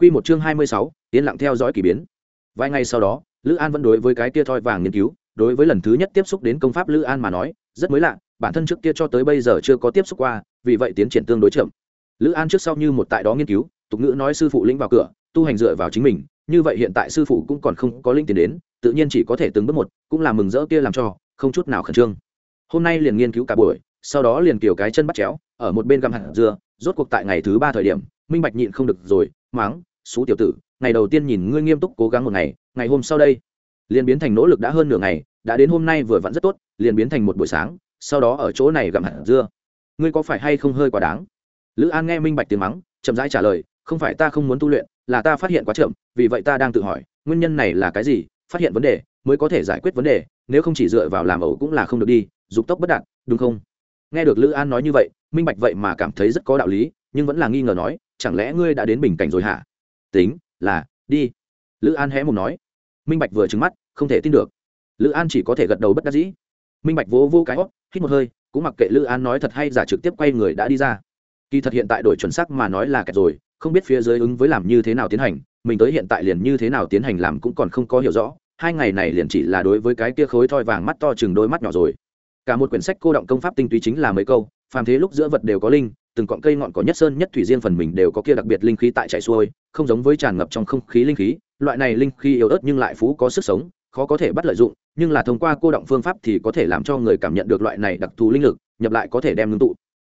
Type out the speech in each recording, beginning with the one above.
Quy một chương hai mươi sáu, lặng theo dõi kỳ biến. Vài ngày sau đó, Lữ An vẫn đối với cái kia thoi vàng nghiên cứu, đối với lần thứ nhất tiếp xúc đến công pháp Lữ An mà nói, rất mới lạ, bản thân trước kia cho tới bây giờ chưa có tiếp xúc qua, vì vậy tiến triển tương đối chậm. Lữ An trước sau như một tại đó nghiên cứu, tục ngữ nói sư phụ lĩnh vào cửa, tu hành dựa vào chính mình, như vậy hiện tại sư phụ cũng còn không có linh tiền đến, tự nhiên chỉ có thể từng bước một, cũng là mừng rỡ kia làm cho, không chút nào khẩn trương. Hôm nay liền nghiên cứu cả buổi, sau đó liền kiểu cái chân bắt chéo, ở một bên găm hẳn dưa, rốt cuộc tại ngày thứ ba thời điểm, Minh Bạch nhịn không được rồi, mắng, xú tiểu tử, ngày đầu tiên nhìn ngươi nghiêm túc cố gắng một ngày ngày hôm sau đây. Liền biến thành nỗ lực đã hơn nửa ngày, đã đến hôm nay vừa vặn rất tốt liền biến thành một buổi sáng, sau đó ở chỗ này gặm hạt dưa. Ngươi có phải hay không hơi quá đáng? Lữ an nghe minh bạch tiếng mắng, chậm rãi trả lời, không phải ta không muốn tu luyện, là ta phát hiện quá chậm, vì vậy ta đang tự hỏi, nguyên nhân này là cái gì? Phát hiện vấn đề, mới có thể giải quyết vấn đề, nếu không chỉ dựa vào làm ẩu cũng là không được đi, dục tốc bất đạt, đúng không? Nghe được lữ an nói như vậy, minh bạch vậy mà cảm thấy rất có đạo lý, nhưng vẫn là nghi ngờ nói, chẳng lẽ ngươi đã đến bình cảnh rồi hả? Tính, là, đi. Lữ an hé mùng nói. Minh bạch vừa trứng mắt, không thể tin được. Lữ an chỉ có thể gật đầu bất đắc dĩ. Minh bạch vỗ vô cái hót hít một hơi, cũng mặc kệ lữ an nói thật hay giả trực tiếp quay người đã đi ra. Kỳ thật hiện tại đổi chuẩn sắc mà nói là kẹt rồi, không biết phía dưới ứng với làm như thế nào tiến hành, mình tới hiện tại liền như thế nào tiến hành làm cũng còn không có hiểu rõ, hai ngày này liền chỉ là đối với cái kia khối thoi vàng mắt to chừng đôi mắt nhỏ rồi. Cả một quyển sách cô động công pháp tinh túy chính là mấy câu, phàm thế lúc giữa vật đều có linh từng cọng cây ngọn cỏ nhất sơn nhất thủy riêng phần mình đều có kia đặc biệt linh khí tại chạy xuôi, không giống với tràn ngập trong không khí linh khí. Loại này linh khí yếu ớt nhưng lại phú có sức sống, khó có thể bắt lợi dụng, nhưng là thông qua cô động phương pháp thì có thể làm cho người cảm nhận được loại này đặc thù linh lực, nhập lại có thể đem ngưng tụ.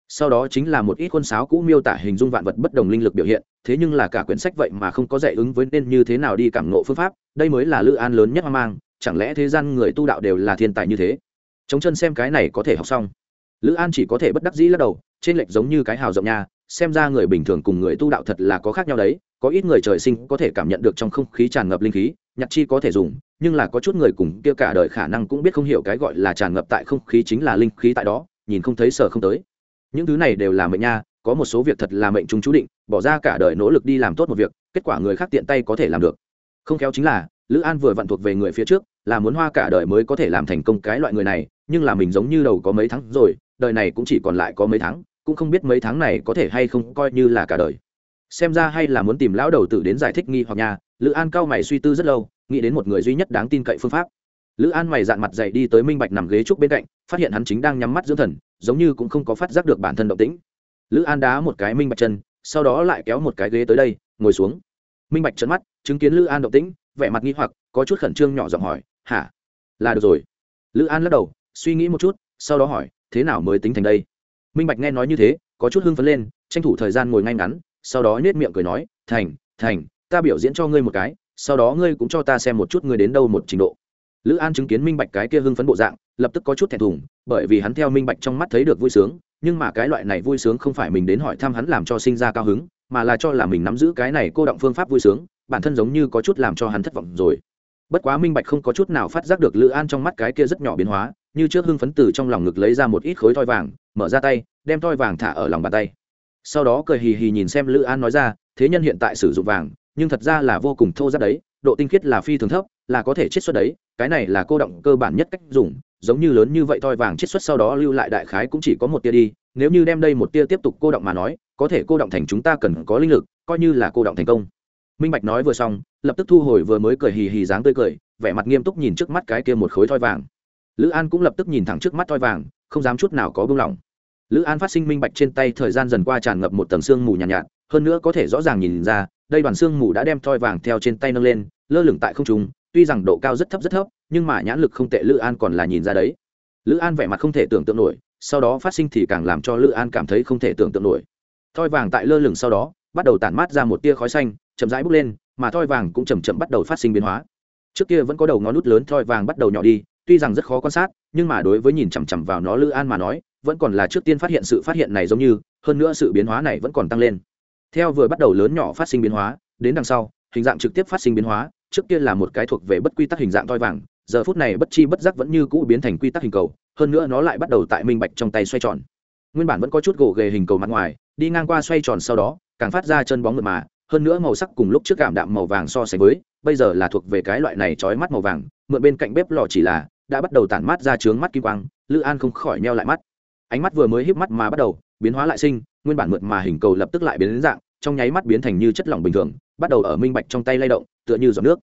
Sau đó chính là một ít khuôn sáo cũ miêu tả hình dung vạn vật bất đồng linh lực biểu hiện, thế nhưng là cả quyển sách vậy mà không có dạy ứng với nên như thế nào đi cảm ngộ phương pháp, đây mới là lữ an lớn nhất hoang mang, chẳng lẽ thế gian người tu đạo đều là thiên tài như thế? Chống chân xem cái này có thể học xong. Lữ an chỉ có thể bất đắc dĩ lắc đầu trên lệch giống như cái hào rộng nha, xem ra người bình thường cùng người tu đạo thật là có khác nhau đấy, có ít người trời sinh có thể cảm nhận được trong không khí tràn ngập linh khí, nhạc chi có thể dùng, nhưng là có chút người cùng kia cả đời khả năng cũng biết không hiểu cái gọi là tràn ngập tại không khí chính là linh khí tại đó, nhìn không thấy sợ không tới. Những thứ này đều là mệnh nha, có một số việc thật là mệnh chúng chú định, bỏ ra cả đời nỗ lực đi làm tốt một việc, kết quả người khác tiện tay có thể làm được. Không khéo chính là, lữ an vừa vặn thuộc về người phía trước, là muốn hoa cả đời mới có thể làm thành công cái loại người này, nhưng là mình giống như đầu có mấy tháng rồi, đời này cũng chỉ còn lại có mấy tháng cũng không biết mấy tháng này có thể hay không coi như là cả đời. Xem ra hay là muốn tìm lão đầu tử đến giải thích nghi hoặc nhà, lữ an cao mày suy tư rất lâu, nghĩ đến một người duy nhất đáng tin cậy phương pháp. Lữ an mày dạn mặt dậy đi tới minh bạch nằm ghế trúc bên cạnh, phát hiện hắn chính đang nhắm mắt dưỡng thần, giống như cũng không có phát giác được bản thân động tĩnh. Lữ an đá một cái minh bạch chân, sau đó lại kéo một cái ghế tới đây, ngồi xuống. Minh bạch trấn mắt, chứng kiến lữ an động tĩnh, vẻ mặt nghi hoặc, có chút khẩn trương nhỏ giọng hỏi, hả? Là được rồi. Lữ an lắc đầu, suy nghĩ một chút, sau đó hỏi, thế nào mới tính thành đây? Minh bạch nghe nói như thế, có chút hưng phấn lên, tranh thủ thời gian ngồi ngay ngắn, sau đó nết miệng cười nói, thành thành, ta biểu diễn cho ngươi một cái, sau đó ngươi cũng cho ta xem một chút ngươi đến đâu một trình độ. Lữ an chứng kiến minh bạch cái kia hưng phấn bộ dạng, lập tức có chút thẹn thùng, bởi vì hắn theo minh bạch trong mắt thấy được vui sướng, nhưng mà cái loại này vui sướng không phải mình đến hỏi thăm hắn làm cho sinh ra cao hứng, mà là cho là mình nắm giữ cái này cô động phương pháp vui sướng, bản thân giống như có chút làm cho hắn thất vọng rồi bất quá minh bạch không có chút nào phát giác được lữ an trong mắt cái kia rất nhỏ biến hóa, như trước hưng phấn từ trong lòng ngực lấy ra một ít khối thoi vàng, mở ra tay, đem thoi vàng thả ở lòng bàn tay. Sau đó cười hì hì nhìn xem lữ an nói ra, thế nhân hiện tại sử dụng vàng, nhưng thật ra là vô cùng thô giáp đấy, độ tinh khiết là phi thường thấp, là có thể chiết xuất đấy, cái này là cô động cơ bản nhất cách dùng, giống như lớn như vậy thoi vàng chiết xuất sau đó lưu lại đại khái cũng chỉ có một tia đi, nếu như đem đây một tia tiếp tục cô động mà nói, có thể cô động thành chúng ta cần có linh lực, coi như là cô động thành công minh bạch nói vừa xong lập tức thu hồi vừa mới cười hì hì dáng tươi cười vẻ mặt nghiêm túc nhìn trước mắt cái kia một khối thoi vàng. Lữ an cũng lập tức nhìn thẳng trước mắt thoi vàng không dám chút nào có buông lỏng. Lữ an phát sinh minh bạch trên tay thời gian dần qua tràn ngập một tầng sương mù nhàn nhạt, nhạt hơn nữa có thể rõ ràng nhìn ra đây đoàn sương mù đã đem thoi vàng theo trên tay nâng lên lơ lửng tại không trung tuy rằng độ cao rất thấp rất thấp nhưng mà nhãn lực không tệ lữ an còn là nhìn ra đấy. Lữ an vẻ mặt không thể tưởng tượng nổi sau đó phát sinh thì càng làm cho lữ an cảm thấy không thể tưởng tượng nổi. Thoi vàng tại lơ lửng sau đó bắt đầu tản mát ra một tia khói xanh chậm rãi bốc lên, mà thoi vàng cũng chầm chậm bắt đầu phát sinh biến hóa. Trước kia vẫn có đầu ngón nút lớn thoi vàng bắt đầu nhỏ đi, tuy rằng rất khó quan sát, nhưng mà đối với nhìn chằm chằm vào nó lữ an mà nói, vẫn còn là trước tiên phát hiện sự phát hiện này giống như, hơn nữa sự biến hóa này vẫn còn tăng lên. Theo vừa bắt đầu lớn nhỏ phát sinh biến hóa, đến đằng sau, hình dạng trực tiếp phát sinh biến hóa, trước kia là một cái thuộc về bất quy tắc hình dạng thoi vàng, giờ phút này bất chi bất giác vẫn như cũ biến thành quy tắc hình cầu, hơn nữa nó lại bắt đầu tại minh bạch trong tay xoay tròn. Nguyên bản vẫn có chút gỗ ghề hình cầu mặt ngoài, đi ngang qua xoay tròn sau đó, càng phát ra chân bóng mượt mà hơn nữa màu sắc cùng lúc trước cảm đạm màu vàng so sánh với, bây giờ là thuộc về cái loại này trói mắt màu vàng, mượn bên cạnh bếp lò chỉ là, đã bắt đầu tản mát ra trướng mắt kim quang, lữ an không khỏi neo lại mắt. Ánh mắt vừa mới híp mắt mà bắt đầu, biến hóa lại sinh, nguyên bản mượt mà hình cầu lập tức lại biến đến dạng, trong nháy mắt biến thành như chất lỏng bình thường, bắt đầu ở minh bạch trong tay lay động, tựa như giọt nước.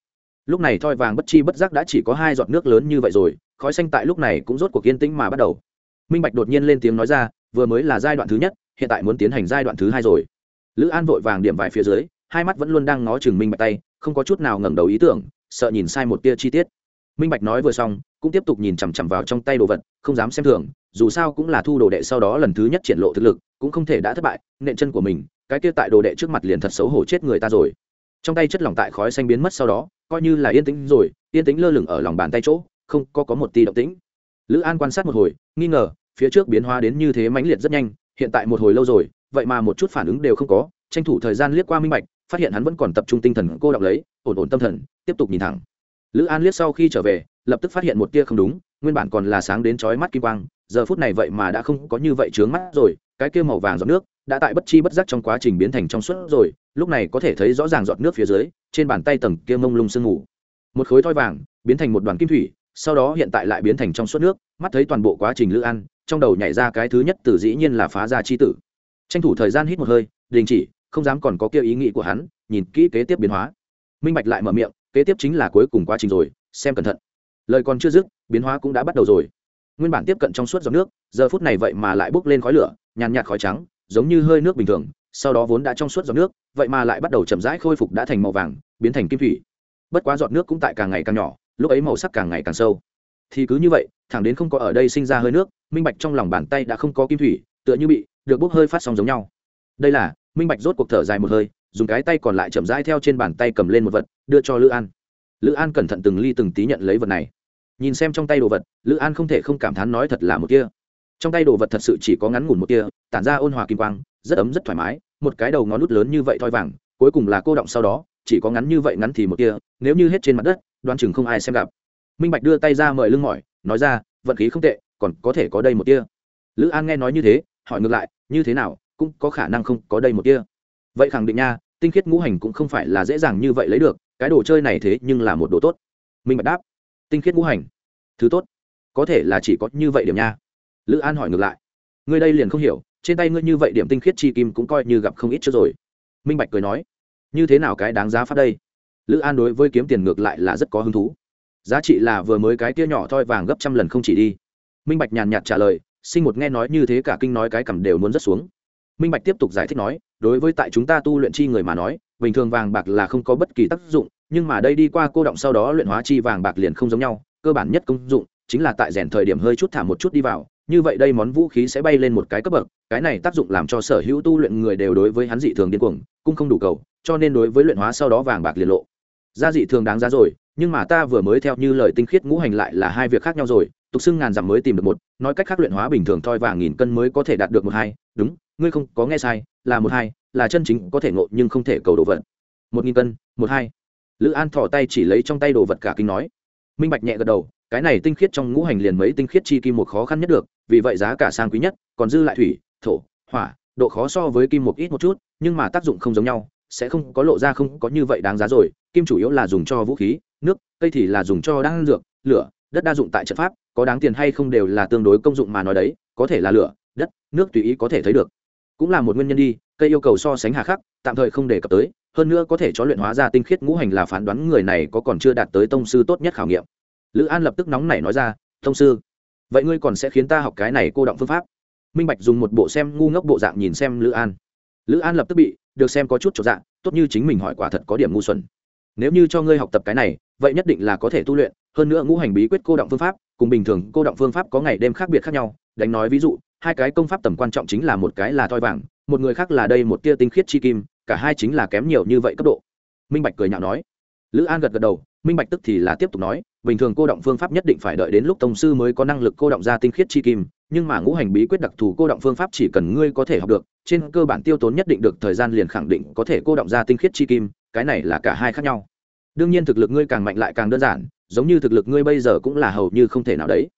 Lúc này thoi vàng bất chi bất giác đã chỉ có hai giọt nước lớn như vậy rồi, khói xanh tại lúc này cũng rốt cuộc yên tĩnh mà bắt đầu. Minh bạch đột nhiên lên tiếng nói ra, vừa mới là giai đoạn thứ nhất, hiện tại muốn tiến hành giai đoạn thứ hai rồi. Lữ an vội vàng điểm vài phía dưới hai mắt vẫn luôn đang ngó chừng minh bạch tay, không có chút nào ngẩng đầu ý tưởng, sợ nhìn sai một tia chi tiết. Minh bạch nói vừa xong, cũng tiếp tục nhìn chằm chằm vào trong tay đồ vật, không dám xem thường, dù sao cũng là thu đồ đệ sau đó lần thứ nhất triển lộ thực lực, cũng không thể đã thất bại, nện chân của mình, cái kia tại đồ đệ trước mặt liền thật xấu hổ chết người ta rồi. Trong tay chất lỏng tại khói xanh biến mất sau đó, coi như là yên tĩnh rồi, yên tĩnh lơ lửng ở lòng bàn tay chỗ, không có có một tí động tĩnh. Lữ an quan sát một hồi, nghi ngờ, phía trước biến hóa đến như thế mãnh liệt rất nhanh, hiện tại một hồi lâu rồi, vậy mà một chút phản ứng đều không có, tranh thủ thời gian liếc qua minh bạch phát hiện hắn vẫn còn tập trung tinh thần cô đọng lấy, ổn ổn tâm thần, tiếp tục nhìn thẳng. Lữ an liếc sau khi trở về, lập tức phát hiện một tia không đúng, nguyên bản còn là sáng đến chói mắt kim quang, giờ phút này vậy mà đã không có như vậy trướng mắt rồi, cái kia màu vàng giọt nước đã tại bất chi bất giác trong quá trình biến thành trong suốt rồi, lúc này có thể thấy rõ ràng giọt nước phía dưới, trên bàn tay tầng kia mông lung sương ngủ một khối thoi vàng, biến thành một đoàn kim thủy, sau đó hiện tại lại biến thành trong suốt nước, mắt thấy toàn bộ quá trình lữ ăn trong đầu nhảy ra cái thứ nhất từ dĩ nhiên là phá ra chi tử. Tranh thủ thời gian hít một hơi, đình chỉ không dám còn có kia ý nghĩ của hắn, nhìn kỹ kế tiếp biến hóa. Minh bạch lại mở miệng, kế tiếp chính là cuối cùng quá trình rồi, xem cẩn thận. Lời còn chưa dứt, biến hóa cũng đã bắt đầu rồi. Nguyên bản tiếp cận trong suốt dòng nước, giờ phút này vậy mà lại bốc lên khói lửa, nhàn nhạt khói trắng, giống như hơi nước bình thường, sau đó vốn đã trong suốt giọt nước, vậy mà lại bắt đầu chậm rãi khôi phục đã thành màu vàng, biến thành kim thủy. Bất quá giọt nước cũng tại càng ngày càng nhỏ, lúc ấy màu sắc càng ngày càng sâu. Thì cứ như vậy, thẳng đến không có ở đây sinh ra hơi nước, minh bạch trong lòng bàn tay đã không có kim thủy, tựa như bị được bốc hơi phát sóng giống nhau. Đây là minh bạch rốt cuộc thở dài một hơi, dùng cái tay còn lại chậm rãi theo trên bàn tay cầm lên một vật, đưa cho lữ an. Lữ an cẩn thận từng ly từng tí nhận lấy vật này. Nhìn xem trong tay đồ vật, lữ an không thể không cảm thán nói thật là một kia. Trong tay đồ vật thật sự chỉ có ngắn ngủn một kia, tản ra ôn hòa kim quang, rất ấm, rất thoải mái, một cái đầu ngón nút lớn như vậy thoi vàng, cuối cùng là cô động sau đó, chỉ có ngắn như vậy ngắn thì một kia, nếu như hết trên mặt đất, đoan chừng không ai xem gặp. Minh bạch đưa tay ra mời lưng mỏi, nói ra, vận khí không tệ, còn có thể có đây một kia. Lữ an nghe nói như thế, hỏi ngược lại, như thế nào cũng có khả năng không có đây một kia. Vậy khẳng định nha, tinh khiết ngũ hành cũng không phải là dễ dàng như vậy lấy được, cái đồ chơi này thế nhưng là một đồ tốt. Minh bạch đáp, tinh khiết ngũ hành, thứ tốt. Có thể là chỉ có như vậy điểm nha. Lữ an hỏi ngược lại, ngươi đây liền không hiểu, trên tay ngươi như vậy điểm tinh khiết chi kim cũng coi như gặp không ít trước rồi. Minh bạch cười nói, như thế nào cái đáng giá phát đây? Lữ an đối với kiếm tiền ngược lại là rất có hứng thú. Giá trị là vừa mới cái kia nhỏ thoi vàng gấp trăm lần không chỉ đi. Minh bạch nhàn nhạt trả lời, sinh một nghe nói như thế cả kinh nói cái cầm đều muốn rất xuống minh bạch tiếp tục giải thích nói, đối với tại chúng ta tu luyện chi người mà nói, bình thường vàng bạc là không có bất kỳ tác dụng, nhưng mà đây đi qua cô động sau đó luyện hóa chi vàng bạc liền không giống nhau, cơ bản nhất công dụng chính là tại rèn thời điểm hơi chút thả một chút đi vào, như vậy đây món vũ khí sẽ bay lên một cái cấp bậc, cái này tác dụng làm cho sở hữu tu luyện người đều đối với hắn dị thường điên cuồng, cũng không đủ cầu, cho nên đối với luyện hóa sau đó vàng bạc liền lộ. Gia dị thường đáng giá rồi, nhưng mà ta vừa mới theo như lời tinh khiết ngũ hành lại là hai việc khác nhau rồi, tục xưng ngàn dặm mới tìm được một, nói cách khác luyện hóa bình thường thoi vàng nghìn cân mới có thể đạt được một hai, đúng ngươi không có nghe sai, là một hai, là chân chính có thể ngộ nhưng không thể cầu đồ vật. Một nghìn cân, một hai. Lữ an thỏ tay chỉ lấy trong tay đồ vật cả kinh nói. Minh bạch nhẹ gật đầu, cái này tinh khiết trong ngũ hành liền mấy tinh khiết chi kim một khó khăn nhất được, vì vậy giá cả sang quý nhất, còn dư lại thủy, thổ, hỏa, độ khó so với kim một ít một chút, nhưng mà tác dụng không giống nhau, sẽ không có lộ ra không có như vậy đáng giá rồi. Kim chủ yếu là dùng cho vũ khí, nước, cây thì là dùng cho đan dược, lửa, đất đa dụng tại trận pháp, có đáng tiền hay không đều là tương đối công dụng mà nói đấy, có thể là lửa, đất, nước tùy ý có thể thấy được cũng là một nguyên nhân đi, cây yêu cầu so sánh hà khắc, tạm thời không đề cập tới, hơn nữa có thể cho luyện hóa ra tinh khiết ngũ hành là phán đoán người này có còn chưa đạt tới tông sư tốt nhất khảo nghiệm. Lữ an lập tức nóng nảy nói ra, tông sư, vậy ngươi còn sẽ khiến ta học cái này cô động phương pháp? Minh bạch dùng một bộ xem ngu ngốc bộ dạng nhìn xem lữ an. Lữ an lập tức bị, được xem có chút chỗ dạng, tốt như chính mình hỏi quả thật có điểm ngu xuẩn. Nếu như cho ngươi học tập cái này, vậy nhất định là có thể tu luyện, hơn nữa ngũ hành bí quyết cô động phương pháp, cùng bình thường cô động phương pháp có ngày đêm khác biệt khác nhau, đánh nói ví dụ hai cái công pháp tầm quan trọng chính là một cái là thoi vàng, một người khác là đây một tia tinh khiết chi kim, cả hai chính là kém nhiều như vậy cấp độ. Minh bạch cười nhạo nói. Lữ an gật gật đầu, minh bạch tức thì là tiếp tục nói, bình thường cô động phương pháp nhất định phải đợi đến lúc tông sư mới có năng lực cô động ra tinh khiết chi kim, nhưng mà ngũ hành bí quyết đặc thù cô động phương pháp chỉ cần ngươi có thể học được, trên cơ bản tiêu tốn nhất định được thời gian liền khẳng định có thể cô động ra tinh khiết chi kim, cái này là cả hai khác nhau. Đương nhiên thực lực ngươi càng mạnh lại càng đơn giản, giống như thực lực ngươi bây giờ cũng là hầu như không thể nào đấy.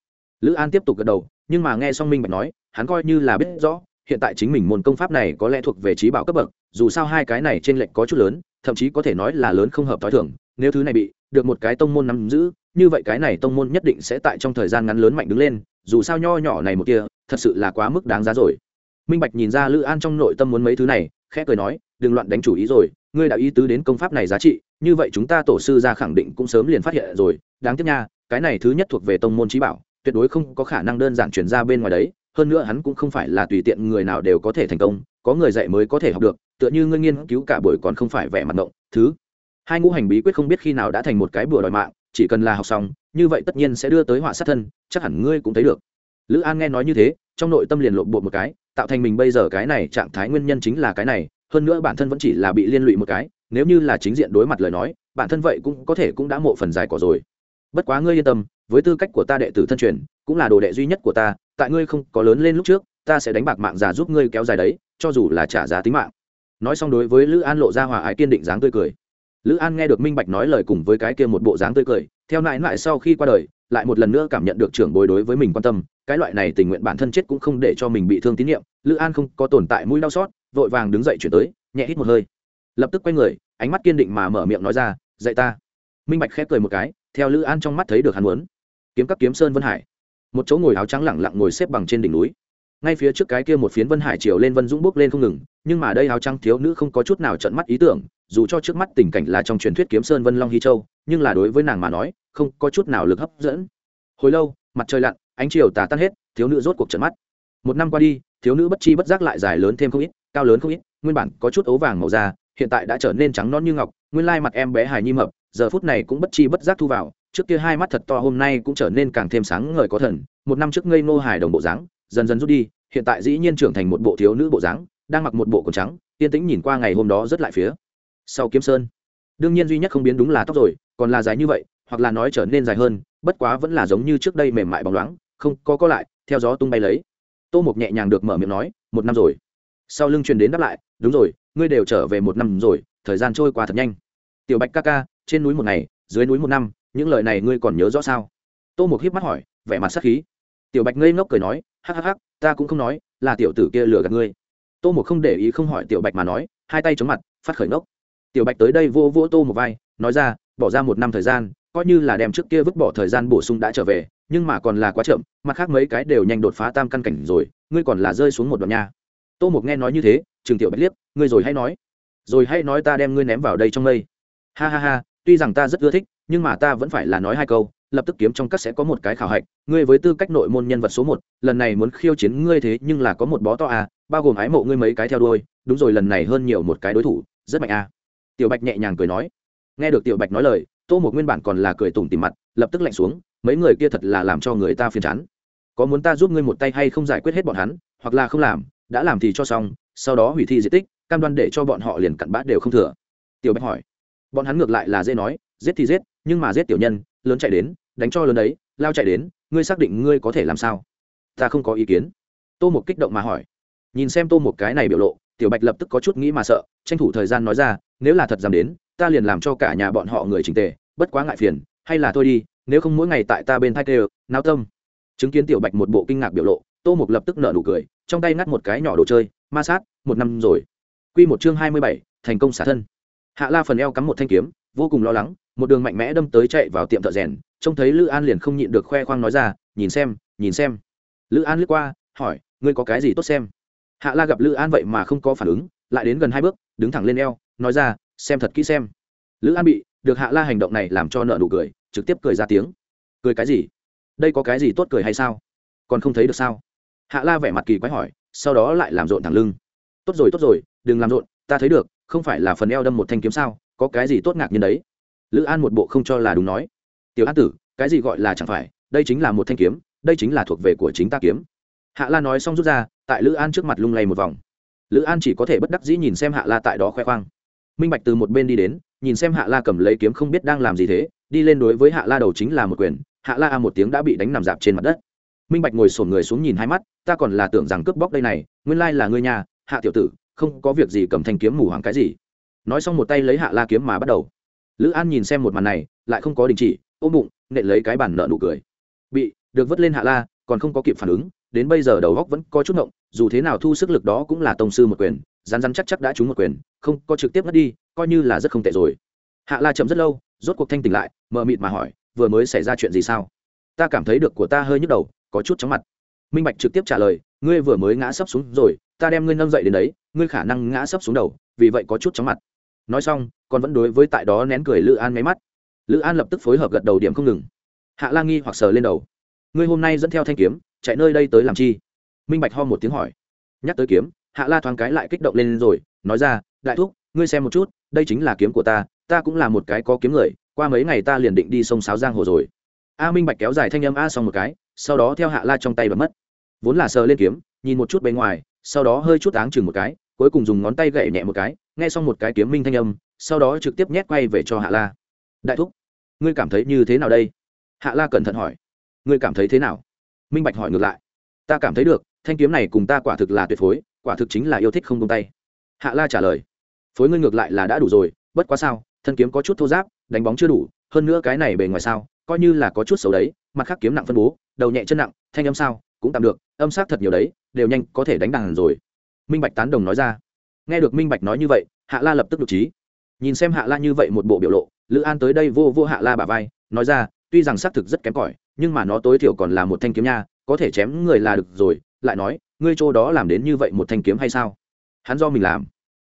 Lữ an tiếp tục gật đầu, nhưng mà nghe xong minh bạch nói hắn coi như là biết rõ hiện tại chính mình môn công pháp này có lẽ thuộc về trí bảo cấp bậc dù sao hai cái này trên lệnh có chút lớn thậm chí có thể nói là lớn không hợp t h o i thường nếu thứ này bị được một cái tông môn nắm giữ như vậy cái này tông môn nhất định sẽ tại trong thời gian ngắn lớn mạnh đứng lên dù sao nho nhỏ này một kia thật sự là quá mức đáng giá rồi. Minh bạch nhìn ra lữ an trong nội tâm muốn mấy thứ này khẽ cười nói đừng loạn đánh chủ ý rồi ngươi đã ý tứ đến công pháp này giá trị như vậy chúng ta tổ sư ra khẳng định cũng sớm liền phát hiện rồi. Đáng tiếc nha cái này thứ nhất thuộc về tông môn trí bảo tuyệt đối không có khả năng đơn giản chuyển ra bên ngoài đấy hơn nữa hắn cũng không phải là tùy tiện người nào đều có thể thành công, có người dạy mới có thể học được, tựa như ngươi nghiên cứu cả buổi còn không phải vẻ mặt động, thứ. Hai ngũ hành bí quyết không biết khi nào đã thành một cái bừa đòi mạng, chỉ cần là học xong, như vậy tất nhiên sẽ đưa tới họa sát thân, chắc hẳn ngươi cũng thấy được. Lữ an nghe nói như thế, trong nội tâm liền lộn bộ một cái, tạo thành mình bây giờ cái này trạng thái nguyên nhân chính là cái này, hơn nữa bản thân vẫn chỉ là bị liên lụy một cái, nếu như là chính diện đối mặt lời nói, bản thân vậy cũng có thể cũng đã mộ phần dài cỏ rồi. Bất quá ngươi yên tâm với tư cách của ta đệ tử thân truyền, cũng là đồ đệ duy nhất của ta, tại ngươi không có lớn lên lúc trước, ta sẽ đánh bạc mạng già giúp ngươi kéo dài đấy, cho dù là trả giá tính mạng. Nói xong đối với lữ an lộ ra hòa ái kiên định dáng tươi cười. Lữ an nghe được minh bạch nói lời cùng với cái kia một bộ dáng tươi cười, theo nãi nãi sau khi qua đời, lại một lần nữa cảm nhận được trưởng bối đối với mình quan tâm, cái loại này tình nguyện bản thân chết cũng không để cho mình bị thương tín nhiệm, lữ an không có tồn tại mũi đau xót, vội vàng đứng dậy chuyển tới, nhẹ hít một hơi. Lập tức quay người, ánh mắt kiên định mà mở miệng nói ra, dạy ta. Minh bạch khép cười một cái, theo lữ an trong mắt thấy được hắn muốn kiếm các kiếm sơn vân hải. Một chỗ ngồi áo trắng lẳng lặng ngồi xếp bằng trên đỉnh núi. Ngay phía trước cái kia một phiến vân hải chiều lên vân dũng bước lên không ngừng, nhưng mà đây áo trắng thiếu nữ không có chút nào trận mắt ý tưởng, dù cho trước mắt tình cảnh là trong truyền thuyết kiếm sơn vân long hy châu, nhưng là đối với nàng mà nói, không có chút nào lực hấp dẫn. Hồi lâu, mặt trời lặn, ánh chiều tà tan hết, thiếu nữ rốt cuộc trận mắt. Một năm qua đi, thiếu nữ bất chi bất giác lại dài lớn thêm không ít, cao lớn không ít, nguyên bản có chút ấu vàng màu da, hiện tại đã trở nên trắng non như ngọc, nguyên lai mặt em bé hài nhi mập, giờ phút này cũng bất chi bất giác thu vào trước kia hai mắt thật to hôm nay cũng trở nên càng thêm sáng ngời có thần, một năm trước ngây ngô hài đồng bộ dáng, dần dần rút đi, hiện tại dĩ nhiên trưởng thành một bộ thiếu nữ bộ dáng, đang mặc một bộ quần trắng, yên tĩnh nhìn qua ngày hôm đó rất lại phía. Sau kiếm sơn, đương nhiên duy nhất không biến đúng là tóc rồi, còn là dài như vậy, hoặc là nói trở nên dài hơn, bất quá vẫn là giống như trước đây mềm mại bóng loáng, không có có lại, theo gió tung bay lấy. Tô mục nhẹ nhàng được mở miệng nói, một năm rồi. Sau lưng truyền đến đáp lại, đúng rồi, ngươi đều trở về một năm rồi, thời gian trôi qua thật nhanh. Tiểu bạch ca ca, trên núi một ngày, dưới núi một năm những lời này ngươi còn nhớ rõ sao? Tô mục hiếp mắt hỏi, vẻ mặt sắc khí. Tiểu bạch ngây ngốc cười nói, hắc hắc hắc, ta cũng không nói, là tiểu tử kia lừa gạt ngươi. Tô mục không để ý không hỏi tiểu bạch mà nói, hai tay chống mặt, phát khởi ngốc. Tiểu bạch tới đây vô vô tô một vai, nói ra, bỏ ra một năm thời gian, coi như là đem trước kia vứt bỏ thời gian bổ sung đã trở về, nhưng mà còn là quá chậm, mặt khác mấy cái đều nhanh đột phá tam căn cảnh rồi, ngươi còn là rơi xuống một đoạn nha. Tô mục nghe nói như thế trường tiểu bạch liếc, ngươi rồi hay nói, rồi hay nói ta đem ngươi ném vào đây trong mây. Ha ha ha tuy rằng ta rất ưa thích, nhưng mà ta vẫn phải là nói hai câu, lập tức kiếm trong các sẽ có một cái khảo hạch. Ngươi với tư cách nội môn nhân vật số một, lần này muốn khiêu chiến ngươi thế nhưng là có một bó to à bao gồm ái mộ ngươi mấy cái theo đuôi, đúng rồi, lần này hơn nhiều một cái đối thủ, rất mạnh à. Tiểu bạch nhẹ nhàng cười nói. Nghe được tiểu bạch nói lời, tô một nguyên bản còn là cười tủm tìm mặt, lập tức lạnh xuống, mấy người kia thật là làm cho người ta phiền chán. Có muốn ta giúp ngươi một tay hay không giải quyết hết bọn hắn, hoặc là không làm, đã làm thì cho xong, sau đó hủy thi di tích, cam đoan để cho bọn họ liền cặn bát đều không thừa. Tiểu bạch hỏi bọn hắn ngược lại là dễ nói giết thì giết nhưng mà giết tiểu nhân lớn chạy đến đánh cho lớn đấy lao chạy đến ngươi xác định ngươi có thể làm sao? Ta không có ý kiến. Tô một kích động mà hỏi. Nhìn xem tô một cái này biểu lộ tiểu bạch lập tức có chút nghĩ mà sợ tranh thủ thời gian nói ra nếu là thật dám đến ta liền làm cho cả nhà bọn họ người trình tề bất quá ngại phiền hay là thôi đi nếu không mỗi ngày tại ta bên thai tê, náo tâm. Chứng kiến tiểu bạch một bộ kinh ngạc biểu lộ tô mục lập tức nợ nụ cười trong tay ngắt một cái nhỏ đồ chơi ma sát một năm rồi. Q một chương hai mươi bảy thành công xả thân hạ la phần eo cắm một thanh kiếm, vô cùng lo lắng, một đường mạnh mẽ đâm tới chạy vào tiệm thợ rèn, trông thấy lữ an liền không nhịn được khoe khoang nói ra, nhìn xem nhìn xem. Lữ an lướt qua, hỏi, ngươi có cái gì tốt xem? Hạ la gặp lữ an vậy mà không có phản ứng, lại đến gần hai bước, đứng thẳng lên eo, nói ra, xem thật kỹ xem. Lữ an bị được hạ la hành động này làm cho nợ nụ cười, trực tiếp cười ra tiếng. Cười cái gì? Đây có cái gì tốt cười hay sao? Còn không thấy được sao? Hạ la vẻ mặt kỳ quái hỏi, sau đó lại làm rộn thẳng lưng. Tốt rồi tốt rồi, đừng làm rộn, ta thấy được không phải là phần eo đâm một thanh kiếm sao, có cái gì tốt ngạc nhiên đấy? Lữ an một bộ không cho là đúng nói. Tiểu an tử, cái gì gọi là chẳng phải, đây chính là một thanh kiếm, đây chính là thuộc về của chính ta kiếm. Hạ la nói xong rút ra, tại lữ an trước mặt lung lay một vòng. Lữ an chỉ có thể bất đắc dĩ nhìn xem hạ la tại đó khoe khoang. Minh bạch từ một bên đi đến, nhìn xem hạ la cầm lấy kiếm không biết đang làm gì thế, đi lên đối với hạ la đầu chính là một quyền, hạ la a một tiếng đã bị đánh nằm dạp trên mặt đất. Minh bạch ngồi sổn người xuống nhìn hai mắt, ta còn là tưởng rằng cướp bóc đây này, nguyên lai là ngươi nhà, hạ tiểu tử không có việc gì cầm thanh kiếm mù hoàng cái gì. Nói xong một tay lấy hạ la kiếm mà bắt đầu. Lữ an nhìn xem một màn này, lại không có đình chỉ, ôm bụng, nện lấy cái bản nợ nụ cười. Bị, được vứt lên hạ la, còn không có kịp phản ứng, đến bây giờ đầu góc vẫn có chút ngộng dù thế nào thu sức lực đó cũng là tông sư một quyền rán rán chắc chắc đã trúng một quyền, không, có trực tiếp mất đi, coi như là rất không tệ rồi. Hạ la chậm rất lâu, rốt cuộc thanh tỉnh lại, mờ mịt mà hỏi, vừa mới xảy ra chuyện gì sao? Ta cảm thấy được của ta hơi nhức đầu, có chút chóng mặt minh bạch trực tiếp trả lời, ngươi vừa mới ngã sấp xuống rồi, ta đem ngươi nâng dậy đến đấy, ngươi khả năng ngã sấp xuống đầu, vì vậy có chút chóng mặt. Nói xong, còn vẫn đối với tại đó nén cười lữ an máy mắt. Lữ an lập tức phối hợp gật đầu điểm không ngừng. Hạ la nghi hoặc sờ lên đầu. Ngươi hôm nay dẫn theo thanh kiếm, chạy nơi đây tới làm chi? Minh bạch ho một tiếng hỏi. Nhắc tới kiếm, hạ la thoáng cái lại kích động lên rồi, nói ra, đại thúc, ngươi xem một chút, đây chính là kiếm của ta ta cũng là một cái có kiếm người, qua mấy ngày ta liền định đi sông sáo giang hồ rồi. A minh bạch kéo dài thanh âm a xong một cái sau đó theo hạ la trong tay và mất. Vốn là sờ lên kiếm, nhìn một chút bên ngoài, sau đó hơi chút áng chừng một cái, cuối cùng dùng ngón tay gậy nhẹ một cái, nghe xong một cái kiếm minh thanh âm, sau đó trực tiếp nhét quay về cho hạ la. Đại thúc, ngươi cảm thấy như thế nào đây? Hạ la cẩn thận hỏi. Ngươi cảm thấy thế nào? Minh bạch hỏi ngược lại. Ta cảm thấy được, thanh kiếm này cùng ta quả thực là tuyệt phối, quả thực chính là yêu thích không tung tay. Hạ la trả lời. Phối ngươi ngược lại là đã đủ rồi, bất quá sao, thân kiếm có chút thô giáp, đánh bóng chưa đủ, hơn nữa cái này bề ngoài sao, coi như là có chút xấu đấy mặt khác kiếm nặng phân bố, đầu nhẹ chân nặng, thanh âm sao, cũng tạm được, âm sắc thật nhiều đấy, đều nhanh có thể đánh đàn rồi. Minh bạch tán đồng nói ra. Nghe được minh bạch nói như vậy, hạ la lập tức được trí. Nhìn xem hạ la như vậy một bộ biểu lộ, lữ an tới đây vô vô hạ la bà vai, nói ra, tuy rằng xác thực rất kém cỏi, nhưng mà nó tối thiểu còn là một thanh kiếm nha, có thể chém người là được rồi, lại nói, ngươi chỗ đó làm đến như vậy một thanh kiếm hay sao? Hắn do mình làm.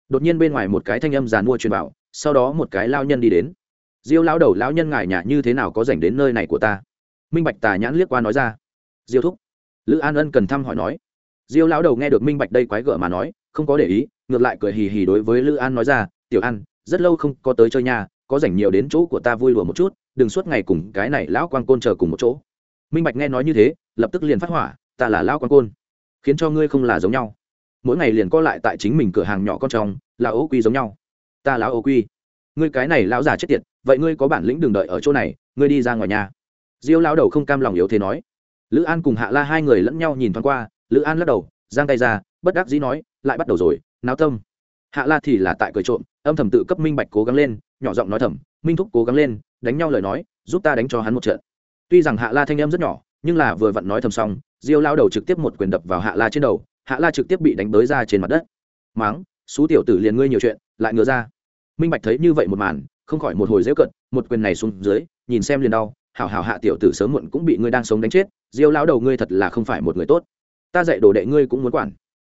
Đột nhiên bên ngoài một cái thanh âm giàn mua truyền bảo sau đó một cái lao nhân đi đến. Diêu lao đầu, lão nhân ngài nhà như thế nào có dành đến nơi này của ta? Minh bạch tà nhãn liếc qua nói ra. Diêu thúc. Lữ an ân cần thăm hỏi nói. Diêu lão đầu nghe được minh bạch đây quái gở mà nói, không có để ý, ngược lại cười hì hì đối với lữ an nói ra, tiểu an, rất lâu không có tới chơi nhà, có rảnh nhiều đến chỗ của ta vui lùa một chút, đừng suốt ngày cùng cái này lão quan côn chờ cùng một chỗ. Minh bạch nghe nói như thế, lập tức liền phát hỏa, ta là lão quan côn, khiến cho ngươi không là giống nhau. Mỗi ngày liền co lại tại chính mình cửa hàng nhỏ con trong, là ô quy giống nhau. Ta lão ô quy. Ngươi cái này lão già chết tiệt, vậy ngươi có bản lĩnh đường đợi ở chỗ này, ngươi đi ra ngoài nhà diêu lão đầu không cam lòng yếu thế nói. Lữ an cùng hạ la hai người lẫn nhau nhìn thoáng qua, lữ an lắc đầu, giang tay ra, bất đắc dĩ nói, lại bắt đầu rồi, náo tâm. Hạ la thì là tại cười trộm, âm thầm tự cấp minh bạch cố gắng lên, nhỏ giọng nói thầm, minh thúc cố gắng lên, đánh nhau lời nói, giúp ta đánh cho hắn một trận. Tuy rằng hạ la thanh em rất nhỏ, nhưng là vừa vặn nói thầm xong, diêu lao đầu trực tiếp một quyền đập vào hạ la trên đầu, hạ la trực tiếp bị đánh bới ra trên mặt đất. Máng, xú tiểu tử liền ngươi nhiều chuyện, lại ngừa ra. Minh bạch thấy như vậy một màn, không khỏi một hồi dễ cận một quyền này xuống dưới, nhìn xem liền đau hảo hảo hạ tiểu tử sớm muộn cũng bị ngươi đang sống đánh chết, diêu lão đầu ngươi thật là không phải một người tốt. Ta dạy đồ đệ ngươi cũng muốn quản.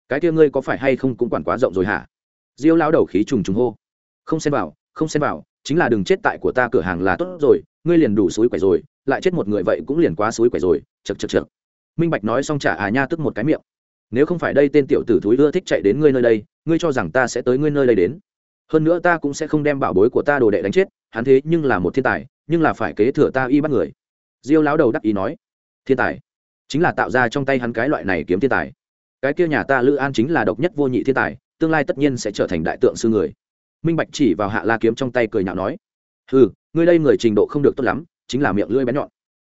Cái kia ngươi có phải hay không cũng quản quá rộng rồi hả? Diêu lão đầu khí trùng trùng hô. Không xem vào, không xem vào, chính là đừng chết tại của ta cửa hàng là tốt rồi, ngươi liền đủ suối quẻ rồi, lại chết một người vậy cũng liền quá suối quẻ rồi chật chật chật minh bạch nói xong trả à nha tức một cái miệng. Nếu không phải đây tên tiểu tử thúi ưa thích chạy đến ngươi nơi đây, ngươi cho rằng ta sẽ tới ngươi nơi đây đến. Hơn nữa ta cũng sẽ không đem bảo bối của ta đồ đệ đánh chết, hắn thế nhưng là một thiên tài nhưng là phải kế thừa ta y bắt người. Diêu lão đầu đắc ý nói, thiên tài, chính là tạo ra trong tay hắn cái loại này kiếm thiên tài. Cái kia nhà ta lữ an chính là độc nhất vô nhị thiên tài, tương lai tất nhiên sẽ trở thành đại tượng sư người. Minh bạch chỉ vào hạ la kiếm trong tay cười nhạo nói ừ ngươi đây người trình độ không được tốt lắm, chính là miệng lưỡi bén nhọn.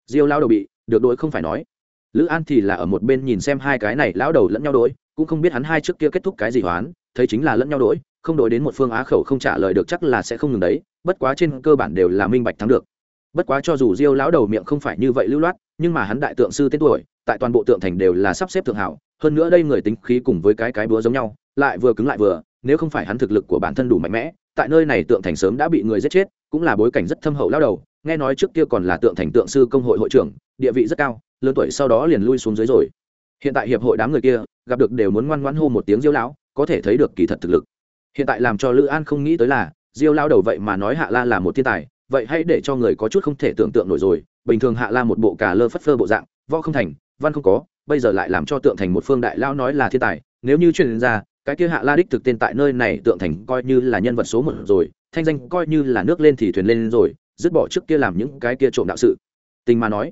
Diêu lão đầu bị được đội không phải nói. Lữ an thì là ở một bên nhìn xem hai cái này lão đầu lẫn nhau đỗi cũng không biết hắn hai trước kia kết thúc cái gì hoán, thấy chính là lẫn nhau đỗi không đổi đến một phương á khẩu không trả lời được chắc là sẽ không ngừng đấy bất quá trên cơ bản đều là minh bạch thắng được. Bất quá cho dù diêu lão đầu miệng không phải như vậy lưu loát, nhưng mà hắn đại tượng sư tên tuổi, tại toàn bộ tượng thành đều là sắp xếp thượng hảo, hơn nữa đây người tính khí cùng với cái cái búa giống nhau, lại vừa cứng lại vừa, nếu không phải hắn thực lực của bản thân đủ mạnh mẽ, tại nơi này tượng thành sớm đã bị người giết chết, cũng là bối cảnh rất thâm hậu lao đầu, nghe nói trước kia còn là tượng thành tượng sư công hội hội trưởng, địa vị rất cao, lớn tuổi sau đó liền lui xuống dưới rồi. Hiện tại hiệp hội đám người kia, gặp được đều muốn ngoan ngoãn hô một tiếng diêu lão, có thể thấy được kỳ thật thực lực. Hiện tại làm cho lữ an không nghĩ tới là diêu lao đầu vậy mà nói hạ la là một thiên tài, vậy hãy để cho người có chút không thể tưởng tượng nổi rồi. Bình thường hạ la một bộ cà lơ phất phơ bộ dạng, võ không thành, văn không có, bây giờ lại làm cho tượng thành một phương đại lao nói là thiên tài. Nếu như truyền ra, cái kia hạ la đích thực tên tại nơi này tượng thành coi như là nhân vật số một rồi, thanh danh coi như là nước lên thì thuyền lên rồi, dứt bỏ trước kia làm những cái kia trộm đạo sự. Tình mà nói,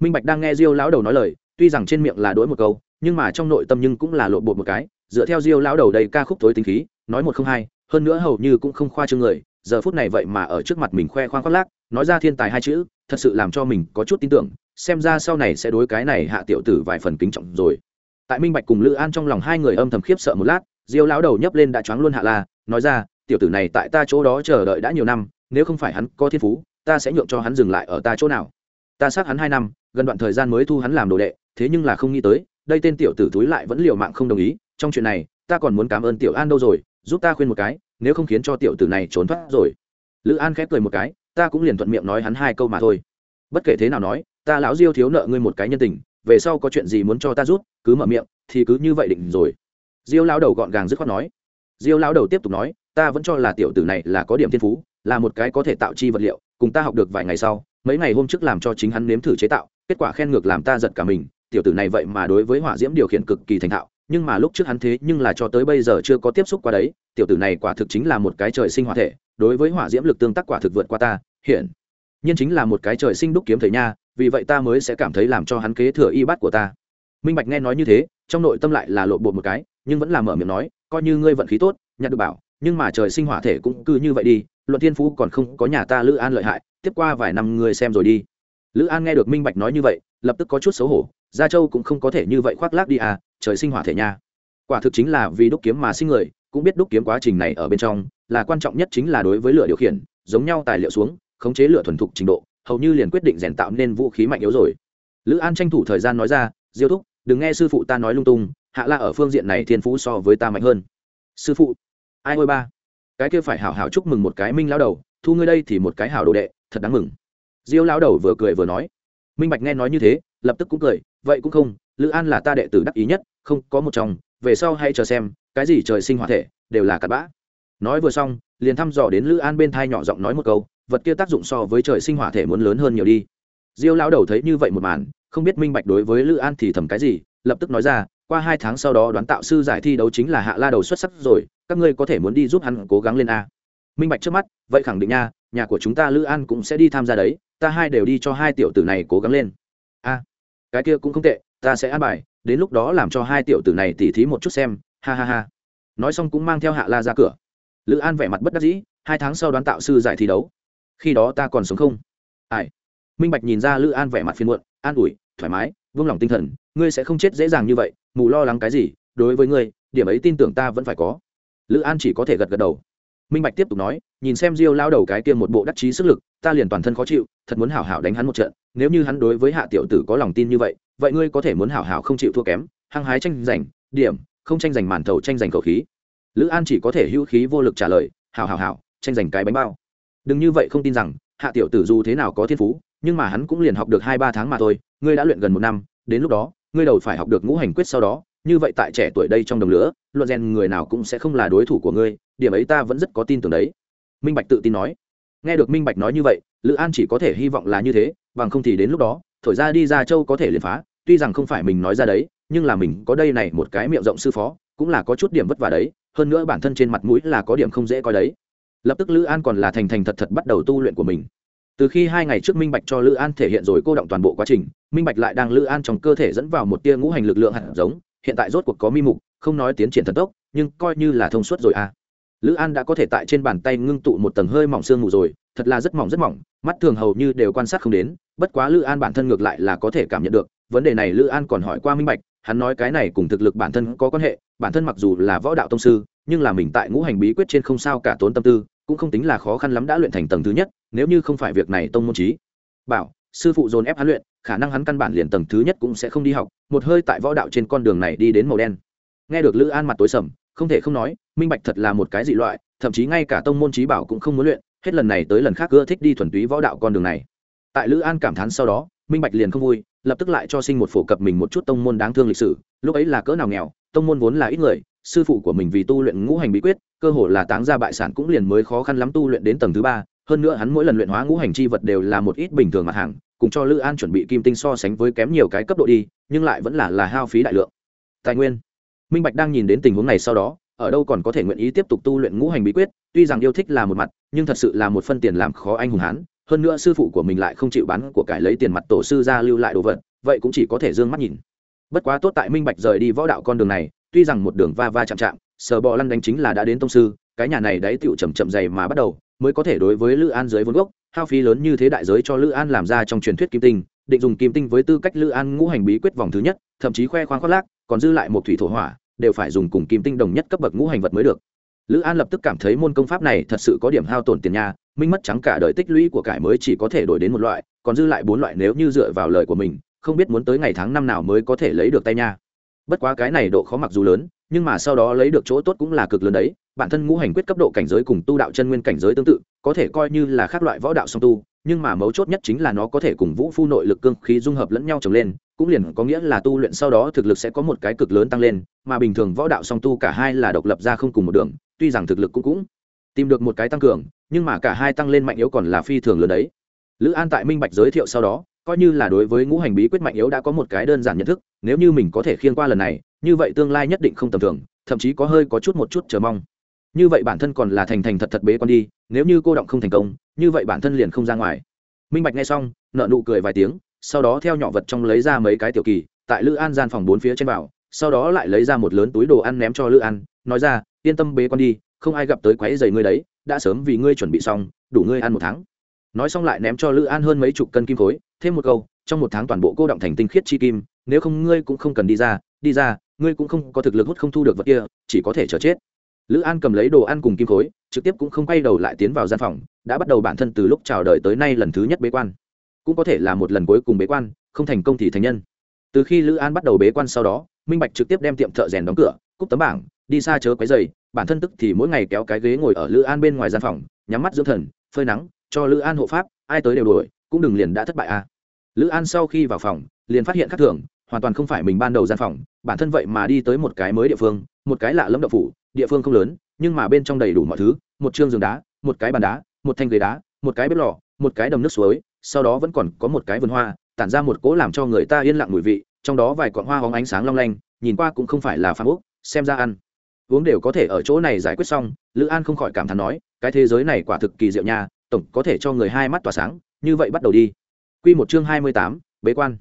minh bạch đang nghe diêu lão đầu nói lời, tuy rằng trên miệng là đối một câu, nhưng mà trong nội tâm nhưng cũng là lộ bột một cái. Dựa theo diêu lão đầu đầy ca khúc tối tính khí, nói một không hai hơn nữa hầu như cũng không khoa trương người, giờ phút này vậy mà ở trước mặt mình khoe khoang khoác lác, nói ra thiên tài hai chữ, thật sự làm cho mình có chút tin tưởng, xem ra sau này sẽ đối cái này hạ tiểu tử vài phần kính trọng rồi. Tại minh bạch cùng lữ an trong lòng hai người âm thầm khiếp sợ một lát, diêu lão đầu nhấp lên đã choáng luôn hạ la, nói ra, tiểu tử này tại ta chỗ đó chờ đợi đã nhiều năm, nếu không phải hắn có thiên phú, ta sẽ nhượng cho hắn dừng lại ở ta chỗ nào. Ta sát hắn hai năm, gần đoạn thời gian mới thu hắn làm đồ đệ, thế nhưng là không nghĩ tới, đây tên tiểu tử túi lại vẫn liều mạng không đồng ý, trong chuyện này, ta còn muốn cảm ơn tiểu an đâu rồi giúp ta khuyên một cái, nếu không khiến cho tiểu tử này trốn thoát rồi. Lữ an khép cười một cái, ta cũng liền thuận miệng nói hắn hai câu mà thôi. Bất kể thế nào nói, ta lão diêu thiếu nợ ngươi một cái nhân tình, về sau có chuyện gì muốn cho ta rút cứ mở miệng, thì cứ như vậy định rồi. Diêu lao đầu gọn gàng dứt khoát nói. Diêu lao đầu tiếp tục nói, ta vẫn cho là tiểu tử này là có điểm thiên phú, là một cái có thể tạo chi vật liệu, cùng ta học được vài ngày sau, mấy ngày hôm trước làm cho chính hắn nếm thử chế tạo, kết quả khen ngược làm ta giật cả mình, tiểu tử này vậy mà đối với hỏa diễm điều khiển cực kỳ thành thạo nhưng mà lúc trước hắn thế nhưng là cho tới bây giờ chưa có tiếp xúc qua đấy, tiểu tử này quả thực chính là một cái trời sinh hỏa thể, đối với hỏa diễm lực tương tác quả thực vượt qua ta, hiện nhiên chính là một cái trời sinh đúc kiếm thầy nha, vì vậy ta mới sẽ cảm thấy làm cho hắn kế thừa y bát của ta. Minh bạch nghe nói như thế, trong nội tâm lại là lộ bột một cái, nhưng vẫn là mở miệng nói, coi như ngươi vận khí tốt, nhặt được bảo, nhưng mà trời sinh hỏa thể cũng cứ như vậy đi, luận thiên phú còn không có nhà ta lữ an lợi hại, tiếp qua vài năm ngươi xem rồi đi. Lữ an nghe được minh bạch nói như vậy, lập tức có chút xấu hổ, gia châu cũng không có thể như vậy khoác lác đi à trời sinh hỏa thể nha. Quả thực chính là vì đúc kiếm mà sinh người, cũng biết đúc kiếm quá trình này ở bên trong, là quan trọng nhất chính là đối với lửa điều khiển, giống nhau tài liệu xuống, khống chế lửa thuần thục trình độ, hầu như liền quyết định rèn tạo nên vũ khí mạnh yếu rồi. Lữ an tranh thủ thời gian nói ra, diêu thúc, đừng nghe sư phụ ta nói lung tung, hạ la ở phương diện này thiên phú so với ta mạnh hơn. Sư phụ? Ai ôi ba? Cái kia phải hảo hảo chúc mừng một cái minh lão đầu, thu ngươi đây thì một cái hảo đồ đệ, thật đáng mừng. Diêu lão đầu vừa cười vừa nói. Minh bạch nghe nói như thế, lập tức cũng cười, vậy cũng không, lữ an là ta đệ tử đắc ý nhất không có một chồng, về sau hãy chờ xem, cái gì trời sinh hoạt thể, đều là cặn bã. Nói vừa xong, liền thăm dò đến lữ an bên thai nhỏ giọng nói một câu, vật kia tác dụng so với trời sinh hỏa thể muốn lớn hơn nhiều đi. Diêu lao đầu thấy như vậy một màn, không biết minh bạch đối với lữ an thì thầm cái gì, lập tức nói ra, qua hai tháng sau đó đoán tạo sư giải thi đấu chính là hạ la đầu xuất sắc rồi, các ngươi có thể muốn đi giúp hắn cố gắng lên a. Minh bạch trước mắt, vậy khẳng định nha, nhà của chúng ta lữ an cũng sẽ đi tham gia đấy, ta hai đều đi cho hai tiểu tử này cố gắng lên. A, cái kia cũng không tệ, ta sẽ an bài đến lúc đó làm cho hai tiểu tử này tỉ thí một chút xem, ha ha ha. Nói xong cũng mang theo hạ la ra cửa. Lữ an vẻ mặt bất đắc dĩ, hai tháng sau đoán tạo sư giải thi đấu. Khi đó ta còn sống không? Ai? Minh bạch nhìn ra lữ an vẻ mặt phiền muộn, an ủi, thoải mái, vung lòng tinh thần, ngươi sẽ không chết dễ dàng như vậy, mù lo lắng cái gì, đối với ngươi, điểm ấy tin tưởng ta vẫn phải có. Lữ an chỉ có thể gật gật đầu. Minh bạch tiếp tục nói, nhìn xem diêu lao đầu cái kia một bộ đắc chí sức lực, ta liền toàn thân khó chịu, thật muốn hảo hảo đánh hắn một trận nếu như hắn đối với hạ tiểu tử có lòng tin như vậy vậy ngươi có thể muốn hảo hảo không chịu thua kém, hăng hái tranh giành, điểm, không tranh giành màn thầu, tranh giành cầu khí. Lữ an chỉ có thể hữu khí vô lực trả lời, hảo hảo hảo, tranh giành cái bánh bao. Đừng như vậy không tin rằng, hạ tiểu tử dù thế nào có thiên phú, nhưng mà hắn cũng liền học được hai ba tháng mà thôi, ngươi đã luyện gần một năm, đến lúc đó, ngươi đầu phải học được ngũ hành quyết sau đó, như vậy tại trẻ tuổi đây trong đồng lửa, luận rèn người nào cũng sẽ không là đối thủ của ngươi, điểm ấy ta vẫn rất có tin tưởng đấy. Minh bạch tự tin nói. Nghe được minh bạch nói như vậy, lữ an chỉ có thể hy vọng là như thế bằng không thì đến lúc đó, thổi ra đi ra châu có thể liền phá, tuy rằng không phải mình nói ra đấy, nhưng là mình có đây này một cái miệng rộng sư phó, cũng là có chút điểm vất vả đấy, hơn nữa bản thân trên mặt mũi là có điểm không dễ coi đấy. Lập tức lữ an còn là thành thành thật thật bắt đầu tu luyện của mình. Từ khi hai ngày trước minh bạch cho lữ an thể hiện rồi cô động toàn bộ quá trình, minh bạch lại đang lữ an trong cơ thể dẫn vào một tia ngũ hành lực lượng hạt giống, hiện tại rốt cuộc có mi mục, không nói tiến triển thần tốc, nhưng coi như là thông suốt rồi à. Lữ an đã có thể tại trên bàn tay ngưng tụ một tầng hơi mỏng xương mù rồi thật là rất mỏng rất mỏng. Mắt thường hầu như đều quan sát không đến, bất quá lữ an bản thân ngược lại là có thể cảm nhận được. Vấn đề này lữ an còn hỏi qua minh bạch, hắn nói cái này cùng thực lực bản thân có quan hệ, bản thân mặc dù là võ đạo tông sư, nhưng là mình tại ngũ hành bí quyết trên không sao cả tốn tâm tư, cũng không tính là khó khăn lắm đã luyện thành tầng thứ nhất, nếu như không phải việc này tông môn trí. Bảo, sư phụ dồn ép hắn luyện, khả năng hắn căn bản liền tầng thứ nhất cũng sẽ không đi học, một hơi tại võ đạo trên con đường này đi đến màu đen. Nghe được lữ an mặt tối sầm, không thể không nói, minh bạch thật là một cái dị loại, thậm chí ngay cả tông môn trí bảo cũng không muốn luyện hết lần này tới lần khác ưa thích đi thuần túy võ đạo con đường này. Tại lữ an cảm thán sau đó, minh bạch liền không vui, lập tức lại cho sinh một phổ cập mình một chút tông môn đáng thương lịch sử. Lúc ấy là cỡ nào nghèo, tông môn vốn là ít người, sư phụ của mình vì tu luyện ngũ hành bí quyết, cơ hồ là táng ra bại sản cũng liền mới khó khăn lắm tu luyện đến tầng thứ ba. Hơn nữa hắn mỗi lần luyện hóa ngũ hành chi vật đều là một ít bình thường mặt hàng, cùng cho lữ an chuẩn bị kim tinh so sánh với kém nhiều cái cấp độ đi, nhưng lại vẫn là là hao phí đại lượng. Tài nguyên. Minh bạch đang nhìn đến tình huống này sau đó, ở đâu còn có thể nguyện ý tiếp tục tu luyện ngũ hành bí quyết, tuy rằng yêu thích là một mặt nhưng thật sự là một phân tiền làm khó anh hùng hán, hơn nữa sư phụ của mình lại không chịu bán của cải lấy tiền mặt tổ sư ra lưu lại đồ vật, vậy cũng chỉ có thể d ư ơ n g mắt nhìn. Bất quá tốt tại minh bạch rời đi võ đạo con đường này, tuy rằng một đường va va chạm chạm, sờ bò lăn đánh chính là đã đến tông sư, cái nhà này đáy tựu chầm chậm dày mà bắt đầu, mới có thể đối với lữ an dưới vốn gốc, hao phí lớn như thế đại giới cho lữ an làm ra trong truyền thuyết kim tinh, định dùng kim tinh với tư cách lữ an ngũ hành bí quyết vòng thứ nhất, thậm chí khoe khoang khoác lác, còn dư lại một thủy thổ hỏa, đều phải dùng cùng kim tinh đồng nhất cấp bậc ngũ hành vật mới được lữ an lập tức cảm thấy môn công pháp này thật sự có điểm hao tổn tiền nha, minh mất trắng cả đời tích lũy của cải mới chỉ có thể đổi đến một loại còn dư lại bốn loại nếu như dựa vào lời của mình không biết muốn tới ngày tháng năm nào mới có thể lấy được tay nha. Bất quá cái này độ khó mặc dù lớn nhưng mà sau đó lấy được chỗ tốt cũng là cực lớn đấy bản thân ngũ hành quyết cấp độ cảnh giới cùng tu đạo chân nguyên cảnh giới tương tự có thể coi như là khác loại võ đạo song tu nhưng mà mấu chốt nhất chính là nó có thể cùng vũ phu nội lực cương khí dung hợp lẫn nhau trồng lên, cũng liền có nghĩa là tu luyện sau đó thực lực sẽ có một cái cực lớn tăng lên, mà bình thường võ đạo song tu cả hai là độc lập ra không cùng một đường, tuy rằng thực lực cũng cũng tìm được một cái tăng cường, nhưng mà cả hai tăng lên mạnh yếu còn là phi thường lớn đấy. Lữ an tại minh bạch giới thiệu sau đó, coi như là đối với ngũ hành bí quyết mạnh yếu đã có một cái đơn giản nhận thức, nếu như mình có thể khiêng qua lần này, như vậy tương lai nhất định không tầm thường, thậm chí có hơi có chút một chút chờ mong. Như vậy bản thân còn là thành thành thật thật bế con đi, nếu như cô động không thành công như vậy bản thân liền không ra ngoài. Minh bạch nghe xong nợ nụ cười vài tiếng, sau đó theo nhỏ vật trong lấy ra mấy cái tiểu kỳ, tại lữ an gian phòng bốn phía trên bảo, sau đó lại lấy ra một lớn túi đồ ăn ném cho lữ an, nói ra, yên tâm bế con đi, không ai gặp tới quáy dày ngươi đấy, đã sớm vì ngươi chuẩn bị xong, đủ ngươi ăn một tháng. Nói xong lại ném cho lữ an hơn mấy chục cân kim khối, thêm một câu, trong một tháng toàn bộ cô động thành tinh khiết chi kim, nếu không ngươi cũng không cần đi ra đi ra, ngươi cũng không có thực lực hút không thu được vật kia, chỉ có thể chờ chết lữ an cầm lấy đồ ăn cùng kim khối, trực tiếp cũng không quay đầu lại tiến vào gian phòng, đã bắt đầu bản thân từ lúc chào đời tới nay lần thứ nhất bế quan. Cũng có thể là một lần cuối cùng bế quan, không thành công thì thành nhân. Từ khi lữ an bắt đầu bế quan sau đó, minh bạch trực tiếp đem tiệm thợ rèn đóng cửa, cúp tấm bảng, đi xa chớ quấy dày bản thân tức thì mỗi ngày kéo cái ghế ngồi ở lữ an bên ngoài gian phòng, nhắm mắt dưỡng thần, phơi nắng, cho lữ an hộ pháp, ai tới đều đuổi, cũng đừng liền đã thất bại à. Lữ an sau khi vào phòng, liền phát hiện các thường hoàn toàn không phải mình ban đầu gian phòng, bản thân vậy mà đi tới một cái mới địa phương, một cái lạ lẫm đậu phủ, địa phương không lớn, nhưng mà bên trong đầy đủ mọi thứ, một chương giường đá, một cái bàn đá, một thanh ghế đá, một cái bếp lò, một cái đầm nước suối, sau đó vẫn còn có một cái vườn hoa, tản ra một cỗ làm cho người ta yên lặng mùi vị, trong đó vài cọn hoa hóng ánh sáng long lanh, nhìn qua cũng không phải là phạm úc, xem ra ăn, uống đều có thể ở chỗ này giải quyết xong, lữ an không khỏi cảm thán nói, cái thế giới này quả thực kỳ diệu nha, tổng có thể cho người hai mắt tỏa sáng, như vậy bắt đầu đi. Q một chương hai mươi tám, bế quan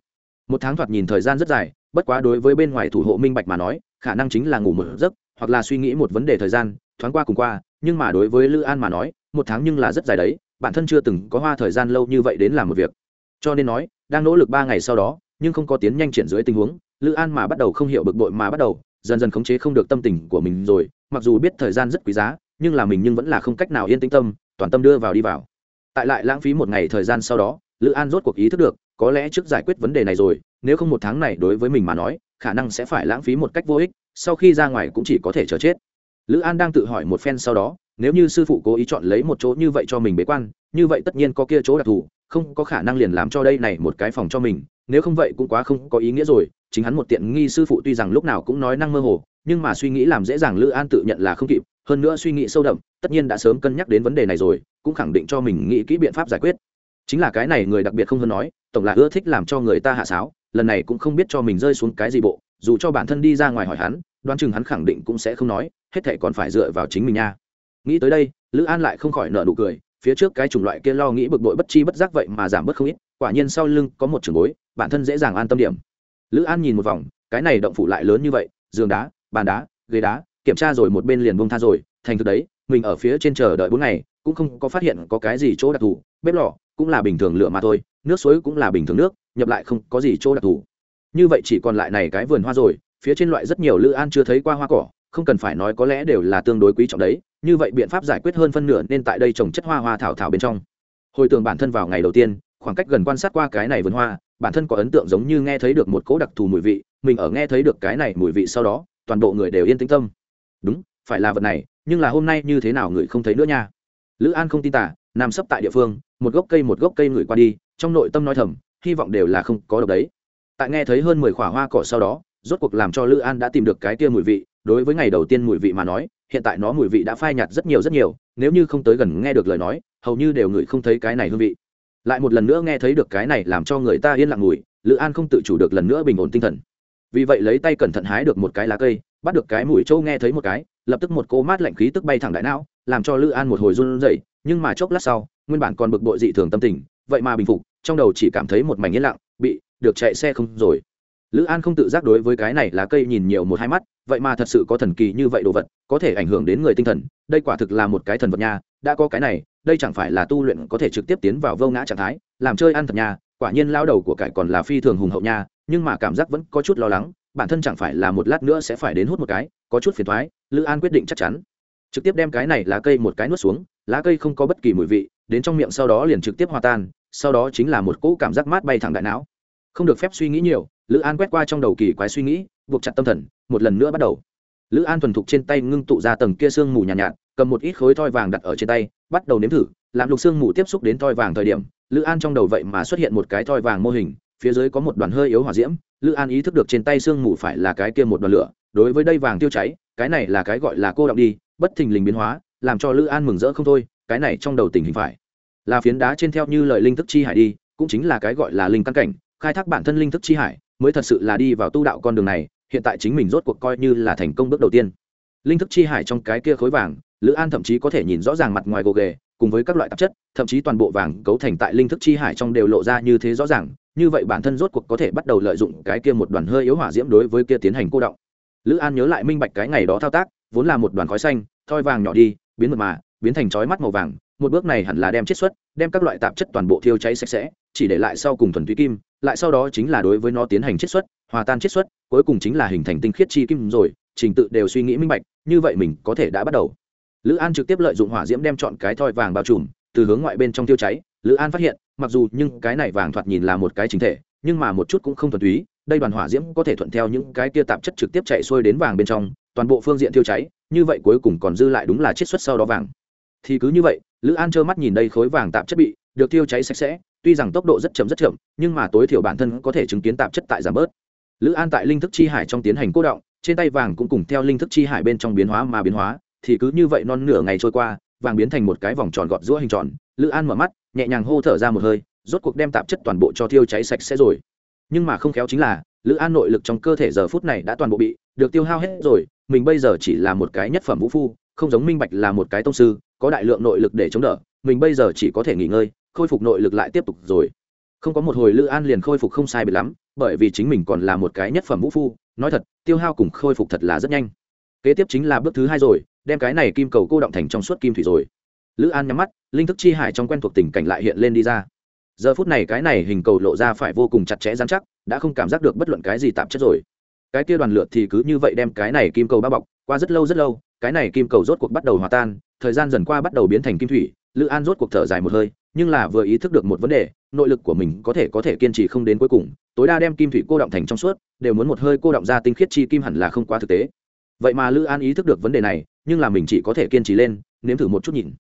một tháng thoạt nhìn thời gian rất dài, bất quá đối với bên ngoài thủ hộ minh bạch mà nói, khả năng chính là ngủ một giấc, hoặc là suy nghĩ một vấn đề thời gian, thoáng qua cùng qua, nhưng mà đối với lữ an mà nói, một tháng nhưng là rất dài đấy, bản thân chưa từng có hoa thời gian lâu như vậy đến làm một việc. Cho nên nói, đang nỗ lực ba ngày sau đó, nhưng không có tiến nhanh triển dưới tình huống, lữ an mà bắt đầu không hiểu bực bội mà bắt đầu, dần dần khống chế không được tâm tình của mình rồi, mặc dù biết thời gian rất quý giá, nhưng là mình nhưng vẫn là không cách nào yên tĩnh tâm, toàn tâm đưa vào đi vào. Tại lại lãng phí một ngày thời gian sau đó, lữ an rốt cuộc ý thức được có lẽ trước giải quyết vấn đề này rồi, nếu không một tháng này đối với mình mà nói, khả năng sẽ phải lãng phí một cách vô ích, sau khi ra ngoài cũng chỉ có thể chờ chết. Lữ an đang tự hỏi một phen sau đó, nếu như sư phụ cố ý chọn lấy một chỗ như vậy cho mình bế quan, như vậy tất nhiên có kia chỗ đặc thù, không có khả năng liền làm cho đây này một cái phòng cho mình, nếu không vậy cũng quá không có ý nghĩa rồi, chính hắn một tiện nghi sư phụ tuy rằng lúc nào cũng nói năng mơ hồ, nhưng mà suy nghĩ làm dễ dàng lữ an tự nhận là không kịp, hơn nữa suy nghĩ sâu đậm, tất nhiên đã sớm cân nhắc đến vấn đề này rồi, cũng khẳng định cho mình nghĩ kỹ biện pháp giải quyết chính là cái này người đặc biệt không hơn nói, tổng là ưa thích làm cho người ta hạ sáo, lần này cũng không biết cho mình rơi xuống cái gì bộ, dù cho bản thân đi ra ngoài hỏi hắn, đoán chừng hắn khẳng định cũng sẽ không nói, hết thệ còn phải dựa vào chính mình nha. Nghĩ tới đây, lữ an lại không khỏi nợ nụ cười, phía trước cái chủng loại kia lo nghĩ bực bội bất chi bất giác vậy mà giảm bớt không ít, quả nhiên sau lưng có một trường bối, bản thân dễ dàng an tâm điểm. Lữ an nhìn một vòng, cái này động phủ lại lớn như vậy, giường đá, bàn đá, ghế đá, kiểm tra rồi một bên liền bông tha rồi, thành thực đấy, mình ở phía trên chờ đợi bốn ngày, cũng không có phát hiện có cái gì chỗ đặc thù, bếp lò cũng là bình thường lửa mà thôi, nước suối cũng là bình thường nước, nhập lại không có gì chỗ đặc thù. Như vậy chỉ còn lại này cái vườn hoa rồi, phía trên loại rất nhiều lữ an chưa thấy qua hoa cỏ, không cần phải nói có lẽ đều là tương đối quý trọng đấy, như vậy biện pháp giải quyết hơn phân nửa nên tại đây trồng chất hoa hoa thảo thảo bên trong. Hồi tưởng bản thân vào ngày đầu tiên, khoảng cách gần quan sát qua cái này vườn hoa, bản thân có ấn tượng giống như nghe thấy được một cỗ đặc thù mùi vị, mình ở nghe thấy được cái này mùi vị sau đó, toàn bộ người đều yên tĩnh tâm. Đúng, phải là vật này, nhưng là hôm nay như thế nào người không thấy nữa nha. Lữ an không tin tả nằm sấp tại địa phương, một gốc cây một gốc cây ngửi qua đi, trong nội tâm nói thầm, hy vọng đều là không có độc đấy. Tại nghe thấy hơn mười khỏa hoa cỏ sau đó, rốt cuộc làm cho lữ an đã tìm được cái kia mùi vị, đối với ngày đầu tiên mùi vị mà nói, hiện tại nó mùi vị đã phai nhạt rất nhiều rất nhiều, nếu như không tới gần nghe được lời nói, hầu như đều ngửi không thấy cái này hương vị. Lại một lần nữa nghe thấy được cái này làm cho người ta yên lặng mùi lữ an không tự chủ được lần nữa bình ổn tinh thần. Vì vậy lấy tay cẩn thận hái được một cái lá cây, bắt được cái mũi trâu nghe thấy một cái, lập tức một cô mát lạnh khí tức bay thẳng đại não, làm cho lữ an một hồi run rẩy nhưng mà chốc lát sau, nguyên bản còn bực bội dị thường tâm tình, vậy mà bình phục, trong đầu chỉ cảm thấy một mảnh yên lặng, bị, được chạy xe không rồi. Lữ an không tự giác đối với cái này lá cây nhìn nhiều một hai mắt, vậy mà thật sự có thần kỳ như vậy đồ vật, có thể ảnh hưởng đến người tinh thần, đây quả thực là một cái thần vật nha, đã có cái này, đây chẳng phải là tu luyện có thể trực tiếp tiến vào vô ngã trạng thái, làm chơi ăn thật nha, quả nhiên lao đầu của cải còn là phi thường hùng hậu nha, nhưng mà cảm giác vẫn có chút lo lắng, bản thân chẳng phải là một lát nữa sẽ phải đến hút một cái, có chút phiền thoái lữ an quyết định chắc chắn trực tiếp đem cái này lá cây một cái nuốt xuống lá cây không có bất kỳ mùi vị đến trong miệng sau đó liền trực tiếp hòa tan sau đó chính là một cỗ cảm giác mát bay thẳng đại não. Không được phép suy nghĩ nhiều lữ an quét qua trong đầu kỳ quái suy nghĩ buộc chặt tâm thần một lần nữa bắt đầu. Lữ an thuần thục trên tay ngưng tụ ra tầng kia sương mù nhàn nhạt, nhạt cầm một ít khối thoi vàng đặt ở trên tay bắt đầu nếm thử làm lục sương mù tiếp xúc đến thoi vàng thời điểm lữ an trong đầu vậy mà xuất hiện một cái thoi vàng mô hình phía dưới có một đoàn hơi yếu hỏa diễm lữ an ý thức được trên tay sương mù phải là cái kia một đoàn lửa đối với đây vàng tiêu cháy cái này là cái gọi là cô động đi bất thình lình biến hóa, làm cho lữ an mừng rỡ không thôi, cái này trong đầu tình hình phải. Là phiến đá trên theo như lời linh thức chi hải đi, cũng chính là cái gọi là linh căn cảnh, khai thác bản thân linh thức chi hải, mới thật sự là đi vào tu đạo con đường này, hiện tại chính mình rốt cuộc coi như là thành công bước đầu tiên. Linh thức chi hải trong cái kia khối vàng, lữ an thậm chí có thể nhìn rõ ràng mặt ngoài gồ ghề, cùng với các loại tạp chất, thậm chí toàn bộ vàng cấu thành tại linh thức chi hải trong đều lộ ra như thế rõ ràng, như vậy bản thân rốt cuộc có thể bắt đầu lợi dụng cái kia một đoàn hơi yếu hỏa diễm đối với kia tiến hành cô động. Lữ an nhớ lại minh bạch cái ngày đó thao tác vốn là một đoàn khói xanh, thoi vàng nhỏ đi, biến mật mà, biến thành chói mắt màu vàng. Một bước này hẳn là đem chiết xuất, đem các loại tạp chất toàn bộ thiêu cháy sạch sẽ, chỉ để lại sau cùng thuần túy kim, lại sau đó chính là đối với nó tiến hành chiết xuất, hòa tan chiết xuất, cuối cùng chính là hình thành tinh khiết chi kim rồi, trình tự đều suy nghĩ minh bạch, như vậy mình có thể đã bắt đầu. Lữ an trực tiếp lợi dụng hỏa diễm đem chọn cái thoi vàng bao trùm, từ hướng ngoại bên trong tiêu cháy. Lữ an phát hiện, mặc dù nhưng cái này vàng thoạt nhìn là một cái chính thể, nhưng mà một chút cũng không thuần túy, đây đoàn hỏa diễm có thể thuận theo những cái kia tạp chất trực tiếp chạy xuôi đến vàng bên trong toàn bộ phương diện thiêu cháy, như vậy cuối cùng còn dư lại đúng là chiết xuất sau đó vàng. Thì cứ như vậy, lữ an trơ mắt nhìn đây khối vàng tạp chất bị, được thiêu cháy sạch sẽ, tuy rằng tốc độ rất chậm rất chậm, nhưng mà tối thiểu bản thân có thể chứng kiến tạp chất tại giảm bớt. Lữ an tại linh thức chi hải trong tiến hành cố động, trên tay vàng cũng cùng theo linh thức chi hải bên trong biến hóa mà biến hóa, thì cứ như vậy non nửa ngày trôi qua, vàng biến thành một cái vòng tròn gọt giữa hình tròn, lữ an mở mắt, nhẹ nhàng hô thở ra một hơi, rốt cuộc đem tạp chất toàn bộ cho thiêu cháy sạch sẽ rồi. Nhưng mà không khéo chính là, lữ an nội lực trong cơ thể giờ phút này đã toàn bộ bị, được tiêu hao hết rồi mình bây giờ chỉ là một cái nhất phẩm vũ phu, không giống minh bạch là một cái tông sư, có đại lượng nội lực để chống đỡ, mình bây giờ chỉ có thể nghỉ ngơi, khôi phục nội lực lại tiếp tục rồi. Không có một hồi lữ an liền khôi phục không sai bị lắm, bởi vì chính mình còn là một cái nhất phẩm vũ phu, nói thật, tiêu hao cùng khôi phục thật là rất nhanh. Kế tiếp chính là bước thứ hai rồi, đem cái này kim cầu cô động thành trong suốt kim thủy rồi. Lữ an nhắm mắt, linh thức chi hải trong quen thuộc tình cảnh lại hiện lên đi ra. Giờ phút này cái này hình cầu lộ ra phải vô cùng chặt chẽ dán chắc, đã không cảm giác được bất luận cái gì tạp chất rồi cái kia đoàn lượt thì cứ như vậy đem cái này kim cầu bao bọc, qua rất lâu rất lâu, cái này kim cầu rốt cuộc bắt đầu hòa tan, thời gian dần qua bắt đầu biến thành kim thủy, lữ an rốt cuộc thở dài một hơi, nhưng là vừa ý thức được một vấn đề, nội lực của mình có thể có thể kiên trì không đến cuối cùng, tối đa đem kim thủy cô động thành trong suốt, đều muốn một hơi cô động ra tinh khiết chi kim hẳn là không quá thực tế. Vậy mà lữ an ý thức được vấn đề này, nhưng là mình chỉ có thể kiên trì lên, nếm thử một chút nhìn.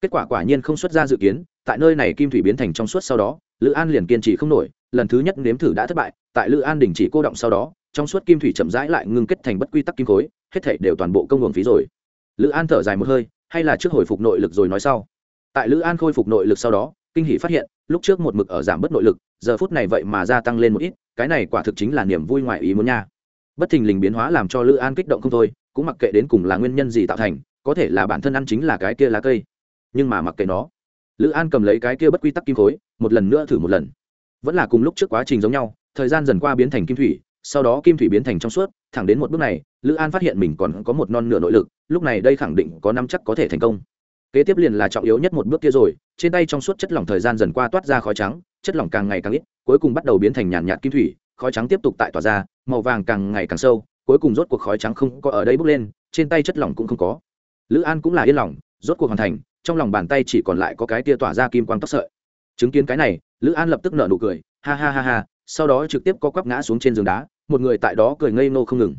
Kết quả quả nhiên không xuất ra dự kiến, tại nơi này kim thủy biến thành trong suốt sau đó, lữ an liền kiên trì không nổi, lần thứ nhất nếm thử đã thất bại, tại lữ an đình chỉ cô động sau đó trong suốt kim thủy chậm rãi lại ngưng kết thành bất quy tắc kim khối, hết thể đều toàn bộ công nguồn phí rồi. Lữ an thở dài một hơi, hay là trước hồi phục nội lực rồi nói sau. Tại lữ an khôi phục nội lực sau đó, kinh hỷ phát hiện, lúc trước một mực ở giảm bớt nội lực, giờ phút này vậy mà gia tăng lên một ít, cái này quả thực chính là niềm vui ngoại ý muốn nha. Bất thình lình biến hóa làm cho lữ an kích động không thôi, cũng mặc kệ đến cùng là nguyên nhân gì tạo thành, có thể là bản thân ăn chính là cái kia lá cây. Nhưng mà mặc kệ nó, lữ an cầm lấy cái kia bất quy tắc kim khối, một lần nữa thử một lần. Vẫn là cùng lúc trước quá trình giống nhau, thời gian dần qua biến thành kim thủy sau đó kim thủy biến thành trong suốt, thẳng đến một bước này, lữ an phát hiện mình còn có một non nửa nội lực, lúc này đây khẳng định có năm chắc có thể thành công. Kế tiếp liền là trọng yếu nhất một bước kia rồi, trên tay trong suốt chất lỏng thời gian dần qua toát ra khói trắng, chất lỏng càng ngày càng ít, cuối cùng bắt đầu biến thành nhàn nhạt kim thủy, khói trắng tiếp tục tại tỏa ra, màu vàng càng ngày càng sâu, cuối cùng rốt cuộc khói trắng không có ở đây bốc lên, trên tay chất lỏng cũng không có. Lữ an cũng là yên lòng, rốt cuộc hoàn thành, trong lòng bàn tay chỉ còn lại có cái tia tỏa ra kim quang tóc sợi. Chứng kiến cái này, lữ an lập tức nở nụ cười, ha ha ha ha, sau đó trực tiếp có quắp ngã xuống trên giường đá một người tại đó cười ngây nô không ngừng.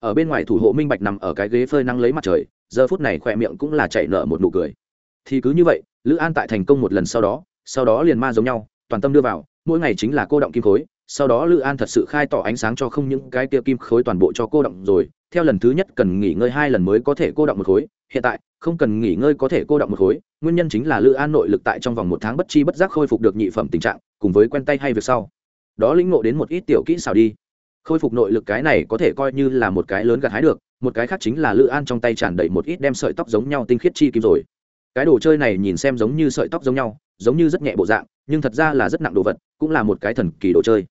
Ở bên ngoài thủ hộ minh bạch nằm ở cái ghế phơi nắng lấy mặt trời, giờ phút này khỏe miệng cũng là chảy nở một nụ cười. Thì cứ như vậy, lữ an tại thành công một lần sau đó sau đó liền ma giống nhau, toàn tâm đưa vào, mỗi ngày chính là cô động kim khối, sau đó lữ an thật sự khai tỏ ánh sáng cho không những cái tia kim khối toàn bộ cho cô động rồi, theo lần thứ nhất cần nghỉ ngơi hai lần mới có thể cô động một khối, hiện tại, không cần nghỉ ngơi có thể cô động một khối, nguyên nhân chính là lữ an nội lực tại trong vòng một tháng bất chi bất giác khôi phục được nhị phẩm tình trạng, cùng với quen tay hay việc sau. Đó lĩnh ngộ đến một ít tiểu kỹ xảo đi khôi phục nội lực cái này có thể coi như là một cái lớn gặt hái được, một cái khác chính là lữ an trong tay tràn đầy một ít đem sợi tóc giống nhau tinh khiết chi kim rồi. Cái đồ chơi này nhìn xem giống như sợi tóc giống nhau, giống như rất nhẹ bộ dạng, nhưng thật ra là rất nặng đồ vật, cũng là một cái thần kỳ đồ chơi.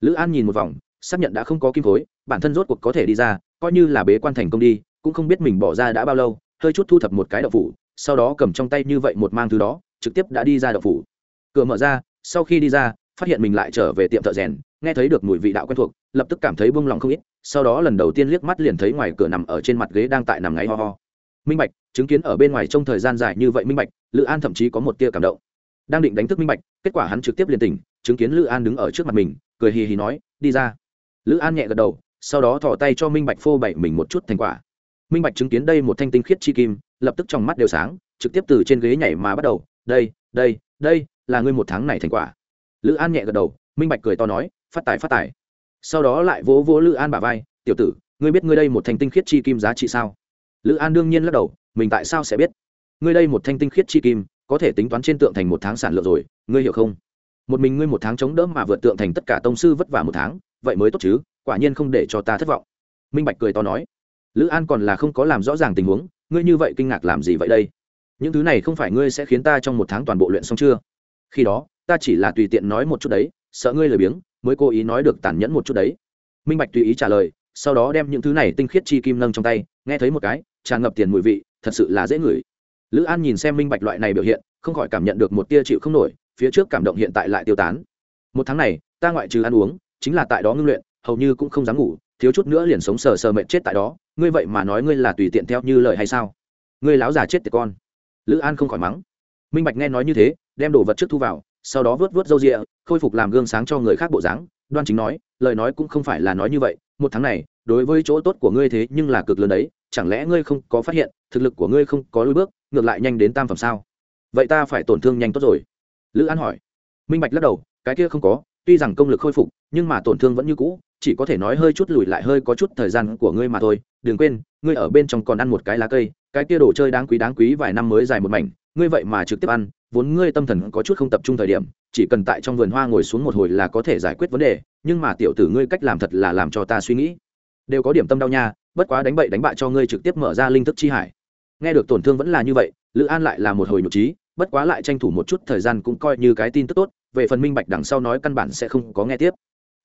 Lữ an nhìn một vòng, xác nhận đã không có kim khối, bản thân rốt cuộc có thể đi ra, coi như là bế quan thành công đi, cũng không biết mình bỏ ra đã bao lâu, hơi chút thu thập một cái đậu phủ, sau đó cầm trong tay như vậy một mang thứ đó, trực tiếp đã đi ra đậu phủ. Cửa mở ra, sau khi đi ra, phát hiện mình lại trở về tiệm thợ rèn nghe thấy được mùi vị đạo quen thuộc, lập tức cảm thấy bông lòng không ít, sau đó lần đầu tiên liếc mắt liền thấy ngoài cửa nằm ở trên mặt ghế đang tại nằm ngáy ho ho. Minh bạch, chứng kiến ở bên ngoài trong thời gian dài như vậy minh bạch, lữ an thậm chí có một tia cảm động. Đang định đánh thức minh bạch, kết quả hắn trực tiếp liền tỉnh, chứng kiến lữ an đứng ở trước mặt mình, cười hì hì nói, đi ra. Lữ an nhẹ gật đầu, sau đó thỏ tay cho minh bạch phô bày mình một chút thành quả. Minh bạch chứng kiến đây một thanh tinh khiết chi kim, lập tức trong mắt đều sáng, trực tiếp từ trên ghế nhảy mà bắt đầu, đây đây đây, là ngươi một tháng này thành quả. Lữ an nhẹ gật đầu, minh bạch cười to nói phát tài phát tài. Sau đó lại vỗ vỗ lữ an bả vai, tiểu tử, ngươi biết ngươi đây một thanh tinh khiết chi kim giá trị sao? Lữ an đương nhiên lắc đầu, mình tại sao sẽ biết? Ngươi đây một thanh tinh khiết chi kim, có thể tính toán trên tượng thành một tháng sản lượng rồi, ngươi hiểu không? Một mình ngươi một tháng chống đỡ mà vượt tượng thành tất cả tông sư vất vả một tháng, vậy mới tốt chứ, quả nhiên không để cho ta thất vọng. Minh bạch cười to nói. Lữ an còn là không có làm rõ ràng tình huống, ngươi như vậy kinh ngạc làm gì vậy đây? Những thứ này không phải ngươi sẽ khiến ta trong một tháng toàn bộ luyện xong chưa? Khi đó, ta chỉ là tùy tiện nói một chút đấy, sợ ngươi lười biếng mới cố ý nói được tàn nhẫn một chút đấy. Minh bạch tùy ý trả lời, sau đó đem những thứ này tinh khiết chi kim nâng trong tay, nghe thấy một cái, tràn ngập tiền mùi vị, thật sự là dễ ngửi. Lữ an nhìn xem minh bạch loại này biểu hiện, không khỏi cảm nhận được một tia chịu không nổi, phía trước cảm động hiện tại lại tiêu tán. Một tháng này, ta ngoại trừ ăn uống, chính là tại đó ngưng luyện, hầu như cũng không dám ngủ, thiếu chút nữa liền sống sờ sờ mệt chết tại đó. Ngươi vậy mà nói ngươi là tùy tiện theo như lời hay sao? Ngươi láo già chết tiệt con. Lữ an không khỏi mắng. Minh bạch nghe nói như thế, đem đồ vật trước thu vào sau đó vớt vớt râu rịa, khôi phục làm gương sáng cho người khác bộ dáng. Đoan chính nói, lời nói cũng không phải là nói như vậy, một tháng này, đối với chỗ tốt của ngươi thế nhưng là cực lớn đấy, chẳng lẽ ngươi không có phát hiện, thực lực của ngươi không có lối bước, ngược lại nhanh đến tam phẩm sao? Vậy ta phải tổn thương nhanh tốt rồi. Lữ an hỏi. Minh bạch lắc đầu, cái kia không có, tuy rằng công lực khôi phục, nhưng mà tổn thương vẫn như cũ, chỉ có thể nói hơi chút lùi lại hơi có chút thời gian của ngươi mà thôi. Đừng quên, ngươi ở bên trong còn ăn một cái lá cây, cái kia đồ chơi đáng quý đáng quý vài năm mới dài một mảnh, ngươi vậy mà trực tiếp ăn vốn ngươi tâm thần có chút không tập trung thời điểm, chỉ cần tại trong vườn hoa ngồi xuống một hồi là có thể giải quyết vấn đề, nhưng mà tiểu tử ngươi cách làm thật là làm cho ta suy nghĩ. Đều có điểm tâm đau nha, bất quá đánh bậy đánh bại cho ngươi trực tiếp mở ra linh thức chi hải. Nghe được tổn thương vẫn là như vậy, lữ an lại là một hồi nhục trí, bất quá lại tranh thủ một chút thời gian cũng coi như cái tin tức tốt, về phần minh bạch đằng sau nói căn bản sẽ không có nghe tiếp.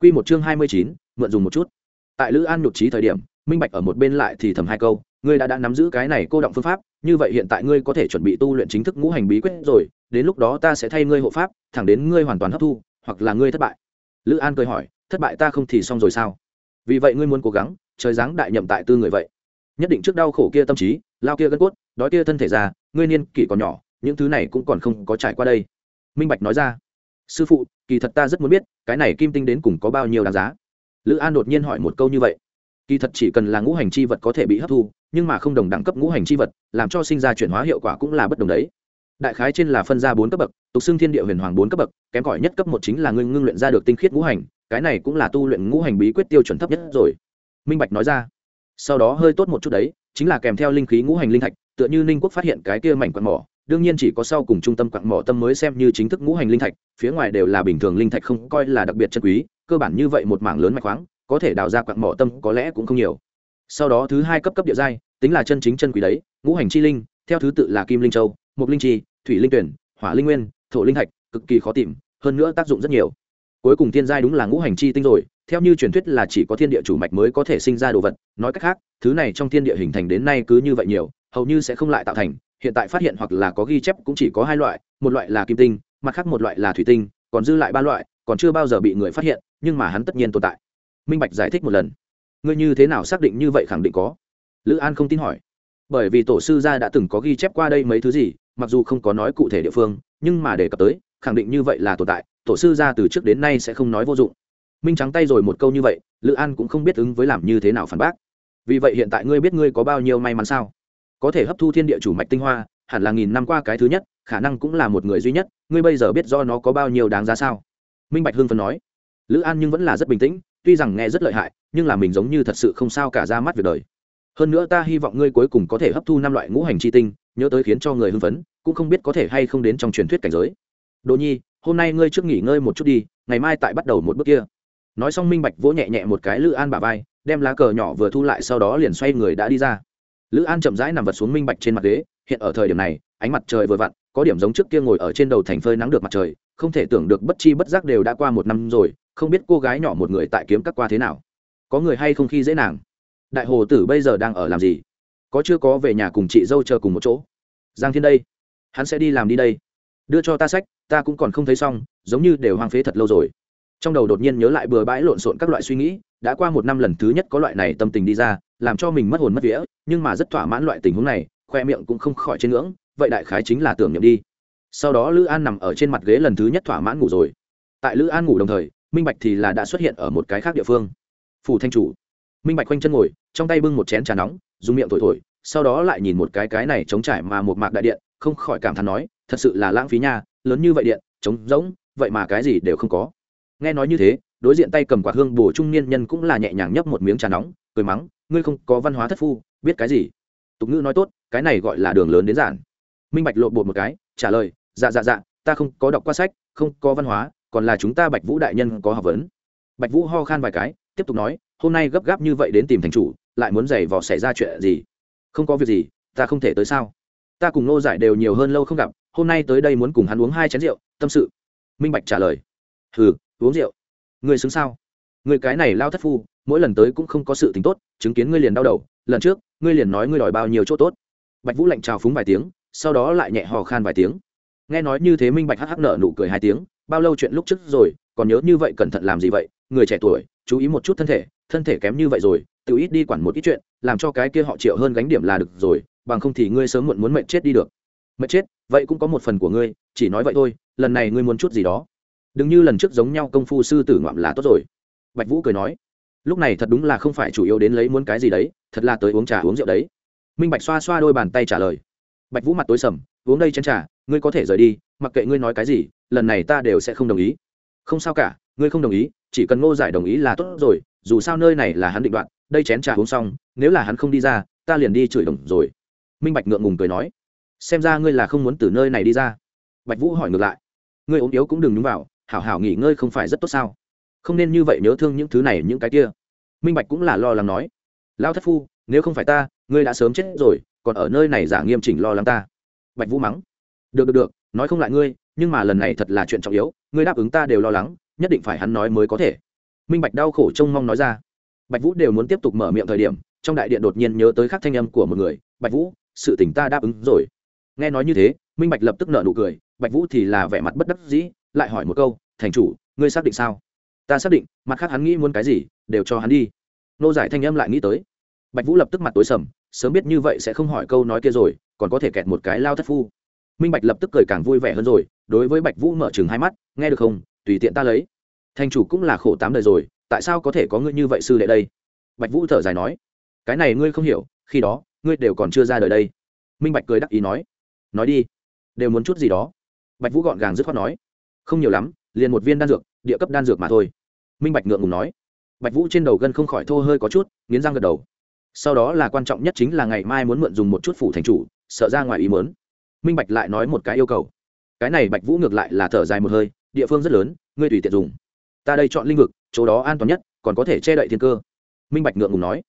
Q một chương hai mươi chín, mượn dùng một chút. Tại lữ an nhục trí thời điểm, minh bạch ở một bên lại thì thầm hai câu ngươi đã đã nắm giữ cái này cô động phương pháp, như vậy hiện tại ngươi có thể chuẩn bị tu luyện chính thức ngũ hành bí quyết rồi, đến lúc đó ta sẽ thay ngươi hộ pháp, thẳng đến ngươi hoàn toàn hấp thu, hoặc là ngươi thất bại. Lữ an cười hỏi, thất bại ta không thì xong rồi sao? Vì vậy ngươi muốn cố gắng, trời dáng đại nhậm tại tư người vậy. Nhất định trước đau khổ kia tâm trí, lao kia gân cốt, đói kia thân thể ra ngươi niên kỷ còn nhỏ, những thứ này cũng còn không có trải qua đây. Minh bạch nói ra, sư phụ, kỳ thật ta rất muốn biết, cái này kim tinh đến cùng có bao nhiêu đáng giá? Lữ an đột nhiên hỏi một câu như vậy kỳ thật chỉ cần là ngũ hành chi vật có thể bị hấp thu, nhưng mà không đồng đẳng cấp ngũ hành chi vật, làm cho sinh ra chuyển hóa hiệu quả cũng là bất đồng đấy. Đại khái trên là phân ra bốn cấp bậc, tục xưng thiên địa huyền hoàng bốn cấp bậc, kém cỏi nhất cấp một chính là ngưng ngưng luyện ra được tinh khiết ngũ hành, cái này cũng là tu luyện ngũ hành bí quyết tiêu chuẩn thấp nhất rồi. Minh bạch nói ra. Sau đó hơi tốt một chút đấy, chính là kèm theo linh khí ngũ hành linh thạch, tựa như ninh quốc phát hiện cái kia mảnh quặng mỏ, đương nhiên chỉ có sau cùng trung tâm quặng mỏ tâm mới xem như chính thức ngũ hành linh thạch, phía ngoài đều là bình thường linh thạch không coi là đặc biệt chân quý, cơ bản như vậy một mảng lớn mạch khoáng có thể đào ra quặng mỏ tâm có lẽ cũng không nhiều. Sau đó thứ hai cấp cấp địa giai tính là chân chính chân quý đấy ngũ hành chi linh theo thứ tự là kim linh châu mục linh trì, thủy linh tuyển hỏa linh nguyên thổ linh thạch cực kỳ khó tìm hơn nữa tác dụng rất nhiều. Cuối cùng thiên giai đúng là ngũ hành chi tinh rồi theo như truyền thuyết là chỉ có thiên địa chủ mạch mới có thể sinh ra đồ vật. Nói cách khác thứ này trong thiên địa hình thành đến nay cứ như vậy nhiều hầu như sẽ không lại tạo thành. Hiện tại phát hiện hoặc là có ghi chép cũng chỉ có hai loại một loại là kim tinh mặt khác một loại là thủy tinh còn dư lại ba loại còn chưa bao giờ bị người phát hiện nhưng mà hắn tất nhiên tồn tại minh bạch giải thích một lần. Ngươi như thế nào xác định như vậy khẳng định có? Lữ an không tin hỏi. Bởi vì tổ sư gia đã từng có ghi chép qua đây mấy thứ gì, mặc dù không có nói cụ thể địa phương, nhưng mà đề cập tới, khẳng định như vậy là tồn tại, tổ sư gia từ trước đến nay sẽ không nói vô dụng. Minh trắng tay rồi một câu như vậy, lữ an cũng không biết ứng với làm như thế nào phản bác. Vì vậy hiện tại ngươi biết ngươi có bao nhiêu may mắn sao? Có thể hấp thu thiên địa chủ mạch tinh hoa, hẳn là nghìn năm qua cái thứ nhất, khả năng cũng là một người duy nhất, ngươi bây giờ biết do nó có bao nhiêu đáng giá sao? Minh bạch hương phân nói. Lữ an nhưng vẫn là rất bình tĩnh tuy rằng nghe rất lợi hại, nhưng là mình giống như thật sự không sao cả ra mắt việc đời. Hơn nữa ta hy vọng ngươi cuối cùng có thể hấp thu năm loại ngũ hành chi tinh, nhớ tới khiến cho người hưng phấn, cũng không biết có thể hay không đến trong truyền thuyết cảnh giới. Đồ nhi, hôm nay ngươi trước nghỉ ngơi một chút đi, ngày mai tại bắt đầu một bước kia. Nói xong minh bạch vỗ nhẹ nhẹ một cái lữ an bà vai, đem lá cờ nhỏ vừa thu lại sau đó liền xoay người đã đi ra. Lữ an chậm rãi nằm vật xuống minh bạch trên mặt ghế, hiện ở thời điểm này, ánh mặt trời vừa vặn, có điểm giống trước kia ngồi ở trên đầu thành phơi nắng được mặt trời, không thể tưởng được bất chi bất giác đều đã qua một năm rồi không biết cô gái nhỏ một người tại kiếm các qua thế nào. Có người hay không khi dễ nàng? Đại hồ tử bây giờ đang ở làm gì? Có chưa có về nhà cùng chị dâu chờ cùng một chỗ? Giang thiên đây. Hắn sẽ đi làm đi đây. Đưa cho ta sách, ta cũng còn không thấy xong, giống như đều hoang phế thật lâu rồi. Trong đầu đột nhiên nhớ lại bừa bãi lộn xộn các loại suy nghĩ, đã qua một năm lần thứ nhất có loại này tâm tình đi ra, làm cho mình mất hồn mất vía, nhưng mà rất thỏa mãn loại tình huống này, khoe miệng cũng không khỏi trên ngưỡng, vậy đại khái chính là tưởng niệm đi. Sau đó lữ an nằm ở trên mặt ghế lần thứ nhất thỏa mãn ngủ rồi. Tại lữ an ngủ đồng thời minh bạch thì là đã xuất hiện ở một cái khác địa phương. Phủ thanh chủ. Minh bạch quanh chân ngồi, trong tay bưng một chén trà nóng, dùng miệng thổi thổi, sau đó lại nhìn một cái cái này chống trải mà một mạc đại điện, không khỏi cảm thán nói, thật sự là lãng phí nha, lớn như vậy điện, trống rỗng, vậy mà cái gì đều không có. Nghe nói như thế, đối diện tay cầm quạt hương bổ trung niên nhân cũng là nhẹ nhàng nhấp một miếng trà nóng, cười mắng, ngươi không có văn hóa thất phu, biết cái gì? Tục ngữ nói tốt, cái này gọi là đường lớn đến giản. Minh bạch lộ bột một cái, trả lời dạ dạ dạ ta không có đọc qua sách, không có văn hóa còn là chúng ta bạch vũ đại nhân có học vấn. Bạch vũ ho khan vài cái, tiếp tục nói, hôm nay gấp gáp như vậy đến tìm thành chủ, lại muốn giày vò xảy ra chuyện gì? Không có việc gì, ta không thể tới sao? Ta cùng nô giải đều nhiều hơn lâu không gặp, hôm nay tới đây muốn cùng hắn uống hai chén rượu, tâm sự. Minh bạch trả lời, hừ, uống rượu. Người xứng sao? Người cái này lao thất phu, mỗi lần tới cũng không có sự tính tốt, chứng kiến ngươi liền đau đầu, lần trước, ngươi liền nói ngươi đòi bao nhiêu chỗ tốt. Bạch vũ lạnh trào phúng vài tiếng, sau đó lại nhẹ hò khan vài tiếng. Nghe nói như thế minh bạch hắc hắc nở nụ cười hai tiếng bao lâu chuyện lúc trước rồi, còn nhớ như vậy cẩn thận làm gì vậy? Người trẻ tuổi, chú ý một chút thân thể thân thể kém như vậy rồi, tự ít đi quản một ít chuyện, làm cho cái kia họ triệu hơn gánh điểm là được rồi, bằng không thì ngươi sớm muộn muốn mệnh chết đi được. Mệnh chết? Vậy cũng có một phần của ngươi, chỉ nói vậy thôi, lần này ngươi muốn chút gì đó. Đừng như lần trước giống nhau công phu sư tử ngoạm là tốt rồi. Bạch vũ cười nói, lúc này thật đúng là không phải chủ yếu đến lấy muốn cái gì đấy, thật là tới uống trà uống rượu đấy. Minh bạch xoa xoa đôi bàn tay trả lời. Bạch vũ mặt tối sầm, uống đây chén trà, ngươi có thể rời đi mặc kệ ngươi nói cái gì, lần này ta đều sẽ không đồng ý. Không sao cả, ngươi không đồng ý, chỉ cần ngô giải đồng ý là tốt rồi, dù sao nơi này là hắn định đoạn, đây chén trà uống xong, nếu là hắn không đi ra, ta liền đi chửi đồng rồi. Minh bạch ngượng ngùng cười nói. Xem ra ngươi là không muốn từ nơi này đi ra. Bạch vũ hỏi ngược lại. Ngươi ốm yếu cũng đừng nhúng vào, hảo hảo nghỉ ngơi không phải rất tốt sao? Không nên như vậy nhớ thương những thứ này, những cái kia. Minh bạch cũng là lo lắng nói. Lao thất phu, nếu không phải ta, ngươi đã sớm chết rồi, còn ở nơi này giả nghiêm chỉnh lo lắng ta. Bạch vũ mắng. Được được được nói không lại ngươi, nhưng mà lần này thật là chuyện trọng yếu, ngươi đáp ứng ta đều lo lắng, nhất định phải hắn nói mới có thể. Minh bạch đau khổ trông mong nói ra. Bạch vũ đều muốn tiếp tục mở miệng thời điểm, trong đại điện đột nhiên nhớ tới khắc thanh âm của một người, bạch vũ, sự tỉnh ta đáp ứng rồi. Nghe nói như thế, minh bạch lập tức nợ nụ cười, bạch vũ thì là vẻ mặt bất đắc dĩ, lại hỏi một câu, thành chủ, ngươi xác định sao? Ta xác định, mặt khác hắn nghĩ muốn cái gì, đều cho hắn đi. Nô giải thanh âm lại nghĩ tới. Bạch vũ lập tức mặt tối sầm, sớm biết như vậy sẽ không hỏi câu nói kia rồi, còn có thể kẹt một cái lao thất phu minh bạch lập tức cười càng vui vẻ hơn rồi, đối với bạch vũ mở chừng hai mắt, nghe được không? Tùy tiện ta lấy. Thành chủ cũng là khổ tám đời rồi, tại sao có thể có ngươi như vậy sư đệ đây? Bạch vũ thở dài nói, cái này ngươi không hiểu, khi đó, ngươi đều còn chưa ra đời đây. Minh bạch cười đắc ý nói nói đi, đều muốn chút gì đó. Bạch vũ gọn gàng dứt khoát nói, không nhiều lắm, liền một viên đan dược, địa cấp đan dược mà thôi. Minh bạch ngượng ngùng nói. Bạch vũ trên đầu gân không khỏi thô hơi có chút, nghiến răng gật đầu. Sau đó là quan trọng nhất chính là ngày mai muốn mượn dùng một chút phủ thành chủ, sợ ra ngoài ý mớn minh bạch lại nói một cái yêu cầu. Cái này bạch vũ ngược lại là thở dài một hơi, địa phương rất lớn, ngươi tùy tiện dùng. Ta đây chọn linh vực, chỗ đó an toàn nhất, còn có thể che đậy thiên cơ. Minh bạch ngượng ngùng nói.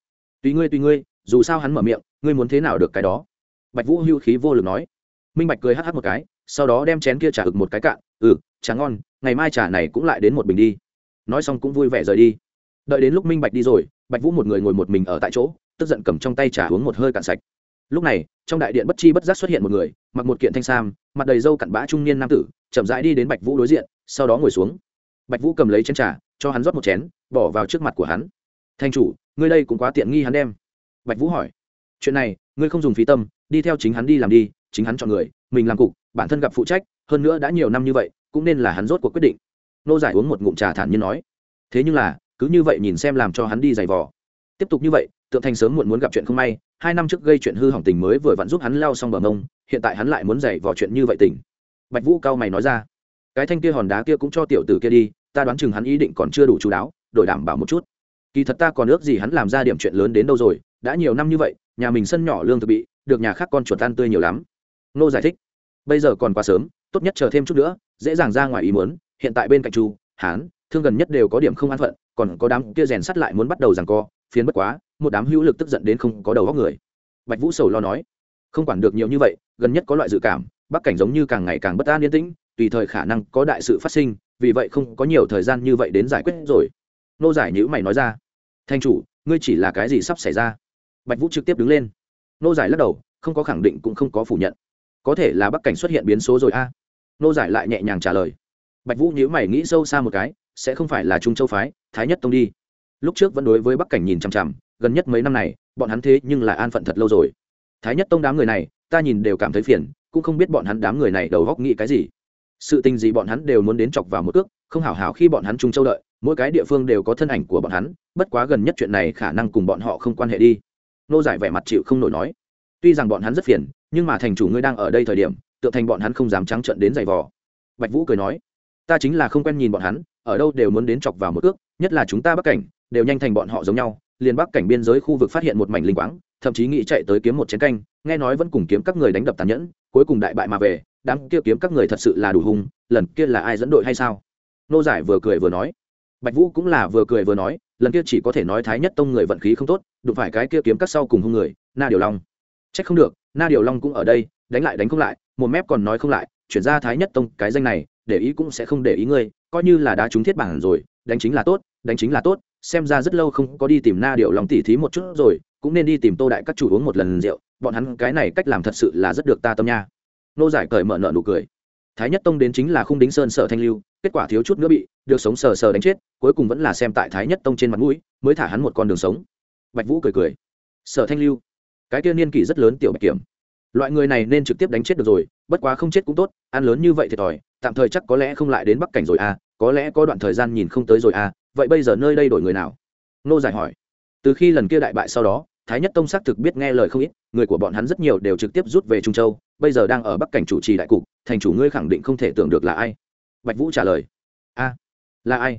Tùy ngươi tùy ngươi, dù sao hắn mở miệng, ngươi muốn thế nào được cái đó? Bạch vũ hưu khí vô lực nói. Minh bạch cười hh một cái, sau đó đem chén kia trả ực một cái cạn. Ừ trà ngon, ngày mai trà này cũng lại đến một bình đi. Nói xong cũng vui vẻ rời đi. Đợi đến lúc minh bạch đi rồi, bạch vũ một người ngồi một mình ở tại chỗ, tức giận cầm trong tay trà uống một hơi cạn sạch. Lúc này trong đại điện bất chi bất giác xuất hiện một người, mặc một kiện thanh sam, mặt đầy râu cặn bã trung niên nam tử, chậm rãi đi đến bạch vũ đối diện, sau đó ngồi xuống. Bạch vũ cầm lấy chén trà, cho hắn rót một chén, bỏ vào trước mặt của hắn. Thanh chủ, ngươi đây cũng quá tiện nghi hắn đem. Bạch vũ hỏi. Chuyện này, ngươi không dùng phí tâm, đi theo chính hắn đi làm đi, chính hắn chọn người, mình làm cục, bản thân gặp phụ trách, hơn nữa đã nhiều năm như vậy, cũng nên là hắn rốt cuộc quyết định. Nô giải uống một ngụm trà thản nhiên nói. Thế nhưng là, cứ như vậy nhìn xem làm cho hắn đi giày vò. Tiếp tục như vậy tượng thành sớm muộn muốn gặp chuyện không may, hai năm trước gây chuyện hư hỏng tình mới vừa vặn giúp hắn lao xong bờ mông, hiện tại hắn lại muốn giày vò chuyện như vậy tình. Bạch vũ cao mày nói ra, cái thanh kia hòn đá kia cũng cho tiểu tử kia đi, ta đoán chừng hắn ý định còn chưa đủ chú đáo, đổi đảm bảo một chút. Kỳ thật ta còn ước gì hắn làm ra điểm chuyện lớn đến đâu rồi, đã nhiều năm như vậy, nhà mình sân nhỏ lương thực bị, được nhà khác con chuột tan tươi nhiều lắm. Nô giải thích, bây giờ còn quá sớm, tốt nhất chờ thêm chút nữa, dễ dàng ra ngoài ý muốn, hiện tại bên cạnh chu, hán, thương gần nhất đều có điểm không an phận, còn có đám kia rèn sắt lại muốn bắt đầu rằng co phiến bất quá, một đám hữu lực tức giận đến không có đầu góc người. Bạch vũ sầu lo nói, không quản được nhiều như vậy, gần nhất có loại dự cảm, bắc cảnh giống như càng ngày càng bất an yên tĩnh, tùy thời khả năng có đại sự phát sinh, vì vậy không có nhiều thời gian như vậy đến giải quyết rồi. Nô giải nhữ mày nói ra, thanh chủ, ngươi chỉ là cái gì sắp xảy ra? Bạch vũ trực tiếp đứng lên. Nô giải lắc đầu, không có khẳng định cũng không có phủ nhận. Có thể là bắc cảnh xuất hiện biến số rồi a. Nô giải lại nhẹ nhàng trả lời. Bạch vũ nhữ mày nghĩ sâu xa một cái, sẽ không phải là trung châu phái, thái nhất tông đi lúc trước vẫn đối với bắc cảnh nhìn chằm chằm, gần nhất mấy năm này, bọn hắn thế nhưng lại an phận thật lâu rồi. Thái nhất tông đám người này, ta nhìn đều cảm thấy phiền, cũng không biết bọn hắn đám người này đầu góc nghĩ cái gì. Sự tình gì bọn hắn đều muốn đến chọc vào một cước không hảo hảo khi bọn hắn trung châu đợi, mỗi cái địa phương đều có thân ảnh của bọn hắn, bất quá gần nhất chuyện này khả năng cùng bọn họ không quan hệ đi. Nô giải vẻ mặt chịu không nổi nói, tuy rằng bọn hắn rất phiền, nhưng mà thành chủ ngươi đang ở đây thời điểm, tựa thành bọn hắn không dám trắng trợn đến giày vò. Bạch vũ cười nói, ta chính là không quen nhìn bọn hắn, ở đâu đều muốn đến chọc vào một ước, nhất là chúng ta bắc cảnh đều nhanh thành bọn họ giống nhau, liền bắc cảnh biên giới khu vực phát hiện một mảnh linh quáng, thậm chí nghĩ chạy tới kiếm một chiến canh, nghe nói vẫn cùng kiếm các người đánh đập tàn nhẫn, cuối cùng đại bại mà về, đám kia kiếm các người thật sự là đủ hung, lần kia là ai dẫn đội hay sao? Nô giải vừa cười vừa nói. Bạch vũ cũng là vừa cười vừa nói, lần kia chỉ có thể nói thái nhất tông người vận khí không tốt, đụng phải cái kia kiếm các sau cùng hung người, na điều long. Trách không được, na điều long cũng ở đây, đánh lại đánh không lại, một mép còn nói không lại, chuyển ra thái nhất tông cái danh này, để ý cũng sẽ không để ý ngươi, coi như là đá trúng thiết bản rồi, đánh chính là tốt, đánh chính là tốt xem ra rất lâu không có đi tìm na điệu lòng tỉ thí một chút rồi, cũng nên đi tìm tô đại các chủ uống một lần rượu, bọn hắn cái này cách làm thật sự là rất được ta tâm nha. Nô giải cởi mở nợ nụ cười. Thái nhất tông đến chính là khung đính sơn sở thanh lưu, kết quả thiếu chút nữa bị được sống sờ sờ đánh chết, cuối cùng vẫn là xem tại thái nhất tông trên mặt mũi, mới thả hắn một con đường sống. Bạch vũ cười cười. Sở thanh lưu, cái kia niên kỷ rất lớn tiểu bạch kiểm. Loại người này nên trực tiếp đánh chết được rồi, bất quá không chết cũng tốt, ăn lớn như vậy thiệt thòi tạm thời chắc có lẽ không lại đến bắc cảnh rồi à có lẽ có đoạn thời gian nhìn không tới rồi à vậy bây giờ nơi đây đổi người nào? Nô giải hỏi. Từ khi lần kia đại bại sau đó, thái nhất tông xác thực biết nghe lời không ít, người của bọn hắn rất nhiều đều trực tiếp rút về trung châu, bây giờ đang ở bắc cảnh chủ trì đại cục, thành chủ ngươi khẳng định không thể tưởng được là ai. Bạch vũ trả lời. A, là ai?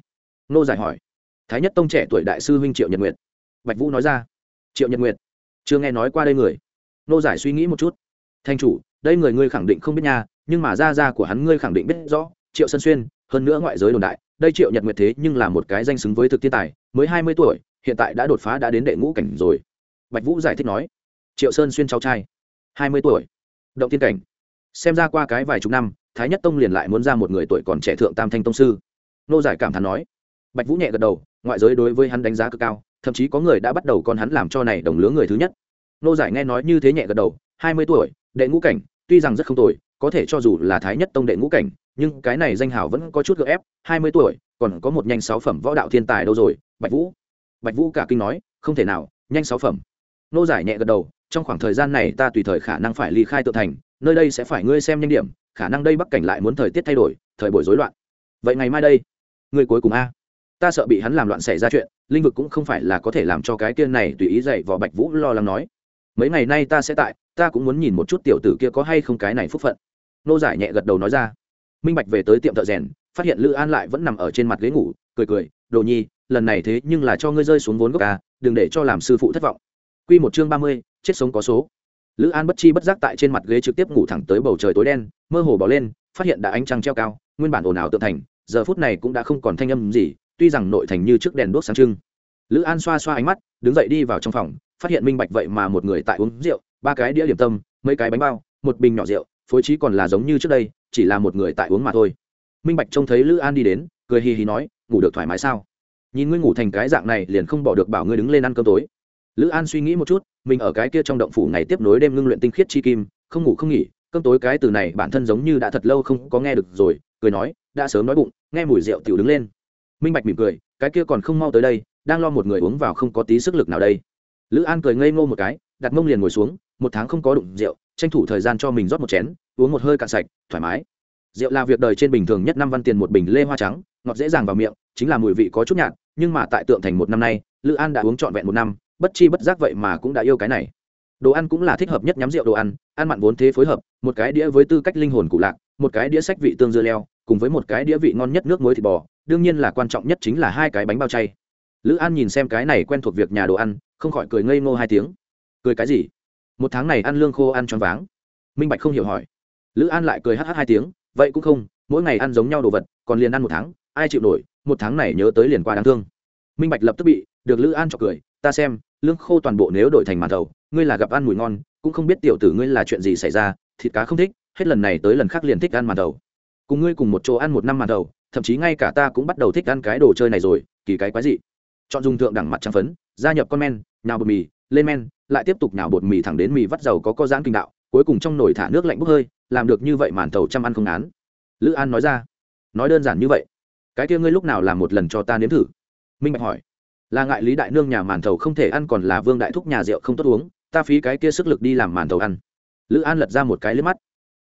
Nô giải hỏi. Thái nhất tông trẻ tuổi đại sư huynh triệu nhật nguyệt. Bạch vũ nói ra. Triệu nhật nguyệt, chưa nghe nói qua đây người. Nô giải suy nghĩ một chút. Thanh chủ, đây người ngươi khẳng định không biết nha, nhưng mà gia gia của hắn ngươi khẳng định biết rõ, triệu sân xuyên hơn nữa ngoại giới đồn đại, đây triệu nhật nguyệt thế nhưng là một cái danh xứng với thực thiên tài, mới hai mươi tuổi, hiện tại đã đột phá đã đến đệ ngũ cảnh rồi. Bạch vũ giải thích nói, triệu sơn xuyên cháu trai, hai mươi tuổi, động tiên cảnh. Xem ra qua cái vài chục năm, thái nhất tông liền lại muốn ra một người tuổi còn trẻ thượng tam thanh tông sư. Nô giải cảm thán nói, bạch vũ nhẹ gật đầu, ngoại giới đối với hắn đánh giá cực cao, thậm chí có người đã bắt đầu con hắn làm cho này đồng lứa người thứ nhất. Nô giải nghe nói như thế nhẹ gật đầu, hai mươi tuổi, đệ ngũ cảnh, tuy rằng rất không tuổi có thể cho dù là thái nhất tông đệ ngũ cảnh nhưng cái này danh hào vẫn có chút gợ ép, hai mươi tuổi, còn có một nhanh sáu phẩm võ đạo thiên tài đâu rồi, bạch vũ. Bạch vũ cả kinh nói, không thể nào, nhanh sáu phẩm. Nô giải nhẹ gật đầu, trong khoảng thời gian này ta tùy thời khả năng phải ly khai tự thành, nơi đây sẽ phải ngươi xem nhanh điểm, khả năng đây bắc cảnh lại muốn thời tiết thay đổi, thời buổi rối loạn. Vậy ngày mai đây, ngươi cuối cùng a. Ta sợ bị hắn làm loạn xảy ra chuyện, linh vực cũng không phải là có thể làm cho cái kia này tùy ý dạy vò bạch vũ lo lắng nói. Mấy ngày nay ta sẽ tại, ta cũng muốn nhìn một chút tiểu tử kia có hay không cái này phúc phận. Nô giải nhẹ gật đầu nói ra minh bạch về tới tiệm thợ rèn, phát hiện lữ an lại vẫn nằm ở trên mặt ghế ngủ, cười cười, đồ nhi, lần này thế nhưng là cho ngươi rơi xuống vốn gốc ca đừng để cho làm sư phụ thất vọng. Q một chương ba mươi, chết sống có số. Lữ an bất chi bất giác tại trên mặt ghế trực tiếp ngủ thẳng tới bầu trời tối đen, mơ hồ bỏ lên, phát hiện đã ánh trăng treo cao, nguyên bản ồn ào tự thành, giờ phút này cũng đã không còn thanh âm gì, tuy rằng nội thành như trước đèn đuốc sáng trưng. Lữ an xoa xoa ánh mắt, đứng dậy đi vào trong phòng, phát hiện minh bạch vậy mà một người tại uống rượu, ba cái đĩa điểm tâm, mấy cái bánh bao, một bình nhỏ rượu, phối trí còn là giống như trước đây chỉ là một người tại uống mà thôi. Minh bạch trông thấy lữ an đi đến, cười hì hì nói, ngủ được thoải mái sao? Nhìn ngươi ngủ thành cái dạng này liền không bỏ được bảo ngươi đứng lên ăn cơm tối. Lữ an suy nghĩ một chút, mình ở cái kia trong động phủ ngày tiếp nối đêm ngưng luyện tinh khiết chi kim, không ngủ không nghỉ, cơm tối cái từ này bản thân giống như đã thật lâu không có nghe được rồi, cười nói, đã sớm nói bụng, nghe mùi rượu tiểu đứng lên. Minh bạch mỉm cười, cái kia còn không mau tới đây, đang lo một người uống vào không có tí sức lực nào đây. Lữ an cười ngây ngô một cái, đặt mông liền ngồi xuống, một tháng không có đụng rượu, tranh thủ thời gian cho mình rót một chén uống một hơi cạn sạch, thoải mái. Rượu là việc đời trên bình thường nhất, năm văn tiền một bình lê hoa trắng, ngọt dễ dàng vào miệng, chính là mùi vị có chút nhạt, nhưng mà tại tượng thành một năm nay, lữ an đã uống trọn vẹn một năm, bất chi bất giác vậy mà cũng đã yêu cái này. Đồ ăn cũng là thích hợp nhất nhắm rượu đồ ăn ăn mặn vốn thế phối hợp, một cái đĩa với tư cách linh hồn cụ lạc, một cái đĩa sách vị tương dưa leo, cùng với một cái đĩa vị ngon nhất nước muối thịt bò, đương nhiên là quan trọng nhất chính là hai cái bánh bao chay. Lữ an nhìn xem cái này quen thuộc việc nhà đồ ăn, không khỏi cười ngây ngô hai tiếng. Cười cái gì? Một tháng này ăn lương khô ăn choáng váng. Minh bạch không hiểu hỏi lữ an lại cười hh hai tiếng, vậy cũng không, mỗi ngày ăn giống nhau đồ vật, còn liền ăn một tháng, ai chịu nổi, một tháng này nhớ tới liền qua đáng thương. Minh bạch lập tức bị được lữ an chọc cười, ta xem, lương khô toàn bộ nếu đổi thành màn thầu, ngươi là gặp ăn mùi ngon, cũng không biết tiểu tử ngươi là chuyện gì xảy ra, thịt cá không thích, hết lần này tới lần khác liền thích ăn màn thầu. Cùng ngươi cùng một chỗ ăn một năm màn thầu, thậm chí ngay cả ta cũng bắt đầu thích ăn cái đồ chơi này rồi, kỳ cái quái gì chọn dùng thượng đẳng mặt trắng phấn, gia nhập con men, nhào bột mì, lên men, lại tiếp tục nhào bột mì thẳng đến mì vắt dầu có có giãn kinh đạo cuối cùng trong nồi thả nước lạnh bốc hơi, làm được như vậy màn thầu chăm ăn không án. Lữ an nói ra, nói đơn giản như vậy, cái kia ngươi lúc nào làm một lần cho ta nếm thử? Minh bạch hỏi, là ngại lý đại nương nhà màn thầu không thể ăn còn là vương đại thúc nhà rượu không tốt uống, ta phí cái kia sức lực đi làm màn thầu ăn. Lữ an lật ra một cái liếc mắt.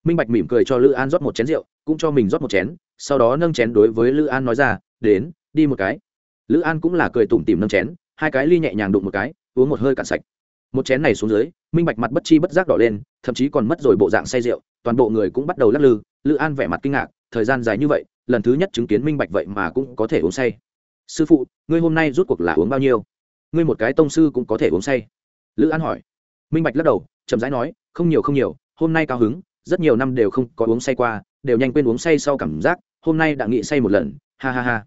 Minh bạch mỉm cười cho lữ an rót một chén rượu, cũng cho mình rót một chén, sau đó nâng chén đối với lữ an nói ra, đến, đi một cái. Lữ an cũng là cười tủm tìm nâng chén, hai cái ly nhẹ nhàng đụng một cái, uống một hơi cạn sạch một chén này xuống dưới, minh bạch mặt bất chi bất giác đỏ lên, thậm chí còn mất rồi bộ dạng say rượu, toàn bộ người cũng bắt đầu lắc lư, lữ an vẻ mặt kinh ngạc, thời gian dài như vậy, lần thứ nhất chứng kiến minh bạch vậy mà cũng có thể uống say. Sư phụ, ngươi hôm nay rút cuộc là uống bao nhiêu? Ngươi một cái tông sư cũng có thể uống say. Lữ an hỏi. Minh bạch lắc đầu, chậm rãi nói, không nhiều không nhiều, hôm nay cao hứng, rất nhiều năm đều không có uống say qua, đều nhanh quên uống say sau cảm giác, hôm nay đã nghĩ say một lần, ha ha ha.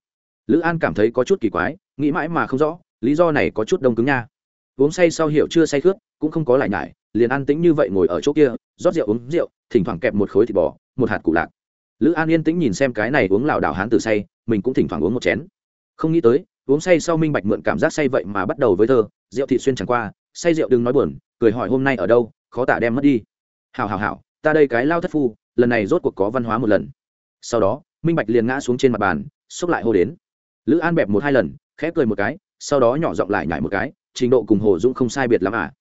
Lữ an cảm thấy có chút kỳ quái, nghĩ mãi mà không rõ, lý do này có chút đông cứng nha uống say sau hiểu chưa say khướt cũng không có lại nhải, liền an tĩnh như vậy ngồi ở chỗ kia, rót rượu uống rượu, thỉnh thoảng kẹp một khối thịt bò, một hạt củ lạc. Lữ an yên tĩnh nhìn xem cái này uống lảo đảo hán từ say, mình cũng thỉnh thoảng uống một chén. Không nghĩ tới, uống say sau minh bạch mượn cảm giác say vậy mà bắt đầu với thơ, rượu thị xuyên chẳng qua, say rượu đừng nói buồn, cười hỏi hôm nay ở đâu, khó tả đem mất đi. Hào hào hào ta đây cái lao thất phu, lần này rốt cuộc có văn hóa một lần. Sau đó, minh bạch liền ngã xuống trên mặt bàn, xúc lại hô đến. Lữ an bẹp một hai lần, khẽ cười một cái, sau đó nhỏ giọng lại nhảy một cái trình độ cùng hồ dũng không sai biệt lắm à.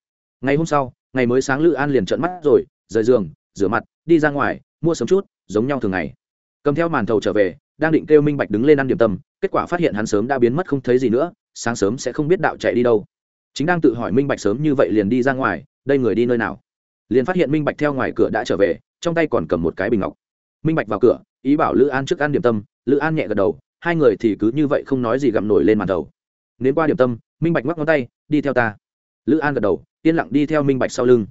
Ngày hôm sau, ngày mới sáng lữ an liền trợn mắt rồi, rời giường, rửa mặt, đi ra ngoài, mua sớm chút, giống nhau thường ngày. Cầm theo màn thầu trở về, đang định kêu minh bạch đứng lên ăn điểm tâm, kết quả phát hiện hắn sớm đã biến mất không thấy gì nữa, sáng sớm sẽ không biết đạo chạy đi đâu. Chính đang tự hỏi minh bạch sớm như vậy liền đi ra ngoài, đây người đi nơi nào? Liền phát hiện minh bạch theo ngoài cửa đã trở về, trong tay còn cầm một cái bình ngọc. Minh bạch vào cửa, ý bảo lữ an trước ăn điểm tâm, lữ an nhẹ gật đầu, hai người thì cứ như vậy không nói gì gặm nổi lên màn đầu nến qua điểm tâm, minh bạch ngoắc ngón tay đi theo ta. Lữ an gật đầu, yên lặng đi theo minh bạch sau lưng.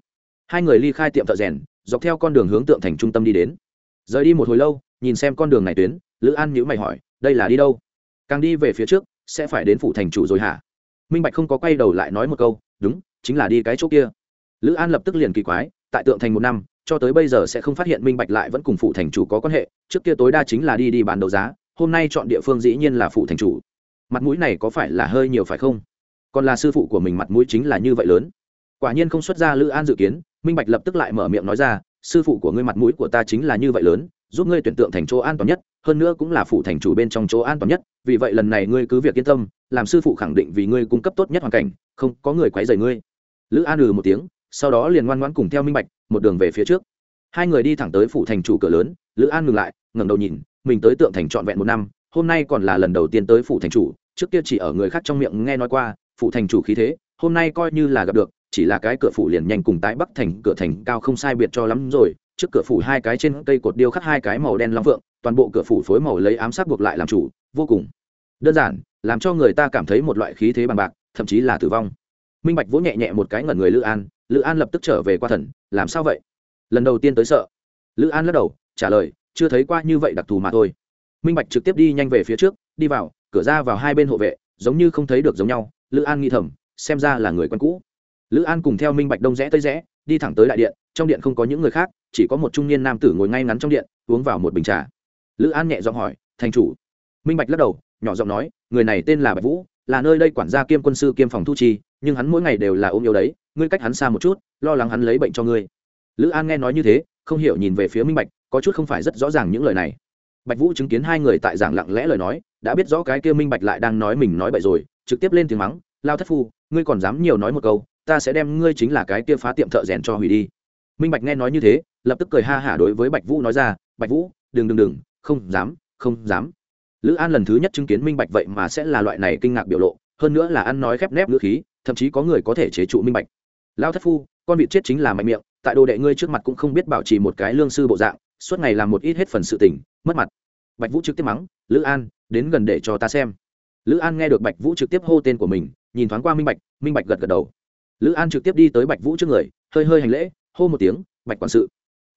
Hai người ly khai tiệm thợ rèn, dọc theo con đường hướng tượng thành trung tâm đi đến. Rời đi một hồi lâu, nhìn xem con đường này tuyến, lữ an nhữ mày hỏi, đây là đi đâu? Càng đi về phía trước, sẽ phải đến phủ thành chủ rồi hả? Minh bạch không có quay đầu lại nói một câu, đúng, chính là đi cái chỗ kia. Lữ an lập tức liền kỳ quái, tại tượng thành một năm, cho tới bây giờ sẽ không phát hiện minh bạch lại vẫn cùng Phụ thành chủ có quan hệ, trước kia tối đa chính là đi đi bán đấu giá, hôm nay chọn địa phương dĩ nhiên là Phụ thành chủ. Mặt mũi này có phải là hơi nhiều phải không? Còn là sư phụ của mình mặt mũi chính là như vậy lớn. Quả nhiên không xuất ra lữ an dự kiến, minh bạch lập tức lại mở miệng nói ra, sư phụ của ngươi mặt mũi của ta chính là như vậy lớn, giúp ngươi tuyển tượng thành chỗ an toàn nhất, hơn nữa cũng là phụ thành chủ bên trong chỗ an toàn nhất, vì vậy lần này ngươi cứ việc yên tâm, làm sư phụ khẳng định vì ngươi cung cấp tốt nhất hoàn cảnh, không có người quấy rầy ngươi. Lữ an ừ một tiếng, sau đó liền ngoan ngoãn cùng theo minh bạch một đường về phía trước. Hai người đi thẳng tới phủ thành chủ cửa lớn, lữ an ngừng lại, ngẩng đầu nhìn, mình tới tượng thành trọn vẹn một năm, hôm nay còn là lần đầu tiên tới phủ thành chủ, trước kia chỉ ở người khác trong miệng nghe nói qua Phụ thành chủ khí thế, hôm nay coi như là gặp được, chỉ là cái cửa phủ liền nhanh cùng tái bắc thành, cửa thành cao không sai biệt cho lắm rồi. Trước cửa phủ hai cái trên cây cột điêu khắc hai cái màu đen long phượng toàn bộ cửa phủ phối màu lấy ám sát buộc lại làm chủ, vô cùng đơn giản, làm cho người ta cảm thấy một loại khí thế bằng bạc, thậm chí là tử vong. Minh bạch vỗ nhẹ nhẹ một cái ngẩn người lữ an lữ an lập tức trở về qua thần, làm sao vậy? Lần đầu tiên tới sợ. Lữ an lắc đầu, trả lời, chưa thấy qua như vậy đặc thù mà thôi. Minh bạch trực tiếp đi nhanh về phía trước, đi vào, cửa ra vào hai bên hộ vệ, giống như không thấy được giống nhau lữ an nghi thầm, xem ra là người quen cũ. Lữ an cùng theo minh bạch đông rẽ tây rẽ, đi thẳng tới đại điện, trong điện không có những người khác, chỉ có một trung niên nam tử ngồi ngay ngắn trong điện, uống vào một bình trà. Lữ an nhẹ giọng hỏi, thành chủ? Minh bạch lắc đầu, nhỏ giọng nói, người này tên là bạch vũ, là nơi đây quản gia kiêm quân sư kiêm phòng thu chi, nhưng hắn mỗi ngày đều là ôm yếu đấy, ngươi cách hắn xa một chút, lo lắng hắn lấy bệnh cho ngươi. Lữ an nghe nói như thế, không hiểu nhìn về phía minh bạch, có chút không phải rất rõ ràng những lời này. Bạch vũ chứng kiến hai người tại giảng lặng lẽ lời nói, đã biết rõ cái kia minh bạch lại đang nói mình nói bậy rồi trực tiếp lên tiếng mắng, lao thất phu, ngươi còn dám nhiều nói một câu, ta sẽ đem ngươi chính là cái kia phá tiệm thợ rèn cho hủy đi. Minh bạch nghe nói như thế, lập tức cười ha hả đối với bạch vũ nói ra, bạch vũ, đừng đừng đừng, không dám không dám. Lữ an lần thứ nhất chứng kiến minh bạch vậy mà sẽ là loại này kinh ngạc biểu lộ, hơn nữa là ăn nói khép nép ngữ khí, thậm chí có người có thể chế trụ minh bạch. Lao thất phu, con vịt chết chính là mạnh miệng, tại đồ đệ ngươi trước mặt cũng không biết bảo trì một cái lương sư bộ dạng, suốt ngày làm một ít hết phần sự tình, mất mặt. Bạch vũ trực tiếp mắng, lữ an, đến gần để cho ta xem lữ an nghe được bạch vũ trực tiếp hô tên của mình, nhìn thoáng qua minh bạch minh bạch gật gật đầu. Lữ an trực tiếp đi tới bạch vũ trước người, hơi hơi hành lễ, hô một tiếng, bạch quản sự.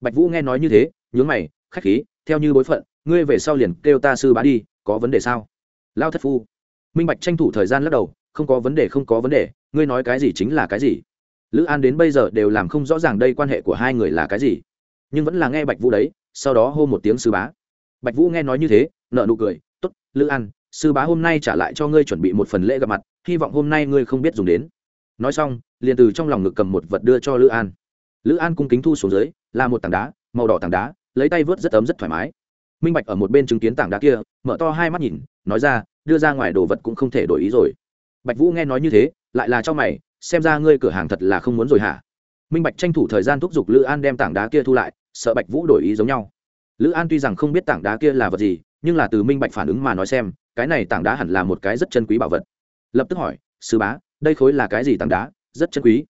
Bạch vũ nghe nói như thế, nhướng mày, khách khí, theo như bối phận, ngươi về sau liền kêu ta sư bá đi, có vấn đề sao? Lao thất phu. Minh bạch tranh thủ thời gian lắc đầu, không có vấn đề, không có vấn đề, ngươi nói cái gì chính là cái gì. Lữ an đến bây giờ đều làm không rõ ràng đây quan hệ của hai người là cái gì, nhưng vẫn là nghe bạch vũ đấy, sau đó hô một tiếng sư bá. Bạch vũ nghe nói như thế nợ nụ cười t ố t lữ an sư bá hôm nay trả lại cho ngươi chuẩn bị một phần lễ gặp mặt, hy vọng hôm nay ngươi không biết dùng đến. Nói xong, liền từ trong lòng ngực cầm một vật đưa cho lữ an. Lữ an cung kính thu xuống dưới, là một tảng đá, màu đỏ tảng đá, lấy tay vớt rất ấm rất thoải mái. Minh bạch ở một bên chứng kiến tảng đá kia, mở to hai mắt nhìn, nói ra, đưa ra ngoài đồ vật cũng không thể đổi ý rồi. Bạch vũ nghe nói như thế, lại là cho mày, xem ra ngươi cửa hàng thật là không muốn rồi hả? Minh bạch tranh thủ thời gian thúc giục lữ an đem tảng đá kia thu lại, sợ bạch vũ đổi ý giống nhau. Lữ an tuy rằng không biết tảng đá kia là vật gì nhưng là từ minh bạch phản ứng mà nói xem, cái này tảng đá hẳn là một cái rất chân quý bảo vật. Lập tức hỏi, sư bá, đây khối là cái gì tảng đá? Rất chân quý.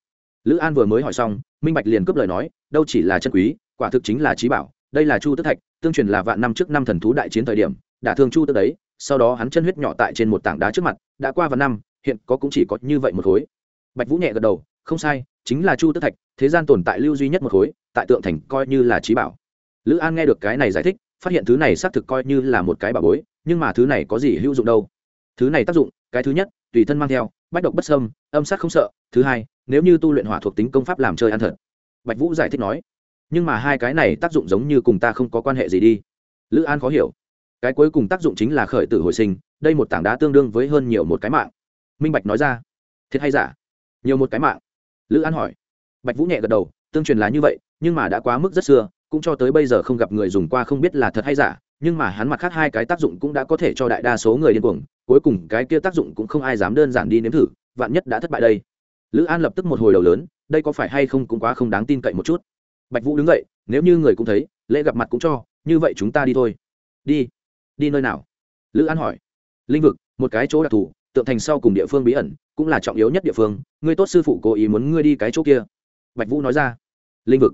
Lữ an vừa mới hỏi xong, minh bạch liền cướp lời nói, đâu chỉ là chân quý, quả thực chính là trí bảo, đây là chu tức thạch, tương truyền là vạn năm trước năm thần thú đại chiến thời điểm, đã thương chu tức đấy, sau đó hắn chân huyết nhỏ tại trên một tảng đá trước mặt, đã qua vạn năm, hiện có cũng chỉ có như vậy một khối. Bạch vũ nhẹ gật đầu, không sai, chính là chu tức thạch, thế gian tồn tại lưu duy nhất một khối, tại tượng thành coi như là trí bảo. Lữ an nghe được cái này giải thích phát hiện thứ này xác thực coi như là một cái bảo bối, nhưng mà thứ này có gì hữu dụng đâu? Thứ này tác dụng, cái thứ nhất, tùy thân mang theo, bách độc bất sâm âm sát không sợ, thứ hai, nếu như tu luyện hỏa thuộc tính công pháp làm chơi ăn thật. Bạch vũ giải thích nói, nhưng mà hai cái này tác dụng giống như cùng ta không có quan hệ gì đi. Lữ an khó hiểu. Cái cuối cùng tác dụng chính là khởi tử hồi sinh, đây một tảng đá tương đương với hơn nhiều một cái mạng. Minh bạch nói ra, thiệt hay giả? Nhiều một cái mạng? Lữ an hỏi. Bạch vũ nhẹ gật đầu, tương truyền là như vậy, nhưng mà đã quá mức rất xưa cũng cho tới bây giờ không gặp người dùng qua không biết là thật hay giả, nhưng mà hắn mặt khác hai cái tác dụng cũng đã có thể cho đại đa số người điên cuồng, cuối cùng cái kia tác dụng cũng không ai dám đơn giản đi nếm thử, vạn nhất đã thất bại đây. Lữ an lập tức một hồi đầu lớn, đây có phải hay không cũng quá không đáng tin cậy một chút. Bạch vũ đứng dậy, nếu như người cũng thấy, lễ gặp mặt cũng cho, như vậy chúng ta đi thôi. Đi đi nơi nào? Lữ an hỏi. Linh vực, một cái chỗ đặc thù, tượng thành sau cùng địa phương bí ẩn, cũng là trọng yếu nhất địa phương, ngươi tốt sư phụ cố ý muốn ngươi đi cái chỗ kia. Bạch vũ nói ra. Linh vực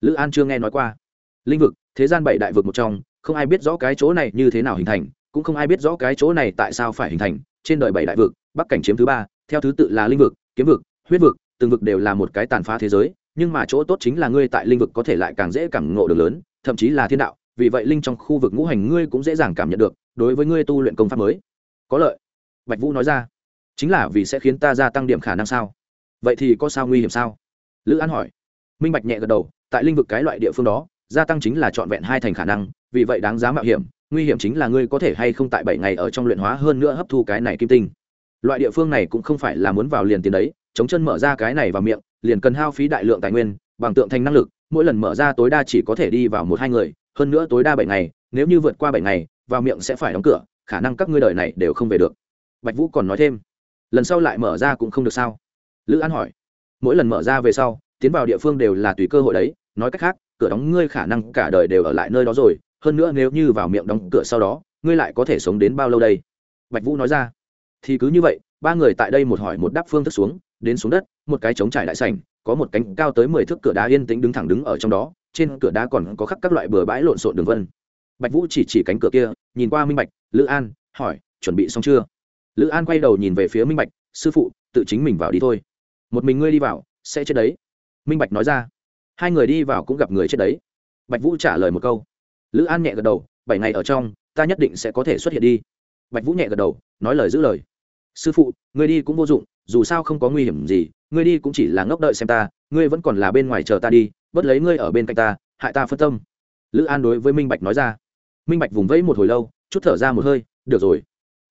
lữ an chưa nghe nói qua. Linh vực, thế gian bảy đại vực một trong, không ai biết rõ cái chỗ này như thế nào hình thành, cũng không ai biết rõ cái chỗ này tại sao phải hình thành. Trên đời bảy đại vực, bắc cảnh chiếm thứ ba, theo thứ tự là linh vực, kiếm vực, huyết vực, từng vực đều là một cái tàn phá thế giới, nhưng mà chỗ tốt chính là ngươi tại linh vực có thể lại càng dễ cảm ngộ được lớn, thậm chí là thiên đạo. Vì vậy linh trong khu vực ngũ hành ngươi cũng dễ dàng cảm nhận được, đối với ngươi tu luyện công pháp mới. Có lợi. Bạch vũ nói ra. Chính là vì sẽ khiến ta gia tăng điểm khả năng sao? Vậy thì có sao nguy hiểm sao? Lữ an hỏi. Minh bạch nhẹ gật đầu tại linh vực cái loại địa phương đó, gia tăng chính là trọn vẹn hai thành khả năng, vì vậy đáng giá mạo hiểm, nguy hiểm chính là ngươi có thể hay không tại bảy ngày ở trong luyện hóa hơn nữa hấp thu cái này kim tinh. Loại địa phương này cũng không phải là muốn vào liền tiền đấy, chống chân mở ra cái này vào miệng, liền cần hao phí đại lượng tài nguyên, bằng tượng thành năng lực, mỗi lần mở ra tối đa chỉ có thể đi vào một hai người, hơn nữa tối đa bảy ngày, nếu như vượt qua bảy ngày, vào miệng sẽ phải đóng cửa, khả năng các ngươi đời này đều không về được. Bạch vũ còn nói thêm, lần sau lại mở ra cũng không được sao? Lữ an hỏi. Mỗi lần mở ra về sau tiến vào địa phương đều là tùy cơ hội đấy, nói cách khác, cửa đóng ngươi khả năng cả đời đều ở lại nơi đó rồi, hơn nữa nếu như vào miệng đóng cửa sau đó, ngươi lại có thể sống đến bao lâu đây? Bạch vũ nói ra. Thì cứ như vậy, ba người tại đây một hỏi một đáp phương thức xuống, đến xuống đất, một cái trống trải đại sảnh, có một cánh cao tới mười thước cửa đá yên tĩnh đứng thẳng đứng ở trong đó, trên cửa đá còn có khắc các loại bừa bãi lộn xộn đường vân. Bạch vũ chỉ chỉ cánh cửa kia, nhìn qua minh bạch, lữ an, hỏi, chuẩn bị xong chưa? Lữ an quay đầu nhìn về phía minh bạch, sư phụ, tự chính mình vào đi thôi. Một mình ngươi đi vào, sẽ chết đấy minh bạch nói ra. Hai người đi vào cũng gặp người chết đấy. Bạch vũ trả lời một câu. Lữ an nhẹ gật đầu, bảy ngày ở trong, ta nhất định sẽ có thể xuất hiện đi. Bạch vũ nhẹ gật đầu, nói lời giữ lời. Sư phụ, ngươi đi cũng vô dụng, dù sao không có nguy hiểm gì, ngươi đi cũng chỉ là ngốc đợi xem ta, ngươi vẫn còn là bên ngoài chờ ta đi bất lấy ngươi ở bên cạnh ta, hại ta phân tâm. Lữ an đối với minh bạch nói ra. Minh bạch vùng vẫy một hồi lâu, chút thở ra một hơi, được rồi.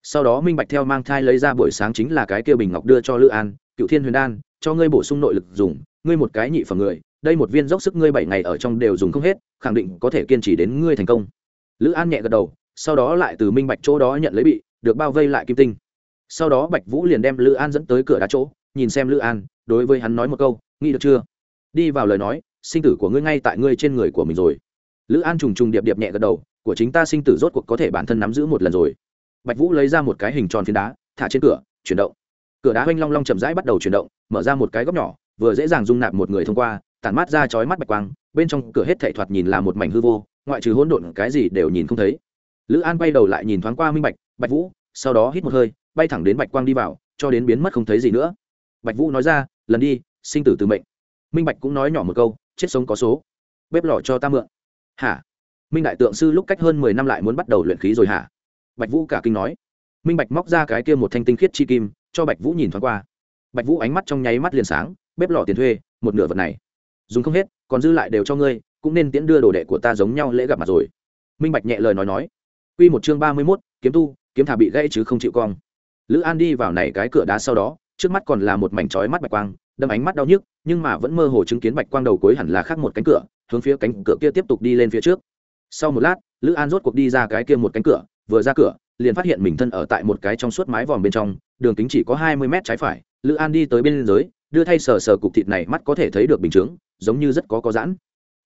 Sau đó minh bạch theo mang thai lấy ra buổi sáng chính là cái kia bình ngọc đưa cho lữ an, cựu thiên huyền đan, cho ngươi bổ sung nội lực dùng ngươi một cái nhị phẩm người, đây một viên dốc sức ngươi bảy ngày ở trong đều dùng không hết, khẳng định có thể kiên trì đến ngươi thành công. Lữ an nhẹ gật đầu, sau đó lại từ minh bạch chỗ đó nhận lấy bị, được bao vây lại kim tinh. Sau đó bạch vũ liền đem lữ an dẫn tới cửa đá chỗ, nhìn xem lữ an, đối với hắn nói một câu, nghĩ được chưa? Đi vào lời nói, sinh tử của ngươi ngay tại ngươi trên người của mình rồi. Lữ an trùng trùng điệp điệp nhẹ gật đầu, của chính ta sinh tử rốt cuộc có thể bản thân nắm giữ một lần rồi. Bạch vũ lấy ra một cái hình tròn phiến đá, thả trên cửa, chuyển động. Cửa đá oanh long long chậm rãi bắt đầu chuyển động, mở ra một cái góc nhỏ vừa dễ dàng dung nạp một người thông qua, tản mát ra chói mắt bạch quang, bên trong cửa hết thảy thoạt nhìn là một mảnh hư vô, ngoại trừ hỗn độn cái gì đều nhìn không thấy. Lữ an bay đầu lại nhìn thoáng qua minh bạch bạch vũ, sau đó hít một hơi, bay thẳng đến bạch quang đi vào, cho đến biến mất không thấy gì nữa. Bạch vũ nói ra, lần đi, sinh tử từ mệnh. Minh bạch cũng nói nhỏ một câu, chết sống có số. Bếp lò cho ta mượn. Hả? Minh đại tượng sư lúc cách hơn mười năm lại muốn bắt đầu luyện khí rồi hả? Bạch vũ cả kinh nói. Minh bạch móc ra cái kia một thanh tinh khiết chi kim, cho bạch vũ nhìn thoáng qua. Bạch vũ ánh mắt trong nháy mắt liền sáng bếp lò tiền thuê một nửa vật này dùng không hết còn dư lại đều cho ngươi cũng nên tiễn đưa đồ đệ của ta giống nhau lễ gặp mặt rồi minh bạch nhẹ lời nói nói Quy một chương ba mươi 31, kiếm tu, kiếm thả bị gãy chứ không chịu cong. Lữ An đi vào này cái cửa đá sau đó, trước mắt còn là một mảnh chói mắt bạch quang, đâm ánh mắt đau nhức, nhưng mà vẫn mơ hồ chứng kiến bạch quang đầu cuối hẳn là khác một cánh cửa, hướng phía cánh cửa kia tiếp tục đi lên phía trước. Sau một lát, Lữ An rốt cuộc đi ra cái kia một cánh cửa, vừa ra cửa, liền phát hiện mình thân ở tại một cái trong suốt mái vòm bên trong, đường kính chỉ có hai mươi mét trái phải. Lữ An đi tới bên dưới, đưa thay sờ sờ cục thịt này mắt có thể thấy được bình chướng, giống như rất có có giãn.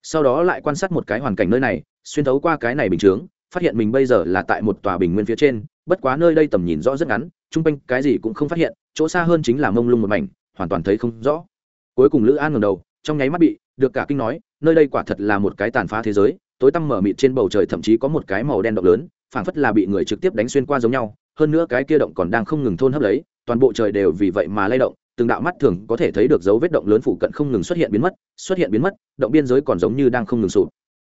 Sau đó lại quan sát một cái hoàn cảnh nơi này, xuyên thấu qua cái này bình chướng, phát hiện mình bây giờ là tại một tòa bình nguyên phía trên bất quá nơi đây tầm nhìn rõ rất ngắn chung quanh cái gì cũng không phát hiện chỗ xa hơn chính là mông lung một mảnh hoàn toàn thấy không rõ cuối cùng lữ an ngầm đầu trong nháy mắt bị được cả kinh nói nơi đây quả thật là một cái tàn phá thế giới tối tăm mở mịt trên bầu trời thậm chí có một cái màu đen động lớn phảng phất là bị người trực tiếp đánh xuyên qua giống nhau hơn nữa cái kia động còn đang không ngừng thôn hấp lấy toàn bộ trời đều vì vậy mà lay động từng đạo mắt thường có thể thấy được dấu vết động lớn phụ cận không ngừng xuất hiện biến mất, xuất hiện biến mất, động biên giới còn giống như đang không ngừng sụp.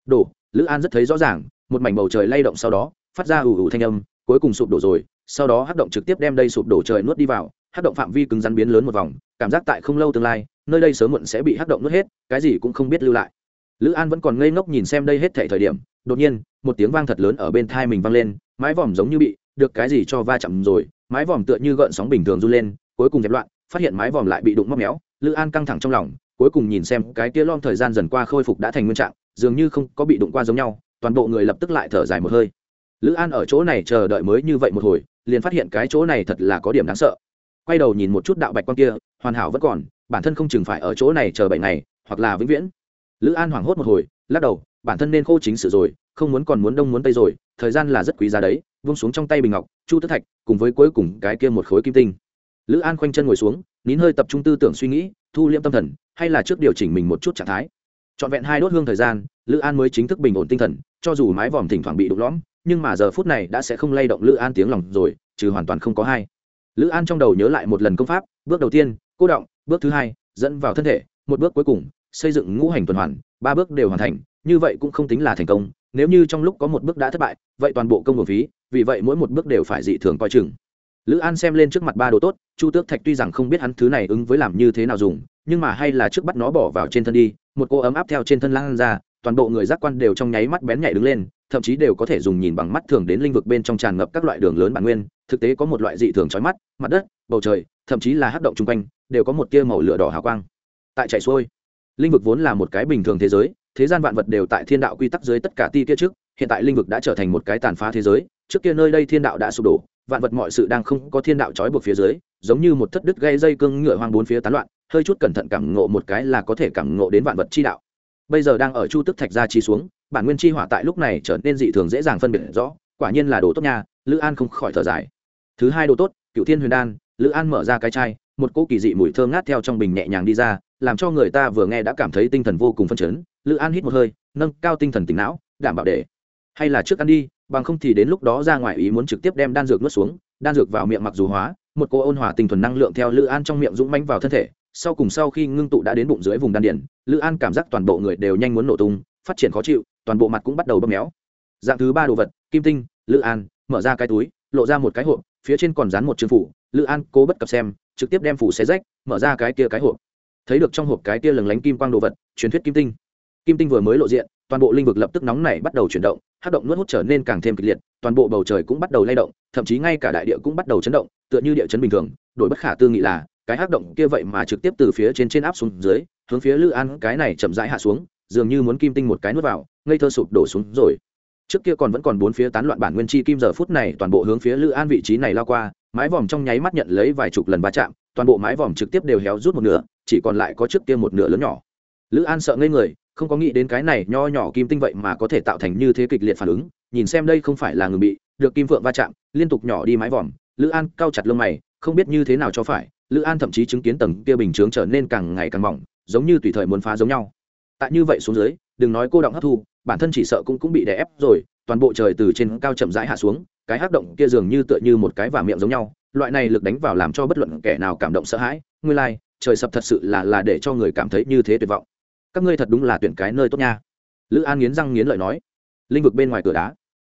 Đổ, lữ an rất thấy rõ ràng, một mảnh bầu trời lay động sau đó, phát ra ù ù thanh âm, cuối cùng sụp đổ rồi, sau đó hát động trực tiếp đem đây sụp đổ trời nuốt đi vào hát động phạm vi cứng rắn biến lớn một vòng, cảm giác tại không lâu tương lai, nơi đây sớm muộn sẽ bị hát động nuốt hết, cái gì cũng không biết lưu lại. Lữ an vẫn còn ngây ngốc nhìn xem đây hết thể thời điểm, đột nhiên, một tiếng vang thật lớn ở bên thai mình vang lên, mái vòm giống như bị, được cái gì cho va chạm rồi, mái vòm tựa như gợn sóng bình thường run lên, cuối cùng dẹp loạn phát hiện mái vòm lại bị đụng móc méo, lữ an căng thẳng trong lòng, cuối cùng nhìn xem cái kia lom thời gian dần qua khôi phục đã thành nguyên trạng, dường như không có bị đụng qua giống nhau, toàn bộ người lập tức lại thở dài một hơi. Lữ an ở chỗ này chờ đợi mới như vậy một hồi, liền phát hiện cái chỗ này thật là có điểm đáng sợ. Quay đầu nhìn một chút đạo bạch quan kia, hoàn hảo vẫn còn, bản thân không chừng phải ở chỗ này chờ bảy ngày, hoặc là vĩnh viễn. Lữ an hoảng hốt một hồi, lắc đầu, bản thân nên khô chính sự rồi, không muốn còn muốn đông muốn tây rồi, thời gian là rất quý giá đấy vung xuống trong tay bình ngọc, chu tức thạch, cùng với cuối cùng cái kia một khối kim tinh lữ an khoanh chân ngồi xuống, nín hơi tập trung tư tưởng suy nghĩ, thu liễm tâm thần, hay là trước điều chỉnh mình một chút trạng thái. Trọn vẹn hai đốt hương thời gian, lữ an mới chính thức bình ổn tinh thần, cho dù mái vòm thỉnh thoảng bị đụng lõm, nhưng mà giờ phút này đã sẽ không lay động lữ an tiếng lòng rồi, trừ hoàn toàn không có hai. Lữ an trong đầu nhớ lại một lần công pháp, bước đầu tiên, cô động, bước thứ hai, dẫn vào thân thể, một bước cuối cùng, xây dựng ngũ hành tuần hoàn, ba bước đều hoàn thành, như vậy cũng không tính là thành công, nếu như trong lúc có một bước đã thất bại, vậy toàn bộ công một phí, vì vậy mỗi một bước đều phải dị thường coi chừng lữ an xem lên trước mặt ba đồ tốt, chu tước thạch tuy rằng không biết hắn thứ này ứng với làm như thế nào dùng, nhưng mà hay là trước bắt nó bỏ vào trên thân đi, một cô ấm áp theo trên thân lan ra, toàn bộ người giác quan đều trong nháy mắt bén nhạy đứng lên, thậm chí đều có thể dùng nhìn bằng mắt thường đến linh vực bên trong tràn ngập các loại đường lớn bản nguyên, thực tế có một loại dị thường trói mắt, mặt đất, bầu trời, thậm chí là hắc động chung quanh, đều có một tia màu lửa đỏ hào quang. Tại chạy xuôi, linh vực vốn là một cái bình thường thế giới, thế gian vạn vật đều tại thiên đạo quy tắc dưới tất cả ti kia trước, hiện tại linh vực đã trở thành một cái tàn phá thế giới, trước kia nơi đây thiên đạo đã sụp đổ vạn vật mọi sự đang không có thiên đạo trói buộc phía dưới, giống như một thất đứt gây dây cương ngựa hoang bốn phía tán loạn, hơi chút cẩn thận cảm ngộ một cái là có thể cảm ngộ đến vạn vật chi đạo. Bây giờ đang ở chu tức thạch gia chi xuống, bản nguyên chi hỏa tại lúc này trở nên dị thường dễ dàng phân biệt rõ, quả nhiên là đồ tốt nha, lữ an không khỏi thở dài. Thứ hai đồ tốt cựu thiên huyền đan, lữ an mở ra cái chai, một cỗ kỳ dị mùi thơm ngát theo trong bình nhẹ nhàng đi ra, làm cho người ta vừa nghe đã cảm thấy tinh thần vô cùng phân chấn. Lữ an hít một hơi, nâng cao tinh thần tỉnh não, đảm bảo để hay là trước ăn đi, bằng không thì đến lúc đó ra ngoài ý muốn trực tiếp đem đan dược nuốt xuống, đan dược vào miệng mặc dù hóa, một cô ôn hòa tinh thuần năng lượng theo lữ an trong miệng dũng manh vào thân thể, sau cùng sau khi ngưng tụ đã đến bụng dưới vùng đan điển lữ an cảm giác toàn bộ người đều nhanh muốn nổ tung, phát triển khó chịu, toàn bộ mặt cũng bắt đầu bơm méo. Dạng thứ ba đồ vật, kim tinh, lữ an, mở ra cái túi, lộ ra một cái hộp, phía trên còn dán một chương phủ, lữ an cố bất cập xem, trực tiếp đem phủ xé rách, mở ra cái kia cái hộp. Thấy được trong hộp cái kia lừng lánh kim quang đồ vật, truyền thuyết kim tinh. Kim tinh vừa mới lộ diện toàn bộ linh vực lập tức nóng này bắt đầu chuyển động hát động nuốt hút trở nên càng thêm kịch liệt, toàn bộ bầu trời cũng bắt đầu lay động, thậm chí ngay cả đại địa cũng bắt đầu chấn động, tựa như địa chấn bình thường, đổi bất khả tư nghị là, cái hát động kia vậy mà trực tiếp từ phía trên trên áp xuống dưới, hướng phía lữ an cái này chậm rãi hạ xuống, dường như muốn kim tinh một cái nuốt vào, ngây thơ sụp đổ xuống rồi. Trước kia còn vẫn còn bốn phía tán loạn bản nguyên chi kim giờ phút này toàn bộ hướng phía lữ an vị trí này lao qua, mái vòm trong nháy mắt nhận lấy vài chục lần va chạm, toàn bộ mái vòm trực tiếp đều héo rút một nửa, chỉ còn lại có trước kia một nửa lớn nhỏ. Lữ an sợ ngây người không có nghĩ đến cái này nho nhỏ kim tinh vậy mà có thể tạo thành như thế kịch liệt phản ứng nhìn xem đây không phải là ngừng bị được kim phượng va chạm liên tục nhỏ đi mái vòm lữ an cao chặt lông mày không biết như thế nào cho phải lữ an thậm chí chứng kiến tầng kia bình chướng trở nên càng ngày càng mỏng giống như tùy thời muốn phá giống nhau. Tại như vậy xuống dưới đừng nói cô động hấp thu bản thân chỉ sợ cũng cũng bị đè ép rồi toàn bộ trời từ trên cao chậm rãi hạ xuống cái hắc động kia dường như tựa như một cái vả miệng giống nhau loại này lực đánh vào làm cho bất luận kẻ nào cảm động sợ hãi nguyên lai、like, trời sập thật sự là là để cho người cảm thấy như thế tuyệt vọng các ngươi thật đúng là tuyển cái nơi tốt nha. Lữ an nghiến răng nghiến lợi nói. Linh vực bên ngoài cửa đá.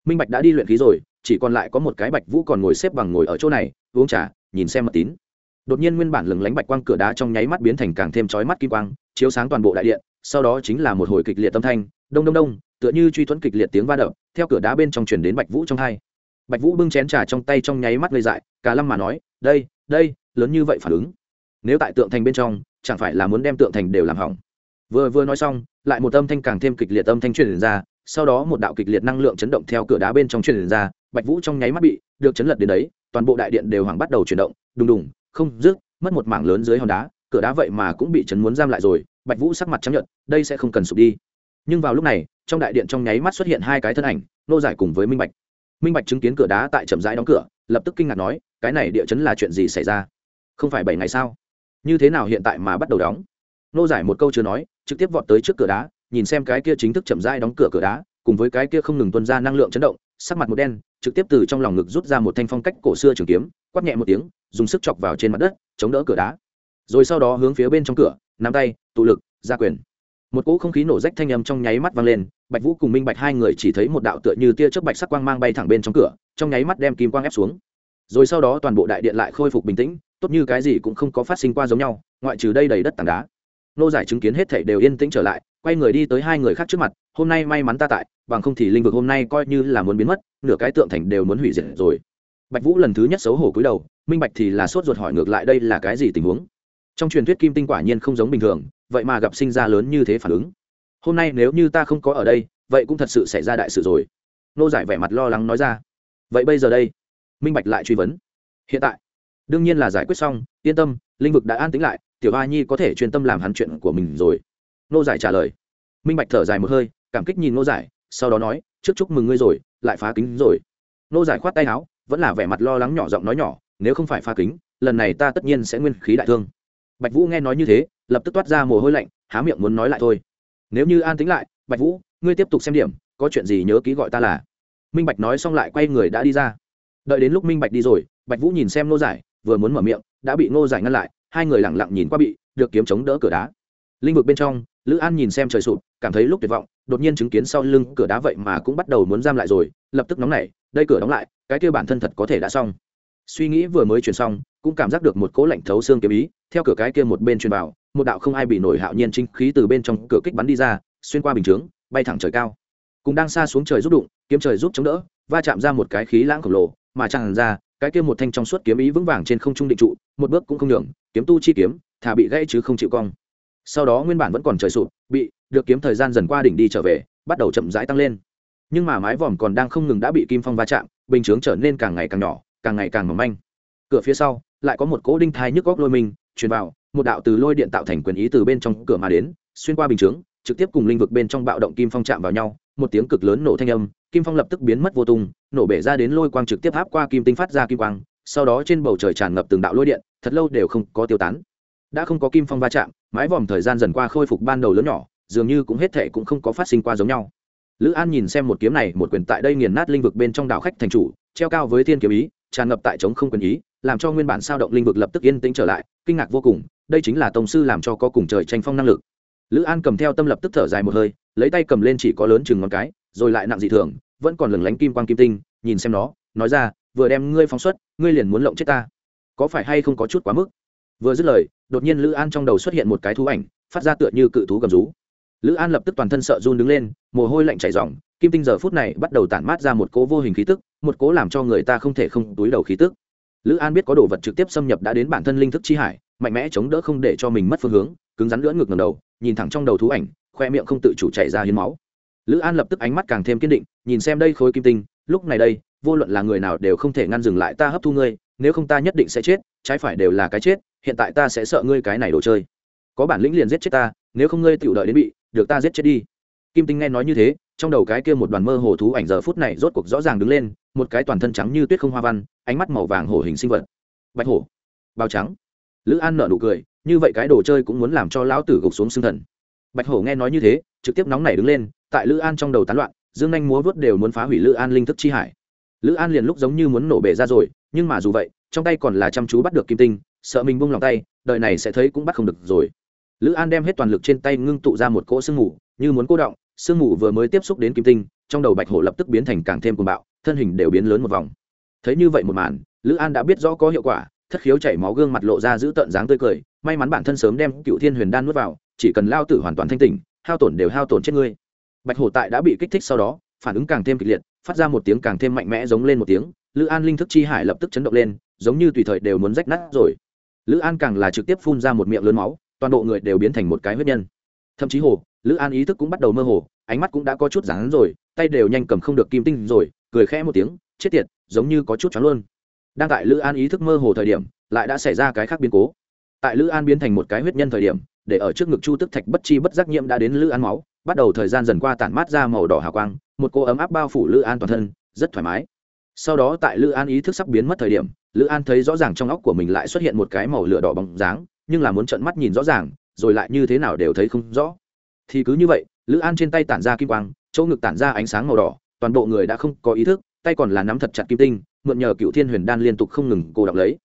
Minh bạch đã đi luyện khí rồi, chỉ còn lại có một cái bạch vũ còn ngồi xếp bằng ngồi ở chỗ này, uống trà, nhìn xem mật tín. Đột nhiên nguyên bản lừng lánh bạch quang cửa đá trong nháy mắt biến thành càng thêm chói mắt kim quang, chiếu sáng toàn bộ đại điện, sau đó chính là một hồi kịch liệt tâm thanh, đông đông đông, tựa như truy thuẫn kịch liệt tiếng va đập, theo cửa đá bên trong chuyển đến bạch vũ trong hai. Bạch vũ bưng chén trà trong tay trong nháy mắt gây dại, cả lâm mà nói, đây đây, lớn như vậy phản ứng. Nếu tại tượng thành bên trong, chẳng phải là muốn đem tượng thành đều làm hỏng vừa vừa nói xong, lại một âm thanh càng thêm kịch liệt âm thanh truyền ra, sau đó một đạo kịch liệt năng lượng chấn động theo cửa đá bên trong truyền ra, bạch vũ trong nháy mắt bị được chấn lật đến đấy, toàn bộ đại điện đều hoảng bắt đầu chuyển động, đùng đùng, không rước mất một mảng lớn dưới hòn đá, cửa đá vậy mà cũng bị chấn muốn giam lại rồi, bạch vũ sắc mặt chấp nhận đây sẽ không cần sụp đi. Nhưng vào lúc này, trong đại điện trong nháy mắt xuất hiện hai cái thân ảnh, nô giải cùng với minh bạch. Minh bạch chứng kiến cửa đá tại chậm rãi đóng cửa, lập tức kinh ngạc nói, cái này địa chấn là chuyện gì xảy ra? Không phải bảy ngày sao? Như thế nào hiện tại mà bắt đầu đóng? Nô giải một câu chưa nói trực tiếp vọt tới trước cửa đá, nhìn xem cái kia chính thức chậm rãi đóng cửa cửa đá, cùng với cái kia không ngừng tuân ra năng lượng chấn động, sắc mặt một đen, trực tiếp từ trong lòng ngực rút ra một thanh phong cách cổ xưa trường kiếm, quát nhẹ một tiếng, dùng sức chọc vào trên mặt đất, chống đỡ cửa đá. Rồi sau đó hướng phía bên trong cửa, nắm tay, tụ lực, ra quyền. Một cỗ không khí nổ rách thanh âm trong nháy mắt vang lên, bạch vũ cùng minh bạch hai người chỉ thấy một đạo tựa như tia chớp bạch sắc quang mang bay thẳng bên trong cửa, trong nháy mắt đem kim quang ép xuống. Rồi sau đó toàn bộ đại điện lại khôi phục bình tĩnh, tốt như cái gì cũng không có phát sinh qua giống nhau, ngoại trừ đây đầy đất tảng đá nô giải chứng kiến hết thảy đều yên tĩnh trở lại, quay người đi tới hai người khác trước mặt, hôm nay may mắn ta tại, bằng không thì linh vực hôm nay coi như là muốn biến mất, nửa cái tượng thành đều muốn hủy diệt rồi. Bạch vũ lần thứ nhất xấu hổ cúi đầu, minh bạch thì là sốt ruột hỏi ngược lại đây là cái gì tình huống. Trong truyền thuyết kim tinh quả nhiên không giống bình thường, vậy mà gặp sinh ra lớn như thế phản ứng. Hôm nay nếu như ta không có ở đây, vậy cũng thật sự xảy ra đại sự rồi. Nô giải vẻ mặt lo lắng nói ra. Vậy bây giờ đây? Minh bạch lại truy vấn. Hiện tại. Đương nhiên là giải quyết xong, yên tâm, linh vực đã an tính lại tiểu a nhi có thể chuyên tâm làm hắn chuyện của mình rồi. Nô giải trả lời. Minh bạch thở dài một hơi, cảm kích nhìn nô giải, sau đó nói, trước chúc mừng ngươi rồi, lại phá kính rồi. Nô giải khoát tay áo, vẫn là vẻ mặt lo lắng nhỏ giọng nói nhỏ, nếu không phải phá kính, lần này ta tất nhiên sẽ nguyên khí đại thương. Bạch vũ nghe nói như thế, lập tức toát ra mồ hôi lạnh, há miệng muốn nói lại thôi. Nếu như an tính lại, bạch vũ, ngươi tiếp tục xem điểm, có chuyện gì nhớ ký gọi ta là. Minh bạch nói xong lại quay người đã đi ra. Đợi đến lúc minh bạch đi rồi, bạch vũ nhìn xem nô giải, vừa muốn mở miệng, đã bị nô giải ngăn lại hai người lặng lặng nhìn qua bị, được kiếm chống đỡ cửa đá. Linh vực bên trong, lữ an nhìn xem trời sụp, cảm thấy lúc tuyệt vọng, đột nhiên chứng kiến sau lưng cửa đá vậy mà cũng bắt đầu muốn giam lại rồi, lập tức nóng nảy, đây cửa đóng lại, cái kia bản thân thật có thể đã xong. Suy nghĩ vừa mới chuyển xong, cũng cảm giác được một cỗ lạnh thấu xương kiếm ý, theo cửa cái kia một bên truyền vào, một đạo không ai bị nổi hạo nhiên chính khí từ bên trong cửa kích bắn đi ra, xuyên qua bình chướng, bay thẳng trời cao. Cũng đang xa xuống trời giúp đụng, kiếm trời giúp chống đỡ, va chạm ra một cái khí lãng khổng lồ, mà tràn ra cái kia một thanh trong suốt kiếm ý vững vàng trên không trung định trụ, một bước cũng không nhường, kiếm tu chi kiếm, thả bị gãy chứ không chịu cong. Sau đó nguyên bản vẫn còn trời sụp, bị được kiếm thời gian dần qua đỉnh đi trở về, bắt đầu chậm rãi tăng lên. Nhưng mà mái vòm còn đang không ngừng đã bị kim phong va chạm, bình chướng trở nên càng ngày càng nhỏ, càng ngày càng mỏng manh. Cửa phía sau, lại có một cỗ đinh thai nhức góc lôi mình, truyền vào, một đạo từ lôi điện tạo thành quyền ý từ bên trong cửa mà đến, xuyên qua bình chướng, trực tiếp cùng linh vực bên trong bạo động kim phong chạm vào nhau, một tiếng cực lớn nổ thanh âm kim phong lập tức biến mất vô tung, nổ bể ra đến lôi quang trực tiếp áp qua kim tinh phát ra kim quang, sau đó trên bầu trời tràn ngập từng đạo lôi điện, thật lâu đều không có tiêu tán. Đã không có kim phong va chạm, mái vòm thời gian dần qua khôi phục ban đầu lớn nhỏ, dường như cũng hết thệ cũng không có phát sinh qua giống nhau. Lữ an nhìn xem một kiếm này, một quyền tại đây nghiền nát linh vực bên trong đạo khách thành chủ, treo cao với thiên kiếm ý, tràn ngập tại chống không quyền ý, làm cho nguyên bản sao động linh vực lập tức yên tĩnh trở lại, kinh ngạc vô cùng, đây chính là tổng sư làm cho có cùng trời tranh phong năng lực. Lữ an cầm theo tâm lập tức thở dài một hơi, lấy tay cầm lên chỉ có lớn chừng ngón cái rồi lại nặng dị thường, vẫn còn lừng lánh kim quang kim tinh, nhìn xem nó, nói ra, vừa đem ngươi phóng xuất, ngươi liền muốn lộng chết ta. Có phải hay không có chút quá mức? Vừa dứt lời, đột nhiên lữ an trong đầu xuất hiện một cái thú ảnh, phát ra tựa như cự thú gầm rú. Lữ an lập tức toàn thân sợ run đứng lên, mồ hôi lạnh chảy ròng, kim tinh giờ phút này bắt đầu tản mát ra một cố vô hình khí tức, một cố làm cho người ta không thể không túi đầu khí tức. Lữ an biết có đồ vật trực tiếp xâm nhập đã đến bản thân linh thức chi hải, mạnh mẽ chống đỡ không để cho mình mất phương hướng, cứng rắn lưỡn ngực ngầm đầu, nhìn thẳng trong đầu thú ảnh, khoe miệng không tự chủ chảy ra hiến máu lữ an lập tức ánh mắt càng thêm kiên định, nhìn xem đây khối kim tinh, lúc này đây, vô luận là người nào đều không thể ngăn dừng lại ta hấp thu ngươi, nếu không ta nhất định sẽ chết, trái phải đều là cái chết, hiện tại ta sẽ sợ ngươi cái này đồ chơi. Có bản lĩnh liền giết chết ta, nếu không ngươi tự đợi đến bị, được ta giết chết đi. Kim tinh nghe nói như thế, trong đầu cái kia một đoàn mơ hồ thú ảnh giờ phút này rốt cuộc rõ ràng đứng lên, một cái toàn thân trắng như tuyết không hoa văn, ánh mắt màu vàng hổ hình sinh vật. Bạch hổ, bao trắng. Lữ an nở nụ cười, như vậy cái đồ chơi cũng muốn làm cho lão tử gục xuống xương thần bạch hổ nghe nói như thế, trực tiếp nóng nảy đứng lên, tại lữ an trong đầu tán loạn, dương anh múa vớt đều muốn phá hủy lữ an linh thức chi hải. Lữ an liền lúc giống như muốn nổ bể ra rồi, nhưng mà dù vậy, trong tay còn là chăm chú bắt được kim tinh, sợ mình buông lòng tay đợi này sẽ thấy cũng bắt không được rồi. Lữ an đem hết toàn lực trên tay ngưng tụ ra một cỗ sương mù, như muốn cố động, sương mù vừa mới tiếp xúc đến kim tinh, trong đầu bạch hổ lập tức biến thành càng thêm cuồng bạo, thân hình đều biến lớn một vòng. Thấy như vậy một màn, lữ an đã biết rõ có hiệu quả, thất khiếu chảy máu gương mặt lộ ra giữ tợn dáng tươi cười, may mắn bản thân sớm đem cựu thiên huyền đan nuốt vào chỉ cần lao tử hoàn toàn thanh tỉnh, hao tổn đều hao tổn chết ngươi. Bạch hổ tại đã bị kích thích sau đó, phản ứng càng thêm kịch liệt, phát ra một tiếng càng thêm mạnh mẽ giống lên một tiếng, lữ an linh thức chi hải lập tức chấn động lên, giống như tùy thời đều muốn rách nát rồi. Lữ an càng là trực tiếp phun ra một miệng lớn máu, toàn bộ người đều biến thành một cái huyết nhân. Thậm chí hồ lữ an ý thức cũng bắt đầu mơ hồ, ánh mắt cũng đã có chút rán rồi, tay đều nhanh cầm không được kim tinh rồi, cười khẽ một tiếng, chết tiệt, giống như có chút chóng luôn. Đang tại lữ an ý thức mơ hồ thời điểm, lại đã xảy ra cái khác biến cố. Tại lữ an biến thành một cái huyết nhân thời điểm để ở trước ngực chu tức thạch bất chi bất giác nhiễm đã đến lữ an máu, bắt đầu thời gian dần qua tản mát ra màu đỏ hào quang, một cô ấm áp bao phủ lữ an toàn thân, rất thoải mái. Sau đó tại lữ an ý thức sắp biến mất thời điểm, lữ an thấy rõ ràng trong óc của mình lại xuất hiện một cái màu lửa đỏ bóng dáng, nhưng là muốn trận mắt nhìn rõ ràng, rồi lại như thế nào đều thấy không rõ. Thì cứ như vậy, lữ an trên tay tản ra kim quang, chỗ ngực tản ra ánh sáng màu đỏ, toàn bộ người đã không có ý thức, tay còn là nắm thật chặt kim tinh, mượn nhờ cựu thiên huyền đan liên tục không ngừng cô đọc lấy.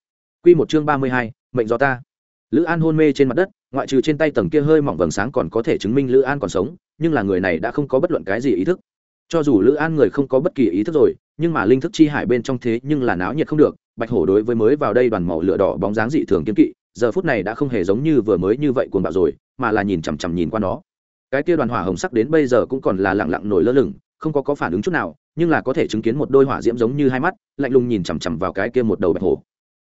Q một chương ba mươi hai, mệnh do ta. Lữ an hôn mê trên mặt đất ngoại trừ trên tay tầng kia hơi mỏng vầng sáng còn có thể chứng minh lữ an còn sống, nhưng là người này đã không có bất luận cái gì ý thức. Cho dù lữ an người không có bất kỳ ý thức rồi, nhưng mà linh thức chi hải bên trong thế nhưng là náo nhiệt không được, bạch hổ đối với mới vào đây đoàn màu lửa đỏ bóng dáng dị thường kiếm kỵ, giờ phút này đã không hề giống như vừa mới như vậy cuồng bạo rồi, mà là nhìn chằm chằm nhìn qua nó. Cái kia đoàn hỏa hồng sắc đến bây giờ cũng còn là lặng lặng nổi lơ lửng, không có có phản ứng chút nào, nhưng là có thể chứng kiến một đôi hỏa diễm giống như hai mắt, lạnh lùng nhìn chằm chằm vào cái kia một đầu bạch hổ.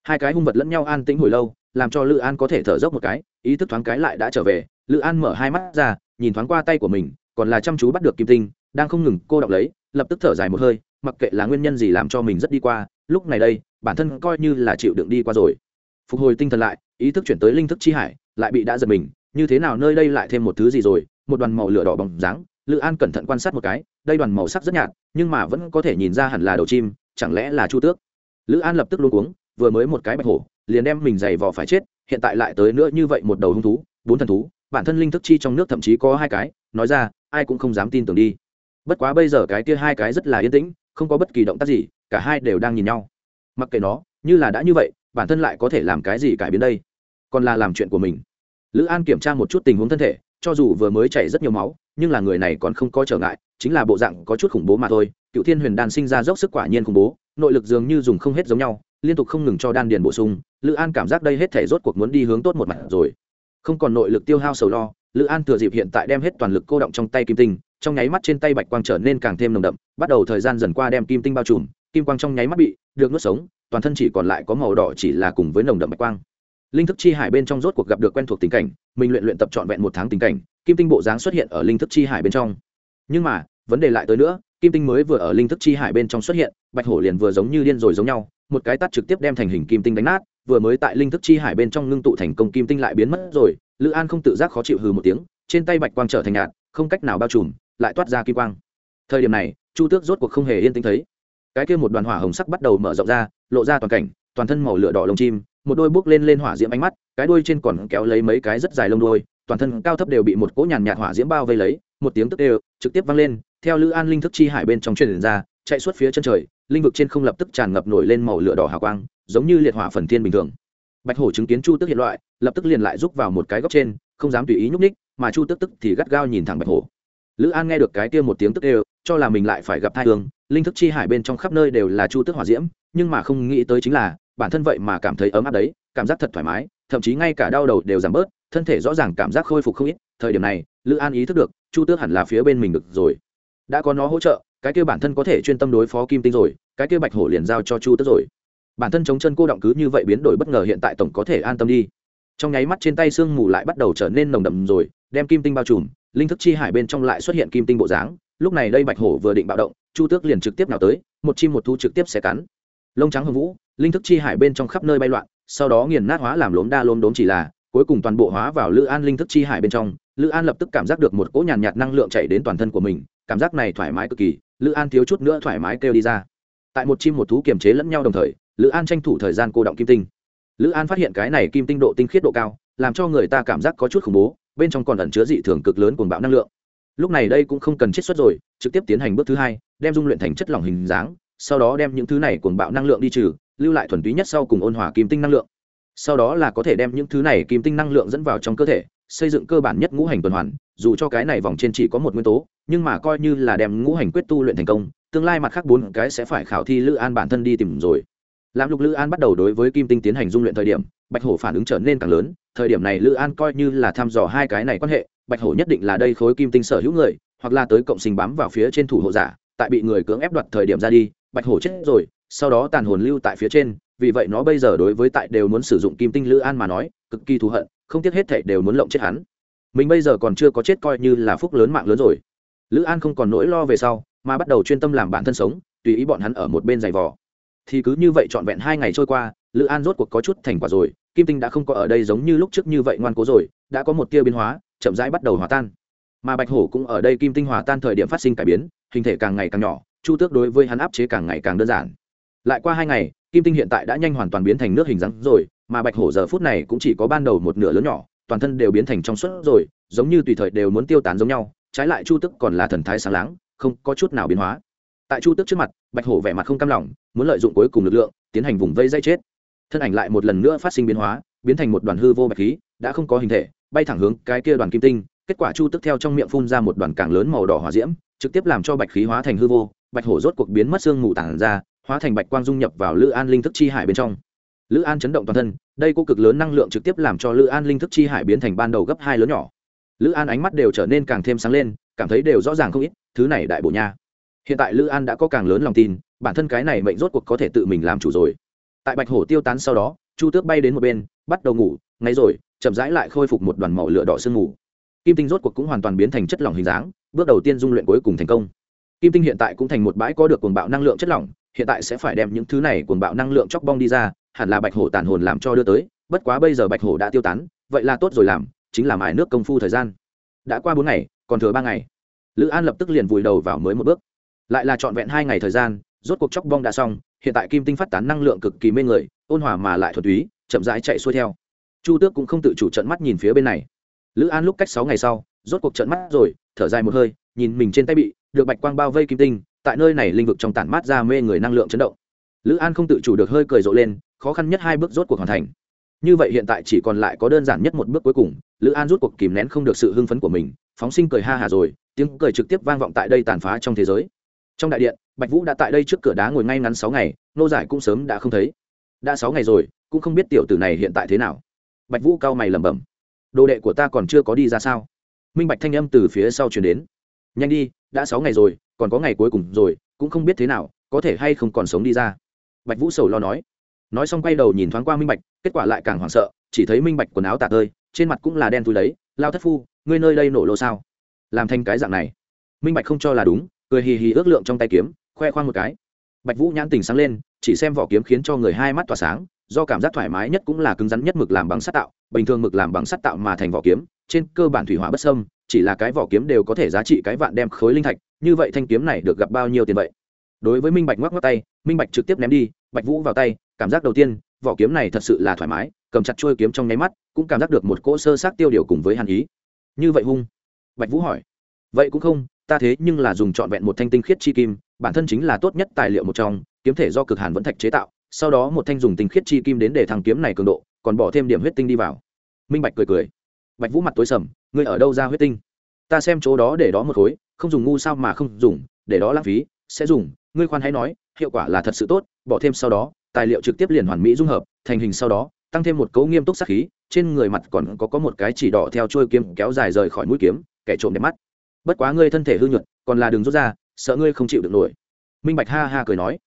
Hai cái hung vật lẫn nhau an tĩnh hồi lâu, làm cho lữ an có thể thở dốc một cái ý thức thoáng cái lại đã trở về, lữ an mở hai mắt ra, nhìn thoáng qua tay của mình, còn là chăm chú bắt được kim tinh, đang không ngừng cô đọc lấy, lập tức thở dài một hơi, mặc kệ là nguyên nhân gì làm cho mình rất đi qua, lúc này đây, bản thân coi như là chịu đựng đi qua rồi. Phục hồi tinh thần lại, ý thức chuyển tới linh thức chi hải, lại bị đã giật mình, như thế nào nơi đây lại thêm một thứ gì rồi, một đoàn màu lửa đỏ bóng dáng, lữ an cẩn thận quan sát một cái, đây đoàn màu sắc rất nhạt, nhưng mà vẫn có thể nhìn ra hẳn là đầu chim, chẳng lẽ là chu tước? Lữ an lập tức luôn uống vừa mới một cái bạch hổ, liền đem mình giày vò phải chết hiện tại lại tới nữa như vậy một đầu hung thú, bốn thần thú, bản thân linh thức chi trong nước thậm chí có hai cái, nói ra, ai cũng không dám tin tưởng đi. Bất quá bây giờ cái kia hai cái rất là yên tĩnh, không có bất kỳ động tác gì, cả hai đều đang nhìn nhau. Mặc kệ nó, như là đã như vậy, bản thân lại có thể làm cái gì cải biến đây? Còn là làm chuyện của mình. Lữ an kiểm tra một chút tình huống thân thể, cho dù vừa mới chảy rất nhiều máu, nhưng là người này còn không có trở ngại, chính là bộ dạng có chút khủng bố mà thôi. Cựu thiên huyền đan sinh ra dốc sức quả nhiên khủng bố, nội lực dường như dùng không hết giống nhau liên tục không ngừng cho đan điền bổ sung, lữ an cảm giác đây hết thể rốt cuộc muốn đi hướng tốt một mặt rồi. Không còn nội lực tiêu hao sầu lo, lữ an thừa dịp hiện tại đem hết toàn lực cô động trong tay kim tinh, trong nháy mắt trên tay bạch quang trở nên càng thêm nồng đậm, bắt đầu thời gian dần qua đem kim tinh bao trùm, kim quang trong nháy mắt bị được nuốt sống, toàn thân chỉ còn lại có màu đỏ chỉ là cùng với nồng đậm bạch quang. Linh thức chi hải bên trong rốt cuộc gặp được quen thuộc tình cảnh, mình luyện luyện tập trọn vẹn một tháng tình cảnh, kim tinh bộ dáng xuất hiện ở linh thức chi hải bên trong. Nhưng mà, vấn đề lại tới nữa, kim tinh mới vừa ở linh thức chi hải bên trong xuất hiện, bạch hổ liền vừa giống như điên rồi giống nhau một cái tắt trực tiếp đem thành hình kim tinh đánh nát, vừa mới tại linh thức chi hải bên trong ngưng tụ thành công kim tinh lại biến mất rồi, lữ an không tự giác khó chịu hừ một tiếng, trên tay bạch quang trở thành nhạt, không cách nào bao trùm, lại toát ra kim quang. Thời điểm này, chu tước rốt cuộc không hề yên tĩnh thấy. Cái kia một đoàn hỏa hồng sắc bắt đầu mở rộng ra, lộ ra toàn cảnh, toàn thân màu lửa đỏ lông chim, một đôi bước lên lên hỏa diễm ánh mắt, cái đuôi trên còn kéo lấy mấy cái rất dài lông đuôi, toàn thân cao thấp đều bị một cỗ nhàn nhạt hỏa diễm bao vây lấy, một tiếng tức đều trực tiếp vang lên, theo lữ an linh thức chi hải bên trong truyền ra, chạy suốt phía chân trời linh vực trên không lập tức tràn ngập nổi lên màu lửa đỏ hào quang, giống như liệt hỏa phần thiên bình thường. Bạch hổ chứng kiến chu tức hiện loại, lập tức liền lại rúc vào một cái góc trên, không dám tùy ý nhúc ních mà chu tức tức thì gắt gao nhìn thẳng bạch hổ. Lữ an nghe được cái kia một tiếng tức đều, cho là mình lại phải gặp thai hương, linh thức chi hải bên trong khắp nơi đều là chu tức hỏa diễm, nhưng mà không nghĩ tới chính là, bản thân vậy mà cảm thấy ấm áp đấy, cảm giác thật thoải mái, thậm chí ngay cả đau đầu đều giảm bớt, thân thể rõ ràng cảm giác khôi phục không ít. Thời điểm này, lữ an ý thức được, chu tước hẳn là phía bên mình được rồi. Đã có nó hỗ trợ cái kia bản thân có thể chuyên tâm đối phó kim tinh rồi cái kia bạch hổ liền giao cho chu tước rồi. Bản thân chống chân cô động cứ như vậy biến đổi bất ngờ hiện tại tổng có thể an tâm đi. Trong nháy mắt trên tay sương mù lại bắt đầu trở nên nồng đậm rồi đem kim tinh bao trùm linh thức chi hải bên trong lại xuất hiện kim tinh bộ dáng. Lúc này đây bạch hổ vừa định bạo động chu tước liền trực tiếp nào tới một chim một thu trực tiếp xé cắn. Lông trắng hồng vũ linh thức chi hải bên trong khắp nơi bay loạn sau đó nghiền nát hóa làm lốm đa lốm đốm chỉ là cuối cùng toàn bộ hóa vào lữ an linh thức chi hải bên trong. Lữ an lập tức cảm giác được một cỗ nhàn nhạt, nhạt năng lượng chạy đến toàn thân của mình cảm giác này thoải mái cực kỳ lữ an thiếu chút nữa thoải mái kêu đi ra. Tại một chim một thú kiềm chế lẫn nhau đồng thời, lữ an tranh thủ thời gian cô động kim tinh. Lữ an phát hiện cái này kim tinh độ tinh khiết độ cao, làm cho người ta cảm giác có chút khủng bố, bên trong còn ẩn chứa dị thường cực lớn cuồng bạo năng lượng. Lúc này đây cũng không cần chiết xuất rồi, trực tiếp tiến hành bước thứ hai, đem dung luyện thành chất lỏng hình dáng, sau đó đem những thứ này cuồng bạo năng lượng đi trừ, lưu lại thuần túy nhất sau cùng ôn hòa kim tinh năng lượng. Sau đó là có thể đem những thứ này kim tinh năng lượng dẫn vào trong cơ thể, xây dựng cơ bản nhất ngũ hành tuần hoàn, dù cho cái này vòng trên chỉ có một nguyên tố nhưng mà coi như là đem ngũ hành quyết tu luyện thành công, tương lai mặt khác bốn cái sẽ phải khảo thi lữ an bản thân đi tìm rồi. Làm lục lữ an bắt đầu đối với kim tinh tiến hành dung luyện thời điểm, bạch hổ phản ứng trở nên càng lớn, thời điểm này lữ an coi như là thăm dò hai cái này quan hệ, bạch hổ nhất định là đây khối kim tinh sở hữu người, hoặc là tới cộng sinh bám vào phía trên thủ hộ giả, tại bị người cưỡng ép đoạt thời điểm ra đi, bạch hổ chết rồi, sau đó tàn hồn lưu tại phía trên, vì vậy nó bây giờ đối với tại đều muốn sử dụng kim tinh lữ an mà nói, cực kỳ thù hận, không tiếc hết thảy đều muốn lộng chết hắn. Mình bây giờ còn chưa có chết coi như là phúc lớn mạng lớn rồi lữ an không còn nỗi lo về sau, mà bắt đầu chuyên tâm làm bản thân sống, tùy ý bọn hắn ở một bên giày vò. Thì cứ như vậy trọn vẹn hai ngày trôi qua, lữ an rốt cuộc có chút thành quả rồi, kim tinh đã không có ở đây giống như lúc trước như vậy ngoan cố rồi, đã có một tia biến hóa, chậm rãi bắt đầu hòa tan. Mà bạch hổ cũng ở đây kim tinh hòa tan thời điểm phát sinh cải biến, hình thể càng ngày càng nhỏ, chu tước đối với hắn áp chế càng ngày càng đơn giản. Lại qua hai ngày, kim tinh hiện tại đã nhanh hoàn toàn biến thành nước hình rắn rồi, mà bạch hổ giờ phút này cũng chỉ có ban đầu một nửa lớn nhỏ, toàn thân đều biến thành trong suốt rồi, giống như tùy thời đều muốn tiêu tán giống nhau trái lại chu tức còn là thần thái sáng láng, không có chút nào biến hóa. Tại chu tức trước mặt, bạch hổ vẻ mặt không cam lòng, muốn lợi dụng cuối cùng lực lượng, tiến hành vùng vây dây chết. Thân ảnh lại một lần nữa phát sinh biến hóa, biến thành một đoàn hư vô bạch khí, đã không có hình thể, bay thẳng hướng cái kia đoàn kim tinh. Kết quả chu tức theo trong miệng phun ra một đoàn càng lớn màu đỏ hỏa diễm, trực tiếp làm cho bạch khí hóa thành hư vô. Bạch hổ rốt cuộc biến mất xương mù tản ra, hóa thành bạch quang dung nhập vào lữ an linh thức chi hải bên trong. Lữ an chấn động toàn thân, đây cô cực lớn năng lượng trực tiếp làm cho lữ an linh thức chi hải biến thành ban đầu gấp hai lớn nhỏ lữ an ánh mắt đều trở nên càng thêm sáng lên, cảm thấy đều rõ ràng không ít, thứ này đại bộ nha. Hiện tại lữ an đã có càng lớn lòng tin, bản thân cái này mệnh rốt cuộc có thể tự mình làm chủ rồi. Tại bạch hổ tiêu tán sau đó, chu tước bay đến một bên, bắt đầu ngủ, ngay rồi, chậm rãi lại khôi phục một đoàn màu lửa đỏ sương ngủ. Kim tinh rốt cuộc cũng hoàn toàn biến thành chất lỏng hình dáng, bước đầu tiên dung luyện cuối cùng thành công. Kim tinh hiện tại cũng thành một bãi có được cuồng bạo năng lượng chất lỏng, hiện tại sẽ phải đem những thứ này cuồng bạo năng lượng chóc bong đi ra, hẳn là bạch hổ tàn hồn làm cho đưa tới, bất quá bây giờ bạch hổ đã tiêu tán, vậy là tốt rồi làm chính là mài nước công phu thời gian. Đã qua bốn ngày, còn thừa ba ngày. Lữ an lập tức liền vùi đầu vào mới một bước. Lại là trọn vẹn hai ngày thời gian, rốt cuộc chóc bong đã xong, hiện tại kim tinh phát tán năng lượng cực kỳ mê người, ôn hòa mà lại thuần túy, chậm rãi chạy xuôi theo. Chu tước cũng không tự chủ trận mắt nhìn phía bên này. Lữ an lúc cách sáu ngày sau, rốt cuộc trận mắt rồi, thở dài một hơi, nhìn mình trên tay bị được bạch quang bao vây kim tinh, tại nơi này linh vực trong tản mát ra mê người năng lượng chấn động. Lữ an không tự chủ được hơi cười rộ lên, khó khăn nhất hai bước rốt cuộc hoàn thành như vậy hiện tại chỉ còn lại có đơn giản nhất một bước cuối cùng, lữ an rút cuộc kìm nén không được sự hưng phấn của mình, phóng sinh cười ha hà rồi, tiếng cười trực tiếp vang vọng tại đây tàn phá trong thế giới. Trong đại điện, bạch vũ đã tại đây trước cửa đá ngồi ngay ngắn sáu ngày, nô giải cũng sớm đã không thấy. Đã sáu ngày rồi, cũng không biết tiểu tử này hiện tại thế nào. Bạch vũ cao mày lẩm bẩm. Đồ đệ của ta còn chưa có đi ra sao? Minh bạch thanh âm từ phía sau chuyển đến. Nhanh đi, đã sáu ngày rồi, còn có ngày cuối cùng rồi, cũng không biết thế nào, có thể hay không còn sống đi ra. Bạch vũ sầu lo nói. Nói xong quay đầu nhìn thoáng qua minh bạch kết quả lại càng hoảng sợ, chỉ thấy minh bạch quần áo tạt ơi trên mặt cũng là đen thui lấy. lao thất phu, ngươi nơi đây nổ lô sao? Làm thành cái dạng này. Minh bạch không cho là đúng, cười hì hì ước lượng trong tay kiếm, khoe khoang một cái. Bạch vũ nhãn tình sáng lên, chỉ xem vỏ kiếm khiến cho người hai mắt tỏa sáng, do cảm giác thoải mái nhất cũng là cứng rắn nhất mực làm bằng sắt tạo, bình thường mực làm bằng sắt tạo mà thành vỏ kiếm, trên cơ bản thủy hỏa bất sâm chỉ là cái vỏ kiếm đều có thể giá trị cái vạn đem khối linh thạch, như vậy thanh kiếm này được gặp bao nhiêu tiền vậy? Đối với minh bạch ngoắc ngoắc tay, minh bạch trực tiếp ném đi, bạch vũ vào tay, cảm giác đầu tiên, vỏ kiếm này thật sự là thoải mái, cầm chặt trôi kiếm trong nháy mắt, cũng cảm giác được một cỗ sơ sát tiêu điều cùng với hàn ý. Như vậy hung? Bạch vũ hỏi. Vậy cũng không, ta thế nhưng là dùng trọn vẹn một thanh tinh khiết chi kim, bản thân chính là tốt nhất tài liệu một trong, kiếm thể do cực hàn vẫn thạch chế tạo, sau đó một thanh dùng tinh khiết chi kim đến để thằng kiếm này cường độ, còn bỏ thêm điểm huyết tinh đi vào. Minh bạch cười cười. Bạch vũ mặt tối sầm, ngươi ở đâu ra huyết tinh? Ta xem chỗ đó để đó một khối, không dùng ngu sao mà không dùng, để đó lãng phí, sẽ dùng ngươi khoan hãy nói, hiệu quả là thật sự tốt, bỏ thêm sau đó, tài liệu trực tiếp liền hoàn mỹ dung hợp, thành hình sau đó, tăng thêm một cấu nghiêm túc sắc khí, trên người mặt còn có có một cái chỉ đỏ theo trôi kiếm kéo dài rời khỏi mũi kiếm, kẻ trộm đẹp mắt. Bất quá ngươi thân thể hư nhuận, còn là đường rút ra, sợ ngươi không chịu được nổi. Minh bạch ha ha cười nói.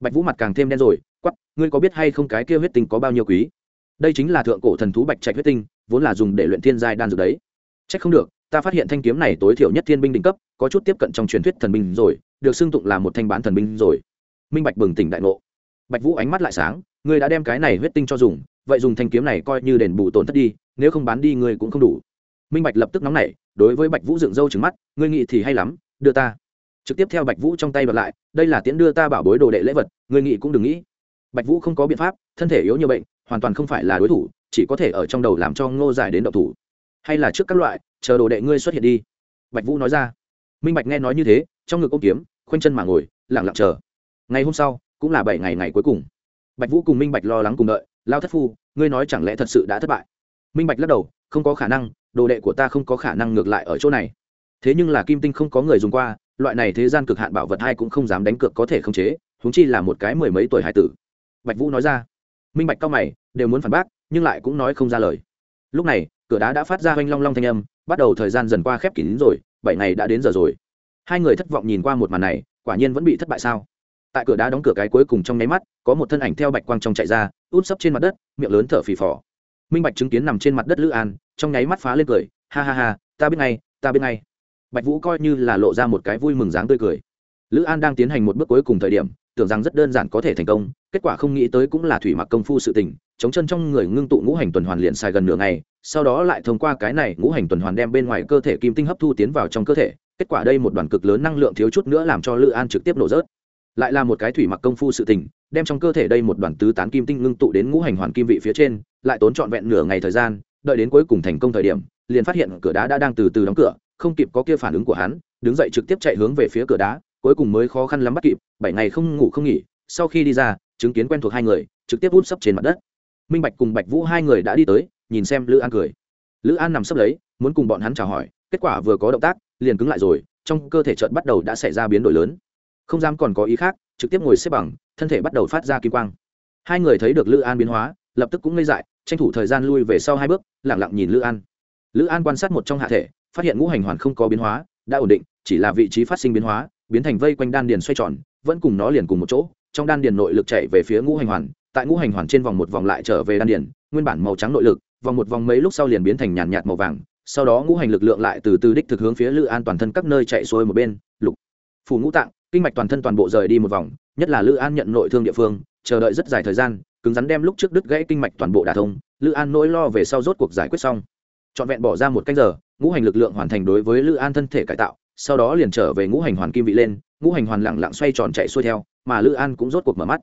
Bạch vũ mặt càng thêm đen rồi quắp ngươi có biết hay không cái kia huyết tinh có bao nhiêu quý? Đây chính là thượng cổ thần thú bạch trạch huyết tinh, vốn là dùng để luyện thiên giai đan dược đấy. Chắc không được, ta phát hiện thanh kiếm này tối thiểu nhất thiên binh đỉnh cấp, có chút tiếp cận trong truyền thuyết thần binh rồi được xưng tụng là một thanh bán thần binh rồi. Minh bạch bừng tỉnh đại ngộ. Bạch vũ ánh mắt lại sáng, ngươi đã đem cái này huyết tinh cho dùng, vậy dùng thanh kiếm này coi như đền bù tổn thất đi, nếu không bán đi ngươi cũng không đủ. Minh bạch lập tức nóng nảy, đối với bạch vũ dựng râu trứng mắt, ngươi nghĩ thì hay lắm, đưa ta. Trực tiếp theo bạch vũ trong tay bật lại, đây là tiễn đưa ta bảo bối đồ đệ lễ vật, ngươi nghĩ cũng đừng nghĩ. Bạch vũ không có biện pháp, thân thể yếu như bệnh, hoàn toàn không phải là đối thủ, chỉ có thể ở trong đầu làm cho ngô giải đến độc thủ. Hay là trước các loại, chờ đồ đệ ngươi xuất hiện đi. Bạch vũ nói ra minh bạch nghe nói như thế, trong ngực ô kiếm, khoanh chân mà ngồi lẳng lặng chờ. Ngày hôm sau, cũng là bảy ngày ngày cuối cùng. Bạch vũ cùng minh bạch lo lắng cùng đợi, lao thất phu, ngươi nói chẳng lẽ thật sự đã thất bại? Minh bạch lắc đầu, không có khả năng, đồ đệ của ta không có khả năng ngược lại ở chỗ này. Thế nhưng là kim tinh không có người dùng qua, loại này thế gian cực hạn bảo vật hai cũng không dám đánh cược có thể khống chế húng chi là một cái mười mấy tuổi hải tử. Bạch vũ nói ra. Minh bạch cao mày, đều muốn phản bác, nhưng lại cũng nói không ra lời. Lúc này, cửa đá đã phát ra oanh long long thanh âm, bắt đầu thời gian dần qua khép kín rồi bảy ngày đã đến giờ rồi. Hai người thất vọng nhìn qua một màn này, quả nhiên vẫn bị thất bại sao? Tại cửa đá đóng cửa cái cuối cùng trong nháy mắt, có một thân ảnh theo bạch quang trong chạy ra út sấp trên mặt đất, miệng lớn thở phì phò. Minh bạch chứng kiến nằm trên mặt đất lữ an, trong nháy mắt phá lên cười, ha ha ha, ta biết ngay, ta biết ngay. Bạch vũ coi như là lộ ra một cái vui mừng dáng tươi cười. Lữ an đang tiến hành một bước cuối cùng thời điểm, tưởng rằng rất đơn giản có thể thành công, kết quả không nghĩ tới cũng là thủy mặc công phu sự tình, chống chân trong người ngưng tụ ngũ hành tuần hoàn liền xài gần nửa ngày sau đó lại thông qua cái này ngũ hành tuần hoàn đem bên ngoài cơ thể kim tinh hấp thu tiến vào trong cơ thể, kết quả đây một đoàn cực lớn năng lượng thiếu chút nữa làm cho lữ an trực tiếp nổ rớt. Lại là một cái thủy mặc công phu sự tình, đem trong cơ thể đây một đoàn tứ tán kim tinh ngưng tụ đến ngũ hành hoàn kim vị phía trên, lại tốn trọn vẹn nửa ngày thời gian, đợi đến cuối cùng thành công thời điểm, liền phát hiện cửa đá đã đang từ từ đóng cửa, không kịp có kia phản ứng của hắn, đứng dậy trực tiếp chạy hướng về phía cửa đá, cuối cùng mới khó khăn lắm bắt kịp, bảy ngày không ngủ không nghỉ, sau khi đi ra, chứng kiến quen thuộc hai người, trực tiếp út sấp trên mặt đất. Minh bạch cùng bạch vũ hai người đã đi tới nhìn xem lữ an cười. Lữ an nằm sấp lấy, muốn cùng bọn hắn chào hỏi, kết quả vừa có động tác, liền cứng lại rồi, trong cơ thể trợn bắt đầu đã xảy ra biến đổi lớn. Không dám còn có ý khác, trực tiếp ngồi xếp bằng, thân thể bắt đầu phát ra kim quang. Hai người thấy được lữ an biến hóa, lập tức cũng ngây dại, tranh thủ thời gian lui về sau hai bước lẳng lặng nhìn lữ an. Lữ an quan sát một trong hạ thể, phát hiện ngũ hành hoàn không có biến hóa, đã ổn định, chỉ là vị trí phát sinh biến hóa, biến thành vây quanh đan điền xoay tròn, vẫn cùng nó liền cùng một chỗ, trong đan điền nội lực chạy về phía ngũ hành hoàn, tại ngũ hành hoàn trên vòng một vòng lại trở về đan điền, nguyên bản màu trắng nội lực vòng một vòng mấy lúc sau liền biến thành nhàn nhạt màu vàng, sau đó ngũ hành lực lượng lại từ từ đích thực hướng phía lữ an toàn thân các nơi chạy xuôi một bên, lục phủ ngũ tạng, kinh mạch toàn thân toàn bộ rời đi một vòng, nhất là lữ an nhận nội thương địa phương, chờ đợi rất dài thời gian, cứng rắn đem lúc trước đứt gãy kinh mạch toàn bộ đả thông, lữ an nỗi lo về sau rốt cuộc giải quyết xong. Trọn vẹn bỏ ra một canh giờ, ngũ hành lực lượng hoàn thành đối với lữ an thân thể cải tạo, sau đó liền trở về ngũ hành hoàn kim vị lên, ngũ hành hoàn lẳng lặng xoay tròn chạy xuôi theo, mà lữ an cũng rốt cuộc mở mắt.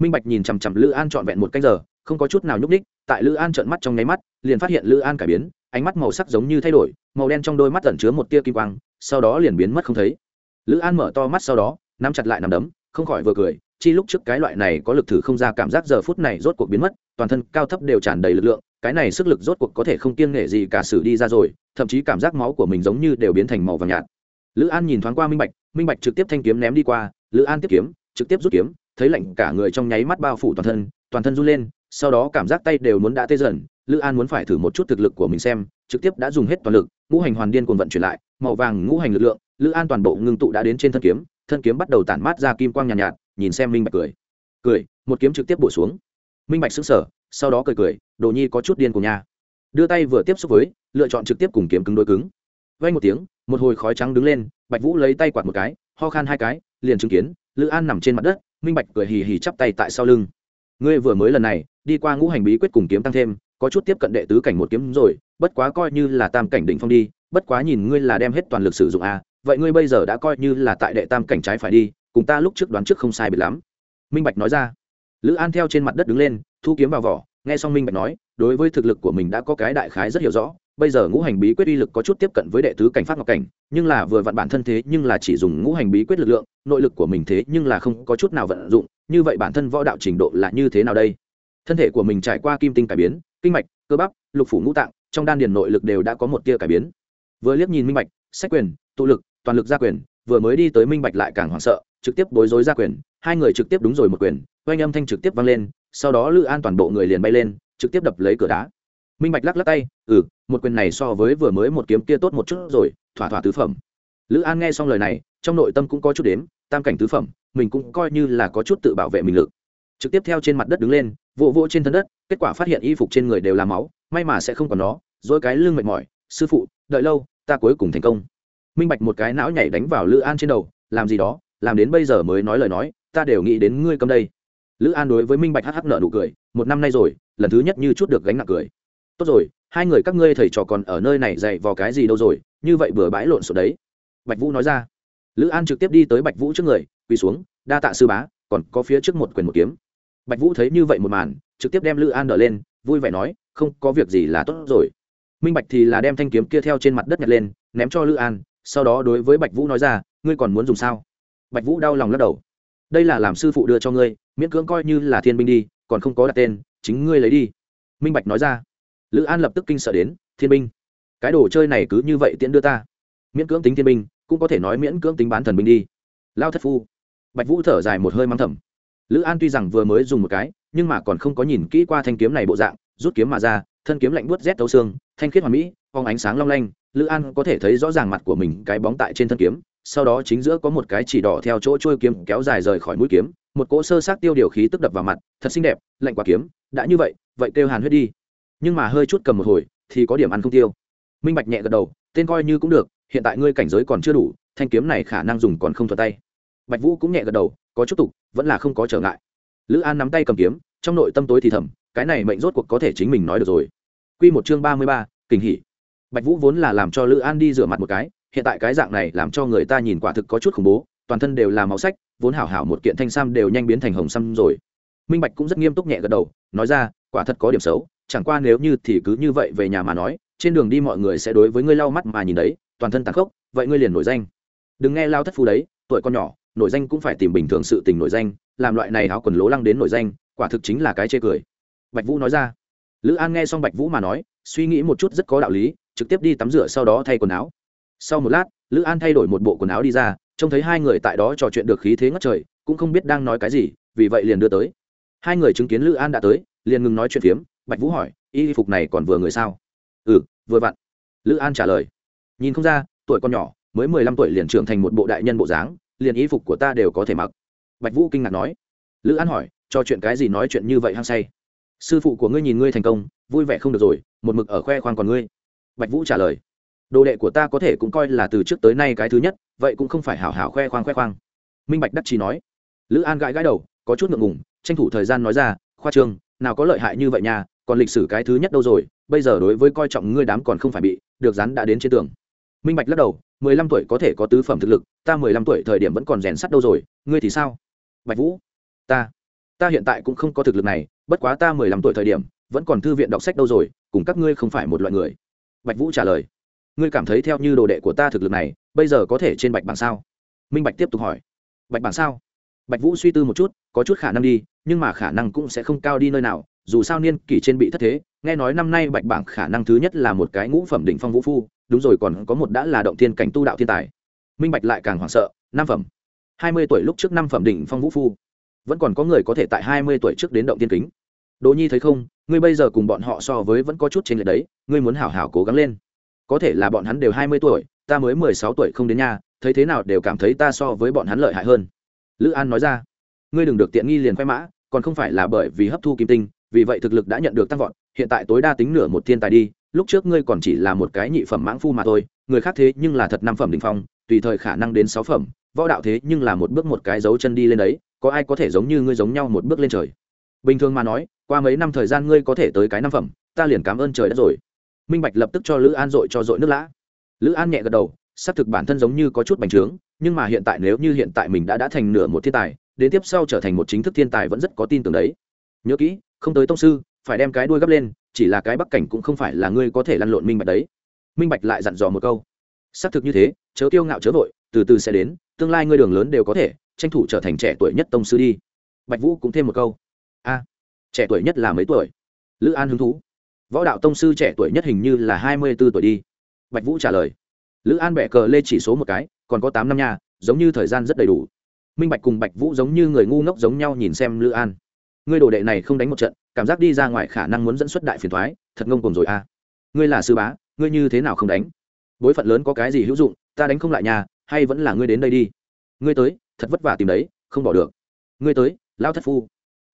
Minh bạch nhìn chằm chằm lữ an trọn vẹn một canh giờ không có chút nào nhúc ních tại lữ an trợn mắt trong nháy mắt, liền phát hiện lữ an cải biến, ánh mắt màu sắc giống như thay đổi, màu đen trong đôi mắt tẩn chứa một tia kim quang, sau đó liền biến mất không thấy. Lữ an mở to mắt sau đó, nắm chặt lại nằm đấm, không khỏi vừa cười, chi lúc trước cái loại này có lực thử không ra cảm giác giờ phút này rốt cuộc biến mất, toàn thân cao thấp đều tràn đầy lực lượng, cái này sức lực rốt cuộc có thể không kiêng nể gì cả xử đi ra rồi, thậm chí cảm giác máu của mình giống như đều biến thành màu vàng nhạt. Lữ an nhìn thoáng qua minh bạch minh bạch trực tiếp thanh kiếm ném đi qua, lữ an tiếp kiếm, trực tiếp rút kiếm, thấy lạnh cả người trong nháy mắt bao phủ toàn thân toàn thân run lên sau đó cảm giác tay đều muốn đã tê dần lữ an muốn phải thử một chút thực lực của mình xem trực tiếp đã dùng hết toàn lực ngũ hành hoàn điên cuồng vận chuyển lại màu vàng ngũ hành lực lượng lữ an toàn bộ ngưng tụ đã đến trên thân kiếm thân kiếm bắt đầu tản mát ra kim quang nhàn nhạt, nhạt nhìn xem minh bạch cười. Cười một kiếm trực tiếp bổ xuống. Minh bạch xứng sở sau đó cười cười đồ nhi có chút điên của nhà đưa tay vừa tiếp xúc với lựa chọn trực tiếp cùng kiếm cứng đối cứng. Vay một tiếng một hồi khói trắng đứng lên bạch vũ lấy tay quạt một cái ho khan hai cái liền chứng kiến lữ an nằm trên mặt đất minh bạch cười hì hì chắp tay tại sau lưng ngươi vừa mới lần này đi qua ngũ hành bí quyết cùng kiếm tăng thêm có chút tiếp cận đệ tứ cảnh một kiếm rồi bất quá coi như là tam cảnh đỉnh phong đi bất quá nhìn ngươi là đem hết toàn lực sử dụng à, vậy ngươi bây giờ đã coi như là tại đệ tam cảnh trái phải đi cùng ta lúc trước đoán trước không sai biệt lắm. Minh bạch nói ra. Lữ an theo trên mặt đất đứng lên thu kiếm vào vỏ nghe xong minh bạch nói đối với thực lực của mình đã có cái đại khái rất hiểu rõ bây giờ ngũ hành bí quyết uy lực có chút tiếp cận với đệ tứ cảnh pháp ngọc cảnh nhưng là vừa vặn bản thân thế nhưng là chỉ dùng ngũ hành bí quyết lực lượng nội lực của mình thế nhưng là không có chút nào vận dụng như vậy bản thân võ đạo trình độ là như thế nào đây? Thân thể của mình trải qua kim tinh cải biến, kinh mạch, cơ bắp, lục phủ ngũ tạng, trong đan điền nội lực đều đã có một tia cải biến. Vừa liếc nhìn minh bạch, sách quyền, tụ lực, toàn lực gia quyền, vừa mới đi tới minh bạch lại càng hoảng sợ, trực tiếp bối rối gia quyền, hai người trực tiếp đúng rồi một quyền, oanh âm thanh trực tiếp vang lên, sau đó lữ an toàn bộ người liền bay lên, trực tiếp đập lấy cửa đá. Minh bạch lắc lắc tay ừ một quyền này so với vừa mới một kiếm kia tốt một chút rồi, thỏa thỏa tứ phẩm. Lữ an nghe xong lời này, trong nội tâm cũng có chút đếm, tam cảnh tứ phẩm mình cũng coi như là có chút tự bảo vệ mình lực. Trực tiếp theo trên mặt đất đứng lên, vỗ vỗ trên thân đất, kết quả phát hiện y phục trên người đều là máu, may mà sẽ không còn nó dỗi cái lưng mệt mỏi, sư phụ, đợi lâu, ta cuối cùng thành công. Minh bạch một cái não nhảy đánh vào lữ an trên đầu, làm gì đó, làm đến bây giờ mới nói lời nói, ta đều nghĩ đến ngươi cầm đây. Lữ an đối với minh bạch hh nợ nụ cười, một năm nay rồi, lần thứ nhất như chút được gánh nặng cười. Tốt rồi, hai người các ngươi thầy trò còn ở nơi này dạy vào cái gì đâu rồi, như vậy bừa bãi lộn xộn đấy. Bạch vũ nói ra. Lữ an trực tiếp đi tới bạch vũ trước người quỳ xuống, đa tạ sư bá, còn có phía trước một quyền một kiếm. Bạch vũ thấy như vậy một màn, trực tiếp đem lữ an đỡ lên, vui vẻ nói, không, có việc gì là tốt rồi. Minh bạch thì là đem thanh kiếm kia theo trên mặt đất nhặt lên, ném cho lữ an, sau đó đối với bạch vũ nói ra, ngươi còn muốn dùng sao? Bạch vũ đau lòng lắc đầu. Đây là làm sư phụ đưa cho ngươi, miễn cưỡng coi như là thiên binh đi, còn không có đặt tên, chính ngươi lấy đi. Minh bạch nói ra. Lữ an lập tức kinh sợ đến, thiên binh? Cái đồ chơi này cứ như vậy tiễn đưa ta. Miễn cưỡng tính thiên binh, cũng có thể nói miễn cưỡng tính bán thần binh đi. Lao thất phu bạch vũ thở dài một hơi mắng thầm. Lữ an tuy rằng vừa mới dùng một cái, nhưng mà còn không có nhìn kỹ qua thanh kiếm này bộ dạng, rút kiếm mà ra, thân kiếm lạnh buốt rét tấu xương, thanh khiết hoàn mỹ, phong ánh sáng long lanh, lữ an có thể thấy rõ ràng mặt của mình cái bóng tại trên thân kiếm, sau đó chính giữa có một cái chỉ đỏ theo chỗ trôi kiếm kéo dài rời khỏi mũi kiếm, một cỗ sơ sát tiêu điều khí tức đập vào mặt, thật xinh đẹp, lạnh quả kiếm, đã như vậy vậy kêu hàn huyết đi. Nhưng mà hơi chút cầm một hồi, thì có điểm ăn không tiêu. Minh bạch nhẹ gật đầu, tên coi như cũng được, hiện tại ngươi cảnh giới còn chưa đủ, thanh kiếm này khả năng dùng còn không thuật tay bạch vũ cũng nhẹ gật đầu, có chút tục, vẫn là không có trở ngại. Lữ an nắm tay cầm kiếm, trong nội tâm tối thì thầm, cái này mệnh rốt cuộc có thể chính mình nói được rồi. Q một chương ba mươi ba, kinh hỉ. Bạch vũ vốn là làm cho lữ an đi rửa mặt một cái, hiện tại cái dạng này làm cho người ta nhìn quả thực có chút khủng bố, toàn thân đều là máu sách, vốn hảo hảo một kiện thanh sam đều nhanh biến thành hồng xăm rồi. Minh bạch cũng rất nghiêm túc nhẹ gật đầu, nói ra, quả thật có điểm xấu, chẳng qua nếu như thì cứ như vậy về nhà mà nói, trên đường đi mọi người sẽ đối với ngươi lau mắt mà nhìn đấy, toàn thân tàn khốc, vậy ngươi liền nổi danh. Đừng nghe lao thất phu đấy, tuổi con nhỏ nổi danh cũng phải tìm bình thường sự tình nổi danh, làm loại này áo quần lố lăng đến nổi danh, quả thực chính là cái chê cười. Bạch vũ nói ra. Lữ an nghe xong bạch vũ mà nói, suy nghĩ một chút rất có đạo lý, trực tiếp đi tắm rửa sau đó thay quần áo. Sau một lát, lữ an thay đổi một bộ quần áo đi ra, trông thấy hai người tại đó trò chuyện được khí thế ngất trời, cũng không biết đang nói cái gì, vì vậy liền đưa tới. Hai người chứng kiến lữ an đã tới, liền ngừng nói chuyện phiếm, bạch vũ hỏi, y phục này còn vừa người sao? Ừ vừa vặn. Lữ an trả lời. Nhìn không ra, tuổi con nhỏ, mới mười lăm tuổi liền trưởng thành một bộ đại nhân bộ dáng liền y phục của ta đều có thể mặc. Bạch vũ kinh ngạc nói. Lữ an hỏi, cho chuyện cái gì nói chuyện như vậy hăng say? Sư phụ của ngươi nhìn ngươi thành công, vui vẻ không được rồi, một mực ở khoe khoang còn ngươi. Bạch vũ trả lời. Đồ đệ của ta có thể cũng coi là từ trước tới nay cái thứ nhất, vậy cũng không phải hảo hảo khoe khoang khoe khoang. Minh bạch đắc chí nói. Lữ an gãi gãi đầu, có chút ngượng ngùng, tranh thủ thời gian nói ra, khoa trương, nào có lợi hại như vậy nha, còn lịch sử cái thứ nhất đâu rồi, bây giờ đối với coi trọng ngươi đám còn không phải bị, được rắn đã đến trên tường minh bạch lắc đầu, mười lăm tuổi có thể có tứ phẩm thực lực, ta mười lăm tuổi thời điểm vẫn còn rèn sắt đâu rồi, ngươi thì sao? Bạch vũ, ta ta hiện tại cũng không có thực lực này, bất quá ta mười lăm tuổi thời điểm, vẫn còn thư viện đọc sách đâu rồi, cùng các ngươi không phải một loại người. Bạch vũ trả lời, ngươi cảm thấy theo như đồ đệ của ta thực lực này, bây giờ có thể trên bạch bảng sao? Minh bạch tiếp tục hỏi, bạch bảng sao? Bạch vũ suy tư một chút, có chút khả năng đi, nhưng mà khả năng cũng sẽ không cao đi nơi nào, dù sao niên kỷ trên bị thất thế, nghe nói năm nay bạch bảng khả năng thứ nhất là một cái ngũ phẩm đỉnh phong vũ phu đúng rồi còn có một đã là động thiên cảnh tu đạo thiên tài. Minh bạch lại càng hoảng sợ, năm phẩm. Hai mươi tuổi lúc trước năm phẩm đỉnh phong vũ phu. Vẫn còn có người có thể tại hai mươi tuổi trước đến động tiên kính. Đỗ nhi thấy không, ngươi bây giờ cùng bọn họ so với vẫn có chút trên lệch đấy, ngươi muốn hảo hảo cố gắng lên. Có thể là bọn hắn đều hai mươi tuổi, ta mới mười sáu tuổi không đến nhà thấy thế nào đều cảm thấy ta so với bọn hắn lợi hại hơn. Lữ an nói ra, ngươi đừng được tiện nghi liền khoe mã, còn không phải là bởi vì hấp thu kim tinh vì vậy thực lực đã nhận được tăng vọt, hiện tại tối đa tính nửa một thiên tài đi, lúc trước ngươi còn chỉ là một cái nhị phẩm mãng phu mà thôi, người khác thế nhưng là thật năm phẩm đ ỉ n h phong, tùy thời khả năng đến sáu phẩm, võ đạo thế nhưng là một bước một cái dấu chân đi lên đấy, có ai có thể giống như ngươi giống nhau một bước lên trời? Bình thường mà nói, qua mấy năm thời gian ngươi có thể tới cái năm phẩm, ta liền cảm ơn trời đất rồi. Minh bạch lập tức cho lữ an dội cho dội nước lã. Lữ an nhẹ gật đầu, xác thực bản thân giống như có chút bành trướng, nhưng mà hiện tại nếu như hiện tại mình đã đã thành nửa một thiên tài, đến tiếp sau trở thành một chính thức thiên tài vẫn rất có tin tưởng đấy. Nhớ kỹ không tới tông sư, phải đem cái đuôi gấp lên, chỉ là cái bắc cảnh cũng không phải là ngươi có thể lăn lộn minh bạch đấy. Minh bạch lại dặn dò một câu. Xác thực như thế, chớ kiêu ngạo chớ vội, từ từ sẽ đến, tương lai ngươi đường lớn đều có thể, tranh thủ trở thành trẻ tuổi nhất tông sư đi. Bạch vũ cũng thêm một câu. A, trẻ tuổi nhất là mấy tuổi? Lữ an hứng thú. Võ đạo tông sư trẻ tuổi nhất hình như là hai mươi b ố tuổi đi. Bạch vũ trả lời. Lữ an bẻ cờ lê chỉ số một cái, còn có tám năm nha, giống như thời gian rất đầy đủ. Minh bạch cùng bạch vũ giống như người ngu ngốc giống nhau nhìn xem lữ an ngươi đồ đệ này không đánh một trận, cảm giác đi ra ngoài khả năng muốn dẫn xuất đại phiền thoái, thật ngông cùng rồi a à. ngươi là sư bá, ngươi như thế nào không đánh? Bối phận lớn có cái gì hữu dụng, ta đánh không lại nhà, hay vẫn là ngươi đến đây đi. Ngươi tới, thật vất vả tìm đấy, không bỏ được. Ngươi tới lao thất phu.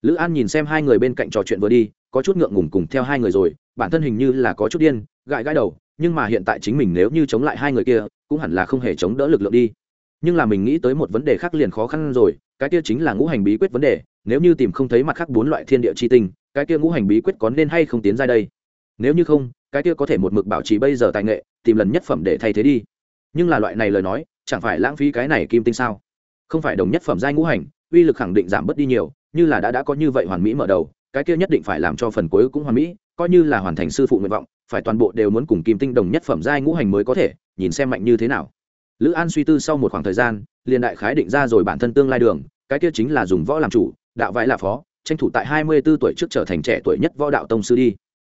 Lữ an nhìn xem hai người bên cạnh trò chuyện vừa đi, có chút ngượng ngùng cùng theo hai người rồi, bản thân hình như là có chút điên, gãi gãi đầu, nhưng mà hiện tại chính mình nếu như chống lại hai người kia, cũng hẳn là không hề chống đỡ lực lượng đi. Nhưng là mình nghĩ tới một vấn đề khác liền khó khăn rồi cái kia chính là ngũ hành bí quyết vấn đề, nếu như tìm không thấy mặt khác bốn loại thiên địa chi tinh, cái kia ngũ hành bí quyết có nên hay không tiến ra đây? Nếu như không, cái kia có thể một mực bảo trì bây giờ tài nghệ, tìm lần nhất phẩm để thay thế đi. Nhưng là loại này lời nói, chẳng phải lãng phí cái này kim tinh sao? Không phải đồng nhất phẩm giai ngũ hành, uy lực khẳng định giảm bớt đi nhiều, như là đã đã có như vậy hoàn mỹ mở đầu, cái kia nhất định phải làm cho phần cuối cũng hoàn mỹ, coi như là hoàn thành sư phụ nguyện vọng, phải toàn bộ đều muốn cùng kim tinh đồng nhất phẩm giai ngũ hành mới có thể, nhìn xem mạnh như thế nào. Lữ an suy tư sau một khoảng thời gian, liền đại khái định ra rồi bản thân tương lai đường cái kia chính là dùng võ làm chủ, đạo vãi là phó, tranh thủ tại hai mươi 24 tuổi trước trở thành trẻ tuổi nhất võ đạo tông sư đi.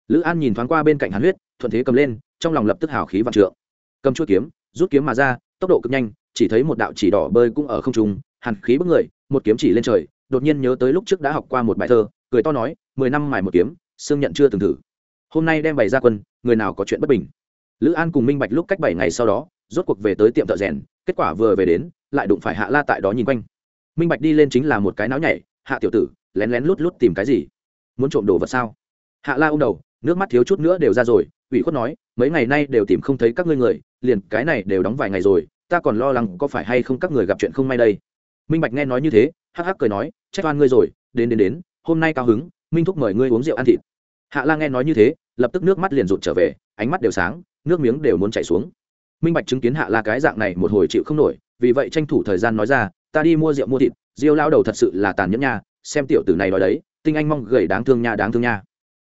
Lữ an nhìn thoáng qua bên cạnh hàn huyết, thuận thế cầm lên, trong lòng lập tức hào khí vạn trượng. Cầm chuỗi kiếm, rút kiếm mà ra, tốc độ cực nhanh, chỉ thấy một đạo chỉ đỏ bơi cũng ở không trung, hàn khí bức người, một kiếm chỉ lên trời, đột nhiên nhớ tới lúc trước đã học qua một bài thơ, cười to nói, mười năm mài một kiếm, xương nhận chưa từng thử. Hôm nay đem bày ra quân, người nào có chuyện bất bình? Lữ an cùng minh bạch lúc cách bảy ngày sau đó, rốt cuộc về tới tiệm thợ rèn, kết quả vừa về đến, lại đụng phải hạ la tại đó nhìn quanh minh bạch đi lên chính là một cái náo nhảy, hạ tiểu tử, lén lén lút lút tìm cái gì? Muốn trộm đồ vật sao? Hạ la ô m đầu, nước mắt thiếu chút nữa đều ra rồi, ủy khuất nói, mấy ngày nay đều tìm không thấy các ngươi người, liền cái này đều đóng vài ngày rồi, ta còn lo lắng có phải hay không các người gặp chuyện không may đây. Minh bạch nghe nói như thế, hắc hắc cười nói, trách oan ngươi rồi, đến đến đến, hôm nay cao hứng, minh thúc mời ngươi uống rượu ăn thịt. Hạ la nghe nói như thế, lập tức nước mắt liền rụt trở về, ánh mắt đều sáng, nước miếng đều muốn chảy xuống. Minh bạch chứng kiến hạ la cái dạng này một hồi chịu không nổi, vì vậy tranh thủ thời gian nói ra ta đi mua rượu mua thịt, diêu lao đầu thật sự là tàn nhẫn nha, xem tiểu tử này nói đấy, tinh anh mong gầy đáng thương nha, đáng thương nha.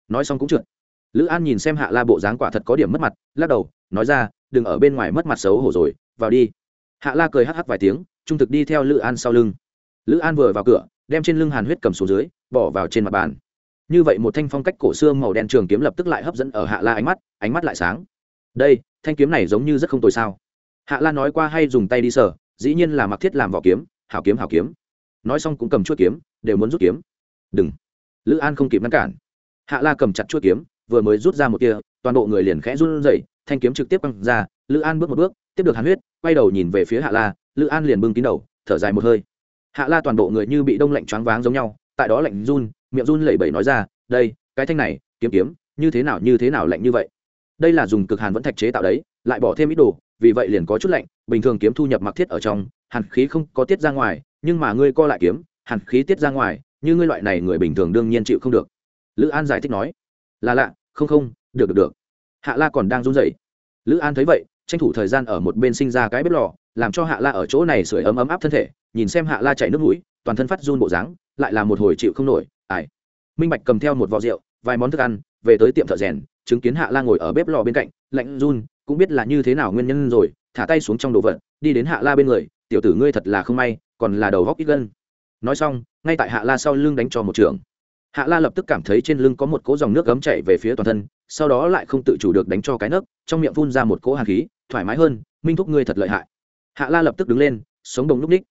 Nói xong cũng trượt. Lữ an nhìn xem hạ la bộ dáng quả thật có điểm mất mặt, lắc đầu, nói ra, đừng ở bên ngoài mất mặt xấu hổ rồi, vào đi. Hạ la cười hắc hắc vài tiếng, trung thực đi theo lữ an sau lưng. Lữ an vừa vào cửa, đem trên lưng hàn huyết cầm xuống dưới, bỏ vào trên mặt bàn. Như vậy một thanh phong cách cổ xưa màu đen trường kiếm lập tức lại hấp dẫn ở hạ la ánh mắt ánh mắt lại sáng. Đây, thanh kiếm này giống như rất không tồi sao? Hạ la nói qua hay dùng tay đi sờ, dĩ nhiên là mặc thiết làm vỏ kiếm hảo kiếm hảo kiếm. Nói xong cũng cầm chuỗi kiếm, đều muốn rút kiếm. Đừng. Lữ an không kịp ngăn cản. Hạ la cầm chặt chuỗi kiếm, vừa mới rút ra một kia toàn bộ người liền khẽ run rẩy, thanh kiếm trực tiếp quăng ra, lữ an bước một bước, tiếp được hàn huyết, quay đầu nhìn về phía hạ la, lữ an liền bưng kín đầu, thở dài một hơi. Hạ la toàn bộ người như bị đông lạnh choáng váng giống nhau, tại đó lạnh run, miệng run lẩy bẩy nói ra, đây, cái thanh này, kiếm kiếm, như thế nào, như thế nào lạnh như vậy? Đây là dùng cực hàn vẫn thạch chế tạo đấy, lại bỏ thêm ít đồ vì vậy liền có chút lạnh, bình thường kiếm thu nhập mặc thiết ở trong, hàn khí không có tiết ra ngoài, nhưng mà ngươi co lại kiếm, hàn khí tiết ra ngoài, như ngươi loại này người bình thường đương nhiên chịu không được. Lữ an giải thích nói. Là lạ, không không, được được được. Hạ la còn đang run rẩy. Lữ an thấy vậy, tranh thủ thời gian ở một bên sinh ra cái bếp lò, làm cho hạ la ở chỗ này sưởi ấm ấm áp thân thể, nhìn xem hạ la chảy nước mũi, toàn thân phát run bộ dáng, lại là một hồi chịu không nổi ải minh bạch cầm theo một vò rượu, vài món thức ăn, về tới tiệm thợ rèn, chứng kiến hạ la ngồi ở bếp lò bên cạnh, lạnh run cũng biết là như thế nào nguyên nhân rồi, thả tay xuống trong đồ vật, đi đến hạ la bên người, tiểu tử ngươi thật là không may, còn là đầu góc ít gân. Nói xong, ngay tại hạ la sau lưng đánh cho một trường. Hạ la lập tức cảm thấy trên lưng có một cỗ dòng nước cấm chạy về phía toàn thân, sau đó lại không tự chủ được đánh cho cái nấc, trong miệng phun ra một cỗ hàn khí, thoải mái hơn, minh thúc ngươi thật lợi hại. Hạ la lập tức đứng lên, sống đồng núp ních.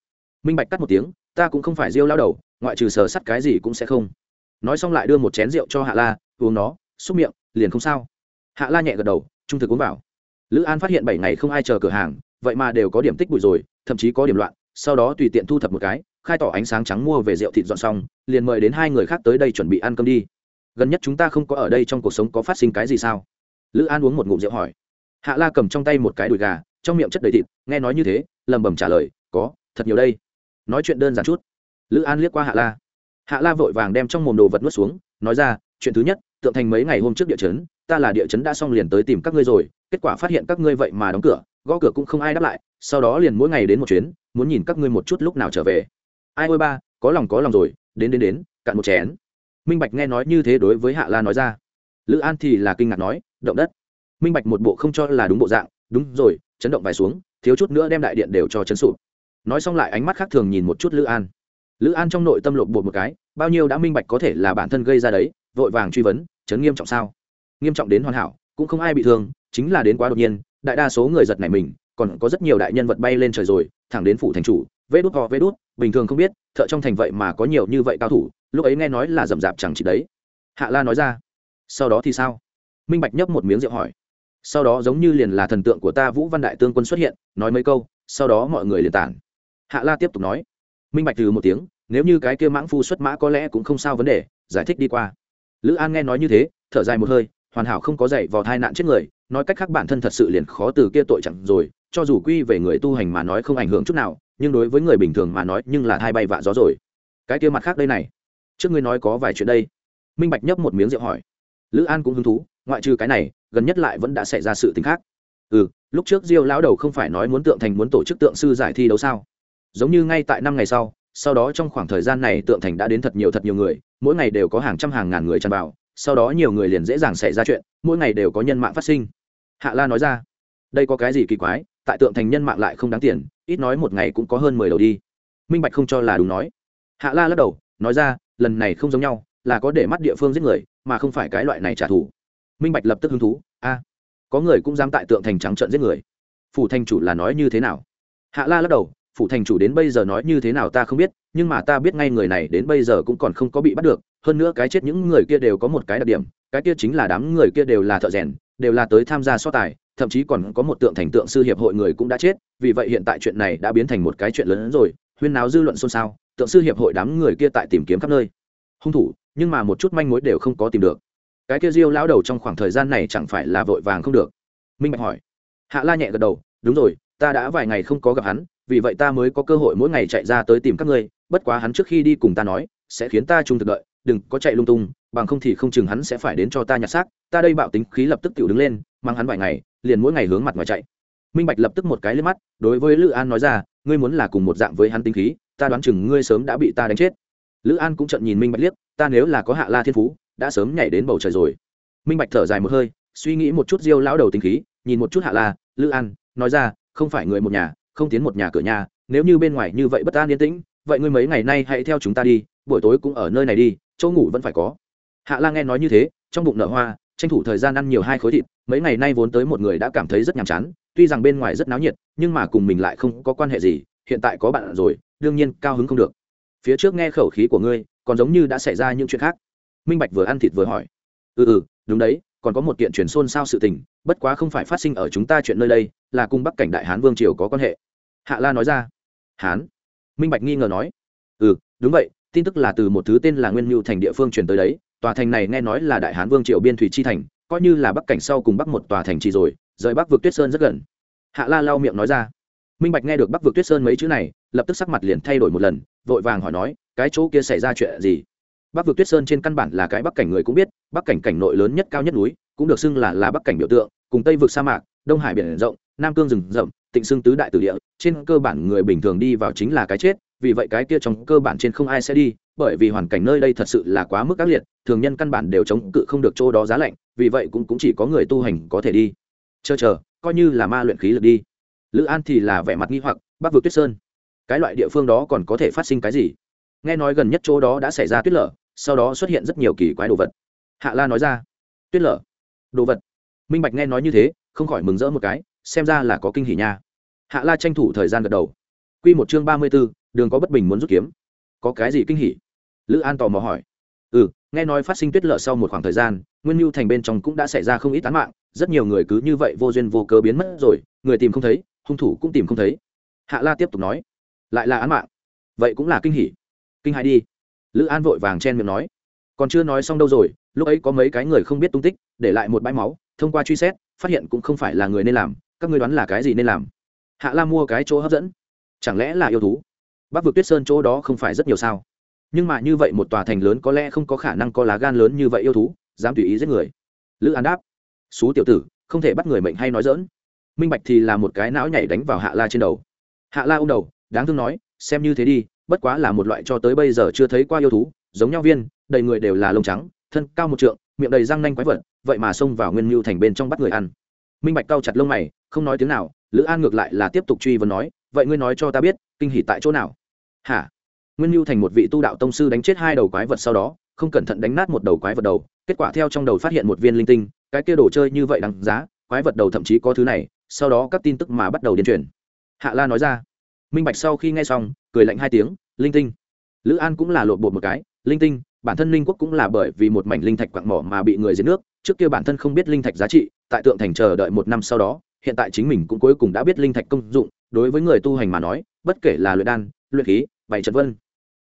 Minh bạch cắt một tiếng, ta cũng không phải riêu lao đầu, ngoại trừ sờ sắt cái gì cũng sẽ không. Nói xong lại đưa một chén rượu cho hạ la, uống nó, xúc miệng, liền không sao. Hạ la nhẹ gật đầu, trung thực uống vào lữ an phát hiện bảy ngày không ai chờ cửa hàng, vậy mà đều có điểm tích bụi rồi, thậm chí có điểm loạn, sau đó tùy tiện thu thập một cái, khai tỏ ánh sáng trắng mua về rượu thịt dọn xong, liền mời đến hai người khác tới đây chuẩn bị ăn cơm đi. Gần nhất chúng ta không có ở đây trong cuộc sống có phát sinh cái gì sao? Lữ an uống một ngụm rượu hỏi. Hạ la cầm trong tay một cái đùi gà, trong miệng chất đầy thịt, nghe nói như thế lầm bầm trả lời, có, thật nhiều đây. Nói chuyện đơn giản chút. Lữ an liếc qua hạ la. Hạ la vội vàng đem trong mồm đồ vật nuốt xuống, nói ra, chuyện thứ nhất, tượng thành mấy ngày hôm trước địa chấn, ta là địa chấn đã xong liền tới tìm các ngươi rồi kết quả phát hiện các ngươi vậy mà đóng cửa, gõ cửa cũng không ai đáp lại, sau đó liền mỗi ngày đến một chuyến, muốn nhìn các ngươi một chút lúc nào trở về. Ai ôi ba, có lòng có lòng rồi, đến đến đến, cạn một chén. Minh bạch nghe nói như thế đối với hạ la nói ra. Lữ an thì là kinh ngạc nói, động đất. Minh bạch một bộ không cho là đúng bộ dạng, đúng rồi, chấn động vài xuống, thiếu chút nữa đem đại điện đều cho chấn sụp. Nói xong lại ánh mắt khác thường nhìn một chút lữ an. Lữ an trong nội tâm lột bột một cái, bao nhiêu đã minh bạch có thể là bản thân gây ra đấy, vội vàng truy vấn, chấn nghiêm trọng sao? Nghiêm trọng đến hoàn hảo, cũng không ai bị thương chính là đến quá đột nhiên, đại đa số người giật này mình, còn có rất nhiều đại nhân vật bay lên trời rồi, thẳng đến phủ thành chủ, vê đút ho vê đút, bình thường không biết, thợ trong thành vậy mà có nhiều như vậy cao thủ, lúc ấy nghe nói là rậm rạp chẳng chỉ đấy. Hạ la nói ra, sau đó thì sao? Minh bạch nhấp một miếng rượu hỏi. Sau đó giống như liền là thần tượng của ta vũ văn đại tương quân xuất hiện, nói mấy câu, sau đó mọi người liền tản. Hạ la tiếp tục nói. Minh bạch từ một tiếng, nếu như cái kia mãng phu xuất mã có lẽ cũng không sao vấn đề, giải thích đi qua. Lữ an nghe nói như thế, thở dài một hơi, hoàn hảo không có dậy vào tai nạn chết người nói cách khác bản thân thật sự liền khó từ kia tội chẳng rồi, cho dù quy về người tu hành mà nói không ảnh hưởng chút nào, nhưng đối với người bình thường mà nói nhưng là hai bay vạ gió rồi. Cái kia mặt khác đây này. Trước ngươi nói có vài chuyện đây. Minh bạch nhấp một miếng rượu hỏi. Lữ an cũng hứng thú, ngoại trừ cái này, gần nhất lại vẫn đã xảy ra sự t ì n h khác. Ừ lúc trước diêu lão đầu không phải nói muốn tượng thành muốn tổ chức tượng sư giải thi đấu sao? Giống như ngay tại năm ngày sau sau đó trong khoảng thời gian này tượng thành đã đến thật nhiều thật nhiều người, mỗi ngày đều có hàng trăm hàng ngàn người tràn vào, sau đó nhiều người liền dễ dàng xảy ra chuyện, mỗi ngày đều có nhân mạng phát sinh hạ la nói ra, đây có cái gì kỳ quái, tại tượng thành nhân mạng lại không đáng tiền, ít nói một ngày cũng có hơn mười đầu đi. Minh bạch không cho là đúng nói. Hạ la lắc đầu, nói ra, lần này không giống nhau, là có để mắt địa phương giết người, mà không phải cái loại này trả thù. Minh bạch lập tức hứng thú, a, có người cũng dám tại tượng thành trắng trợn giết người. Phủ thành chủ là nói như thế nào? Hạ la lắc đầu, phủ thành chủ đến bây giờ nói như thế nào ta không biết, nhưng mà ta biết ngay người này đến bây giờ cũng còn không có bị bắt được, hơn nữa cái chết những người kia đều có một cái đặc điểm cái kia chính là đám người kia đều là thợ rèn, đều là tới tham gia so tài, thậm chí còn có một tượng thành tượng sư hiệp hội người cũng đã chết, vì vậy hiện tại chuyện này đã biến thành một cái chuyện lớn hơn rồi, huyên náo dư luận xôn xao, tượng sư hiệp hội đám người kia tại tìm kiếm khắp nơi. Hung thủ, nhưng mà một chút manh mối đều không có tìm được. Cái kia diêu lão đầu trong khoảng thời gian này chẳng phải là vội vàng không được? Minh bạch hỏi. Hạ la nhẹ gật đầu, đúng rồi, ta đã vài ngày không có gặp hắn, vì vậy ta mới có cơ hội mỗi ngày chạy ra tới tìm các ngươi, bất quá hắn trước khi đi cùng ta nói, sẽ khiến ta trung thực đợi, đừng có chạy lung tung bằng không thì không chừng hắn sẽ phải đến cho ta nhặt xác, ta đây bạo tính khí lập tức tự đứng lên, mang hắn vài ngày, liền mỗi ngày hướng mặt ngoài chạy. Minh bạch lập tức một cái lên mắt, đối với lữ an nói ra, ngươi muốn là cùng một dạng với hắn tính khí, ta đoán chừng ngươi sớm đã bị ta đánh chết. Lữ an cũng trận nhìn minh bạch liếc, ta nếu là có hạ la thiên phú, đã sớm nhảy đến bầu trời rồi. Minh bạch thở dài một hơi, suy nghĩ một chút diêu lão đầu tính khí, nhìn một chút hạ la, lữ an, nói ra, không phải người một nhà, không tiến một nhà cửa nhà, nếu như bên ngoài như vậy bất an yên tĩnh, vậy ngươi mấy ngày nay hãy theo chúng ta đi, buổi tối cũng ở nơi này đi, chỗ ngủ vẫn phải có hạ Lang nghe nói như thế, trong bụng nở hoa, tranh thủ thời gian ăn nhiều hai khối thịt, mấy ngày nay vốn tới một người đã cảm thấy rất nhàm chán, tuy rằng bên ngoài rất náo nhiệt, nhưng mà cùng mình lại không có quan hệ gì, hiện tại có bạn rồi, đương nhiên cao hứng không được. Phía trước nghe khẩu khí của ngươi, còn giống như đã xảy ra những chuyện khác. Minh bạch vừa ăn thịt vừa hỏi. Ừ ừ đúng đấy, còn có một kiện truyền xôn xao sự tình, bất quá không phải phát sinh ở chúng ta chuyện nơi đây, là cùng bắc cảnh đại hán vương triều có quan hệ. Hạ la nói ra. Hán. Minh bạch nghi ngờ nói. Ừ đúng vậy, tin tức là từ một thứ tên là nguyên mưu thành địa phương truyền tới đấy tòa thành này nghe nói là đại hán vương triều biên thủy chi thành, coi như là bắc cảnh sau cùng bắc một tòa thành trì rồi, rời bắc vực tuyết sơn rất gần. Hạ la lau miệng nói ra. Minh bạch nghe được bắc vực tuyết sơn mấy chữ này, lập tức sắc mặt liền thay đổi một lần, vội vàng hỏi nói, cái chỗ kia xảy ra chuyện gì? Bắc vực tuyết sơn trên căn bản là cái bắc cảnh người cũng biết, bắc cảnh cảnh nội lớn nhất cao nhất núi, cũng được xưng là là bắc cảnh biểu tượng, cùng tây vực sa mạc, đông hải biển rộng, nam cương rừng rậm, tịnh xưng tứ đại tử địa, trên cơ bản người bình thường đi vào chính là cái chết vì vậy cái kia trong cơ bản trên không ai sẽ đi bởi vì hoàn cảnh nơi đây thật sự là quá mức ác liệt thường nhân căn bản đều chống cự không được chỗ đó giá lạnh vì vậy cũng, cũng chỉ có người tu hành có thể đi. Chờ chờ coi như là ma luyện khí lực đi. Lữ an thì là vẻ mặt nghi hoặc bắc vực tuyết sơn cái loại địa phương đó còn có thể phát sinh cái gì? Nghe nói gần nhất chỗ đó đã xảy ra tuyết lở sau đó xuất hiện rất nhiều kỳ quái đồ vật. Hạ la nói ra tuyết lở? Đồ vật? Minh bạch nghe nói như thế không khỏi mừng rỡ một cái xem ra là có kinh hỉ nha. Hạ la tranh thủ thời gian gật đầu. Q một chương ba mươi b ố đường có bất bình muốn rút kiếm. Có cái gì kinh hỉ? Lữ an tò mò hỏi. Ừ nghe nói phát sinh tuyết lở sau một khoảng thời gian, nguyên mưu thành bên trong cũng đã xảy ra không ít tán mạng, rất nhiều người cứ như vậy vô duyên vô cớ biến mất rồi, người tìm không thấy, hung thủ cũng tìm không thấy. Hạ la tiếp tục nói, lại là án mạng? Vậy cũng là kinh hỉ. Kinh hãi đi. Lữ an vội vàng chen miệng nói, còn chưa nói xong đâu rồi, lúc ấy có mấy cái người không biết tung tích, để lại một bãi máu, thông qua truy xét, phát hiện cũng không phải là người nên làm, các ngươi đoán là cái gì nên làm? Hạ la mua cái chỗ hấp dẫn. Chẳng lẽ là yêu thú? Bắc vực tuyết sơn chỗ đó không phải rất nhiều sao. Nhưng mà như vậy một tòa thành lớn có lẽ không có khả năng có lá gan lớn như vậy yêu thú, dám tùy ý giết người. Lữ an đáp, xú tiểu tử, không thể bắt người mệnh hay nói dỡn minh bạch thì là một cái não nhảy đánh vào hạ la trên đầu. Hạ la ô m đầu, đáng thương nói, xem như thế đi, bất quá là một loại cho tới bây giờ chưa thấy qua yêu thú, giống nhau viên, đầy người đều là lông trắng, thân cao một trượng, miệng đầy răng nanh quái vật, vậy mà xông vào nguyên mưu thành bên trong bắt người ăn. Minh bạch cao chặt lông mày, không nói tiếng nào, lữ an ngược lại là tiếp tục truy vấn nói, vậy ngươi nói cho ta biết, kinh hỉ tại chỗ nào? Hả? Nguyên mưu thành một vị tu đạo tông sư đánh chết hai đầu quái vật sau đó, không cẩn thận đánh nát một đầu quái vật đầu, kết quả theo trong đầu phát hiện một viên linh tinh, cái kia đồ chơi như vậy đằng giá, quái vật đầu thậm chí có thứ này, sau đó các tin tức mà bắt đầu điên truyền. Hạ la nói ra. Minh bạch sau khi nghe xong, cười lạnh hai tiếng, linh tinh. Lữ an cũng là lột bột một cái, linh tinh, bản thân linh quốc cũng là bởi vì một mảnh linh thạch quặng mỏ mà bị người giết nước, trước kia bản thân không biết linh thạch giá trị, tại tượng thành chờ đợi một năm sau đó, hiện tại chính mình cũng cuối cùng đã biết linh thạch công dụng, đối với người tu hành mà nói, bất kể là luyện đan, luyện khí bày trận vân.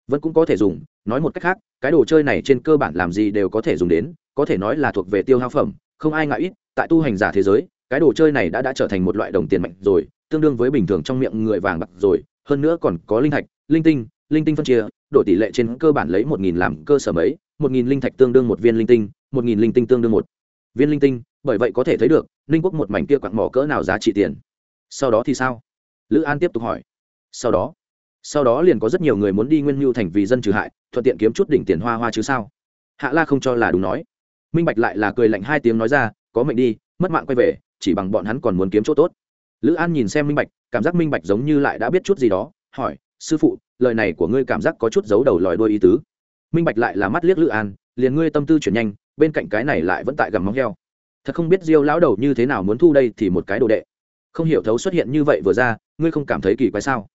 Vẫn cũng có thể dùng, nói một cách khác, cái đồ chơi này trên cơ bản làm gì đều có thể dùng đến, có thể nói là thuộc về tiêu hao phẩm, không ai ngại ít, tại tu hành giả thế giới, cái đồ chơi này đã đã trở thành một loại đồng tiền mạnh rồi, tương đương với bình thường trong miệng người vàng bạc rồi, hơn nữa còn có linh thạch, linh tinh linh tinh phân chia, đổi tỷ lệ trên cơ bản lấy một nghìn làm cơ sở mấy, một nghìn linh thạch tương đương một viên linh tinh, một nghìn linh tinh tương đương một viên linh tinh, bởi vậy có thể thấy được, ninh quốc một mảnh kia quặn mỏ cỡ nào giá trị tiền. Sau đó thì sao? Lữ an tiếp tục hỏi. Sau đó sau đó liền có rất nhiều người muốn đi nguyên mưu thành vì dân trừ hại, thuận tiện kiếm chút đỉnh tiền hoa hoa chứ sao? Hạ la không cho là đúng nói. Minh bạch lại là cười lạnh hai tiếng nói ra, có mệnh đi, mất mạng quay về, chỉ bằng bọn hắn còn muốn kiếm chỗ tốt. Lữ an nhìn xem minh bạch, cảm giác minh bạch giống như lại đã biết chút gì đó, hỏi, sư phụ, lời này của ngươi cảm giác có chút giấu đầu lòi đôi ý tứ. Minh bạch lại là mắt liếc lữ an, liền ngươi tâm tư chuyển nhanh, bên cạnh cái này lại vẫn tại gầm móng heo. Thật không biết diêu lão đầu như thế nào muốn thu đây thì một cái đồ đệ. Không hiểu thấu xuất hiện như vậy vừa ra, ngươi không cảm thấy kỳ quái sao?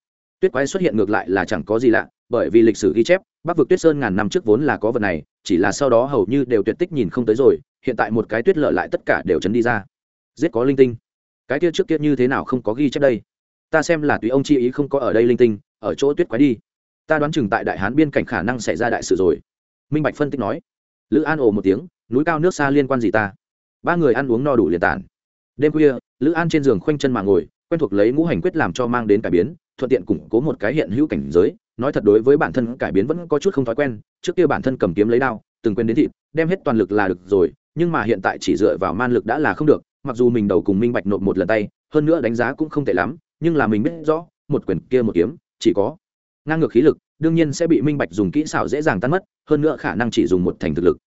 Tuyết quái xuất hiện ngược lại là chẳng có gì lạ, bởi vì lịch sử ghi chép, bắc vực tuyết sơn ngàn năm trước vốn là có vật này, chỉ là sau đó hầu như đều tuyệt tích nhìn không tới rồi, hiện tại một cái tuyết lợ lại tất cả đều chấn đi ra. Giết có linh tinh. Cái kia trước kia như thế nào không có ghi chép đây? Ta xem là tùy ông chi ý không có ở đây linh tinh, ở chỗ tuyết quái đi. Ta đoán chừng tại đại hán biên cảnh khả năng xảy ra đại sự rồi. Minh bạch phân tích nói. Lữ an ồ một tiếng, núi cao nước xa liên quan gì ta? Ba người ăn uống no đủ liền tản. Đêm khuya, lữ an trên giường khoanh chân mà ngồi, quen thuộc lấy ngũ hành quyết làm cho mang đến cải biến thuận tiện củng cố một cái hiện hữu cảnh giới, nói thật đối với bản thân cải biến vẫn có chút không thói quen, trước kia bản thân cầm kiếm lấy đao, từng quên đến thịt, đem hết toàn lực là được rồi, nhưng mà hiện tại chỉ dựa vào man lực đã là không được, mặc dù mình đầu cùng minh bạch nộp một lần tay, hơn nữa đánh giá cũng không tệ lắm, nhưng là mình biết rõ, một quyền kia một kiếm, chỉ có ngang ngược khí lực, đương nhiên sẽ bị minh bạch dùng kỹ xảo dễ dàng tan mất, hơn nữa khả năng chỉ dùng một thành thực lực.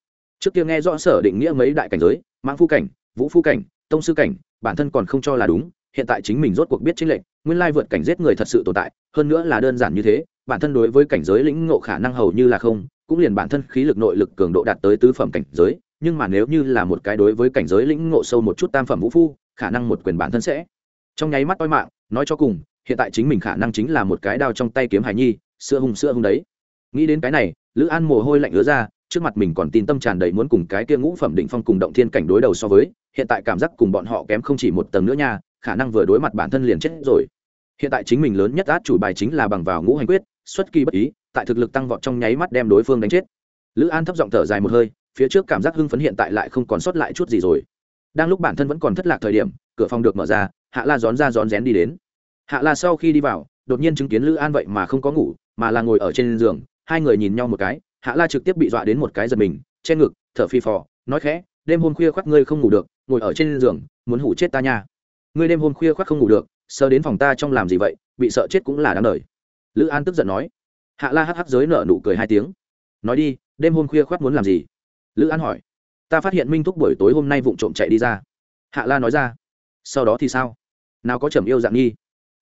Trước kia nghe rõ sở định nghĩa mấy đại cảnh giới, mãng phu cảnh, vũ phu cảnh, tông sư cảnh, bản thân còn không cho là đúng, hiện tại chính mình rốt cuộc biết chính lệnh nguyên lai vượt cảnh giết người thật sự tồn tại, hơn nữa là đơn giản như thế, bản thân đối với cảnh giới lĩnh ngộ khả năng hầu như là không, cũng liền bản thân khí lực nội lực cường độ đạt tới tứ phẩm cảnh giới, nhưng mà nếu như là một cái đối với cảnh giới lĩnh ngộ sâu một chút tam phẩm vũ phu, khả năng một quyền bản thân sẽ trong nháy mắt toi mạng, nói cho cùng, hiện tại chính mình khả năng chính là một cái đao trong tay kiếm hải nhi, sữa hùng sữa hùng đấy. Nghĩ đến cái này, lữ an mồ hôi lạnh ứa ra, trước mặt mình còn tin tâm tràn đầy muốn cùng cái kia ngũ phẩm định phong cùng động thiên cảnh đối đầu so với, hiện tại cảm giác cùng bọn họ kém không chỉ một tầng nữa nha, khả năng vừa đối mặt bản thân liền chết rồi hiện tại chính mình lớn nhất át chủ bài chính là bằng vào ngũ hành quyết, xuất kỳ bất ý, tại thực lực tăng vọt trong nháy mắt đem đối phương đánh chết. Lữ an thấp giọng thở dài một hơi, phía trước cảm giác hưng phấn hiện tại lại không còn sót lại chút gì rồi. Đang lúc bản thân vẫn còn thất lạc thời điểm, cửa phòng được mở ra, hạ la rón ra rón rén đi đến. Hạ la sau khi đi vào, đột nhiên chứng kiến lữ an vậy mà không có ngủ, mà là ngồi ở trên giường, hai người nhìn nhau một cái, hạ la trực tiếp bị dọa đến một cái giật mình, che ngực, thở phi phò, nói khẽ, đêm hôm khuya khoác ngươi không ngủ được, ngồi ở trên giường, muốn hủ chết ta nha. Ngươi đêm hôm khuya khoác không ngủ được sơ đến phòng ta trong làm gì vậy, bị sợ chết cũng là đáng đời. Lữ an tức giận nói. Hạ la hh giới nợ nụ cười hai tiếng. Nói đi, đêm hôm khuya khoác muốn làm gì? Lữ an hỏi. Ta phát hiện minh thúc buổi tối hôm nay vụng trộm chạy đi ra. Hạ la nói ra. Sau đó thì sao? Nào có trầm yêu dạng nghi.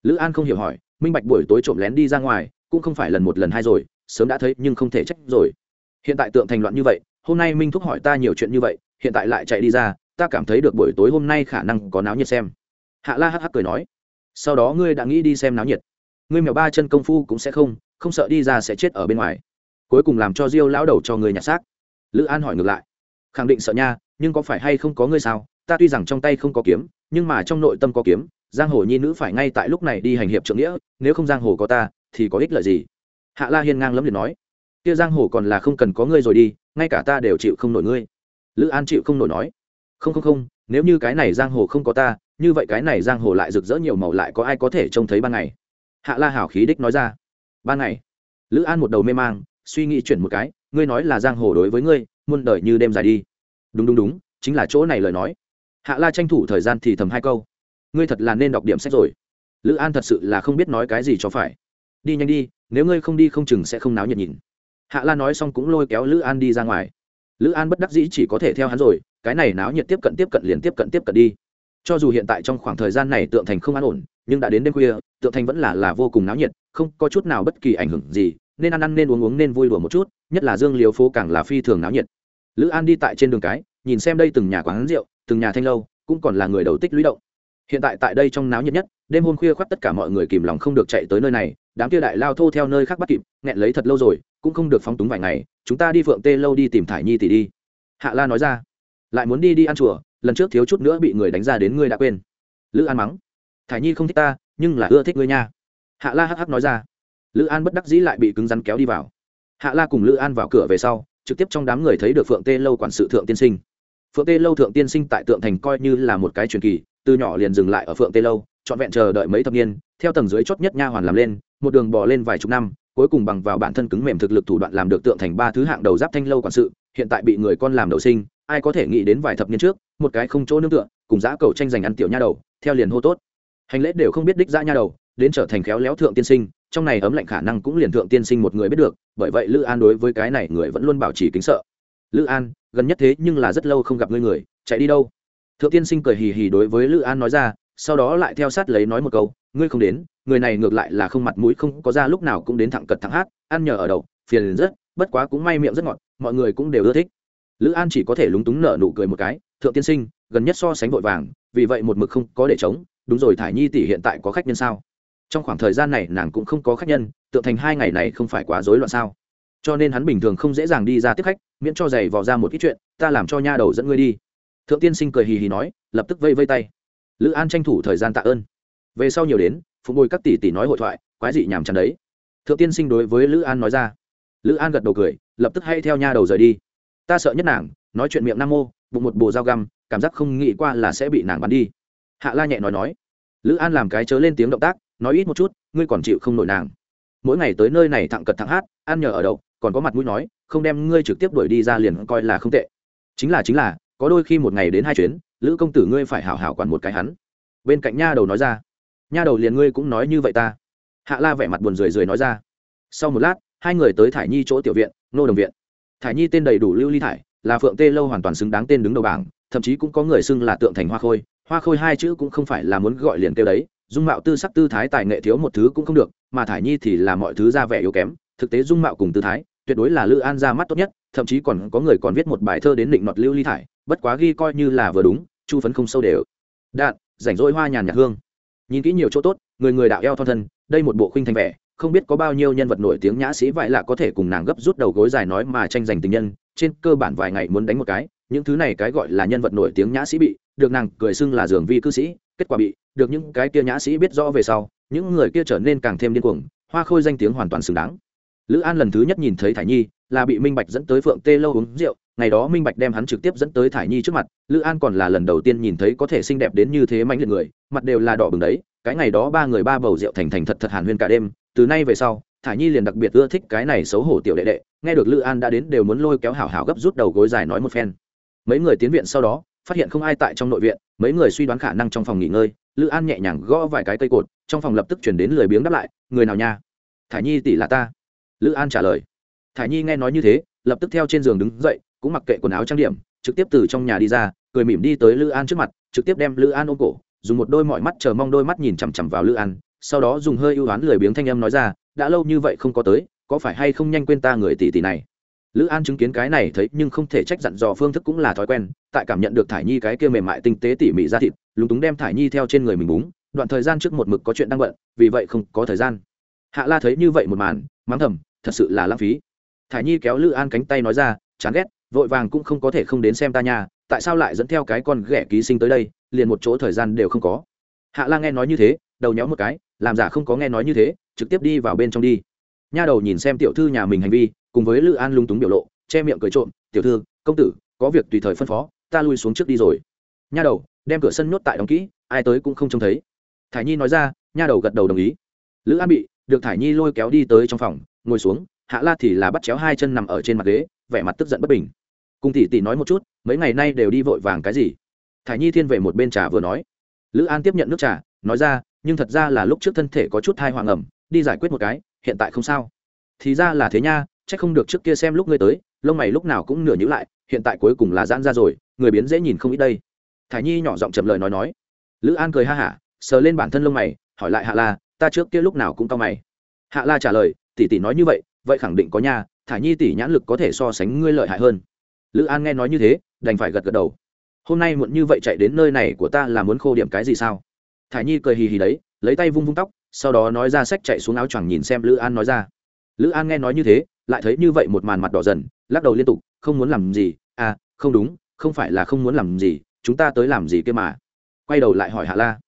Lữ an không hiểu hỏi. Minh bạch buổi tối trộm lén đi ra ngoài, cũng không phải lần một lần hai rồi, sớm đã thấy nhưng không thể trách rồi. Hiện tại tượng thành loạn như vậy, hôm nay minh thúc hỏi ta nhiều chuyện như vậy, hiện tại lại chạy đi ra, ta cảm thấy được buổi tối hôm nay khả năng có náo nhiệt xem. Hạ la hh cười nói sau đó ngươi đã nghĩ đi xem náo nhiệt. Ngươi mèo ba chân công phu cũng sẽ không không sợ đi ra sẽ chết ở bên ngoài. Cuối cùng làm cho diêu lão đầu cho người nhặt xác. Lữ an hỏi ngược lại. Khẳng định sợ nha, nhưng có phải hay không có ngươi sao? Ta tuy rằng trong tay không có kiếm, nhưng mà trong nội tâm có kiếm, giang hồ nhi nữ phải ngay tại lúc này đi hành hiệp trượng nghĩa, nếu không giang hồ có ta, thì có ích lợi gì? Hạ la hiên ngang lấm liền nói. Kia giang hồ còn là không cần có ngươi rồi đi, ngay cả ta đều chịu không nổi ngươi. Lữ an chịu không nổi nói. Không không không, nếu như cái này giang hồ không có ta như vậy cái này giang hồ lại rực rỡ nhiều màu lại có ai có thể trông thấy ban ngày? Hạ la hảo khí đích nói ra. Ban ngày, lữ an một đầu mê mang, suy nghĩ chuyển một cái, ngươi nói là giang hồ đối với ngươi, muôn đời như đêm dài đi. Đúng đúng đúng, chính là chỗ này lời nói. Hạ la tranh thủ thời gian thì thầm hai câu. Ngươi thật là nên đọc điểm sách rồi. Lữ an thật sự là không biết nói cái gì cho phải. Đi nhanh đi, nếu ngươi không đi không chừng sẽ không náo nhiệt nhìn. Hạ la nói xong cũng lôi kéo lữ an đi ra ngoài. Lữ an bất đắc dĩ chỉ có thể theo hắn rồi, cái này náo nhiệt tiếp cận tiếp cận liền tiếp cận tiếp cận đi cho dù hiện tại trong khoảng thời gian này tượng thành không an ổn, nhưng đã đến đêm khuya, tượng thành vẫn là là vô cùng náo nhiệt, không có chút nào bất kỳ ảnh hưởng gì, nên ăn ăn nên uống uống nên vui đùa một chút, nhất là dương liều phố càng là phi thường náo nhiệt. Lữ an đi tại trên đường cái, nhìn xem đây từng nhà quán rượu, từng nhà thanh lâu, cũng còn là người đầu tích lũy động. Hiện tại tại đây trong náo nhiệt nhất, đêm hôm khuya khoác tất cả mọi người kìm lòng không được chạy tới nơi này, đám kia đại lao thô theo nơi khác bắt kịp, nghẹn lấy thật lâu rồi, cũng không được phóng túng vài ngày, chúng ta đi phượng tê lâu đi tìm thải nhi tỷ đi. Hạ la nói ra, lại muốn đi đi ăn chùa lần trước thiếu chút nữa bị người đánh ra đến ngươi đã quên. Lữ an mắng. Thải nhi không thích ta, nhưng là ưa thích ngươi nha. Hạ la hắc hắc nói ra. Lữ an bất đắc dĩ lại bị cứng rắn kéo đi vào. Hạ la cùng lữ an vào cửa về sau, trực tiếp trong đám người thấy được phượng tê lâu quản sự thượng tiên sinh. Phượng tê lâu thượng tiên sinh tại tượng thành coi như là một cái truyền kỳ, từ nhỏ liền dừng lại ở phượng tê lâu, trọn vẹn chờ đợi mấy thập niên, theo tầng dưới chót nhất nha hoàn làm lên, một đường bò lên vài chục năm, cuối cùng bằng vào bản thân cứng mềm thực lực thủ đoạn làm được tượng thành ba thứ hạng đầu giáp thanh lâu quản sự, hiện tại bị người con làm đầu sinh ai có thể nghĩ đến vài thập niên trước, một cái không chỗ nương tựa, cùng giã cầu tranh giành ăn tiểu nha đầu, theo liền hô tốt. Hành lễ đều không biết đích giã nha đầu, đến trở thành khéo léo thượng tiên sinh, trong này ấm lạnh khả năng cũng liền thượng tiên sinh một người biết được, bởi vậy lữ an đối với cái này người vẫn luôn bảo trì kính sợ. Lữ an, gần nhất thế nhưng là rất lâu không gặp ngươi người, chạy đi đâu? Thượng tiên sinh cười hì hì đối với lữ an nói ra, sau đó lại theo sát lấy nói một câu, ngươi không đến, người này ngược lại là không mặt mũi, không có ra lúc nào cũng đến thẳng cật thẳng hát, ăn nhờ ở đầu phiền rất, bất quá cũng may miệng rất ngọt, mọi người cũng đều ưa thích lữ an chỉ có thể lúng túng nở nụ cười một cái, thượng tiên sinh, gần nhất so sánh vội vàng, vì vậy một mực không có để chống đúng rồi thải nhi tỷ hiện tại có khách nhân sao? Trong khoảng thời gian này nàng cũng không có khách nhân tượng thành hai ngày này không phải quá rối loạn sao? Cho nên hắn bình thường không dễ dàng đi ra tiếp khách, miễn cho giày vò ra một ít chuyện, ta làm cho nha đầu dẫn ngươi đi. Thượng tiên sinh cười hì hì nói, lập tức vây vây tay. Lữ an tranh thủ thời gian tạ ơn. Về sau nhiều đến, phụ bồi các tỷ tỷ nói hội thoại, quái dị nhàm chán đấy. Thượng tiên sinh đối với lữ an nói ra. Lữ an gật đầu cười, lập tức hay theo nha đầu rời đi ta sợ nhất nàng, nói chuyện miệng nam mô, bụng một bồ dao găm, cảm giác không nghĩ qua là sẽ bị nàng bắn đi. Hạ la nhẹ nói nói. Lữ an làm cái chớ lên tiếng động tác, nói ít một chút, ngươi còn chịu không nổi nàng. Mỗi ngày tới nơi này thẳng cật thẳng hát, ăn nhờ ở đậu, còn có mặt mũi nói, không đem ngươi trực tiếp đuổi đi ra liền coi là không tệ. Chính là chính là, có đôi khi một ngày đến hai chuyến, lữ công tử ngươi phải hảo hảo quản một cái hắn. Bên cạnh nha đầu nói ra. Nha đầu liền ngươi cũng nói như vậy ta. Hạ la vẻ mặt buồn rười rười nói ra. Sau một lát, hai người tới thải nhi chỗ tiểu viện, nô đồng viện thải nhi tên đầy đủ lưu ly thải, là phượng tê lâu hoàn toàn xứng đáng tên đứng đầu bảng, thậm chí cũng có người xưng là tượng thành hoa khôi. Hoa khôi hai chữ cũng không phải là muốn gọi liền kêu đấy, dung mạo tư sắc tư thái tài nghệ thiếu một thứ cũng không được, mà thải nhi thì là mọi thứ ra vẻ yếu kém, thực tế dung mạo cùng tư thái, tuyệt đối là lữ an ra mắt tốt nhất, thậm chí còn có người còn viết một bài thơ đến định nọt lưu ly thải, bất quá ghi coi như là vừa đúng, chu phấn không sâu đều. Đạn, rảnh rỗi hoa nhàn nhạt hương. Nhìn kỹ nhiều chỗ tốt, người người đạo eo thon thân, đây một bộ khinh thành vẻ không biết có bao nhiêu nhân vật nổi tiếng nhã sĩ vậy là có thể cùng nàng gấp rút đầu gối dài nói mà tranh giành tình nhân, trên cơ bản vài ngày muốn đánh một cái, những thứ này cái gọi là nhân vật nổi tiếng nhã sĩ bị, được nàng cười xưng là giường vi cư sĩ, kết quả bị, được những cái kia nhã sĩ biết rõ về sau, những người kia trở nên càng thêm điên cuồng, hoa khôi danh tiếng hoàn toàn xứng đáng. Lữ an lần thứ nhất nhìn thấy thải nhi, là bị minh bạch dẫn tới phượng tê lâu uống rượu, ngày đó minh bạch đem hắn trực tiếp dẫn tới thải nhi trước mặt, lữ an còn là lần đầu tiên nhìn thấy có thể xinh đẹp đến như thế mãnh liệt người, mặt đều là đỏ bừng đấy cái ngày đó ba người ba bầu rượu thành thành thật thật hàn huyên cả đêm, từ nay về sau thải nhi liền đặc biệt ưa thích cái này xấu hổ tiểu đệ đệ, nghe được lữ an đã đến đều muốn lôi kéo hảo hảo gấp rút đầu gối dài nói một phen. Mấy người tiến viện sau đó, phát hiện không ai tại trong nội viện, mấy người suy đoán khả năng trong phòng nghỉ ngơi, lữ an nhẹ nhàng gõ vài cái cây cột, trong phòng lập tức chuyển đến lười biếng đáp lại, người nào nha? Thả nhi tỷ là ta. Lữ an trả lời. Thả nhi nghe nói như thế, lập tức theo trên giường đứng dậy, cũng mặc kệ quần áo trang điểm, trực tiếp từ trong nhà đi ra, cười mỉm đi tới lữ an trước mặt, trực tiếp đem lữ an ôm cổ dùng một đôi mọi mắt chờ mong đôi mắt nhìn chằm chằm vào lữ an, sau đó dùng hơi ưu oán lười biếng thanh âm nói ra, đã lâu như vậy không có tới, có phải hay không nhanh quên ta người tỷ tỷ này? Lữ an chứng kiến cái này thấy nhưng không thể trách dặn dò phương thức cũng là thói quen, tại cảm nhận được thải nhi cái kia mềm mại tinh tế tỉ mỉ ra thịt, lúng túng đem thải nhi theo trên người mình búng, đoạn thời gian trước một mực có chuyện đang bận, vì vậy không có thời gian. Hạ la thấy như vậy một màn, mắng thầm, thật sự là lãng phí. Thải nhi kéo lữ an cánh tay nói ra, chán ghét, vội vàng cũng không có thể không đến xem ta nhà tại sao lại dẫn theo cái con ghẻ ký sinh tới đây, liền một chỗ thời gian đều không có. Hạ lan nghe nói như thế, đầu nhéo một cái, làm giả không có nghe nói như thế, trực tiếp đi vào bên trong đi. Nha đầu nhìn xem tiểu thư nhà mình hành vi, cùng với lữ an lung túng biểu lộ, che miệng cười trộm, tiểu thư, công tử, có việc tùy thời phân phó, ta lui xuống trước đi rồi. Nha đầu, đem cửa sân nhốt tại đóng kỹ, ai tới cũng không trông thấy. Thải nhi nói ra, nha đầu gật đầu đồng ý. Lữ an bị, được thải nhi lôi kéo đi tới trong phòng, ngồi xuống, hạ la thì là bắt chéo hai chân nằm ở trên mặt ghế, vẻ mặt tức giận bất bình cùng tỷ tỷ nói một chút, mấy ngày nay đều đi vội vàng cái gì? Thải nhi thiên về một bên trà vừa nói. Lữ an tiếp nhận nước trà, nói ra, nhưng thật ra là lúc trước thân thể có chút thai hoàng ẩm, đi giải quyết một cái, hiện tại không sao. Thì ra là thế nha, chắc không được trước kia xem lúc ngươi tới, lông mày lúc nào cũng nửa nhữ lại, hiện tại cuối cùng là giãn ra rồi, người biến dễ nhìn không ít đây. Thải nhi nhỏ giọng chậm lời nói nói. Lữ an cười ha hả, sờ lên bản thân lông mày, hỏi lại hạ la, ta trước kia lúc nào cũng cao mày. Hạ la trả lời, tỷ tỷ nói như vậy vậy khẳng định có nha thả nhi tỷ nhãn lực có thể so sánh ngươi lợi hại hơn lữ an nghe nói như thế, đành phải gật gật đầu. Hôm nay muộn như vậy chạy đến nơi này của ta là muốn khô điểm cái gì sao? Thả nhi cười hì hì đấy, lấy tay vung vung tóc, sau đó nói ra sách chạy xuống áo choàng nhìn xem lữ an nói ra. Lữ an nghe nói như thế, lại thấy như vậy một màn mặt đỏ dần, lắc đầu liên tục, không muốn làm gì à không đúng, không phải là không muốn làm gì, chúng ta tới làm gì kia mà. Quay đầu lại hỏi hạ la.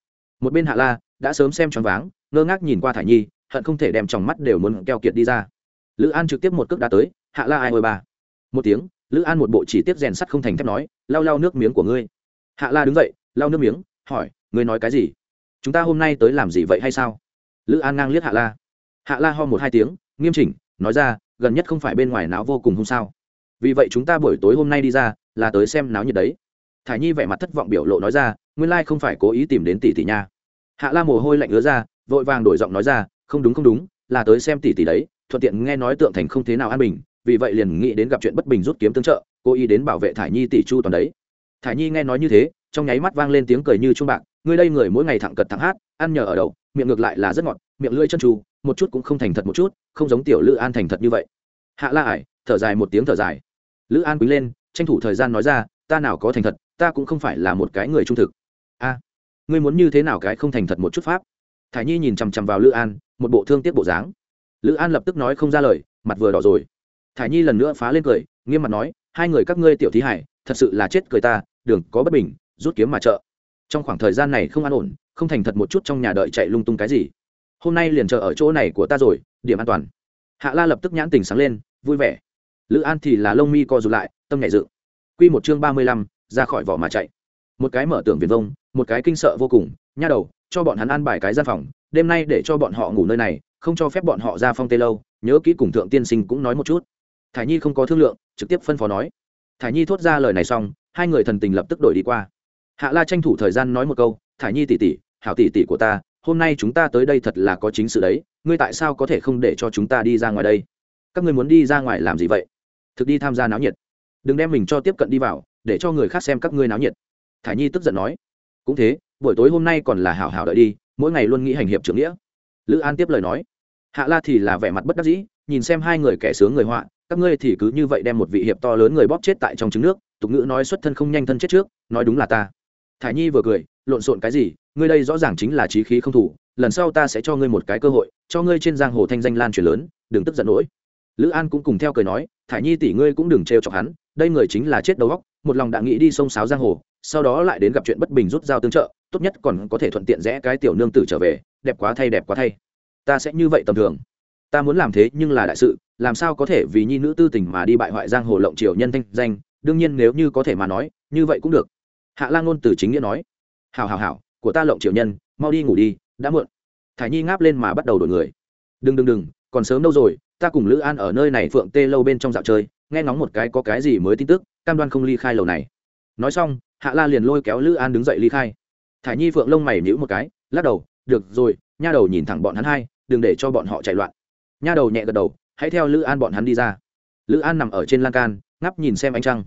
Một bên hạ la đã sớm xem choáng váng, ngơ ngác nhìn qua thả nhi, hận không thể đem tròng mắt đều muốn keo kiệt đi ra. Lữ an trực tiếp một cước đá tới, hạ la ai ôi ba. Một tiếng lữ an một bộ chỉ tiếp rèn sắt không thành thép nói, lau lau nước miếng của ngươi. Hạ la đứng dậy, lau nước miếng, hỏi, ngươi nói cái gì? Chúng ta hôm nay tới làm gì vậy hay sao? Lữ an ngang liếc hạ la. Hạ la ho một hai tiếng, nghiêm chỉnh, nói ra, gần nhất không phải bên ngoài náo vô cùng không sao. Vì vậy chúng ta buổi tối hôm nay đi ra, là tới xem náo nhiệt đấy. Thả nhi vẻ mặt thất vọng biểu lộ nói ra, nguyên lai không phải cố ý tìm đến tỷ tỷ nha. Hạ la mồ hôi lạnh ứa ra, vội vàng đổi giọng nói ra, không đúng không đúng, là tới xem tỷ tỷ đấy, thuận tiện nghe nói tượng thành không thế nào an bình vì vậy liền nghĩ đến gặp chuyện bất bình rút kiếm tương trợ, cố ý đến bảo vệ thải nhi tỷ chu toàn đấy. Thải nhi nghe nói như thế, trong nháy mắt vang lên tiếng cười như trung bạc, ngươi đây người mỗi ngày thẳng cật thẳng hát, ăn nhờ ở đầu, miệng ngược lại là rất ngọt, miệng lưỡi chân tru một chút cũng không thành thật một chút, không giống tiểu lữ an thành thật như vậy. Hạ la ải thở dài một tiếng thở dài. Lữ an quý lên, tranh thủ thời gian nói ra, ta nào có thành thật, ta cũng không phải là một cái người trung thực. A, ngươi muốn như thế nào cái không thành thật một chút pháp? Thải nhi nhìn chằm chằm vào lữ an, một bộ thương tiếc bộ dáng. Lữ an lập tức nói không ra lời, mặt vừa đỏ rồi thải nhi lần nữa phá lên cười, nghiêm mặt nói, hai người các ngươi tiểu thí hải, thật sự là chết cười ta, đường có bất bình, rút kiếm mà trợ. Trong khoảng thời gian này không an ổn, không thành thật một chút trong nhà đợi chạy lung tung cái gì. Hôm nay liền chờ ở chỗ này của ta rồi, điểm an toàn. Hạ la lập tức nhãn tình sáng lên, vui vẻ. Lữ an thì là lông mi co rụt lại, tâm nhẹ dự. Q một chương ba mươi lăm, ra khỏi vỏ mà chạy. Một cái mở tưởng viền vông, một cái kinh sợ vô cùng, nha đầu, cho bọn hắn ăn bài cái gian phòng, đêm nay để cho bọn họ ngủ nơi này, không cho phép bọn họ ra phong tê lâu, nhớ kỹ cùng thượng tiên sinh cũng nói một chút thải nhi không có thương lượng, trực tiếp phân phó nói. Thải nhi thốt ra lời này xong, hai người thần tình lập tức đổi đi qua. Hạ la tranh thủ thời gian nói một câu, thải nhi tỉ tỉ hảo tỉ tỉ của ta, hôm nay chúng ta tới đây thật là có chính sự đấy, ngươi tại sao có thể không để cho chúng ta đi ra ngoài đây? Các ngươi muốn đi ra ngoài làm gì vậy? Thực đi tham gia náo nhiệt. Đừng đem mình cho tiếp cận đi vào, để cho người khác xem các ngươi náo nhiệt. Thải nhi tức giận nói. Cũng thế, buổi tối hôm nay còn là hảo hảo đợi đi, mỗi ngày luôn nghĩ hành hiệp trưởng nghĩa. Lữ an tiếp lời nói. Hạ la thì là vẻ mặt bất đắc dĩ, nhìn xem hai người kẻ sướng người họa các ngươi thì cứ như vậy đem một vị hiệp to lớn người bóp chết tại trong trứng nước, tục ngữ nói xuất thân không nhanh thân chết trước, nói đúng là ta. Thả nhi vừa cười, lộn xộn cái gì, ngươi đây rõ ràng chính là trí khí không thủ, lần sau ta sẽ cho ngươi một cái cơ hội, cho ngươi trên giang hồ thanh danh lan truyền lớn, đừng tức giận nỗi. Lữ an cũng cùng theo cười nói thả nhi tỷ ngươi cũng đừng trêu chọc hắn, đây người chính là chết đầu góc một lòng đã nghĩ đi sông sáo giang hồ, sau đó lại đến gặp chuyện bất bình rút dao tương trợ, tốt nhất còn có thể thuận tiện rẽ cái tiểu nương tử trở về, đẹp quá thay, đẹp quá thay. Ta sẽ như vậy tầm thường ta muốn làm thế nhưng là đại sự, làm sao có thể vì nhi nữ tư tình mà đi bại hoại giang hồ lộng triều nhân thanh danh, đương nhiên nếu như có thể mà nói, như vậy cũng được. Hạ lang ngôn từ chính nghĩa nói hào hào hào của ta lộng triều nhân, mau đi ngủ đi, đã muộn. Thải nhi ngáp lên mà bắt đầu đổi người. Đừng đừng đừng, còn sớm đâu rồi, ta cùng lữ an ở nơi này phượng tê lâu bên trong dạo chơi, nghe ngóng một cái có cái gì mới tin tức, cam đoan không ly khai lầu này. Nói xong, hạ la liền lôi kéo lữ an đứng dậy ly khai. Thải nhi phượng lông mày nhữ một cái, lắc đầu, được rồi, nha đầu nhìn thẳng bọn hắn hai, đừng để cho bọn họ chạy loạn nha đầu nhẹ gật đầu, hãy theo lữ an bọn hắn đi ra. Lữ an nằm ở trên lan can, ngắp nhìn xem ánh trăng.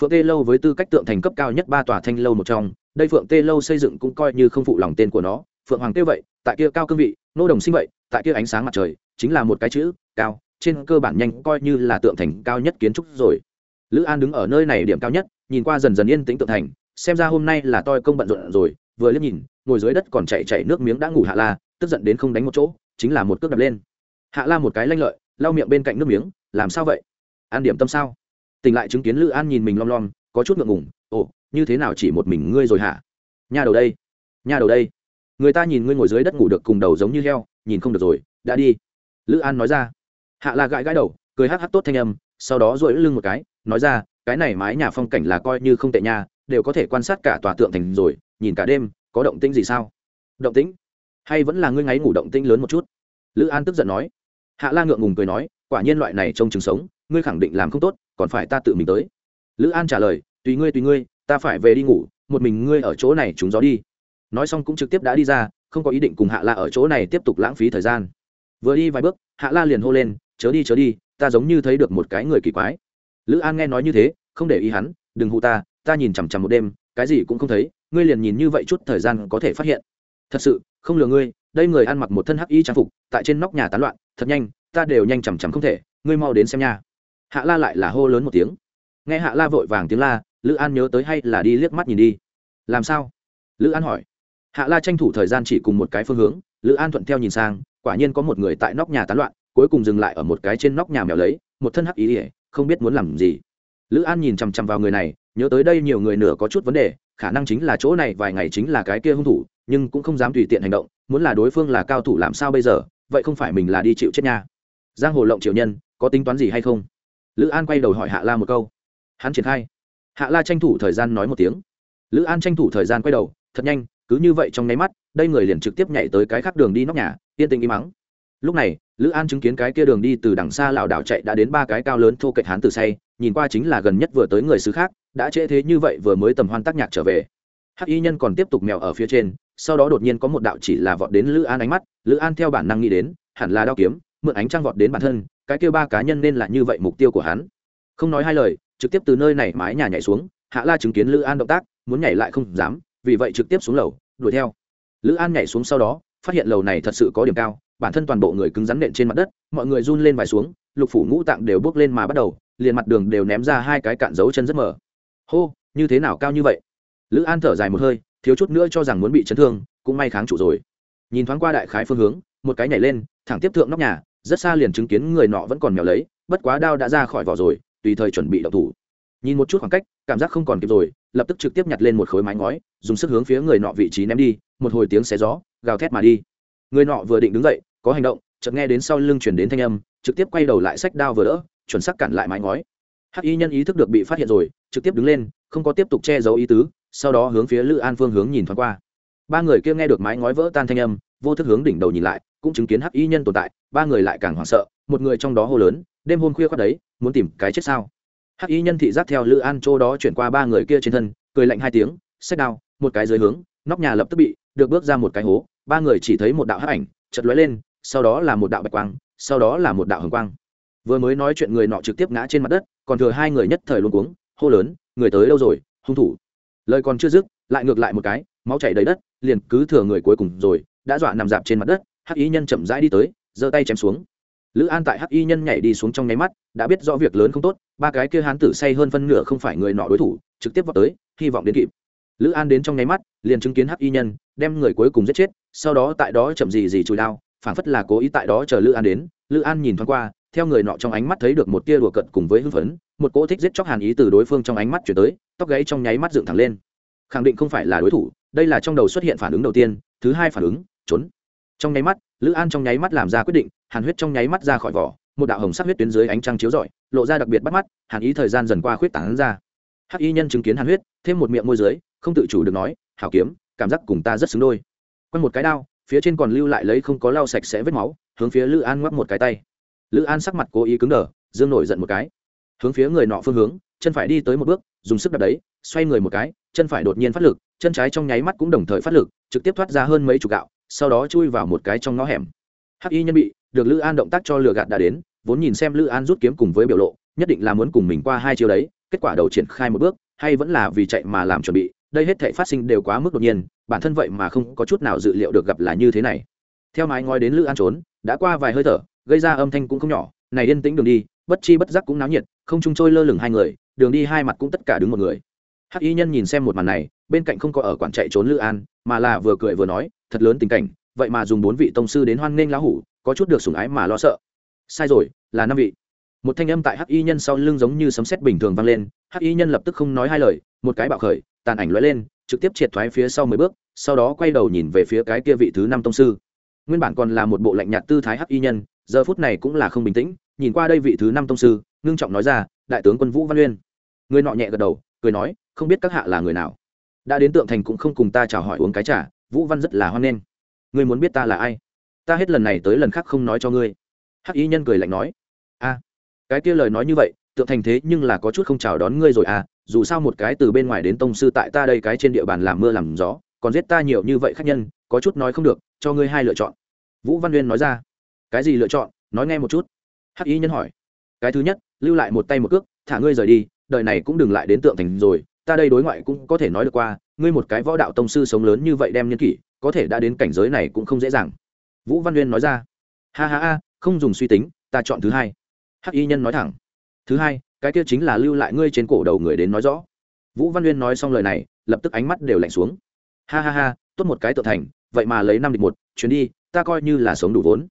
Phượng tê lâu với tư cách tượng thành cấp cao nhất ba tòa thanh lâu một trong, đây phượng tê lâu xây dựng cũng coi như không phụ lòng tên của nó. Phượng hoàng tiêu vậy, tại kia cao cương vị, nô đồng sinh vậy, tại kia ánh sáng mặt trời, chính là một cái chữ, cao, trên cơ bản nhanh coi như là tượng thành cao nhất kiến trúc rồi. Lữ an đứng ở nơi này điểm cao nhất, nhìn qua dần dần yên tĩnh tượng thành, xem ra hôm nay là toi công bận rộn rồi, vừa liếc nhìn, ngồi dưới đất còn chạy chạy nước miếng đã ngủ hạ la, tức giận đến không đánh một chỗ, chính là một cước đập lên hạ la một cái lanh lợi, lau miệng bên cạnh nước miếng, làm sao vậy? An điểm tâm sao? Tỉnh lại chứng kiến lữ an nhìn mình lom lom, có chút ngượng ngủng ồ, như thế nào chỉ một mình ngươi rồi hả? Nhà đầu đây, nhà đầu đây. Người ta nhìn ngươi ngồi dưới đất ngủ được cùng đầu giống như heo, nhìn không được rồi, đã đi. Lữ an nói ra. Hạ la gãi gãi đầu, cười hắc hắc tốt thanh âm, sau đó dội lưng một cái, nói ra, cái này mái nhà phong cảnh là coi như không tệ nha, đều có thể quan sát cả tòa tượng thành rồi, nhìn cả đêm, có động tĩnh gì sao? Động tĩnh? Hay vẫn là ngươi ngáy ngủ động tĩnh lớn một chút? Lữ an tức giận nói hạ la ngượng ngùng cười nói, quả nhiên loại này trông chừng sống, ngươi khẳng định làm không tốt, còn phải ta tự mình tới. Lữ an trả lời, tùy ngươi tùy ngươi, ta phải về đi ngủ, một mình ngươi ở chỗ này trúng gió đi. Nói xong cũng trực tiếp đã đi ra, không có ý định cùng hạ la ở chỗ này tiếp tục lãng phí thời gian. Vừa đi vài bước, hạ la liền hô lên, chớ đi chớ đi, ta giống như thấy được một cái người kỳ quái. Lữ an nghe nói như thế, không để ý hắn, đừng hụ ta ta nhìn chằm chằm một đêm, cái gì cũng không thấy, ngươi liền nhìn như vậy chút thời gian có thể phát hiện. Thật sự, không lừa ngươi, đây người ăn mặc một thân hắc y trang phục, tại trên nóc nhà tán loạn thật nhanh, ta đều nhanh chằm chằm không thể, ngươi mau đến xem nha. Hạ la lại là hô lớn một tiếng. Nghe hạ la vội vàng tiếng la, lữ an nhớ tới hay là đi liếc mắt nhìn đi. Làm sao? Lữ an hỏi. Hạ la tranh thủ thời gian chỉ cùng một cái phương hướng, lữ an thuận theo nhìn sang, quả nhiên có một người tại nóc nhà tán loạn, cuối cùng dừng lại ở một cái trên nóc nhà mèo lấy, một thân hắc ý ỉa, không biết muốn làm gì. Lữ an nhìn chằm chằm vào người này, nhớ tới đây nhiều người nửa có chút vấn đề, khả năng chính là chỗ này vài ngày chính là cái kia hung thủ, nhưng cũng không dám tùy tiện hành động, muốn là đối phương là cao thủ làm sao bây giờ vậy không phải mình là đi chịu chết nha. Giang hồ lộng triều nhân, có tính toán gì hay không? Lữ an quay đầu hỏi hạ la một câu. Hắn triển khai. Hạ la tranh thủ thời gian nói một tiếng. Lữ an tranh thủ thời gian quay đầu, thật nhanh, cứ như vậy trong nháy mắt, đây người liền trực tiếp nhảy tới cái khác đường đi nóc nhà, yên tình im mắng lúc này, lữ an chứng kiến cái kia đường đi từ đằng xa lảo đảo chạy đã đến ba cái cao lớn thô kệch hán từ say, nhìn qua chính là gần nhất vừa tới người xứ khác, đã trễ thế như vậy vừa mới tầm hoan tác nhạc trở về hắc y nhân còn tiếp tục mèo ở phía trên, sau đó đột nhiên có một đạo chỉ là vọt đến lữ an ánh mắt, lữ an theo bản năng nghĩ đến, hẳn là đao kiếm, mượn ánh trăng vọt đến bản thân, cái kêu ba cá nhân nên là như vậy mục tiêu của hắn. Không nói hai lời, trực tiếp từ nơi này mái nhà nhảy xuống, hạ la chứng kiến lữ an động tác, muốn nhảy lại không dám, vì vậy trực tiếp xuống lầu, đuổi theo. Lữ an nhảy xuống sau đó, phát hiện lầu này thật sự có điểm cao, bản thân toàn bộ người cứng rắn nện trên mặt đất, mọi người run lên vài xuống, lục phủ ngũ tạng đều bước lên mà bắt đầu, liền mặt đường đều ném ra hai cái cạn dấu chân rất mở hô, như thế nào cao như vậy? Lữ an thở dài một hơi, thiếu chút nữa cho rằng muốn bị chấn thương, cũng may kháng trụ rồi. Nhìn thoáng qua đại khái phương hướng, một cái nhảy lên, thẳng tiếp thượng nóc nhà, rất xa liền chứng kiến người nọ vẫn còn mèo lấy, bất quá đao đã ra khỏi vỏ rồi, tùy thời chuẩn bị đậu thủ. Nhìn một chút khoảng cách, cảm giác không còn kịp rồi, lập tức trực tiếp nhặt lên một khối mái ngói, dùng sức hướng phía người nọ vị trí ném đi, một hồi tiếng xé gió, gào thét mà đi. Người nọ vừa định đứng dậy, có hành động, chợt nghe đến sau lưng chuyển đến thanh âm, trực tiếp quay đầu lại sách đao vừa đỡ, chuẩn xác cản lại mái ngói. Hắc y nhân ý thức được bị phát hiện rồi, trực tiếp đứng lên, không có tiếp tục che giấu ý tứ sau đó hướng phía lữ an phương hướng nhìn thoáng qua. Ba người kia nghe được mái ngói vỡ tan thanh âm, vô thức hướng đỉnh đầu nhìn lại, cũng chứng kiến hắc y nhân tồn tại, ba người lại càng hoảng sợ, một người trong đó hô lớn, đêm hôm khuya khoác đấy, muốn tìm cái chết sao? Hắc y nhân thị giác theo lữ an chỗ đó chuyển qua ba người kia trên thân, cười lạnh hai tiếng xách đao, một cái dưới hướng, nóc nhà lập tức bị, được bước ra một cái hố. Ba người chỉ thấy một đạo hắc ảnh chật lóe lên, sau đó là một đạo bạch quang, sau đó là một đạo hồng quang. Vừa mới nói chuyện người nọ trực tiếp ngã trên mặt đất, còn thừa hai người nhất thời luôn cuống, hô lớn, người tới đâu rồi, hung thủ? Lời còn chưa dứt, lại ngược lại một cái, máu chảy đầy đất, liền cứ thừa người cuối cùng rồi, đã dọa nằm dạp trên mặt đất, hắc y nhân chậm rãi đi tới, giơ tay chém xuống. Lữ an tại hắc y nhân nhảy đi xuống trong nháy mắt, đã biết rõ việc lớn không tốt, ba cái kia hán tử say hơn phân nửa không phải người nọ đối thủ, trực tiếp vào tới, hy vọng đến kịp. Lữ an đến trong nháy mắt, liền chứng kiến hắc y nhân, đem người cuối cùng giết chết, sau đó tại đó chậm gì gì chùi đao phản phất là cố ý tại đó chờ lữ an đến. Lữ an nhìn thoáng qua, theo người nọ trong ánh mắt thấy được một tia đùa cận cùng với hưng phấn một cỗ thích giết chóc hàn ý từ đối phương trong ánh mắt chuyển tới, tóc gáy trong nháy mắt dựng thẳng lên. Khẳng định không phải là đối thủ, đây là trong đầu xuất hiện phản ứng đầu tiên, thứ hai phản ứng, trốn. Trong nháy mắt, lữ an trong nháy mắt làm ra quyết định, hàn huyết trong nháy mắt ra khỏi vỏ, một đạo hồng sắc huyết tuyến dưới ánh trăng chiếu rọi, lộ ra đặc biệt bắt mắt, hàn ý thời gian dần qua khuyết tảng ra. Hắc y nhân chứng kiến hàn huyết, thêm một miệng môi dưới, không tự chủ được nói, hảo kiếm, cảm giác cùng ta rất xứng đôi. Quanh một cái đao, phía trên còn lưu lại lấy không có lau sạch sẽ vết máu, hướng phía lữ an ngoắc một cái tay. Lữ an sắc mặt cố ý cứng đờ, dương nổi giận một cái hướng phía người nọ phương hướng, chân phải đi tới một bước, dùng sức đập đấy, xoay người một cái, chân phải đột nhiên phát lực, chân trái trong nháy mắt cũng đồng thời phát lực, trực tiếp thoát ra hơn mấy chục gạo, sau đó chui vào một cái trong ngõ hẻm. Hắc y nhân bị, được lữ an động tác cho lừa gạt đã đến, vốn nhìn xem lữ an rút kiếm cùng với biểu lộ, nhất định là muốn cùng mình qua hai chiều đấy, kết quả đầu triển khai một bước, hay vẫn là vì chạy mà làm chuẩn bị, đây hết thể phát sinh đều quá mức đột nhiên, bản thân vậy mà không có chút nào dự liệu được gặp là như thế này. Theo mái ngói đến lữ an trốn, đã qua vài hơi thở, gây ra âm thanh cũng không nhỏ, này yên tĩnh đường đi bất chi bất giác cũng náo nhiệt, không trung trôi lơ lửng hai người, đường đi hai mặt cũng tất cả đứng một người. Hắc y nhân nhìn xem một màn này, bên cạnh không có ở quản chạy trốn lữ an, mà là vừa cười vừa nói, thật lớn tình cảnh, vậy mà dùng bốn vị tông sư đến hoan nghênh lão hủ, có chút được sủng ái mà lo sợ. Sai rồi, là năm vị. Một thanh âm tại hắc y nhân sau lưng giống như sấm sét bình thường vang lên, hắc y nhân lập tức không nói hai lời, một cái bạo khởi, tàn ảnh lóe lên, trực tiếp triệt thoái phía sau mười bước, sau đó quay đầu nhìn về phía cái kia vị thứ năm tông sư. Nguyên bản còn là một bộ lạnh nhạt tư thái hắc y nhân, giờ phút này cũng là không bình tĩnh nhìn qua đây vị thứ năm tông sư, ngưng trọng nói ra, đại tướng quân vũ văn uyên. Người nọ nhẹ gật đầu, cười nói, không biết các hạ là người nào. Đã đến tượng thành cũng không cùng ta chào hỏi uống cái trà, vũ văn rất là hoan nghênh. Ngươi muốn biết ta là ai? Ta hết lần này tới lần khác không nói cho ngươi. Hắc y nhân cười lạnh nói, a, cái kia lời nói như vậy, tượng thành thế nhưng là có chút không chào đón ngươi rồi à dù sao một cái từ bên ngoài đến tông sư tại ta đây cái trên địa bàn làm mưa làm gió, còn giết ta nhiều như vậy khác nhân, có chút nói không được, cho ngươi hai lựa chọn. Vũ văn uyên nói ra, cái gì lựa chọn? Nói nghe một chút hắc y nhân hỏi. Cái thứ nhất, lưu lại một tay một cước, thả ngươi rời đi, đời này cũng đừng lại đến tượng thành rồi, ta đây đối ngoại cũng có thể nói được qua, ngươi một cái võ đạo tông sư sống lớn như vậy đem nhân kỷ, có thể đã đến cảnh giới này cũng không dễ dàng. Vũ văn uyên nói ra. Ha ha ha, không dùng suy tính, ta chọn thứ hai. Hắc y nhân nói thẳng. Thứ hai, cái kia chính là lưu lại ngươi trên cổ đầu người đến nói rõ. Vũ văn uyên nói xong lời này, lập tức ánh mắt đều lạnh xuống. Ha ha ha, tốt một cái tự thành, vậy mà lấy năm địch một, chuyến đi, ta coi như là sống đủ vốn.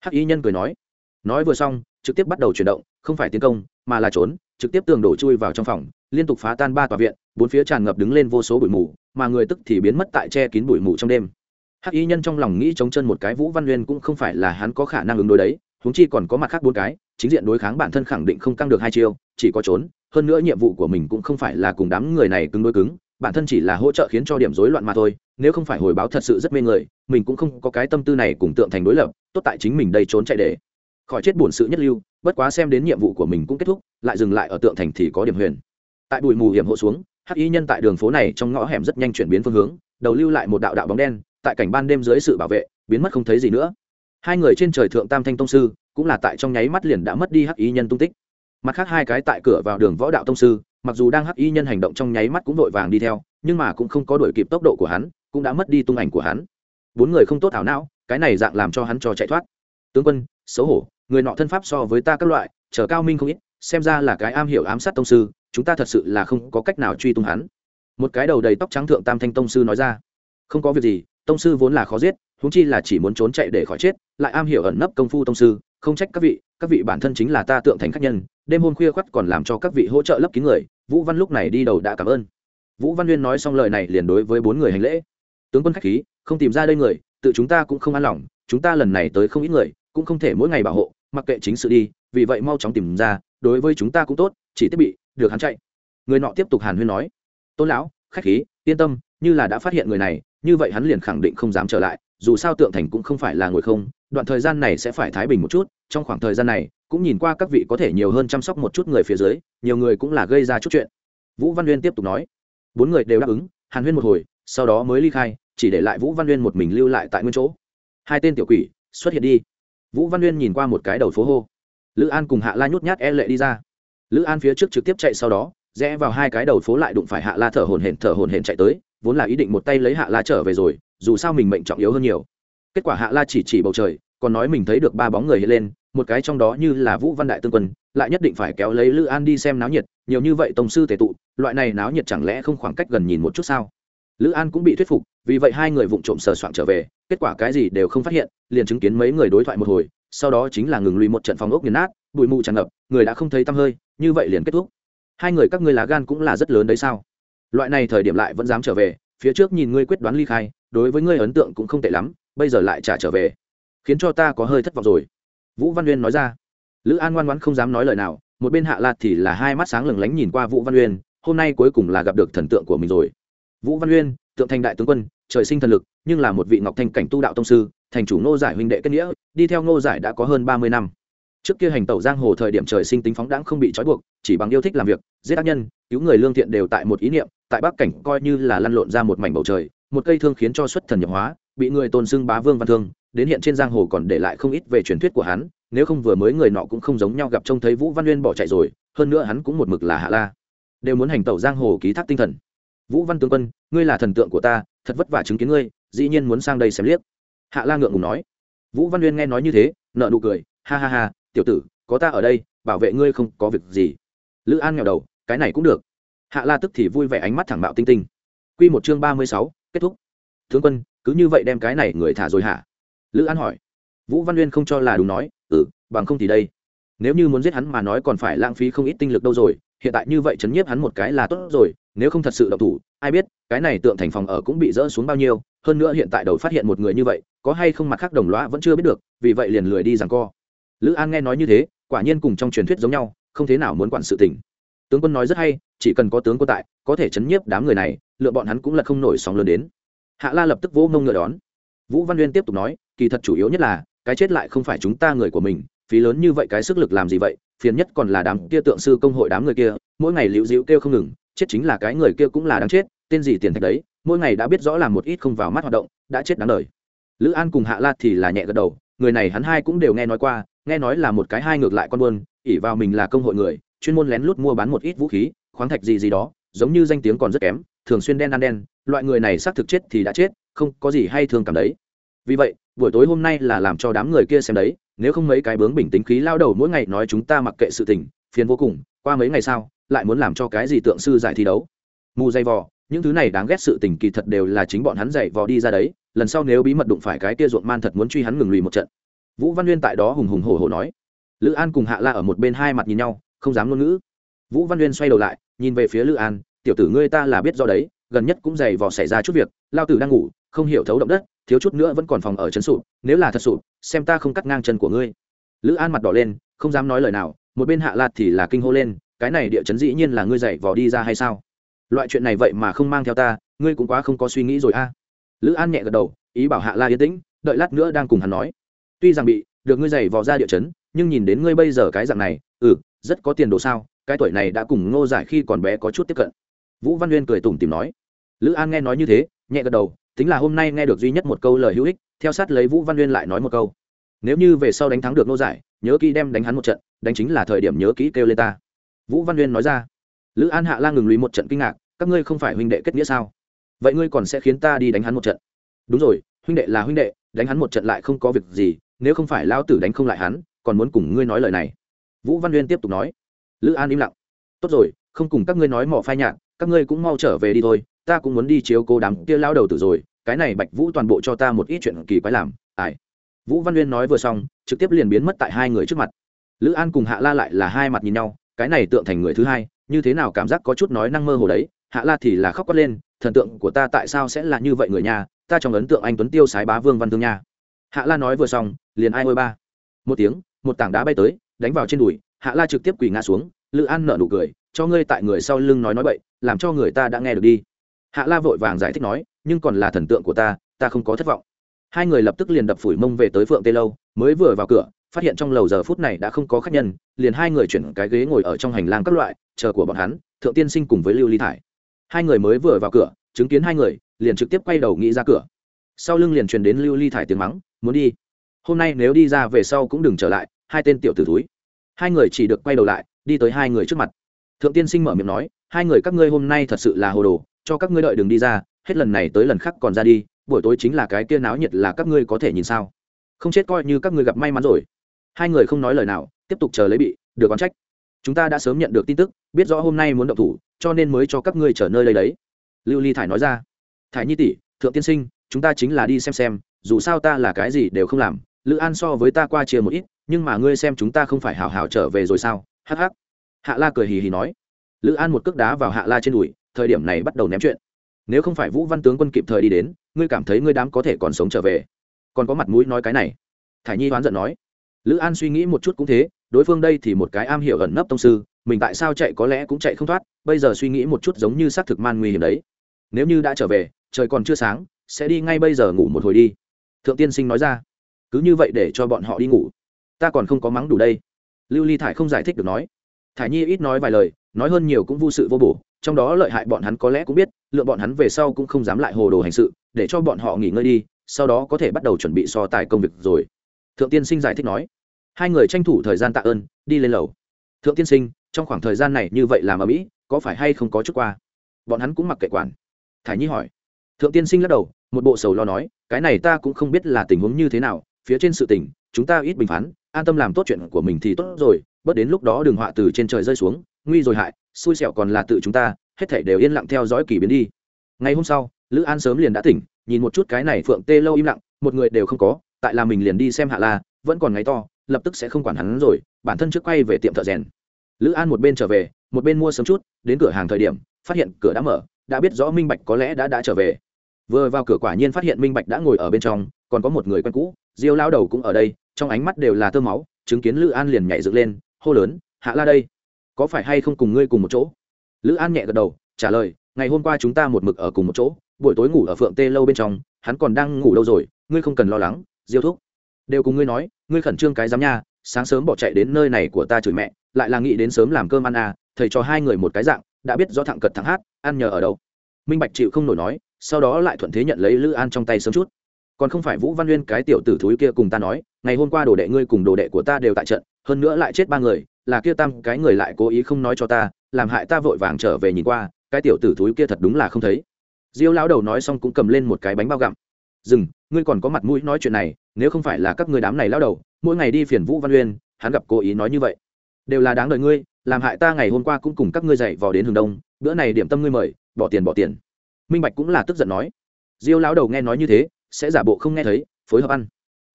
Hắc y nhân cười nói. Nói vừa xong trực tiếp bắt đầu chuyển động, không phải tiến công, mà là trốn, trực tiếp tường đổ chui vào trong phòng, liên tục phá tan ba tòa viện, bốn phía tràn ngập đứng lên vô số bụi mù, mà người tức thì biến mất tại che kín bụi mù trong đêm. Hắc y nhân trong lòng nghĩ chống chân một cái, vũ văn nguyên cũng không phải là hắn có khả năng ứng đối đấy, huống chi còn có mặt khác bốn cái, chính diện đối kháng bản thân khẳng định không căng được hai chiêu, chỉ có trốn, hơn nữa nhiệm vụ của mình cũng không phải là cùng đám người này cứng đối cứng, bản thân chỉ là hỗ trợ khiến cho điểm rối loạn mà thôi, nếu không phải hồi báo thật sự rất mê người, mình cũng không có cái tâm tư này cùng tượng thành đối lập, tốt tại chính mình đây trốn chạy để khỏi chết buồn sự nhất lưu, bất quá xem đến nhiệm vụ của mình cũng kết thúc, lại dừng lại ở tượng thành thì có điểm huyền. Tại bụi mù hiểm hộ xuống, hắc y nhân tại đường phố này trong ngõ hẻm rất nhanh chuyển biến phương hướng, đầu lưu lại một đạo đạo bóng đen, tại cảnh ban đêm dưới sự bảo vệ, biến mất không thấy gì nữa. Hai người trên trời thượng tam thanh tông sư, cũng là tại trong nháy mắt liền đã mất đi hắc y nhân tung tích. Mặt khác hai cái tại cửa vào đường võ đạo tông sư, mặc dù đang hắc y nhân hành động trong nháy mắt cũng vội vàng đi theo, nhưng mà cũng không có đuổi kịp tốc độ của hắn, cũng đã mất đi tung ảnh của hắn. Bốn người không tốt ảo não, cái này dạng làm cho hắn cho chạy thoát. Tướng quân, xấu hổ người nọ thân pháp so với ta các loại, chờ cao minh không ít, xem ra là cái am hiểu ám sát tông sư, chúng ta thật sự là không có cách nào truy tung hắn. Một cái đầu đầy tóc trắng thượng tam thanh tông sư nói ra. Không có việc gì, tông sư vốn là khó giết húng chi là chỉ muốn trốn chạy để khỏi chết, lại am hiểu ẩn nấp công phu tông sư, không trách các vị các vị bản thân chính là ta tượng thành khách nhân, đêm hôm khuya khoắt còn làm cho các vị hỗ trợ lấp kín người, vũ văn lúc này đi đầu đã cảm ơn. Vũ văn nguyên nói xong lời này liền đối với bốn người hành lễ. Tướng quân khách khí, không tìm ra đây người, tự chúng ta cũng không an lòng, chúng ta lần này tới không ít người, cũng không thể mỗi ngày bảo hộ mặc kệ chính sự đi, vì vậy mau chóng tìm ra, đối với chúng ta cũng tốt, chỉ thiết bị, được hắn chạy. Người nọ tiếp tục hàn huyên nói. Tôn lão, khách khí, yên tâm, như là đã phát hiện người này, như vậy hắn liền khẳng định không dám trở lại, dù sao tượng thành cũng không phải là ngồi không, đoạn thời gian này sẽ phải thái bình một chút, trong khoảng thời gian này, cũng nhìn qua các vị có thể nhiều hơn chăm sóc một chút người phía dưới, nhiều người cũng là gây ra chút chuyện. Vũ văn uyên tiếp tục nói. Bốn người đều đáp ứng, hàn huyên một hồi, sau đó mới ly khai, chỉ để lại vũ văn uyên một mình lưu lại tại nguyên chỗ. Hai tên tiểu quỷ, xuất hiện đi vũ văn uyên nhìn qua một cái đầu phố hô. Lữ an cùng hạ la nhút nhát e lệ đi ra. Lữ an phía trước trực tiếp chạy sau đó, rẽ vào hai cái đầu phố lại đụng phải hạ la thở hồn hển, thở hồn hển chạy tới, vốn là ý định một tay lấy hạ la trở về rồi, dù sao mình mệnh trọng yếu hơn nhiều. Kết quả hạ la chỉ chỉ bầu trời, còn nói mình thấy được ba bóng người hiện lên, một cái trong đó như là vũ văn đại tương quân, lại nhất định phải kéo lấy lữ an đi xem náo nhiệt, nhiều như vậy tổng sư tề tụ, loại này náo nhiệt chẳng lẽ không khoảng cách gần nhìn một chút sao? Lữ an cũng bị thuyết phục, vì vậy hai người vụng trộm sờ soạn trở về kết quả cái gì đều không phát hiện, liền chứng kiến mấy người đối thoại một hồi, sau đó chính là ngừng lùi một trận phòng ốc nghiền nát, bụi mù tràn ngập, người đã không thấy tăm hơi, như vậy liền kết thúc. Hai người các ngươi lá gan cũng là rất lớn đấy sao? Loại này thời điểm lại vẫn dám trở về, phía trước nhìn ngươi quyết đoán ly khai, đối với ngươi ấn tượng cũng không tệ lắm, bây giờ lại trả trở về. Khiến cho ta có hơi thất vọng rồi. Vũ văn uyên nói ra. Lữ an ngoan ngoãn không dám nói lời nào, một bên hạ lạt thì là hai mắt sáng lừng lánh nhìn qua vũ văn uyên, hôm nay cuối cùng là gặp được thần tượng của mình rồi. Vũ văn uyên, tượng thành đại tướng quân, trời sinh thần lực nhưng là một vị ngọc thanh cảnh tu đạo tông sư, thành chủ ngô giải huynh đệ kết nghĩa, đi theo ngô giải đã có hơn ba mươi năm. Trước kia hành tẩu giang hồ thời điểm trời sinh tính phóng đãng không bị trói buộc, chỉ bằng yêu thích làm việc, giết tác nhân, cứu người lương thiện đều tại một ý niệm, tại bắc cảnh coi như là lăn lộn ra một mảnh bầu trời, một cây thương khiến cho xuất thần nhập hóa, bị người tôn xưng bá vương văn thương, đến hiện trên giang hồ còn để lại không ít về truyền thuyết của hắn, nếu không vừa mới người nọ cũng không giống nhau gặp trông thấy vũ văn uyên bỏ chạy rồi, hơn nữa hắn cũng một mực là hạ la. Đều muốn hành tẩu giang hồ ký thác tinh thần. Vũ văn tướng quân, ngươi là thần tượng của ta, thật vất vả chứng kiến ngươi dĩ nhiên muốn sang đây xem liếc. Hạ la ngượng ngùng nói. Vũ văn uyên nghe nói như thế nợ nụ cười, ha ha ha, tiểu tử, có ta ở đây, bảo vệ ngươi không có việc gì. Lữ an nghèo đầu, cái này cũng được. Hạ la tức thì vui vẻ ánh mắt thẳng bạo tinh tinh. Q một chương ba mươi sáu, kết thúc. Tướng quân, cứ như vậy đem cái này người thả rồi hả? Lữ an hỏi. Vũ văn uyên không cho là đúng nói ừ bằng không thì đây. Nếu như muốn giết hắn mà nói còn phải lãng phí không ít tinh lực đâu rồi, hiện tại như vậy chấn nhiếp hắn một cái là tốt rồi nếu không thật sự động thủ, ai biết, cái này tượng thành phòng ở cũng bị dỡ xuống bao nhiêu, hơn nữa hiện tại đầu phát hiện một người như vậy, có hay không mặt khác đồng lõa vẫn chưa biết được, vì vậy liền lười đi rằng co. Lữ an nghe nói như thế, quả nhiên cùng trong truyền thuyết giống nhau, không thế nào muốn quản sự tình. Tướng quân nói rất hay, chỉ cần có tướng quân tại, có thể chấn nhiếp đám người này, lựa bọn hắn cũng là không nổi sóng lớn đến. Hạ la lập tức vỗ mông ngựa đón. Vũ văn uyên tiếp tục nói, kỳ thật chủ yếu nhất là, cái chết lại không phải chúng ta người của mình, phí lớn như vậy cái sức lực làm gì vậy, phiền nhất còn là đám kia tượng sư công hội đám người kia, mỗi ngày liễu dĩu kêu không ngừng chết chính là cái người kia cũng là đáng chết, tên gì tiền thạch đấy, mỗi ngày đã biết rõ là một ít không vào mắt hoạt động, đã chết đáng đời. Lữ an cùng hạ la thì là nhẹ gật đầu, người này hắn hai cũng đều nghe nói qua, nghe nói là một cái hai ngược lại con buôn ỉ vào mình là công hội người, chuyên môn lén lút mua bán một ít vũ khí, khoáng thạch gì gì đó, giống như danh tiếng còn rất kém, thường xuyên đen ăn đen, loại người này xác thực chết thì đã chết, không có gì hay thường cảm đấy. Vì vậy, buổi tối hôm nay là làm cho đám người kia xem đấy, nếu không mấy cái bướng bình tính khí lao đầu mỗi ngày nói chúng ta mặc kệ sự tình, phiền vô cùng, qua mấy ngày sau lại muốn làm cho cái gì tượng sư giải thi đấu. Mù dây vò, những thứ này đáng ghét sự tình kỳ thật đều là chính bọn hắn dạy vò đi ra đấy, lần sau nếu bí mật đụng phải cái kia ruộng man thật muốn truy hắn ngừng lùi một trận. Vũ văn uyên tại đó hùng hùng hổ hổ nói. Lữ an cùng hạ la ở một bên hai mặt nhìn nhau, không dám ngôn ngữ. Vũ văn uyên xoay đầu lại, nhìn về phía lữ an, tiểu tử ngươi ta là biết do đấy, gần nhất cũng dày vò xảy ra chút việc, lao tử đang ngủ, không hiểu thấu động đất, thiếu chút nữa vẫn còn phòng ở chân sụp, nếu là thật sụp, xem ta không cắt ngang chân của ngươi. Lữ an mặt đỏ lên, không dám nói lời nào, một bên hạ lạt thì là kinh hô lên cái này địa chấn dĩ nhiên là ngươi dạy vò đi ra hay sao? Loại chuyện này vậy mà không mang theo ta, ngươi cũng quá không có suy nghĩ rồi a. Lữ an nhẹ gật đầu, ý bảo hạ la yên tĩnh, đợi lát nữa đang cùng hắn nói. Tuy rằng bị được ngươi dạy vò ra địa chấn, nhưng nhìn đến ngươi bây giờ cái dạng này ừ rất có tiền đồ sao, cái tuổi này đã cùng ngô giải khi còn bé có chút tiếp cận. Vũ văn uyên cười tủm tìm nói. Lữ an nghe nói như thế, nhẹ gật đầu, tính là hôm nay nghe được duy nhất một câu lời hữu ích, theo sát lấy vũ văn uyên lại nói một câu. Nếu như về sau đánh thắng được nô giải, nhớ kỹ đem đánh hắn một trận, đánh chính là thời điểm nhớ kỹ kêu lên ta vũ văn uyên nói ra. Lữ an hạ lan ngừng lùi một trận kinh ngạc, các ngươi không phải huynh đệ kết nghĩa sao? Vậy ngươi còn sẽ khiến ta đi đánh hắn một trận? Đúng rồi, huynh đệ là huynh đệ, đánh hắn một trận lại không có việc gì, nếu không phải lão tử đánh không lại hắn, còn muốn cùng ngươi nói lời này. Vũ văn uyên tiếp tục nói. Lữ an im lặng. Tốt rồi, không cùng các ngươi nói mỏ phai nhạt, các ngươi cũng mau trở về đi thôi, ta cũng muốn đi chiếu cố đám kia lao đầu tử rồi, cái này bạch vũ toàn bộ cho ta một ít chuyện kỳ quái làm ải. vũ văn uyên nói vừa xong, trực tiếp liền biến mất tại hai người trước mặt. Lữ an cùng hạ la lại là hai mặt nhìn nhau cái này tượng thành người thứ hai, như thế nào cảm giác có chút nói năng mơ hồ đấy, hạ la thì là khóc quát lên, thần tượng của ta tại sao sẽ là như vậy người nhà, ta trong ấn tượng anh tuấn tiêu sái bá vương văn thương nha. Hạ la nói vừa xong, liền ai ôi ba. Một tiếng, một tảng đá bay tới, đánh vào trên đùi, hạ la trực tiếp quỳ ngã xuống, lữ an nở nụ cười, cho ngươi tại người sau lưng nói nói bậy, làm cho người ta đã nghe được đi. Hạ la vội vàng giải thích nói, nhưng còn là thần tượng của ta ta không có thất vọng. Hai người lập tức liền đập phủi mông về tới phượng tê lâu, mới vừa vào cửa phát hiện trong lầu giờ phút này đã không có khách nhân, liền hai người chuyển cái ghế ngồi ở trong hành lang các loại, chờ của bọn hắn, thượng tiên sinh cùng với lưu ly thải. Hai người mới vừa vào cửa, chứng kiến hai người, liền trực tiếp quay đầu nghĩ ra cửa. Sau lưng liền truyền đến lưu ly thải tiếng mắng, muốn đi. Hôm nay nếu đi ra về sau cũng đừng trở lại, hai tên tiểu tử túi hai người chỉ được quay đầu lại, đi tới hai người trước mặt. Thượng tiên sinh mở miệng nói, hai người các ngươi hôm nay thật sự là hồ đồ, cho các ngươi đợi đừng đi ra, hết lần này tới lần khác còn ra đi, buổi tối chính là cái kia náo nhiệt là các ngươi có thể nhìn sao? Không chết coi như các ngươi gặp may mắn rồi hai người không nói lời nào, tiếp tục chờ lấy bị, được oán trách. Chúng ta đã sớm nhận được tin tức, biết rõ hôm nay muốn động thủ, cho nên mới cho các ngươi chờ nơi lấy đấy. Lưu ly thải nói ra. Thải nhi tỷ, thượng tiên sinh, chúng ta chính là đi xem xem, dù sao ta là cái gì đều không làm, lữ an so với ta qua chia một ít, nhưng mà ngươi xem chúng ta không phải hào hào trở về rồi sao? Hắc hắc. Hạ la cười hì hì nói. Lữ an một cước đá vào hạ la trên đùi, thời điểm này bắt đầu ném chuyện. Nếu không phải vũ văn tướng quân kịp thời đi đến, ngươi cảm thấy ngươi đám có thể còn sống trở về? Còn có mặt mũi nói cái này? Thải nhi oán giận nói lữ an suy nghĩ một chút cũng thế, đối phương đây thì một cái am hiểu ẩn nấp tông sư, mình tại sao chạy có lẽ cũng chạy không thoát, bây giờ suy nghĩ một chút giống như xác thực man nguy hiểm đấy. Nếu như đã trở về, trời còn chưa sáng, sẽ đi ngay bây giờ ngủ một hồi đi. Thượng tiên sinh nói ra. Cứ như vậy để cho bọn họ đi ngủ. Ta còn không có mắng đủ đây. Lưu ly thải không giải thích được nói. Thải nhi ít nói vài lời, nói hơn nhiều cũng vô sự vô bổ, trong đó lợi hại bọn hắn có lẽ cũng biết lựa bọn hắn về sau cũng không dám lại hồ đồ hành sự, để cho bọn họ nghỉ ngơi đi, sau đó có thể bắt đầu chuẩn bị so tài công việc rồi thượng tiên sinh giải thích nói, hai người tranh thủ thời gian tạ ơn, đi lên lầu. Thượng tiên sinh, trong khoảng thời gian này như vậy làm ở mỹ, có phải hay không có chút qua? Bọn hắn cũng mặc kệ quản. Thả nhi hỏi. Thượng tiên sinh lắc đầu, một bộ sầu lo nói, cái này ta cũng không biết là tình huống như thế nào, phía trên sự tình, chúng ta ít bình phán, an tâm làm tốt chuyện của mình thì tốt rồi, bớt đến lúc đó đường họa từ trên trời rơi xuống, nguy rồi hại, xui xẻo còn là tự chúng ta, hết thảy đều yên lặng theo dõi kỳ biến đi. Ngày hôm sau, lữ an sớm liền đã tỉnh, nhìn một chút cái này phượng tê lâu im lặng, một người đều không có tại là mình liền đi xem hạ la, vẫn còn ngáy to, lập tức sẽ không quản hắn rồi, bản thân trước quay về tiệm thợ rèn. Lữ an một bên trở về, một bên mua sớm chút, đến cửa hàng thời điểm, phát hiện cửa đã mở, đã biết rõ minh bạch có lẽ đã đã trở về. Vừa vào cửa quả nhiên phát hiện minh bạch đã ngồi ở bên trong, còn có một người quen cũ, diêu lao đầu cũng ở đây, trong ánh mắt đều là tơ máu, chứng kiến lữ an liền nhảy dựng lên, hô lớn, hạ la đây, có phải hay không cùng ngươi cùng một chỗ? Lữ an nhẹ gật đầu, trả lời, ngày hôm qua chúng ta một mực ở cùng một chỗ, buổi tối ngủ ở phượng tê lâu bên trong, hắn còn đang ngủ đâu rồi, ngươi không cần lo lắng diêu thúc, đều cùng ngươi nói, ngươi khẩn trương cái giám nha, sáng sớm bỏ chạy đến nơi này của ta chửi mẹ, lại là nghĩ đến sớm làm cơm ăn à thầy cho hai người một cái dạng, đã biết do thẳng cật thẳng hát, ăn nhờ ở đâu. Minh bạch chịu không nổi nói, sau đó lại thuận thế nhận lấy lữ an trong tay sớm chút. Còn không phải vũ văn nguyên, cái tiểu tử thúi kia cùng ta nói, ngày hôm qua đồ đệ ngươi cùng đồ đệ của ta đều tại trận, hơn nữa lại chết ba người, là kia tam cái người lại cố ý không nói cho ta, làm hại ta vội vàng trở về nhìn qua, cái tiểu tử thúi kia thật đúng là không thấy. Diêu lão đầu nói xong cũng cầm lên một cái bánh bao gặm. Dừng ngươi còn có mặt mũi nói chuyện này, nếu không phải là các người đám này lão đầu, mỗi ngày đi phiền vũ văn uyên, hắn gặp cố ý nói như vậy. Đều là đáng đời ngươi, làm hại ta ngày hôm qua cũng cùng các ngươi dậy vò đến hướng đông, bữa này điểm tâm ngươi mời, bỏ tiền bỏ tiền. Minh bạch cũng là tức giận nói. Diêu lão đầu nghe nói như thế, sẽ giả bộ không nghe thấy, phối hợp ăn.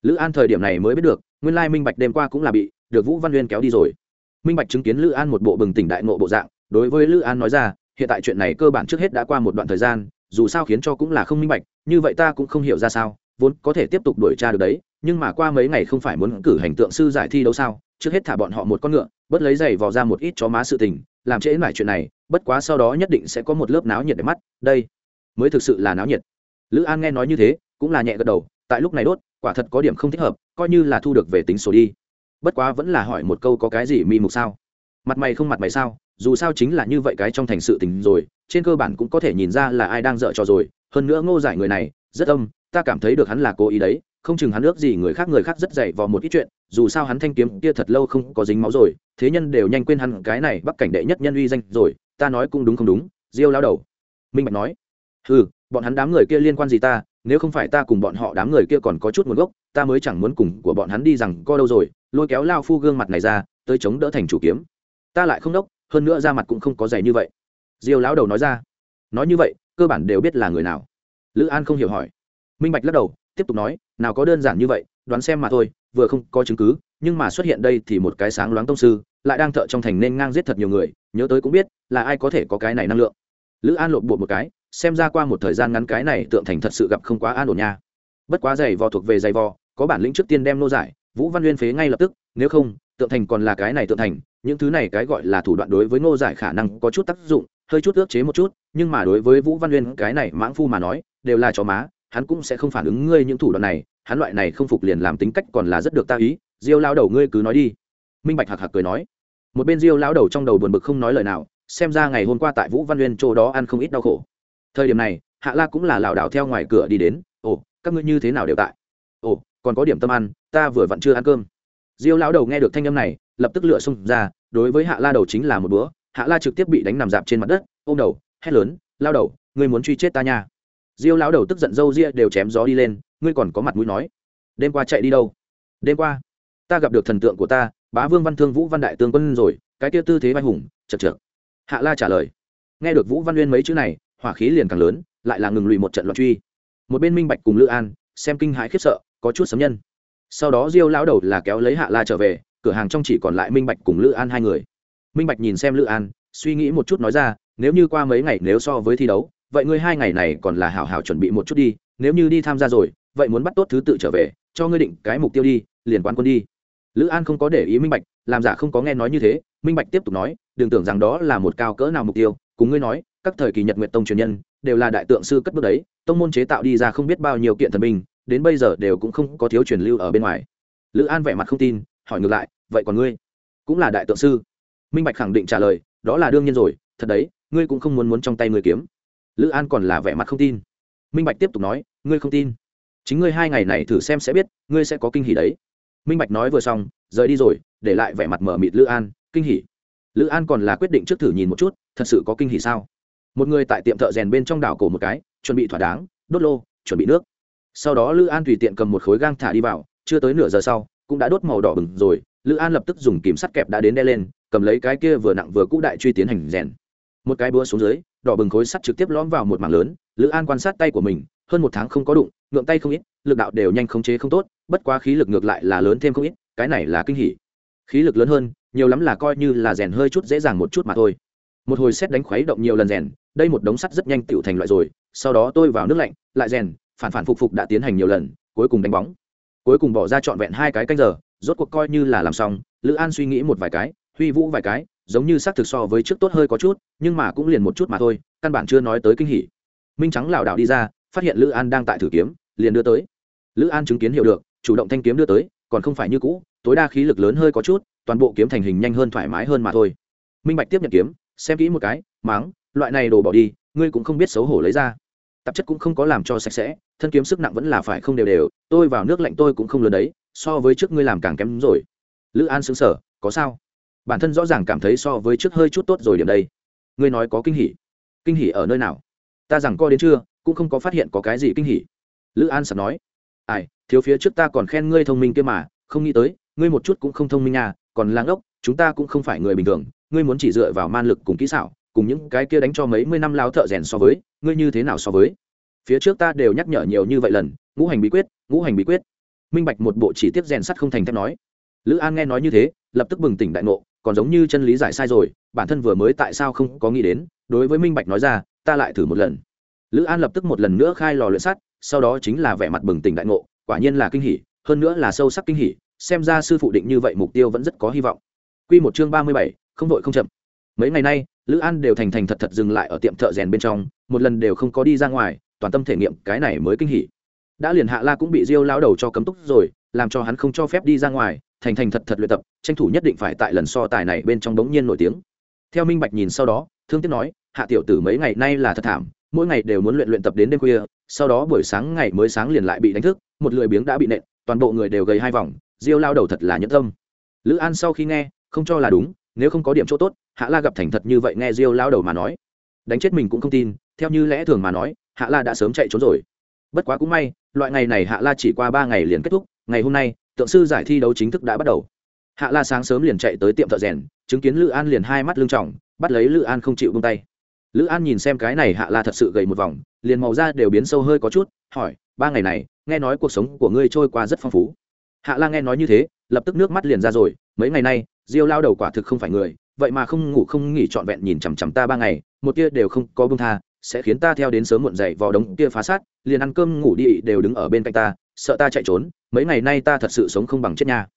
Lữ an thời điểm này mới biết được, nguyên lai minh bạch đêm qua cũng là bị, được vũ văn uyên kéo đi rồi. Minh bạch chứng kiến lữ an một bộ bừng tỉnh đại ngộ bộ dạng, đối với lữ an nói ra, hiện tại chuyện này cơ bản trước hết đã qua một đoạn thời gian, dù sao khiến cho cũng là không minh bạch, như vậy ta cũng không hiểu ra sao vốn có thể tiếp tục đuổi tra được đấy, nhưng mà qua mấy ngày không phải muốn cử hành tượng sư giải thi đấu sao? Trước hết thả bọn họ một con ngựa, bớt lấy giày vò ra một ít chó má sự tình, làm trễ mải chuyện này, bất quá sau đó nhất định sẽ có một lớp náo nhiệt để mắt. Đây mới thực sự là náo nhiệt. Lữ an nghe nói như thế, cũng là nhẹ gật đầu, tại lúc này đốt, quả thật có điểm không thích hợp, coi như là thu được về tính số đi. Bất quá vẫn là hỏi một câu có cái gì mi mục sao? Mặt mày không mặt mày sao, dù sao chính là như vậy cái trong thành sự tình rồi, trên cơ bản cũng có thể nhìn ra là ai đang dở trò rồi. Hơn nữa ngô giải người này rất âm, ta cảm thấy được hắn là cố ý đấy, không chừng hắn ước gì người khác người khác rất dày vào một ít chuyện, dù sao hắn thanh kiếm kia thật lâu không có dính máu rồi, thế nhân đều nhanh quên hắn cái này bắc cảnh đệ nhất nhân uy danh rồi, ta nói cũng đúng không đúng, diêu lao đầu. Minh bạch nói ừ bọn hắn đám người kia liên quan gì ta, nếu không phải ta cùng bọn họ đám người kia còn có chút nguồn gốc, ta mới chẳng muốn cùng của bọn hắn đi rằng co đâu rồi. Lôi kéo lao phu gương mặt này ra, tới chống đỡ thành chủ kiếm. Ta lại không đốc, hơn nữa ra mặt cũng không có dày như vậy. Diêu lão đầu nói ra. Nói như vậy, cơ bản đều biết là người nào lữ an không hiểu hỏi. Minh bạch lắc đầu, tiếp tục nói, nào có đơn giản như vậy, đoán xem mà thôi, vừa không có chứng cứ, nhưng mà xuất hiện đây thì một cái sáng loáng tông sư, lại đang thợ trong thành nên ngang giết thật nhiều người, nhớ tới cũng biết, là ai có thể có cái này năng lượng. Lữ an lộn bột một cái, xem ra qua một thời gian ngắn cái này tượng thành thật sự gặp không quá an ổn nha. Bất quá giày vò thuộc về giày vò, có bản lĩnh trước tiên đem nô giải, vũ văn nguyên phế ngay lập tức, nếu không, tượng thành còn là cái này tượng thành, những thứ này cái gọi là thủ đoạn đối với ngô giải khả năng có chút tác dụng, hơi chút ước chế một chút, nhưng mà đối với vũ văn uyên cái này mãng phu mà nói đều là chó má, hắn cũng sẽ không phản ứng ngươi những thủ đoạn này, hắn loại này không phục liền làm tính cách còn là rất được ta ý, diêu lao đầu ngươi cứ nói đi. Minh bạch hạc hạc cười nói. Một bên diêu lao đầu trong đầu buồn bực không nói lời nào, xem ra ngày hôm qua tại vũ văn uyên chỗ đó ăn không ít đau khổ. Thời điểm này, hạ la cũng là lảo đảo theo ngoài cửa đi đến, ồ, các ngươi như thế nào đều tại? Ồ, còn có điểm tâm ăn, ta vừa vặn chưa ăn cơm. Diêu lão đầu nghe được thanh âm này, lập tức lựa xông ra, đối với hạ la đầu chính là một bữa, hạ la trực tiếp bị đánh nằm dạp trên mặt đất, ôm đầu, hét lớn lao đầu, ngươi muốn truy chết ta nha? Diêu lão đầu tức giận râu ria đều chém gió đi lên, ngươi còn có mặt mũi nói. Đêm qua chạy đi đâu? Đêm qua, ta gặp được thần tượng của ta, bá vương văn thương vũ văn đại tướng quân rồi, cái kia tư thế vai hùng, chật chược. Hạ la trả lời. Nghe được vũ văn uyên mấy chữ này, hỏa khí liền càng lớn, lại là ngừng lùi một trận loạn truy. Một bên minh bạch cùng lữ an, xem kinh hãi khiếp sợ, có chút sấm nhân. Sau đó diêu lão đầu là kéo lấy hạ la trở về, cửa hàng trong chỉ còn lại minh bạch cùng lữ an hai người. Minh bạch nhìn xem lữ an, suy nghĩ một chút nói ra, nếu như qua mấy ngày nếu so với thi đấu vậy ngươi hai ngày này còn là hảo hảo chuẩn bị một chút đi, nếu như đi tham gia rồi, vậy muốn bắt tốt thứ tự trở về, cho ngươi định cái mục tiêu đi, liền quán quân đi. Lữ an không có để ý minh bạch, làm giả không có nghe nói như thế, minh bạch tiếp tục nói, đừng tưởng rằng đó là một cao cỡ nào mục tiêu, cùng ngươi nói, các thời kỳ nhật nguyện tông truyền nhân, đều là đại tượng sư cất bước đấy, tông môn chế tạo đi ra không biết bao nhiêu kiện thần binh, đến bây giờ đều cũng không có thiếu truyền lưu ở bên ngoài. Lữ an vẻ mặt không tin, hỏi ngược lại, vậy còn ngươi? Cũng là đại tượng sư. Minh bạch khẳng định trả lời, đó là đương nhiên rồi, thật đấy, ngươi cũng không muốn muốn trong tay ngươi kiếm lữ an còn là vẻ mặt không tin. Minh bạch tiếp tục nói, ngươi không tin. Chính ngươi hai ngày này thử xem sẽ biết, ngươi sẽ có kinh hỉ đấy. Minh bạch nói vừa xong, rời đi rồi, để lại vẻ mặt mở mịt lữ an, kinh hỉ. Lữ an còn là quyết định trước thử nhìn một chút, thật sự có kinh hỉ sao? Một người tại tiệm thợ rèn bên trong đảo cổ một cái, chuẩn bị thỏa đáng, đốt lô, chuẩn bị nước. Sau đó lữ an tùy tiện cầm một khối gang thả đi vào, chưa tới nửa giờ sau, cũng đã đốt màu đỏ bừng rồi, lữ an lập tức dùng kìm sắt kẹp đã đến đe lên, cầm lấy cái kia vừa nặng vừa cũ đại truy tiến hành rèn. Một cái búa xuống dưới đỏ bừng khối sắt trực tiếp lõm vào một mảng lớn, lữ an quan sát tay của mình, hơn một tháng không có đụng, ngượng tay không ít, lực đạo đều nhanh khống chế không tốt, bất quá khí lực ngược lại là lớn thêm không ít, cái này là kinh hỉ. Khí lực lớn hơn, nhiều lắm là coi như là rèn hơi chút dễ dàng một chút mà thôi. Một hồi xét đánh khuấy động nhiều lần rèn, đây một đống sắt rất nhanh tựu thành loại rồi, sau đó tôi vào nước lạnh, lại rèn, phản phản phục phục đã tiến hành nhiều lần, cuối cùng đánh bóng. Cuối cùng bỏ ra trọn vẹn hai cái canh giờ, rốt cuộc coi như là làm xong, lữ an suy nghĩ một vài cái, huy vũ vài cái giống như xác thực so với trước tốt hơi có chút, nhưng mà cũng liền một chút mà thôi, căn bản chưa nói tới kinh hỉ. Minh trắng lảo đảo đi ra, phát hiện lữ an đang tại thử kiếm, liền đưa tới. Lữ an chứng kiến hiểu được, chủ động thanh kiếm đưa tới, còn không phải như cũ, tối đa khí lực lớn hơi có chút, toàn bộ kiếm thành hình nhanh hơn thoải mái hơn mà thôi. Minh bạch tiếp nhận kiếm, xem kỹ một cái, máng, loại này đồ bỏ đi, ngươi cũng không biết xấu hổ lấy ra. Tạp chất cũng không có làm cho sạch sẽ, thân kiếm sức nặng vẫn là phải không đều đều, tôi vào nước lạnh tôi cũng không lớn đấy, so với trước ngươi làm càng kém rồi. Lữ an xứng sở có sao? Bản thân rõ ràng cảm thấy so với trước hơi chút tốt rồi điểm đây. Ngươi nói có kinh hỉ. Kinh hỉ ở nơi nào? Ta rằng co đến chưa cũng không có phát hiện có cái gì kinh hỉ. Lữ an sập nói. Ai, thiếu phía trước ta còn khen ngươi thông minh kia mà, không nghĩ tới, ngươi một chút cũng không thông minh nha, còn lang ốc, chúng ta cũng không phải người bình thường, ngươi muốn chỉ dựa vào man lực cùng kỹ xảo, cùng những cái kia đánh cho mấy mươi năm lao thợ rèn so với, ngươi như thế nào so với? Phía trước ta đều nhắc nhở nhiều như vậy lần, ngũ hành bí quyết, ngũ hành bí quyết. Minh bạch một bộ chỉ tiết rèn sắt không thành thép nói. Lữ an nghe nói như thế, lập tức bừng tỉnh đại ngộ còn giống như chân lý giải sai rồi bản thân vừa mới tại sao không có nghĩ đến đối với minh bạch nói ra ta lại thử một lần lữ an lập tức một lần nữa khai lò luyện sắt sau đó chính là vẻ mặt bừng tỉnh đại ngộ quả nhiên là kinh hỉ hơn nữa là sâu sắc kinh hỉ xem ra sư phụ định như vậy mục tiêu vẫn rất có hy vọng Quy một chương ba mươi bảy, không vội không chậm. Mấy ngày nay, Lữ An đều thành thành thật thật dừng lại ở tiệm thợ rèn bên trong, một lần đều không có đi ra ngoài, toàn tâm thể nghiệm cái này mới kinh hỉ. Đã liền Hạ La cũng bị Diêu lão đầu cho cấm túc rồi, làm cho hắn không cho phép đi ra ngoài, thành thành thật thật luyện tập, tranh thủ nhất định phải tại lần so tài này bên trong đống nhiên nổi tiếng. Theo Minh Bạch nhìn sau đó, thương tiếc nói, Hạ tiểu tử mấy ngày nay là thật thảm, mỗi ngày đều muốn luyện luyện tập đến đêm khuya, sau đó buổi sáng ngày mới sáng liền lại bị đánh thức, một lười biếng đã bị nện, toàn bộ người đều gầy hai vòng, Diêu lao đầu thật là nhẫn tâm. Lữ An sau khi nghe, không cho là đúng nếu không có điểm chỗ tốt hạ la gặp thành thật như vậy nghe diêu lao đầu mà nói đánh chết mình cũng không tin theo như lẽ thường mà nói hạ la đã sớm chạy trốn rồi bất quá cũng may loại ngày này hạ la chỉ qua ba ngày liền kết thúc ngày hôm nay tượng sư giải thi đấu chính thức đã bắt đầu. Hạ la sáng sớm liền chạy tới tiệm thợ rèn, chứng kiến lữ an liền hai mắt lưng trọng bắt lấy lữ an không chịu bông tay. Lữ an nhìn xem cái này hạ la thật sự gầy một vòng, liền màu da đều biến sâu hơi có chút, hỏi, ba ngày này, nghe nói cuộc sống của ngươi trôi qua rất phong phú. Hạ la nghe nói như thế, lập tức nước mắt liền ra rồi, mấy ngày nay, diêu lao đầu quả thực không phải người, vậy mà không ngủ không nghỉ trọn vẹn nhìn chằm chằm ta ba ngày, một tia đều không có bông tha, sẽ khiến ta theo đến sớm muộn dậy vò đống kia phá sát, liền ăn cơm ngủ đi đều đứng ở bên cạnh ta sợ ta chạy trốn, mấy ngày nay ta thật sự sống không bằng chết nha.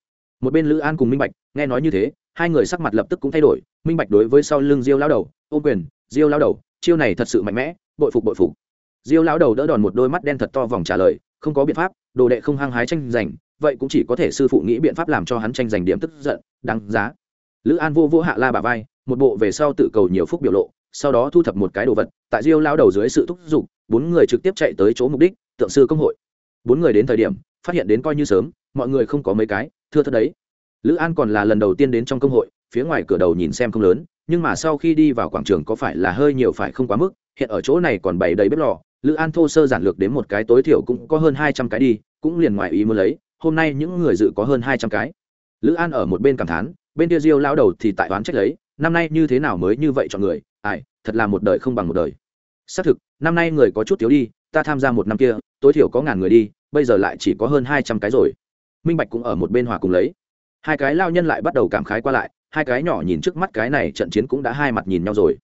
Một bên lữ an cùng minh bạch, nghe nói như thế, hai người sắc mặt lập tức cũng thay đổi, minh bạch đối với sau lưng diêu lao đầu ô quyền, diêu lao đầu, chiêu này thật sự mạnh mẽ, bội phục bội phục. Diêu lao đầu đỡ đòn một đôi mắt đen thật to vòng trả lời, không có biện pháp, đồ đệ không hăng hái tranh giành, vậy cũng chỉ có thể sư phụ nghĩ biện pháp làm cho hắn tranh giành điểm tức giận, đáng giá. Lữ an vô vô hạ la bà vai, một bộ về sau tự cầu nhiều phúc biểu lộ, sau đó thu thập một cái đồ vật, tại diêu lao đầu dưới sự thúc giục, bốn người trực tiếp chạy tới chỗ mục đích, tượng sư công hội bốn người đến thời điểm, phát hiện đến coi như sớm, mọi người không có mấy cái, thưa thật đấy. Lữ an còn là lần đầu tiên đến trong công hội, phía ngoài cửa đầu nhìn xem không lớn, nhưng mà sau khi đi vào quảng trường có phải là hơi nhiều phải không quá mức, hiện ở chỗ này còn bày đầy bếp lò, lữ an thô sơ giản lược đến một cái tối thiểu cũng có hơn hai trăm cái đi, cũng liền ngoài ý muốn lấy, hôm nay những người dự có hơn hai trăm cái. Lữ an ở một bên cảm thán, bên kia diêu lao đầu thì tại oán trách lấy, năm nay như thế nào mới như vậy chọn người, ai, thật là một đời không bằng một đời. Xác thực, năm nay người có chút thiếu đi, ta tham gia một năm kia, tối thiểu có ngàn người đi bây giờ lại chỉ có hơn hai trăm cái rồi. Minh bạch cũng ở một bên hòa cùng lấy. Hai cái lao nhân lại bắt đầu cảm khái qua lại, hai cái nhỏ nhìn trước mắt cái này trận chiến cũng đã hai mặt nhìn nhau rồi.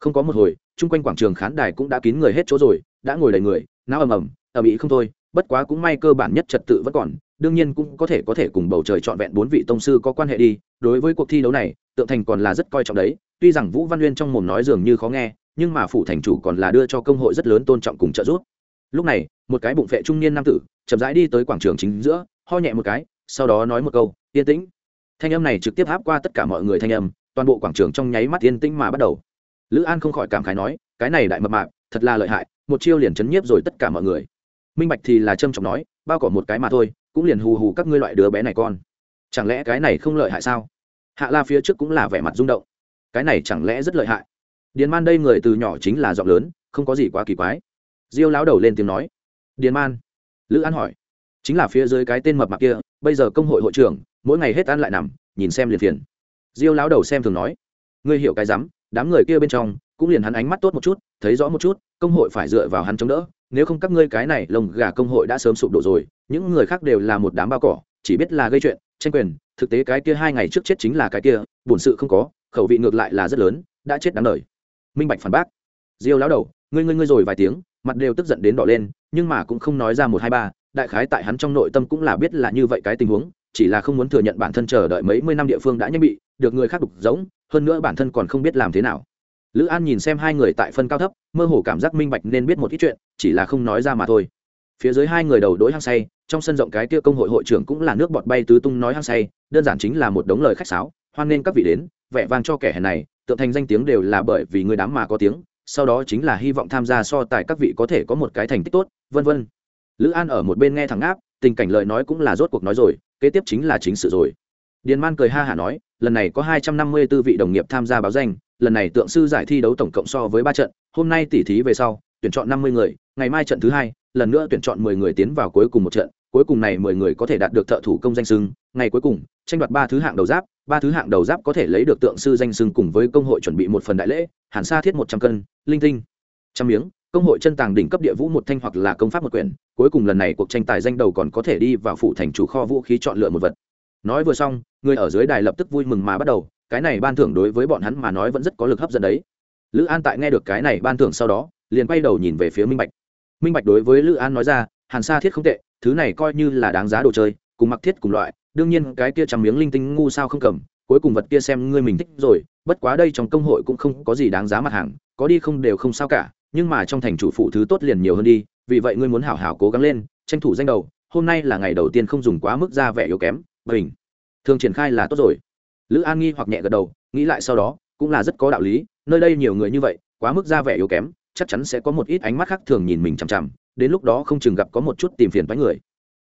Không có một hồi, chung quanh quảng trường khán đài cũng đã kín người hết chỗ rồi, đã ngồi đầy người, não ầm ầm ầm ĩ không thôi, bất quá cũng may cơ bản nhất trật tự vẫn còn, đương nhiên cũng có thể có thể cùng bầu trời trọn vẹn bốn vị tông sư có quan hệ đi, đối với cuộc thi đấu này, tượng thành còn là rất coi trọng đấy, tuy rằng vũ văn uyên trong mồm nói dường như khó nghe, nhưng mà phủ thành chủ còn là đưa cho công hội rất lớn tôn trọng cùng trợ giúp. Lúc này một cái bụng phệ trung niên nam tử, chậm rãi đi tới quảng trường chính giữa, ho nhẹ một cái, sau đó nói một câu, yên tĩnh. Thanh âm này trực tiếp áp qua tất cả mọi người thanh âm, toàn bộ quảng trường trong nháy mắt yên tĩnh mà bắt đầu. Lữ an không khỏi cảm khái nói, cái này đại mập mạp, thật là lợi hại, một chiêu liền chấn nhiếp rồi tất cả mọi người. Minh bạch thì là trâm trọng nói, bao cỏ một cái mà thôi, cũng liền hù hù các ngươi loại đứa bé này con. Chẳng lẽ cái này không lợi hại sao? Hạ la phía trước cũng là vẻ mặt rung động. Cái này chẳng lẽ rất lợi hại? Điền man đây người từ nhỏ chính là giọng lớn, không có gì quá kỳ quái. Diêu láo đầu lên tiếng nói điền man. Lữ an hỏi, chính là phía dưới cái tên mập mạp kia, bây giờ công hội hội trưởng, mỗi ngày hết ăn lại nằm, nhìn xem liền phiền. Diêu lão đầu xem thường nói, ngươi hiểu cái rắm, đám người kia bên trong, cũng liền hắn ánh mắt tốt một chút, thấy rõ một chút, công hội phải dựa vào hắn chống đỡ, nếu không các ngươi cái này lồng gà công hội đã sớm sụp đổ rồi, những người khác đều là một đám bao cỏ, chỉ biết là gây chuyện, tranh quyền, thực tế cái kia hai ngày trước chết chính là cái kia, bổn sự không có, khẩu vị ngược lại là rất lớn, đã chết đáng đời. Minh bạch phản bác, diêu lão đầu, ngươi ngươi ngươi rồi vài tiếng mặt đều tức giận đến đỏ lên, nhưng mà cũng không nói ra một hai ba, đại khái tại hắn trong nội tâm cũng là biết là như vậy cái tình huống, chỉ là không muốn thừa nhận bản thân chờ đợi mấy mươi năm địa phương đã nhanh bị, được người khác đục giống, hơn nữa bản thân còn không biết làm thế nào. Lữ an nhìn xem hai người tại phân cao thấp, mơ hồ cảm giác minh bạch nên biết một ít chuyện, chỉ là không nói ra mà thôi. Phía dưới hai người đầu đối hăng say, trong sân rộng cái kia công hội hội trưởng cũng là nước bọt bay tứ tung nói hăng say, đơn giản chính là một đống lời khách sáo, hoan nên các vị đến, vẻ vang cho kẻ hèn này, tượng thành danh tiếng đều là bởi vì người đám mà có tiếng sau đó chính là hy vọng tham gia so tài các vị có thể có một cái thành tích tốt, vân vân. Lữ an ở một bên nghe thẳng áp tình cảnh lời nói cũng là rốt cuộc nói rồi, kế tiếp chính là chính sự rồi. Điền man cười ha hả nói, lần này có hai trăm năm mươi 254 vị đồng nghiệp tham gia báo danh, lần này tượng sư giải thi đấu tổng cộng so với ba trận, hôm nay tỉ thí về sau, tuyển chọn năm mươi người, ngày mai trận thứ hai, lần nữa tuyển chọn mười người tiến vào cuối cùng một trận cuối cùng này mười người có thể đạt được thợ thủ công danh sưng ngày cuối cùng, tranh đoạt ba thứ hạng đầu giáp, ba thứ hạng đầu giáp có thể lấy được tượng sư danh sưng cùng với công hội chuẩn bị một phần đại lễ, hàn sa thiết một trăm cân, linh tinh, trăm miếng, công hội chân tàng đỉnh cấp địa vũ một thanh hoặc là công pháp một quyển, cuối cùng lần này cuộc tranh tài danh đầu còn có thể đi vào phủ thành chủ kho vũ khí chọn lựa một vật. Nói vừa xong, người ở dưới đài lập tức vui mừng mà bắt đầu, cái này ban thưởng đối với bọn hắn mà nói vẫn rất có lực hấp dẫn đấy. Lữ an tại nghe được cái này ban thưởng sau đó, liền quay đầu nhìn về phía minh bạch. Minh bạch đối với lữ an nói ra, hàn sa thiết không tệ thứ này coi như là đáng giá đồ chơi, cùng mặc thiết cùng loại, đương nhiên cái kia chẳng miếng linh tinh ngu sao không cầm, cuối cùng vật kia xem ngươi mình thích rồi, bất quá đây trong công hội cũng không có gì đáng giá mặt hàng, có đi không đều không sao cả, nhưng mà trong thành chủ phụ thứ tốt liền nhiều hơn đi, vì vậy ngươi muốn hảo hảo cố gắng lên, tranh thủ danh đầu, hôm nay là ngày đầu tiên không dùng quá mức ra vẻ yếu kém, bình. Thường triển khai là tốt rồi. Lữ an nghi hoặc nhẹ gật đầu, nghĩ lại sau đó, cũng là rất có đạo lý, nơi đây nhiều người như vậy, quá mức ra vẻ yếu kém chắc chắn sẽ có một ít ánh mắt khác thường nhìn mình chằm chằm, đến lúc đó không chừng gặp có một chút tìm phiền với người.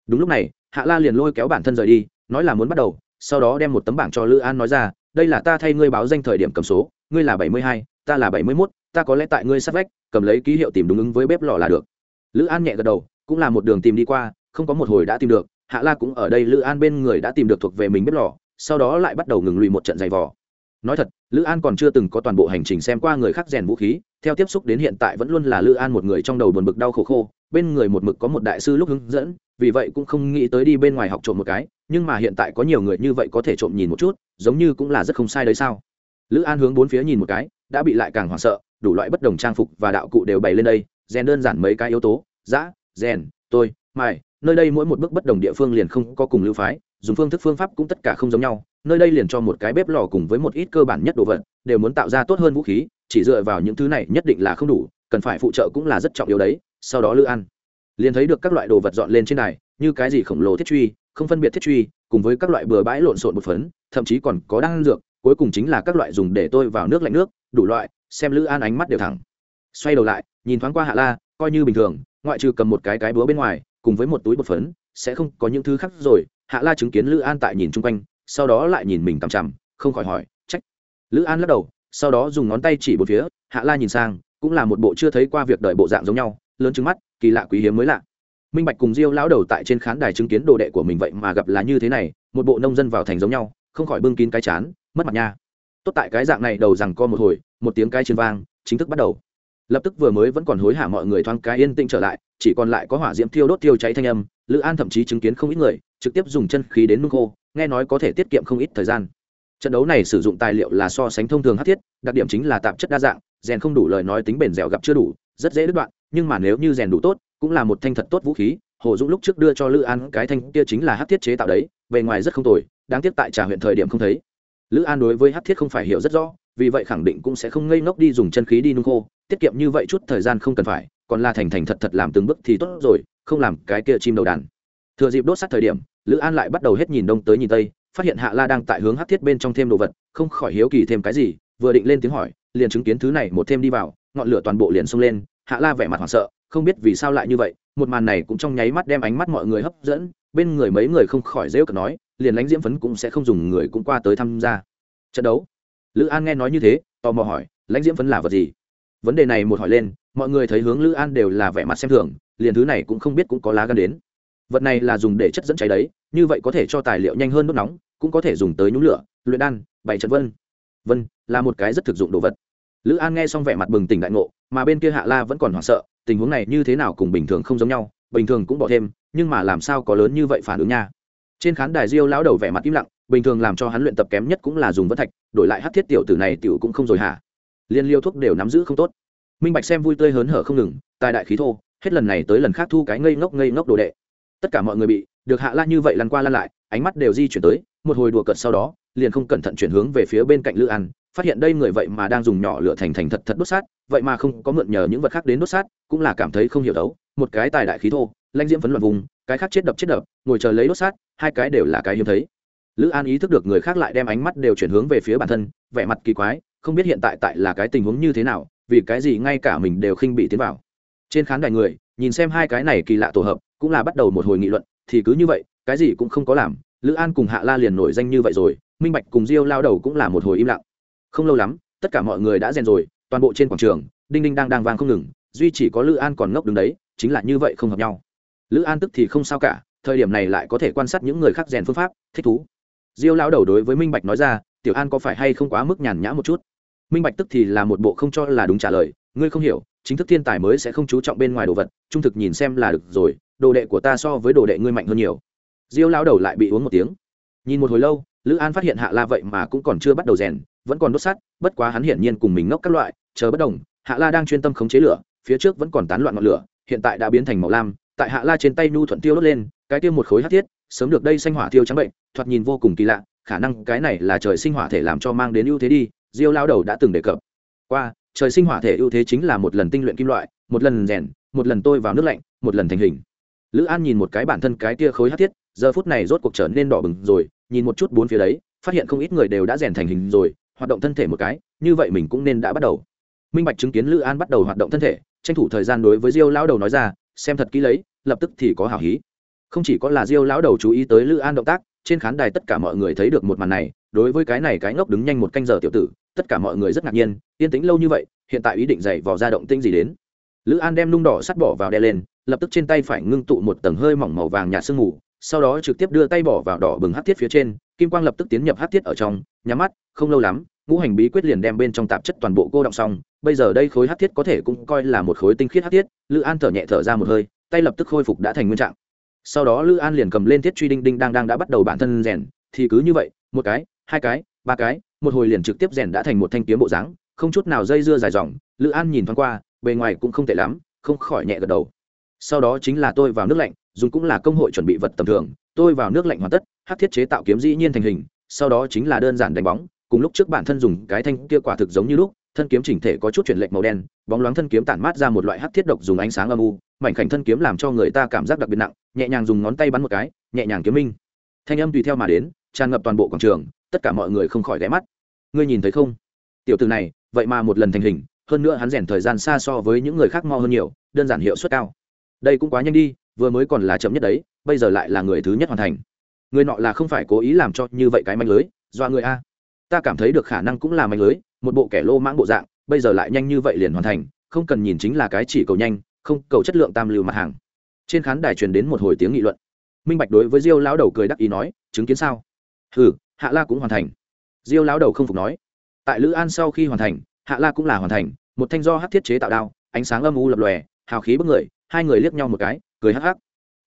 Đúng lúc này, hạ la liền lôi kéo bản thân rời đi, nói là muốn bắt đầu, sau đó đem một tấm bảng cho lữ an nói ra, đây là ta thay ngươi báo danh thời điểm cầm số, ngươi là bảy mươi hai, ta là bảy mươi mốt, ta có lẽ tại ngươi sát vách, cầm lấy ký hiệu tìm đúng ứng với bếp lò là được. Lữ an nhẹ gật đầu, cũng là một đường tìm đi qua, không có một hồi đã tìm được, hạ la cũng ở đây, lữ an bên người đã tìm được thuộc về mình bếp lò, sau đó lại bắt đầu ngừng lùi một trận giày vò nói thật, lữ an còn chưa từng có toàn bộ hành trình xem qua người khác rèn vũ khí, theo tiếp xúc đến hiện tại vẫn luôn là lữ an một người trong đầu buồn bực đau khổ khô, bên người một mực có một đại sư lúc hướng dẫn, vì vậy cũng không nghĩ tới đi bên ngoài học trộm một cái, nhưng mà hiện tại có nhiều người như vậy có thể trộm nhìn một chút, giống như cũng là rất không sai đấy sao? Lữ an hướng bốn phía nhìn một cái, đã bị lại càng hoảng sợ, đủ loại bất đồng trang phục và đạo cụ đều bày lên đây, rèn đơn giản mấy cái yếu tố giã rèn, tôi, mài, nơi đây mỗi một bước bất đồng địa phương liền không có cùng lưu phái, dùng phương thức phương pháp cũng tất cả không giống nhau nơi đây liền cho một cái bếp lò cùng với một ít cơ bản nhất đồ vật, đều muốn tạo ra tốt hơn vũ khí, chỉ dựa vào những thứ này nhất định là không đủ, cần phải phụ trợ cũng là rất trọng yếu đấy, sau đó lữ ăn. Liền thấy được các loại đồ vật dọn lên trên này như cái gì khổng lồ thiết truy, không phân biệt thiết truy, cùng với các loại bừa bãi lộn xộn một phấn, thậm chí còn có đan dược, cuối cùng chính là các loại dùng để tôi vào nước lạnh nước, đủ loại, xem lữ an ánh mắt đều thẳng. Xoay đầu lại, nhìn thoáng qua hạ la, coi như bình thường, ngoại trừ cầm một cái cái búa bên ngoài, cùng với một túi bột phấn, sẽ không có những thứ khác rồi. Hạ la chứng kiến lữ an tại nhìn chung quanh sau đó lại nhìn mình tằm chằm, không khỏi hỏi, trách. Lữ an lắc đầu, sau đó dùng ngón tay chỉ một phía, hạ la nhìn sang, cũng là một bộ chưa thấy qua việc đợi bộ dạng giống nhau, lớn trứng mắt, kỳ lạ quý hiếm mới lạ. Minh bạch cùng diêu lão đầu tại trên khán đài chứng kiến đồ đệ của mình vậy mà gặp là như thế này, một bộ nông dân vào thành giống nhau, không khỏi bưng kín cái chán, mất mặt nha. Tốt tại cái dạng này đầu rằng co một hồi, một tiếng cái chiến vang, chính thức bắt đầu. Lập tức vừa mới vẫn còn hối hả mọi người thoáng cái yên tĩnh trở lại, chỉ còn lại có hỏa diễm thiêu đốt thiêu cháy thanh âm lữ an thậm chí chứng kiến không ít người, trực tiếp dùng chân khí đến nung khô, nghe nói có thể tiết kiệm không ít thời gian. Trận đấu này sử dụng tài liệu là so sánh thông thường hát thiết, đặc điểm chính là tạp chất đa dạng, rèn không đủ lời nói tính bền dẻo gặp chưa đủ, rất dễ đứt đoạn, nhưng mà nếu như rèn đủ tốt, cũng là một thanh thật tốt vũ khí. Hồ dũng lúc trước đưa cho lữ an cái thanh kia chính là hát thiết chế tạo đấy, bề ngoài rất không tồi, đáng tiếc tại trà huyện thời điểm không thấy. Lữ an đối với hát thiết không phải hiểu rất rõ, vì vậy khẳng định cũng sẽ không ngây ngốc đi dùng chân khí đi nung khô, tiết kiệm như vậy chút thời gian không cần phải, còn là thành thành thật thật làm từng bước thì tốt rồi không làm cái kia chim đầu đàn. Thừa dịp đốt sát thời điểm, lữ an lại bắt đầu hết nhìn đông tới nhìn tây, phát hiện hạ la đang tại hướng hát thiết bên trong thêm đồ vật, không khỏi hiếu kỳ thêm cái gì, vừa định lên tiếng hỏi, liền chứng kiến thứ này một thêm đi vào, ngọn lửa toàn bộ liền xông lên, hạ la vẻ mặt hoảng sợ, không biết vì sao lại như vậy, một màn này cũng trong nháy mắt đem ánh mắt mọi người hấp dẫn, bên người mấy người không khỏi dễ cợt nói, liền lãnh diễm phấn cũng sẽ không dùng người cũng qua tới tham gia. Trận đấu. Lữ an nghe nói như thế, tò mò hỏi, lãnh diễm phấn là vật gì? Vấn đề này một hỏi lên, mọi người thấy hướng lữ an đều là vẻ mặt xem thường liền thứ này cũng không biết cũng có lá gan đến. Vật này là dùng để chất dẫn cháy đấy, như vậy có thể cho tài liệu nhanh hơn đốt nóng, cũng có thể dùng tới nhúng lửa, luyện đan bảy trận vân. Vân là một cái rất thực dụng đồ vật. Lữ an nghe xong vẻ mặt bừng tỉnh đại ngộ, mà bên kia hạ la vẫn còn hoảng sợ, tình huống này như thế nào cùng bình thường không giống nhau, bình thường cũng bỏ thêm, nhưng mà làm sao có lớn như vậy phản ứng nha. Trên khán đài diêu lão đầu vẻ mặt im lặng, bình thường làm cho hắn luyện tập kém nhất cũng là dùng vân thạch, đổi lại hát thiết tiểu tử này tiểu cũng không rồi hả? Liên liêu thuốc đều nắm giữ không tốt. Minh bạch xem vui tươi hớn hở không ngừng, tài đại khí thô hết lần này tới lần khác thu cái ngây ngốc ngây ngốc đồ đệ. Tất cả mọi người bị được hạ la như vậy lăn qua lăn lại, ánh mắt đều di chuyển tới, một hồi đùa cợt sau đó, liền không cẩn thận chuyển hướng về phía bên cạnh lữ an, phát hiện đây người vậy mà đang dùng nhỏ lửa thành thành thật thật đốt sát, vậy mà không có mượn nhờ những vật khác đến đốt sát, cũng là cảm thấy không hiểu đấu, một cái tài đại khí thô lanh diễm phấn loạn vùng, cái khác chết đập chết đập, ngồi chờ lấy đốt sát, hai cái đều là cái hiếm thấy. Lữ an ý thức được người khác lại đem ánh mắt đều chuyển hướng về phía bản thân, vẻ mặt kỳ quái, không biết hiện tại tại là cái tình huống như thế nào, vì cái gì ngay cả mình đều khinh bị tiến vào trên khán đài người, nhìn xem hai cái này kỳ lạ tổ hợp, cũng là bắt đầu một hồi nghị luận, thì cứ như vậy, cái gì cũng không có làm, lữ an cùng hạ la liền nổi danh như vậy rồi, minh bạch cùng diêu lao đầu cũng là một hồi im lặng. Không lâu lắm, tất cả mọi người đã rèn rồi, toàn bộ trên quảng trường, đinh đinh đang đang vang không ngừng, duy chỉ có lữ an còn ngốc đứng đấy, chính là như vậy không hợp nhau. Lữ an tức thì không sao cả, thời điểm này lại có thể quan sát những người khác rèn phương pháp, thích thú. Diêu lao đầu đối với minh bạch nói ra, tiểu an có phải hay không quá mức nhàn nhã một chút? Minh bạch tức thì là một bộ không cho là đúng trả lời ngươi không hiểu, chính thức thiên tài mới sẽ không chú trọng bên ngoài đồ vật, trung thực nhìn xem là được rồi, đồ đệ của ta so với đồ đệ ngươi mạnh hơn nhiều. Diêu lao đầu lại bị uống một tiếng. Nhìn một hồi lâu, lữ an phát hiện hạ la vậy mà cũng còn chưa bắt đầu rèn, vẫn còn đốt sắt, bất quá hắn hiển nhiên cùng mình ngốc các loại, chờ bất đồng, hạ la đang chuyên tâm khống chế lửa, phía trước vẫn còn tán loạn ngọn lửa, hiện tại đã biến thành màu lam, tại hạ la trên tay nhu thuận tiêu đốt lên, cái tiêu một khối hát thiết, sớm được đây xanh hỏa tiêu trắng bệnh, thoạt nhìn vô cùng kỳ lạ, khả năng cái này là trời sinh hỏa thể làm cho mang đến ưu thế đi, diêu lao đầu đã từng đề cập. Qua trời sinh hỏa thể ưu thế chính là một lần tinh luyện kim loại, một lần rèn, một lần tôi vào nước lạnh, một lần thành hình. Lữ an nhìn một cái bản thân cái tia khối hát thiết, giờ phút này rốt cuộc trở nên đỏ bừng rồi, nhìn một chút bốn phía đấy, phát hiện không ít người đều đã rèn thành hình rồi, hoạt động thân thể một cái, như vậy mình cũng nên đã bắt đầu. Minh bạch chứng kiến lữ an bắt đầu hoạt động thân thể, tranh thủ thời gian đối với diêu lão đầu nói ra, xem thật kỹ lấy, lập tức thì có hảo hí. Không chỉ có là diêu lão đầu chú ý tới lữ an động tác, trên khán đài tất cả mọi người thấy được một màn này, đối với cái này cái ngốc đứng nhanh một canh giờ tiểu tử tất cả mọi người rất ngạc nhiên, yên tĩnh lâu như vậy, hiện tại ý định dày vò ra động tinh gì đến? Lữ an đem nung đỏ sắt bỏ vào đe lên, lập tức trên tay phải ngưng tụ một tầng hơi mỏng màu vàng nhạt sương mù, sau đó trực tiếp đưa tay bỏ vào đỏ bừng hát thiết phía trên, kim quang lập tức tiến nhập hát thiết ở trong, nhắm mắt, không lâu lắm, ngũ hành bí quyết liền đem bên trong tạp chất toàn bộ cô động xong, bây giờ đây khối hát thiết có thể cũng coi là một khối tinh khiết hát thiết, lữ an thở nhẹ thở ra một hơi, tay lập tức khôi phục đã thành nguyên trạng. Sau đó lữ an liền cầm lên thiết truy đinh đinh đang đang đã bắt đầu bản thân rèn, thì cứ như vậy, một cái, hai cái, ba cái một hồi liền trực tiếp rèn đã thành một thanh kiếm bộ dáng, không chút nào dây dưa dài dòng, lữ an nhìn thoáng qua, bề ngoài cũng không tệ lắm, không khỏi nhẹ gật đầu. Sau đó chính là tôi vào nước lạnh, dùng cũng là công hội chuẩn bị vật tầm thường, tôi vào nước lạnh hoàn tất, hát thiết chế tạo kiếm dĩ nhiên thành hình, sau đó chính là đơn giản đánh bóng, cùng lúc trước bản thân dùng cái thanh kia quả thực giống như lúc, thân kiếm chỉnh thể có chút chuyển lệch màu đen, bóng loáng thân kiếm tản mát ra một loại hát thiết độc dùng ánh sáng âm u, mảnh khảnh thân kiếm làm cho người ta cảm giác đặc biệt nặng, nhẹ nhàng dùng ngón tay bắn một cái, nhẹ nhàng kiếm minh. Thanh âm tùy theo mà đến, tràn ngập toàn bộ quảng trường tất cả mọi người không khỏi ghé mắt. Ngươi nhìn thấy không? Tiểu từ này, vậy mà một lần thành hình, hơn nữa hắn rèn thời gian xa so với những người khác mo hơn nhiều, đơn giản hiệu suất cao. Đây cũng quá nhanh đi, vừa mới còn là chậm nhất đấy, bây giờ lại là người thứ nhất hoàn thành. Người nọ là không phải cố ý làm cho như vậy cái manh lưới, do người a. Ta cảm thấy được khả năng cũng là manh lưới, một bộ kẻ lô mãng bộ dạng, bây giờ lại nhanh như vậy liền hoàn thành, không cần nhìn chính là cái chỉ cầu nhanh, không cầu chất lượng tam lưu mặt hàng. Trên khán đài truyền đến một hồi tiếng nghị luận. Minh bạch đối với diêu lão đầu cười đắc ý nói, chứng kiến sao? Ừ hạ la cũng hoàn thành. Diêu lão đầu không phục nói. Tại lữ an sau khi hoàn thành, hạ la cũng là hoàn thành, một thanh do hát thiết chế tạo đao, ánh sáng âm u lập lòe, hào khí bức người, hai người liếc nhau một cái, cười hắc hắc.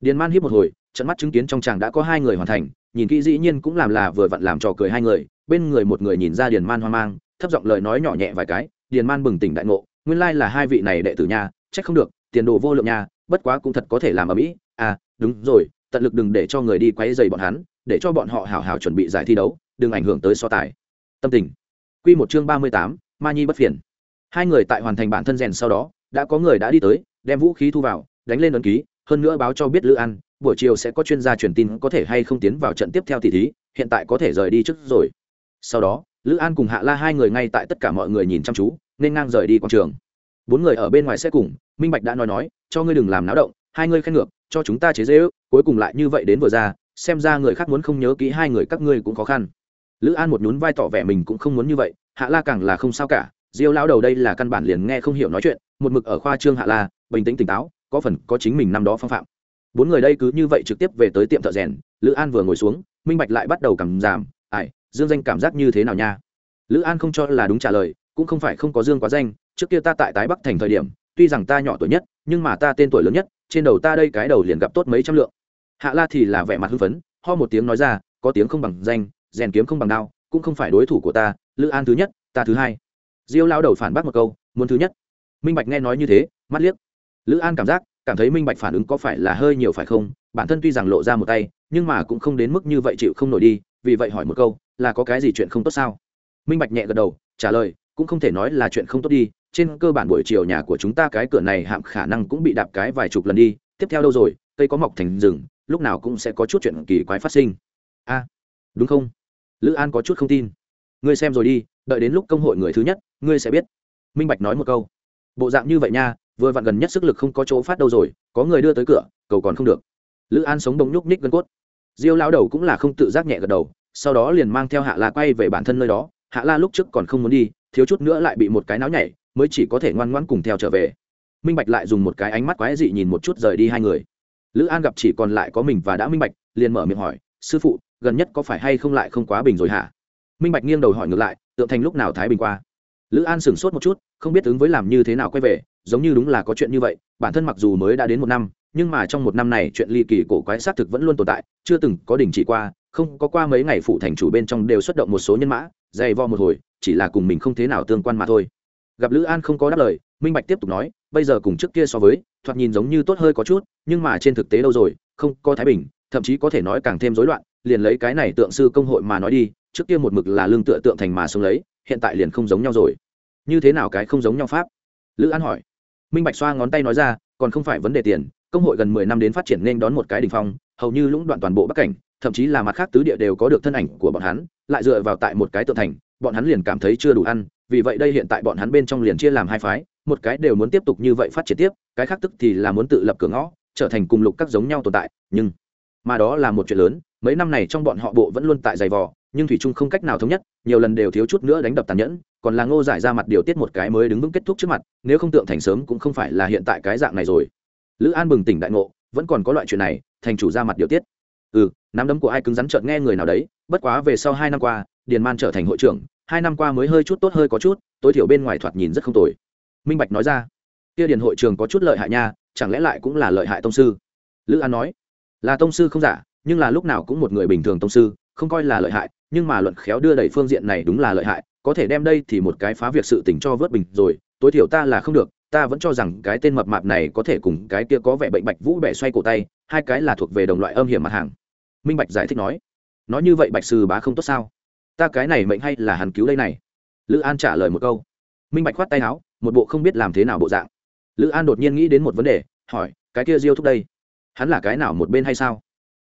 Điền man hiếp một hồi, trận mắt chứng kiến trong chàng đã có hai người hoàn thành, nhìn kỹ dĩ nhiên cũng làm là vừa vặn làm trò cười hai người, bên người một người nhìn ra điền man hoang mang, thấp giọng lời nói nhỏ nhẹ vài cái, điền man bừng tỉnh đại ngộ, nguyên lai là hai vị này đệ tử nhà trách không được, tiền đồ vô lượng nhà bất quá cũng thật có thể làm ở mỹ à đúng rồi, tận lực đừng để cho người đi quấy dày bọn hắn để cho bọn họ hào hào chuẩn bị giải thi đấu, đừng ảnh hưởng tới so tài. Tâm tình. Q một chương ba mươi tám, ma nhi bất phiền. Hai người tại hoàn thành bản thân rèn sau đó, đã có người đã đi tới, đem vũ khí thu vào, đánh lên ấn ký, hơn nữa báo cho biết lữ an, buổi chiều sẽ có chuyên gia truyền tin có thể hay không tiến vào trận tiếp theo tỷ thí, hiện tại có thể rời đi trước rồi. Sau đó, lữ an cùng hạ la hai người ngay tại tất cả mọi người nhìn chăm chú, nên ngang rời đi quảng trường. Bốn người ở bên ngoài xe cùng, minh bạch đã nói nói, cho ngươi đừng làm náo động, hai ngươi khen ngược, cho chúng ta chế dễ ước cuối cùng lại như vậy đến vừa ra xem ra người khác muốn không nhớ kỹ hai người các ngươi cũng khó khăn. Lữ an một nhún vai tỏ vẻ mình cũng không muốn như vậy, hạ la càng là không sao cả, diêu lão đầu đây là căn bản liền nghe không hiểu nói chuyện, một mực ở khoa trương hạ la, bình tĩnh tỉnh táo, có phần có chính mình năm đó phong phạm. Bốn người đây cứ như vậy trực tiếp về tới tiệm thợ rèn, lữ an vừa ngồi xuống, minh bạch lại bắt đầu cảm giảm ải dương danh cảm giác như thế nào nha? Lữ an không cho là đúng trả lời, cũng không phải không có dương quá danh, trước kia ta tại tái bắc thành thời điểm, tuy rằng ta nhỏ tuổi nhất, nhưng mà ta tên tuổi lớn nhất, trên đầu ta đây cái đầu liền gặp tốt mấy trăm lượng hạ la thì là vẻ mặt hưng phấn, ho một tiếng nói ra, có tiếng không bằng danh, rèn kiếm không bằng đao, cũng không phải đối thủ của ta, lữ an thứ nhất, ta thứ hai. Diêu lao đầu phản bác một câu, muốn thứ nhất. Minh bạch nghe nói như thế, mắt liếc. Lữ an cảm giác, cảm thấy minh bạch phản ứng có phải là hơi nhiều phải không? Bản thân tuy rằng lộ ra một tay, nhưng mà cũng không đến mức như vậy chịu không nổi đi, vì vậy hỏi một câu, là có cái gì chuyện không tốt sao? Minh bạch nhẹ gật đầu, trả lời, cũng không thể nói là chuyện không tốt đi, trên cơ bản buổi chiều nhà của chúng ta cái cửa này hạm khả năng cũng bị đạp cái vài chục lần đi, tiếp theo đâu rồi? Cây có mọc thành rừng lúc nào cũng sẽ có chút chuyện kỳ quái phát sinh. A, đúng không? Lữ an có chút không tin. Ngươi xem rồi đi, đợi đến lúc công hội người thứ nhất, ngươi sẽ biết. Minh bạch nói một câu. Bộ dạng như vậy nha, vừa vặn gần nhất sức lực không có chỗ phát đâu rồi, có người đưa tới cửa, cầu còn không được. Lữ an sống đông nhúc ních gân cốt. Diêu lao đầu cũng là không tự giác nhẹ gật đầu, sau đó liền mang theo hạ la quay về bản thân nơi đó. Hạ la lúc trước còn không muốn đi, thiếu chút nữa lại bị một cái náo nhảy, mới chỉ có thể ngoan ngoãn cùng theo trở về. Minh bạch lại dùng một cái ánh mắt quái dị nhìn một chút rời đi hai người lữ an gặp chỉ còn lại có mình và đã minh bạch, liền mở miệng hỏi, sư phụ, gần nhất có phải hay không lại không quá bình rồi hả? Minh bạch nghiêng đầu hỏi ngược lại tượng thành lúc nào thái bình qua. Lữ an sửng sốt một chút, không biết ứng với làm như thế nào quay về, giống như đúng là có chuyện như vậy, bản thân mặc dù mới đã đến một năm, nhưng mà trong một năm này chuyện ly kỳ cổ quái xác thực vẫn luôn tồn tại, chưa từng có đình chỉ qua, không có qua mấy ngày phụ thành chủ bên trong đều xuất động một số nhân mã, dày vo một hồi, chỉ là cùng mình không thế nào tương quan mà thôi. Gặp lữ an không có đáp lời minh bạch tiếp tục nói, bây giờ cùng trước kia so với, thoạt nhìn giống như tốt hơi có chút, nhưng mà trên thực tế đâu rồi, không có thái bình, thậm chí có thể nói càng thêm rối loạn, liền lấy cái này tượng sư công hội mà nói đi, trước kia một mực là lương tựa tượng thành mà sống lấy, hiện tại liền không giống nhau rồi. Như thế nào cái không giống nhau pháp? Lữ an hỏi. Minh bạch xoa ngón tay nói ra, còn không phải vấn đề tiền, công hội gần mười năm đến phát triển nên đón một cái đỉnh phong, hầu như lũng đoạn toàn bộ bắc cảnh, thậm chí là mặt khác tứ địa đều có được thân ảnh của bọn hắn, lại dựa vào tại một cái tượng thành, bọn hắn liền cảm thấy chưa đủ ăn, vì vậy đây hiện tại bọn hắn bên trong liền chia làm hai phái một cái đều muốn tiếp tục như vậy phát triển tiếp, cái khác tức thì là muốn tự lập cửa ngõ, trở thành cùng lục các giống nhau tồn tại, nhưng mà đó là một chuyện lớn, mấy năm này trong bọn họ bộ vẫn luôn tại giày vò, nhưng thủy trung không cách nào thống nhất, nhiều lần đều thiếu chút nữa đánh đập tàn nhẫn, còn là ngô giải ra mặt điều tiết một cái mới đứng vững kết thúc trước mặt, nếu không tượng thành sớm cũng không phải là hiện tại cái dạng này rồi. Lữ an bừng tỉnh đại ngộ, vẫn còn có loại chuyện này, thành chủ ra mặt điều tiết. Ừ nắm đấm của ai cứng rắn trợn nghe người nào đấy, bất quá về sau hai năm qua, điền man trở thành hội trưởng, hai năm qua mới hơi chút tốt hơi có chút, tối thiểu bên ngoài thoạt nhìn rất không tồi minh bạch nói ra. Kia điền hội trường có chút lợi hại nha, chẳng lẽ lại cũng là lợi hại tông sư? Lữ an nói, là tông sư không giả, nhưng là lúc nào cũng một người bình thường tông sư, không coi là lợi hại, nhưng mà luận khéo đưa đẩy phương diện này đúng là lợi hại, có thể đem đây thì một cái phá việc sự tình cho vớt bình rồi, tối thiểu ta là không được, ta vẫn cho rằng cái tên mập mạp này có thể cùng cái kia có vẻ bệnh bạch vũ bẻ xoay cổ tay, hai cái là thuộc về đồng loại âm hiểm mặt hàng. Minh bạch giải thích nói nói như vậy bạch sư bá không tốt sao? Ta cái này mệnh hay là hắn cứu đây này? Lữ an trả lời một câu. Minh bạch khoát tay áo một bộ không biết làm thế nào bộ dạng. Lữ an đột nhiên nghĩ đến một vấn đề hỏi cái kia diêu thúc đây hắn là cái nào một bên hay sao?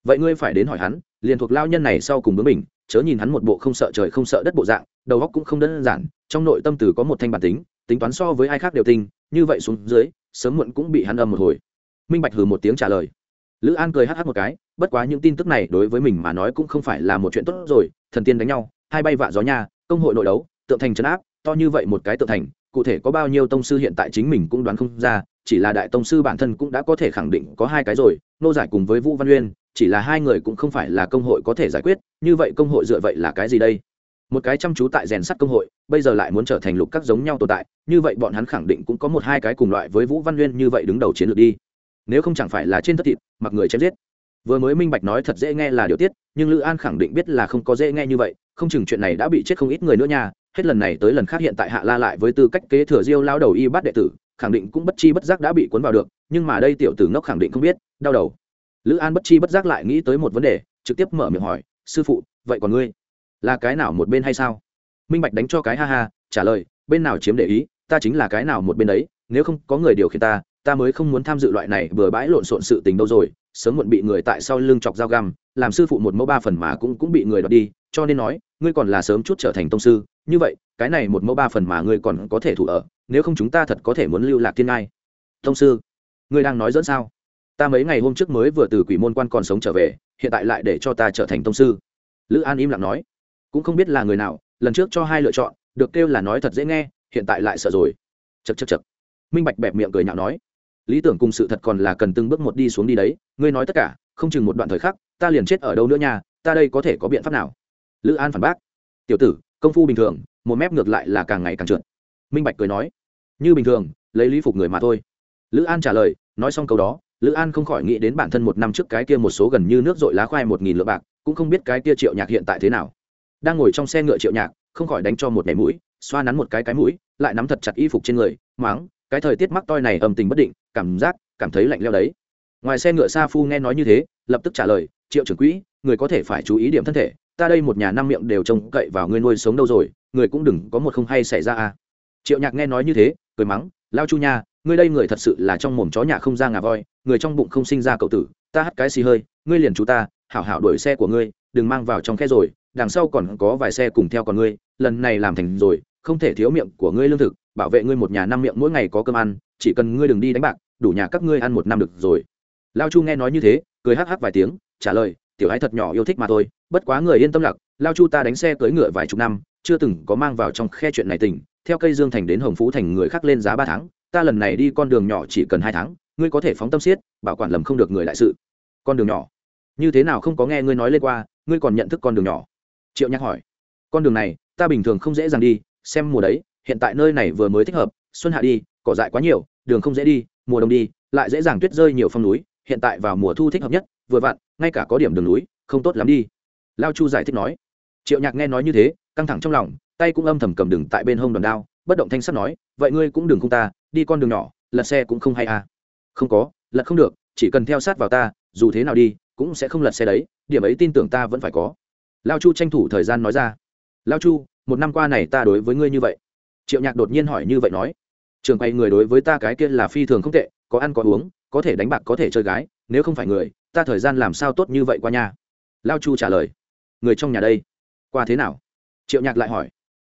Vậy ngươi phải đến hỏi hắn liền thuộc lao nhân này sau cùng bướng mình chớ nhìn hắn một bộ không sợ trời không sợ đất bộ dạng đầu óc cũng không đơn giản trong nội tâm từ có một thanh bản tính tính toán so với ai khác đều tinh như vậy xuống dưới sớm muộn cũng bị hắn âm một hồi. Minh bạch hừ một tiếng trả lời. Lữ an cười hh một cái bất quá những tin tức này đối với mình mà nói cũng không phải là một chuyện tốt rồi thần tiên đánh nhau hai bay vạ gió nhà, công hội nội đấu tượng thành trấn áp to như vậy một cái tượng thành cụ thể có bao nhiêu tông sư hiện tại chính mình cũng đoán không ra, chỉ là đại tông sư bản thân cũng đã có thể khẳng định có hai cái rồi, nô giải cùng với vũ văn uyên, chỉ là hai người cũng không phải là công hội có thể giải quyết, như vậy công hội dựa vậy là cái gì đây? Một cái chăm chú tại rèn sắt công hội, bây giờ lại muốn trở thành lục các giống nhau tồn tại, như vậy bọn hắn khẳng định cũng có một hai cái cùng loại với vũ văn uyên như vậy đứng đầu chiến lược đi. Nếu không chẳng phải là trên thất thịt, mặc người chém giết. Vừa mới minh bạch nói thật dễ nghe là điều tiết, nhưng lữ an khẳng định biết là không có dễ nghe như vậy, không chừng chuyện này đã bị chết không ít người nữa nha hết lần này tới lần khác hiện tại hạ la lại với tư cách kế thừa diêu lao đầu y bát đệ tử, khẳng định cũng bất chi bất giác đã bị cuốn vào được, nhưng mà đây tiểu tử ngốc khẳng định không biết, đau đầu. Lữ an bất chi bất giác lại nghĩ tới một vấn đề, trực tiếp mở miệng hỏi, sư phụ, vậy còn ngươi là cái nào một bên hay sao? Minh bạch đánh cho cái ha ha, trả lời, bên nào chiếm để ý, ta chính là cái nào một bên đấy, nếu không có người điều khiển ta ta mới không muốn tham dự loại này bừa bãi lộn xộn sự tình đâu rồi, sớm muộn bị người tại sau lưng chọc dao găm, làm sư phụ một mẫu ba phần mà cũng cũng bị người đoạt đi, cho nên nói ngươi còn là sớm chút trở thành tông sư, như vậy, cái này một mẫu ba phần mà ngươi còn có thể thủ ở, nếu không chúng ta thật có thể muốn lưu lạc thiên ngai. Tông sư, ngươi đang nói dẫn sao? Ta mấy ngày hôm trước mới vừa từ quỷ môn quan còn sống trở về, hiện tại lại để cho ta trở thành tông sư. Lữ an im lặng nói. Cũng không biết là người nào, lần trước cho hai lựa chọn, được kêu là nói thật dễ nghe, hiện tại lại sợ rồi. Chật chật chật minh bạch bẹp miệng cười nhạo nói. Lý tưởng cùng sự thật còn là cần từng bước một đi xuống đi đấy, ngươi nói tất cả, không chừng một đoạn thời khắc, ta liền chết ở đâu nữa nha, ta đây có thể có biện pháp nào? Lữ an phản bác. Tiểu tử, công phu bình thường, một mép ngược lại là càng ngày càng trượt. Minh bạch cười nói. Như bình thường, lấy lý phục người mà thôi. Lữ an trả lời, nói xong câu đó, lữ an không khỏi nghĩ đến bản thân một năm trước cái kia một số gần như nước dội lá khoai một nghìn lượng bạc, cũng không biết cái kia triệu nhạc hiện tại thế nào. Đang ngồi trong xe ngựa triệu nhạc, không khỏi đánh cho một mẻ mũi, xoa nắn một cái cái mũi, lại nắm thật chặt y phục trên người máng cái thời tiết mắc toi này âm tình bất định, cảm giác, cảm thấy lạnh leo đấy. Ngoài xe ngựa sa phu nghe nói như thế, lập tức trả lời, triệu trưởng quỹ, người có thể phải chú ý điểm thân thể ta đây một nhà năm miệng đều trông cậy vào ngươi nuôi sống đâu rồi, người cũng đừng có một không hay xảy ra à. Triệu nhạc nghe nói như thế, cười mắng, lao chu nha, ngươi đây người thật sự là trong mồm chó nhà không ra ngà voi, người trong bụng không sinh ra cậu tử, ta hắt cái xì hơi, ngươi liền chú ta, hảo hảo đuổi xe của ngươi, đừng mang vào trong khe rồi, đằng sau còn có vài xe cùng theo còn ngươi, lần này làm thành rồi, không thể thiếu miệng của ngươi lương thực, bảo vệ ngươi một nhà năm miệng mỗi ngày có cơm ăn, chỉ cần ngươi đừng đi đánh bạc, đủ nhà các ngươi ăn một năm được rồi. Lao chu nghe nói như thế, cười hắc hắc vài tiếng, trả lời, tiểu ái thật nhỏ yêu thích mà thôi bất quá người yên tâm lặc lao chu ta đánh xe cưỡi ngựa vài chục năm, chưa từng có mang vào trong khe chuyện này tỉnh. theo cây dương thành đến hồng phú thành người khác lên giá ba tháng, ta lần này đi con đường nhỏ chỉ cần hai tháng, ngươi có thể phóng tâm siết bảo quản lầm không được người đại sự. Con đường nhỏ. Như thế nào không có nghe ngươi nói lên qua, ngươi còn nhận thức con đường nhỏ? Triệu nhắc hỏi. Con đường này, ta bình thường không dễ dàng đi, xem mùa đấy, hiện tại nơi này vừa mới thích hợp, xuân hạ đi, cỏ dại quá nhiều, đường không dễ đi, mùa đông đi, lại dễ dàng tuyết rơi nhiều phong núi, hiện tại vào mùa thu thích hợp nhất, vừa vặn, ngay cả có điểm đường núi, không tốt lắm đi lao chu giải thích nói. Triệu nhạc nghe nói như thế, căng thẳng trong lòng, tay cũng âm thầm cầm đừng tại bên hông đòn đao, bất động thanh sắt nói, vậy ngươi cũng đừng không ta, đi con đường nhỏ, lật xe cũng không hay à. Không có, lật không được, chỉ cần theo sát vào ta, dù thế nào đi, cũng sẽ không lật xe đấy, điểm ấy tin tưởng ta vẫn phải có. Lao chu tranh thủ thời gian nói ra. Lao chu, một năm qua này ta đối với ngươi như vậy. Triệu nhạc đột nhiên hỏi như vậy nói. Trường quay người đối với ta cái kia là phi thường không tệ, có ăn có uống, có thể đánh bạc có thể chơi gái, nếu không phải người, ta thời gian làm sao tốt như vậy qua nhà lao chu trả lời người trong nhà đây. Qua thế nào? Triệu nhạc lại hỏi.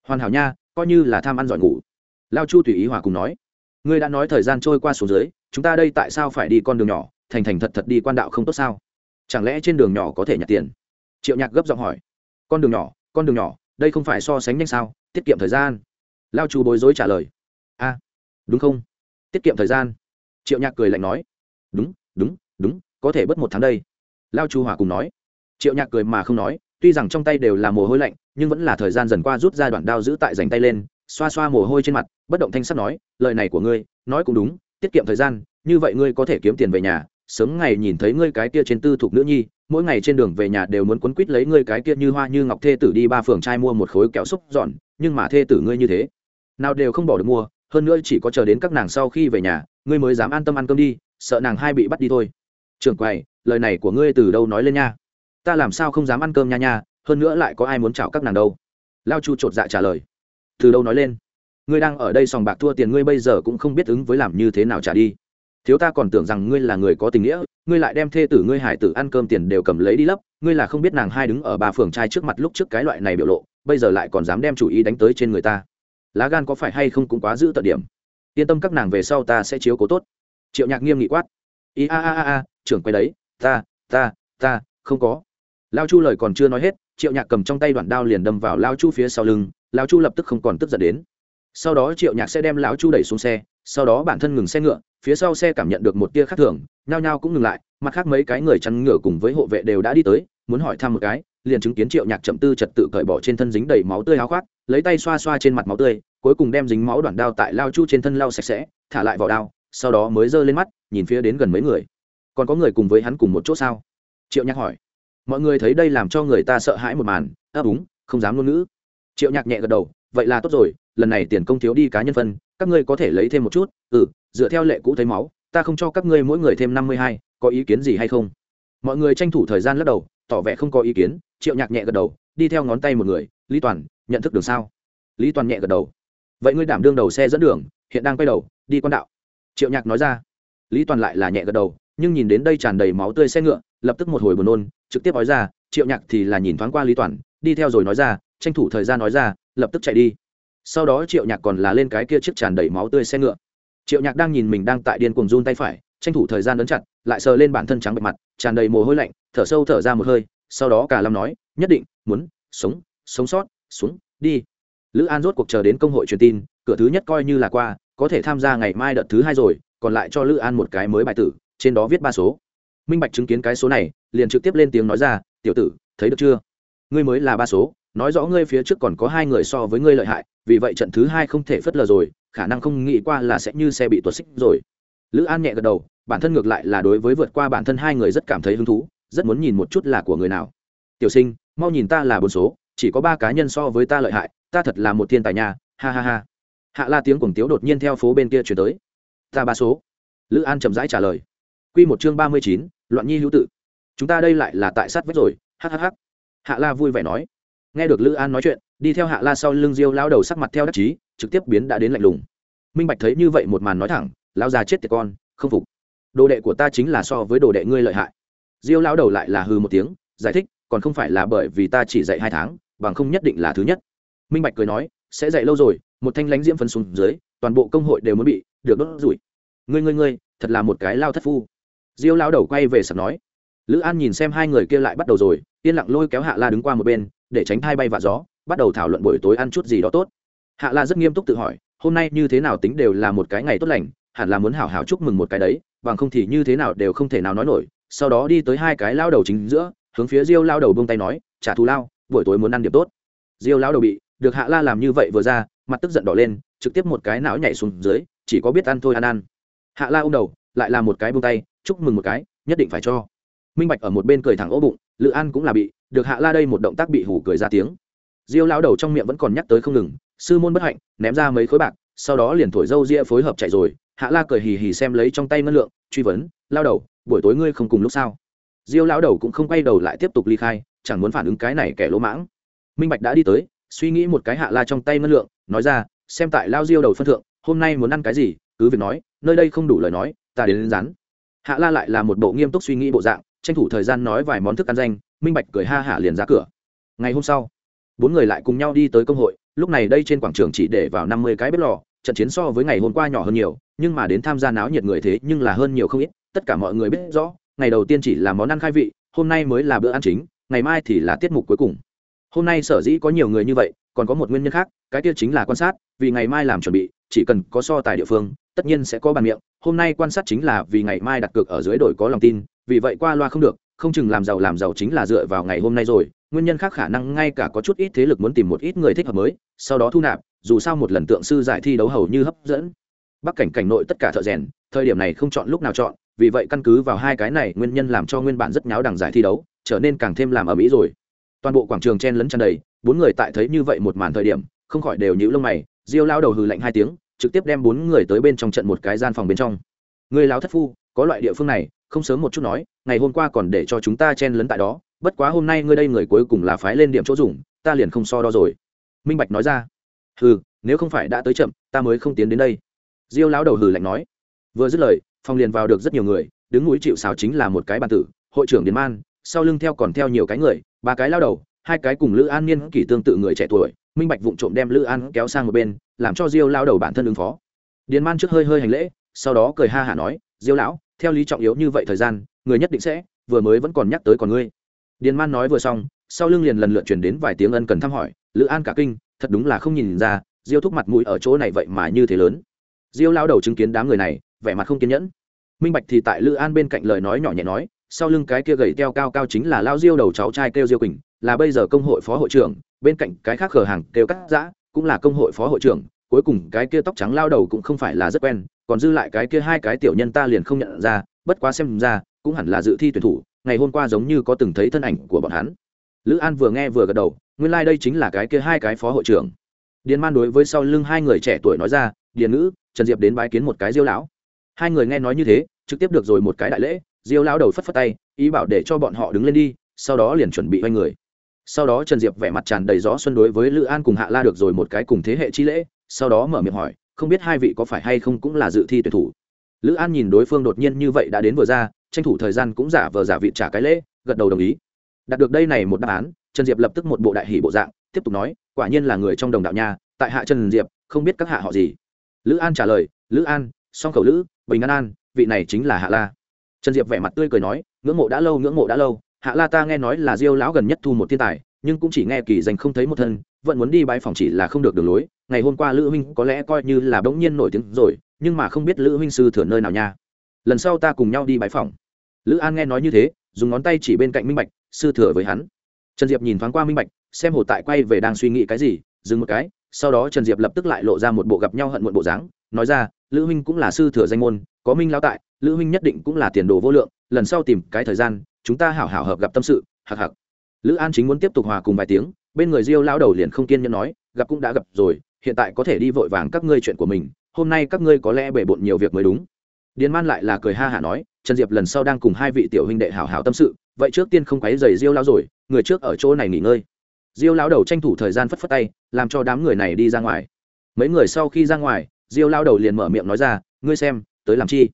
Hoàn hảo nha, coi như là tham ăn giỏi ngủ. Lao chu tùy ý hòa cùng nói. Ngươi đã nói thời gian trôi qua xuống dưới, chúng ta đây tại sao phải đi con đường nhỏ, thành thành thật thật đi quan đạo không tốt sao? Chẳng lẽ trên đường nhỏ có thể nhặt tiền? Triệu nhạc gấp giọng hỏi. Con đường nhỏ, con đường nhỏ, đây không phải so sánh nhanh sao? Tiết kiệm thời gian. Lao chu bối rối trả lời. A, đúng không? Tiết kiệm thời gian. Triệu nhạc cười lạnh nói. Đúng đúng đúng, có thể bớt một tháng đây. Lao chu hòa cùng nói. Triệu nhạc cười mà không nói tuy rằng trong tay đều là mồ hôi lạnh, nhưng vẫn là thời gian dần qua rút ra đoạn đao giữ tại dành tay lên, xoa xoa mồ hôi trên mặt, bất động thanh sắt nói, lời này của ngươi, nói cũng đúng, tiết kiệm thời gian, như vậy ngươi có thể kiếm tiền về nhà, sớm ngày nhìn thấy ngươi cái kia trên tư thục nữ nhi, mỗi ngày trên đường về nhà đều muốn quấn quýt lấy ngươi cái kia như hoa như ngọc thê tử đi ba phường trai mua một khối kẹo xúc giòn, nhưng mà thê tử ngươi như thế, nào đều không bỏ được mua, hơn nữa chỉ có chờ đến các nàng sau khi về nhà, ngươi mới dám an tâm ăn cơm đi, sợ nàng hai bị bắt đi thôi. Trưởng quầy, lời này của ngươi từ đâu nói lên nha? Ta làm sao không dám ăn cơm nha nha, hơn nữa lại có ai muốn chào các nàng đâu. Lao chu chột dạ trả lời. Từ đâu nói lên? Ngươi đang ở đây sòng bạc thua tiền ngươi bây giờ cũng không biết ứng với làm như thế nào trả đi. Thiếu ta còn tưởng rằng ngươi là người có tình nghĩa, ngươi lại đem thê tử ngươi hải tử ăn cơm tiền đều cầm lấy đi lấp, ngươi là không biết nàng hai đứng ở ba phường trai trước mặt lúc trước cái loại này biểu lộ, bây giờ lại còn dám đem chủ ý đánh tới trên người ta. Lá gan có phải hay không cũng quá giữ tận điểm. Yên tâm các nàng về sau ta sẽ chiếu cố tốt. Triệu nhạc nghiêm nghị quát. Ý a a a a, trưởng quay đấy, ta ta ta, không có lao chu lời còn chưa nói hết, triệu nhạc cầm trong tay đoạn đao liền đâm vào lao chu phía sau lưng, lao chu lập tức không còn tức giận đến. Sau đó triệu nhạc sẽ đem lão chu đẩy xuống xe, sau đó bản thân ngừng xe ngựa, phía sau xe cảm nhận được một tia khác thường, nhao nhao cũng ngừng lại, mặt khác mấy cái người chăn ngựa cùng với hộ vệ đều đã đi tới, muốn hỏi thăm một cái, liền chứng kiến triệu nhạc chậm tư trật tự cởi bỏ trên thân dính đầy máu tươi háo khoác, lấy tay xoa xoa trên mặt máu tươi, cuối cùng đem dính máu đoạn đao tại lao chu trên thân lau sạch sẽ, thả lại vào đao, sau đó mới giơ lên mắt, nhìn phía đến gần mấy người. Còn có người cùng với hắn cùng một chỗ sao? Triệu nhạc hỏi mọi người thấy đây làm cho người ta sợ hãi một màn ấp úng không dám ngôn ngữ. Triệu nhạc nhẹ gật đầu, vậy là tốt rồi, lần này tiền công thiếu đi cá nhân phân, các ngươi có thể lấy thêm một chút ừ dựa theo lệ cũ thấy máu, ta không cho các ngươi mỗi người thêm năm mươi hai, có ý kiến gì hay không? Mọi người tranh thủ thời gian lắc đầu, tỏ vẻ không có ý kiến, triệu nhạc nhẹ gật đầu, đi theo ngón tay một người, lý toàn, nhận thức đường sao? Lý toàn nhẹ gật đầu, vậy ngươi đảm đương đầu xe dẫn đường, hiện đang quay đầu, đi quan đạo. Triệu nhạc nói ra, lý toàn lại là nhẹ gật đầu, nhưng nhìn đến đây tràn đầy máu tươi xe ngựa, lập tức một hồi buồn nôn trực tiếp nói ra, triệu nhạc thì là nhìn thoáng qua lý toàn, đi theo rồi nói ra, tranh thủ thời gian nói ra, lập tức chạy đi. Sau đó triệu nhạc còn là lên cái kia chiếc tràn đầy máu tươi xe ngựa. Triệu nhạc đang nhìn mình đang tại điên cuồng run tay phải, tranh thủ thời gian ấn chặt, lại sờ lên bản thân trắng bệ mặt, tràn đầy mồ hôi lạnh, thở sâu thở ra một hơi, sau đó cả lâm nói, nhất định, muốn, sống sống sót, xuống, đi. Lữ an rốt cuộc chờ đến công hội truyền tin, cửa thứ nhất coi như là qua, có thể tham gia ngày mai đợt thứ hai rồi, còn lại cho lữ an một cái mới bài tử, trên đó viết ba số. Minh bạch chứng kiến cái số này liền trực tiếp lên tiếng nói ra, tiểu tử, thấy được chưa? Ngươi mới là ba số, nói rõ ngươi phía trước còn có hai người so với ngươi lợi hại, vì vậy trận thứ hai không thể phớt lờ rồi, khả năng không nghĩ qua là sẽ như xe bị tuột xích rồi. Lữ an nhẹ gật đầu, bản thân ngược lại là đối với vượt qua bản thân hai người rất cảm thấy hứng thú, rất muốn nhìn một chút là của người nào. Tiểu sinh, mau nhìn ta là bốn số, chỉ có ba cá nhân so với ta lợi hại, ta thật là một thiên tài nhà ha ha ha. Hạ la tiếng cuồng tiếu đột nhiên theo phố bên kia chuyển tới. Ta ba số. Lữ an chậm rãi trả lời. Q một chương ba mươi chín, loạn nhi hữu tự chúng ta đây lại là tại sát vết rồi hhh hạ la vui vẻ nói. Nghe được lữ an nói chuyện, đi theo hạ la sau lưng diêu lao đầu sắc mặt theo đắc chí, trực tiếp biến đã đến lạnh lùng. Minh bạch thấy như vậy một màn nói thẳng lao già chết tiệt con, không phục. Đồ đệ của ta chính là so với đồ đệ ngươi lợi hại. Diêu lao đầu lại là hư một tiếng, giải thích, còn không phải là bởi vì ta chỉ dạy hai tháng, bằng không nhất định là thứ nhất. Minh bạch cười nói, sẽ dạy lâu rồi, một thanh lánh diễm phân xuống dưới, toàn bộ công hội đều muốn bị được đốt rủi. Ngươi ngươi ngươi, thật là một cái lao thất phu. Diêu lao đầu quay về sập nói lữ an nhìn xem hai người kia lại bắt đầu rồi, yên lặng lôi kéo hạ la đứng qua một bên, để tránh thai bay vạ gió, bắt đầu thảo luận buổi tối ăn chút gì đó tốt. Hạ la rất nghiêm túc tự hỏi, hôm nay như thế nào tính đều là một cái ngày tốt lành, hẳn là muốn hảo hảo chúc mừng một cái đấy, bằng không thì như thế nào đều không thể nào nói nổi. Sau đó đi tới hai cái lao đầu chính giữa, hướng phía diêu lao đầu bông tay nói, trả thù lao, buổi tối muốn ăn điểm tốt. Diêu lao đầu bị, được hạ la làm như vậy vừa ra, mặt tức giận đỏ lên, trực tiếp một cái não nhảy xuống dưới, chỉ có biết ăn thôi, ăn ăn. Hạ la ôm đầu, lại là một cái bông tay, chúc mừng một cái, nhất định phải cho minh bạch ở một bên cười thẳng ố bụng lữ an cũng là bị được hạ la đây một động tác bị hủ cười ra tiếng. Diêu lao đầu trong miệng vẫn còn nhắc tới không ngừng sư môn bất hạnh ném ra mấy khối bạc sau đó liền thổi dâu ria phối hợp chạy rồi hạ la cười hì hì xem lấy trong tay ngân lượng truy vấn lao đầu buổi tối ngươi không cùng lúc sao? Diêu lao đầu cũng không quay đầu lại tiếp tục ly khai chẳng muốn phản ứng cái này kẻ lỗ mãng. Minh bạch đã đi tới suy nghĩ một cái hạ la trong tay ngân lượng nói ra xem tại lao diêu đầu phân thượng hôm nay muốn ăn cái gì cứ việc nói nơi đây không đủ lời nói ta đến, đến rắn hạ la lại là một bộ nghiêm túc suy nghĩ bộ dạng tranh thủ thời gian nói vài món thức ăn danh, minh bạch cười ha hả liền ra cửa. Ngày hôm sau, bốn người lại cùng nhau đi tới công hội, lúc này đây trên quảng trường chỉ để vào năm mươi cái bếp lò, trận chiến so với ngày hôm qua nhỏ hơn nhiều, nhưng mà đến tham gia náo nhiệt người thế nhưng là hơn nhiều không ít, tất cả mọi người biết rõ, ngày đầu tiên chỉ là món ăn khai vị, hôm nay mới là bữa ăn chính, ngày mai thì là tiết mục cuối cùng. Hôm nay sở dĩ có nhiều người như vậy, còn có một nguyên nhân khác, cái kia chính là quan sát, vì ngày mai làm chuẩn bị, chỉ cần có so tài địa phương, tất nhiên sẽ có bàn miệng, hôm nay quan sát chính là vì ngày mai đặt cược ở dưới đổi có lòng tin vì vậy qua loa không được, không chừng làm giàu làm giàu chính là dựa vào ngày hôm nay rồi. Nguyên nhân khác khả năng ngay cả có chút ít thế lực muốn tìm một ít người thích hợp mới, sau đó thu nạp, dù sao một lần tượng sư giải thi đấu hầu như hấp dẫn. Bắc cảnh cảnh nội tất cả thợ rèn, thời điểm này không chọn lúc nào chọn, vì vậy căn cứ vào hai cái này nguyên nhân làm cho nguyên bản rất nháo đằng giải thi đấu, trở nên càng thêm làm ở mỹ rồi. Toàn bộ quảng trường chen lấn tràn đầy, bốn người tại thấy như vậy một màn thời điểm, không khỏi đều nhíu lông mày, diêu lao đầu hừ lạnh hai tiếng, trực tiếp đem bốn người tới bên trong trận một cái gian phòng bên trong. Người lao thất phu, có loại địa phương này không sớm một chút nói, ngày hôm qua còn để cho chúng ta chen lấn tại đó, bất quá hôm nay ngươi đây người cuối cùng là phái lên điểm chỗ dùng, ta liền không so đo rồi. Minh bạch nói ra. Hừ, nếu không phải đã tới chậm, ta mới không tiến đến đây. Diêu lão đầu hừ lạnh nói. Vừa dứt lời, phong liền vào được rất nhiều người, đứng núi chịu xào chính là một cái bàn tử, hội trưởng điền man, sau lưng theo còn theo nhiều cái người, ba cái lao đầu, hai cái cùng lữ an niên kỷ tương tự người trẻ tuổi, minh bạch vụng trộm đem lữ an kéo sang một bên, làm cho diêu lao đầu bản thân ứng phó. Điền man trước hơi hơi hành lễ, sau đó cười ha hả nói, diêu lão theo lý trọng yếu như vậy thời gian, người nhất định sẽ, vừa mới vẫn còn nhắc tới còn ngươi. Điền man nói vừa xong, sau lưng liền lần lượt chuyển đến vài tiếng ân cần thăm hỏi, lữ an cả kinh, thật đúng là không nhìn ra, diêu thúc mặt mũi ở chỗ này vậy mà như thế lớn. Diêu lao đầu chứng kiến đám người này, vẻ mặt không kiên nhẫn. Minh bạch thì tại lữ an bên cạnh lời nói nhỏ nhẹ nói, sau lưng cái kia gầy teo cao cao chính là lao diêu đầu cháu trai kêu diêu quỳnh, là bây giờ công hội phó hội trưởng, bên cạnh cái khác khờ hàng kêu cắt giã, cũng là công hội phó hội trưởng, cuối cùng cái kia tóc trắng lao đầu cũng không phải là rất quen còn dư lại cái kia hai cái tiểu nhân ta liền không nhận ra, bất quá xem ra, cũng hẳn là dự thi tuyển thủ, ngày hôm qua giống như có từng thấy thân ảnh của bọn hắn. Lữ an vừa nghe vừa gật đầu, nguyên lai、like、đây chính là cái kia hai cái phó hội trưởng. Điền man đối với sau lưng hai người trẻ tuổi nói ra, điền ngữ, trần diệp đến bái kiến một cái diêu lão. Hai người nghe nói như thế, trực tiếp được rồi một cái đại lễ, diêu lão đầu phất phất tay, ý bảo để cho bọn họ đứng lên đi, sau đó liền chuẩn bị quay người. Sau đó trần diệp vẻ mặt tràn đầy gió xuân đối với lữ an cùng hạ la được rồi một cái cùng thế hệ chi lễ, sau đó mở miệng hỏi không biết hai vị có phải hay không cũng là dự thi tuyển thủ. Lữ an nhìn đối phương đột nhiên như vậy đã đến vừa ra, tranh thủ thời gian cũng giả vờ giả vị trả cái lễ, gật đầu đồng ý. Đạt được đây này một đáp án, trần diệp lập tức một bộ đại hỷ bộ dạng, tiếp tục nói, quả nhiên là người trong đồng đạo nha, tại hạ trần diệp, không biết các hạ họ gì. Lữ an trả lời, lữ an, song khẩu lữ, bình an an, vị này chính là hạ la. Trần diệp vẻ mặt tươi cười nói, ngưỡng mộ đã lâu, ngưỡng mộ đã lâu, hạ la ta nghe nói là diêu lão gần nhất thu một thiên tài, nhưng cũng chỉ nghe kỳ danh không thấy một thân vẫn muốn đi bãi phòng chỉ là không được đường lối. Ngày hôm qua lữ huynh có lẽ coi như là bỗng nhiên nổi tiếng rồi, nhưng mà không biết lữ huynh sư thừa nơi nào nha. Lần sau ta cùng nhau đi bãi phòng. Lữ an nghe nói như thế, dùng ngón tay chỉ bên cạnh minh bạch, sư thừa với hắn. Trần diệp nhìn thoáng qua minh bạch, xem hồ tại quay về đang suy nghĩ cái gì, dừng một cái, sau đó trần diệp lập tức lại lộ ra một bộ gặp nhau hận muộn bộ dáng, nói ra, lữ huynh cũng là sư thừa danh môn, có minh lao tại, lữ huynh nhất định cũng là tiền đồ vô lượng, lần sau tìm cái thời gian, chúng ta hảo hảo hợp gặp tâm sự hạc hạc lữ an chính muốn tiếp tục hòa cùng vài tiếng bên người diêu lao đầu liền không kiên nhẫn nói, gặp cũng đã gặp rồi, hiện tại có thể đi vội vàng các ngươi chuyện của mình, hôm nay các ngươi có lẽ bể bộn nhiều việc mới đúng. Điền man lại là cười ha hả nói, trần diệp lần sau đang cùng hai vị tiểu huynh đệ hảo hảo tâm sự, vậy trước tiên không quấy giày diêu lao rồi, người trước ở chỗ này nghỉ ngơi. Diêu lao đầu tranh thủ thời gian phất phất tay, làm cho đám người này đi ra ngoài. Mấy người sau khi ra ngoài, diêu lao đầu liền mở miệng nói ra, ngươi xem, tới làm chi?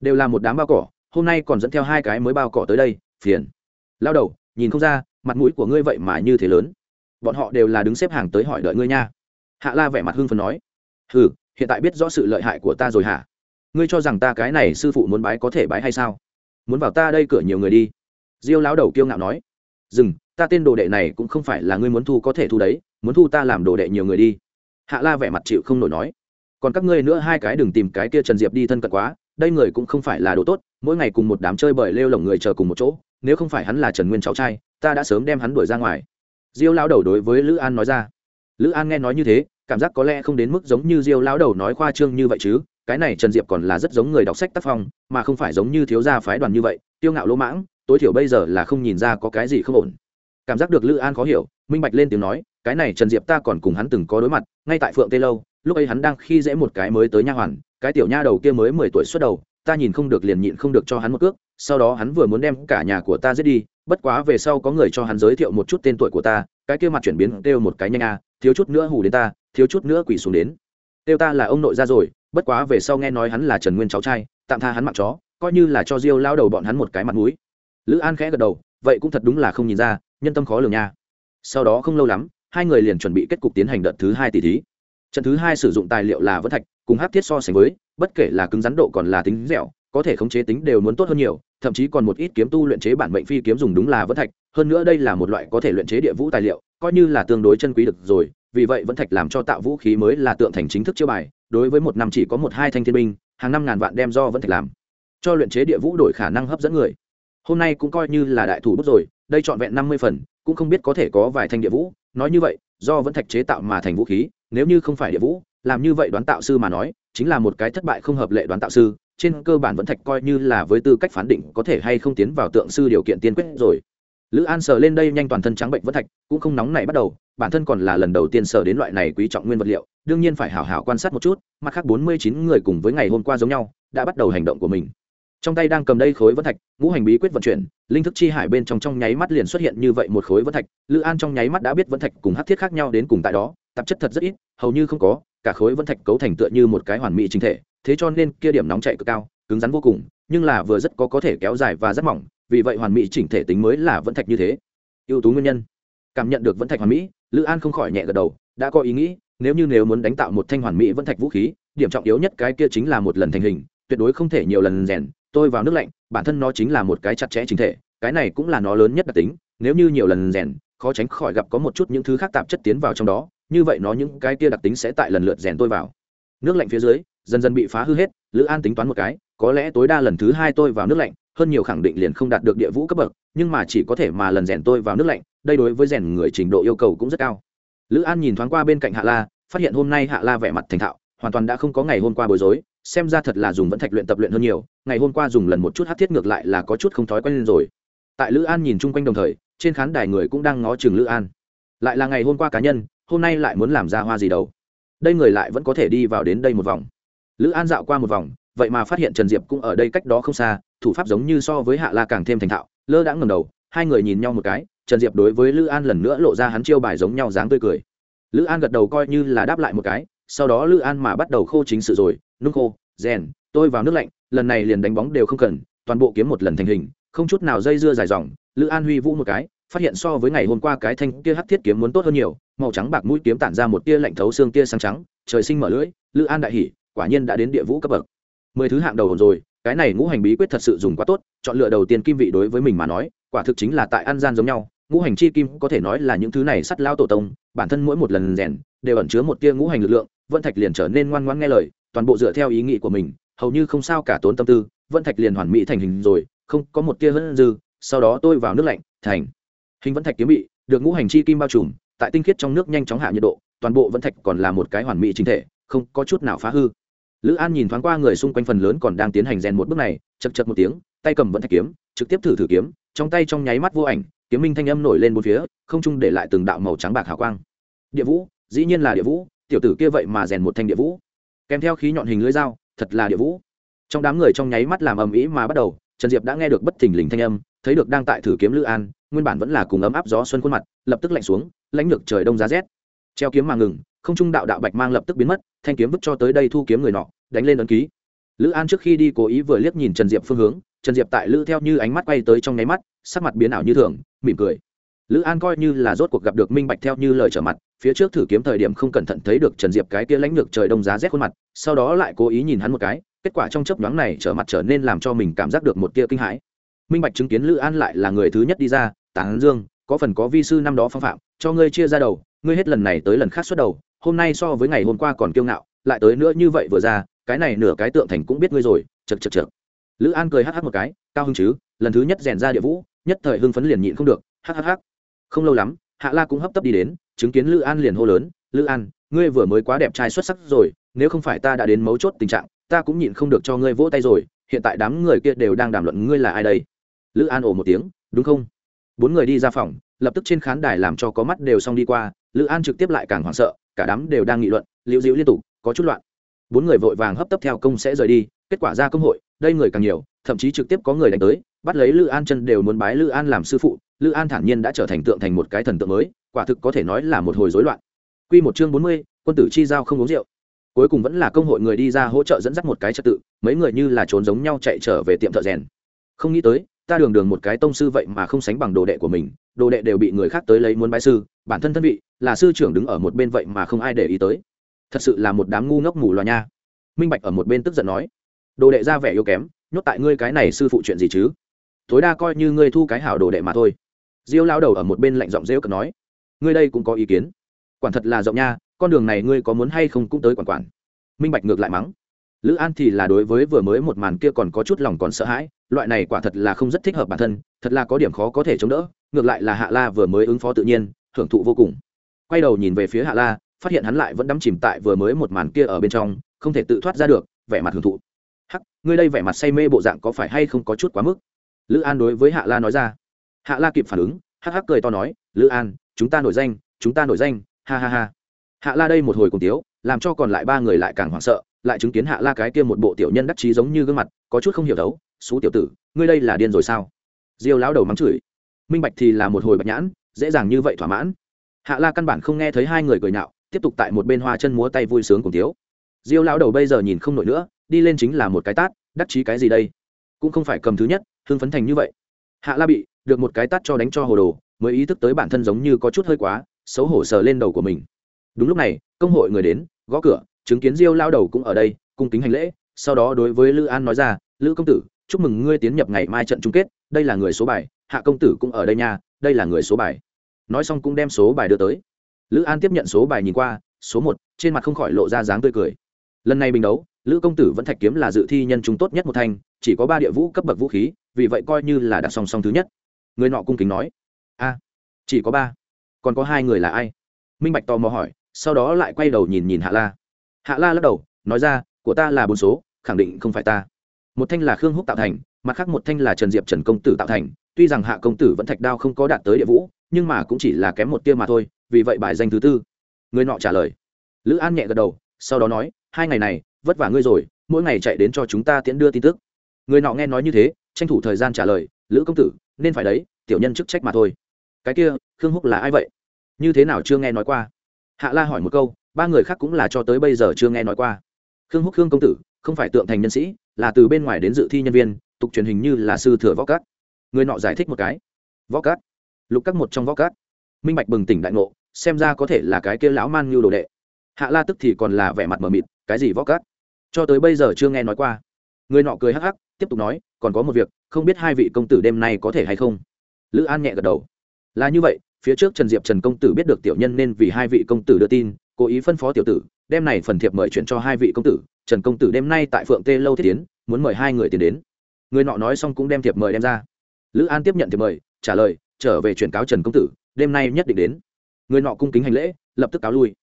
Đều là một đám bao cỏ, hôm nay còn dẫn theo hai cái mới bao cỏ tới đây, phiền. Lao đầu, nhìn không ra, mặt mũi của ngươi vậy mà như thế lớn bọn họ đều là đứng xếp hàng tới hỏi đợi ngươi nha. Hạ la vẻ mặt hưng phần nói ừ hiện tại biết rõ sự lợi hại của ta rồi hả? Ngươi cho rằng ta cái này sư phụ muốn bái có thể bái hay sao? Muốn vào ta đây cửa nhiều người đi. Diêu lão đầu kiêu ngạo nói, dừng, ta tên đồ đệ này cũng không phải là ngươi muốn thu có thể thu đấy, muốn thu ta làm đồ đệ nhiều người đi. Hạ la vẻ mặt chịu không nổi nói, còn các ngươi nữa hai cái đừng tìm cái kia trần diệp đi thân cận quá, đây người cũng không phải là đồ tốt, mỗi ngày cùng một đám chơi bời lêu lỏng người chờ cùng một chỗ, nếu không phải hắn là trần nguyên cháu trai, ta đã sớm đem hắn đuổi ra ngoài diêu lao đầu đối với lữ an nói ra. Lữ an nghe nói như thế, cảm giác có lẽ không đến mức giống như diêu lao đầu nói khoa trương như vậy chứ, cái này trần diệp còn là rất giống người đọc sách tác phong, mà không phải giống như thiếu gia phái đoàn như vậy, tiêu ngạo lỗ mãng, tối thiểu bây giờ là không nhìn ra có cái gì không ổn. Cảm giác được lữ an khó hiểu, minh bạch lên tiếng nói, cái này trần diệp ta còn cùng hắn từng có đối mặt, ngay tại phượng tây lâu, lúc ấy hắn đang khi dễ một cái mới tới nha hoàn, cái tiểu nha đầu kia mới mười tuổi xuất đầu, ta nhìn không được liền nhịn không được cho hắn một cước sau đó hắn vừa muốn đem cả nhà của ta giết đi, bất quá về sau có người cho hắn giới thiệu một chút tên tuổi của ta, cái kia mặt chuyển biến kêu một cái nhanh a, thiếu chút nữa hù đến ta, thiếu chút nữa quỳ xuống đến. Kêu ta là ông nội ra rồi, bất quá về sau nghe nói hắn là trần nguyên cháu trai, tạm tha hắn mặc chó, coi như là cho diêu lao đầu bọn hắn một cái mặt mũi. Lữ an khẽ gật đầu, vậy cũng thật đúng là không nhìn ra, nhân tâm khó lường nha. Sau đó không lâu lắm, hai người liền chuẩn bị kết cục tiến hành đợt thứ hai tỷ thí. Trận thứ hai sử dụng tài liệu là vân thạch, cùng hát thiết so sánh với, bất kể là cứng rắn độ còn là tính dẻo có thể khống chế tính đều muốn tốt hơn nhiều, thậm chí còn một ít kiếm tu luyện chế bản mệnh phi kiếm dùng đúng là vẫn thạch, hơn nữa đây là một loại có thể luyện chế địa vũ tài liệu, coi như là tương đối chân quý được rồi, vì vậy vẫn thạch làm cho tạo vũ khí mới là tượng thành chính thức chiêu bài, đối với một năm chỉ có một hai thanh thiên binh, hàng năm ngàn vạn đem do vẫn thạch làm, cho luyện chế địa vũ đổi khả năng hấp dẫn người. Hôm nay cũng coi như là đại thủ bút rồi, đây trọn vẹn năm mươi phần, cũng không biết có thể có vài thanh địa vũ, nói như vậy, do vẫn thạch chế tạo mà thành vũ khí, nếu như không phải địa vũ, làm như vậy đoán tạo sư mà nói, chính là một cái thất bại không hợp lệ đoán tạo sư trên cơ bản vẫn thạch coi như là với tư cách phán định, có thể hay không tiến vào tượng sư điều kiện tiên quyết rồi. Lữ an sờ lên đây nhanh toàn thân trắng bệnh vẫn thạch, cũng không nóng này bắt đầu, bản thân còn là lần đầu tiên sờ đến loại này quý trọng nguyên vật liệu, đương nhiên phải hảo hảo quan sát một chút, mặt khác bốn mươi chín người cùng với ngày hôm qua giống nhau, đã bắt đầu hành động của mình. Trong tay đang cầm đây khối vẫn thạch, ngũ hành bí quyết vận chuyển, linh thức chi hải bên trong trong nháy mắt liền xuất hiện như vậy một khối vẫn thạch, lữ an trong nháy mắt đã biết vẫn thạch cùng hát thiết khác nhau đến cùng tại đó, tạp chất thật rất ít, hầu như không có, cả khối vẫn thạch cấu thành tựa như một cái hoàn mỹ chính thể thế cho nên kia điểm nóng chạy cực cao, cứng rắn vô cùng, nhưng là vừa rất có có thể kéo dài và rất mỏng, vì vậy hoàn mỹ chỉnh thể tính mới là vẫn thạch như thế. Ưu tú nguyên nhân. Cảm nhận được vẫn thạch hoàn mỹ, lữ an không khỏi nhẹ gật đầu, đã có ý nghĩ, nếu như nếu muốn đánh tạo một thanh hoàn mỹ vẫn thạch vũ khí, điểm trọng yếu nhất cái kia chính là một lần thành hình, tuyệt đối không thể nhiều lần rèn, tôi vào nước lạnh, bản thân nó chính là một cái chặt chẽ chính thể, cái này cũng là nó lớn nhất đặc tính, nếu như nhiều lần rèn, khó tránh khỏi gặp có một chút những thứ khác tạp chất tiến vào trong đó, như vậy nó những cái kia đặc tính sẽ tại lần lượt rèn tôi vào. Nước lạnh phía dưới dần dần bị phá hư hết, lữ an tính toán một cái, có lẽ tối đa lần thứ hai tôi vào nước lạnh, hơn nhiều khẳng định liền không đạt được địa vũ cấp bậc, nhưng mà chỉ có thể mà lần rèn tôi vào nước lạnh, đây đối với rèn người trình độ yêu cầu cũng rất cao. Lữ an nhìn thoáng qua bên cạnh hạ la, phát hiện hôm nay hạ la vẻ mặt thành thạo, hoàn toàn đã không có ngày hôm qua bối rối, xem ra thật là dùng vẫn thạch luyện tập luyện hơn nhiều, ngày hôm qua dùng lần một chút hát thiết ngược lại là có chút không thói quen lên rồi. Tại lữ an nhìn chung quanh đồng thời, trên khán đài người cũng đang ngó chừng lữ an. Lại là ngày hôm qua cá nhân, hôm nay lại muốn làm ra hoa gì đâu. Đây người lại vẫn có thể đi vào đến đây một vòng lữ an dạo qua một vòng, vậy mà phát hiện trần diệp cũng ở đây cách đó không xa, thủ pháp giống như so với hạ la càng thêm thành thạo, lơ đã ngầm đầu, hai người nhìn nhau một cái, trần diệp đối với lữ an lần nữa lộ ra hắn chiêu bài giống nhau dáng tươi cười. Lữ an gật đầu coi như là đáp lại một cái, sau đó lữ an mà bắt đầu khô chính sự rồi, nung khô, rèn, tôi vào nước lạnh, lần này liền đánh bóng đều không cần, toàn bộ kiếm một lần thành hình, không chút nào dây dưa dài dòng. Lữ an huy vũ một cái, phát hiện so với ngày hôm qua cái thanh kia hắc thiết kiếm muốn tốt hơn nhiều, màu trắng bạc mũi kiếm tản ra một tia lạnh thấu xương tia sáng trắng, trời sinh mở lưỡi, lữ an đại hỉ quả nhiên đã đến địa vũ cấp bậc. Mười thứ hạng đầu rồi, cái này ngũ hành bí quyết thật sự dùng quá tốt, chọn lựa đầu tiên kim vị đối với mình mà nói, quả thực chính là tại an gian giống nhau, ngũ hành chi kim có thể nói là những thứ này sắt lao tổ tông, bản thân mỗi một lần rèn, đều ẩn chứa một tia ngũ hành lực lượng, vân thạch liền trở nên ngoan ngoãn nghe lời, toàn bộ dựa theo ý nghĩ của mình, hầu như không sao cả tốn tâm tư, vân thạch liền hoàn mỹ thành hình rồi, không, có một tia hơn dư, sau đó tôi vào nước lạnh, thành. Hình vân thạch kiếm bị, được ngũ hành chi kim bao trùm, tại tinh khiết trong nước nhanh chóng hạ nhiệt độ, toàn bộ vân thạch còn là một cái hoàn mỹ chính thể, không có chút nào phá hư lữ an nhìn thoáng qua người xung quanh phần lớn còn đang tiến hành rèn một bước này chật chật một tiếng, tay cầm vẫn thạch kiếm, trực tiếp thử thử kiếm, trong tay trong nháy mắt vô ảnh, kiếm minh thanh âm nổi lên bốn phía, không trung để lại từng đạo màu trắng bạc hào quang. Địa vũ, dĩ nhiên là địa vũ, tiểu tử kia vậy mà rèn một thanh địa vũ. Kèm theo khí nhọn hình lưỡi dao, thật là địa vũ. Trong đám người trong nháy mắt làm ầm ĩ mà bắt đầu, trần diệp đã nghe được bất thình lình thanh âm, thấy được đang tại thử kiếm lữ an, nguyên bản vẫn là cùng ấm áp gió xuân khuôn mặt, lập tức lạnh xuống, lãnh được trời đông giá rét. Treo kiếm mà ngừng không trung đạo đạo bạch mang lập tức biến mất, thanh kiếm vứt cho tới đây thu kiếm người nọ, đánh lên ấn ký. Lữ an trước khi đi cố ý vừa liếc nhìn trần diệp phương hướng, trần diệp tại lữ theo như ánh mắt quay tới trong nháy mắt, sắc mặt biến ảo như thường, mỉm cười. Lữ an coi như là rốt cuộc gặp được minh bạch theo như lời trở mặt, phía trước thử kiếm thời điểm không cẩn thận thấy được trần diệp cái kia lãnh lược trời đông giá rét khuôn mặt, sau đó lại cố ý nhìn hắn một cái, kết quả trong chấp nhoáng này trở mặt trở nên làm cho mình cảm giác được một tia kinh hãi. Minh bạch chứng kiến lữ an lại là người thứ nhất đi ra, tán dương, có phần có vi sư năm đó phong phạm, cho ngươi chia ra đầu, ngươi hết lần này tới lần khác xuất đầu hôm nay so với ngày hôm qua còn kiêu ngạo, lại tới nữa như vậy vừa ra, cái này nửa cái tượng thành cũng biết ngươi rồi chật chật chật lữ an cười hh một cái, cao hưng chứ, lần thứ nhất rèn ra địa vũ, nhất thời hưng phấn liền nhịn không được hhh không lâu lắm, hạ la cũng hấp tấp đi đến, chứng kiến lữ an liền hô lớn, lữ an, ngươi vừa mới quá đẹp trai xuất sắc rồi, nếu không phải ta đã đến mấu chốt tình trạng, ta cũng nhịn không được cho ngươi vỗ tay rồi, hiện tại đám người kia đều đang đàm luận ngươi là ai đây? Lữ an ồ một tiếng, đúng không? Bốn người đi ra phòng, lập tức trên khán đài làm cho có mắt đều xong đi qua, lữ an trực tiếp lại càng hoảng sợ cả đám đều đang nghị luận, liễu dịu liên tục, có chút loạn. Bốn người vội vàng hấp tấp theo công sẽ rời đi, kết quả ra công hội, đây người càng nhiều, thậm chí trực tiếp có người đánh tới, bắt lấy lữ an chân đều muốn bái lữ an làm sư phụ, lữ an thản nhiên đã trở thành tượng thành một cái thần tượng mới, quả thực có thể nói là một hồi rối loạn. Q một chương bốn mươi, quân tử chi giao không uống rượu. Cuối cùng vẫn là công hội người đi ra hỗ trợ dẫn dắt một cái trật tự, mấy người như là trốn giống nhau chạy trở về tiệm thợ rèn. Không nghĩ tới ta đường đường một cái tông sư vậy mà không sánh bằng đồ đệ của mình, đồ đệ đều bị người khác tới lấy muốn bái sư, bản thân thân vị, là sư trưởng đứng ở một bên vậy mà không ai để ý tới. Thật sự là một đám ngu ngốc mù loà nha. Minh bạch ở một bên tức giận nói, đồ đệ ra vẻ yếu kém, nhốt tại ngươi cái này sư phụ chuyện gì chứ? Tối đa coi như ngươi thu cái hảo đồ đệ mà thôi. Diêu lao đầu ở một bên lạnh giọng rêu cực nói, ngươi đây cũng có ý kiến. Quản thật là rộng nha, con đường này ngươi có muốn hay không cũng tới quản quản. Minh bạch ngược lại mắng, lữ an thì là đối với vừa mới một màn kia còn có chút lòng còn sợ hãi loại này quả thật là không rất thích hợp bản thân, thật là có điểm khó có thể chống đỡ, ngược lại là hạ la vừa mới ứng phó tự nhiên, hưởng thụ vô cùng. Quay đầu nhìn về phía hạ la, phát hiện hắn lại vẫn đắm chìm tại vừa mới một màn kia ở bên trong, không thể tự thoát ra được, vẻ mặt hưởng thụ. Hắc, ngươi đây vẻ mặt say mê bộ dạng có phải hay không có chút quá mức? Lữ an đối với hạ la nói ra. Hạ la kịp phản ứng, hắc hắc cười to nói, lữ an, chúng ta nổi danh, chúng ta nổi danh, ha ha ha. Hạ la đây một hồi cùng tiếu, làm cho còn lại ba người lại càng hoảng sợ, lại chứng kiến hạ la cái kia một bộ tiểu nhân đắc chí giống như gương mặt, có chút không hiểu đấu xú tiểu tử, ngươi đây là điên rồi sao? Diêu lão đầu mắng chửi. Minh bạch thì là một hồi bạch nhãn, dễ dàng như vậy thỏa mãn. Hạ la căn bản không nghe thấy hai người cười nhạo, tiếp tục tại một bên hoa chân múa tay vui sướng cùng tiếu diêu lão đầu bây giờ nhìn không nổi nữa, đi lên chính là một cái tát, đắc chí cái gì đây? Cũng không phải cầm thứ nhất, hưng phấn thành như vậy. Hạ la bị được một cái tát cho đánh cho hồ đồ, mới ý thức tới bản thân giống như có chút hơi quá, xấu hổ sờ lên đầu của mình. Đúng lúc này, công hội người đến, gõ cửa, chứng kiến diêu lao đầu cũng ở đây, cung kính hành lễ, sau đó đối với lữ an nói ra, lữ công tử chúc mừng ngươi tiến nhập ngày mai trận chung kết, đây là người số bài, hạ công tử cũng ở đây nha, đây là người số bài. Nói xong cũng đem số bài đưa tới. Lữ an tiếp nhận số bài nhìn qua, số một, trên mặt không khỏi lộ ra dáng tươi cười. Lần này bình đấu, lữ công tử vẫn thạch kiếm là dự thi nhân chúng tốt nhất một thanh chỉ có ba địa vũ cấp bậc vũ khí, vì vậy coi như là đặt song song thứ nhất. Người nọ cung kính nói, a, chỉ có ba, còn có hai người là ai? Minh bạch tò mò hỏi, sau đó lại quay đầu nhìn nhìn hạ la. Hạ la lắc đầu, nói ra, của ta là bốn số, khẳng định không phải ta một thanh là khương húc tạo thành, mặt khác một thanh là trần diệp trần công tử tạo thành. Tuy rằng hạ công tử vẫn thạch đao không có đạt tới địa vũ, nhưng mà cũng chỉ là kém một tia mà thôi, vì vậy bài danh thứ tư. Người nọ trả lời. Lữ an nhẹ gật đầu, sau đó nói, hai ngày này, vất vả ngươi rồi, mỗi ngày chạy đến cho chúng ta tiễn đưa tin tức. Người nọ nghe nói như thế, tranh thủ thời gian trả lời, lữ công tử, nên phải đấy, tiểu nhân chức trách mà thôi. Cái kia, khương húc là ai vậy? Như thế nào chưa nghe nói qua? Hạ la hỏi một câu, ba người khác cũng là cho tới bây giờ chưa nghe nói qua. Khương húc, khương công tử, không phải tượng thành nhân sĩ là từ bên ngoài đến dự thi nhân viên, tục truyền hình như là sư thừa võ cát người nọ giải thích một cái. Võ cát lục các một trong võ cát minh bạch bừng tỉnh đại ngộ, xem ra có thể là cái kia lão man như đồ đệ. Hạ la tức thì còn là vẻ mặt mờ mịt, cái gì võ cát cho tới bây giờ chưa nghe nói qua. Người nọ cười hắc hắc, tiếp tục nói, còn có một việc, không biết hai vị công tử đêm nay có thể hay không? Lữ an nhẹ gật đầu. Là như vậy, phía trước trần diệp trần công tử biết được tiểu nhân nên vì hai vị công tử đưa tin, cố ý phân phó tiểu tử, đêm này phần thiệp mời chuyển cho hai vị công tử trần công tử đêm nay tại phượng tê lâu thiết tiến muốn mời hai người tiến đến. Người nọ nói xong cũng đem thiệp mời đem ra. Lữ an tiếp nhận thiệp mời, trả lời, trở về chuyển cáo trần công tử, đêm nay nhất định đến. Người nọ cung kính hành lễ, lập tức cáo lui.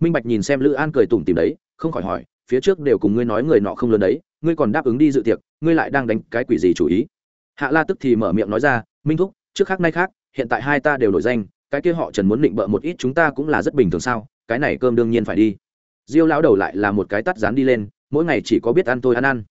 Minh bạch nhìn xem lữ an cười tủm tìm đấy, không khỏi hỏi, phía trước đều cùng ngươi nói người nọ không lớn đấy, ngươi còn đáp ứng đi dự tiệc, ngươi lại đang đánh cái quỷ gì chủ ý? Hạ la tức thì mở miệng nói ra, minh thúc, trước khác nay khác, hiện tại hai ta đều nổi danh, cái kia họ trần muốn định bợ một ít chúng ta cũng là rất bình thường sao, cái này cơm đương nhiên phải đi. Diêu lão đầu lại là một cái tắt dán đi lên mỗi ngày chỉ có biết ăn tôi ăn ăn.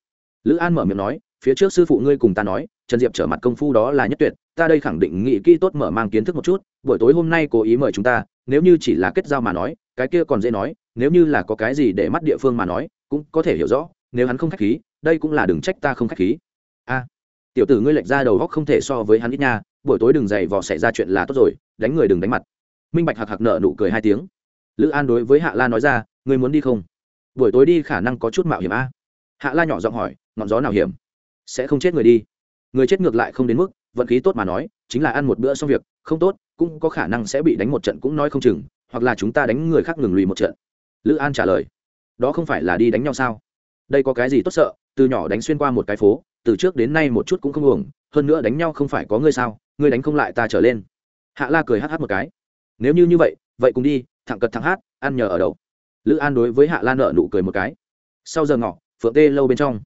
Lữ an mở miệng nói, phía trước sư phụ ngươi cùng ta nói, trần diệp trở mặt công phu đó là nhất tuyệt, ta đây khẳng định nghị kỹ tốt mở mang kiến thức một chút, buổi tối hôm nay cố ý mời chúng ta, nếu như chỉ là kết giao mà nói, cái kia còn dễ nói, nếu như là có cái gì để mắt địa phương mà nói, cũng có thể hiểu rõ, nếu hắn không khách khí, đây cũng là đừng trách ta không khách khí. A, tiểu tử ngươi lệch ra đầu góc không thể so với hắn ít nha, buổi tối đừng dày vò xảy ra chuyện là tốt rồi, đánh người đừng đánh mặt. Minh bạch hạc hạc nợ nụ cười hai tiếng. Lữ an đối với hạ la nói ra, ngươi muốn đi không? Buổi tối đi khả năng có chút mạo hiểm a. Hạ la nhỏ giọng hỏi, ngọn gió nào hiểm? Sẽ không chết người đi. Người chết ngược lại không đến mức, vận khí tốt mà nói, chính là ăn một bữa xong việc, không tốt, cũng có khả năng sẽ bị đánh một trận cũng nói không chừng, hoặc là chúng ta đánh người khác ngừng lùi một trận. Lữ an trả lời, đó không phải là đi đánh nhau sao? Đây có cái gì tốt sợ, từ nhỏ đánh xuyên qua một cái phố, từ trước đến nay một chút cũng không uổng, hơn nữa đánh nhau không phải có ngươi sao, ngươi đánh không lại ta trở lên. Hạ la cười hát hát một cái, nếu như như vậy vậy cùng đi, thẳng cật thẳng hát, ăn nhờ ở đâu lữ an đối với hạ Lan nợ nụ cười một cái. Sau giờ ngọ, phượng tê lâu bên trong.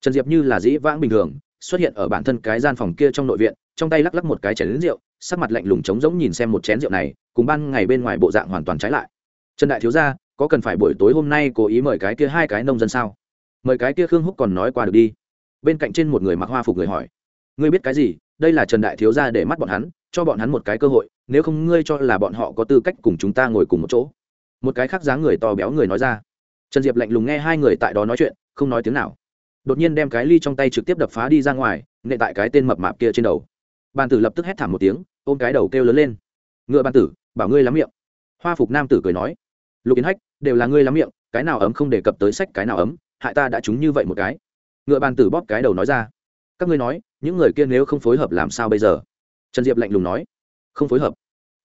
Trần diệp như là dĩ vãng bình thường, xuất hiện ở bản thân cái gian phòng kia trong nội viện, trong tay lắc lắc một cái chén lính rượu, sắc mặt lạnh lùng trống rỗng nhìn xem một chén rượu này, cùng ban ngày bên ngoài bộ dạng hoàn toàn trái lại. Trần đại thiếu gia, có cần phải buổi tối hôm nay cố ý mời cái kia hai cái nông dân sao? Mời cái kia khương húc còn nói qua được đi. Bên cạnh trên một người mặc hoa phục người hỏi. Ngươi biết cái gì? Đây là trần đại thiếu gia để mắt bọn hắn, cho bọn hắn một cái cơ hội, nếu không ngươi cho là bọn họ có tư cách cùng chúng ta ngồi cùng một chỗ một cái khác dáng người to béo người nói ra. Trần diệp lạnh lùng nghe hai người tại đó nói chuyện, không nói tiếng nào. Đột nhiên đem cái ly trong tay trực tiếp đập phá đi ra ngoài nệ tại cái tên mập mạp kia trên đầu. Bàn tử lập tức hét thảm một tiếng, ôm cái đầu kêu lớn lên. Ngựa bàn tử, bảo ngươi lắm miệng. Hoa phục nam tử cười nói. Lục yến hách, đều là ngươi lắm miệng, cái nào ấm không đề cập tới sách cái nào ấm, hại ta đã trúng như vậy một cái. Ngựa bàn tử bóp cái đầu nói ra. Các ngươi nói, những người kia nếu không phối hợp làm sao bây giờ? Trần diệp lạnh lùng nói. Không phối hợp.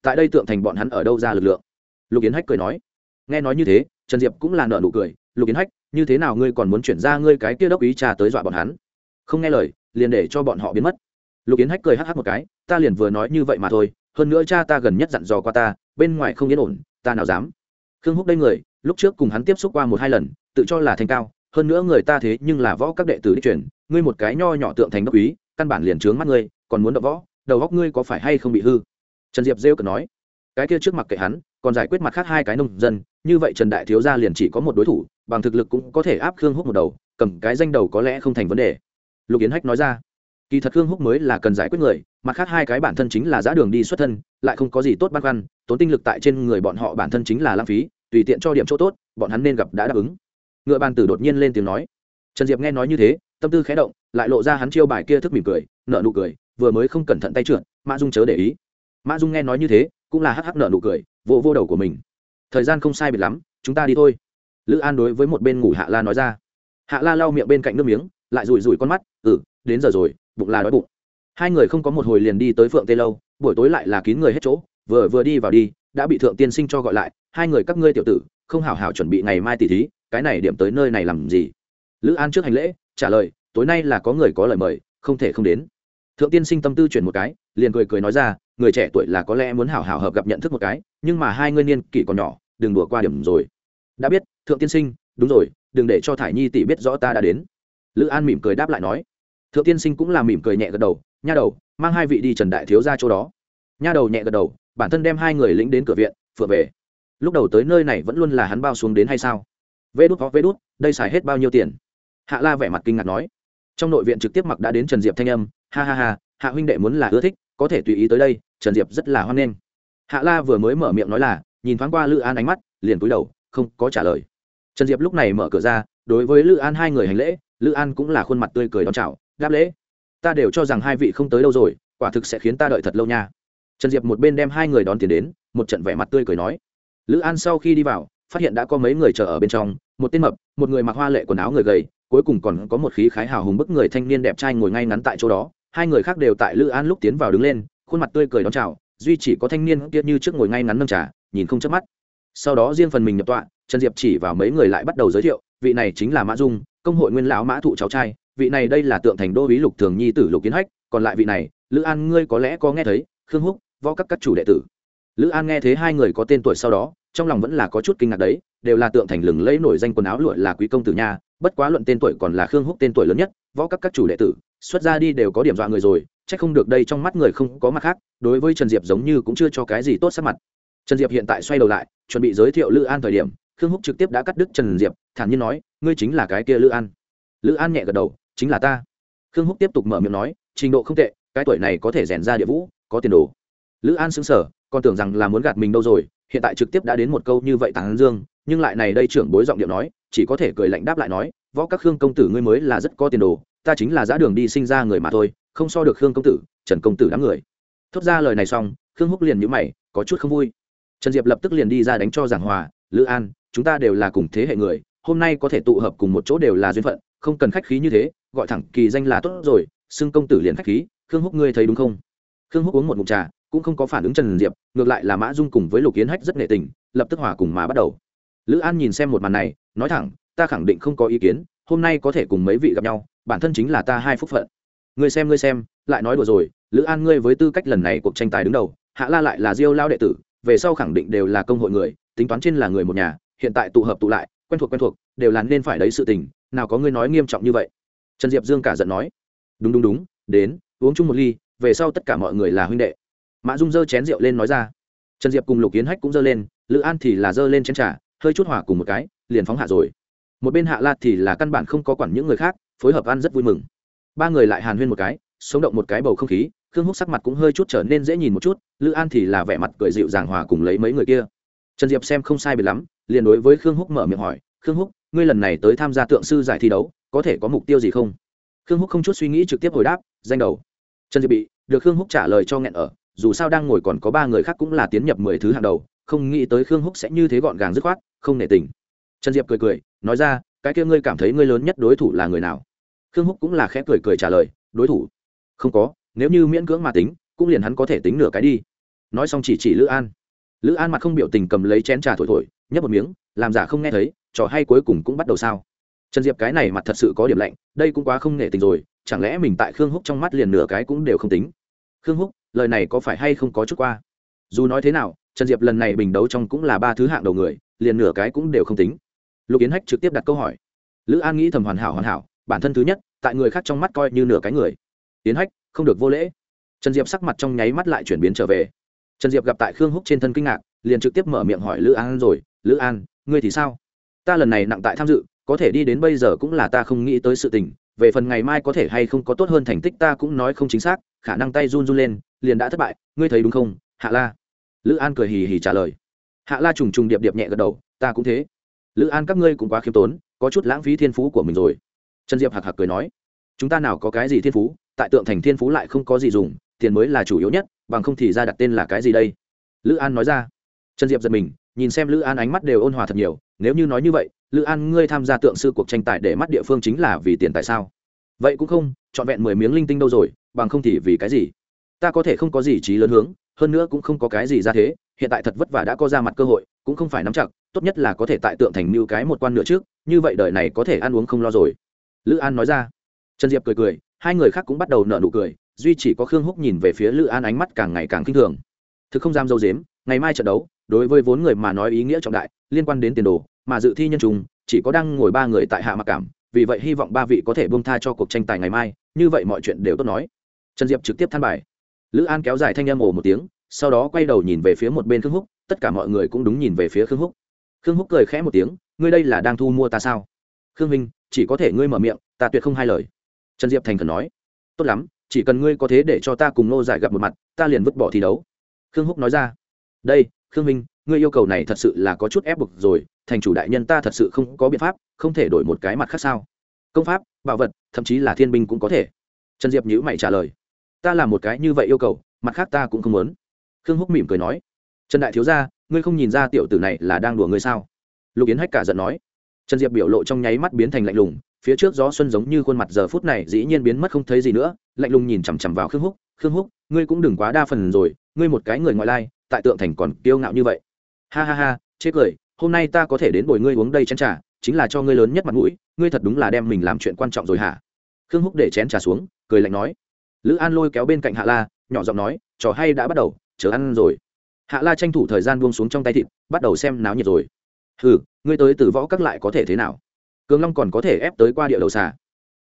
Tại đây tượng thành bọn hắn ở đâu ra lực lượng? Lục yến hách cười nói nghe nói như thế, trần diệp cũng là nợ nụ cười, lục yến hách, như thế nào ngươi còn muốn chuyển ra ngươi cái kia đốc ý trà tới dọa bọn hắn? Không nghe lời, liền để cho bọn họ biến mất. Lục yến hách cười hắc hắc một cái, ta liền vừa nói như vậy mà thôi, hơn nữa cha ta gần nhất dặn dò qua ta, bên ngoài không yên ổn, ta nào dám? Khương húc đây người, lúc trước cùng hắn tiếp xúc qua một hai lần, tự cho là thanh cao, hơn nữa người ta thế nhưng là võ các đệ tử đi truyền, ngươi một cái nho nhỏ tượng thành đốc ý, căn bản liền trướng mắt ngươi, còn muốn đập võ, đầu góc ngươi có phải hay không bị hư? Trần diệp rêu cờ nói, cái kia trước mặt kệ hắn, còn giải quyết mặt khác hai cái nông dân như vậy trần đại thiếu gia liền chỉ có một đối thủ, bằng thực lực cũng có thể áp khương húc một đầu, cầm cái danh đầu có lẽ không thành vấn đề. Lục yến hách nói ra, kỳ thật khương húc mới là cần giải quyết người, mặt khác hai cái bản thân chính là giã đường đi xuất thân, lại không có gì tốt băn khoăn, tốn tinh lực tại trên người bọn họ bản thân chính là lãng phí, tùy tiện cho điểm chỗ tốt, bọn hắn nên gặp đã đáp ứng. Ngựa bàn tử đột nhiên lên tiếng nói. Trần diệp nghe nói như thế, tâm tư khé động, lại lộ ra hắn chiêu bài kia thức mỉm cười nợ nụ cười, vừa mới không cẩn thận tay trượt, mã dung chớ để ý. Mã dung nghe nói như thế, cũng là hắc hắc nợ nụ cười vô vô đầu của mình thời gian không sai biệt lắm, chúng ta đi thôi. Lữ an đối với một bên ngủ hạ la nói ra. Hạ la lau miệng bên cạnh nước miếng, lại rủi rủi con mắt ừ đến giờ rồi, bụng là đói bụng. Hai người không có một hồi liền đi tới phượng tê lâu, buổi tối lại là kín người hết chỗ, vừa vừa đi vào đi, đã bị thượng tiên sinh cho gọi lại, hai người các ngươi tiểu tử, không hảo hảo chuẩn bị ngày mai tỷ thí, cái này điểm tới nơi này làm gì? Lữ an trước hành lễ, trả lời, tối nay là có người có lời mời, không thể không đến. Thượng tiên sinh tâm tư chuyển một cái, liền cười cười nói ra người trẻ tuổi là có lẽ muốn hảo hảo hợp gặp nhận thức một cái, nhưng mà hai ngươi niên kỷ còn nhỏ, đừng đùa qua điểm rồi. Đã biết, thượng tiên sinh, đúng rồi, đừng để cho thải nhi tỷ biết rõ ta đã đến. Lữ an mỉm cười đáp lại nói. Thượng tiên sinh cũng là mỉm cười nhẹ gật đầu, nha đầu, mang hai vị đi trần đại thiếu ra chỗ đó. Nha đầu nhẹ gật đầu, bản thân đem hai người lĩnh đến cửa viện phượng về. Lúc đầu tới nơi này vẫn luôn là hắn bao xuống đến hay sao? Vê đút có vê đút, đây xài hết bao nhiêu tiền? Hạ la vẻ mặt kinh ngạc nói. Trong nội viện trực tiếp mặc đã đến trần diệp thanh âm, ha ha ha, hạ huynh đệ muốn là ưa thích có thể tùy ý tới đây, trần diệp rất là hoan nghênh. Hạ la vừa mới mở miệng nói là, nhìn thoáng qua lữ an ánh mắt, liền cúi đầu, không có trả lời. Trần diệp lúc này mở cửa ra, đối với lữ an hai người hành lễ, lữ an cũng là khuôn mặt tươi cười đón chào, đáp lễ. Ta đều cho rằng hai vị không tới đâu rồi, quả thực sẽ khiến ta đợi thật lâu nha. Trần diệp một bên đem hai người đón tiền đến, một trận vẻ mặt tươi cười nói. Lữ an sau khi đi vào, phát hiện đã có mấy người chờ ở bên trong, một tên mập, một người mặc hoa lệ quần áo người gầy, cuối cùng còn có một khí khái hào hùng bức người thanh niên đẹp trai ngồi ngay ngắn tại chỗ đó hai người khác đều tại lữ an lúc tiến vào đứng lên, khuôn mặt tươi cười đón chào, duy chỉ có thanh niên kia như trước ngồi ngay ngắn nâng trà, nhìn không chớp mắt. Sau đó riêng phần mình nhập tọa, trần diệp chỉ vào mấy người lại bắt đầu giới thiệu, vị này chính là mã dung, công hội nguyên lão mã thụ cháu trai, vị này đây là tượng thành đô bí lục thường nhi tử lục kiến hách, còn lại vị này, lữ an ngươi có lẽ có nghe thấy, khương húc, võ các các chủ đệ tử. Lữ an nghe thấy hai người có tên tuổi sau đó, trong lòng vẫn là có chút kinh ngạc đấy, đều là tượng thành lừng lẫy nổi danh quần áo lụa là quý công tử nha, bất quá luận tên tuổi còn là khương húc tên tuổi lớn nhất, võ các các chủ đệ tử xuất ra đi đều có điểm dọa người rồi, chắc không được đây trong mắt người không có mặt khác, đối với trần diệp giống như cũng chưa cho cái gì tốt sắc mặt. Trần diệp hiện tại xoay đầu lại, chuẩn bị giới thiệu lữ an thời điểm, khương húc trực tiếp đã cắt đứt trần diệp, thản nhiên nói, ngươi chính là cái kia lữ an. Lữ an nhẹ gật đầu, chính là ta. Khương húc tiếp tục mở miệng nói, trình độ không tệ, cái tuổi này có thể rèn ra địa vũ, có tiền đồ. Lữ an xứng sở còn tưởng rằng là muốn gạt mình đâu rồi, hiện tại trực tiếp đã đến một câu như vậy tàng dương, nhưng lại này đây trưởng bối giọng điệu nói, chỉ có thể cười lạnh đáp lại nói, võ các khương công tử ngươi mới là rất có tiền đồ ta chính là giã đường đi sinh ra người mà thôi, không so được khương công tử, trần công tử đám người. Thốt ra lời này xong, khương húc liền nhữ mày, có chút không vui. Trần diệp lập tức liền đi ra đánh cho giảng hòa, lữ an, chúng ta đều là cùng thế hệ người, hôm nay có thể tụ hợp cùng một chỗ đều là duyên phận, không cần khách khí như thế, gọi thẳng kỳ danh là tốt rồi, xưng công tử liền khách khí, khương húc ngươi thấy đúng không? Khương húc uống một mụn trà, cũng không có phản ứng trần diệp, ngược lại là mã dung cùng với lục kiến hách rất nghệ tình, lập tức hòa cùng mà bắt đầu. Lữ an nhìn xem một màn này, nói thẳng, ta khẳng định không có ý kiến, hôm nay có thể cùng mấy vị gặp nhau bản thân chính là ta hai phúc phận. Ngươi xem ngươi xem, lại nói đùa rồi, lữ an ngươi với tư cách lần này cuộc tranh tài đứng đầu, hạ la lại là diêu lao đệ tử, về sau khẳng định đều là công hội người, tính toán trên là người một nhà, hiện tại tụ hợp tụ lại, quen thuộc quen thuộc, đều là nên phải đấy sự tình, nào có ngươi nói nghiêm trọng như vậy. Trần diệp dương cả giận nói, đúng đúng đúng, đến, uống chung một ly, về sau tất cả mọi người là huynh đệ. Mã dung dơ chén rượu lên nói ra. Trần diệp cùng lục Yến hách cũng dơ lên, lữ an thì là dơ lên chén t r à hơi chút hỏa cùng một cái, liền phóng hạ rồi. Một bên hạ la thì là căn bản không có quản những người khác phối hợp ăn rất vui mừng. Ba người lại hàn huyên một cái, sống động một cái bầu không khí, khương húc sắc mặt cũng hơi chút trở nên dễ nhìn một chút, lữ an thì là vẻ mặt cười dịu dàng hòa cùng lấy mấy người kia. Trần diệp xem không sai biệt lắm, liền đối với khương húc mở miệng hỏi, khương húc, ngươi lần này tới tham gia tượng sư giải thi đấu, có thể có mục tiêu gì không? Khương húc không chút suy nghĩ trực tiếp hồi đáp, danh đầu. Trần diệp bị được khương húc trả lời cho nghẹn ở, dù sao đang ngồi còn có ba người khác cũng là tiến nhập mười thứ hàng đầu, không nghĩ tới khương húc sẽ như thế gọn gàng dứt khoát, không nể tình. Trần diệp cười cười, nói ra cái kia ngươi cảm thấy ngươi lớn nhất đối thủ là người nào? Khương húc cũng là khẽ cười cười trả lời, đối thủ? Không có, nếu như miễn cưỡng mà tính, cũng liền hắn có thể tính nửa cái đi. Nói xong chỉ chỉ lữ an. Lữ an mặt không biểu tình cầm lấy chén trà thổi thổi, nhấp một miếng, làm giả không nghe thấy, trò hay cuối cùng cũng bắt đầu sao? Trần diệp cái này mặt thật sự có điểm lạnh, đây cũng quá không nể tình rồi, chẳng lẽ mình tại khương húc trong mắt liền nửa cái cũng đều không tính? Khương húc, lời này có phải hay không có chút qua? Dù nói thế nào, trần diệp lần này bình đấu trong cũng là ba thứ hạng đầu người, liền nửa cái cũng đều không tính lục yến hách trực tiếp đặt câu hỏi. Lữ an nghĩ thầm hoàn hảo hoàn hảo, bản thân thứ nhất, tại người khác trong mắt coi như nửa cái người. Yến hách, không được vô lễ. Trần diệp sắc mặt trong nháy mắt lại chuyển biến trở về. Trần diệp gặp tại khương húc trên thân kinh ngạc, liền trực tiếp mở miệng hỏi lữ an rồi, lữ an, ngươi thì sao? Ta lần này nặng tại tham dự, có thể đi đến bây giờ cũng là ta không nghĩ tới sự tình, về phần ngày mai có thể hay không có tốt hơn thành tích ta cũng nói không chính xác, khả năng tay run run lên, liền đã thất bại, ngươi thấy đúng không? Hạ la. Lữ an cười hì hì trả lời. Hạ la trùng trùng điệp điệp nhẹ gật đầu, ta cũng thế lữ an các ngươi cũng quá khiêm tốn, có chút lãng phí thiên phú của mình rồi. Trần diệp hạc hạc cười nói, chúng ta nào có cái gì thiên phú, tại tượng thành thiên phú lại không có gì dùng, tiền mới là chủ yếu nhất, bằng không thì ra đặt tên là cái gì đây? Lữ an nói ra. Trần diệp giật mình, nhìn xem lữ an ánh mắt đều ôn hòa thật nhiều, nếu như nói như vậy, lữ an ngươi tham gia tượng sư cuộc tranh tài để mắt địa phương chính là vì tiền tại sao? Vậy cũng không, trọn vẹn mười miếng linh tinh đâu rồi, bằng không thì vì cái gì? Ta có thể không có gì trí lớn hướng, hơn nữa cũng không có cái gì ra thế, hiện tại thật vất vả đã có ra mặt cơ hội cũng không phải nắm chặt, tốt nhất là có thể tại tượng thành mưu cái một quan nữa trước, như vậy đời này có thể ăn uống không lo rồi. Lữ an nói ra. Trần diệp cười cười, hai người khác cũng bắt đầu nợ nụ cười, duy chỉ có khương húc nhìn về phía lữ an ánh mắt càng ngày càng k i n h thường. Thực không dám dâu dếm, ngày mai trận đấu, đối với vốn người mà nói ý nghĩa trọng đại, liên quan đến tiền đồ, mà dự thi nhân trùng, chỉ có đang ngồi ba người tại hạ mặc cảm, vì vậy hy vọng ba vị có thể bông tha cho cuộc tranh tài ngày mai, như vậy mọi chuyện đều tốt nói. Trần diệp trực tiếp than bài. Lữ an kéo dài thanh âm ồ một tiếng, sau đó quay đầu nhìn về phía một bên khương húc tất cả mọi người cũng đúng nhìn về phía khương húc. Khương húc cười khẽ một tiếng, ngươi đây là đang thu mua ta sao? Khương minh, chỉ có thể ngươi mở miệng, ta tuyệt không hai lời. Trần diệp thành khẩn nói, tốt lắm, chỉ cần ngươi có thế để cho ta cùng nô giải gặp một mặt, ta liền vứt bỏ thi đấu. Khương húc nói ra, đây, khương minh, ngươi yêu cầu này thật sự là có chút ép buộc rồi, thành chủ đại nhân ta thật sự không có biện pháp, không thể đổi một cái mặt khác sao? Công pháp, bảo vật, thậm chí là thiên binh cũng có thể. Trần diệp nhữ mày trả lời, ta làm một cái như vậy yêu cầu, mặt khác ta cũng không muốn. Khương húc mỉm cười nói trần đại thiếu gia, ngươi không nhìn ra tiểu tử này là đang đùa ngươi sao? Lục yến hách cả giận nói. Trần diệp biểu lộ trong nháy mắt biến thành lạnh lùng, phía trước gió xuân giống như khuôn mặt giờ phút này dĩ nhiên biến mất không thấy gì nữa, lạnh lùng nhìn chằm chằm vào khương húc khương húc, ngươi cũng đừng quá đa phần rồi, ngươi một cái người ngoại lai, tại tượng thành còn kiêu ngạo như vậy. Ha ha ha, chê cười, hôm nay ta có thể đến bồi ngươi uống đây chén trà, chính là cho ngươi lớn nhất mặt mũi, ngươi thật đúng là đem mình làm chuyện quan trọng rồi hả? Khương húc để chén trà xuống, cười lạnh nói. Lữ an lôi kéo bên cạnh hạ la, nhỏ giọng nói, trò hay đã bắt đầu, chờ ăn rồi hạ la tranh thủ thời gian buông xuống trong tay thịt, bắt đầu xem náo nhiệt rồi. Hừ, ngươi tới từ võ các lại có thể thế nào? Cường long còn có thể ép tới qua địa đầu xà.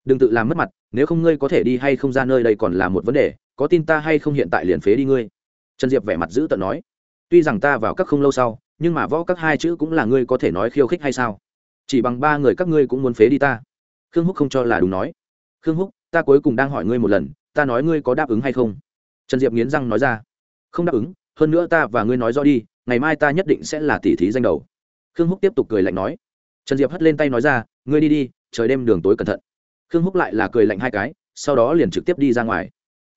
Đừng tự làm mất mặt, nếu không ngươi có thể đi hay không ra nơi đây còn là một vấn đề, có tin ta hay không hiện tại liền phế đi ngươi. Trần diệp vẻ mặt giữ tận nói. Tuy rằng ta vào các không lâu sau, nhưng mà võ các hai chữ cũng là ngươi có thể nói khiêu khích hay sao? Chỉ bằng ba người các ngươi cũng muốn phế đi ta. Khương húc không cho là đúng nói. Khương húc, ta cuối cùng đang hỏi ngươi một lần, ta nói ngươi có đáp ứng hay không? Trần diệp nghiến răng nói ra. Không đáp ứng hơn nữa ta và ngươi nói rõ đi, ngày mai ta nhất định sẽ là tỷ thí danh đầu. Khương húc tiếp tục cười lạnh nói. Trần diệp hất lên tay nói ra, ngươi đi đi, trời đêm đường tối cẩn thận. Khương húc lại là cười lạnh hai cái, sau đó liền trực tiếp đi ra ngoài.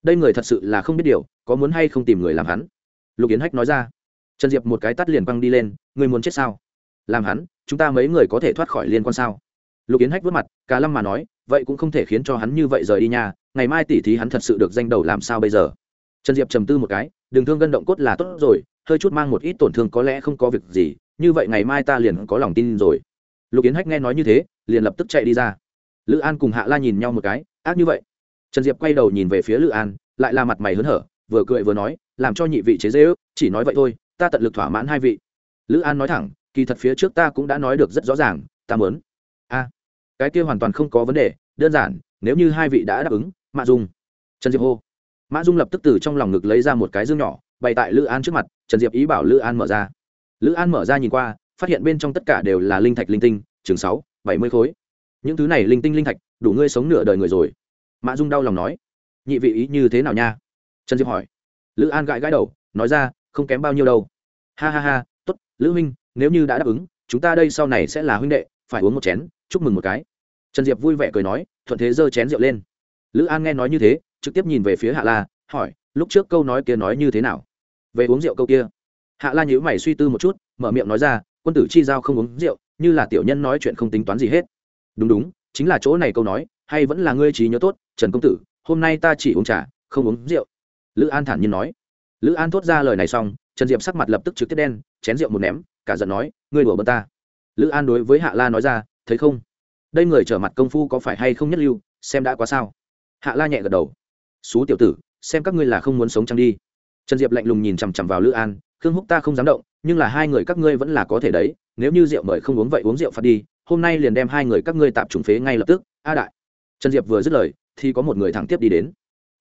Đây người thật sự là không biết điều, có muốn hay không tìm người làm hắn? Lục yến hách nói ra. Trần diệp một cái tắt liền băng đi lên, ngươi muốn chết sao? Làm hắn, chúng ta mấy người có thể thoát khỏi liên quan sao? Lục yến hách vớt mặt cả lâm mà nói, vậy cũng không thể khiến cho hắn như vậy rời đi nhà ngày mai tỉ thí hắn thật sự được danh đầu làm sao bây giờ? Trần diệp trầm tư một cái đừng thương gân động cốt là tốt rồi, hơi chút mang một ít tổn thương có lẽ không có việc gì, như vậy ngày mai ta liền có lòng tin rồi. Lục yến hách nghe nói như thế, liền lập tức chạy đi ra. Lữ an cùng hạ la nhìn nhau một cái, ác như vậy. Trần diệp quay đầu nhìn về phía lữ an, lại là mặt mày hớn hở, vừa cười vừa nói, làm cho nhị vị chế dễ ước chỉ nói vậy thôi, ta tận lực thỏa mãn hai vị. Lữ an nói thẳng, kỳ thật phía trước ta cũng đã nói được rất rõ ràng, ta mớn a, cái kia hoàn toàn không có vấn đề, đơn giản, nếu như hai vị đã đáp ứng, mạ dung. Trần diệp hô mã dung lập tức từ trong lòng ngực lấy ra một cái dương nhỏ, bày tại lữ an trước mặt, trần diệp ý bảo lữ an mở ra. Lữ an mở ra nhìn qua, phát hiện bên trong tất cả đều là linh thạch linh tinh, chừng sáu, bảy mươi khối. Những thứ này linh tinh linh thạch, đủ ngươi sống nửa đời người rồi. Mã dung đau lòng nói. Nhị vị ý như thế nào nha? Trần diệp hỏi. Lữ an gãi gãi đầu, nói ra, không kém bao nhiêu đâu. Ha ha ha t ố t lữ huynh, nếu như đã đáp ứng, chúng ta đây sau này sẽ là huynh đệ, phải uống một chén, chúc mừng một cái. Trần diệp vui vẻ cười nói, thuận thế giơ chén rượu lên. Lữ an nghe nói như thế trực tiếp nhìn về phía hạ la, hỏi, lúc trước câu nói kia nói như thế nào? Về uống rượu câu kia. Hạ la nhữ mày suy tư một chút, mở miệng nói ra, quân tử chi giao không uống rượu, như là tiểu nhân nói chuyện không tính toán gì hết. Đúng đúng, chính là chỗ này câu nói, hay vẫn là ngươi trí nhớ tốt, trần công tử, hôm nay ta chỉ uống trà, không uống rượu. Lữ an thản nhiên nói. Lữ an thốt ra lời này xong, trần diệp sắc mặt lập tức trực tiếp đen, chén rượu một ném, cả giận nói, ngươi đùa bơ ta. Lữ an đối với hạ la nói ra, thấy không? Đây người trở mặt công phu có phải hay không nhất lưu, xem đã quá sao. Hạ la nhẹ gật đầu xú tiểu tử, xem các ngươi là không muốn sống chăng đi. Trần diệp lạnh lùng nhìn chằm chằm vào lữ an, khương húc ta không dám động, nhưng là hai người các ngươi vẫn là có thể đấy, nếu như rượu mời không uống vậy uống rượu phạt đi, hôm nay liền đem hai người các ngươi tạm trùng phế ngay lập tức, a đại. Trần diệp vừa dứt lời, thì có một người thẳng tiếp đi đến.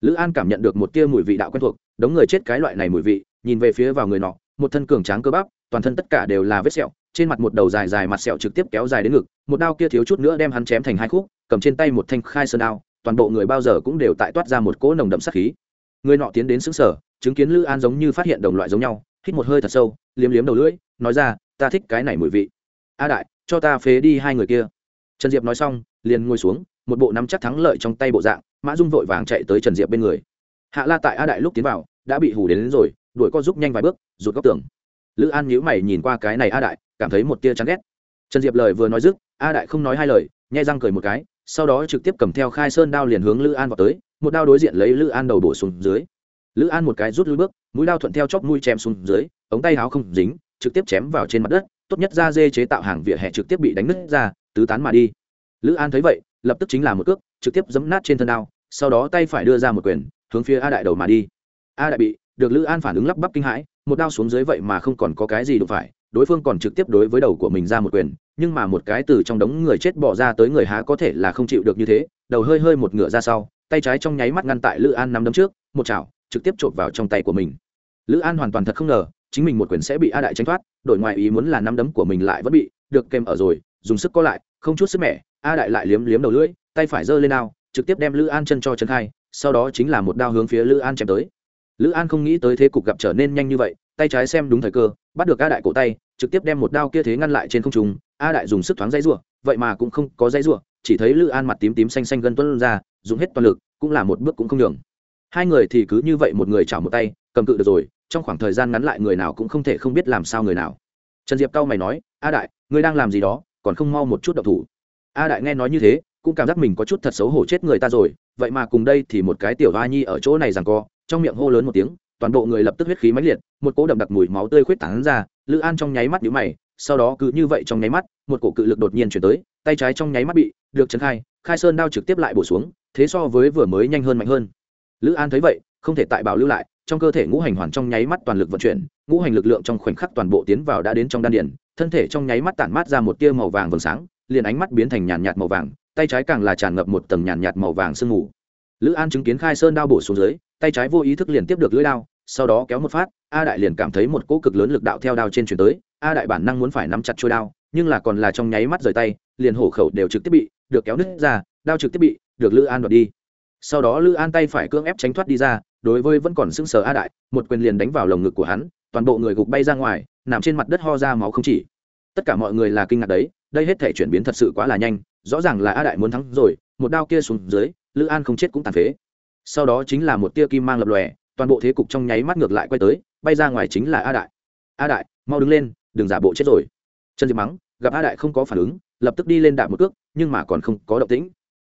Lữ an cảm nhận được một tia mùi vị đạo quen thuộc, đống người chết cái loại này mùi vị, nhìn về phía vào người nọ, một thân cường tráng cơ bắp, toàn thân tất cả đều là vết sẹo, trên mặt một đầu dài dài mặt sẹo trực tiếp kéo dài đến ngực, một đao kia thiếu chút nữa đem hắn chém thành hai khúc, cầm trên tay một thanh khai sơn đao toàn bộ người bao giờ cũng đều tại toát ra một cỗ nồng đậm sát khí. Người nọ tiến đến xứng sở chứng kiến lữ an giống như phát hiện đồng loại giống nhau hít một hơi thật sâu liếm liếm đầu lưỡi nói ra ta thích cái này mùi vị. A đại cho ta phế đi hai người kia. Trần diệp nói xong liền ngồi xuống một bộ nắm chắc thắng lợi trong tay bộ dạng mã dung vội vàng chạy tới trần diệp bên người. Hạ la tại a đại lúc tiến vào đã bị hù đến, đến rồi đuổi co giúp nhanh vài bước rụt góc tường. Lữ an nhíu mày nhìn qua cái này a đại cảm thấy một tia chán ghét. Trần diệp lời vừa nói dứt a đại không nói hai lời nhai răng cười một cái sau đó trực tiếp cầm theo khai sơn đao liền hướng lữ an vào tới, một đao đối diện lấy lữ an đầu bổ xuống dưới. Lữ an một cái rút lui bước, mũi đao thuận theo chóp mũi chém xuống dưới, ống tay áo không dính, trực tiếp chém vào trên mặt đất, tốt nhất da dê chế tạo hàng vỉa hè trực tiếp bị đánh nứt ra, tứ tán mà đi. Lữ an thấy vậy, lập tức chính là một cước, trực tiếp giấm nát trên thân đao, sau đó tay phải đưa ra một quyền, hướng phía a đại đầu mà đi. A đại bị, được lữ an phản ứng lắp bắp kinh hãi, một đao xuống dưới vậy mà không còn có cái gì đụng phải đối phương còn trực tiếp đối với đầu của mình ra một quyền, nhưng mà một cái từ trong đống người chết bỏ ra tới người há có thể là không chịu được như thế, đầu hơi hơi một ngựa ra sau, tay trái trong nháy mắt ngăn tại lữ an nắm đấm trước, một chảo, trực tiếp chộp vào trong tay của mình. Lữ an hoàn toàn thật không ngờ, chính mình một quyền sẽ bị a đại tranh thoát đổi ngoài ý muốn là nắm đấm của mình lại vẫn bị được kèm ở rồi, dùng sức co lại, không chút sức mẻ, a đại lại liếm liếm đầu lưỡi, tay phải giơ lên ao trực tiếp đem lữ an chân cho chân khai, sau đó chính là một đao hướng phía lữ an chém tới. Lữ an không nghĩ tới thế cục gặp trở nên nhanh như vậy, tay trái xem đúng thời cơ bắt được a đại cổ tay, trực tiếp đem một đao kia thế ngăn lại trên không trung, a đại dùng sức thoáng dây rủa vậy mà cũng không có dây rủa chỉ thấy lữ an mặt tím tím xanh xanh gân tuân ra, dùng hết toàn lực, cũng là một bước cũng không đường hai người thì cứ như vậy một người chảo một tay, cầm cự được rồi, trong khoảng thời gian ngắn lại người nào cũng không thể không biết làm sao người nào. Trần diệp cao mày nói, a đại, ngươi đang làm gì đó, còn không mau một chút độc thủ. A đại nghe nói như thế, cũng cảm giác mình có chút thật xấu hổ chết người ta rồi, vậy mà cùng đây thì một cái tiểu va nhi ở chỗ này rằng co, trong miệng hô lớn một tiếng toàn bộ người lập tức huyết khí mãnh liệt, một cỗ đậm đặc mùi máu tươi khuyết tán ra, lữ an trong nháy mắt nhíu mày, sau đó cứ như vậy trong nháy mắt, một cổ cự lực đột nhiên chuyển tới, tay trái trong nháy mắt bị được chấn khai khai sơn đao trực tiếp lại bổ xuống, thế so với vừa mới nhanh hơn mạnh hơn. Lữ an thấy vậy, không thể tại bảo lưu lại, trong cơ thể ngũ hành hoàn trong nháy mắt toàn lực vận chuyển, ngũ hành lực lượng trong khoảnh khắc toàn bộ tiến vào đã đến trong đan điền, thân thể trong nháy mắt tản mát ra một tia màu vàng vầng sáng, liền ánh mắt biến thành nhàn nhạt màu vàng, tay trái càng là tràn ngập một tầng nhàn nhạt màu vàng sương mù. Lữ an chứng kiến khai sơn đao bổ xuống dưới tay trái vô ý thức liền tiếp được lưỡi đao, sau đó kéo một phát, a đại liền cảm thấy một cỗ cực lớn lực đạo theo đao trên chuyển tới, a đại bản năng muốn phải nắm chặt trôi đao, nhưng là còn là trong nháy mắt rời tay, liền hổ khẩu đều trực tiếp bị, được kéo nứt ra, đao trực tiếp bị, được lữ an đoạt đi. Sau đó lữ an tay phải cưỡng ép tránh thoát đi ra, đối với vẫn còn sững sờ a đại, một quyền liền đánh vào lồng ngực của hắn, toàn bộ người gục bay ra ngoài, nằm trên mặt đất ho ra máu không chỉ. Tất cả mọi người là kinh ngạc đấy, đây hết thể chuyển biến thật sự quá là nhanh, rõ ràng là a đại muốn thắng rồi, một đao kia xuống dưới lữ an không chết cũng tàn phế sau đó chính là một tia kim mang lập lòe, toàn bộ thế cục trong nháy mắt ngược lại quay tới, bay ra ngoài chính là a đại. A đại, mau đứng lên, đừng giả bộ chết rồi. Trần diệp mắng, gặp a đại không có phản ứng, lập tức đi lên đạp một cước, nhưng mà còn không có động tĩnh.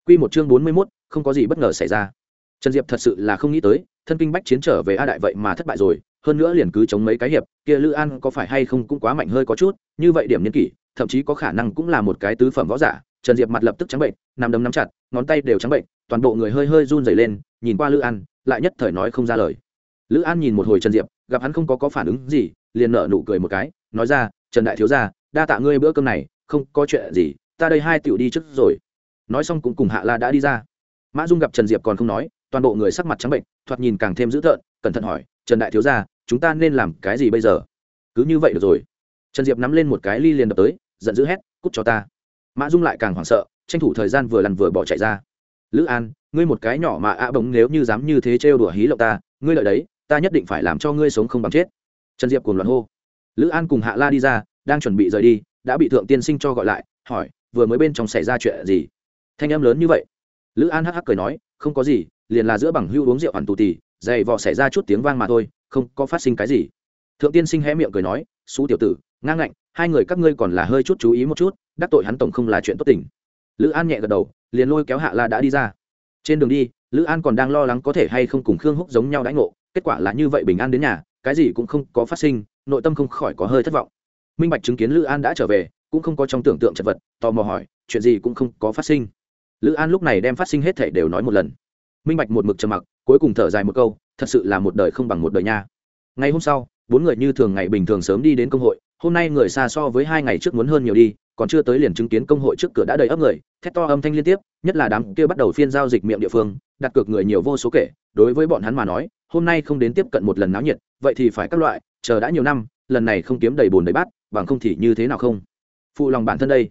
Q một chương bốn mươi mốt, không có gì bất ngờ xảy ra. Trần diệp thật sự là không nghĩ tới, thân kinh bách chiến trở về a đại vậy mà thất bại rồi, hơn nữa liền cứ chống mấy cái hiệp, kia lữ an có phải hay không cũng quá mạnh hơi có chút, như vậy điểm nhân kỷ, thậm chí có khả năng cũng là một cái tứ phẩm võ giả. Trần diệp mặt lập tức trắng bệnh nằm đấm nắm chặt, ngón tay đều trắng bệnh, toàn bộ người hơi hơi run dày lên nhìn qua lữ an lại nhất thời nói không ra lời. Lữ an nhìn một hồi trần diệp gặp hắn không có, có phản ứng gì liền nở nụ cười một cái nói ra trần đại thiếu gia đa tạ ngươi bữa cơm này không có chuyện gì ta đây hai tiểu đi trước rồi. Nói xong cũng cùng hạ la đã đi ra. Mã dung gặp trần diệp còn không nói toàn bộ người sắc mặt trắng bệnh thoạt nhìn càng thêm dữ tợn cẩn thận hỏi trần đại thiếu gia chúng ta nên làm cái gì bây giờ? Cứ như vậy được rồi. Trần diệp nắm lên một cái ly liền đập tới giận dữ hét cút cho ta. Mã dung lại càng hoảng sợ tranh thủ thời gian vừa lằn vừa bỏ chạy ra. Lữ an ngươi một cái nhỏ mà ạ bỗng nếu như dám như thế trêu đùa hí lộng ta, ngươi lợi đấy, ta nhất định phải làm cho ngươi sống không bằng chết. Trần diệp cùng loạn hô. Lữ an cùng hạ la đi ra, đang chuẩn bị rời đi, đã bị thượng tiên sinh cho gọi lại, hỏi, vừa mới bên trong xảy ra chuyện gì? Thanh em lớn như vậy. Lữ an hắc hắc cười nói, không có gì, liền là giữa bằng hưu uống rượu hoàn tù tì, dày vò xảy ra chút tiếng vang mà thôi, không có phát sinh cái gì. Thượng tiên sinh hé miệng cười nói, xú tiểu tử, ngang ngạnh, hai người các ngươi còn là hơi chút chú ý một chút, đắc tội hắn tổng không là chuyện tốt tình lữ an nhẹ gật đầu, liền lôi kéo hạ la đã đi ra trên đường đi, lữ an còn đang lo lắng có thể hay không cùng khương húc giống nhau đãi ngộ, kết quả là như vậy bình an đến nhà, cái gì cũng không có phát sinh, nội tâm không khỏi có hơi thất vọng. Minh bạch chứng kiến lữ an đã trở về, cũng không có trong tưởng tượng chật vật, tò mò hỏi, chuyện gì cũng không có phát sinh. Lữ an lúc này đem phát sinh hết thể đều nói một lần. Minh bạch một mực trầm mặc, cuối cùng thở dài một câu, thật sự là một đời không bằng một đời nha. Ngày hôm sau, bốn người như thường ngày bình thường sớm đi đến công hội, hôm nay người xa so với hai ngày trước muốn hơn nhiều đi còn chưa tới liền chứng kiến công hội trước cửa đã đầy ấp người, thét to âm thanh liên tiếp, nhất là đám kia bắt đầu phiên giao dịch miệng địa phương, đặt cược người nhiều vô số kể, đối với bọn hắn mà nói, hôm nay không đến tiếp cận một lần náo nhiệt, vậy thì phải các loại, chờ đã nhiều năm, lần này không kiếm đầy bồn đầy bát, bằng không thì như thế nào không? Phụ lòng bản thân đây.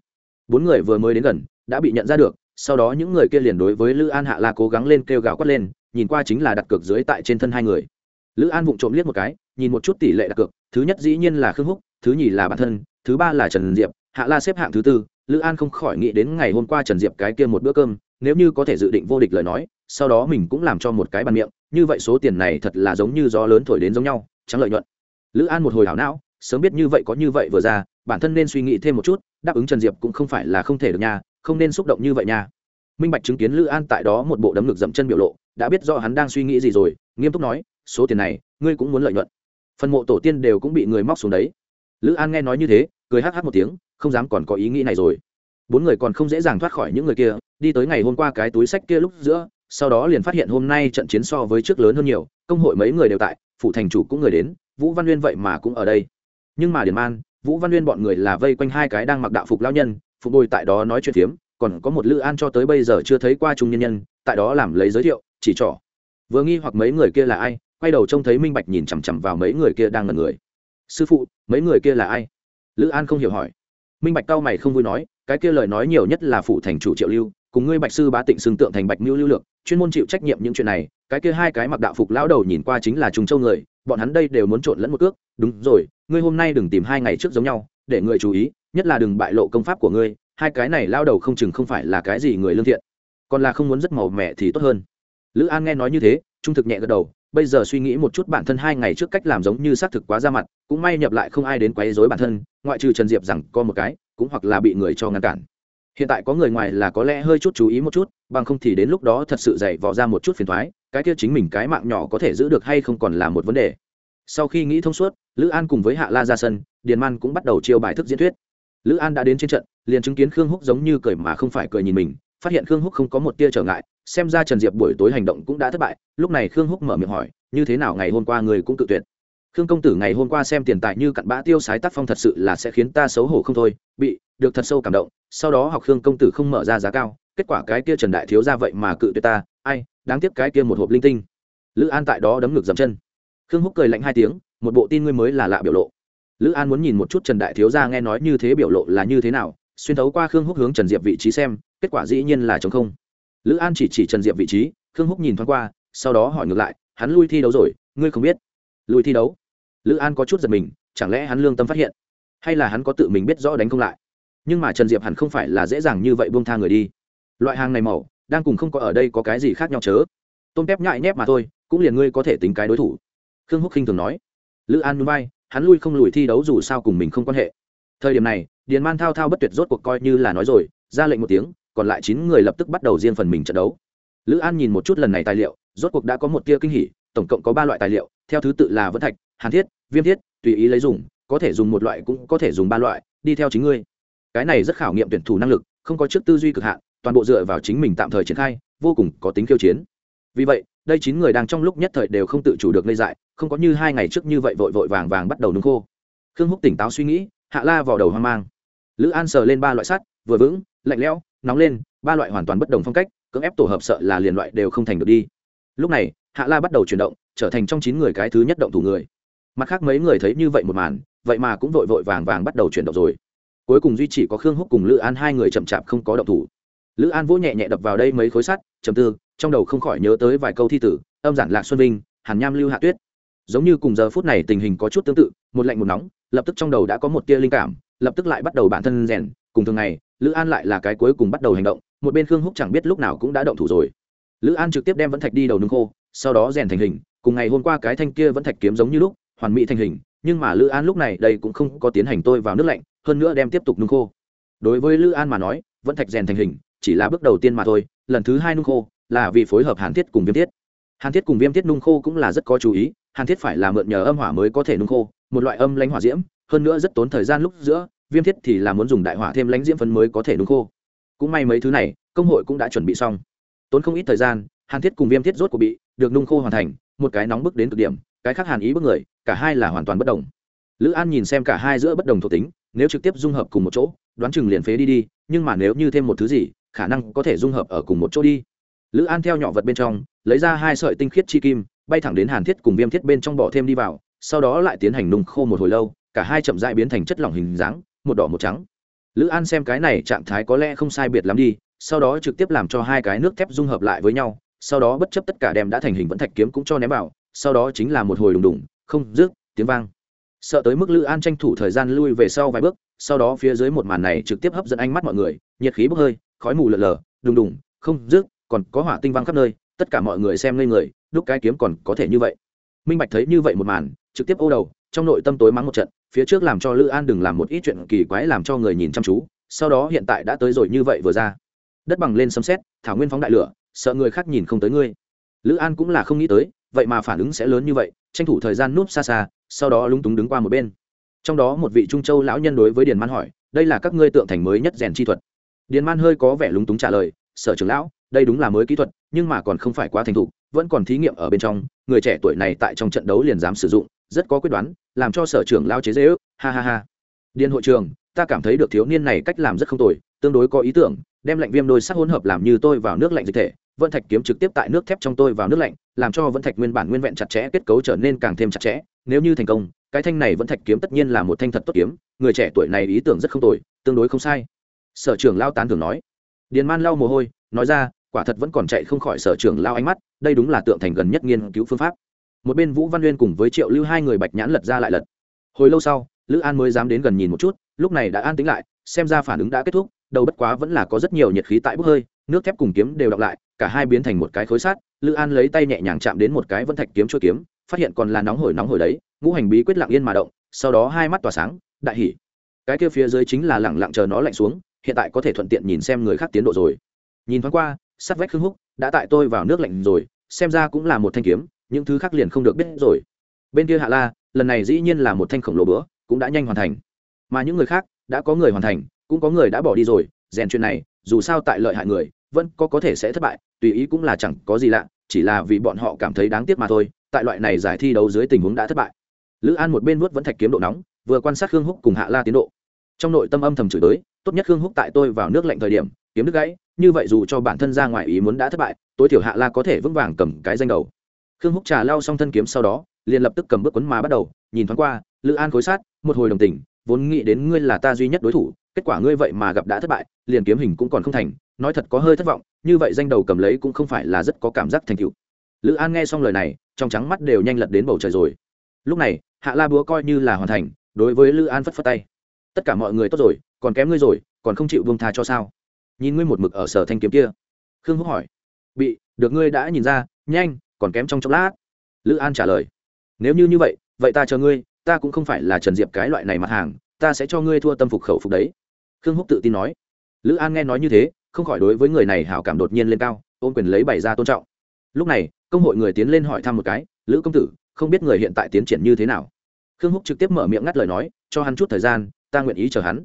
Bốn người vừa mới đến gần, đã bị nhận ra được, sau đó những người kia liền đối với lữ an hạ la cố gắng lên kêu gào quát lên, nhìn qua chính là đặt cược dưới tại trên thân hai người. Lữ an vụng trộm liếc một cái, nhìn một chút tỷ lệ đặt cược, thứ nhất dĩ nhiên là khương húc, thứ nhì là bản thân, thứ ba là trần diệp hạ la xếp hạng thứ tư, lữ an không khỏi nghĩ đến ngày hôm qua trần diệp cái kia một bữa cơm, nếu như có thể dự định vô địch lời nói, sau đó mình cũng làm cho một cái bàn miệng, như vậy số tiền này thật là giống như gió lớn thổi đến giống nhau, trắng lợi nhuận. Lữ an một hồi hảo não, sớm biết như vậy có như vậy vừa ra, bản thân nên suy nghĩ thêm một chút, đáp ứng trần diệp cũng không phải là không thể được nha, không nên xúc động như vậy nha. Minh bạch chứng kiến lữ an tại đó một bộ đấm ngực dậm chân biểu lộ, đã biết do hắn đang suy nghĩ gì rồi, nghiêm túc nói, số tiền này, ngươi cũng muốn lợi nhuận. Phần mộ tổ tiên đều cũng bị người móc xuống đấy lữ an nghe nói như thế, cười hh một tiếng, không dám còn có ý nghĩ này rồi. Bốn người còn không dễ dàng thoát khỏi những người kia, đi tới ngày hôm qua cái túi sách kia lúc giữa, sau đó liền phát hiện hôm nay trận chiến so với trước lớn hơn nhiều, công hội mấy người đều tại phụ thành chủ cũng người đến, vũ văn uyên vậy mà cũng ở đây. Nhưng mà điền man, vũ văn uyên bọn người là vây quanh hai cái đang mặc đạo phục lao nhân phục bồi tại đó nói chuyện phiếm, còn có một lữ an cho tới bây giờ chưa thấy qua trung nhân nhân, tại đó làm lấy giới thiệu, chỉ trỏ. Vừa nghi hoặc mấy người kia là ai, quay đầu trông thấy minh bạch nhìn chằm chằm vào mấy người kia đang ngần người sư phụ, mấy người kia là ai? Lữ an không hiểu hỏi. Minh bạch cao mày không vui nói, cái kia lời nói nhiều nhất là phụ thành chủ triệu lưu, cùng ngươi bạch sư bá tịnh xương tượng thành bạch mưu lưu lượng chuyên môn chịu trách nhiệm những chuyện này, cái kia hai cái mặc đạo phục lão đầu nhìn qua chính là trùng châu người, bọn hắn đây đều muốn trộn lẫn một cước. Đúng rồi, ngươi hôm nay đừng tìm hai ngày trước giống nhau, để người chú ý, nhất là đừng bại lộ công pháp của ngươi, hai cái này lao đầu không chừng không phải là cái gì người lương thiện. Còn là không muốn rất màu mẹ thì tốt hơn. Lữ an nghe nói như thế, trung thực nhẹ gật đầu bây giờ suy nghĩ một chút bản thân hai ngày trước cách làm giống như xác thực quá ra mặt, cũng may nhập lại không ai đến quấy rối bản thân, ngoại trừ trần diệp rằng có một cái, cũng hoặc là bị người cho ngăn cản. Hiện tại có người ngoài là có lẽ hơi chút chú ý một chút, bằng không thì đến lúc đó thật sự dày vò ra một chút phiền thoái cái kia chính mình cái mạng nhỏ có thể giữ được hay không còn là một vấn đề. Sau khi nghĩ thông suốt, lữ an cùng với hạ la ra sân, điền man cũng bắt đầu chiêu bài thức diễn thuyết. Lữ an đã đến trên trận, liền chứng kiến khương húc giống như cười mà không phải cười nhìn mình phát hiện khương húc không có một tia trở ngại, xem ra trần diệp buổi tối hành động cũng đã thất bại, lúc này khương húc mở miệng hỏi, như thế nào ngày hôm qua người cũng tự tuyệt? Khương công tử, ngày hôm qua xem tiền tài như cặn bã tiêu sái tác phong thật sự là sẽ khiến ta xấu hổ không thôi, bị, được thật sâu cảm động, sau đó học khương công tử không mở ra giá cao, kết quả cái kia trần đại thiếu ra vậy mà cự tuyệt ta, ai, đáng tiếc cái kia một hộp linh tinh. Lữ an tại đó đấm ngược dầm chân. Khương húc cười lạnh hai tiếng, một bộ tin ngươi mới là lạ biểu lộ. Lữ an muốn nhìn một chút trần đại thiếu ra nghe nói như thế biểu lộ là như thế nào, xuyên thấu qua khương húc hướng trần diệp vị trí xem kết quả dĩ nhiên là chống không. Lữ an chỉ chỉ trần diệp vị trí, khương húc nhìn thoáng qua, sau đó hỏi ngược lại, hắn lui thi đấu rồi, ngươi không biết. Lui thi đấu? Lữ an có chút giật mình, chẳng lẽ hắn lương tâm phát hiện? Hay là hắn có tự mình biết rõ đánh không lại? Nhưng mà trần diệp hẳn không phải là dễ dàng như vậy buông tha người đi. Loại hàng này màu, đang cùng không có ở đây có cái gì khác nhau chớ? Tôm tép nhại nhép mà thôi, cũng liền ngươi có thể tính cái đối thủ. Khương húc khinh thường nói. Lữ an núi bay hắn lui không lùi thi đấu dù sao cùng mình không quan hệ. Thời điểm này, điền man thao thao bất tuyệt rốt cuộc coi như là nói rồi, ra lệnh một tiếng còn lại chín người lập tức bắt đầu riêng phần mình trận đấu. Lữ an nhìn một chút lần này tài liệu, rốt cuộc đã có một tia kinh hỉ, tổng cộng có ba loại tài liệu, theo thứ tự là vẫn thạch, hàn thiết, viêm thiết, tùy ý lấy dùng, có thể dùng một loại cũng có thể dùng ba loại, đi theo chính ngươi. Cái này rất khảo nghiệm tuyển thủ năng lực, không có trước tư duy cực hạn, toàn bộ dựa vào chính mình tạm thời triển khai, vô cùng có tính khiêu chiến. Vì vậy, đây chín người đang trong lúc nhất thời đều không tự chủ được lây dại, không có như hai ngày trước như vậy vội vội vàng vàng bắt đầu nướng khô. Khương húc tỉnh táo suy nghĩ, hạ la vào đầu hoang mang. Lữ an sờ lên ba loại sắt, vừa vững, lạnh lẽo nóng lên, ba loại hoàn toàn bất đồng phong cách, cưỡng ép tổ hợp sợ là liền loại đều không thành được đi. Lúc này, hạ la bắt đầu chuyển động, trở thành trong chín người cái thứ nhất động thủ người. Mặt khác mấy người thấy như vậy một màn, vậy mà cũng vội vội vàng vàng bắt đầu chuyển động rồi. Cuối cùng duy chỉ có khương húc cùng lữ an hai người chậm chạp không có động thủ. Lữ an vỗ nhẹ nhẹ đập vào đây mấy khối sắt chầm tư, trong đầu không khỏi nhớ tới vài câu thi tử, âm giản lạc xuân vinh, hàn nham lưu hạ tuyết. Giống như cùng giờ phút này tình hình có chút tương tự, một lạnh một nóng, lập tức trong đầu đã có một tia linh cảm, lập tức lại bắt đầu bản thân rèn, cùng thường ngày lữ an lại là cái cuối cùng bắt đầu hành động, một bên khương húc chẳng biết lúc nào cũng đã động thủ rồi. Lữ an trực tiếp đem vẫn thạch đi đầu nung khô, sau đó rèn thành hình, cùng ngày hôm qua cái thanh kia vẫn thạch kiếm giống như lúc, hoàn mỹ thành hình, nhưng mà lữ an lúc này đây cũng không có tiến hành tôi vào nước lạnh, hơn nữa đem tiếp tục nung khô. Đối với lữ an mà nói, vẫn thạch rèn thành hình chỉ là bước đầu tiên mà thôi, lần thứ hai nung khô là vì phối hợp hàn thiết cùng viêm thiết. Hàn thiết cùng viêm thiết nung khô cũng là rất có chú ý, hàn thiết phải là mượn nhờ âm hỏa mới có thể nung khô, một loại âm lãnh hỏa diễm, hơn nữa rất tốn thời gian lúc giữa viêm thiết thì là muốn dùng đại hỏa thêm lãnh diễm phấn mới có thể nung khô. Cũng may mấy thứ này, công hội cũng đã chuẩn bị xong. Tốn không ít thời gian, hàn thiết cùng viêm thiết rốt của bị được nung khô hoàn thành, một cái nóng bức đến cực điểm, cái khác hàn ý bức người, cả hai là hoàn toàn bất đồng. Lữ an nhìn xem cả hai giữa bất đồng thuộc tính, nếu trực tiếp dung hợp cùng một chỗ, đoán chừng liền phế đi đi, nhưng mà nếu như thêm một thứ gì, khả năng có thể dung hợp ở cùng một chỗ đi. Lữ an theo nhỏ vật bên trong, lấy ra hai sợi tinh khiết chi kim, bay thẳng đến hàn thiết cùng viêm thiết bên trong bỏ thêm đi vào, sau đó lại tiến hành nung khô một hồi lâu, cả hai chậm dại biến thành chất lỏng hình dáng một đỏ một trắng. Lữ an xem cái này trạng thái có lẽ không sai biệt lắm đi, sau đó trực tiếp làm cho hai cái nước thép dung hợp lại với nhau, sau đó bất chấp tất cả đem đã thành hình vẫn thạch kiếm cũng cho ném vào, sau đó chính là một hồi đùng đùng, không, rước, tiếng vang. Sợ tới mức lữ an tranh thủ thời gian lui về sau vài bước, sau đó phía dưới một màn này trực tiếp hấp dẫn ánh mắt mọi người, nhiệt khí bốc hơi, khói mù lờ lờ đùng đùng, không, rước, còn có hỏa tinh vang khắp nơi, tất cả mọi người xem lên người, đúc cái kiếm còn có thể như vậy. Minh bạch thấy như vậy một màn, trực tiếp ô đầu, trong nội tâm tối mắng một trận phía trước làm cho lữ an đừng làm một ít chuyện kỳ quái làm cho người nhìn chăm chú, sau đó hiện tại đã tới rồi như vậy vừa ra. Đất bằng lên sấm xét thảo nguyên phóng đại lửa, sợ người khác nhìn không tới ngươi. Lữ an cũng là không nghĩ tới, vậy mà phản ứng sẽ lớn như vậy, tranh thủ thời gian núp xa xa, sau đó lúng túng đứng qua một bên. Trong đó một vị trung châu lão nhân đối với điền man hỏi, đây là các ngươi tượng thành mới nhất rèn chi thuật? Điền man hơi có vẻ lúng túng trả lời, sở trưởng lão, đây đúng là mới kỹ thuật, nhưng mà còn không phải quá thành thục, vẫn còn thí nghiệm ở bên trong, người trẻ tuổi này tại trong trận đấu liền dám sử dụng, rất có quyết đoán làm cho sở trưởng lao chế dễ ước. Ha ha ha. Điền hội trường, ta cảm thấy được thiếu niên này cách làm rất không tồi, tương đối có ý tưởng, đem lạnh viêm đôi sắc hỗn hợp làm như tôi vào nước lạnh dịch thể vận thạch kiếm trực tiếp tại nước thép trong tôi vào nước lạnh, làm cho vận thạch nguyên bản nguyên vẹn chặt chẽ kết cấu trở nên càng thêm chặt chẽ. Nếu như thành công, cái thanh này vẫn thạch kiếm tất nhiên là một thanh thật tốt kiếm, người trẻ tuổi này ý tưởng rất không tồi, tương đối không sai. Sở trưởng lao tán thường nói. Điền man lau mồ hôi, nói ra, quả thật vẫn còn chạy không khỏi sở trưởng lao ánh mắt, đây đúng là tượng thành gần nhất nghiên cứu phương pháp một bên vũ văn uyên cùng với triệu lưu hai người bạch nhãn lật ra lại lật hồi lâu sau lữ an mới dám đến gần nhìn một chút lúc này đã an tính lại xem ra phản ứng đã kết thúc đầu bất quá vẫn là có rất nhiều nhiệt khí tại bốc hơi nước thép cùng kiếm đều đọc lại cả hai biến thành một cái khối sát lữ an lấy tay nhẹ nhàng chạm đến một cái vân thạch kiếm chuôi kiếm phát hiện còn là nóng hổi nóng hổi đấy ngũ hành bí quyết lặng yên mà động sau đó hai mắt tỏa sáng đại hỉ cái kia phía dưới chính là lẳng lặng chờ nó lạnh xuống hiện tại có thể thuận tiện nhìn xem người khác tiến độ rồi nhìn thoáng qua sắt vách khương húc đã tại tôi vào nước lạnh rồi xem ra cũng là một thanh kiếm những thứ khác liền không được biết rồi. Bên kia hạ la, lần này dĩ nhiên là một thanh khổng lồ bữa, cũng đã nhanh hoàn thành. Mà những người khác, đã có người hoàn thành, cũng có người đã bỏ đi rồi, rèn chuyện này, dù sao tại lợi hại người, vẫn có có thể sẽ thất bại, tùy ý cũng là chẳng có gì lạ, chỉ là vì bọn họ cảm thấy đáng tiếc mà thôi, tại loại này giải thi đấu dưới tình huống đã thất bại. Lữ an một bên vuốt vẫn thạch kiếm độ nóng, vừa quan sát khương húc cùng hạ la tiến độ. Trong nội tâm âm thầm chửi tới tốt nhất khương húc tại tôi vào nước lạnh thời điểm, kiếm đứt gãy, như vậy dù cho bản thân ra ngoài ý muốn đã thất bại, tối thiểu hạ la có thể vững vàng cầm cái danh đầu khương húc trà lao xong thân kiếm sau đó, liền lập tức cầm bước quấn má bắt đầu, nhìn thoáng qua, lữ an khối sát, một hồi đồng tình, vốn nghĩ đến ngươi là ta duy nhất đối thủ, kết quả ngươi vậy mà gặp đã thất bại, liền kiếm hình cũng còn không thành, nói thật có hơi thất vọng, như vậy danh đầu cầm lấy cũng không phải là rất có cảm giác thành tựu. Lữ an nghe xong lời này, trong trắng mắt đều nhanh lật đến bầu trời rồi. Lúc này, hạ la búa coi như là hoàn thành, đối với lữ an phất phất tay. Tất cả mọi người tốt rồi, còn kém ngươi rồi, còn không chịu vương tha cho sao? Nhìn ngươi một mực ở sở thanh kiếm kia. Khương húc hỏi. Bị, được ngươi đã nhìn ra, nhanh còn kém trong chốc lát. Lữ an trả lời, nếu như như vậy vậy ta chờ ngươi, ta cũng không phải là trần diệp cái loại này mặt hàng, ta sẽ cho ngươi thua tâm phục khẩu phục đấy. Khương húc tự tin nói. Lữ an nghe nói như thế, không khỏi đối với người này hảo cảm đột nhiên lên cao ôm quyền lấy bày ra tôn trọng. Lúc này, công hội người tiến lên hỏi thăm một cái, lữ công tử, không biết người hiện tại tiến triển như thế nào? Khương húc trực tiếp mở miệng ngắt lời nói, cho hắn chút thời gian, ta nguyện ý chờ hắn.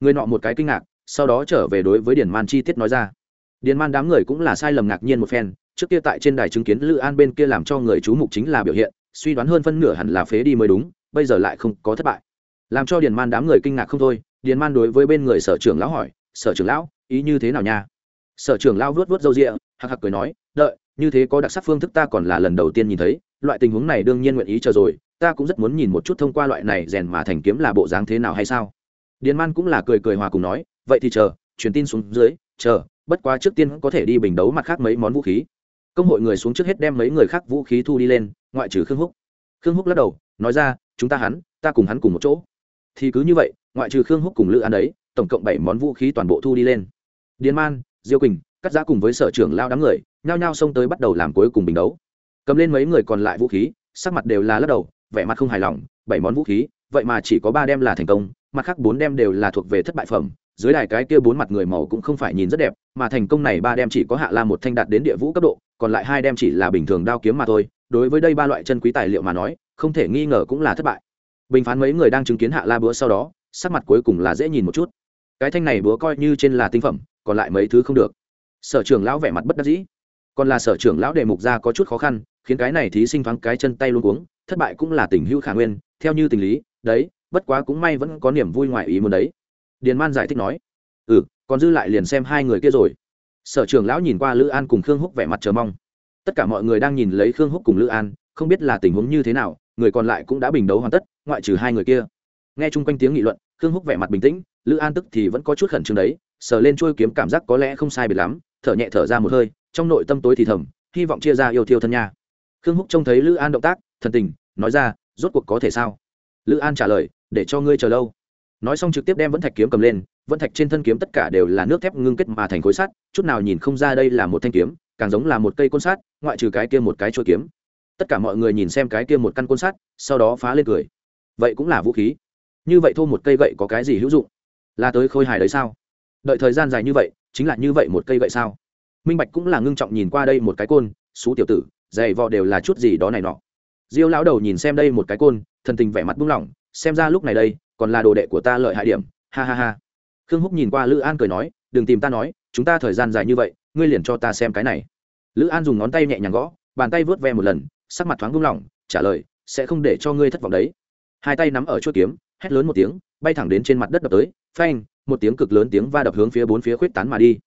Người nọ một cái kinh ngạc, sau đó trở về đối với điền man chi tiết nói ra. Điền man đám người cũng là sai lầm ngạc nhiên một phen trước kia tại trên đài chứng kiến lữ an bên kia làm cho người chú mục chính là biểu hiện, suy đoán hơn phân nửa hẳn là phế đi mới đúng, bây giờ lại không có thất bại. Làm cho điền man đám người kinh ngạc không thôi, điền man đối với bên người sở trưởng lão hỏi, sở trưởng lão, ý như thế nào nha? Sở trưởng lão vuốt vuốt râu rịa hạc hạc cười nói, đợi, như thế có đặc sắc phương thức ta còn là lần đầu tiên nhìn thấy, loại tình huống này đương nhiên nguyện ý chờ rồi, ta cũng rất muốn nhìn một chút thông qua loại này rèn mà thành kiếm là bộ dáng thế nào hay sao? Điền man cũng là cười cười hòa cùng nói, vậy thì chờ, truyền tin xuống dưới, chờ, bất quá trước tiên có thể đi bình đấu mặt khác mấy món vũ khí công hội người xuống trước hết đem mấy người khác vũ khí thu đi lên ngoại trừ khương húc. Khương húc lắc đầu nói ra chúng ta hắn ta cùng hắn cùng một chỗ. Thì cứ như vậy ngoại trừ khương húc cùng lữ an ấy, tổng cộng bảy món vũ khí toàn bộ thu đi lên. Điền man diêu quỳnh cắt giá cùng với sở trưởng lao đám người nhao nhao xông tới bắt đầu làm cuối cùng bình đấu. Cầm lên mấy người còn lại vũ khí sắc mặt đều là lắc đầu vẻ mặt không hài lòng bảy món vũ khí vậy mà chỉ có ba đem là thành công mặt khác bốn đem đều là thuộc về thất bại phẩm dưới đài cái kia bốn mặt người màu cũng không phải nhìn rất đẹp mà thành công này ba đem chỉ có hạ la một thanh đạt đến địa vũ cấp độ còn lại hai đem chỉ là bình thường đao kiếm mà thôi, đối với đây ba loại chân quý tài liệu mà nói, không thể nghi ngờ cũng là thất bại. Bình phán mấy người đang chứng kiến hạ la búa sau đó, sắc mặt cuối cùng là dễ nhìn một chút. Cái thanh này búa coi như trên là tinh phẩm, còn lại mấy thứ không được. Sở trưởng lão vẻ mặt bất đắc dĩ. Còn là sở trưởng lão đề mục ra có chút khó khăn, khiến cái này thí sinh thoáng cái chân tay luôn cuống, thất bại cũng là tình hữu khả nguyên, theo như tình lý, đấy, bất quá cũng may vẫn có niềm vui ngoài ý muốn đấy. Điền man giải thích nói ừ còn dư lại liền xem hai người kia rồi sở trưởng lão nhìn qua lữ an cùng khương húc vẻ mặt chờ mong. Tất cả mọi người đang nhìn lấy khương húc cùng lữ an, không biết là tình huống như thế nào, người còn lại cũng đã bình đấu hoàn tất, ngoại trừ hai người kia. Nghe chung quanh tiếng nghị luận, khương húc vẻ mặt bình tĩnh, lữ an tức thì vẫn có chút khẩn trương đấy, sờ lên trôi kiếm cảm giác có lẽ không sai biệt lắm, thở nhẹ thở ra một hơi, trong nội tâm tối thì thầm, hy vọng chia ra yêu thiêu thân nha. Khương húc trông thấy lữ an động tác, thần tình, nói ra, rốt cuộc có thể sao? Lữ an trả lời, để cho ngươi chờ lâu. Nói xong trực tiếp đem vẫn thạch kiếm cầm lên vẫn thạch trên thân kiếm tất cả đều là nước thép ngưng kết mà thành khối sắt, chút nào nhìn không ra đây là một thanh kiếm, càng giống là một cây côn sắt, ngoại trừ cái kia một cái chuôi kiếm. Tất cả mọi người nhìn xem cái kia một căn côn sắt, sau đó phá lên cười. Vậy cũng là vũ khí. Như vậy thô một cây gậy có cái gì hữu dụng? Là tới khôi hài đấy sao? Đợi thời gian dài như vậy, chính là như vậy một cây gậy sao? Minh bạch cũng là ngưng trọng nhìn qua đây một cái côn, xú tiểu tử, dày vò đều là chút gì đó này nọ. Diêu lão đầu nhìn xem đây một cái côn, thần tình vẻ mặt buông lỏng, xem ra lúc này đây, còn là đồ đệ của ta lợi hại điểm. Ha ha ha khương húc nhìn qua lữ an cười nói, đừng tìm ta nói, chúng ta thời gian dài như vậy, ngươi liền cho ta xem cái này. Lữ an dùng ngón tay nhẹ nhàng gõ, bàn tay vớt ve một lần, sắc mặt thoáng vung lỏng, trả lời, sẽ không để cho ngươi thất vọng đấy. Hai tay nắm ở chuỗi kiếm, hét lớn một tiếng, bay thẳng đến trên mặt đất đập tới, phanh, một tiếng cực lớn tiếng va đập hướng phía bốn phía khuyết tán mà đi.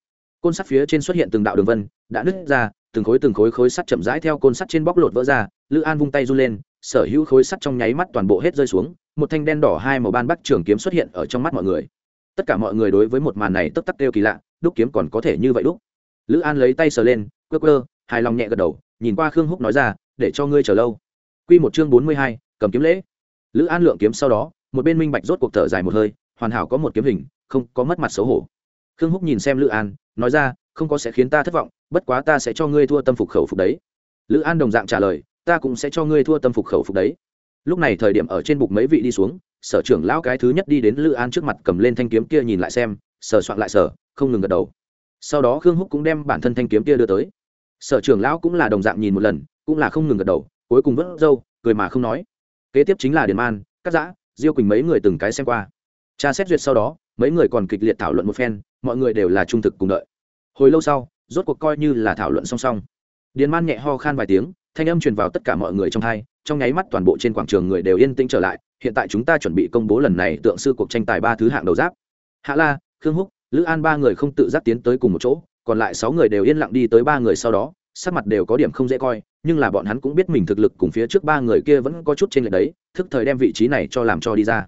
Côn sắt phía trên xuất hiện từng đạo đường vân, đã nứt ra, từng khối từng khối khối sắt chậm rãi theo côn sắt trên bóc lột vỡ ra, lữ an vung tay run lên, sở hữu khối sắt trong nháy mắt toàn bộ hết rơi xuống, một thanh đen đỏ hai màu ban bắc trường kiếm xuất hiện ở trong mắt mọi người tất cả mọi người đối với một màn này tức tắc kêu kỳ lạ, đúc kiếm còn có thể như vậy đúc. Lữ an lấy tay sờ lên, quơ quơ, hài lòng nhẹ gật đầu, nhìn qua khương húc nói ra, để cho ngươi chờ lâu. Q một chương bốn mươi hai, cầm kiếm lễ. Lữ an lượng kiếm sau đó, một bên minh bạch rốt cuộc thở dài một hơi, hoàn hảo có một kiếm hình, không có mất mặt xấu hổ. Khương húc nhìn xem lữ an, nói ra, không có sẽ khiến ta thất vọng, bất quá ta sẽ cho ngươi thua tâm phục khẩu phục đấy. Lữ an đồng dạng trả lời, ta cũng sẽ cho ngươi thua tâm phục khẩu phục đấy. Lúc này thời điểm ở trên bục mấy vị đi xuống sở trưởng lão cái thứ nhất đi đến lữ an trước mặt cầm lên thanh kiếm kia nhìn lại xem, sờ soạn lại sở không ngừng gật đầu. Sau đó khương húc cũng đem bản thân thanh kiếm kia đưa tới. Sở trưởng lão cũng là đồng dạng nhìn một lần, cũng là không ngừng gật đầu, cuối cùng vớt râu, cười mà không nói. Kế tiếp chính là điền man cắt giã, diêu quỳnh mấy người từng cái xem qua. Cha xét duyệt sau đó, mấy người còn kịch liệt thảo luận một phen, mọi người đều là trung thực cùng đợi. Hồi lâu sau, rốt cuộc coi như là thảo luận song song. Điền man nhẹ ho khan vài tiếng, thanh âm truyền vào tất cả mọi người trong hai, trong nháy mắt toàn bộ trên quảng trường người đều yên tĩnh trở lại hiện tại chúng ta chuẩn bị công bố lần này tượng sư cuộc tranh tài ba thứ hạng đầu giáp. Hạ la, khương húc, lữ an ba người không tự giác tiến tới cùng một chỗ, còn lại sáu người đều yên lặng đi tới ba người sau đó, sắc mặt đều có điểm không dễ coi, nhưng là bọn hắn cũng biết mình thực lực cùng phía trước ba người kia vẫn có chút trên lệch đấy, thức thời đem vị trí này cho làm cho đi ra.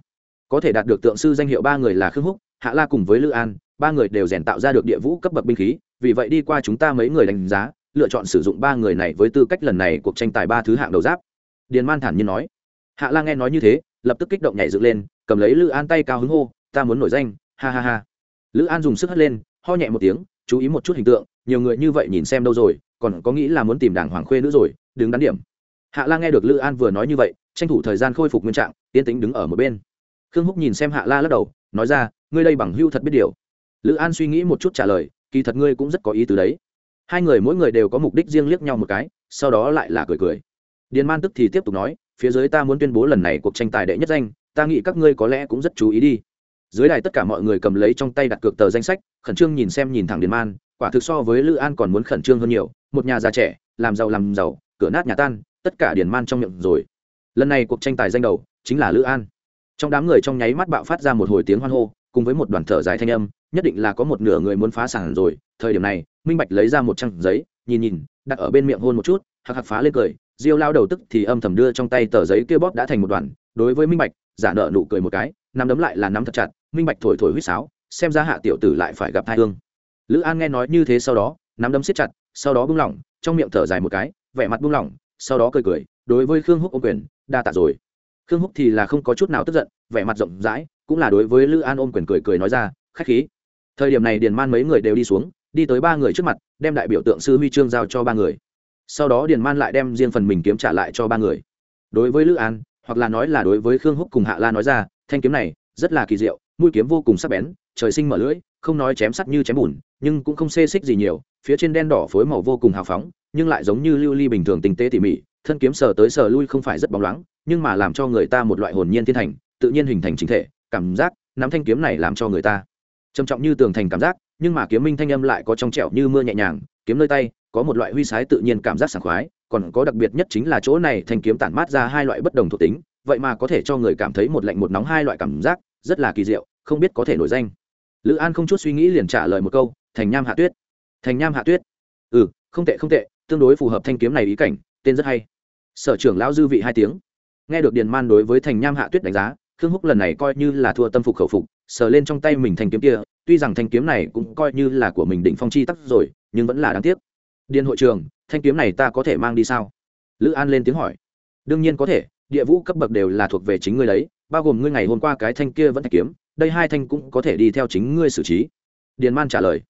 Có thể đạt được tượng sư danh hiệu ba người là khương húc, hạ la cùng với lữ an, ba người đều rèn tạo ra được địa vũ cấp bậc binh khí, vì vậy đi qua chúng ta mấy người đánh giá, lựa chọn sử dụng ba người này với tư cách lần này cuộc tranh tài ba thứ hạng đầu giáp. Điền man thản nhiên nói. Hạ la nghe nói như thế lập tức kích động nhảy dựng lên, cầm lấy lữ an tay cao hứng hô, ta muốn nổi danh, ha ha ha. Lữ an dùng sức hất lên, ho nhẹ một tiếng, chú ý một chút hình tượng, nhiều người như vậy nhìn xem đâu rồi, còn có nghĩ là muốn tìm đảng hoàng khuê nữa rồi, đứng đắn điểm. Hạ la nghe được lữ an vừa nói như vậy, tranh thủ thời gian khôi phục nguyên trạng, yên tĩnh đứng ở một bên. Khương húc nhìn xem hạ la lắc đầu, nói ra, ngươi đây bằng hưu thật biết điều. Lữ an suy nghĩ một chút trả lời, kỳ thật ngươi cũng rất có ý từ đấy. Hai người mỗi người đều có mục đích riêng liếc nhau một cái, sau đó lại là cười cười. Điền man tức thì tiếp tục nói phía dưới ta muốn tuyên bố lần này cuộc tranh tài đệ nhất danh, ta nghĩ các ngươi có lẽ cũng rất chú ý đi. Dưới đài tất cả mọi người cầm lấy trong tay đặt cược tờ danh sách, khẩn trương nhìn xem nhìn thẳng điền man, quả thực so với lữ an còn muốn khẩn trương hơn nhiều, một nhà già trẻ, làm giàu làm giàu, cửa nát nhà tan, tất cả điền man trong miệng rồi. Lần này cuộc tranh tài danh đầu chính là lữ an. Trong đám người trong nháy mắt bạo phát ra một hồi tiếng hoan hô, cùng với một đoàn thở dài thanh âm, nhất định là có một nửa người muốn phá sản rồi, thời điểm này, minh bạch lấy ra một trang giấy, nhìn nhìn, đặt ở bên miệng hôn một chút, hạc hạc phá lên cười diêu lao đầu tức thì âm thầm đưa trong tay tờ giấy kia bóp đã thành một đoàn, đối với minh bạch, giả nợ nụ cười một cái, nắm đấm lại là nắm thật chặt, minh bạch thổi thổi huýt sáo, xem ra hạ tiểu tử lại phải gặp thai thương lữ an nghe nói như thế sau đó, nắm đấm siết chặt, sau đó buông lỏng, trong miệng thở dài một cái, vẻ mặt buông lỏng, sau đó cười cười, đối với khương húc ô quyền, đa tạ rồi. Khương húc thì là không có chút nào tức giận, vẻ mặt rộng rãi, cũng là đối với lữ an ôm quyền cười cười nói ra, khách khí. Thời điểm này điền man mấy người đều đi xuống, đi tới ba người trước mặt, đem đại biểu tượng sư huy chương giao cho ba người sau đó điền man lại đem riêng phần mình kiếm trả lại cho ba người. Đối với lữ an, hoặc là nói là đối với khương húc cùng hạ la nói ra, thanh kiếm này rất là kỳ diệu, mũi kiếm vô cùng sắc bén, trời sinh mở lưỡi, không nói chém sắt như chém bùn, nhưng cũng không xê xích gì nhiều, phía trên đen đỏ phối màu vô cùng hào phóng, nhưng lại giống như lưu ly bình thường tinh tế tỉ mỉ, thân kiếm sờ tới sờ lui không phải rất bóng loáng, nhưng mà làm cho người ta một loại hồn nhiên thiên thành, tự nhiên hình thành chính thể, cảm giác, nắm thanh kiếm này làm cho người ta trầm trọng như tường thành cảm giác, nhưng mà kiếm minh thanh âm lại có trong trẻo như mưa nhẹ nhàng, kiếm nơi tay có một loại huy sái tự nhiên cảm giác sảng khoái, còn có đặc biệt nhất chính là chỗ này thanh kiếm tản mát ra hai loại bất đồng thuộc tính, vậy mà có thể cho người cảm thấy một lạnh một nóng hai loại cảm giác, rất là kỳ diệu, không biết có thể nổi danh. Lữ an không chút suy nghĩ liền trả lời một câu, thành nham hạ tuyết. Thành nham hạ tuyết? Ừ không tệ không tệ, tương đối phù hợp thanh kiếm này ý cảnh, tên rất hay. Sở trưởng lão dư vị hai tiếng. Nghe được điền man đối với thành nham hạ tuyết đánh giá, khương húc lần này coi như là thua tâm phục khẩu phục, sờ lên trong tay mình thanh kiếm kia, tuy rằng thanh kiếm này cũng coi như là của mình định phong chi tắc rồi, nhưng vẫn là đáng tiếc điền hội trường, thanh kiếm này ta có thể mang đi sao? Lữ an lên tiếng hỏi. Đương nhiên có thể, địa vũ cấp bậc đều là thuộc về chính ngươi đấy, bao gồm ngươi ngày hôm qua cái thanh kia vẫn thanh kiếm, đây hai thanh cũng có thể đi theo chính ngươi xử trí. Điền man trả lời.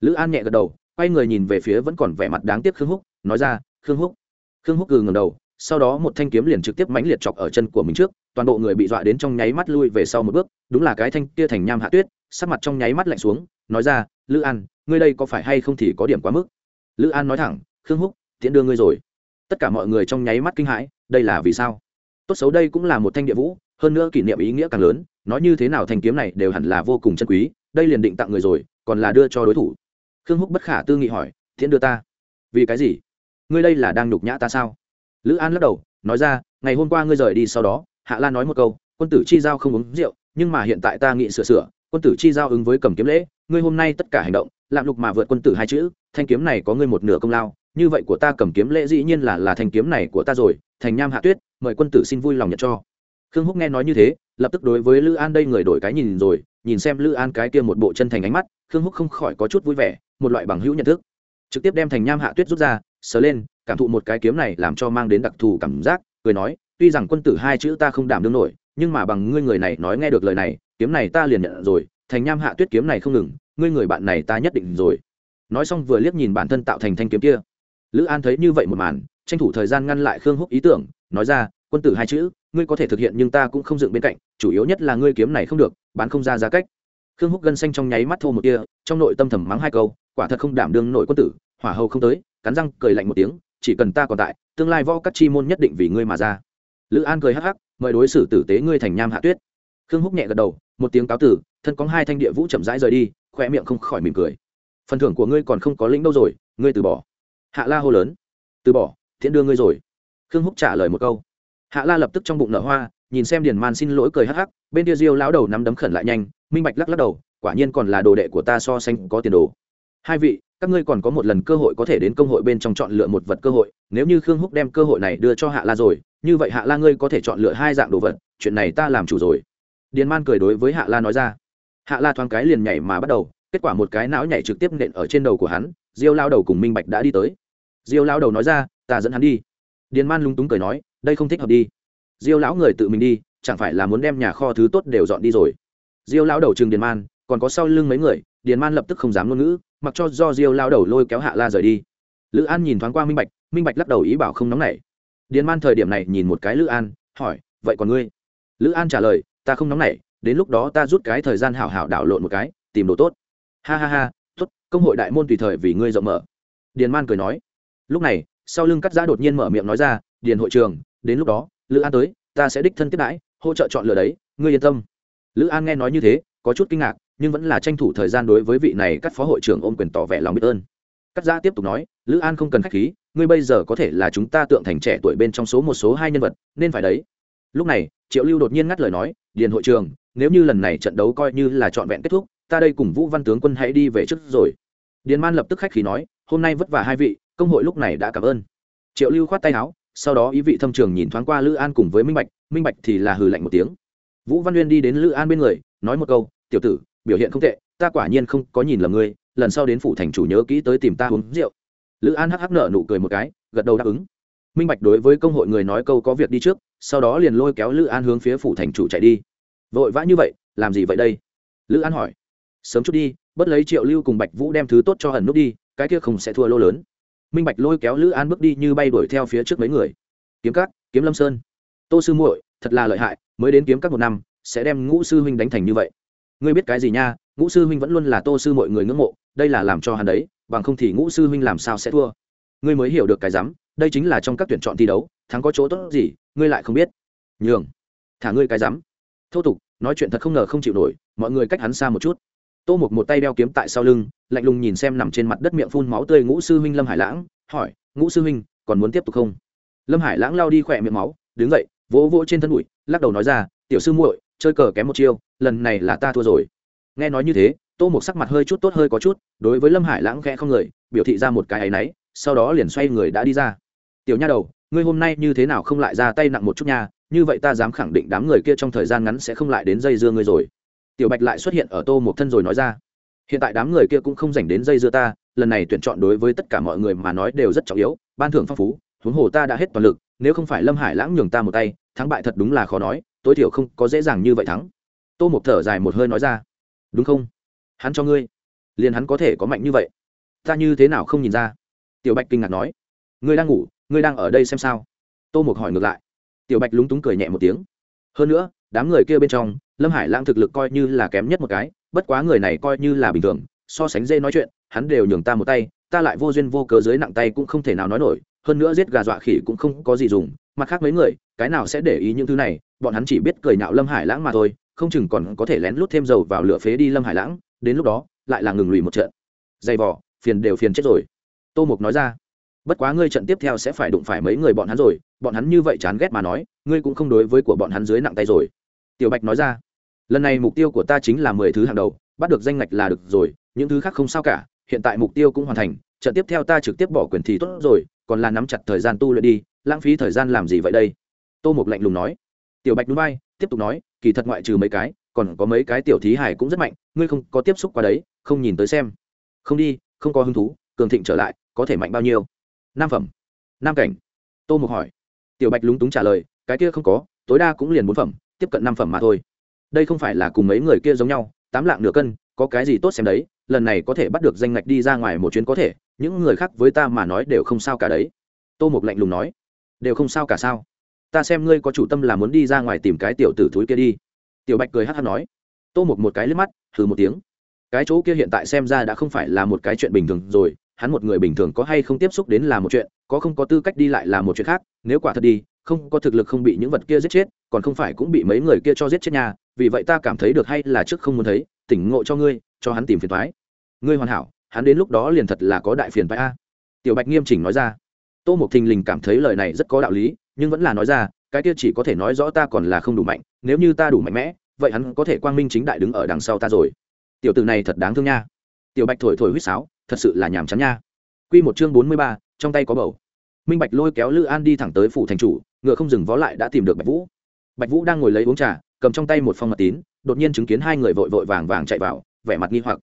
Lữ an nhẹ gật đầu, quay người nhìn về phía vẫn còn vẻ mặt đáng tiếc khương húc, nói ra, khương húc. Khương húc gừ ngầm đầu, sau đó một thanh kiếm liền trực tiếp mãnh liệt chọc ở chân của mình trước, toàn bộ người bị dọa đến trong nháy mắt lui về sau một bước, đúng là cái thanh kia thành nham hạ tuyết, sắc mặt trong nháy mắt lạnh xuống, nói ra, lữ an, ngươi đây có phải hay không thì có điểm quá mức? Lữ an nói thẳng, khương húc, tiễn đưa ngươi rồi. Tất cả mọi người trong nháy mắt kinh hãi, đây là vì sao? Tốt xấu đây cũng là một thanh địa vũ, hơn nữa kỷ niệm ý nghĩa càng lớn, nói như thế nào thanh kiếm này đều hẳn là vô cùng chân quý, đây liền định tặng người rồi, còn là đưa cho đối thủ. Khương húc bất khả tư nghị hỏi thiện đưa ta? Vì cái gì? Ngươi đây là đang nhục nhã ta sao? Lữ an lắc đầu, nói ra, ngày hôm qua ngươi rời đi sau đó, hạ lan nói một câu, quân tử chi giao không uống rượu, nhưng mà hiện tại ta nghị sửa sửa, quân tử chi giao ứng với cầm kiếm lễ, ngươi hôm nay tất cả hành động lạm lục mà vượt quân tử hai chữ, thanh kiếm này có ngươi một nửa công lao, như vậy của ta cầm kiếm lễ dĩ nhiên là là thanh kiếm này của ta rồi, thành nham hạ tuyết, mời quân tử xin vui lòng nhận cho. Khương húc nghe nói như thế, lập tức đối với lữ an đây người đổi cái nhìn rồi, nhìn xem lữ an cái kia một bộ chân thành ánh mắt, khương húc không khỏi có chút vui vẻ, một loại bằng hữu nhận thức. Trực tiếp đem thành nham hạ tuyết rút ra, sờ lên, cảm thụ một cái kiếm này làm cho mang đến đặc thù cảm giác, cười nói, tuy rằng quân tử hai chữ ta không đảm đương nổi, nhưng mà bằng ngươi người này nói nghe được lời này, kiếm này ta liền nhận rồi, thành nham hạ tuyết kiếm này không ngừng ngươi người bạn này ta nhất định rồi. Nói xong vừa liếc nhìn bản thân tạo thành thanh kiếm kia. Lữ an thấy như vậy một màn, tranh thủ thời gian ngăn lại khương húc ý tưởng, nói ra, quân tử hai chữ, ngươi có thể thực hiện nhưng ta cũng không dựng bên cạnh, chủ yếu nhất là ngươi kiếm này không được, bán không ra giá cách. Khương húc gân xanh trong nháy mắt thô một kia trong nội tâm thầm mắng hai câu, quả thật không đảm đương nội quân tử, hỏa hầu không tới, cắn răng cười lạnh một tiếng, chỉ cần ta còn tại, tương lai võ các chi môn nhất định vì ngươi mà ra. Lữ an cười hắc hắc, mời đối xử tử tế ngươi thành nham hạ tuyết. Khương húc nhẹ gật đầu, một tiếng cáo tử, thân có hai thanh địa vũ chậm rãi rời đi khoe miệng không khỏi mỉm cười. Phần thưởng của ngươi còn không có lĩnh đâu rồi, ngươi từ bỏ. Hạ la hô lớn. Từ bỏ, thiện đưa ngươi rồi. Khương húc trả lời một câu. Hạ la lập tức trong bụng nở hoa, nhìn xem điền man xin lỗi cười hắc hắc, bên kia diêu lão đầu nắm đấm khẩn lại nhanh, minh bạch lắc lắc đầu, quả nhiên còn là đồ đệ của ta so sánh có tiền đồ. Hai vị, các ngươi còn có một lần cơ hội có thể đến công hội bên trong chọn lựa một vật cơ hội, nếu như khương húc đem cơ hội này đưa cho hạ la rồi, như vậy hạ la ngươi có thể chọn lựa hai dạng đồ vật, chuyện này ta làm chủ rồi. Điền man cười đối với hạ la nói ra hạ la thoáng cái liền nhảy mà bắt đầu, kết quả một cái não nhảy trực tiếp nện ở trên đầu của hắn, diêu lao đầu cùng minh bạch đã đi tới. Diêu lao đầu nói ra, ta dẫn hắn đi. Điền man lúng túng cười nói, đây không thích hợp đi. Diêu lão người tự mình đi, chẳng phải là muốn đem nhà kho thứ tốt đều dọn đi rồi? Diêu lão đầu chừng điền man, còn có sau lưng mấy người, điền man lập tức không dám ngôn ngữ, mặc cho do diêu lao đầu lôi kéo hạ la rời đi. Lữ an nhìn thoáng qua minh bạch minh bạch lắc đầu ý bảo không nóng nảy. Điền man thời điểm này nhìn một cái lữ an, hỏi, vậy còn ngươi? Lữ an trả lời, ta không nóng nảy đến lúc đó ta rút cái thời gian hảo hảo đảo lộn một cái, tìm đồ tốt. Ha ha ha, tốt, công hội đại môn tùy thời vì ngươi rộng mở. Điền man cười nói. Lúc này, sau lưng cắt giã đột nhiên mở miệng nói ra, điền hội trường đến lúc đó, lữ an tới, ta sẽ đích thân tiếp đãi, hỗ trợ chọn lựa đấy, ngươi yên tâm. Lữ an nghe nói như thế, có chút kinh ngạc, nhưng vẫn là tranh thủ thời gian đối với vị này các phó hội trưởng ôm quyền tỏ vẻ lòng biết ơn. Cắt giã tiếp tục nói, lữ an không cần k h á c h khí, ngươi bây giờ có thể là chúng ta tượng thành trẻ tuổi bên trong số một, số hai nhân vật, nên phải đấy. Lúc này, triệu lưu đột nhiên ngắt lời nói, điền hội trường nếu như lần này trận đấu coi như là trọn vẹn kết thúc, ta đây cùng vũ văn tướng quân hãy đi về trước rồi. Điền man lập tức khách khí nói, hôm nay vất vả hai vị, công hội lúc này đã cảm ơn. Triệu lưu khoát tay áo, sau đó ý vị thâm trường nhìn thoáng qua lữ an cùng với minh bạch minh bạch thì là hừ lạnh một tiếng. Vũ văn uyên đi đến lữ an bên người, nói một câu, tiểu tử, biểu hiện không tệ, ta quả nhiên không có nhìn lầm ngươi, lần sau đến phủ thành chủ nhớ kỹ tới tìm ta uống rượu. Lữ an hắc hắc nở nụ cười một cái, gật đầu đáp ứng. Minh bạch đối với công hội người nói câu có việc đi trước, sau đó liền lôi kéo lữ an hướng phía phủ thành chủ chạy đi vội vã như vậy, làm gì vậy đây? Lữ an hỏi. Sớm chút đi bất lấy triệu lưu cùng bạch vũ đem thứ tốt cho hẩn nút đi, cái kia không sẽ thua lô lớn. Minh bạch lôi kéo lữ an bước đi như bay đuổi theo phía trước mấy người. Kiếm cát kiếm lâm sơn. Tô sư muội, thật là lợi hại, mới đến kiếm các một năm, sẽ đem ngũ sư huynh đánh thành như vậy. Ngươi biết cái gì nha, ngũ sư huynh vẫn luôn là tô sư mọi người ngưỡng mộ, đây là làm cho hắn đấy, bằng không thì ngũ sư huynh làm sao sẽ thua? Ngươi mới hiểu được cái rắm, đây chính là trong các tuyển chọn thi đấu, thắng có chỗ tốt gì, ngươi lại không biết. Nhường, thả ngươi cái rắm thô tục, nói chuyện thật không ngờ không chịu nổi, mọi người cách hắn xa một chút. Tô Mục một tay đeo kiếm tại sau lưng, lạnh lùng nhìn xem nằm trên mặt đất miệng phun máu tươi ngũ sư huynh lâm hải lãng, hỏi, ngũ sư huynh, còn muốn tiếp tục không? Lâm hải lãng lao đi khỏe miệng máu, đứng dậy, vỗ vỗ trên thân bụi, lắc đầu nói ra, tiểu sư muội, chơi cờ kém một chiêu, lần này là ta thua rồi. Nghe nói như thế, tô Mục sắc mặt hơi chút tốt hơi có chút, đối với lâm hải lãng khẽ không người, biểu thị ra một cái áy náy, sau đó liền xoay người đã đi ra. Tiểu nha đầu, ngươi hôm nay như thế nào không lại ra tay nặng một chút nha như vậy ta dám khẳng định đám người kia trong thời gian ngắn sẽ không lại đến dây dưa ngươi rồi. Tiểu bạch lại xuất hiện ở tô một thân rồi nói ra. Hiện tại đám người kia cũng không dành đến dây dưa ta, lần này tuyển chọn đối với tất cả mọi người mà nói đều rất trọng yếu, ban thưởng phong phú, huống hồ ta đã hết toàn lực, nếu không phải lâm hải lãng nhường ta một tay, thắng bại thật đúng là khó nói, tối thiểu không có dễ dàng như vậy thắng. Tô một thở dài một hơi nói ra. Đúng không? Hắn cho ngươi. Liền hắn có thể có mạnh như vậy. Ta như thế nào không nhìn ra? Tiểu bạch kinh ngạc nói. Ngươi đang ngủ, ngươi đang ở đây xem sao? Tô một hỏi ngược lại tiểu bạch lúng túng cười nhẹ một tiếng. Hơn nữa, đám người kia bên trong, lâm hải lãng thực lực coi như là kém nhất một cái, bất quá người này coi như là bình thường, so sánh dê nói chuyện, hắn đều nhường ta một tay, ta lại vô duyên vô cớ dưới nặng tay cũng không thể nào nói nổi, hơn nữa giết gà dọa khỉ cũng không có gì dùng, mặt khác mấy người, cái nào sẽ để ý những thứ này, bọn hắn chỉ biết cười nhạo lâm hải lãng mà thôi, không chừng còn có thể lén lút thêm dầu vào lửa phế đi lâm hải lãng, đến lúc đó, lại là ngừng lùi một trận. Dày vỏ phiền đều phiền chết rồi. Tô mục nói ra bất quá ngươi trận tiếp theo sẽ phải đụng phải mấy người bọn hắn rồi, bọn hắn như vậy chán ghét mà nói, ngươi cũng không đối với của bọn hắn dưới nặng tay rồi. Tiểu bạch nói ra. Lần này mục tiêu của ta chính là mười thứ hàng đầu, bắt được danh ngạch là được rồi, những thứ khác không sao cả, hiện tại mục tiêu cũng hoàn thành, trận tiếp theo ta trực tiếp bỏ quyền thì tốt rồi, còn là nắm chặt thời gian tu luyện đi, lãng phí thời gian làm gì vậy đây? Tô mục lạnh lùng nói. Tiểu bạch núi bay, tiếp tục nói, kỳ thật ngoại trừ mấy cái, còn có mấy cái tiểu thí hải cũng rất mạnh, ngươi không có tiếp xúc qua đấy, không nhìn tới xem. Không đi, không có hứng thú, cường thịnh trở lại, có thể mạnh bao nhiêu? Nam phẩm. Nam cảnh. Tô mục hỏi. Tiểu bạch lúng túng trả lời, cái kia không có, tối đa cũng liền bốn phẩm, tiếp cận năm phẩm mà thôi. Đây không phải là cùng mấy người kia giống nhau, tám lạng nửa cân, có cái gì tốt xem đấy, lần này có thể bắt được danh ngạch đi ra ngoài một chuyến có thể, những người khác với ta mà nói đều không sao cả đấy. Tô mục lạnh lùng nói. Đều không sao cả sao? Ta xem ngươi có chủ tâm là muốn đi ra ngoài tìm cái tiểu tử thúi kia đi. Tiểu bạch cười hát hát nói. Tô mục một cái liếc mắt thử một tiếng. Cái chỗ kia hiện tại xem ra đã không phải là một cái chuyện bình thường rồi hắn một người bình thường có hay không tiếp xúc đến là một chuyện, có không có tư cách đi lại là một chuyện khác, nếu quả thật đi, không có thực lực không bị những vật kia giết chết, còn không phải cũng bị mấy người kia cho giết chết nhà vì vậy ta cảm thấy được hay là trước không muốn thấy, tỉnh ngộ cho ngươi, cho hắn tìm phiền thoái ngươi hoàn hảo, hắn đến lúc đó liền thật là có đại phiền thoái a. Tiểu bạch nghiêm chỉnh nói ra. Tô mục thình lình cảm thấy lời này rất có đạo lý, nhưng vẫn là nói ra, cái kia chỉ có thể nói rõ ta còn là không đủ mạnh, nếu như ta đủ mạnh mẽ, vậy hắn có thể quang minh chính đại đứng ở đằng sau ta rồi. Tiểu tử này thật đáng thương nha. Tiểu bạch thổi thổi huýt sáo thật sự là nhàm chán nha. Q một chương bốn mươi ba, trong tay có bầu. Minh bạch lôi kéo lữ an đi thẳng tới phủ thành chủ, ngựa không dừng vó lại đã tìm được bạch vũ. Bạch vũ đang ngồi lấy uống trà, cầm trong tay một phong mật tín, đột nhiên chứng kiến hai người vội vội vàng vàng chạy vào, vẻ mặt nghi hoặc.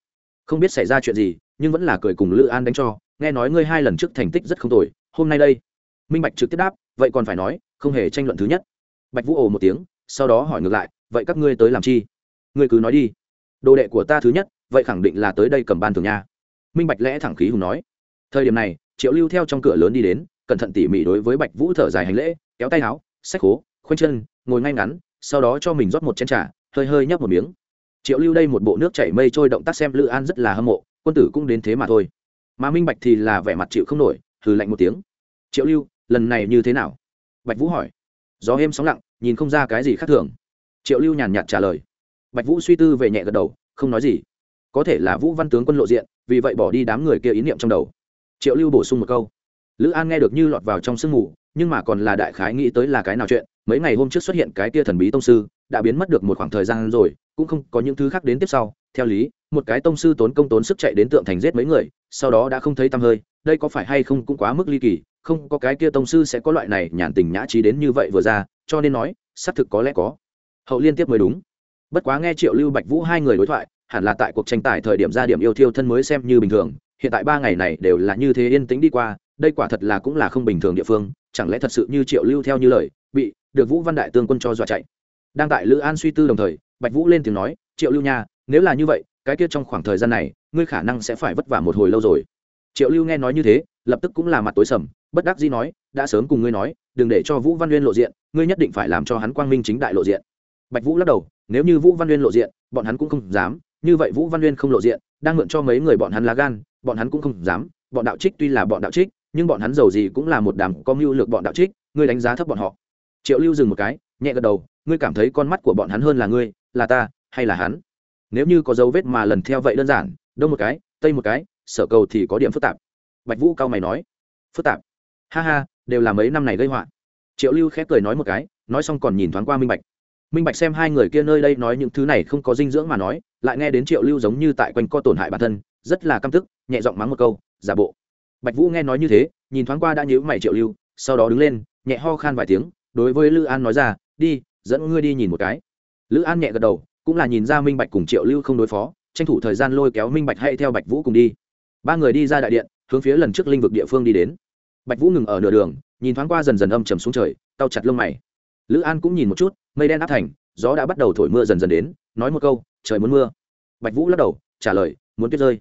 Không biết xảy ra chuyện gì, nhưng vẫn là cười cùng lữ an đánh cho, nghe nói ngươi hai lần trước thành tích rất không tồi, hôm nay đây. Minh bạch trực tiếp đáp, vậy còn phải nói, không hề tranh luận thứ nhất. Bạch vũ ồ một tiếng, sau đó hỏi ngược lại, vậy các ngươi tới làm chi? Ngươi cứ nói đi. Đồ đệ của ta thứ nhất, vậy khẳng định là tới đây cầm ban thường nha minh bạch lẽ thẳng khí hùng nói. Thời điểm này, triệu lưu theo trong cửa lớn đi đến, cẩn thận tỉ mỉ đối với bạch vũ thở dài hành lễ, kéo tay áo, xách hố, khoanh chân, ngồi ngay ngắn, sau đó cho mình rót một chén trà, hơi hơi nhấp một miếng. Triệu lưu đây một bộ nước chảy mây trôi động tác xem lữ an rất là hâm mộ, quân tử cũng đến thế mà thôi. Mà minh bạch thì là vẻ mặt chịu không nổi, hừ lạnh một tiếng. Triệu lưu, lần này như thế nào? Bạch vũ hỏi. Gió êm sóng lặng, nhìn không ra cái gì khác thường. Triệu lưu nhàn nhạt trả lời. Bạch vũ suy tư về nhẹ gật đầu, không nói gì. Có thể là vũ văn tướng quân lộ diện vì vậy bỏ đi đám người kia ý niệm trong đầu. Triệu lưu bổ sung một câu. Lữ an nghe được như lọt vào trong sương mù, nhưng mà còn là đại khái nghĩ tới là cái nào chuyện, mấy ngày hôm trước xuất hiện cái kia thần bí tông sư, đã biến mất được một khoảng thời gian rồi, cũng không có những thứ khác đến tiếp sau. Theo lý, một cái tông sư tốn công tốn sức chạy đến tượng thành giết mấy người, sau đó đã không thấy tăm hơi, đây có phải hay không cũng quá mức ly kỳ, không có cái kia tông sư sẽ có loại này nhàn tình nhã trí đến như vậy vừa ra, cho nên nói, xác thực có lẽ có. Hậu liên tiếp mới đúng. Bất quá nghe triệu lưu bạch vũ hai người đối thoại hẳn là tại cuộc tranh tài thời điểm ra điểm yêu thiêu thân mới xem như bình thường, hiện tại ba ngày này đều là như thế yên tĩnh đi qua, đây quả thật là cũng là không bình thường địa phương, chẳng lẽ thật sự như triệu lưu theo như lời, bị được vũ văn đại tương quân cho dọa chạy. Đang tại lữ an suy tư đồng thời, bạch vũ lên tiếng nói, triệu lưu nha, nếu là như vậy, cái kia trong khoảng thời gian này, ngươi khả năng sẽ phải vất vả một hồi lâu rồi. Triệu lưu nghe nói như thế, lập tức cũng là mặt tối sầm, bất đắc dĩ nói, đã sớm cùng ngươi nói, đừng để cho vũ văn uyên lộ diện, ngươi nhất định phải làm cho hắn quang minh chính đại lộ diện. Bạch vũ lắc đầu, nếu như vũ văn uyên lộ diện, bọn hắn cũng không dám như vậy vũ văn uyên không lộ diện, đang mượn cho mấy người bọn hắn lá gan, bọn hắn cũng không dám. Bọn đạo trích tuy là bọn đạo trích, nhưng bọn hắn giàu gì cũng là một đám có mưu lược bọn đạo trích, ngươi đánh giá thấp bọn họ. Triệu lưu dừng một cái, nhẹ gật đầu, ngươi cảm thấy con mắt của bọn hắn hơn là ngươi, là ta, hay là hắn? Nếu như có dấu vết mà lần theo vậy đơn giản, đông một cái, tây một cái, sở cầu thì có điểm phức tạp. Bạch vũ cao mày nói, phức tạp. Ha ha, đều là mấy năm này gây họa. Triệu lưu khép cười nói một cái, nói xong còn nhìn thoáng qua minh bạch. Minh bạch xem hai người kia nơi đây nói những thứ này không có dinh dưỡng mà nói lại nghe đến triệu lưu giống như tại quanh co tổn hại bản thân, rất là căm tức, nhẹ giọng mắng một câu, giả bộ. Bạch vũ nghe nói như thế, nhìn thoáng qua đã nhíu mày triệu lưu, sau đó đứng lên, nhẹ ho khan vài tiếng, đối với lữ an nói ra, đi, dẫn ngươi đi nhìn một cái. Lữ an nhẹ gật đầu, cũng là nhìn ra minh bạch cùng triệu lưu không đối phó, tranh thủ thời gian lôi kéo minh bạch hay theo bạch vũ cùng đi. Ba người đi ra đại điện, hướng phía lần trước linh vực địa phương đi đến. Bạch vũ ngừng ở nửa đường, nhìn thoáng qua dần dần âm trầm xuống trời tao chặt lông mày. Lữ an cũng nhìn một chút, mây đen áp thành, gió đã bắt đầu thổi mưa dần dần đến nói một câu, trời muốn mưa. Bạch vũ lắc đầu, trả lời, muốn tuyết rơi.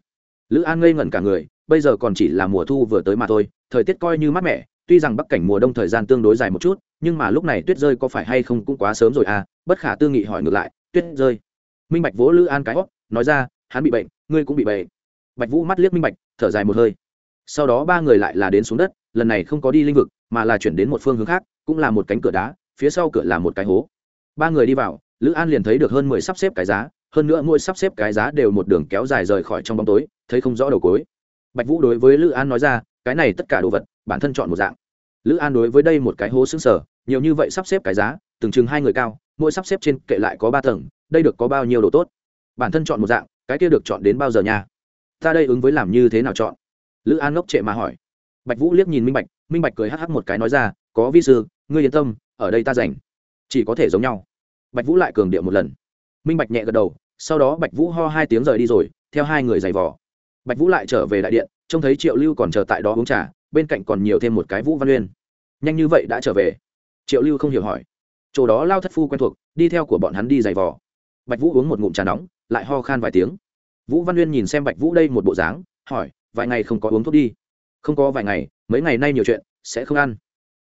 Lữ an ngây ngẩn cả người, bây giờ còn chỉ là mùa thu vừa tới mà thôi, thời tiết coi như mát mẻ, tuy rằng bắc cảnh mùa đông thời gian tương đối dài một chút, nhưng mà lúc này tuyết rơi có phải hay không cũng quá sớm rồi à bất khả tư nghị hỏi ngược lại, tuyết rơi. Minh bạch vỗ lữ an cái hót, nói ra, hắn bị bệnh, ngươi cũng bị bệnh. Bạch vũ mắt liếc minh bạch, thở dài một hơi. Sau đó ba người lại là đến xuống đất, lần này không có đi linh vực, mà là chuyển đến một phương hướng khác, cũng là một cánh cửa đá, phía sau cửa là một cái hố. Ba người đi vào lữ an liền thấy được hơn mười sắp xếp cái giá, hơn nữa mỗi sắp xếp cái giá đều một đường kéo dài rời khỏi trong bóng tối, thấy không rõ đầu cối bạch vũ đối với lữ an nói ra, cái này tất cả đồ vật, bản thân chọn một dạng. Lữ an đối với đây một cái hố xứng sở nhiều như vậy sắp xếp cái giá, từng chừng hai người cao, mỗi sắp xếp trên kệ lại có ba tầng, đây được có bao nhiêu đồ tốt? Bản thân chọn một dạng, cái kia được chọn đến bao giờ nha? Ta đây ứng với làm như thế nào chọn? Lữ an ngốc trệ mà hỏi. Bạch vũ liếc nhìn minh bạch minh bạch cười hắc hắc một cái nói ra, có vi sư, ngươi yên tâm, ở đây ta dành chỉ có thể giống nhau bạch vũ lại cường điệu một lần. Minh bạch nhẹ gật đầu, sau đó bạch vũ ho hai tiếng rời đi rồi, theo hai người giày vò. Bạch vũ lại trở về đại điện, trông thấy triệu lưu còn chờ tại đó uống trà, bên cạnh còn nhiều thêm một cái vũ văn uyên. Nhanh như vậy đã trở về? Triệu lưu không hiểu hỏi. Chỗ đó lao thất phu quen thuộc, đi theo của bọn hắn đi giày vò. Bạch vũ uống một ngụm trà nóng, lại ho khan vài tiếng. Vũ văn uyên nhìn xem bạch vũ đây một bộ dáng, hỏi, vài ngày không có uống thuốc đi? Không có vài ngày, mấy ngày nay nhiều chuyện, sẽ không ăn.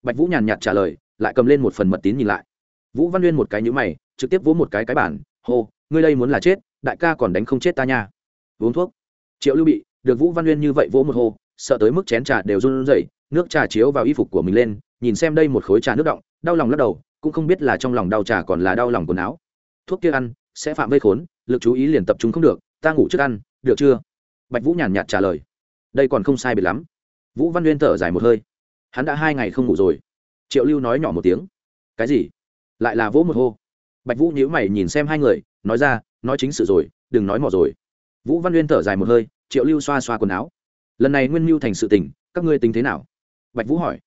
Bạch vũ nhàn nhạt trả lời, lại cầm lên một phần mật tín nhìn lại vũ văn uyên một cái nhữ mày, trực tiếp vỗ một cái cái bản hô, ngươi đây muốn là chết, đại ca còn đánh không chết ta nha. Uống thuốc. Triệu lưu bị được vũ văn uyên như vậy vỗ một hô, sợ tới mức chén trà đều run rẩy, nước trà chiếu vào y phục của mình lên, nhìn xem đây một khối trà nước động, đau lòng lắc đầu, cũng không biết là trong lòng đau trà còn là đau lòng quần áo. Thuốc kia ăn, sẽ phạm vây khốn, lực chú ý liền tập trung không được, ta ngủ trước ăn, được chưa? Bạch vũ nhàn nhạt trả lời. Đây còn không sai biệt lắm. Vũ văn uyên thở dài một hơi. Hắn đã hai ngày không ngủ rồi. Triệu lưu nói nhỏ một tiếng. Cái gì? Lại là vỗ một hô. Bạch vũ nhíu mày nhìn xem hai người, nói ra, nói chính sự rồi, đừng nói mò rồi. Vũ văn uyên thở dài một hơi, triệu lưu xoa xoa quần áo. Lần này nguyên mưu thành sự tình, các ngươi tính thế nào? Bạch vũ hỏi.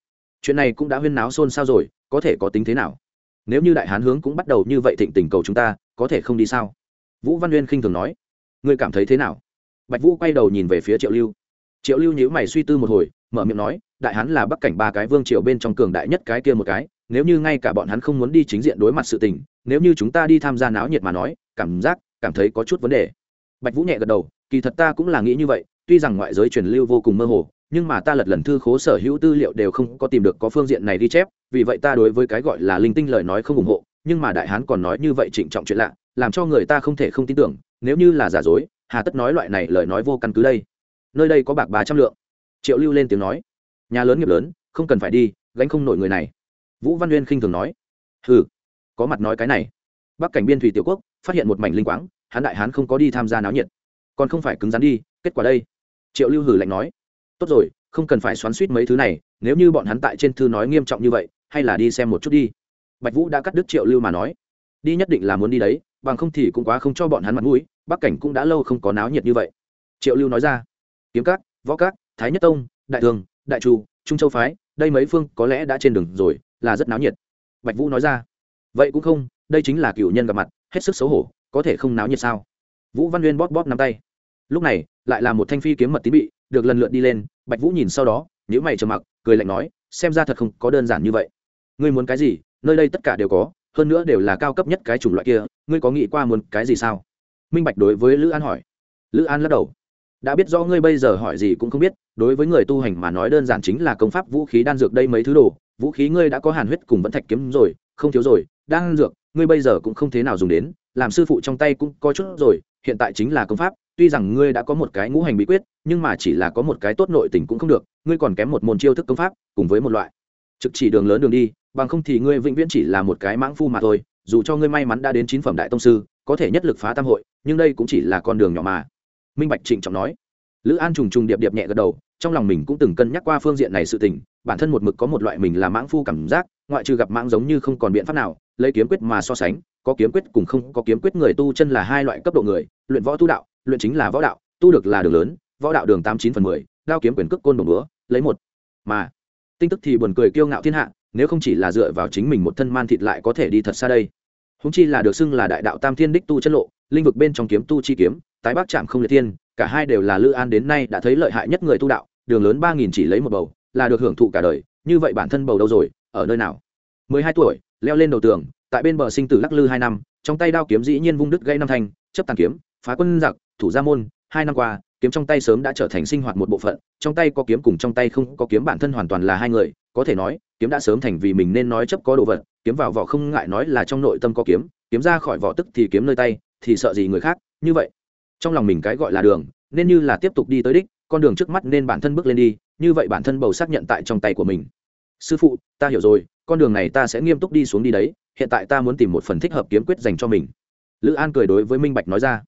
Chuyện này cũng đã huyên náo xôn xao rồi, có thể có tính thế nào? Nếu như đại hán hướng cũng bắt đầu như vậy thịnh tình cầu chúng ta, có thể không đi sao? Vũ văn uyên khinh thường nói. Ngươi cảm thấy thế nào? Bạch vũ quay đầu nhìn về phía triệu lưu. Triệu lưu nhíu mày suy tư một hồi, mở miệng nói, đại hán là bắc cảnh ba cái vương triều bên trong cường đại nhất cái kia một cái nếu như ngay cả bọn hắn không muốn đi chính diện đối mặt sự tình, nếu như chúng ta đi tham gia náo nhiệt mà nói, cảm giác, cảm thấy có chút vấn đề. Bạch vũ nhẹ gật đầu, kỳ thật ta cũng là nghĩ như vậy, tuy rằng ngoại giới truyền lưu vô cùng mơ hồ, nhưng mà ta lật lần thư khố sở hữu tư liệu đều không có tìm được có phương diện này ghi chép, vì vậy ta đối với cái gọi là linh tinh lời nói không ủng hộ, nhưng mà đại hán còn nói như vậy trịnh trọng chuyện lạ, làm cho người ta không thể không tin tưởng, nếu như là giả dối, hà tất nói loại này lời nói vô căn cứ đây. Nơi đây có bạc ba trăm lượng. Triệu lưu lên tiếng nói, nhà lớn nghiệp lớn, không cần phải đi, gánh không nổi người này vũ văn uyên khinh thường nói. Hừ, có mặt nói cái này. Bắc cảnh biên thủy tiểu quốc phát hiện một mảnh linh quáng hán đại hán không có đi tham gia náo nhiệt. Còn không phải cứng rắn đi, kết quả đây. Triệu lưu hử lạnh nói. Tốt rồi, không cần phải xoắn suýt mấy thứ này, nếu như bọn hắn tại trên thư nói nghiêm trọng như vậy, hay là đi xem một chút đi. Bạch vũ đã cắt đứt triệu lưu mà nói. Đi nhất định là muốn đi đấy, bằng không thì cũng quá không cho bọn hắn mặt mũi, bắc cảnh cũng đã lâu không có náo nhiệt như vậy. Triệu lưu nói ra. Kiếm các, võ các, thái nhất tông, đại thường, đại trù trung châu phái, đây mấy phương có lẽ đã trên đường rồi là rất náo nhiệt. Bạch vũ nói ra. Vậy cũng không, đây chính là cựu nhân gặp mặt, hết sức xấu hổ, có thể không náo nhiệt sao? Vũ văn nguyên bóp bóp nắm tay. Lúc này, lại là một thanh phi kiếm mật tín bị, được lần lượt đi lên. Bạch vũ nhìn sau đó nếu mày trầm mặc, cười lạnh nói, xem ra thật không có đơn giản như vậy. Ngươi muốn cái gì, nơi đây tất cả đều có, hơn nữa đều là cao cấp nhất cái chủng loại kia, ngươi có nghĩ qua muốn cái gì sao? Minh bạch đối với lữ an hỏi. Lữ an lắc đầu. Đã biết do ngươi bây giờ hỏi gì cũng không biết, đối với người tu hành mà nói đơn giản chính là công pháp vũ khí đan dược đây mấy thứ đồ vũ khí ngươi đã có hàn huyết cùng vẫn thạch kiếm rồi, không thiếu rồi đang dược, ngươi bây giờ cũng không thế nào dùng đến, làm sư phụ trong tay cũng có chút rồi, hiện tại chính là công pháp, tuy rằng ngươi đã có một cái ngũ hành bí quyết, nhưng mà chỉ là có một cái tốt nội tình cũng không được, ngươi còn kém một môn chiêu thức công pháp, cùng với một loại. Trực chỉ đường lớn đường đi, bằng không thì ngươi vĩnh viễn chỉ là một cái mãng phu mà thôi, dù cho ngươi may mắn đã đến chín phẩm đại tông sư, có thể nhất lực phá tam hội, nhưng đây cũng chỉ là con đường nhỏ mà. Minh bạch trịnh trọng nói. Lữ an trùng trùng điệp điệp nhẹ gật đầu trong lòng mình cũng từng cân nhắc qua phương diện này sự tình, bản thân một mực có một loại mình là mãng phu cảm giác, ngoại trừ gặp mãng giống như không còn biện pháp nào, lấy kiếm quyết mà so sánh, có kiếm quyết cùng không, có kiếm quyết người tu chân là hai loại cấp độ người, luyện võ tu đạo, luyện chính là võ đạo, tu được là đường lớn, võ đạo đường tám chín phần mười, đao kiếm quyền cước côn đồng búa, lấy một. Mà, tinh tức thì buồn cười kiêu ngạo thiên hạ, nếu không chỉ là dựa vào chính mình một thân man thịt lại có thể đi thật xa đây. Húng chi là được xưng là đại đạo tam thiên đích tu chân lộ, linh vực bên trong kiếm tu chi kiếm, tái bác chạm không liệt thiên, cả hai đều là lữ an đến nay đã thấy lợi hại nhất người tu đạo đường lớn ba nghìn chỉ lấy một bầu, là được hưởng thụ cả đời, như vậy bản thân bầu đâu rồi, ở nơi nào? Mười hai tuổi, leo lên đầu tường, tại bên bờ sinh tử lắc lư hai năm, trong tay đao kiếm dĩ nhiên vung đứt gây năm thanh, chấp tàn kiếm, phá quân giặc, thủ gia môn, hai năm qua, kiếm trong tay sớm đã trở thành sinh hoạt một bộ phận, trong tay có kiếm cùng trong tay không có kiếm bản thân hoàn toàn là hai người, có thể nói, kiếm đã sớm thành vì mình nên nói chấp có đồ vật, kiếm vào vỏ không ngại nói là trong nội tâm có kiếm kiếm ra khỏi vỏ tức thì kiếm nơi tay, thì sợ gì người khác, như vậy. Trong lòng mình cái gọi là đường, nên như là tiếp tục đi tới đích con đường trước mắt nên bản thân bước lên đi như vậy bản thân bầu xác nhận tại trong tay của mình. Sư phụ ta hiểu rồi con đường này ta sẽ nghiêm túc đi xuống đi đấy hiện tại ta muốn tìm một phần thích hợp kiếm quyết dành cho mình. Lữ an cười đối với minh bạch nói ra.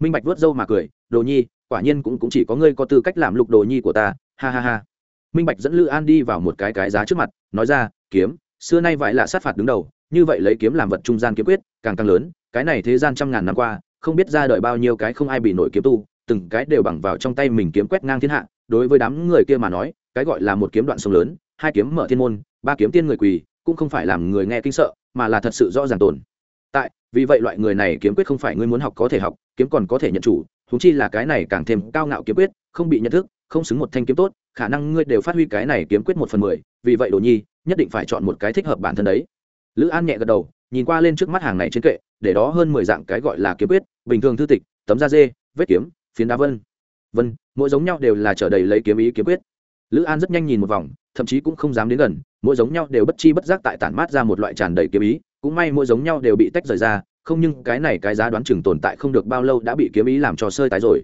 Minh bạch vớt râu mà cười đồ nhi quả nhiên cũng, cũng chỉ có ngươi có tư cách làm lục đồ nhi của ta ha ha ha. Minh bạch dẫn lữ an đi vào một cái cái giá trước mặt nói ra kiếm xưa nay vải là sát phạt đứng đầu như vậy lấy kiếm làm vật trung gian kiếm quyết càng càng lớn cái này thế gian trăm ngàn năm qua không biết ra đời bao nhiêu cái không ai bị nổi kiếm tu từng cái đều bằng vào trong tay mình kiếm quét ngang thiên hạ, đối với đám người kia mà nói, cái gọi là một kiếm đoạn sông lớn, hai kiếm mở thiên môn, ba kiếm tiên người quỳ, cũng không phải làm người nghe kinh sợ, mà là thật sự rõ ràng tồn. Tại, vì vậy loại người này kiếm quyết không phải ngươi muốn học có thể học, kiếm còn có thể nhận chủ thúng chi là cái này càng thêm cao ngạo kiếm quyết, không bị nhận thức, không xứng một thanh kiếm tốt, khả năng ngươi đều phát huy cái này kiếm quyết một phần mười, vì vậy đồ nhi, nhất định phải chọn một cái thích hợp bản thân đấy. Lữ an nhẹ gật đầu, nhìn qua lên trước mắt hàng này trên kệ, để đó hơn mười dạng cái gọi là kiếm quyết, bình thường thư tịch, tấm da dê, vết kiếm phiến đá vân. Vân, mỗi giống nhau đều là trở đầy lấy kiếm ý kiếm quyết. Lữ an rất nhanh nhìn một vòng, thậm chí cũng không dám đến gần, mỗi giống nhau đều bất chi bất giác tại tản mát ra một loại tràn đầy kiếm ý, cũng may mỗi giống nhau đều bị tách rời ra, không nhưng cái này cái giá đoán chừng tồn tại không được bao lâu đã bị kiếm ý làm cho sơi tái rồi.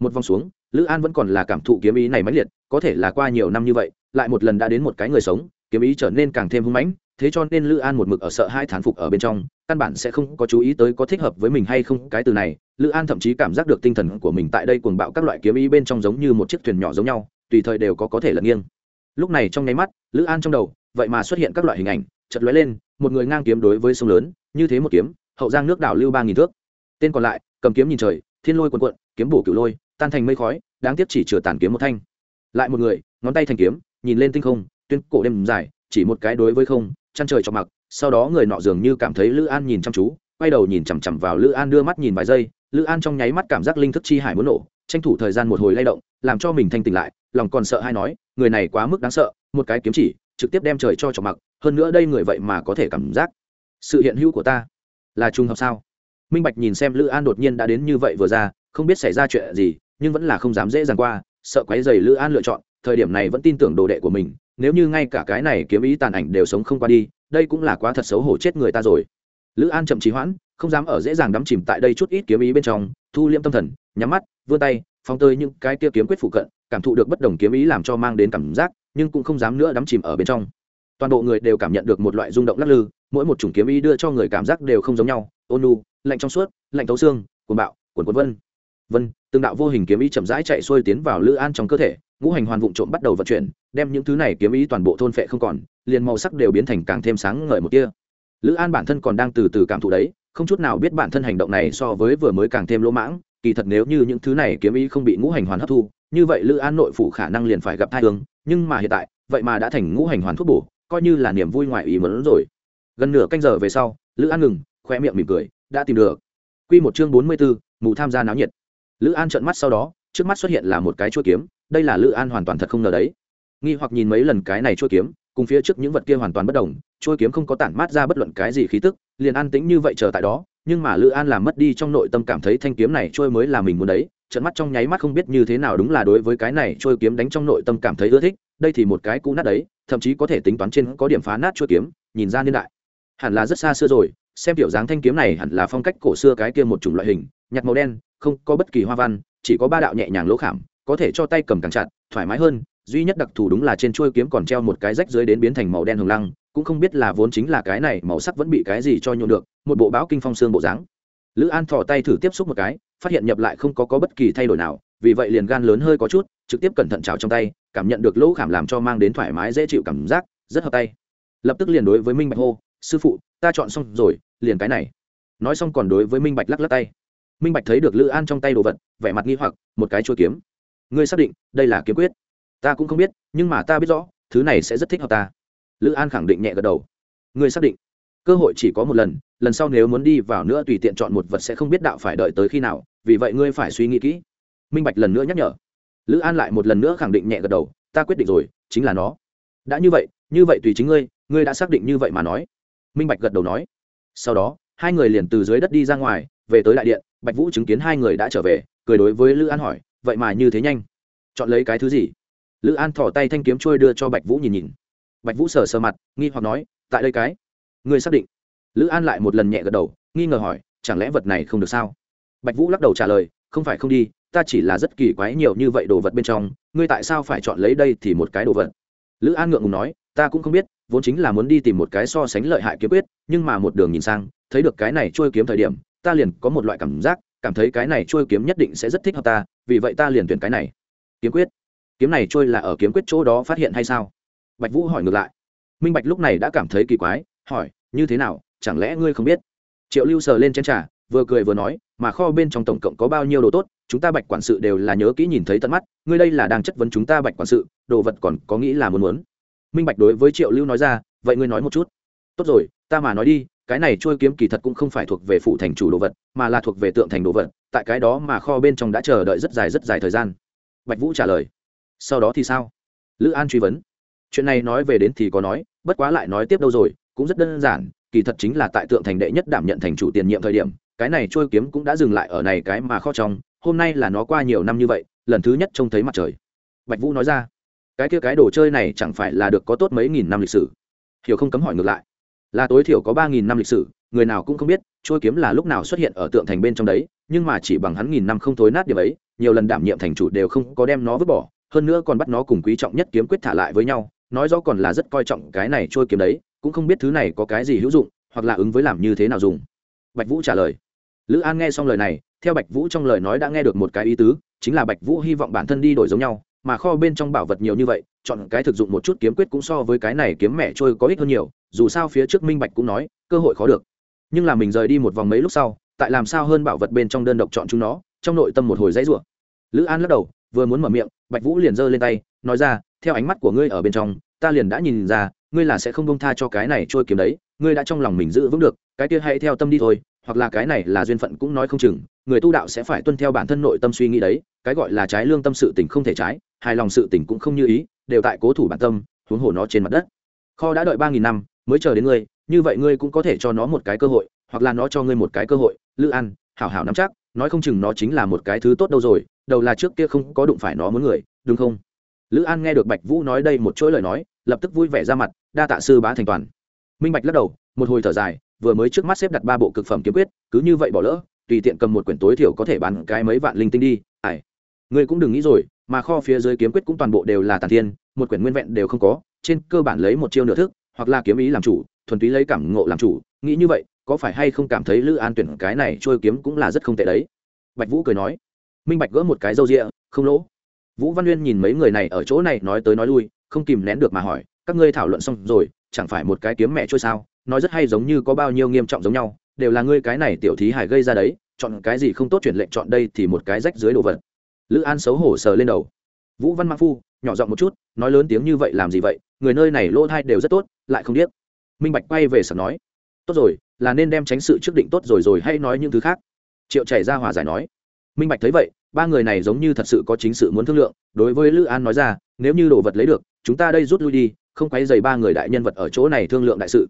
Một vòng xuống, lữ an vẫn còn là cảm thụ kiếm ý này mãnh liệt, có thể là qua nhiều năm như vậy, lại một lần đã đến một cái người sống, kiếm ý trở nên càng thêm hung mãnh, thế cho nên lữ an một mực ở sợ hai thán phục ở bên trong căn bản sẽ không có chú ý tới có thích hợp với mình hay không cái từ này. Lữ an thậm chí cảm giác được tinh thần của mình tại đây cuồng bạo các loại kiếm ý bên trong giống như một chiếc thuyền nhỏ giống nhau, tùy thời đều có có thể lật nghiêng. Lúc này trong nháy mắt, lữ an trong đầu, vậy mà xuất hiện các loại hình ảnh chật lóe lên, một người ngang kiếm đối với sông lớn, như thế một kiếm, hậu giang nước đảo lưu ba nghìn thước. Tên còn lại, cầm kiếm nhìn trời, thiên lôi quần quận kiếm bổ cửu lôi, tan thành mây khói, đáng tiếc chỉ chừa tàn kiếm một thanh. Lại một người, ngón tay thành kiếm, nhìn lên tinh không, tuyên cổ đêm dài, chỉ một cái đối với không, chăn trời cho mặc sau đó người nọ dường như cảm thấy lữ an nhìn chăm chú, quay đầu nhìn chằm chằm vào lữ an đưa mắt nhìn vài giây, lữ an trong nháy mắt cảm giác linh thức chi hải muốn nổ, tranh thủ thời gian một hồi lay động, làm cho mình thanh tỉnh lại, lòng còn sợ hay nói, người này quá mức đáng sợ, một cái kiếm chỉ, trực tiếp đem trời cho chọc mặc, hơn nữa đây người vậy mà có thể cảm giác sự hiện hữu của ta là trùng hợp sao? Minh bạch nhìn xem lữ an đột nhiên đã đến như vậy vừa ra, không biết xảy ra chuyện gì, nhưng vẫn là không dám dễ dàng qua, sợ quấy dày lữ an lựa chọn, thời điểm này vẫn tin tưởng đồ đệ của mình, nếu như ngay cả cái này kiếm ý tàn ảnh đều sống không qua đi đây cũng là quá thật xấu hổ chết người ta rồi. Lữ an chậm trí hoãn, không dám ở dễ dàng đắm chìm tại đây chút ít kiếm ý bên trong, thu liễm tâm thần, nhắm mắt, vươn tay, phóng tơi những cái kia kiếm quyết phụ cận, cảm thụ được bất đồng kiếm ý làm cho mang đến cảm giác, nhưng cũng không dám nữa đắm chìm ở bên trong. Toàn bộ người đều cảm nhận được một loại rung động lắc lư, mỗi một chủng kiếm ý đưa cho người cảm giác đều không giống nhau, ôn nu lạnh trong suốt, lạnh tấu xương, cuồng bạo, cuồn cuộn vân. Vân, từng đạo vô hình kiếm ý chậm rãi chạy xuôi tiến vào lữ an trong cơ thể, ngũ hành hoàn vụng trộm bắt đầu vận chuyển đem những thứ này kiếm ý toàn bộ thôn phệ không còn, liền màu sắc đều biến thành càng thêm sáng ngời một kia lữ an bản thân còn đang từ từ cảm thụ đấy, không chút nào biết bản thân hành động này so với vừa mới càng thêm lỗ mãng, kỳ thật nếu như những thứ này kiếm ý không bị ngũ hành hoàn hấp thu, như vậy lữ an nội phủ khả năng liền phải gặp thai thương nhưng mà hiện tại, vậy mà đã thành ngũ hành hoàn thuốc bổ, coi như là niềm vui ngoài ý mớn rồi. Gần nửa canh giờ về sau, lữ an ngừng khoe miệng mỉm cười, đã tìm được. Q một chương bốn mươi bốn mù tham gia náo nhiệt. Lữ an trợn mắt sau đó, trước mắt xuất hiện là một cái chuỗi kiếm, đây là lữ an hoàn toàn thật không ngờ đấy nghi hoặc nhìn mấy lần cái này chuỗi kiếm, cùng phía trước những vật kia hoàn toàn bất đồng, chuỗi kiếm không có tản mát ra bất luận cái gì khí tức, liền an tĩnh như vậy chờ tại đó, nhưng mà lữ an làm mất đi trong nội tâm cảm thấy thanh kiếm này trôi mới là mình muốn đấy, trận mắt trong nháy mắt không biết như thế nào đúng là đối với cái này trôi kiếm đánh trong nội tâm cảm thấy ưa thích, đây thì một cái cũ nát đấy, thậm chí có thể tính toán trên có điểm phá nát trôi kiếm, nhìn ra niên đại. Hẳn là rất xa xưa rồi, xem kiểu dáng thanh kiếm này hẳn là phong cách cổ xưa cái kia một chủng loại hình nhặt màu đen, không có bất kỳ hoa văn, chỉ có ba đạo nhẹ nhàng lỗ khảm, có thể cho tay cầm càng chặt, thoải mái hơn duy nhất đặc thù đúng là trên chuôi kiếm còn treo một cái rách dưới đến biến thành màu đen hồng lăng cũng không biết là vốn chính là cái này màu sắc vẫn bị cái gì cho nhuộm được một bộ báo kinh phong xương bộ dáng. Lữ an thò tay thử tiếp xúc một cái phát hiện nhập lại không có, có bất kỳ thay đổi nào vì vậy liền gan lớn hơi có chút trực tiếp cẩn thận trào trong tay cảm nhận được lỗ khảm làm cho mang đến thoải mái dễ chịu cảm giác rất hợp tay. Lập tức liền đối với minh bạch hô sư phụ ta chọn xong rồi liền cái này. Nói xong còn đối với minh bạch lắc lắc tay. Minh bạch thấy được lữ an trong tay đồ vật vẻ mặt nghi hoặc một cái chuôi kiếm. Ngươi xác định đây là kiếm quyết? Ta cũng không biết, nhưng mà ta biết rõ, thứ này sẽ rất thích hợp ta. Lữ an khẳng định nhẹ gật đầu. Ngươi xác định. Cơ hội chỉ có một lần lần sau nếu muốn đi vào nữa tùy tiện chọn một vật sẽ không biết đạo phải đợi tới khi nào, vì vậy ngươi phải suy nghĩ kỹ. Minh bạch lần nữa nhắc nhở. Lữ an lại một lần nữa khẳng định nhẹ gật đầu, ta quyết định rồi, chính là nó. Đã như vậy như vậy tùy chính ngươi ngươi đã xác định như vậy mà nói. Minh bạch gật đầu nói. Sau đó, hai người liền từ dưới đất đi ra ngoài, về tới đại điện, bạch vũ chứng kiến hai người đã trở về, cười đối với lữ an hỏi, vậy mà như thế nhanh? Chọn lấy cái thứ gì? Lữ an thỏ tay thanh kiếm trôi đưa cho bạch vũ nhìn nhìn. Bạch vũ sờ sờ mặt, nghi hoặc nói, tại đây cái? Ngươi xác định? Lữ an lại một lần nhẹ gật đầu, nghi ngờ hỏi, chẳng lẽ vật này không được sao? Bạch vũ lắc đầu trả lời, không phải không đi, ta chỉ là rất kỳ quái nhiều như vậy đồ vật bên trong, ngươi tại sao phải chọn lấy đây thì một cái đồ vật? Lữ an ngượng ngùng nói, ta cũng không biết, vốn chính là muốn đi tìm một cái so sánh lợi hại kiếm quyết, nhưng mà một đường nhìn sang, thấy được cái này trôi kiếm thời điểm, ta liền có một loại cảm giác, cảm thấy cái này trôi kiếm nhất định sẽ rất thích hợp ta, vì vậy ta liền tuyển cái này. Kiếm quyết kiếm này trôi là ở kiếm quyết chỗ đó phát hiện hay sao? Bạch vũ hỏi ngược lại. Minh bạch lúc này đã cảm thấy kỳ quái, hỏi, như thế nào? Chẳng lẽ ngươi không biết? Triệu lưu sờ lên chén trà, vừa cười vừa nói, mà kho bên trong tổng cộng có bao nhiêu đồ tốt, chúng ta bạch quản sự đều là nhớ kỹ nhìn thấy tận mắt, ngươi đây là đang chất vấn chúng ta bạch quản sự, đồ vật còn có nghĩ là muốn muốn. Minh bạch đối với triệu lưu nói ra, vậy ngươi nói một chút. Tốt rồi, ta mà nói đi, cái này trôi kiếm kỳ thật cũng không phải thuộc về phụ thành chủ đồ vật, mà là thuộc về tượng thành đồ vật, tại cái đó mà kho bên trong đã chờ đợi rất dài rất dài thời gian. Bạch vũ trả lời sau đó thì sao? Lữ an truy vấn. Chuyện này nói về đến thì có nói, bất quá lại nói tiếp đâu rồi, cũng rất đơn giản, kỳ thật chính là tại tượng thành đệ nhất đảm nhận thành chủ tiền nhiệm thời điểm, cái này trôi kiếm cũng đã dừng lại ở này cái mà kho trong, hôm nay là nó qua nhiều năm như vậy, lần thứ nhất trông thấy mặt trời. Bạch vũ nói ra, cái kia cái đồ chơi này chẳng phải là được có tốt mấy nghìn năm lịch sử? Hiểu không cấm hỏi ngược lại. Là tối thiểu có ba nghìn năm lịch sử, người nào cũng không biết, trôi kiếm là lúc nào xuất hiện ở tượng thành bên trong đấy, nhưng mà chỉ bằng hắn nghìn năm không thối nát điểm ấy, nhiều lần đảm nhiệm thành chủ đều không có đem nó vứt bỏ hơn nữa còn bắt nó cùng quý trọng nhất kiếm quyết thả lại với nhau, nói rõ còn là rất coi trọng cái này trôi kiếm đấy, cũng không biết thứ này có cái gì hữu dụng, hoặc là ứng với làm như thế nào dùng. Bạch vũ trả lời. Lữ an nghe xong lời này, theo bạch vũ trong lời nói đã nghe được một cái ý tứ, chính là bạch vũ hy vọng bản thân đi đổi giống nhau, mà kho bên trong bảo vật nhiều như vậy, chọn cái thực dụng một chút kiếm quyết cũng so với cái này kiếm mẹ trôi có ích hơn nhiều, dù sao phía trước minh bạch cũng nói, cơ hội khó được. Nhưng là mình rời đi một vòng mấy lúc sau, tại làm sao hơn bảo vật bên trong đơn độc chọn chúng nó, trong nội tâm một hồi dãy rủa. Lữ an lắc đầu vừa muốn mở miệng, bạch vũ liền giơ lên tay, nói ra, theo ánh mắt của ngươi ở bên trong, ta liền đã nhìn ra, ngươi là sẽ không bông tha cho cái này trôi kiếm đấy, ngươi đã trong lòng mình giữ vững được, cái kia hãy theo tâm đi thôi, hoặc là cái này là duyên phận cũng nói không chừng, người tu đạo sẽ phải tuân theo bản thân nội tâm suy nghĩ đấy, cái gọi là trái lương tâm sự tình không thể trái, hài lòng sự tình cũng không như ý, đều tại cố thủ bản tâm, huống hồ nó trên mặt đất. Kho đã đợi ba nghìn năm, mới chờ đến ngươi, như vậy ngươi cũng có thể cho nó một cái cơ hội, hoặc là nó cho ngươi một cái cơ hội, lữ ăn, hảo hảo nắm chắc nói không chừng nó chính là một cái thứ tốt đâu rồi, đầu là trước kia không có đụng phải nó muốn người, đúng không? Lữ an nghe được bạch vũ nói đây một chuỗi lời nói, lập tức vui vẻ ra mặt, đa tạ sư bá thành toàn. Minh bạch lắc đầu, một hồi thở dài, vừa mới trước mắt xếp đặt ba bộ cực phẩm kiếm quyết, cứ như vậy bỏ lỡ, tùy tiện cầm một quyển tối thiểu có thể bán cái mấy vạn linh tinh đi ải ngươi cũng đừng nghĩ rồi, mà kho phía dưới kiếm quyết cũng toàn bộ đều là tàn thiên, một quyển nguyên vẹn đều không có, trên cơ bản lấy một chiêu nửa thức, hoặc là kiếm ý làm chủ, thuần túy lấy cảm ngộ làm chủ, nghĩ như vậy có phải hay không cảm thấy lữ an tuyển cái này trôi kiếm cũng là rất không tệ đấy? Bạch vũ cười nói. Minh bạch gỡ một cái râu rịa, không lỗ. Vũ văn nguyên nhìn mấy người này ở chỗ này nói tới nói lui, không kìm nén được mà hỏi, các ngươi thảo luận xong rồi, chẳng phải một cái kiếm mẹ trôi sao? Nói rất hay giống như có bao nhiêu nghiêm trọng giống nhau, đều là ngươi cái này tiểu thí hải gây ra đấy, chọn cái gì không tốt chuyển lệnh chọn đây thì một cái rách dưới đồ vật. Lữ an xấu hổ sờ lên đầu. Vũ văn mang phu, nhỏ giọng một chút, nói lớn tiếng như vậy làm gì vậy? Người nơi này lỗ thai đều rất tốt, lại không biết minh bạch quay về sở nói. Tốt rồi là nên đem tránh sự trước định tốt rồi rồi hay nói những thứ khác. Triệu chảy ra hòa giải nói. Minh bạch thấy vậy, ba người này giống như thật sự có chính sự muốn thương lượng, đối với lữ an nói ra, nếu như đồ vật lấy được, chúng ta đây rút lui đi, không quấy dày ba người đại nhân vật ở chỗ này thương lượng đại sự.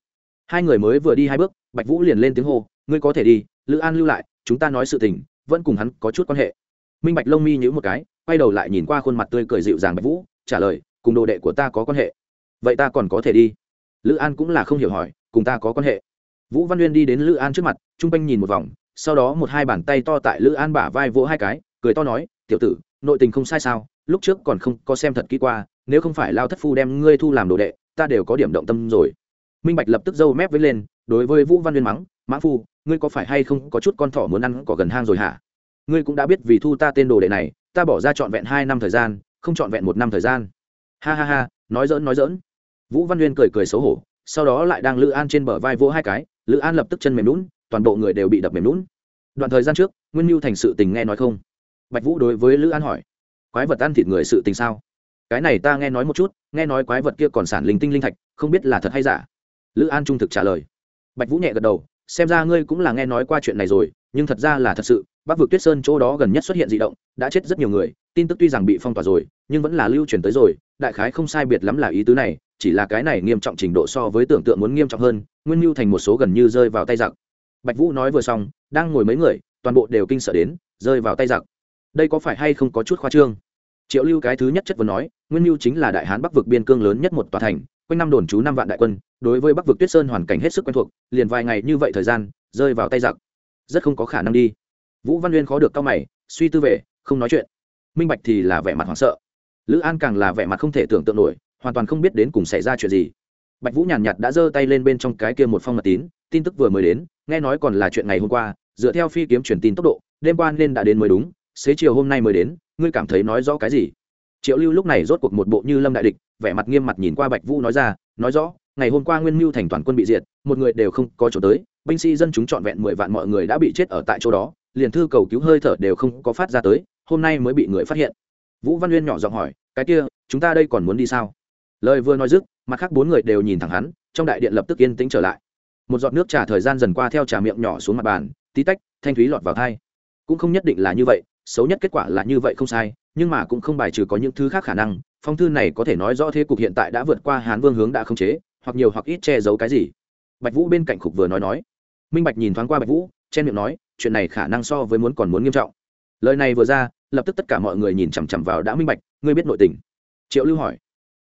Hai người mới vừa đi hai bước, bạch vũ liền lên tiếng hô, ngươi có thể đi, lữ an lưu lại, chúng ta nói sự tình, vẫn cùng hắn có chút quan hệ. Minh bạch lông mi nhữ một cái, quay đầu lại nhìn qua khuôn mặt tươi cười dịu dàng bạch vũ, trả lời, cùng đồ đệ của ta có quan hệ. Vậy ta còn có thể đi. Lữ an cũng là không hiểu hỏi, cùng ta có quan hệ? Vũ văn uyên đi đến lữ an trước mặt t r u n g quanh nhìn một vòng, sau đó một hai bàn tay to tại lữ an bả vai vỗ hai cái, cười to nói, tiểu tử, nội tình không sai sao? Lúc trước còn không có xem thật kỹ qua, nếu không phải lao thất phu đem ngươi thu làm đồ đệ, ta đều có điểm động tâm rồi. Minh bạch lập tức dâu mép với lên, đối với vũ văn uyên mắng, mã phu, ngươi có phải hay không có chút con thỏ muốn ăn cỏ gần hang rồi hả? Ngươi cũng đã biết vì thu ta tên đồ đệ này, ta bỏ ra trọn vẹn hai năm thời gian, không trọn vẹn một năm thời gian. Ha ha ha, nói dỡn nói dỡn vũ văn uyên cười cười xấu hổ, sau đó lại đang lữ an trên bờ vai vỗ hai cái lữ an lập tức chân mềm lún toàn bộ người đều bị đập mềm lún đoạn thời gian trước, nguyên mưu thành sự tình nghe nói không? Bạch vũ đối với lữ an hỏi. Quái vật ăn thịt người sự tình sao? Cái này ta nghe nói một chút, nghe nói quái vật kia còn sản linh tinh linh thạch, không biết là thật hay giả. Lữ an trung thực trả lời. Bạch vũ nhẹ gật đầu, xem ra ngươi cũng là nghe nói qua chuyện này rồi, nhưng thật ra là thật sự, bắc vực tuyết sơn chỗ đó gần nhất xuất hiện d ị động, đã chết rất nhiều người, tin tức tuy rằng bị phong tỏa rồi, nhưng vẫn là lưu truyền tới rồi, đại khái không sai biệt lắm là ý tứ này chỉ là cái này nghiêm trọng trình độ so với tưởng tượng muốn nghiêm trọng hơn, nguyên mưu thành một số gần như rơi vào tay giặc. Bạch vũ nói vừa xong, đang ngồi mấy người, toàn bộ đều kinh sợ đến, rơi vào tay giặc. Đây có phải hay không có chút khoa trương? Triệu lưu cái thứ nhất chất vấn nói, nguyên mưu chính là đại hán bắc vực biên cương lớn nhất một tòa thành, quanh năm đồn trú năm vạn đại quân, đối với bắc vực tuyết sơn hoàn cảnh hết sức quen thuộc, liền vài ngày như vậy thời gian, rơi vào tay giặc. Rất không có khả năng đi. Vũ văn uyên khó được cao mày, suy tư về, không nói chuyện. Minh bạch thì là vẻ mặt hoảng sợ. Lữ an càng là vẻ mặt không thể tưởng tượng nổi hoàn toàn không biết đến cùng xảy ra chuyện gì. Bạch vũ nhàn nhạt đã giơ tay lên bên trong cái kia một phong mật tín, tin tức vừa mới đến, nghe nói còn là chuyện ngày hôm qua, dựa theo phi kiếm truyền tin tốc độ, đêm qua nên đã đến mới đúng, xế chiều hôm nay mới đến, ngươi cảm thấy nói rõ cái gì? Triệu lưu lúc này rốt cuộc một bộ như lâm đại địch, vẻ mặt nghiêm mặt nhìn qua bạch vũ nói ra, nói rõ, ngày hôm qua nguyên mưu thành toàn quân bị diệt, một người đều không có chỗ tới, binh sĩ dân chúng trọn vẹn mười vạn mọi người đã bị chết ở tại chỗ đó, liền thư cầu cứu hơi thở đều không có phát ra tới, hôm nay mới bị người phát hiện. Vũ văn uyên nhỏ giọng hỏi, cái kia, chúng ta đây còn muốn đi sao? Lời vừa nói dứt, mặt khác bốn người đều nhìn thẳng hắn, trong đại điện lập tức yên tĩnh trở lại. Một giọt nước trà thời gian dần qua theo trà miệng nhỏ xuống mặt bàn, tí tách, thanh thúy lọt vào thai. Cũng không nhất định là như vậy, xấu nhất kết quả là như vậy không sai, nhưng mà cũng không bài trừ có những thứ khác khả năng, phong thư này có thể nói rõ thế cục hiện tại đã vượt qua hán vương hướng đã không chế, hoặc nhiều hoặc ít che giấu cái gì. Bạch vũ bên cạnh khục vừa nói nói. Minh bạch nhìn thoáng qua bạch vũ, chen miệng nói, chuyện này khả năng so với muốn còn muốn nghiêm trọng. Lời này vừa ra, lập tức tất cả mọi người nhìn chằm chằm vào đã minh bạch, ngươi biết nội tình. Triệu lưu hỏi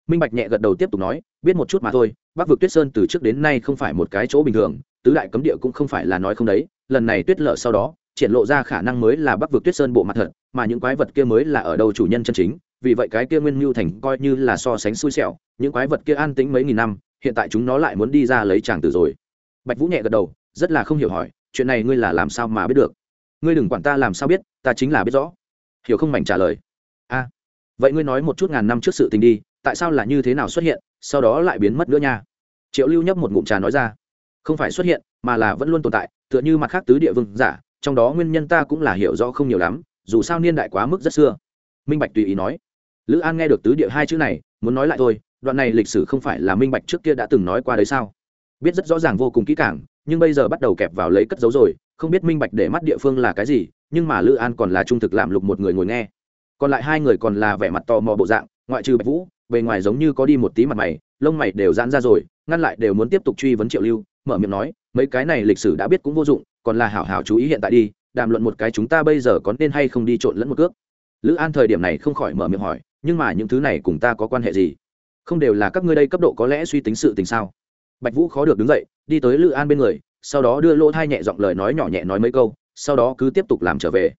minh bạch nhẹ gật đầu tiếp tục nói, biết một chút mà thôi, bắc vực tuyết sơn từ trước đến nay không phải một cái chỗ bình thường, tứ đại cấm địa cũng không phải là nói không đấy, lần này tuyết lở sau đó, triển lộ ra khả năng mới là bắc vực tuyết sơn bộ mặt thật, mà những quái vật kia mới là ở đâu chủ nhân chân chính, vì vậy cái kia nguyên mưu thành coi như là so sánh xui xẻo, những quái vật kia an tĩnh mấy nghìn năm, hiện tại chúng nó lại muốn đi ra lấy chàng tử rồi. Bạch vũ nhẹ gật đầu, rất là không hiểu hỏi, chuyện này ngươi là làm sao mà biết được? Ngươi đừng quản ta làm sao biết, ta chính là biết rõ. Hiểu không mảnh trả lời. A, vậy ngươi nói một chút ngàn năm trước sự tình đi tại sao là như thế nào xuất hiện, sau đó lại biến mất nữa nha. Triệu lưu nhấp một ngụm trà nói ra, không phải xuất hiện, mà là vẫn luôn tồn tại, tựa như mặt khác tứ địa vương giả, trong đó nguyên nhân ta cũng là hiểu rõ không nhiều lắm, dù sao niên đại quá mức rất xưa. Minh bạch tùy ý nói, lữ an nghe được tứ địa hai chữ này, muốn nói lại thôi, đoạn này lịch sử không phải là minh bạch trước kia đã từng nói qua đấy sao? Biết rất rõ ràng vô cùng kỹ càng, nhưng bây giờ bắt đầu kẹp vào lấy cất dấu rồi, không biết minh bạch để mắt địa phương là cái gì, nhưng mà lữ an còn là trung thực làm lục một người ngồi nghe. Còn lại hai người còn là vẻ mặt tò mò bộ dạng, ngoại trừ bạch vũ bề ngoài giống như có đi một tí mặt mày, lông mày đều giãn ra rồi, ngăn lại đều muốn tiếp tục truy vấn triệu lưu, mở miệng nói, mấy cái này lịch sử đã biết cũng vô dụng, còn là hảo hảo chú ý hiện tại đi, đàm luận một cái chúng ta bây giờ có nên hay không đi trộn lẫn một cước. Lữ an thời điểm này không khỏi mở miệng hỏi, nhưng mà những thứ này cùng ta có quan hệ gì? Không đều là các ngươi đây cấp độ có lẽ suy tính sự tình sao? Bạch vũ khó được đứng dậy, đi tới lữ an bên người, sau đó đưa lỗ thai nhẹ giọng lời nói nhỏ nhẹ nói mấy câu, sau đó cứ tiếp tục làm trở về.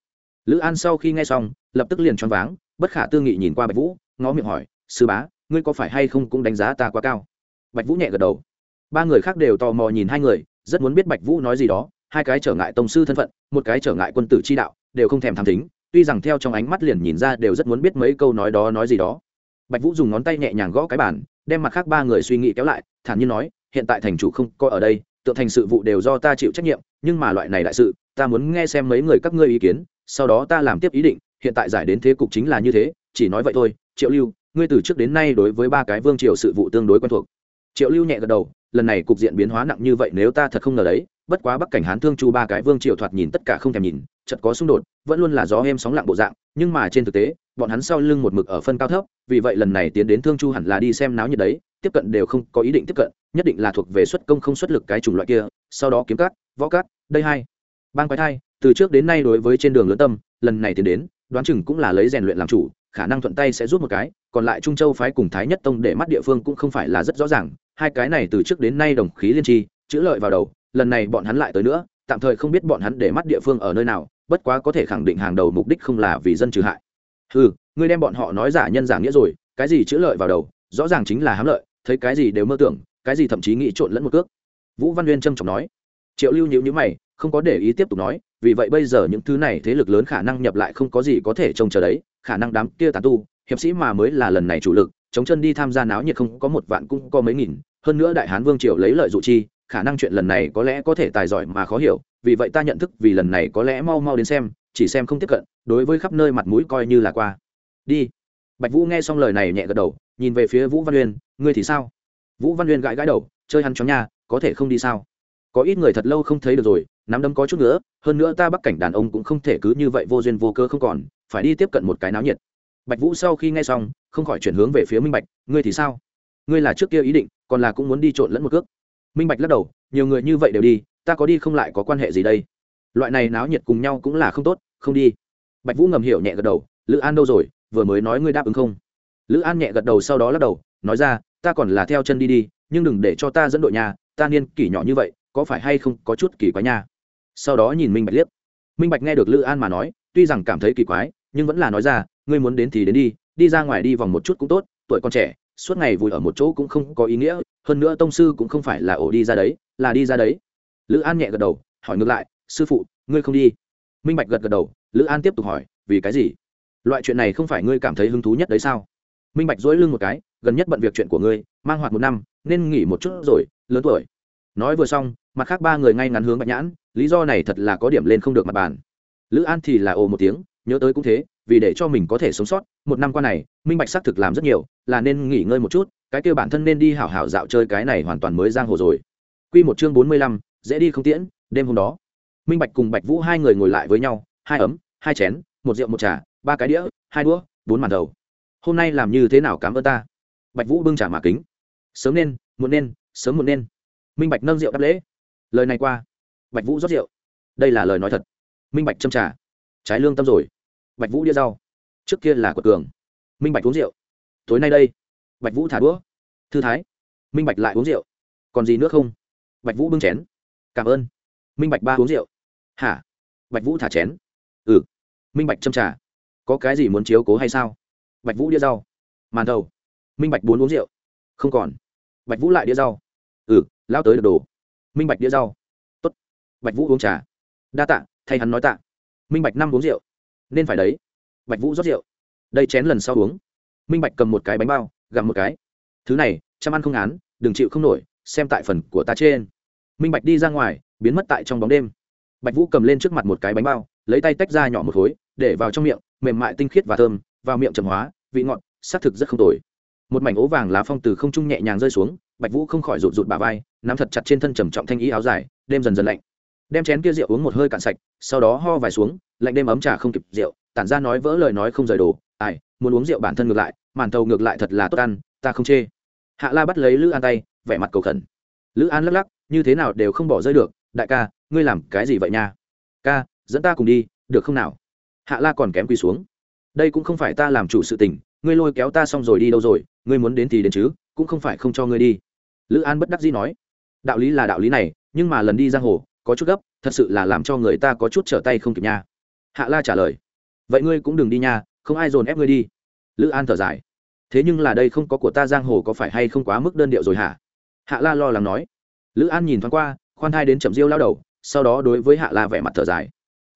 Lữ an sau khi nghe xong, lập tức liền choáng váng, bất khả tư nghị nhìn qua bạch vũ, ngó miệng hỏi sư bá, ngươi có phải hay không cũng đánh giá ta quá cao? Bạch vũ nhẹ gật đầu. Ba người khác đều tò mò nhìn hai người, rất muốn biết bạch vũ nói gì đó, hai cái trở ngại tông sư thân phận, một cái trở ngại quân tử chi đạo, đều không thèm tham tính, tuy rằng theo trong ánh mắt liền nhìn ra đều rất muốn biết mấy câu nói đó nói gì đó. Bạch vũ dùng ngón tay nhẹ nhàng gõ cái bàn, đem mặt khác ba người suy nghĩ kéo lại, thản nhiên nói, hiện tại thành chủ không có ở đây, tượng thành sự vụ đều do ta chịu trách nhiệm, nhưng mà loại này đại sự, ta muốn nghe xem mấy người các ngươi ý kiến, sau đó ta làm tiếp ý định, hiện tại giải đến thế cục chính là như thế, chỉ nói vậy thôi, triệu lưu ngươi từ trước đến nay đối với ba cái vương triều sự vụ tương đối quen thuộc. Triệu lưu nhẹ gật đầu, lần này cục diện biến hóa nặng như vậy nếu ta thật không ngờ đấy, bất quá bắc cảnh hán thương chu ba cái vương triều thoạt nhìn tất cả không thèm nhìn chật có xung đột, vẫn luôn là gió em sóng lặng bộ dạng, nhưng mà trên thực tế, bọn hắn sau lưng một mực ở phân cao thấp, vì vậy lần này tiến đến thương chu hẳn là đi xem náo nhiệt đấy, tiếp cận đều không có ý định tiếp cận, nhất định là thuộc về xuất công không xuất lực cái chủng loại kia, sau đó kiếm cắt võ cắt đây hai, bang quái thai, từ trước đến nay đối với trên đường lớn tâm, lần này tiến đến, đoán chừng cũng là lấy rèn luyện làm chủ, khả năng thuận tay sẽ rút một cái còn lại trung châu phái cùng thái nhất tông để mắt địa phương cũng không phải là rất rõ ràng, hai cái này từ trước đến nay đồng khí liên tri, chữ lợi vào đầu, lần này bọn hắn lại tới nữa, tạm thời không biết bọn hắn để mắt địa phương ở nơi nào, bất quá có thể khẳng định hàng đầu mục đích không là vì dân trừ hại. Ừ ngươi đem bọn họ nói giả nhân giả nghĩa rồi, cái gì chữ lợi vào đầu, rõ ràng chính là hám lợi, thấy cái gì đều mơ tưởng, cái gì thậm chí nghĩ trộn lẫn một cước. Vũ văn uyên trâm trọng nói. Triệu lưu nhữ nhữ mày, không có để ý tiếp tục nói, vì vậy bây giờ những thứ này thế lực lớn khả năng nhập lại không có gì có thể trông chờ đấy, khả năng đám kia tàn tu hiệp sĩ mà mới là lần này chủ lực, chống chân đi tham gia náo nhiệt không có một vạn cũng có mấy nghìn. Hơn nữa đại hán vương triều lấy lợi dụ chi, khả năng chuyện lần này có lẽ có thể tài giỏi mà khó hiểu, vì vậy ta nhận thức vì lần này có lẽ mau mau đến xem, chỉ xem không tiếp cận, đối với khắp nơi mặt mũi coi như là qua. Đi. Bạch vũ nghe xong lời này nhẹ gật đầu, nhìn về phía vũ văn uyên, ngươi thì sao? Vũ văn uyên gãi gãi đầu, chơi hắn chó nha, có thể không đi sao? Có ít người thật lâu không thấy được rồi, nắm đấm có chút nữa hơn nữa ta bắc cảnh đàn ông cũng không thể cứ như vậy vô duyên vô cơ không còn, phải đi tiếp cận một cái náo nhiệt bạch vũ sau khi nghe xong, không khỏi chuyển hướng về phía minh bạch, ngươi thì sao? Ngươi là trước kia ý định, còn là cũng muốn đi trộn lẫn một cước? Minh bạch lắc đầu, nhiều người như vậy đều đi, ta có đi không lại có quan hệ gì đây? Loại này náo nhiệt cùng nhau cũng là không tốt, không đi. Bạch vũ ngầm hiểu nhẹ gật đầu, lữ an đâu rồi? Vừa mới nói ngươi đáp ứng không? Lữ an nhẹ gật đầu sau đó lắc đầu, nói ra, ta còn là theo chân đi đi, nhưng đừng để cho ta dẫn đội nhà, ta niên kỷ nhỏ như vậy, có phải hay không có chút kỳ quái nha? Sau đó nhìn minh bạch liếc. Minh bạch nghe được lữ an mà nói, tuy rằng cảm thấy kỳ quái, nhưng vẫn là nói ra ngươi muốn đến thì đến đi đi ra ngoài đi vòng một chút cũng tốt, tuổi con trẻ, suốt ngày vùi ở một chỗ cũng không có ý nghĩa, hơn nữa tông sư cũng không phải là ổ đi ra đấy, là đi ra đấy. Lữ an nhẹ gật đầu, hỏi ngược lại, sư phụ, ngươi không đi? Minh bạch gật gật đầu, lữ an tiếp tục hỏi, vì cái gì? Loại chuyện này không phải ngươi cảm thấy hứng thú nhất đấy sao? Minh bạch dỗi lưng một cái, gần nhất bận việc chuyện của ngươi, mang hoạt một năm, nên nghỉ một chút rồi, lớn tuổi. Nói vừa xong, mặt khác ba người ngay ngắn hướng bạch nhãn, lý do này thật là có điểm lên không được mặt bàn. Lữ an thì là ồ một tiếng, nhớ tới cũng thế vì để cho mình có thể sống sót, một năm qua này, minh bạch xác thực làm rất nhiều, là nên nghỉ ngơi một chút, cái kêu bản thân nên đi hảo hảo dạo chơi cái này hoàn toàn mới giang hồ rồi. Q một chương bốn mươi lăm, dễ đi không tiễn, đêm hôm đó. Minh bạch cùng bạch vũ hai người ngồi lại với nhau, hai ấm, hai chén, một rượu một trà, ba cái đĩa, hai đũa, bốn màn đầu. Hôm nay làm như thế nào cảm ơn ta? Bạch vũ bưng trả mà kính. Sớm nên, muộn nên, sớm muộn nên. Minh bạch nâng rượu đáp lễ. Lời này qua. Bạch vũ rót rượu. Đây là lời nói thật. Minh bạch châm trả trái lương tâm rồi bạch vũ đĩa rau. Trước kia là quật cường. Minh bạch uống rượu. Tối nay đây. Bạch vũ thả đũa. Thư thái. Minh bạch lại uống rượu. Còn gì nữa không? Bạch vũ bưng chén. Cảm ơn. Minh bạch ba uống rượu. Hả? Bạch vũ thả chén. Ừ. Minh bạch châm trà. Có cái gì muốn chiếu cố hay sao? Bạch vũ đĩa rau. Màn thầu minh bạch bốn uống rượu. Không còn. Bạch vũ lại đĩa rau. Ừ lao tới được đồ. Minh bạch đĩa rau. Tốt. Bạch vũ uống trà. Đa tạ, thay hắn nói tạ. Minh bạch năm uống rượu nên phải đấy. Bạch vũ rót rượu. Đây chén lần sau uống. Minh bạch cầm một cái bánh bao, gặm một cái. Thứ này, chăm ăn không án, đừng chịu không nổi, xem tại phần của ta trên. Minh bạch đi ra ngoài, biến mất tại trong bóng đêm. Bạch vũ cầm lên trước mặt một cái bánh bao, lấy tay tách ra nhỏ một khối, để vào trong miệng, mềm mại tinh khiết và thơm, vào miệng trầm hóa, vị ngọt, xác thực rất không tồi. Một mảnh ố vàng lá phong từ không trung nhẹ nhàng rơi xuống, bạch vũ không khỏi rụt rụt bà vai, nắm thật chặt trên thân trầm trọng thanh ý áo dài, đêm dần dần lạnh đem chén kia rượu uống một hơi cạn sạch, sau đó ho vài xuống, lạnh đêm ấm trà không kịp rượu, tản ra nói vỡ lời nói không rời đồ, ai, muốn uống rượu bản thân ngược lại, màn tàu ngược lại thật là tốt ăn, ta không chê. Hạ la bắt lấy lữ an tay, vẻ mặt cầu khẩn. Lữ an lắc lắc, như thế nào đều không bỏ rơi được, đại ca, ngươi làm cái gì vậy nha? Ca, dẫn ta cùng đi, được không nào? Hạ la còn kém quỳ xuống. Đây cũng không phải ta làm chủ sự tình, ngươi lôi kéo ta xong rồi đi đâu rồi, ngươi muốn đến thì đến chứ, cũng không phải không cho ngươi đi. Lữ an bất đắc dĩ nói. Đạo lý là đạo lý này, nhưng mà lần đi giang hồ có chút gấp, thật sự là làm cho người ta có chút trở tay không kịp nha. Hạ la trả lời, vậy ngươi cũng đừng đi nha, không ai dồn ép ngươi đi. Lữ an thở dài, thế nhưng là đây không có của ta giang hồ có phải hay không quá mức đơn điệu rồi hả? Hạ la lo lắng nói. Lữ an nhìn thoáng qua, khoan thai đến chậm diêu lao đầu, sau đó đối với hạ la vẻ mặt thở dài.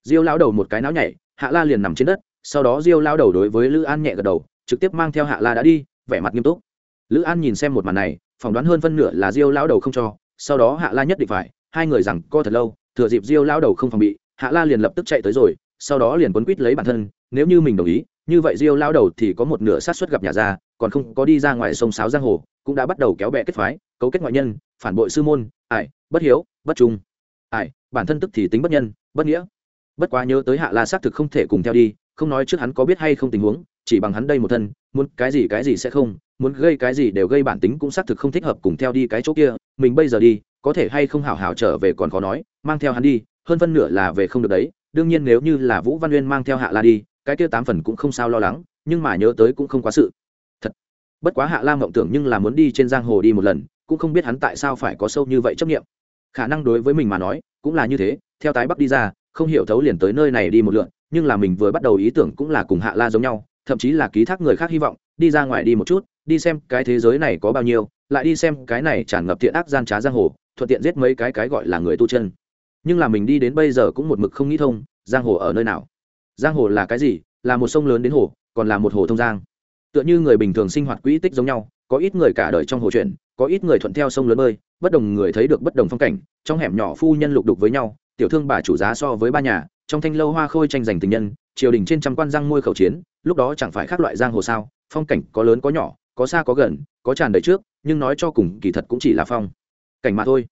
Diêu lao đầu một cái náo nhảy, hạ la liền nằm trên đất, sau đó diêu lao đầu đối với lữ an nhẹ gật đầu, trực tiếp mang theo hạ la đã đi, vẻ mặt nghiêm túc. Lữ an nhìn xem một màn này, phỏng đoán hơn phân nửa là diêu lao đầu không cho, sau đó hạ la nhất định phải hai người rằng, co thật lâu, thừa dịp diêu lao đầu không phòng bị, hạ la liền lập tức chạy tới rồi, sau đó liền quấn quýt lấy bản thân, nếu như mình đồng ý, như vậy diêu lao đầu thì có một nửa sát xuất gặp nhà ra còn không có đi ra ngoài sông sáo giang hồ, cũng đã bắt đầu kéo bè kết phái, cấu kết ngoại nhân, phản bội sư môn, ải, bất hiếu, bất trung. Ải, bản thân tức thì tính bất nhân, bất nghĩa. Bất quá nhớ tới hạ la xác thực không thể cùng theo đi, không nói trước hắn có biết hay không tình huống, chỉ bằng hắn đây một thân, muốn cái gì cái gì sẽ không, muốn gây cái gì đều gây bản tính cũng xác thực không thích hợp cùng theo đi cái chỗ kia, mình bây giờ đi có thể hay không hảo hảo trở về còn khó nói, mang theo hắn đi, hơn phân nửa là về không được đấy, đương nhiên nếu như là vũ văn uyên mang theo hạ la đi, cái kia tám phần cũng không sao lo lắng, nhưng mà nhớ tới cũng không quá sự. Thật, bất quá hạ la mộng tưởng nhưng là muốn đi trên giang hồ đi một lần, cũng không biết hắn tại sao phải có sâu như vậy chấp nghiệm khả năng đối với mình mà nói, cũng là như thế, theo tái bắc đi ra, không hiểu thấu liền tới nơi này đi một lượn, nhưng là mình vừa bắt đầu ý tưởng cũng là cùng hạ la giống nhau, thậm chí là ký thác người khác hy vọng, đi ra ngoài đi một chút đi xem cái thế giới này có bao nhiêu, lại đi xem cái này tràn ngập thiện ác gian trá giang hồ, thuận tiện giết mấy cái cái gọi là người tu chân. Nhưng là mình đi đến bây giờ cũng một mực không nghĩ thông, giang hồ ở nơi nào? Giang hồ là cái gì? Là một sông lớn đến hồ, còn là một hồ thông giang. Tựa như người bình thường sinh hoạt quỹ tích giống nhau, có ít người cả đời trong hồ chuyển có ít người thuận theo sông lớn bơi, bất đồng người thấy được bất đồng phong cảnh, trong hẻm nhỏ phu nhân lục đục với nhau, tiểu thương bà chủ giá so với ba nhà, trong thanh lâu hoa khôi tranh giành tình nhân, triều đình trên trăm quan giang môi khẩu chiến, lúc đó chẳng phải khác loại giang hồ sao, phong cảnh có lớn có nhỏ có xa có gần, có tràn đầy trước, nhưng nói cho cùng kỳ thật cũng chỉ là phong. Cảnh mà thôi.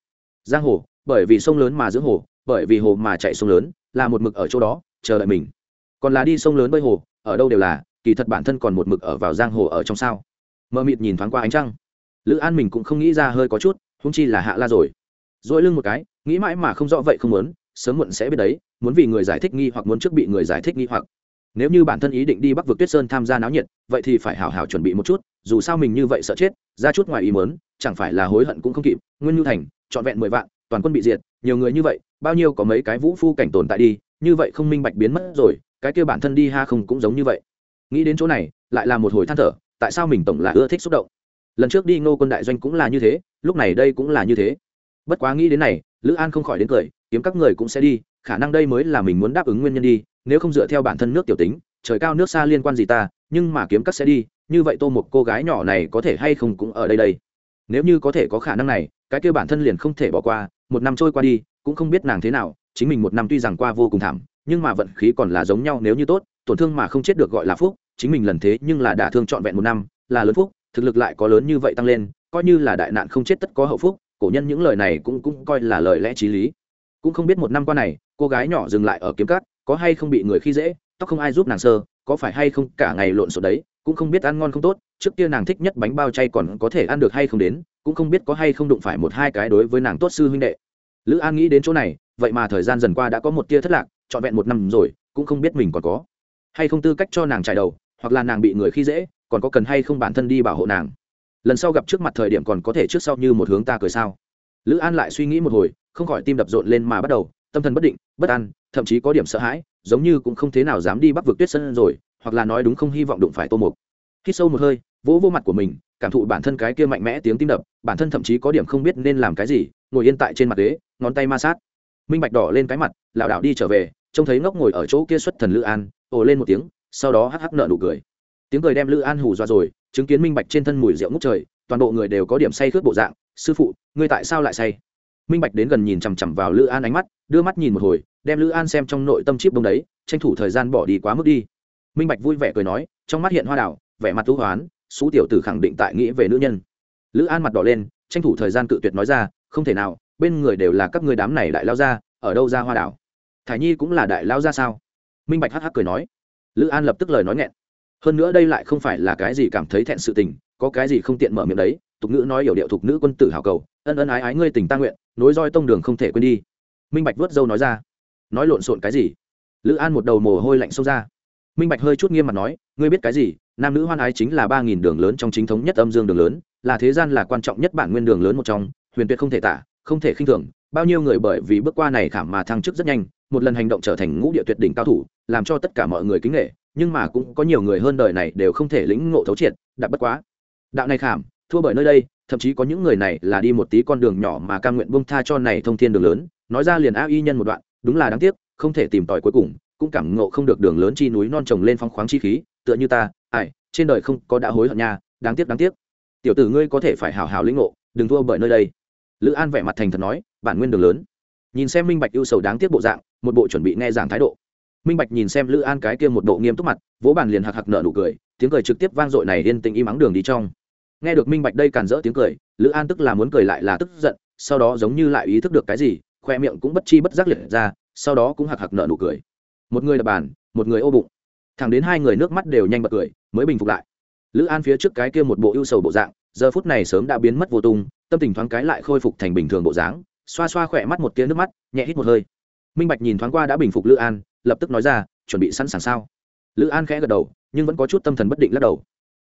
Giang hồ, bởi vì sông lớn mà dưỡng hồ, bởi vì hồ mà chạy sông lớn, là một mực ở chỗ đó, chờ đợi mình. Còn là đi sông lớn bơi hồ, ở đâu đều là, kỳ thật bản thân còn một mực ở vào giang hồ ở trong sao. Mờ mịt nhìn thoáng qua ánh trăng. Lữ an mình cũng không nghĩ ra hơi có chút húng chi là hạ la rồi. Dỗi lưng một cái, nghĩ mãi mà không rõ vậy không muốn, sớm muộn sẽ biết đấy, muốn vì người giải thích nghi hoặc muốn trước bị người giải thích nghi hoặc. Nếu như bản thân ý định đi bắc vực tuyết sơn tham gia náo nhiệt, vậy thì phải hào hào chuẩn bị một chút dù sao mình như vậy sợ chết, ra chút ngoài ý mớn chẳng phải là hối hận cũng không kịp. Nguyên nhu thành, trọn vẹn mười vạn, toàn quân bị diệt, nhiều người như vậy, bao nhiêu có mấy cái vũ phu cảnh tồn tại đi, như vậy không minh bạch biến mất rồi, cái kia bản thân đi ha không cũng giống như vậy. Nghĩ đến chỗ này, lại là một hồi than thở, tại sao mình tổng là ưa thích xúc động? Lần trước đi ngô quân đại doanh cũng là như thế, lúc này đây cũng là như thế. Bất quá nghĩ đến này, lữ an không khỏi đến cười, kiếm các người cũng sẽ đi, khả năng đây mới là mình muốn đáp ứng nguyên nhân đi, nếu không dựa theo bản thân nước tiểu tính trời cao nước xa liên quan gì ta, nhưng mà kiếm cắt sẽ đi, như vậy tô một cô gái nhỏ này có thể hay không cũng ở đây đây. Nếu như có thể có khả năng này, cái kêu bản thân liền không thể bỏ qua, một năm trôi qua đi, cũng không biết nàng thế nào, chính mình một năm tuy rằng qua vô cùng thảm, nhưng mà vận khí còn là giống nhau nếu như tốt, tổn thương mà không chết được gọi là phúc, chính mình lần thế nhưng là đả thương trọn vẹn một năm, là lớn phúc, thực lực lại có lớn như vậy tăng lên, coi như là đại nạn không chết tất có hậu phúc, cổ nhân những lời này cũng cũng coi là lời lẽ t r í lý. Cũng không biết một năm qua này, cô gái nhỏ dừng lại ở kiếm cát có hay không bị người khi dễ? Tóc không ai giúp nàng sơ, có phải hay không, cả ngày lộn xộn đấy, cũng không biết ăn ngon không tốt, trước kia nàng thích nhất bánh bao chay còn có thể ăn được hay không đến, cũng không biết có hay không đụng phải một hai cái đối với nàng tốt sư huynh đệ. Lữ an nghĩ đến chỗ này, vậy mà thời gian dần qua đã có một tia thất lạc, trọn vẹn một năm rồi, cũng không biết mình còn có hay không tư cách cho nàng trải đầu, hoặc là nàng bị người khi dễ, còn có cần hay không bản thân đi bảo hộ nàng. Lần sau gặp trước mặt thời điểm còn có thể trước sau như một hướng ta cười sao? Lữ an lại suy nghĩ một hồi, không khỏi tim đập rộn lên mà bắt đầu, tâm thần bất định, bất an, thậm chí có điểm sợ hãi giống như cũng không thế nào dám đi bắc vực tuyết sân rồi, hoặc là nói đúng không hy vọng đụng phải tô mục. Khi sâu một hơi, vỗ vô mặt của mình, cảm thụ bản thân cái kia mạnh mẽ tiếng tim đập, bản thân thậm chí có điểm không biết nên làm cái gì, ngồi yên tại trên mặt ghế, ngón tay ma sát. Minh bạch đỏ lên cái mặt, lảo đảo đi trở về, trông thấy ngốc ngồi ở chỗ kia xuất thần lữ an, ồ lên một tiếng, sau đó hắc hắc nợ nụ cười. Tiếng cười đem lữ an hù dọa rồi, chứng kiến minh bạch trên thân mùi rượu ngút trời, toàn bộ người đều có điểm say khướt bộ dạng, sư phụ, ngươi tại sao lại say? Minh bạch đến gần nhìn chằm chằm vào lữ an ánh mắt, đưa mắt nhìn một hồi đem lữ an xem trong nội tâm chip bông đấy, tranh thủ thời gian bỏ đi quá mức đi. Minh bạch vui vẻ cười nói, trong mắt hiện hoa đảo, vẻ mặt thú hoán, xú tiểu tử khẳng định tại nghĩ về nữ nhân. Lữ an mặt đỏ lên, tranh thủ thời gian cự tuyệt nói ra, không thể nào, bên người đều là các người đám này đại lao ra ở đâu ra hoa đảo? Thải nhi cũng là đại lao ra sao? Minh bạch hắc hắc cười nói. Lữ an lập tức lời nói nghẹn. Hơn nữa đây lại không phải là cái gì cảm thấy thẹn sự tình, có cái gì không tiện mở miệng đấy, tục ngữ nói hiểu điệu thục nữ quân tử hào cầu, ân ân ái ái ngươi tình ta nguyện, nối roi tông đường không thể quên đi. Minh bạch vớt dâu nói ra nói lộn xộn cái gì? Lữ an một đầu mồ hôi lạnh xông ra. Minh bạch hơi chút nghiêm mặt nói, ngươi biết cái gì? Nam nữ hoan ái chính là ba nghìn đường lớn trong chính thống nhất âm dương đường lớn, là thế gian là quan trọng nhất bản nguyên đường lớn một trong, huyền tuyệt không thể tả, không thể khinh thường. Bao nhiêu người bởi vì bước qua này khảm mà thăng chức rất nhanh, một lần hành động trở thành ngũ địa tuyệt đỉnh cao thủ, làm cho tất cả mọi người kính nghệ nhưng mà cũng có nhiều người hơn đời này đều không thể lĩnh ngộ thấu triệt đạp bất quá. Đạo này khảm, thua bởi nơi đây, thậm chí có những người này là đi một tí con đường nhỏ mà cam nguyện bông tha cho này thông thiên đường lớn. Nói ra liền a y nhân một đoạn đúng là đáng tiếc, không thể tìm tòi cuối cùng, cũng cảm ngộ không được đường lớn chi núi non trồng lên phong khoáng chi khí, tựa như ta, ai, trên đời không có đã hối hận nha, đáng tiếc đáng tiếc. Tiểu tử ngươi có thể phải hào hào lĩnh ngộ, đừng thua bởi nơi đây. Lữ an vẻ mặt thành thật nói, bản nguyên đường lớn. Nhìn xem minh bạch ưu sầu đáng tiếc bộ dạng, một bộ chuẩn bị nghe giảng thái độ. Minh bạch nhìn xem lữ an cái kia một bộ nghiêm túc mặt, vỗ bàn liền hạc hạc nợ nụ cười, tiếng cười trực tiếp vang dội này yên tĩnh im ắng đường đi trong. Nghe được minh bạch đây càn rỡ tiếng cười, lữ an tức là muốn cười lại là tức giận, sau đó giống như lại ý thức được cái gì khoe miệng cũng bất chi bất giác liệt ra, sau đó cũng hạc hạc nợ nụ cười. Một người đập bàn, một người ô bụng. Thẳng đến hai người nước mắt đều nhanh bật cười, mới bình phục lại. Lữ an phía trước cái kia một bộ ưu sầu bộ dạng, giờ phút này sớm đã biến mất vô tung, tâm tình thoáng cái lại khôi phục thành bình thường bộ dáng, xoa xoa khỏe mắt một tiếng nước mắt, nhẹ hít một hơi. Minh bạch nhìn thoáng qua đã bình phục lữ an, lập tức nói ra, chuẩn bị sẵn sàng sao? Lữ an khẽ gật đầu, nhưng vẫn có chút tâm thần bất định lắc đầu.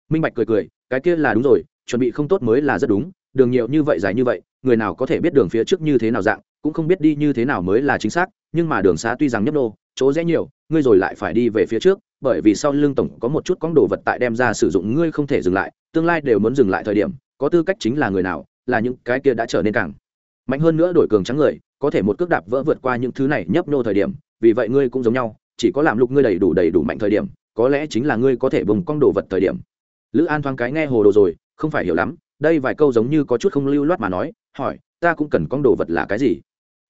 Minh bạch cười cười, cái kia là đúng rồi, chuẩn bị không tốt mới là rất đúng, đường nhiều như vậy dài như vậy người nào có thể biết đường phía trước như thế nào dạng, cũng không biết đi như thế nào mới là chính xác, nhưng mà đường xá tuy rằng nhấp nô, chỗ rẽ nhiều, ngươi rồi lại phải đi về phía trước, bởi vì sau lưng tổng có một chút con đồ vật tại đem ra sử dụng ngươi không thể dừng lại, tương lai đều muốn dừng lại thời điểm, có tư cách chính là người nào, là những cái kia đã trở nên càng mạnh hơn nữa đổi cường trắng người, có thể một cước đạp vỡ vượt qua những thứ này nhấp nô thời điểm, vì vậy ngươi cũng giống nhau, chỉ có làm lục ngươi đầy đủ đầy đủ mạnh thời điểm, có lẽ chính là ngươi có thể bùng con đồ vật thời điểm. Lữ an thoáng cái nghe hồ đồ rồi, không phải hiểu lắm đây vài câu giống như có chút không lưu loát mà nói, hỏi, ta cũng cần con đồ vật là cái gì?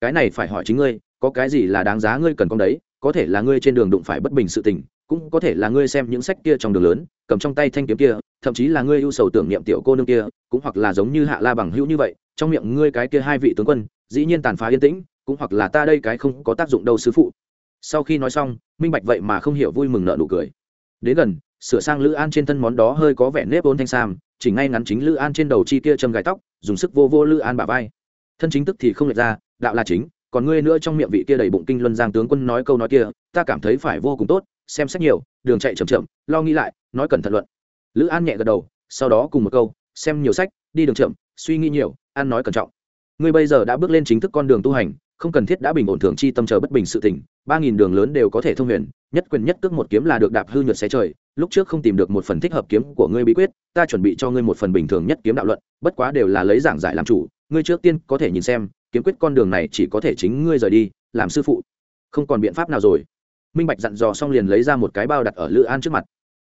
Cái này phải hỏi chính ngươi, có cái gì là đáng giá ngươi cần con đấy, có thể là ngươi trên đường đụng phải bất bình sự tình, cũng có thể là ngươi xem những sách kia trong đường lớn, cầm trong tay thanh kiếm kia, thậm chí là ngươi ưu sầu tưởng niệm tiểu cô nương kia, cũng hoặc là giống như hạ la bằng hữu như vậy, trong miệng ngươi cái kia hai vị tướng quân, dĩ nhiên tàn phá yên tĩnh, cũng hoặc là ta đây cái không có tác dụng đâu sư phụ. Sau khi nói xong, minh bạch vậy mà không hiểu vui mừng nợ nụ cười. Đến gần, sửa sang lữ an trên thân món đó hơi có vẻ nếp ôn thanh sam chỉ ngay ngắn chính lữ an trên đầu chi kia châm gài tóc, dùng sức vô vô lữ an bả vai. Thân chính tức thì không lệch ra, đạo là chính, còn ngươi nữa trong miệng vị kia đầy bụng kinh luân giang tướng quân nói câu nói kia, ta cảm thấy phải vô cùng tốt, xem sách nhiều, đường chạy chậm chậm, lo nghĩ lại, nói cẩn thận luận. Lữ an nhẹ gật đầu, sau đó cùng một câu, xem nhiều sách, đi đường chậm, suy nghĩ nhiều, ăn nói cẩn trọng. Ngươi bây giờ đã bước lên chính thức con đường tu hành không cần thiết đã bình ổn thường chi tâm chờ bất bình sự tỉnh ba nghìn đường lớn đều có thể thông huyền, nhất quyền nhất cước một kiếm là được đạp hư nhược xé trời, lúc trước không tìm được một phần thích hợp kiếm của ngươi bí quyết, ta chuẩn bị cho ngươi một phần bình thường nhất kiếm đạo luận, bất quá đều là lấy giảng giải làm chủ, ngươi trước tiên có thể nhìn xem, kiếm quyết con đường này chỉ có thể chính ngươi rời đi, làm sư phụ. Không còn biện pháp nào rồi. Minh bạch dặn dò xong liền lấy ra một cái bao đặt ở lữ an trước mặt.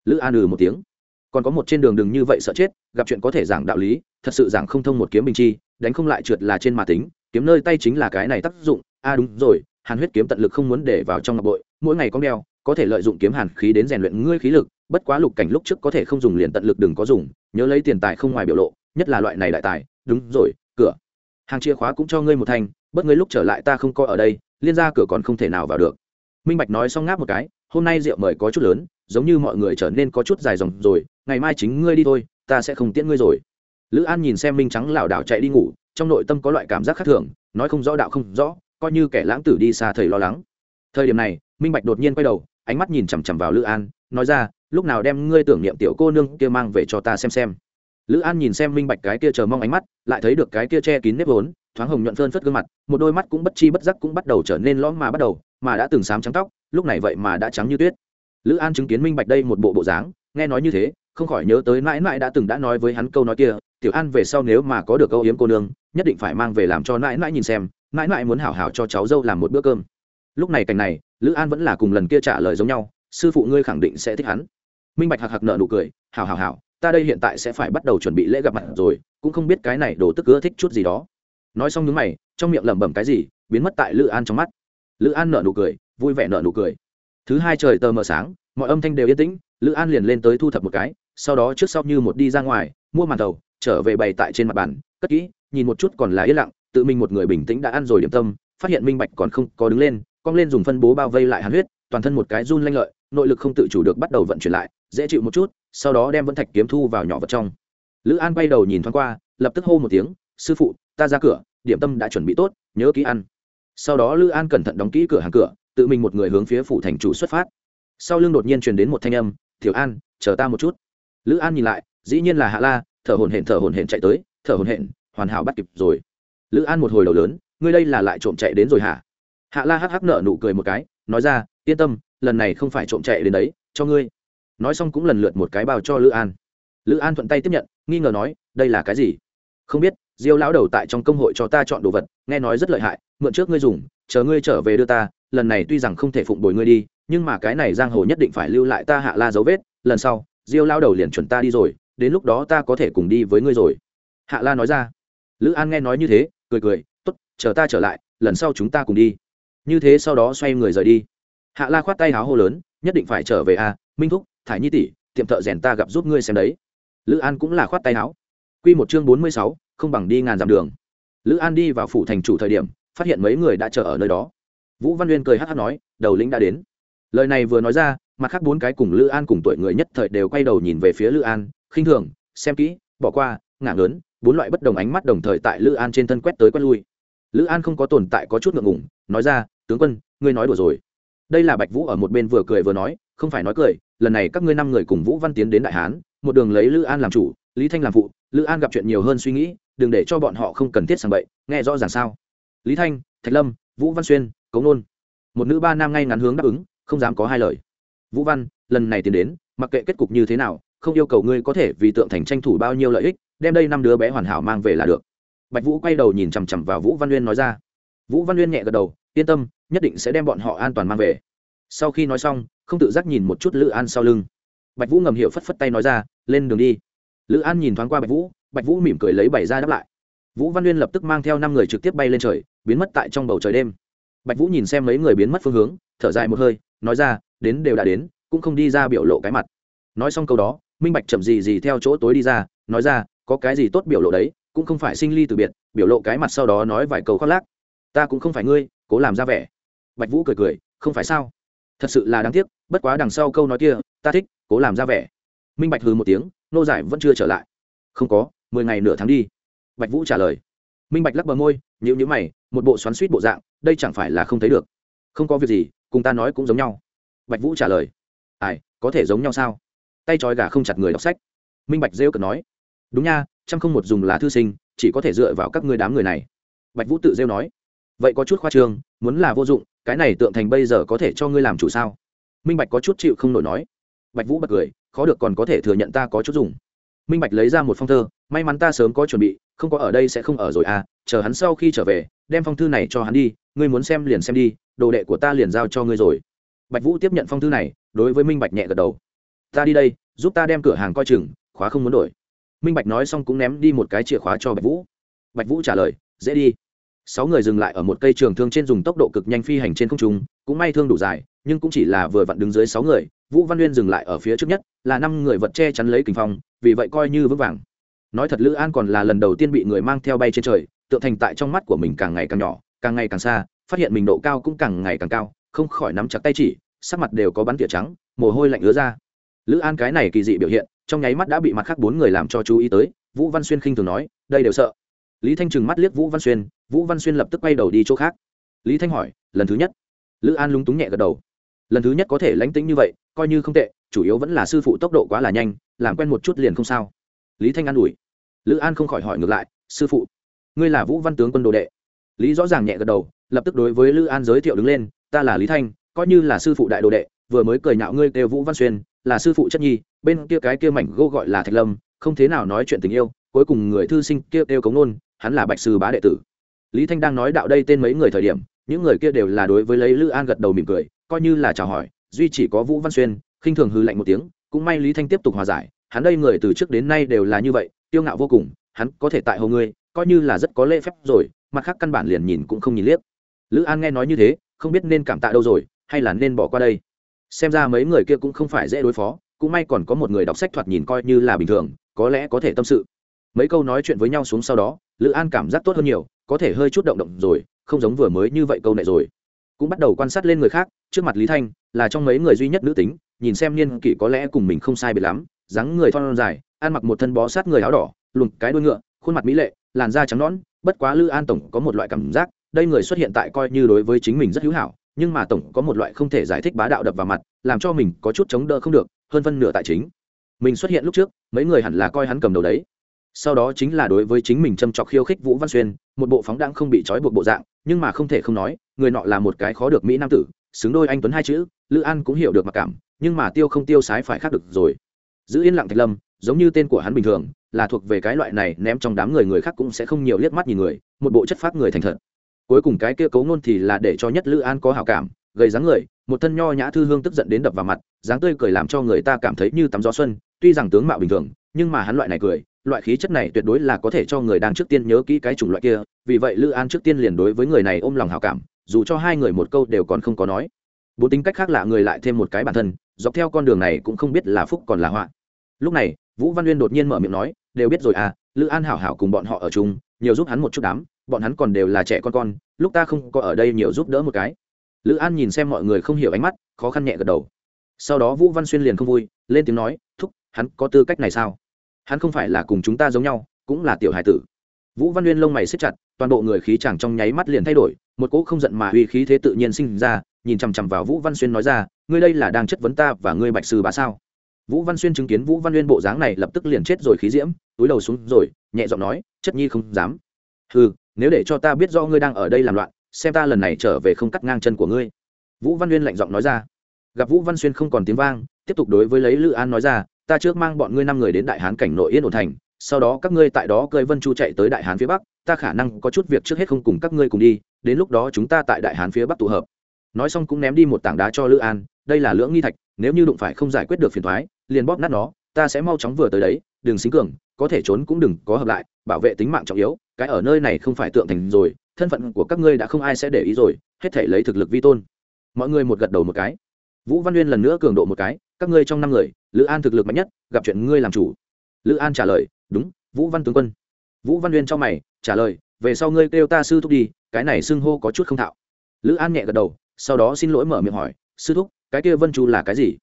Lữ an ừ một tiếng. Còn có một trên đường đừng như vậy sợ chết, gặp chuyện có thể giảng đạo lý, thật sự giảng không thông một kiếm bình chi, đánh không lại trượt là trên mà tính kiếm nơi tay chính là cái này tác dụng. A à đúng rồi, hàn huyết kiếm tận lực không muốn để vào trong ngọc bội, mỗi ngày có đeo có thể lợi dụng kiếm hàn khí đến rèn luyện ngươi khí lực, bất quá lục cảnh lúc trước có thể không dùng liền tận lực đừng có dùng, nhớ lấy tiền tài không ngoài biểu lộ, nhất là loại này đại tài, đúng rồi, cửa. Hàng chìa khóa cũng cho ngươi một thành bất ngươi lúc trở lại ta không coi ở đây, liên ra cửa còn không thể nào vào được. Minh bạch nói xong ngáp một cái, hôm nay rượu mời có chút lớn, giống như mọi người trở nên có chút dài dòng rồi, ngày mai chính ngươi đi thôi, ta sẽ không tiễn ngươi rồi. Lữ an nhìn xem minh trắng lảo đảo chạy đi ngủ trong nội tâm có loại cảm giác khác thường, nói không rõ đạo không rõ, coi như kẻ lãng tử đi xa thầy lo lắng. Thời điểm này, minh bạch đột nhiên quay đầu, ánh mắt nhìn chằm chằm vào lữ an, nói ra, lúc nào đem ngươi tưởng niệm tiểu cô nương kia mang về cho ta xem xem. Lữ an nhìn xem minh bạch cái kia chờ mong ánh mắt, lại thấy được cái kia che kín nếp vốn, thoáng hồng nhuận phơn phất gương mặt, một đôi mắt cũng bất chi bất giác cũng bắt đầu trở nên lõm mà bắt đầu, mà đã từng sám trắng tóc, lúc này vậy mà đã trắng như tuyết. Lữ an chứng kiến minh bạch đây một bộ bộ dáng, nghe nói như thế, không khỏi nhớ tới mãi mãi đã từng đã nói với hắn câu nói kia, tiểu an về sau nếu mà có được câu hiếm cô nương nhất định phải mang về làm cho nãi nãi nhìn xem, nãi nãi muốn hảo hảo cho cháu dâu làm một bữa cơm. Lúc này cảnh này, lữ an vẫn là cùng lần kia trả lời giống nhau, sư phụ ngươi khẳng định sẽ thích hắn. Minh bạch hạc hạc nợ nụ cười, hảo hảo hảo, ta đây hiện tại sẽ phải bắt đầu chuẩn bị lễ gặp mặt rồi, cũng không biết cái này đồ tức ưa thích chút gì đó. Nói xong nhúng mày, trong miệng lẩm bẩm cái gì, biến mất tại lữ an trong mắt. Lữ an nợ nụ cười, vui vẻ nợ nụ cười. Thứ hai trời tờ mờ sáng, mọi âm thanh đều yên tĩnh, lữ an liền lên tới thu thập một cái, sau đó trước sau như một đi ra ngoài, mua màn tàu trở về bày tại trên mặt bàn, cất kỹ nhìn một chút còn là yên lặng, tự mình một người bình tĩnh đã ăn rồi điểm tâm, phát hiện minh bạch còn không có đứng lên, cong lên dùng phân bố bao vây lại hàn huyết, toàn thân một cái run lanh lợi, nội lực không tự chủ được bắt đầu vận chuyển lại, dễ chịu một chút, sau đó đem vẫn thạch kiếm thu vào nhỏ vật trong. Lữ an bay đầu nhìn thoáng qua, lập tức hô một tiếng, sư phụ, ta ra cửa, điểm tâm đã chuẩn bị tốt, nhớ kỹ ăn. Sau đó lữ an cẩn thận đóng kỹ cửa hàng cửa, tự mình một người hướng phía phủ thành chủ xuất phát. Sau lưng đột nhiên truyền đến một thanh âm thiểu an, chờ ta một chút. Lữ an nhìn lại, dĩ nhiên là hạ la, thở hồn hển, thở hồn hển chạy tới, thở hồn hển hoàn hảo bắt kịp rồi. Lữ an một hồi đầu lớn, ngươi đây là lại trộm chạy đến rồi hả? Hạ la hắc hắc nợ nụ cười một cái, nói ra, yên tâm, lần này không phải trộm chạy đến đấy, cho ngươi. Nói xong cũng lần lượt một cái bao cho lữ an. Lữ an thuận tay tiếp nhận, nghi ngờ nói, đây là cái gì? Không biết, diêu lão đầu tại trong công hội cho ta chọn đồ vật, nghe nói rất lợi hại, mượn trước ngươi dùng, chờ ngươi trở về đưa ta, lần này tuy rằng không thể phụng bồi ngươi đi, nhưng mà cái này giang hồ nhất định phải lưu lại ta hạ la dấu vết, lần sau, diêu lao đầu liền chuẩn ta đi rồi, đến lúc đó ta có thể cùng đi với ngươi rồi. Hạ la nói ra lữ an nghe nói như thế, cười cười t ố t chờ ta trở lại, lần sau chúng ta cùng đi. Như thế sau đó xoay người rời đi. Hạ la khoát tay háo hô lớn, nhất định phải trở về à minh thúc, thải nhi tỷ, tiệm thợ rèn ta gặp giúp ngươi xem đấy. Lữ an cũng là khoát tay háo. Q một chương bốn mươi sáu, không bằng đi ngàn dặm đường. Lữ an đi vào phủ thành chủ thời điểm, phát hiện mấy người đã chờ ở nơi đó. Vũ văn uyên cười hát hát nói, đầu lĩnh đã đến. Lời này vừa nói ra, mặt khác bốn cái cùng lữ an cùng tuổi người nhất thời đều quay đầu nhìn về phía lữ an, khinh thường, xem kỹ, bỏ qua, ngả lớn bốn loại bất đồng ánh mắt đồng thời tại lữ an trên thân quét tới quét lui. Lữ an không có tồn tại có chút ngượng ngủng nói ra, tướng quân, ngươi nói đùa rồi. Đây là bạch vũ ở một bên vừa cười vừa nói, không phải nói cười, lần này các ngươi năm người cùng vũ văn tiến đến đại hán, một đường lấy lữ an làm chủ, lý thanh làm phụ, lữ an gặp chuyện nhiều hơn suy nghĩ, đừng để cho bọn họ không cần thiết sang bậy, nghe rõ ràng sao? Lý thanh, thạch lâm, vũ văn xuyên, cống nôn. Một nữ ba nam ngay ngắn hướng đáp ứng, không dám có hai lời. Vũ văn, lần này tiến đến, mặc kệ kết cục như thế nào, không yêu cầu ngươi có thể vì tượng thành tranh thủ bao nhiêu lợi ích đem đây năm đứa bé hoàn hảo mang về là được. Bạch vũ quay đầu nhìn chằm chằm vào vũ văn uyên nói ra. Vũ văn uyên nhẹ gật đầu, yên tâm, nhất định sẽ đem bọn họ an toàn mang về. Sau khi nói xong, không tự giác nhìn một chút lữ an sau lưng. Bạch vũ ngầm hiểu phất phất tay nói ra, lên đường đi. Lữ an nhìn thoáng qua bạch vũ bạch vũ mỉm cười lấy bảy ra đáp lại. Vũ văn uyên lập tức mang theo năm người trực tiếp bay lên trời, biến mất tại trong bầu trời đêm. Bạch vũ nhìn xem mấy người biến mất phương hướng, thở dài một hơi, nói ra, đến đều đã đến, cũng không đi ra biểu lộ cái mặt. Nói xong câu đó, minh bạch chậm gì gì theo chỗ tối đi ra, nói ra có cái gì tốt biểu lộ đấy, cũng không phải sinh ly từ biệt, biểu lộ cái mặt sau đó nói vài câu khoác lác. Ta cũng không phải ngươi, cố làm ra vẻ. Bạch vũ cười cười, không phải sao? Thật sự là đáng tiếc, bất quá đằng sau câu nói kia, ta thích, cố làm ra vẻ. Minh bạch hừ một tiếng, nô giải vẫn chưa trở lại. Không có, mười ngày nửa tháng đi. Bạch vũ trả lời. Minh bạch lắc bờ môi nhịu nhữ mày, một bộ xoắn suýt bộ dạng, đây chẳng phải là không thấy được. Không có việc gì, cùng ta nói cũng giống nhau. Bạch vũ trả lời. Ai, có thể giống nhau sao? Tay trói gà không chặt người đọc sách. Minh bạch rêu cần nói đúng nha trăm không một dùng là thư sinh, chỉ có thể dựa vào các ngươi đám người này. Bạch vũ tự rêu nói. Vậy có chút khoa trương, muốn là vô dụng, cái này tượng thành bây giờ có thể cho ngươi làm chủ sao? Minh bạch có chút chịu không nổi nói. Bạch vũ bật cười, khó được còn có thể thừa nhận ta có chút dùng. Minh bạch lấy ra một phong thơ, may mắn ta sớm có chuẩn bị, không có ở đây sẽ không ở rồi à chờ hắn sau khi trở về, đem phong thư này cho hắn đi, ngươi muốn xem liền xem đi, đồ đệ của ta liền giao cho ngươi rồi. Bạch vũ tiếp nhận phong thư này, đối với minh bạch nhẹ gật đầu. Ta đi đây, giúp ta đem cửa hàng coi chừng, khóa không muốn đổi minh bạch nói xong cũng ném đi một cái chìa khóa cho bạch vũ. Bạch vũ trả lời, dễ đi. Sáu người dừng lại ở một cây trường thương trên dùng tốc độ cực nhanh phi hành trên không trung, cũng may thương đủ dài, nhưng cũng chỉ là vừa vặn đứng dưới sáu người, vũ văn uyên dừng lại ở phía trước nhất, là năm người vật che chắn lấy kình phong, vì vậy coi như vững vàng. Nói thật lữ an còn là lần đầu tiên bị người mang theo bay trên trời, tượng thành tại trong mắt của mình càng ngày càng nhỏ, càng ngày càng xa, phát hiện mình độ cao cũng càng ngày càng cao, không khỏi nắm chặt tay chỉ, sắc mặt đều có bắn tỉa trắng, mồ hôi lạnh ứa ra. Lữ an cái này kỳ dị biểu hiện trong nháy mắt đã bị mặt khác bốn người làm cho chú ý tới, vũ văn xuyên khinh thường nói, đây đều sợ. Lý thanh trừng mắt liếc vũ văn xuyên, vũ văn xuyên lập tức quay đầu đi chỗ khác. Lý thanh hỏi, lần thứ nhất? Lữ an lúng túng nhẹ gật đầu. Lần thứ nhất có thể lánh tĩnh như vậy, coi như không tệ, chủ yếu vẫn là sư phụ tốc độ quá là nhanh, làm quen một chút liền không sao. Lý thanh an ủi. Lữ an không khỏi hỏi ngược lại, sư phụ, ngươi là vũ văn tướng quân đồ đệ? Lý rõ ràng nhẹ gật đầu, lập tức đối với lữ an giới thiệu đứng lên, ta là lý thanh, coi như là sư phụ đại đồ đệ, vừa mới cười nhạo ngươi kêu vũ văn xuyên là sư phụ chất nhi, bên kia cái kia mảnh gô gọi là thạch lâm, không thế nào nói chuyện tình yêu, cuối cùng người thư sinh kia kêu cống nôn, hắn là bạch sư bá đệ tử. Lý thanh đang nói đạo đây tên mấy người thời điểm, những người kia đều là đối với lấy lữ an gật đầu mỉm cười, coi như là chào hỏi, duy chỉ có vũ văn xuyên, khinh thường hư lạnh một tiếng, cũng may lý thanh tiếp tục hòa giải, hắn đây người từ trước đến nay đều là như vậy tiêu ngạo vô cùng, hắn có thể tại hầu ngươi, coi như là rất có lễ phép rồi, mặt khác căn bản liền nhìn cũng không nhìn liếc. Lữ an nghe nói như thế, không biết nên cảm tạ đâu rồi, hay là nên bỏ qua đây? Xem ra mấy người kia cũng không phải dễ đối phó, cũng may còn có một người đọc sách thoạt nhìn coi như là bình thường, có lẽ có thể tâm sự. Mấy câu nói chuyện với nhau xuống sau đó, lữ an cảm giác tốt hơn nhiều, có thể hơi chút động động rồi, không giống vừa mới như vậy câu này rồi. Cũng bắt đầu quan sát lên người khác, trước mặt lý thanh là trong mấy người duy nhất nữ tính, nhìn xem niên kỷ có lẽ cùng mình không sai biệt lắm, dáng người thon dài, ăn mặc một thân bó sát người áo đỏ lùn cái đuôi ngựa, khuôn mặt mỹ lệ, làn da trắng nõn, bất quá lữ an tổng có một loại cảm giác, đây người xuất hiện tại coi như đối với chính mình rất hữu hảo nhưng mà tổng có một loại không thể giải thích bá đạo đập vào mặt, làm cho mình có chút chống đỡ không được, hơn phân nửa tại chính. Mình xuất hiện lúc trước, mấy người hẳn là coi hắn cầm đầu đấy. Sau đó chính là đối với chính mình châm trọc khiêu khích vũ văn xuyên, một bộ phóng đãng không bị trói buộc bộ dạng, nhưng mà không thể không nói, người nọ là một cái khó được mỹ nam tử, xứng đôi anh tuấn hai chữ, lữ an cũng hiểu được mặc cảm, nhưng mà tiêu không tiêu sái phải khác được rồi. Giữ yên lặng thạch lâm, giống như tên của hắn bình thường, là thuộc về cái loại này ném trong đám người người khác cũng sẽ không nhiều liếc mắt nhìn người, một bộ chất phát người thành thật cuối cùng cái kia cấu nôn thì là để cho nhất lữ an có hào cảm, gầy dáng người, một thân nho nhã thư hương tức giận đến đập vào mặt, dáng tươi cười làm cho người ta cảm thấy như tắm gió xuân, tuy rằng tướng mạo bình thường, nhưng mà hắn loại này cười, loại khí chất này tuyệt đối là có thể cho người đang trước tiên nhớ kỹ cái chủng loại kia, vì vậy lữ an trước tiên liền đối với người này ôm lòng hào cảm, dù cho hai người một câu đều còn không có nói. Bốn tính cách khác lạ người lại thêm một cái bản thân, dọc theo con đường này cũng không biết là phúc còn là họa. Lúc này, vũ văn uyên đột nhiên mở miệng nói, đều biết rồi à lữ an hảo hảo cùng bọn họ ở chung, nhiều giúp hắn một chút đám bọn hắn còn đều là trẻ con con, lúc ta không có ở đây nhiều giúp đỡ một cái. Lữ an nhìn xem mọi người không hiểu ánh mắt, khó khăn nhẹ gật đầu. Sau đó vũ văn xuyên liền không vui, lên tiếng nói, thúc, hắn có tư cách này sao? Hắn không phải là cùng chúng ta giống nhau, cũng là tiểu hải tử. Vũ văn uyên lông mày xếp chặt, toàn bộ người khí chàng trong nháy mắt liền thay đổi, một cỗ không giận mà uy khí thế tự nhiên sinh ra, nhìn chằm chằm vào vũ văn xuyên nói ra, ngươi đây là đang chất vấn ta và ngươi bạch sư bá sao? Vũ văn xuyên chứng kiến vũ văn uyên bộ dáng này lập tức liền chết rồi khí diễm, túi đầu xuống rồi, nhẹ giọng nói, chất nhi không dám. Ừ nếu để cho ta biết do ngươi đang ở đây làm loạn, xem ta lần này trở về không cắt ngang chân của ngươi. Vũ văn uyên lạnh giọng nói ra. Gặp vũ văn xuyên không còn tiếng vang, tiếp tục đối với lấy lữ an nói ra, ta trước mang bọn ngươi năm người đến đại hán cảnh nội yên ổn thành, sau đó các ngươi tại đó cơi vân chu chạy tới đại hán phía bắc, ta khả năng có chút việc trước hết không cùng các ngươi cùng đi, đến lúc đó chúng ta tại đại hán phía bắc tụ hợp. Nói xong cũng ném đi một tảng đá cho lữ an, đây là lưỡng nghi thạch, nếu như đụng phải không giải quyết được phiền thoái liền bóp nát nó, ta sẽ mau chóng vừa tới đấy, đừng xính cường, có thể trốn cũng đừng có hợp lại, bảo vệ tính mạng trọng yếu cái ở nơi này không phải tượng thành rồi, thân phận của các ngươi đã không ai sẽ để ý rồi, hết thể lấy thực lực vi tôn. Mọi người một gật đầu một cái. Vũ văn uyên lần nữa cường độ một cái, các ngươi trong năm người, lữ an thực lực mạnh nhất, gặp chuyện ngươi làm chủ. Lữ an trả lời, đúng, vũ văn tướng quân. Vũ văn uyên cho mày, trả lời, về sau ngươi kêu ta sư thúc đi, cái này xưng hô có chút không thạo. Lữ an nhẹ gật đầu, sau đó xin lỗi mở miệng hỏi, sư thúc, cái kia vân chu là cái gì?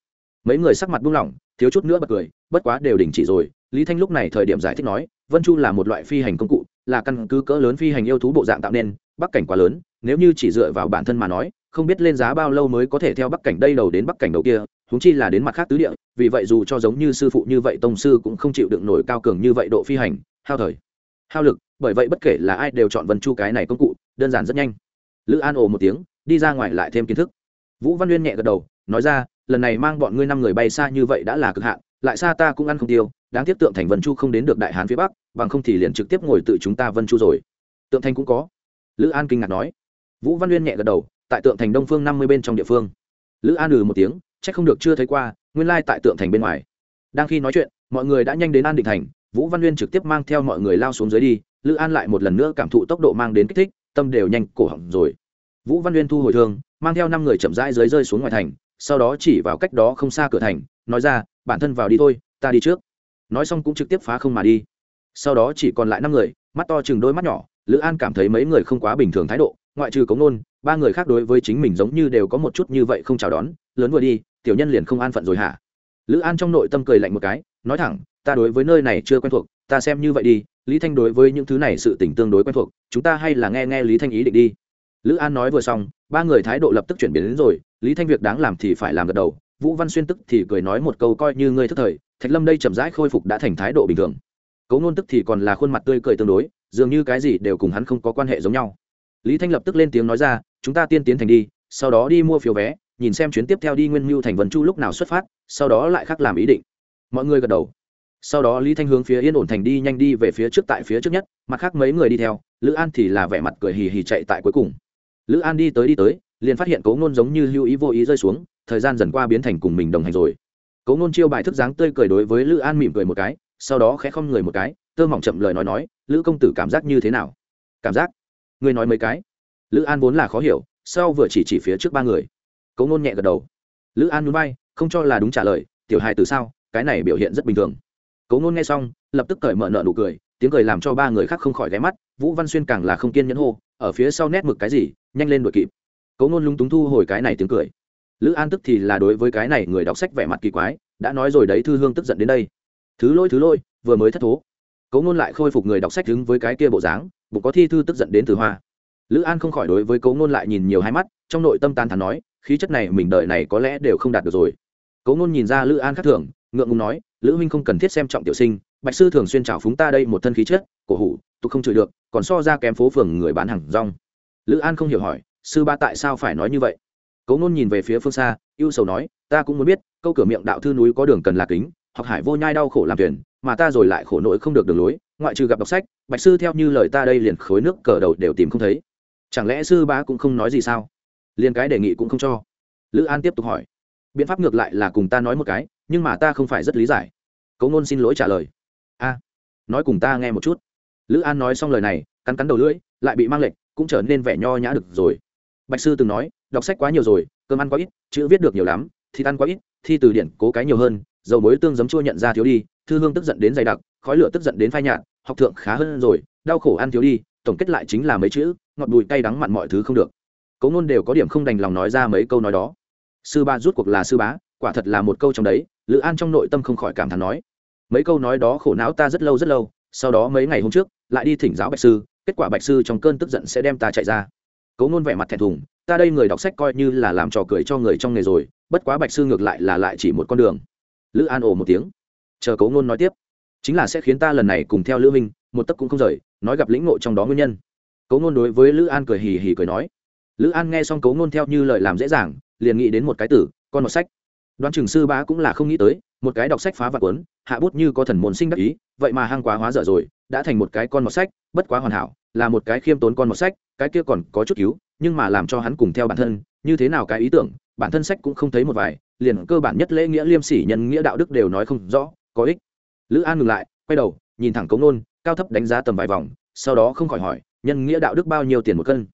Mấy người sắc mặt buông lỏng, thiếu chút nữa bật cười, bất quá đều đình chỉ rồi. Lý thanh lúc này thời điểm giải thích nói, vân chu là một loại phi hành công cụ là căn cứ cỡ lớn phi hành yêu thú bộ dạng tạo nên, bắc cảnh quá lớn, nếu như chỉ dựa vào bản thân mà nói, không biết lên giá bao lâu mới có thể theo bắc cảnh đây đầu đến bắc cảnh đầu kia húng chi là đến mặt khác tứ địa, vì vậy dù cho giống như sư phụ như vậy tông sư cũng không chịu đựng nổi cao cường như vậy độ phi hành, hao thời, hao lực, bởi vậy bất kể là ai đều chọn vân chu cái này công cụ, đơn giản rất nhanh. Lữ an ồ một tiếng, đi ra ngoài lại thêm kiến thức. Vũ văn uyên nhẹ gật đầu, nói ra, lần này mang bọn ngươi năm người bay xa như vậy đã là cực hạn lại xa ta cũng ăn không tiêu, đáng tiếc tượng thành vân chu không đến được đại hán phía bắc, bằng không thì liền trực tiếp ngồi tự chúng ta vân chu rồi. Tượng thành cũng có. Lữ an kinh ngạc nói. Vũ văn uyên nhẹ gật đầu, tại tượng thành đông phương năm mươi bên trong địa phương. Lữ an ừ một tiếng c h ắ c không được chưa thấy qua, nguyên lai tại tượng thành bên ngoài. Đang khi nói chuyện, mọi người đã nhanh đến an định thành, vũ văn uyên trực tiếp mang theo mọi người lao xuống dưới đi, lữ an lại một lần nữa cảm thụ tốc độ mang đến kích thích, tâm đều nhanh cổ hỏng rồi. Vũ văn uyên thu hồi thương, mang theo năm người chậm rãi dưới rơi xuống ngoài thành, sau đó chỉ vào cách đó không xa cửa thành, nói ra bản thân vào đi thôi, ta đi trước. Nói xong cũng trực tiếp phá không mà đi. Sau đó chỉ còn lại năm người, mắt to chừng đôi mắt nhỏ, lữ an cảm thấy mấy người không quá bình thường thái độ, ngoại trừ cống nôn, ba người khác đối với chính mình giống như đều có một chút như vậy không chào đón, lớn vừa đi, tiểu nhân liền không an phận rồi hả? Lữ an trong nội tâm cười lạnh một cái, nói thẳng, ta đối với nơi này chưa quen thuộc, ta xem như vậy đi, lý thanh đối với những thứ này sự tỉnh tương đối quen thuộc, chúng ta hay là nghe nghe lý thanh ý định đi. Lữ an nói vừa xong, ba người thái độ lập tức chuyển biến đến rồi, lý thanh việc đáng làm thì phải làm gật đầu vũ văn xuyên tức thì cười nói một câu coi như ngươi thức thời, thạch lâm đây chậm rãi khôi phục đã thành thái độ bình thường. Cấu nôn tức thì còn là khuôn mặt tươi cười tương đối, dường như cái gì đều cùng hắn không có quan hệ giống nhau. Lý thanh lập tức lên tiếng nói ra, chúng ta tiên tiến thành đi, sau đó đi mua phiếu vé, nhìn xem chuyến tiếp theo đi nguyên mưu thành vân chu lúc nào xuất phát, sau đó lại khắc làm ý định. Mọi người gật đầu. Sau đó lý thanh hướng phía yên ổn thành đi nhanh đi về phía trước tại phía trước nhất, mặt khác mấy người đi theo, lữ an thì là vẻ mặt cười hì hì chạy tại cuối cùng. Lữ an đi tới đi tới, liền phát hiện cấu ngôn giống như lưu ý vô ý rơi xuống thời gian dần qua biến thành cùng mình đồng hành rồi. Cố ngôn chiêu bài thức dáng tươi cười đối với lữ an mỉm cười một cái, sau đó khẽ không người một cái, tơ mỏng chậm lời nói nói, lữ công tử cảm giác như thế nào? Cảm giác. Ngươi nói mấy cái? Lữ an vốn là khó hiểu, sau vừa chỉ chỉ phía trước ba người. Cố ngôn nhẹ gật đầu. Lữ an núi bay không cho là đúng trả lời, tiểu hài từ sao, cái này biểu hiện rất bình thường. Cố ngôn nghe xong, lập tức cởi mở nợ nụ cười, tiếng cười làm cho ba người khác không khỏi ghé mắt, vũ văn xuyên càng là không kiên nhẫn hô, ở phía sau nét mực cái gì, nhanh lên đuổi kịp. Cố ngôn lúng túng thu hồi cái này tiếng cười lữ an tức thì là đối với cái này người đọc sách vẻ mặt kỳ quái, đã nói rồi đấy, thư hương tức giận đến đây. Thứ lôi thứ lôi vừa mới thất thố. Cấu ngôn lại khôi phục người đọc sách đứng với cái kia bộ dáng, bụng có thi thư tức giận đến từ hoa. Lữ an không khỏi đối với cấu ngôn lại nhìn nhiều hai mắt, trong nội tâm tan thắn nói, khí chất này mình đợi này có lẽ đều không đạt được rồi. Cấu ngôn nhìn ra lữ an khác thường, ngượng ngùng nói, lữ huynh không cần thiết xem trọng tiểu sinh, bạch sư thường xuyên trào phúng ta đây một thân khí chất, cổ hủ tục không chịu được, còn so ra kém phố phường người bán hàng rong. Lữ an không hiểu hỏi, sư ba tại sao phải nói như vậy? Cố ngôn nhìn về phía phương xa, ưu sầu nói, ta cũng muốn biết, câu cửa miệng đạo thư núi có đường cần là kính, học hải vô nhai đau khổ làm tuyển mà ta rồi lại khổ nỗi không được đường lối, ngoại trừ gặp đọc sách, bạch sư theo như lời ta đây liền khối nước cờ đầu đều tìm không thấy. Chẳng lẽ sư bá cũng không nói gì sao? Liền cái đề nghị cũng không cho. Lữ an tiếp tục hỏi, biện pháp ngược lại là cùng ta nói một cái, nhưng mà ta không phải rất lý giải. Cố ngôn xin lỗi trả lời, a, nói cùng ta nghe một chút. Lữ an nói xong lời này, cắn cắn đầu lưỡi, lại bị mang lệnh, cũng trở nên vẻ nho nhã được rồi. Bạch sư từng nói đọc sách quá nhiều rồi, cơm ăn quá ít, chữ viết được nhiều lắm thì ăn quá ít, thi từ điển cố cái nhiều hơn, dầu muối tương giấm chua nhận ra thiếu đi, thư hương tức giận đến dày đặc, khói lửa tức giận đến phai nhạt, học thượng khá hơn rồi, đau khổ ăn thiếu đi, tổng kết lại chính là mấy chữ, ngọt bùi cay đắng mặn mọi thứ không được. Cấu ngôn đều có điểm không đành lòng nói ra mấy câu nói đó. Sư ba rút cuộc là sư bá, quả thật là một câu trong đấy, lữ an trong nội tâm không khỏi cảm thán nói. Mấy câu nói đó khổ não ta rất lâu rất lâu, sau đó mấy ngày hôm trước, lại đi thỉnh giáo bạch sư, kết quả bạch sư trong cơn tức giận sẽ đem ta chạy ra. Cấu ngôn vẻ mặt thẹn thùng ta đây người đọc sách coi như là làm trò cười cho người trong nghề rồi, bất quá bạch sư ngược lại là lại chỉ một con đường. Lữ an ồ một tiếng. Chờ cấu ngôn nói tiếp. Chính là sẽ khiến ta lần này cùng theo lữ minh, một tấc cũng không rời, nói gặp lĩnh ngộ trong đó nguyên nhân. Cấu ngôn đối với lữ an cười hì hì cười nói. Lữ an nghe xong cấu ngôn theo như lời làm dễ dàng, liền nghĩ đến một cái tử con một sách. Đoán trường sư bá cũng là không nghĩ tới, một cái đọc sách phá vật quấn hạ bút như có thần môn sinh đắc ý, vậy mà hăng quá hóa dở rồi, đã thành một cái con một sách, bất quá hoàn hảo, là một cái khiêm tốn con một sách, cái kia còn có chút cứu nhưng mà làm cho hắn cùng theo bản thân, như thế nào cái ý tưởng, bản thân sách cũng không thấy một vài, liền cơ bản nhất lễ nghĩa liêm sỉ nhân nghĩa đạo đức đều nói không rõ, có ích. Lữ an ngừng lại, quay đầu, nhìn thẳng cống nôn, cao thấp đánh giá tầm vài vòng, sau đó không khỏi hỏi, nhân nghĩa đạo đức bao nhiêu tiền một cân?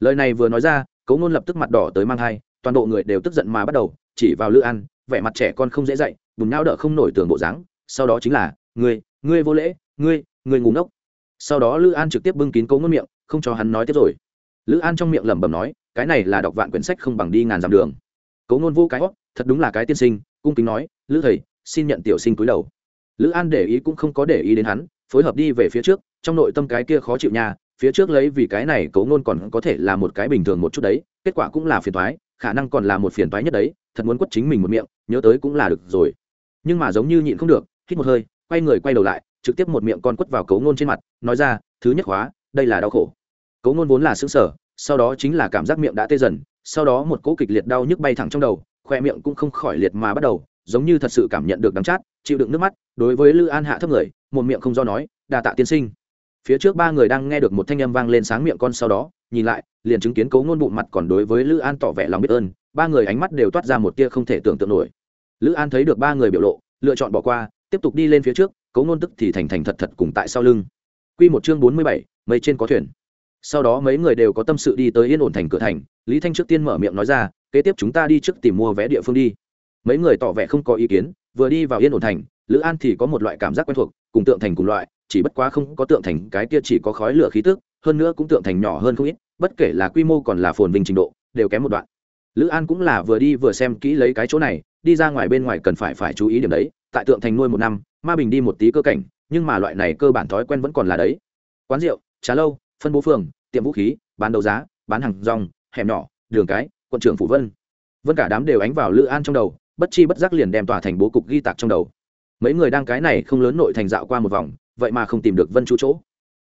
Lời này vừa nói ra, cống nôn lập tức mặt đỏ tới mang thai, toàn bộ người đều tức giận mà bắt đầu, chỉ vào lữ an, vẻ mặt trẻ con không dễ dạy, bùn não đỡ không nổi tường bộ dáng, sau đó chính là, ngươi ngươi vô lễ, ngươi ngươi ngủ ngốc. Sau đó lữ an trực tiếp bưng kín cống nôn miệng, không cho hắn nói tiếp rồi lữ an trong miệng lẩm bẩm nói, cái này là đọc vạn quyển sách không bằng đi ngàn dặm đường. Cấu ngôn vô cái hót, thật đúng là cái tiên sinh, cung kính nói, lữ thầy, xin nhận tiểu sinh cúi đầu. Lữ an để ý cũng không có để ý đến hắn, phối hợp đi về phía trước, trong nội tâm cái kia khó chịu nha, phía trước lấy vì cái này cấu ngôn còn có thể là một cái bình thường một chút đấy, kết quả cũng là phiền thoái khả năng còn là một phiền thoái nhất đấy, thật muốn quất chính mình một miệng, nhớ tới cũng là được rồi. Nhưng mà giống như nhịn không được, hít một hơi, quay người quay đầu lại, trực tiếp một miệng con quất vào cấu ngôn trên mặt, nói ra, thứ nhất hóa, đây là đau khổ cấu ngôn vốn là xứng sở sau đó chính là cảm giác miệng đã tê dần, sau đó một cỗ kịch liệt đau nhức bay thẳng trong đầu, khoe miệng cũng không khỏi liệt mà bắt đầu, giống như thật sự cảm nhận được đắng chát, chịu đựng nước mắt, đối với lư an hạ thấp người, một miệng không do nói đà tạ tiên sinh. Phía trước ba người đang nghe được một thanh âm vang lên sáng miệng con sau đó, nhìn lại, liền chứng kiến cấu ngôn bụng mặt còn đối với lữ an tỏ vẻ lòng biết ơn, ba người ánh mắt đều toát ra một tia không thể tưởng tượng nổi. Lữ an thấy được ba người biểu lộ, lựa chọn bỏ qua, tiếp tục đi lên phía trước cấu ngôn tức thì thành thành thật thật cùng tại sau lưng. Q một chương bốn mươi bảy mây trên có thuyền sau đó mấy người đều có tâm sự đi tới yên ổn thành cửa thành, lý thanh trước tiên mở miệng nói ra, kế tiếp chúng ta đi trước tìm mua vé địa phương đi. Mấy người tỏ vẻ không có ý kiến, vừa đi vào yên ổn thành, lữ an thì có một loại cảm giác quen thuộc, cùng tượng thành cùng loại, chỉ bất quá không có tượng thành, cái kia chỉ có khói lửa khí tức, hơn nữa cũng tượng thành nhỏ hơn không ít, bất kể là quy mô còn là phồn vinh trình độ, đều kém một đoạn. Lữ an cũng là vừa đi vừa xem kỹ lấy cái chỗ này, đi ra ngoài bên ngoài cần phải phải chú ý điểm đấy, tại tượng thành nuôi một năm, ma bình đi một tí cơ cảnh, nhưng mà loại này cơ bản thói quen vẫn còn là đấy. Quán rượu, trà lâu phân bố phường, tiệm vũ khí, bán đấu giá, bán hàng rong, hẻm nhỏ, đường cái, quận trưởng phủ vân. Vân cả đám đều ánh vào lữ an trong đầu, bất chi bất giác liền đem tòa thành bố cục ghi tạc trong đầu. Mấy người đang cái này không lớn nội thành dạo qua một vòng, vậy mà không tìm được vân chu chỗ.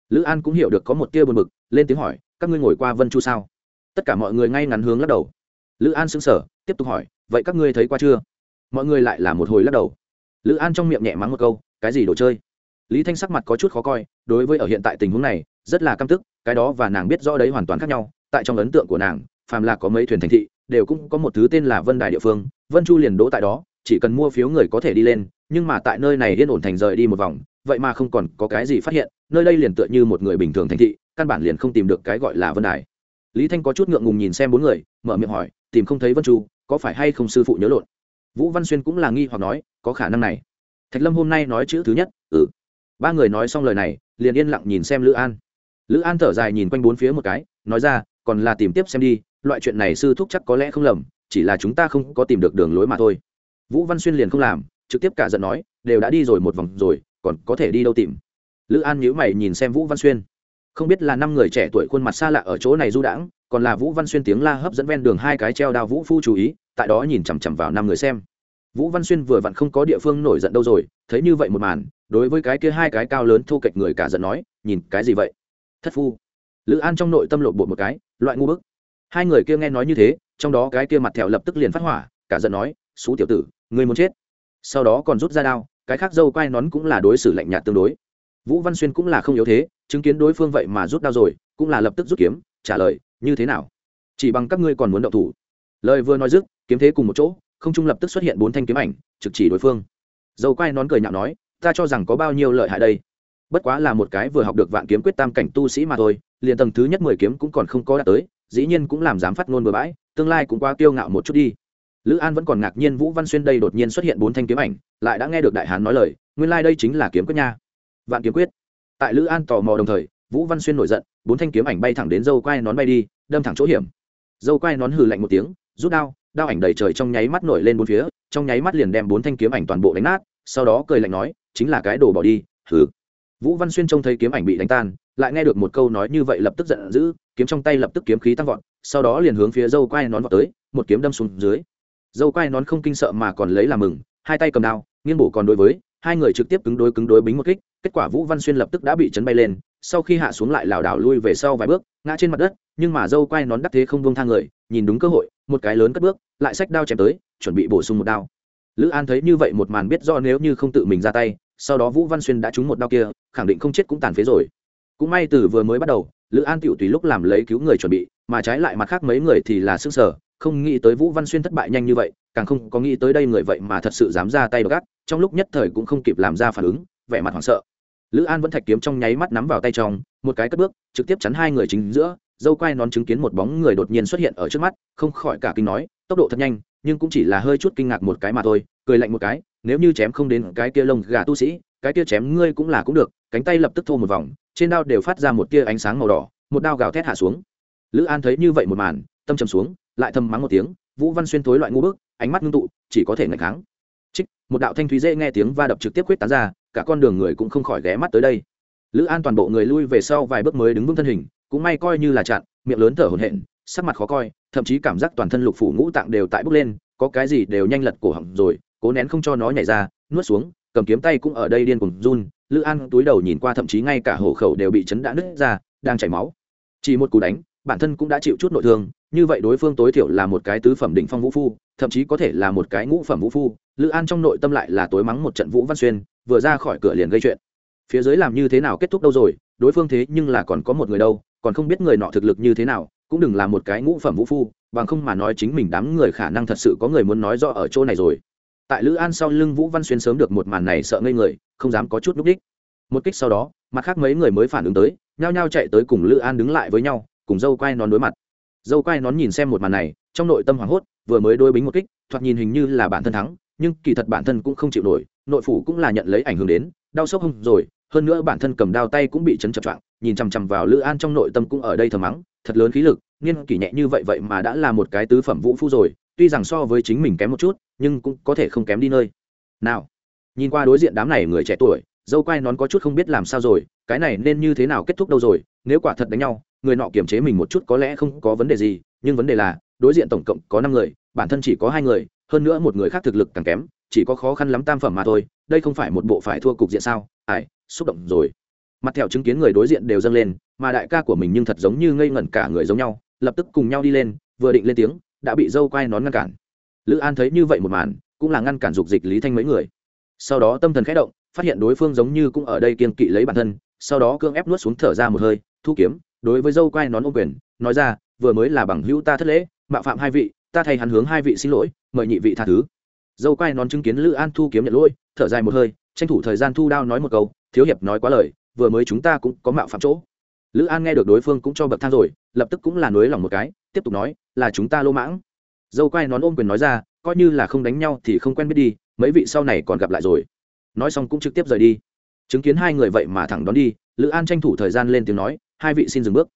Lữ an cũng hiểu được có một tia buồn bực, lên tiếng hỏi, các ngươi ngồi qua vân chu sao? Tất cả mọi người ngay ngắn hướng lắc đầu. Lữ an xứng sở tiếp tục hỏi, vậy các ngươi thấy qua chưa? Mọi người lại là một hồi lắc đầu. Lữ an trong miệng nhẹ mắng một câu, cái gì đồ chơi? Lý thanh sắc mặt có chút khó coi, đối với ở hiện tại tình huống này rất là căm tức, cái đó và nàng biết rõ đấy hoàn toàn khác nhau. Tại trong ấn tượng của nàng, phàm là có mấy thuyền thành thị, đều cũng có một thứ tên là vân đài địa phương. Vân chu liền đỗ tại đó, chỉ cần mua phiếu người có thể đi lên, nhưng mà tại nơi này yên ổn thành rời đi một vòng, vậy mà không còn có cái gì phát hiện. Nơi đây liền tựa như một người bình thường thành thị, căn bản liền không tìm được cái gọi là vân đài. Lý thanh có chút ngượng ngùng nhìn xem bốn người, mở miệng hỏi, tìm không thấy vân chu, có phải hay không sư phụ nhớ lộn? Vũ văn xuyên cũng là nghi hoặc nói, có khả năng này. Thạch lâm hôm nay nói chữ thứ nhất ừ. Ba người nói xong lời này, liền yên lặng nhìn xem lữ an lữ an thở dài nhìn quanh bốn phía một cái, nói ra, còn là tìm tiếp xem đi, loại chuyện này sư thúc chắc có lẽ không lầm, chỉ là chúng ta không có tìm được đường lối mà thôi. Vũ văn xuyên liền không làm, trực tiếp cả giận nói, đều đã đi rồi một vòng rồi, còn có thể đi đâu tìm? Lữ an nhíu mày nhìn xem vũ văn xuyên. Không biết là năm người trẻ tuổi khuôn mặt xa lạ ở chỗ này du đãng, còn là vũ văn xuyên tiếng la hấp dẫn ven đường hai cái treo đao vũ phu chú ý, tại đó nhìn chằm chằm vào năm người xem. Vũ văn xuyên vừa vặn không có địa phương nổi giận đâu rồi, thấy như vậy một màn, đối với cái kia hai cái cao lớn thu kệch người cả giận nói, nhìn cái gì vậy? Thất phu. Lữ an trong nội tâm lộn bộ một cái, loại ngu bức. Hai người kia nghe nói như thế, trong đó cái kia mặt thẹo lập tức liền phát hỏa, cả giận nói xú tiểu tử người muốn chết. Sau đó còn rút ra đao, cái khác dâu quai nón cũng là đối xử lạnh nhạt tương đối. Vũ văn xuyên cũng là không yếu thế, chứng kiến đối phương vậy mà rút đao rồi, cũng là lập tức rút kiếm, trả lời, như thế nào? Chỉ bằng các ngươi còn muốn động thủ. Lời vừa nói dứt, kiếm thế cùng một chỗ, không trung lập tức xuất hiện bốn thanh kiếm ảnh, trực chỉ đối phương. Dâu quai nón cười nhạo nói, ta cho rằng có bao nhiêu lợi hại đây bất quá là một cái vừa học được vạn kiếm quyết tam cảnh tu sĩ mà thôi, liền tầng thứ nhất mười kiếm cũng còn không có đạt tới, dĩ nhiên cũng làm dám phát ngôn bừa bãi, tương lai cũng quá kiêu ngạo một chút đi. Lữ an vẫn còn ngạc nhiên vũ văn xuyên đây đột nhiên xuất hiện bốn thanh kiếm ảnh, lại đã nghe được đại hán nói lời, nguyên lai、like、đây chính là kiếm quyết nha. Vạn kiếm quyết. Tại lữ an tò mò đồng thời, vũ văn xuyên nổi giận, bốn thanh kiếm ảnh bay thẳng đến dâu quai nón bay đi, đâm thẳng chỗ hiểm. Dâu quai nón hừ lạnh một tiếng, rút đao đao ảnh đầy trời trong nháy mắt nổi lên bốn phía, trong nháy mắt liền đem bốn thanh kiếm ảnh toàn bộ đánh nát, sau đó cười lạnh nói, chính là cái đồ bỏ đi, hừ vũ văn xuyên trông thấy kiếm ảnh bị đánh tan, lại nghe được một câu nói như vậy lập tức giận dữ, kiếm trong tay lập tức kiếm khí tăng vọt, sau đó liền hướng phía dâu quai nón vọt tới, một kiếm đâm xuống dưới. Dâu quai nón không kinh sợ mà còn lấy làm mừng, hai tay cầm đao, nghiêng bổ còn đối với, hai người trực tiếp cứng đối cứng đối bính một kích, kết quả vũ văn xuyên lập tức đã bị chấn bay lên, sau khi hạ xuống lại lảo đảo lui về sau vài bước, ngã trên mặt đất, nhưng mà dâu quai nón đắc thế không buông thang người, nhìn đúng cơ hội, một cái lớn cất bước, lại xách đao chém tới, chuẩn bị bổ sung một đao. Lữ an thấy như vậy một màn biết do nếu như không tự mình ra tay sau đó vũ văn xuyên đã trúng một đao kia, khẳng định không chết cũng tàn phế rồi. Cũng may từ vừa mới bắt đầu, lữ an tựu tùy lúc làm lấy cứu người chuẩn bị, mà trái lại mặt khác mấy người thì là sức sở, không nghĩ tới vũ văn xuyên thất bại nhanh như vậy, càng không có nghĩ tới đây người vậy mà thật sự dám ra tay đ gắt trong lúc nhất thời cũng không kịp làm ra phản ứng, vẻ mặt hoảng sợ. Lữ an vẫn thạch kiếm trong nháy mắt nắm vào tay trong, một cái cất bước, trực tiếp chắn hai người chính giữa, dâu quai nón chứng kiến một bóng người đột nhiên xuất hiện ở trước mắt, không khỏi cả kinh nói, tốc độ thật nhanh nhưng cũng chỉ là hơi chút kinh ngạc một cái mà thôi, cười lạnh một cái, nếu như chém không đến cái kia lông gà tu sĩ, cái kia chém ngươi cũng là cũng được, cánh tay lập tức thô một vòng, trên đao đều phát ra một tia ánh sáng màu đỏ, một đao gào thét hạ xuống. Lữ an thấy như vậy một màn, tâm trầm xuống, lại thầm mắng một tiếng, vũ văn xuyên thối loại ngu bức, ánh mắt ngưng tụ, chỉ có thể ngạch kháng. Trích một đạo thanh thúy dễ nghe tiếng va đập trực tiếp quyết tán ra, cả con đường người cũng không khỏi ghé mắt tới đây. Lữ an toàn bộ người lui về sau vài bước mới đứng vững thân hình, cũng may coi như là chặn, miệng lớn thở hổn hển sắc mặt khó coi, thậm chí cảm giác toàn thân lục phủ ngũ tạng đều tại bốc lên, có cái gì đều nhanh lật cổ họng rồi, cố nén không cho nó nhảy ra, nuốt xuống, cầm kiếm tay cũng ở đây điên cùng run, lữ an túi đầu nhìn qua thậm chí ngay cả hổ khẩu đều bị chấn đã nứt ra, đang chảy máu. Chỉ một cú đánh, bản thân cũng đã chịu chút nội thương, như vậy đối phương tối thiểu là một cái tứ phẩm đỉnh phong vũ phu, thậm chí có thể là một cái ngũ phẩm vũ phu, lữ an trong nội tâm lại là tối mắng một trận vũ văn xuyên, vừa ra khỏi cửa liền gây chuyện. Phía dưới làm như thế nào kết thúc đâu rồi, đối phương thế nhưng là còn có một người đâu, còn không biết người nọ thực lực như thế nào cũng đừng là một cái ngũ phẩm vũ phu, bằng không mà nói chính mình đám người khả năng thật sự có người muốn nói rõ ở chỗ này rồi. Tại lữ an sau lưng vũ văn xuyên sớm được một màn này sợ ngây người, không dám có chút núp đích. Một kích sau đó, mặt khác mấy người mới phản ứng tới, nhao nhao chạy tới cùng lữ an đứng lại với nhau, cùng dâu quai nón đối mặt. Dâu quai nón nhìn xem một màn này, trong nội tâm hoảng hốt, vừa mới đôi bính một kích, thoạt nhìn hình như là bản thân thắng, nhưng kỳ thật bản thân cũng không chịu nổi, nội phủ cũng là nhận lấy ảnh hưởng đến, đau sốc không rồi hơn nữa bản thân cầm đao tay cũng bị chấn chập choạng, nhìn chằm chằm vào lữ an trong nội tâm cũng ở đây thờ mắng, thật lớn khí lực, niên kỷ nhẹ như vậy vậy mà đã là một cái tứ phẩm vũ phu rồi, tuy rằng so với chính mình kém một chút, nhưng cũng có thể không kém đi nơi. Nào, nhìn qua đối diện đám này người trẻ tuổi, dâu quai nón có chút không biết làm sao rồi, cái này nên như thế nào kết thúc đâu rồi, nếu quả thật đánh nhau, người nọ kiềm chế mình một chút có lẽ không có vấn đề gì, nhưng vấn đề là, đối diện tổng cộng có năm người, bản thân chỉ có hai người, hơn nữa một người khác thực lực càng kém chỉ có khó khăn lắm tam phẩm mà thôi, đây không phải một bộ phải thua cục diện sao? Ải xúc động rồi. Mặt thẹo chứng kiến người đối diện đều dâng lên, mà đại ca của mình nhưng thật giống như ngây ngẩn cả người giống nhau, lập tức cùng nhau đi lên, vừa định lên tiếng, đã bị dâu quai nón ngăn cản. Lữ an thấy như vậy một màn, cũng là ngăn cản dục dịch lý thanh mấy người. Sau đó tâm thần khẽ động, phát hiện đối phương giống như cũng ở đây kiên kỵ lấy bản thân, sau đó cương ép nuốt xuống thở ra một hơi, thu kiếm, đối với dâu quai nón ô quyền, nói ra, vừa mới là bằng hữu ta thất lễ, mạo phạm hai vị, ta thay hắn hướng hai vị xin lỗi, mời nhị vị tha thứ dâu quai nón chứng kiến lữ an thu kiếm nhận lỗi, thở dài một hơi, tranh thủ thời gian thu đao nói một câu, thiếu hiệp nói quá lời, vừa mới chúng ta cũng có mạo phạm chỗ. Lữ an nghe được đối phương cũng cho bậc thang rồi, lập tức cũng là nối lòng một cái, tiếp tục nói, là chúng ta lô mãng. Dâu quai nón ôm quyền nói ra, coi như là không đánh nhau thì không quen biết đi, mấy vị sau này còn gặp lại rồi. Nói xong cũng trực tiếp rời đi. Chứng kiến hai người vậy mà thẳng đón đi, lữ an tranh thủ thời gian lên tiếng nói, hai vị xin dừng bước.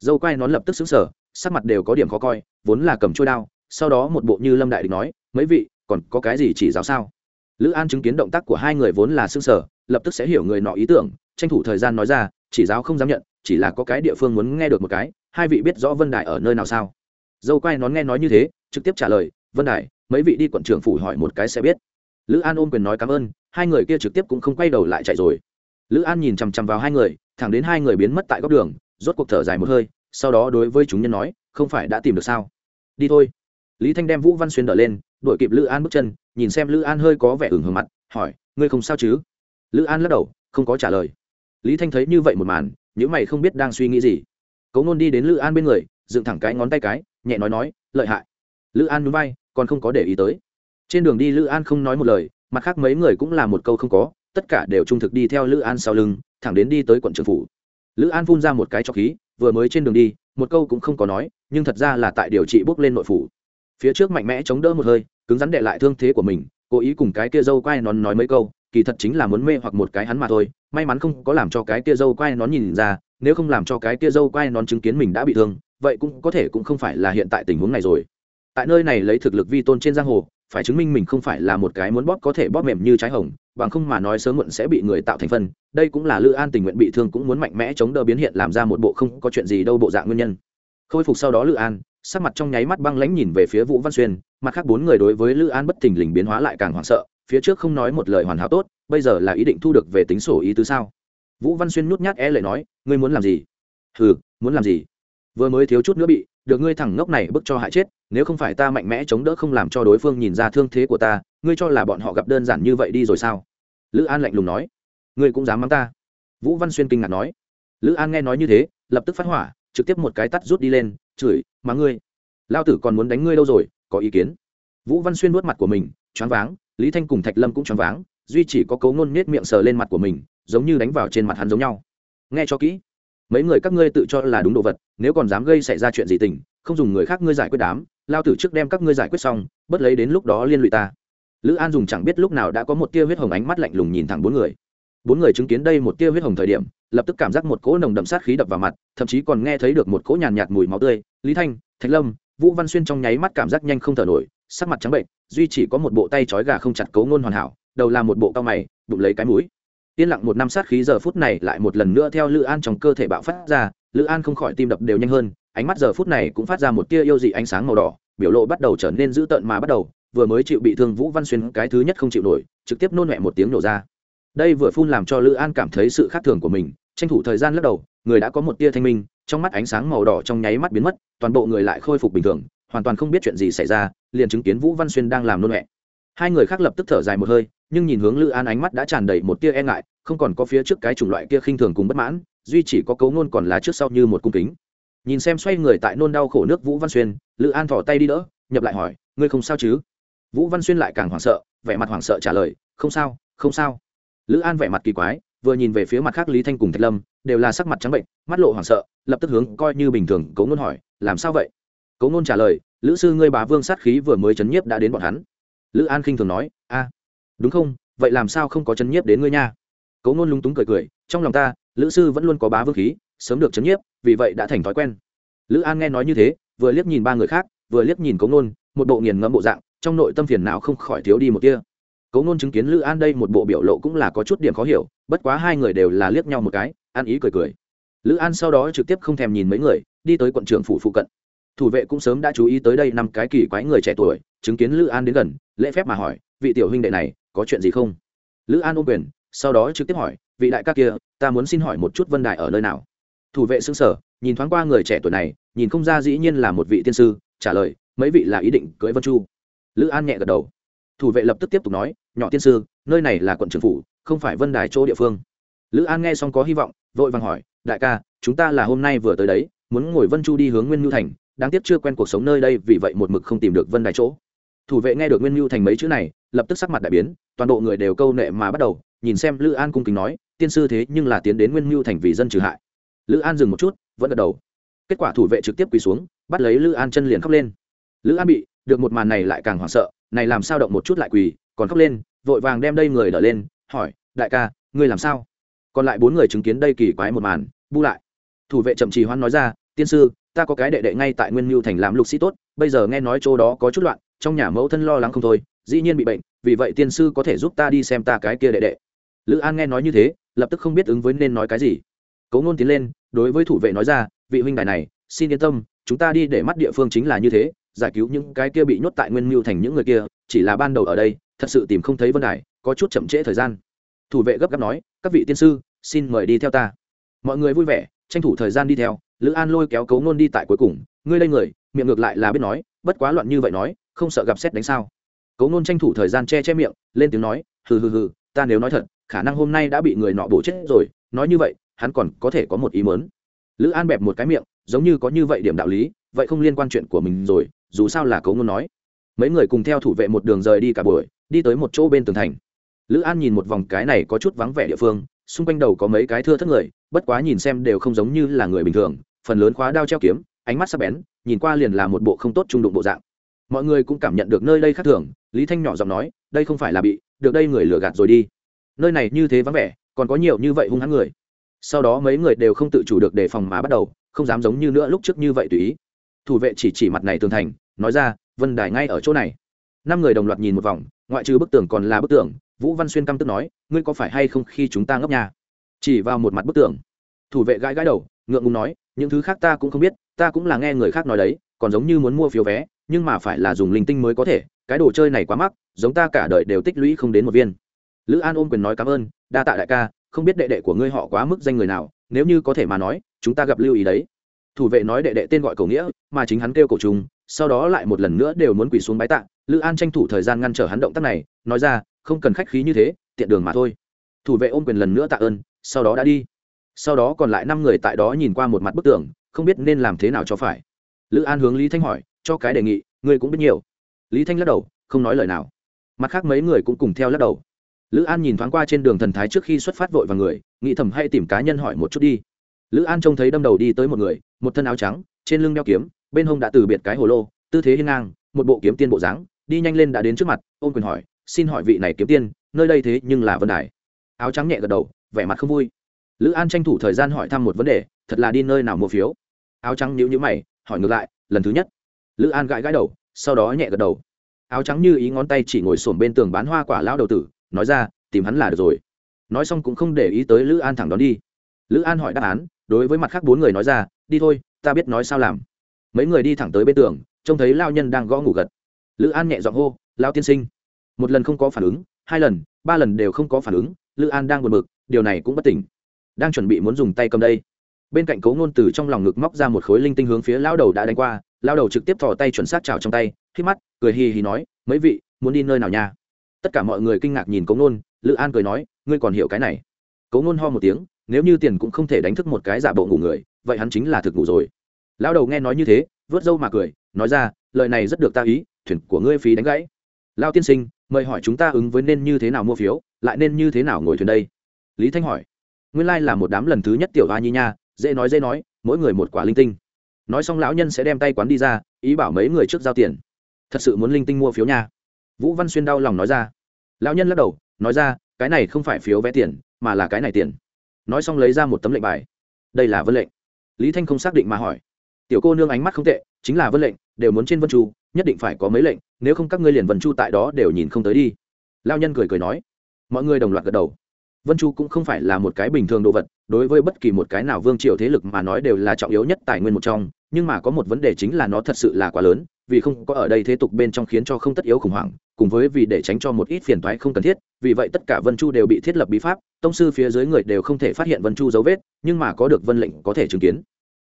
Dâu quai nón lập tức xứng sở sắc mặt đều có điểm khó coi, vốn là cầm trôi đao, sau đó một bộ như lâm đại địch nói, mấy vị còn có cái gì chỉ giáo sao? Lữ an chứng kiến động tác của hai người vốn là xương sở lập tức sẽ hiểu người nọ ý tưởng, tranh thủ thời gian nói ra, chỉ giáo không dám nhận, chỉ là có cái địa phương muốn nghe được một cái, hai vị biết rõ vân đài ở nơi nào sao? Dâu quay nón nghe nói như thế, trực tiếp trả lời, vân đài, mấy vị đi quận trưởng phủ hỏi một cái sẽ biết. Lữ an ôm quyền nói cảm ơn, hai người kia trực tiếp cũng không quay đầu lại chạy rồi. Lữ an nhìn chằm chằm vào hai người, thẳng đến hai người biến mất tại góc đường, rốt cuộc thở dài một hơi, sau đó đối với chúng nhân nói, không phải đã tìm được sao? Đi thôi. Lý thanh đem vũ văn xuyên đỡ lên đuổi kịp lữ an bước chân, nhìn xem lữ an hơi có vẻ ửng hưởng mặt, hỏi, ngươi không sao chứ? Lữ an lắc đầu, không có trả lời. Lý thanh thấy như vậy một màn những mày không biết đang suy nghĩ gì. Cấu nôn đi đến lữ an bên người, dựng thẳng cái ngón tay cái, nhẹ nói nói, lợi hại. Lữ an núi bay còn không có để ý tới. Trên đường đi lữ an không nói một lời, mặt khác mấy người cũng là một câu không có, tất cả đều trung thực đi theo lữ an sau lưng, thẳng đến đi tới quận trường phủ. Lữ an phun ra một cái cho khí, vừa mới trên đường đi, một câu cũng không có nói, nhưng thật ra là tại điều trị bốc lên nội phủ phía trước mạnh mẽ chống đỡ một hơi, cứng rắn đệ lại thương thế của mình, cố ý cùng cái kia dâu quai nón nói mấy câu, kỳ thật chính là muốn mê hoặc một cái hắn mà thôi, may mắn không có làm cho cái kia dâu quai nón nhìn ra, nếu không làm cho cái kia dâu quai nón chứng kiến mình đã bị thương, vậy cũng có thể cũng không phải là hiện tại tình huống này rồi. Tại nơi này lấy thực lực vi tôn trên giang hồ, phải chứng minh mình không phải là một cái muốn bóp có thể bóp mềm như trái hồng, bằng không mà nói sớm muộn sẽ bị người tạo thành phân. Đây cũng là lữ an tình nguyện bị thương cũng muốn mạnh mẽ chống đỡ biến hiện làm ra một bộ không có chuyện gì đâu bộ dạng nguyên nhân. Khôi phục sau đó lữ an sắc mặt trong nháy mắt băng lãnh nhìn về phía vũ văn xuyên, mặt khác bốn người đối với lữ an bất thình lình biến hóa lại càng hoảng sợ, phía trước không nói một lời hoàn hảo tốt, bây giờ là ý định thu được về tính sổ ý tứ sao? Vũ văn xuyên nhút nhát e lệ nói, ngươi muốn làm gì? Ừ muốn làm gì? Vừa mới thiếu chút nữa bị, được ngươi thẳng ngốc này bức cho hại chết, nếu không phải ta mạnh mẽ chống đỡ không làm cho đối phương nhìn ra thương thế của ta, ngươi cho là bọn họ gặp đơn giản như vậy đi rồi sao? Lữ an lạnh lùng nói. Ngươi cũng dám mắng ta? Vũ văn xuyên kinh ngạc nói. Lữ an nghe nói như thế, lập tức phát hỏa, trực tiếp một cái tắt rút đi lên chửi mà ngươi lao tử còn muốn đánh ngươi đâu rồi có ý kiến? Vũ văn xuyên vuốt mặt của mình choáng váng lý thanh cùng thạch lâm cũng choáng váng duy chỉ có cấu ngôn nết miệng sờ lên mặt của mình giống như đánh vào trên mặt hắn giống nhau. Nghe cho kỹ mấy người các ngươi tự cho là đúng đồ vật nếu còn dám gây xảy ra chuyện gì tình không dùng người khác ngươi giải quyết đám lao tử trước đem các ngươi giải quyết xong bất lấy đến lúc đó liên lụy ta. Lữ an dùng chẳng biết lúc nào đã có một tia huyết hồng ánh mắt lạnh lùng nhìn thẳng bốn người. Bốn người chứng kiến đây một tia huyết hồng thời điểm lập tức cảm giác một cỗ nồng đậm sát khí đập vào mặt thậm chí còn nghe thấy được một cỗ nhàn nhạt, nhạt mùi máu tươi lý thanh, thạch lâm, vũ văn xuyên trong nháy mắt cảm giác nhanh không thở nổi, sắc mặt trắng bệnh, duy chỉ có một bộ tay trói gà không chặt cấu ngôn hoàn hảo, đầu là một bộ cao mày, bụng lấy cái mũi. Yên lặng một năm sát khí giờ phút này lại một lần nữa theo lữ an trong cơ thể bạo phát ra, lữ an không khỏi tim đập đều nhanh hơn, ánh mắt giờ phút này cũng phát ra một tia yêu dị ánh sáng màu đỏ, biểu lộ bắt đầu trở nên dữ tợn mà bắt đầu, vừa mới chịu bị thương vũ văn xuyên cái thứ nhất không chịu nổi, trực tiếp nôn mẹ một tiếng nổ ra. Đây vừa phun làm cho lữ an cảm thấy sự khác thường của mình, tranh thủ thời gian lắc đầu, người đã có một tia thanh minh, trong mắt ánh sáng màu đỏ trong nháy mắt biến mất toàn bộ người lại khôi phục bình thường, hoàn toàn không biết chuyện gì xảy ra, liền chứng kiến vũ văn xuyên đang làm nôn mẹ hai người khác lập tức thở dài một hơi, nhưng nhìn hướng lữ an ánh mắt đã tràn đầy một tia e ngại, không còn có phía trước cái chủng loại kia khinh thường cùng bất mãn, duy chỉ có cấu nôn còn là trước sau như một cung kính. Nhìn xem xoay người tại nôn đau khổ nước vũ văn xuyên, lữ an thỏ tay đi đỡ, nhập lại hỏi, ngươi không sao chứ? Vũ văn xuyên lại càng hoảng sợ, vẻ mặt hoảng sợ trả lời, không sao không sao. Lữ an vẻ mặt kỳ quái vừa nhìn về phía mặt khác lý thanh cùng thạch lâm, đều là sắc mặt trắng bệnh, mắt lộ hoảng sợ, lập tức hướng coi như bình thường cấu ngôn hỏi, làm sao vậy? Cấu ngôn trả lời, lữ sư ngươi bá vương sát khí vừa mới chấn nhiếp đã đến bọn hắn. Lữ an khinh thường nói, a, đúng không? Vậy làm sao không có chấn nhiếp đến ngươi nha? Cấu ngôn lúng túng cười cười, trong lòng ta, lữ sư vẫn luôn có bá vương khí, sớm được chấn nhiếp, vì vậy đã thành thói quen. Lữ an nghe nói như thế, vừa liếc nhìn ba người khác, vừa liếc nhìn cấu ngôn, một bộ nghiền ngẫm bộ dạng, trong nội tâm phiền não không khỏi thiếu đi một tia cấu ngôn chứng kiến lữ an đây một bộ biểu lộ cũng là có chút điểm khó hiểu, bất quá hai người đều là liếc nhau một cái an ý cười cười. Lữ an sau đó trực tiếp không thèm nhìn mấy người, đi tới quận trưởng phủ phụ cận. Thủ vệ cũng sớm đã chú ý tới đây năm cái kỳ quái người trẻ tuổi, chứng kiến lữ an đến gần, lễ phép mà hỏi, vị tiểu huynh đệ này, có chuyện gì không? Lữ an ôm quyền, sau đó trực tiếp hỏi, vị đại ca kia, ta muốn xin hỏi một chút vân đài ở nơi nào? Thủ vệ xứng sở nhìn thoáng qua người trẻ tuổi này, nhìn không ra dĩ nhiên là một vị tiên sư, trả lời, mấy vị là ý định cưỡi vân chu. Lữ an nhẹ gật đầu thủ vệ lập tức tiếp tục nói, nhỏ tiên sư, nơi này là quận trưởng phủ, không phải vân đài chỗ địa phương. Lữ an nghe xong có hy vọng, vội vàng hỏi, đại ca, chúng ta là hôm nay vừa tới đấy, muốn ngồi vân chu đi hướng nguyên nhu thành, đáng tiếc chưa quen cuộc sống nơi đây, vì vậy một mực không tìm được vân đài chỗ. Thủ vệ nghe được nguyên nhu thành mấy chữ này, lập tức sắc mặt đại biến, toàn bộ người đều câu nệ mà bắt đầu, nhìn xem lữ an cung kính nói, tiên sư thế nhưng là tiến đến nguyên nhu thành vì dân trừ hại. Lữ an dừng một chút, vẫn gật đầu. Kết quả thủ vệ trực tiếp quỳ xuống, bắt lấy lữ an chân liền khóc lên. Lữ an bị, được một màn này lại càng hoảng sợ này làm sao động một chút lại quỳ, còn khóc lên, vội vàng đem đây người đỡ lên, hỏi, đại ca, ngươi làm sao? Còn lại bốn người chứng kiến đây kỳ quái một màn, bu lại. Thủ vệ chậm trì hoan nói ra, tiên sư, ta có cái đệ đệ ngay tại nguyên mưu thành làm lục sĩ tốt, bây giờ nghe nói chỗ đó có chút loạn, trong nhà mẫu thân lo lắng không thôi, dĩ nhiên bị bệnh, vì vậy tiên sư có thể giúp ta đi xem ta cái kia đệ đệ. Lữ an nghe nói như thế, lập tức không biết ứng với nên nói cái gì. Cấu ngôn tiến lên, đối với thủ vệ nói ra, vị huynh đài này, xin yên tâm, chúng ta đi để mắt địa phương chính là như thế giải cứu những cái kia bị nhốt tại nguyên mưu thành những người kia, chỉ là ban đầu ở đây, thật sự tìm không thấy vân đài, có chút chậm trễ thời gian. Thủ vệ gấp gáp nói, các vị tiên sư, xin mời đi theo ta. Mọi người vui vẻ, tranh thủ thời gian đi theo, lữ an lôi kéo cấu nôn đi tại cuối cùng. Ngươi đây người, miệng ngược lại là biết nói, bất quá loạn như vậy nói, không sợ gặp xét đánh sao. Cấu nôn tranh thủ thời gian che che miệng, lên tiếng nói, hừ hừ hừ, ta nếu nói thật, khả năng hôm nay đã bị người nọ bổ chết rồi, nói như vậy, hắn còn có thể có một ý mớn lữ an bẹp một cái miệng, giống như có như vậy điểm đạo lý, vậy không liên quan chuyện của mình rồi dù sao là cấu ngôn nói. Mấy người cùng theo thủ vệ một đường rời đi cả buổi, đi tới một chỗ bên tường thành. Lữ an nhìn một vòng cái này có chút vắng vẻ địa phương, xung quanh đầu có mấy cái thưa thất người, bất quá nhìn xem đều không giống như là người bình thường, phần lớn khóa đao treo kiếm, ánh mắt sắc bén, nhìn qua liền là một bộ không tốt trung đụng bộ dạng. Mọi người cũng cảm nhận được nơi đây khác thường, lý thanh nhỏ giọng nói, đây không phải là bị, được đây người lừa gạt rồi đi. Nơi này như thế vắng vẻ, còn có nhiều như vậy hung hãn người. Sau đó mấy người đều không tự chủ được đề phòng mà bắt đầu, không dám giống như nữa lúc trước như vậy tùy ý thủ vệ chỉ chỉ mặt này tường thành, nói ra, vân đài ngay ở chỗ này. Năm người đồng loạt nhìn một vòng, ngoại trừ bức tường còn là bức tường, vũ văn xuyên căm tức nói, ngươi có phải hay không khi chúng ta ngấp nhà chỉ vào một mặt bức tường, thủ vệ gãi gãi đầu, ngượng ngùng nói, những thứ khác ta cũng không biết, ta cũng là nghe người khác nói đấy, còn giống như muốn mua phiếu vé, nhưng mà phải là dùng linh tinh mới có thể, cái đồ chơi này quá mắc, giống ta cả đời đều tích lũy không đến một viên. Lữ an ôm quyền nói cảm ơn, đa tạ đại ca, không biết đệ đệ của ngươi họ quá mức danh người nào, nếu như có thể mà nói, chúng ta gặp lưu ý đấy thủ vệ nói đệ đệ tên gọi cầu nghĩa, mà chính hắn kêu cổ trùng, sau đó lại một lần nữa đều muốn quỳ xuống bái tạ. Lữ an tranh thủ thời gian ngăn trở hắn động tác này, nói ra, không cần khách khí như thế, tiện đường mà thôi. Thủ vệ ôm quyền lần nữa tạ ơn, sau đó đã đi. Sau đó còn lại năm người tại đó nhìn qua một mặt bức tường, không biết nên làm thế nào cho phải. Lữ an hướng lý thanh hỏi, cho cái đề nghị, ngươi cũng biết nhiều. Lý thanh lắc đầu, không nói lời nào. Mặt khác mấy người cũng cùng theo lắc đầu. Lữ an nhìn thoáng qua trên đường thần thái trước khi xuất phát vội vào người, nghĩ thầm hay tìm cá nhân hỏi một chút đi lữ an trông thấy đâm đầu đi tới một người, một thân áo trắng, trên lưng đeo kiếm, bên hông đã từ biệt cái hồ lô, tư thế hiên ngang, một bộ kiếm tiên bộ dáng, đi nhanh lên đã đến trước mặt, ôm quyền hỏi, xin hỏi vị này kiếm tiên, nơi đây thế nhưng là vân đài? Áo trắng nhẹ gật đầu, vẻ mặt không vui. Lữ an tranh thủ thời gian hỏi thăm một vấn đề, thật là đi nơi nào mua phiếu? Áo trắng nhíu nhíu mày, hỏi ngược lại, lần thứ nhất. Lữ an gãi gãi đầu, sau đó nhẹ gật đầu. Áo trắng như ý ngón tay chỉ ngồi xổm bên tường bán hoa quả lão đầu tử, nói ra, tìm hắn là được rồi. Nói xong cũng không để ý tới lữ an thẳng đón đi. Lữ an hỏi đáp án đối với mặt khác bốn người nói ra, đi thôi, ta biết nói sao làm. Mấy người đi thẳng tới bên tường, trông thấy lao nhân đang gõ ngủ gật. Lữ an nhẹ giọng hô lao tiên sinh. Một lần không có phản ứng, hai lần, ba lần đều không có phản ứng, lữ an đang buồn bực, điều này cũng bất tỉnh. Đang chuẩn bị muốn dùng tay cầm đây. Bên cạnh cấu ngôn từ trong lòng ngực móc ra một khối linh tinh hướng phía lao đầu đã đánh qua lao đầu trực tiếp thò tay chuẩn xác trào trong tay khi mắt, cười hì hì nói, mấy vị, muốn đi nơi nào nha? Tất cả mọi người kinh ngạc nhìn cấu ngôn, lữ an cười nói, ngươi còn hiểu cái này. Cấu ngôn ho một tiếng nếu như tiền cũng không thể đánh thức một cái giả bộ ngủ người, vậy hắn chính là thực ngủ rồi. Lão đầu nghe nói như thế, vớt râu mà cười, nói ra, lời này rất được ta ý, thuyền của ngươi phí đánh gãy. Lao tiên sinh, mời hỏi chúng ta ứng với nên như thế nào mua phiếu, lại nên như thế nào ngồi thuyền đây? Lý thanh hỏi. Nguyên lai là một đám lần thứ nhất tiểu hoa nhi nha, dễ nói dễ nói, mỗi người một quả linh tinh. Nói xong lão nhân sẽ đem tay quán đi ra, ý bảo mấy người trước giao tiền. Thật sự muốn linh tinh mua phiếu nha. Vũ văn xuyên đau lòng nói ra. Lão nhân lắc đầu, nói ra, cái này không phải phiếu vé tiền, mà là cái này tiền nói xong lấy ra một tấm lệnh bài. Đây là vân lệnh. Lý thanh không xác định mà hỏi. Tiểu cô nương ánh mắt không tệ, chính là vân lệnh, đều muốn trên vân chu, nhất định phải có mấy lệnh, nếu không các ngươi liền vân chu tại đó đều nhìn không tới đi. Lao nhân cười cười nói. Mọi người đồng loạt gật đầu. Vân chu cũng không phải là một cái bình thường đồ vật, đối với bất kỳ một cái nào vương triều thế lực mà nói đều là trọng yếu nhất tài nguyên một trong, nhưng mà có một vấn đề chính là nó thật sự là quá lớn vì không có ở đây thế tục bên trong khiến cho không tất yếu khủng hoảng, cùng với vì để tránh cho một ít phiền toái không cần thiết, vì vậy tất cả vân chu đều bị thiết lập bí pháp, tông sư phía dưới người đều không thể phát hiện vân chu dấu vết, nhưng mà có được vân lệnh có thể chứng kiến.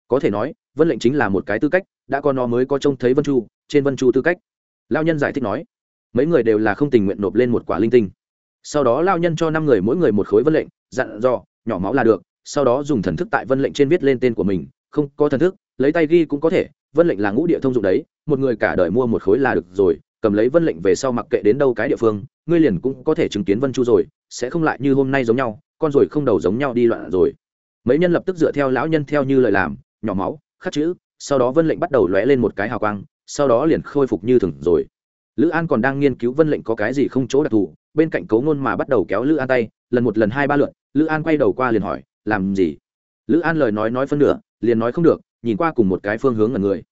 Có thể nói, vân lệnh chính là một cái tư cách, đã có nó mới có trông thấy vân chu, trên vân chu tư cách. Lao nhân giải thích nói, mấy người đều là không tình nguyện nộp lên một quả linh tinh. Sau đó lao nhân cho năm người mỗi người một khối vân lệnh, dặn dò, nhỏ máu là được, sau đó dùng thần thức tại vân lệnh trên viết lên tên của mình, không có thần thức, lấy tay ghi cũng có thể vân lệnh là ngũ địa thông dụng đấy, một người cả đời mua một khối là được rồi, cầm lấy vân lệnh về sau mặc kệ đến đâu cái địa phương, ngươi liền cũng có thể chứng kiến vân chu rồi, sẽ không lại như hôm nay giống nhau, con rồi không đầu giống nhau đi loạn rồi. Mấy nhân lập tức dựa theo lão nhân theo như lời làm, nhỏ máu, khắc chữ, sau đó vân lệnh bắt đầu lóe lên một cái hào quang, sau đó liền khôi phục như thường rồi. Lữ an còn đang nghiên cứu vân lệnh có cái gì không chỗ đặc thù, bên cạnh cấu ngôn mà bắt đầu kéo lữ an tay, lần một lần hai ba lượn lữ an quay đầu qua liền hỏi, làm gì? Lữ an lời nói nói phân nửa, liền nói không được nhìn qua cùng một cái phương hướng ngẩn người.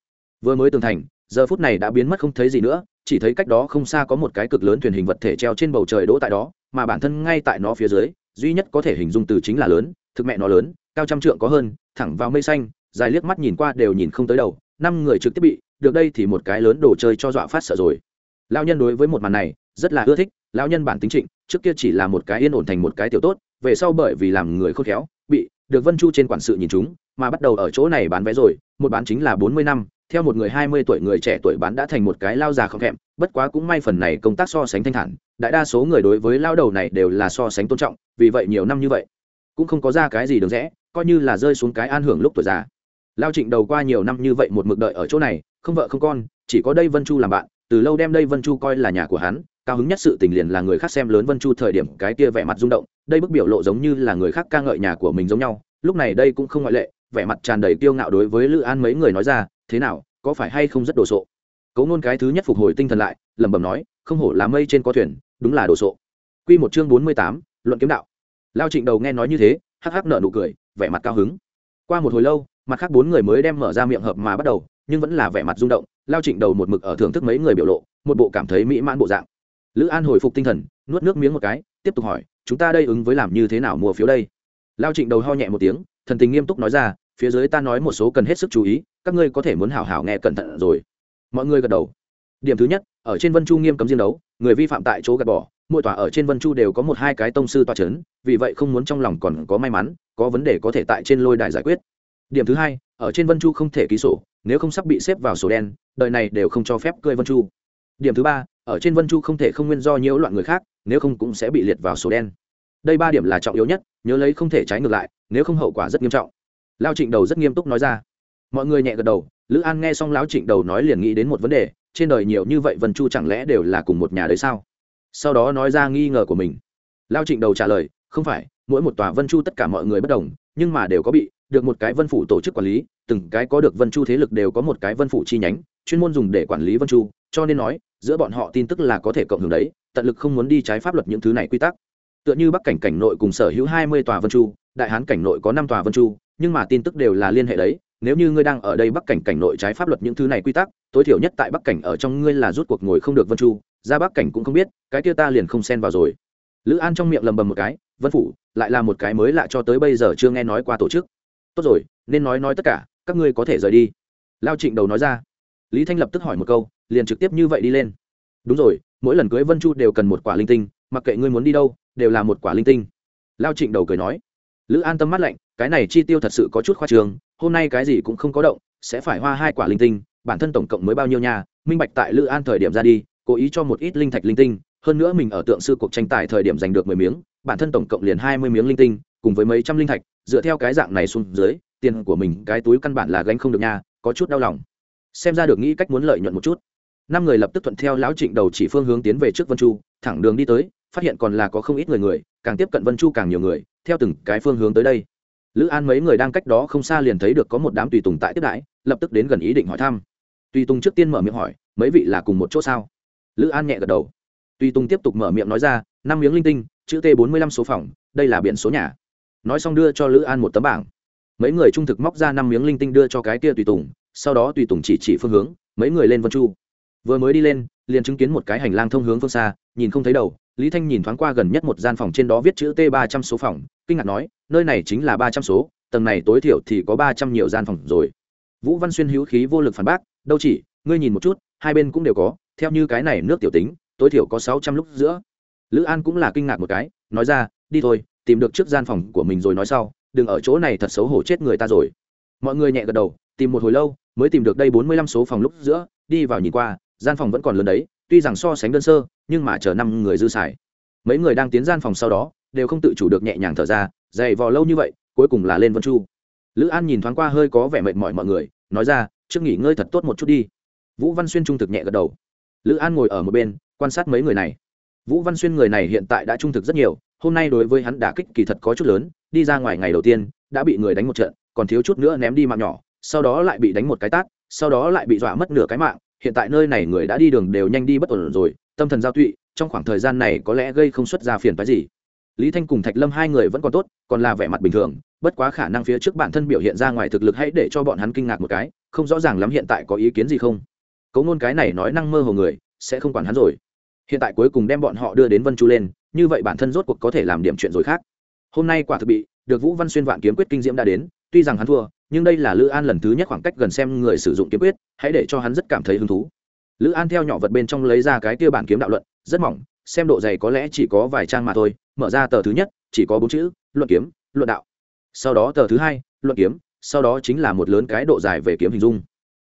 Vừa mới tường thành, giờ phút này đã biến mất không thấy gì nữa, chỉ thấy cách đó không xa có một cái cực lớn thuyền hình vật thể treo trên bầu trời đỗ tại đó, mà bản thân ngay tại nó phía dưới, duy nhất có thể hình dung từ chính là lớn, thực mẹ nó lớn, cao trăm trượng có hơn, thẳng vào mây xanh, dài liếc mắt nhìn qua đều nhìn không tới đầu, năm người trực tiếp bị, được đây thì một cái lớn đồ chơi cho dọa phát sợ rồi. Lao nhân đối với một màn này, rất là ưa thích lao nhân bản tính trịnh, trước kia chỉ là một cái yên ổn thành một cái tiểu tốt, về sau bởi vì làm người khôn khéo, bị, được vân chu trên quản sự nhìn chúng mà bắt đầu ở chỗ này bán vé rồi, một bán chính là bốn mươi năm, theo một người hai mươi tuổi người trẻ tuổi bán đã thành một cái lao già không thèm bất quá cũng may phần này công tác so sánh thanh thản, đại đa số người đối với lao đầu này đều là so sánh tôn trọng, vì vậy nhiều năm như vậy, cũng không có ra cái gì được rẽ, coi như là rơi xuống cái an hưởng lúc tuổi già. Lao trịnh đầu qua nhiều năm như vậy một mực đợi ở chỗ này, không vợ không con, chỉ có đây vân chu làm bạn, từ lâu đem đây vân chu coi là nhà của hắn, cao hứng nhất sự tình liền là người khác xem lớn vân chu thời điểm cái kia vẻ mặt rung động, đây bức biểu lộ giống như là người khác ca ngợi nhà của mình giống nhau, lúc này đây cũng không ngoại lệ vẻ mặt tràn đầy kiêu ngạo đối với lữ an mấy người nói ra, thế nào, có phải hay không rất đồ sộ? Cấu nôn cái thứ nhất phục hồi tinh thần lại, lẩm bẩm nói, không hổ là mây trên có thuyền, đúng là đồ sộ. Q một chương bốn mươi tám, luận kiếm đạo. Lao trịnh đầu nghe nói như thế, hắc hắc nở nụ cười, vẻ mặt cao hứng. Qua một hồi lâu, mặt khác bốn người mới đem mở ra miệng hợp mà bắt đầu, nhưng vẫn là vẻ mặt rung động, lao trịnh đầu một mực ở thưởng thức mấy người biểu lộ, một bộ cảm thấy mỹ mãn bộ dạng. Lữ an hồi phục tinh thần, nuốt nước miếng một cái, tiếp tục hỏi, chúng ta đây ứng với làm như thế nào mua phiếu đây? Lao trịnh đầu ho nhẹ một tiếng, thần tình nghiêm túc nói ra phía dưới ta nói một số cần hết sức chú ý, các ngươi có thể muốn hảo hảo nghe cẩn thận rồi. Mọi người gật đầu. Điểm thứ nhất, ở trên vân chu nghiêm cấm riêng đấu, người vi phạm tại chỗ gạt bỏ, mỗi tòa ở trên vân chu đều có một hai cái tông sư tòa c h ấ n vì vậy không muốn trong lòng còn có may mắn, có vấn đề có thể tại trên lôi đài giải quyết. Điểm thứ hai, ở trên vân chu không thể ký sổ, nếu không sắp bị xếp vào sổ đen, đời này đều không cho phép cơi vân chu. Điểm thứ ba, ở trên vân chu không thể không nguyên do nhiễu loạn người khác, nếu không cũng sẽ bị liệt vào sổ đen. Đây ba điểm là trọng yếu nhất, nhớ lấy không thể trái ngược lại, nếu không hậu quả rất nghiêm trọng lao trịnh đầu rất nghiêm túc nói ra. Mọi người nhẹ gật đầu, lữ an nghe xong lão trịnh đầu nói liền nghĩ đến một vấn đề, trên đời nhiều như vậy vân chu chẳng lẽ đều là cùng một nhà đấy sao? Sau đó nói ra nghi ngờ của mình. Lao trịnh đầu trả lời, không phải, mỗi một tòa vân chu tất cả mọi người bất đồng, nhưng mà đều có bị được một cái vân phủ tổ chức quản lý, từng cái có được vân chu thế lực đều có một cái vân phủ chi nhánh, chuyên môn dùng để quản lý vân chu, cho nên nói, giữa bọn họ tin tức là có thể cộng hưởng đấy, tận lực không muốn đi trái pháp luật những thứ này quy tắc. Tựa như bắc cảnh cảnh nội cùng sở hữu hai mươi tòa vân chu, đại hán cảnh nội có năm tòa vân chu nhưng mà tin tức đều là liên hệ đấy, nếu như ngươi đang ở đây bắc cảnh cảnh nội trái pháp luật những thứ này quy tắc, tối thiểu nhất tại bắc cảnh ở trong ngươi là rút cuộc ngồi không được vân chu, ra bắc cảnh cũng không biết, cái kia ta liền không xen vào rồi. Lữ an trong miệng lầm bầm một cái, vân phủ, lại là một cái mới lạ cho tới bây giờ chưa nghe nói qua tổ chức. Tốt rồi, nên nói nói tất cả, các ngươi có thể rời đi. Lao trịnh đầu nói ra. Lý thanh lập tức hỏi một câu, liền trực tiếp như vậy đi lên. Đúng rồi, mỗi lần cưới vân chu đều cần một quả linh tinh, mặc kệ ngươi muốn đi đâu, đều là một quả linh tinh. Lao trịnh đầu cười nói. Lữ an tâm mắt lạnh cái này chi tiêu thật sự có chút khoa trường hôm nay cái gì cũng không có động, sẽ phải hoa hai quả linh tinh, bản thân tổng cộng mới bao nhiêu nhà minh bạch tại lữ an thời điểm ra đi, cố ý cho một ít linh thạch linh tinh, hơn nữa mình ở tượng sư cuộc tranh tài thời điểm giành được mười miếng, bản thân tổng cộng liền hai mươi miếng linh tinh, cùng với mấy trăm linh thạch, dựa theo cái dạng này xuống dưới, tiền của mình, cái túi căn bản là gánh không được nha, có chút đau lòng. Xem ra được nghĩ cách muốn lợi nhuận một chút. Năm người lập tức thuận theo lão trịnh đầu chỉ phương hướng tiến về trước vân chu, thẳng đường đi tới, phát hiện còn là có không ít người người, càng tiếp cận vân chu càng nhiều người, theo từng cái phương hướng tới đây lữ an mấy người đang cách đó không xa liền thấy được có một đám tùy tùng tại tiếp đãi, lập tức đến gần ý định hỏi thăm. Tùy tùng trước tiên mở miệng hỏi, mấy vị là cùng một chỗ sao? Lữ an nhẹ gật đầu. Tùy tùng tiếp tục mở miệng nói ra, năm miếng linh tinh, chữ t bốn mươi lăm số phòng, đây là biển số nhà. Nói xong đưa cho lữ an một tấm bảng. Mấy người trung thực móc ra năm miếng linh tinh đưa cho cái kia tùy tùng, sau đó tùy tùng chỉ chỉ phương hướng, mấy người lên vân chu. Vừa mới đi lên, liền chứng kiến một cái hành lang thông hướng phương xa, nhìn không thấy đầu, lý thanh nhìn thoáng qua gần nhất một gian phòng trên đó viết chữ t ba trăm số phòng, kinh ngạc nói nơi này chính là ba trăm số, tầng này tối thiểu thì có ba trăm nhiều gian phòng rồi. Vũ văn xuyên hữu khí vô lực phản bác, đâu chỉ, ngươi nhìn một chút, hai bên cũng đều có, theo như cái này nước tiểu tính, tối thiểu có sáu trăm lúc giữa. Lữ an cũng là kinh ngạc một cái, nói ra, đi thôi, tìm được trước gian phòng của mình rồi nói sau, đừng ở chỗ này thật xấu hổ chết người ta rồi. Mọi người nhẹ gật đầu, tìm một hồi lâu, mới tìm được đây bốn mươi lăm số phòng lúc giữa, đi vào nhìn qua, gian phòng vẫn còn lớn đấy, tuy rằng so sánh đơn sơ, nhưng mà chờ năm người dư xài. Mấy người đang tiến gian phòng sau đó, đều không tự chủ được nhẹ nhàng thở ra dày vò lâu như vậy, cuối cùng là lên vân chu. Lữ an nhìn thoáng qua hơi có vẻ mệt mỏi mọi người, nói ra, trước nghỉ ngơi thật tốt một chút đi. Vũ văn xuyên trung thực nhẹ gật đầu. Lữ an ngồi ở một bên, quan sát mấy người này. Vũ văn xuyên người này hiện tại đã trung thực rất nhiều, hôm nay đối với hắn đả kích kỳ thật có chút lớn, đi ra ngoài ngày đầu tiên, đã bị người đánh một trận, còn thiếu chút nữa ném đi mạng nhỏ, sau đó lại bị đánh một cái tát, sau đó lại bị dọa mất nửa cái mạng. Hiện tại nơi này người đã đi đường đều nhanh đi bất ổn rồi, tâm thần giao tụy, trong khoảng thời gian này có lẽ gây không xuất ra phiền phái gì lý thanh cùng thạch lâm hai người vẫn còn tốt, còn là vẻ mặt bình thường, bất quá khả năng phía trước bản thân biểu hiện ra ngoài thực lực hãy để cho bọn hắn kinh ngạc một cái, không rõ ràng lắm hiện tại có ý kiến gì không. Cấu ngôn cái này nói năng mơ hồ người, sẽ không quản hắn rồi. Hiện tại cuối cùng đem bọn họ đưa đến vân chu lên, như vậy bản thân rốt cuộc có thể làm điểm chuyện rồi khác. Hôm nay quả thực bị, được vũ văn xuyên vạn kiếm quyết kinh diễm đã đến, tuy rằng hắn thua, nhưng đây là lữ an lần thứ nhất khoảng cách gần xem người sử dụng kiếm quyết, hãy để cho hắn rất cảm thấy hứng thú. Lữ an theo nhỏ vật bên trong lấy ra cái kia bản kiếm đạo luận, rất mỏng xem độ dày có lẽ chỉ có vài trang mà thôi, mở ra tờ thứ nhất, chỉ có bốn chữ, luận kiếm, luận đạo. Sau đó tờ thứ hai, luận kiếm, sau đó chính là một lớn cái độ dài về kiếm hình dung.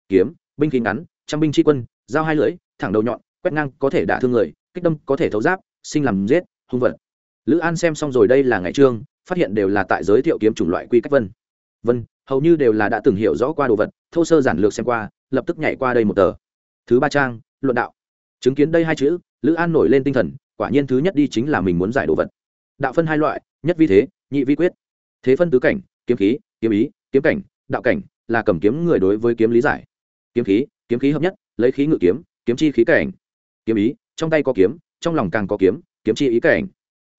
Kiếm, binh khí ngắn, trăm binh tri quân, dao hai lưỡi, thẳng đầu nhọn, quét ngang có thể đả thương người, kích đâm có thể thấu giáp, sinh làm giết, hung vật. Lữ an xem xong rồi đây là ngày trương, phát hiện đều là tại giới thiệu kiếm chủng loại quy cách vân. Vân, hầu như đều là đã từng hiểu rõ qua đồ vật, thô sơ giản lược xem qua, lập tức nhảy qua đây một tờ. Thứ ba trang, luận đạo chứng kiến đây hai chữ, lữ an nổi lên tinh thần, quả nhiên thứ nhất đi chính là mình muốn giải đồ vật. Đạo phân hai loại, nhất vi thế, nhị vi quyết. Thế phân tứ cảnh, kiếm khí, kiếm ý, kiếm cảnh, đạo cảnh, là cầm kiếm người đối với kiếm lý giải. Kiếm khí kiếm khí hợp nhất, lấy khí ngự kiếm kiếm chi khí cảnh. Kiếm ý, trong tay có kiếm, trong lòng càng có kiếm kiếm chi ý cảnh.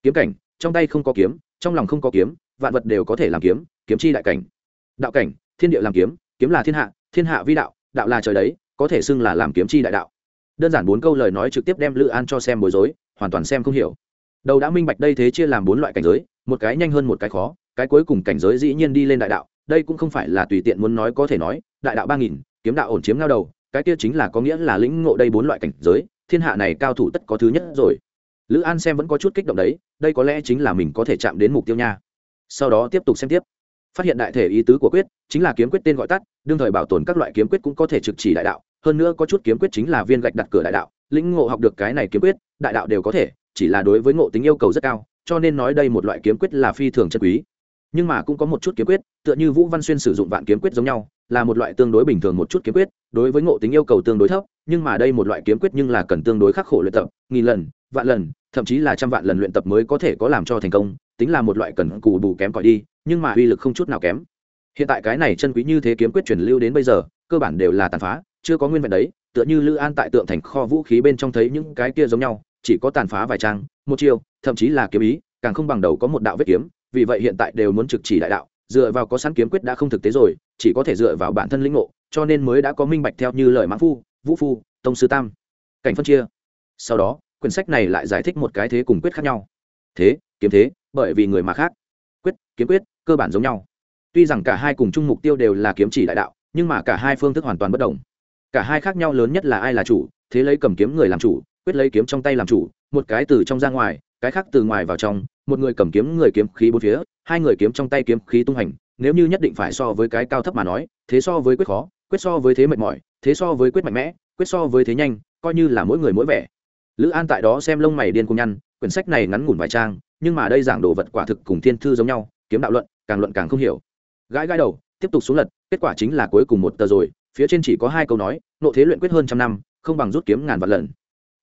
Kiếm cảnh, trong tay không có kiếm, trong lòng không có kiếm, vạn vật đều có thể làm kiếm kiếm chi đại cảnh. Đạo cảnh, thiên địa làm kiếm kiếm là thiên hạ thiên hạ vi đạo đạo là trời đấy, có thể xưng là làm kiếm chi đại đạo đơn giản bốn câu lời nói trực tiếp đem lữ an cho xem bối rối, hoàn toàn xem không hiểu. Đầu đã minh bạch đây thế chia làm bốn loại cảnh giới, một cái nhanh hơn một cái khó, cái cuối cùng cảnh giới dĩ nhiên đi lên đại đạo, đây cũng không phải là tùy tiện muốn nói có thể nói, đại đạo ba nghìn, kiếm đạo ổn chiếm ngao đầu, cái kia chính là có nghĩa là lĩnh ngộ đây bốn loại cảnh giới, thiên hạ này cao thủ tất có thứ nhất rồi. Lữ an xem vẫn có chút kích động đấy, đây có lẽ chính là mình có thể chạm đến mục tiêu nha. Sau đó tiếp tục xem tiếp. Phát hiện đại thể ý tứ của quyết, chính là kiếm quyết tên gọi tắt, đương thời bảo tồn các loại kiếm quyết cũng có thể trực chỉ đại đạo hơn nữa có chút kiếm quyết chính là viên gạch đặt cửa đại đạo, lĩnh ngộ học được cái này kiếm quyết, đại đạo đều có thể, chỉ là đối với ngộ tính yêu cầu rất cao, cho nên nói đây một loại kiếm quyết là phi thường chân quý. Nhưng mà cũng có một chút kiếm quyết, tựa như vũ văn xuyên sử dụng vạn kiếm quyết giống nhau, là một loại tương đối bình thường một chút kiếm quyết, đối với ngộ tính yêu cầu tương đối thấp, nhưng mà đây một loại kiếm quyết nhưng là cần tương đối khắc khổ luyện tập, nghìn lần, vạn lần, thậm chí là trăm vạn lần luyện tập mới có thể có làm cho thành công, tính là một loại cần cù bù kém cỏi đi, nhưng mà uy lực không chút nào kém. Hiện tại cái này chân quý như thế kiếm quyết truyền lưu đến bây giờ, cơ bản đều là tàn phá chưa có nguyên vẹn đấy, tựa như lữ an tại tượng thành kho vũ khí bên trong thấy những cái kia giống nhau, chỉ có tàn phá vài trang, một chiều thậm chí là kiếm ý, càng không bằng đầu có một đạo vết kiếm, vì vậy hiện tại đều muốn trực chỉ đại đạo, dựa vào có sẵn kiếm quyết đã không thực tế rồi, chỉ có thể dựa vào bản thân lĩnh ngộ, cho nên mới đã có minh bạch theo như lời mãn phu, vũ phu, tông sư tam. Cảnh phân chia. Sau đó, quyển sách này lại giải thích một cái thế cùng quyết khác nhau. Thế, kiếm thế, bởi vì người mà khác. Quyết, kiếm quyết, cơ bản giống nhau. Tuy rằng cả hai cùng chung mục tiêu đều là kiếm chỉ đại đạo, nhưng mà cả hai phương thức hoàn toàn bất đồng cả hai khác nhau lớn nhất là ai là chủ, thế lấy cầm kiếm người làm chủ, quyết lấy kiếm trong tay làm chủ, một cái từ trong ra ngoài, cái khác từ ngoài vào trong, một người cầm kiếm, người kiếm khí bốn phía, hai người kiếm trong tay kiếm khí tung hành, nếu như nhất định phải so với cái cao thấp mà nói, thế so với quyết khó, quyết so với thế mệt mỏi, thế so với quyết mạnh mẽ, quyết so với thế nhanh, coi như là mỗi người mỗi vẻ. Lữ an tại đó xem lông mày điên cùng nhăn, quyển sách này ngắn ngủn vài trang, nhưng mà đây giảng đồ vật quả thực cùng thiên thư giống nhau, kiếm đạo luận, càng luận càng không hiểu. Gãi gãi đầu, tiếp tục xuống lật, kết quả chính là cuối cùng một tờ rồi phía trên chỉ có hai câu nói, nộ thế luyện quyết hơn trăm năm, không bằng rút kiếm ngàn vạn lần.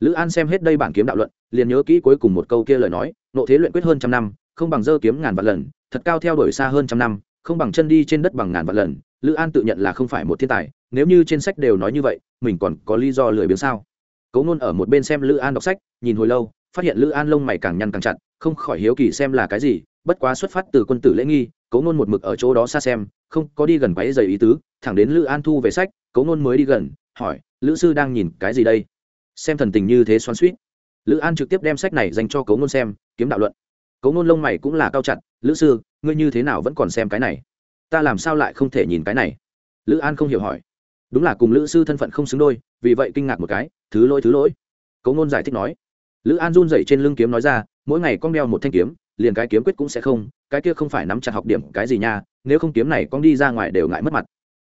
Lữ an xem hết đây bản kiếm đạo luận, liền nhớ kỹ cuối cùng một câu kia lời nói, nộ thế luyện quyết hơn trăm năm, không bằng dơ kiếm ngàn vạn lần, thật cao theo đuổi xa hơn trăm năm, không bằng chân đi trên đất bằng ngàn vạn lần. Lữ an tự nhận là không phải một thiên tài, nếu như trên sách đều nói như vậy, mình còn có lý do lười biếng sao? Cấu ngôn ở một bên xem lữ an đọc sách, nhìn hồi lâu, phát hiện lữ an lông mày càng nhăn càng chặt không khỏi hiếu kỳ xem là cái gì, bất quá xuất phát từ quân tử lễ nghi cấu ngôn một mực ở chỗ đó xa xem, không có đi gần quáy dày ý tứ, thẳng đến lữ an thu về sách cấu ngôn mới đi gần, hỏi, lữ sư đang nhìn cái gì đây? Xem thần tình như thế xoắn suýt lữ an trực tiếp đem sách này dành cho cấu ngôn xem, kiếm đạo luận. Cấu ngôn lông mày cũng là cao chặt, lữ sư, ngươi như thế nào vẫn còn xem cái này? Ta làm sao lại không thể nhìn cái này? Lữ an không hiểu hỏi. Đúng là cùng lữ sư thân phận không xứng đôi, vì vậy kinh ngạc một cái, thứ lỗi thứ lỗi. Cấu ngôn giải thích nói. Lữ an run dậy trên lưng kiếm nói ra mỗi ngày con đeo một thanh kiếm, liền cái kiếm quyết cũng sẽ không, cái kia không phải nắm chặt học điểm cái gì nha, nếu không kiếm này con đi ra ngoài đều ngại mất mặt.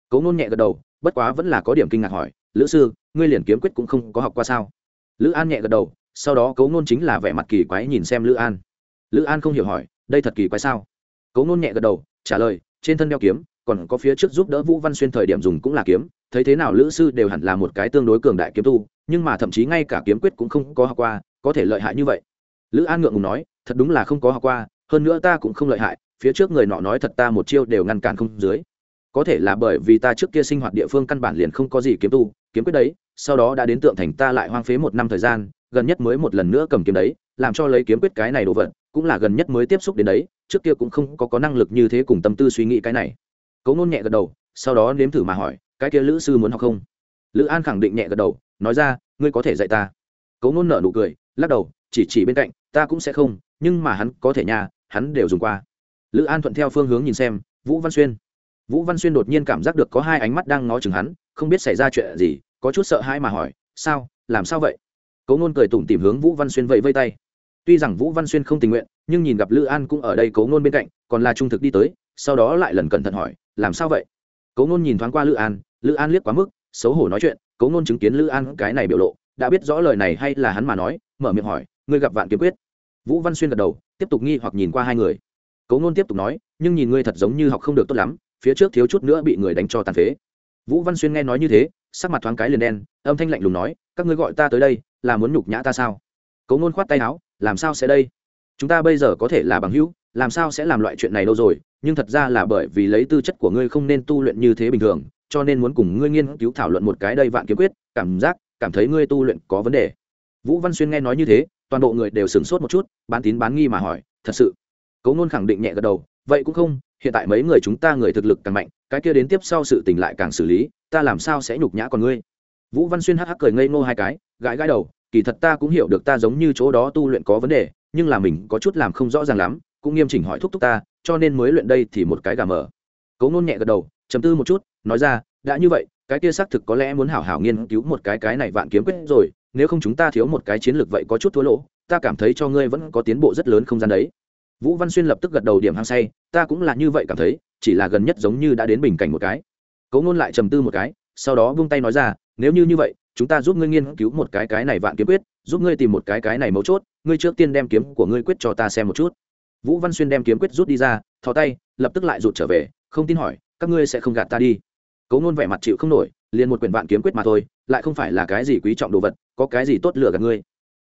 Cấu Nôn nhẹ gật đầu, bất quá vẫn là có điểm kinh ngạc hỏi, lữ sư, ngươi liền kiếm quyết cũng không có học qua sao? Lữ an nhẹ gật đầu, sau đó cấu Nôn chính là vẻ mặt kỳ quái nhìn xem lữ an. Lữ an không hiểu hỏi, đây thật kỳ quái sao? Cấu Nôn nhẹ gật đầu, trả lời, trên thân đeo kiếm, còn có phía trước giúp đỡ vũ văn xuyên thời điểm dùng cũng là kiếm, thấy thế nào lữ sư đều hẳn là một cái tương đối cường đại kiếm tu, nhưng mà thậm chí ngay cả kiếm quyết cũng không có học qua, có thể lợi hại như vậy lữ an ngượng ngùng nói, thật đúng là không có học qua, hơn nữa ta cũng không lợi hại, phía trước người nọ nói thật ta một chiêu đều ngăn cản không dưới. Có thể là bởi vì ta trước kia sinh hoạt địa phương căn bản liền không có gì kiếm tu, kiếm quyết đấy, sau đó đã đến tượng thành ta lại hoang phế một năm thời gian, gần nhất mới một lần nữa cầm kiếm đấy, làm cho lấy kiếm quyết cái này đồ vật, cũng là gần nhất mới tiếp xúc đến đấy, trước kia cũng không có có năng lực như thế cùng tâm tư suy nghĩ cái này. Cấu nôn nhẹ gật đầu, sau đó nếm thử mà hỏi, cái kia lữ sư muốn học không? Lữ an khẳng định nhẹ gật đầu, nói ra, ngươi có thể dạy ta. Cấu nôn nở nụ cười, lắc đầu, chỉ chỉ bên cạnh ta cũng sẽ không, nhưng mà hắn có thể nhà hắn đều dùng qua. Lữ an thuận theo phương hướng nhìn xem, vũ văn xuyên. Vũ văn xuyên đột nhiên cảm giác được có hai ánh mắt đang ngó chừng hắn, không biết xảy ra chuyện gì, có chút sợ hãi mà hỏi, sao, làm sao vậy? Cấu ngôn cười tủm tìm hướng vũ văn xuyên vẫy vây tay. Tuy rằng vũ văn xuyên không tình nguyện, nhưng nhìn gặp lữ an cũng ở đây cấu ngôn bên cạnh, còn là trung thực đi tới, sau đó lại lần cẩn thận hỏi, làm sao vậy? Cấu ngôn nhìn thoáng qua lữ an lữ an liếc quá mức, xấu hổ nói chuyện cấu ngôn chứng kiến lữ an cái này biểu lộ, đã biết rõ lời này hay là hắn mà nói, mở miệng hỏi ngươi gặp vạn kiếm quyết. Vũ văn xuyên gật đầu, tiếp tục nghi hoặc nhìn qua hai người. Cấu ngôn tiếp tục nói, nhưng nhìn ngươi thật giống như học không được tốt lắm, phía trước thiếu chút nữa bị người đánh cho tàn phế. Vũ văn xuyên nghe nói như thế, sắc mặt thoáng cái liền đen, âm thanh lạnh lùng nói, các ngươi gọi ta tới đây, là muốn nhục nhã ta sao? Cấu ngôn khoát tay áo, làm sao sẽ đây? Chúng ta bây giờ có thể là bằng hữu, làm sao sẽ làm loại chuyện này đâu rồi, nhưng thật ra là bởi vì lấy tư chất của ngươi không nên tu luyện như thế bình thường, cho nên muốn cùng ngươi nghiên cứu thảo luận một cái đây vạn kiếm quyết, cảm giác, cảm thấy ngươi tu luyện có vấn đề. Vũ văn xuyên nghe nói như thế toàn bộ người đều sửng sốt một chút, bán tín bán nghi mà hỏi, thật sự? Cấu nôn khẳng định nhẹ gật đầu, vậy cũng không, hiện tại mấy người chúng ta người thực lực càng mạnh, cái kia đến tiếp sau sự tình lại càng xử lý, ta làm sao sẽ nhục nhã con ngươi? Vũ văn xuyên hắc hắc cười ngây ngô hai cái, gãi gãi đầu, kỳ thật ta cũng hiểu được ta giống như chỗ đó tu luyện có vấn đề, nhưng là mình có chút làm không rõ ràng lắm, cũng nghiêm chỉnh hỏi thúc thúc ta, cho nên mới luyện đây thì một cái gà mờ. Cấu nôn nhẹ gật đầu chấm tư một chút, nói ra, đã như vậy, cái kia xác thực có lẽ muốn hảo hảo nghiên cứu một cái cái này vạn kiếm quyết rồi nếu không chúng ta thiếu một cái chiến lược vậy có chút thua lỗ, ta cảm thấy cho ngươi vẫn có tiến bộ rất lớn không gian đấy. Vũ văn xuyên lập tức gật đầu điểm hăng say, ta cũng là như vậy cảm thấy, chỉ là gần nhất giống như đã đến bình cảnh một cái. Cấu ngôn lại trầm tư một cái, sau đó vung tay nói ra, nếu như như vậy, chúng ta giúp ngươi nghiên cứu một cái cái này vạn kiếm quyết, giúp ngươi tìm một cái cái này mấu chốt, ngươi trước tiên đem kiếm của ngươi quyết cho ta xem một chút. Vũ văn xuyên đem kiếm quyết rút đi ra, thò tay, lập tức lại rụt trở về, không tin hỏi, các ngươi sẽ không gạt ta đi. Cấu ngôn vẻ mặt chịu không nổi, liền một quyển vạn kiếm quyết mà thôi, lại không phải là cái gì quý trọng đồ vật có cái gì tốt lựa gạt ngươi?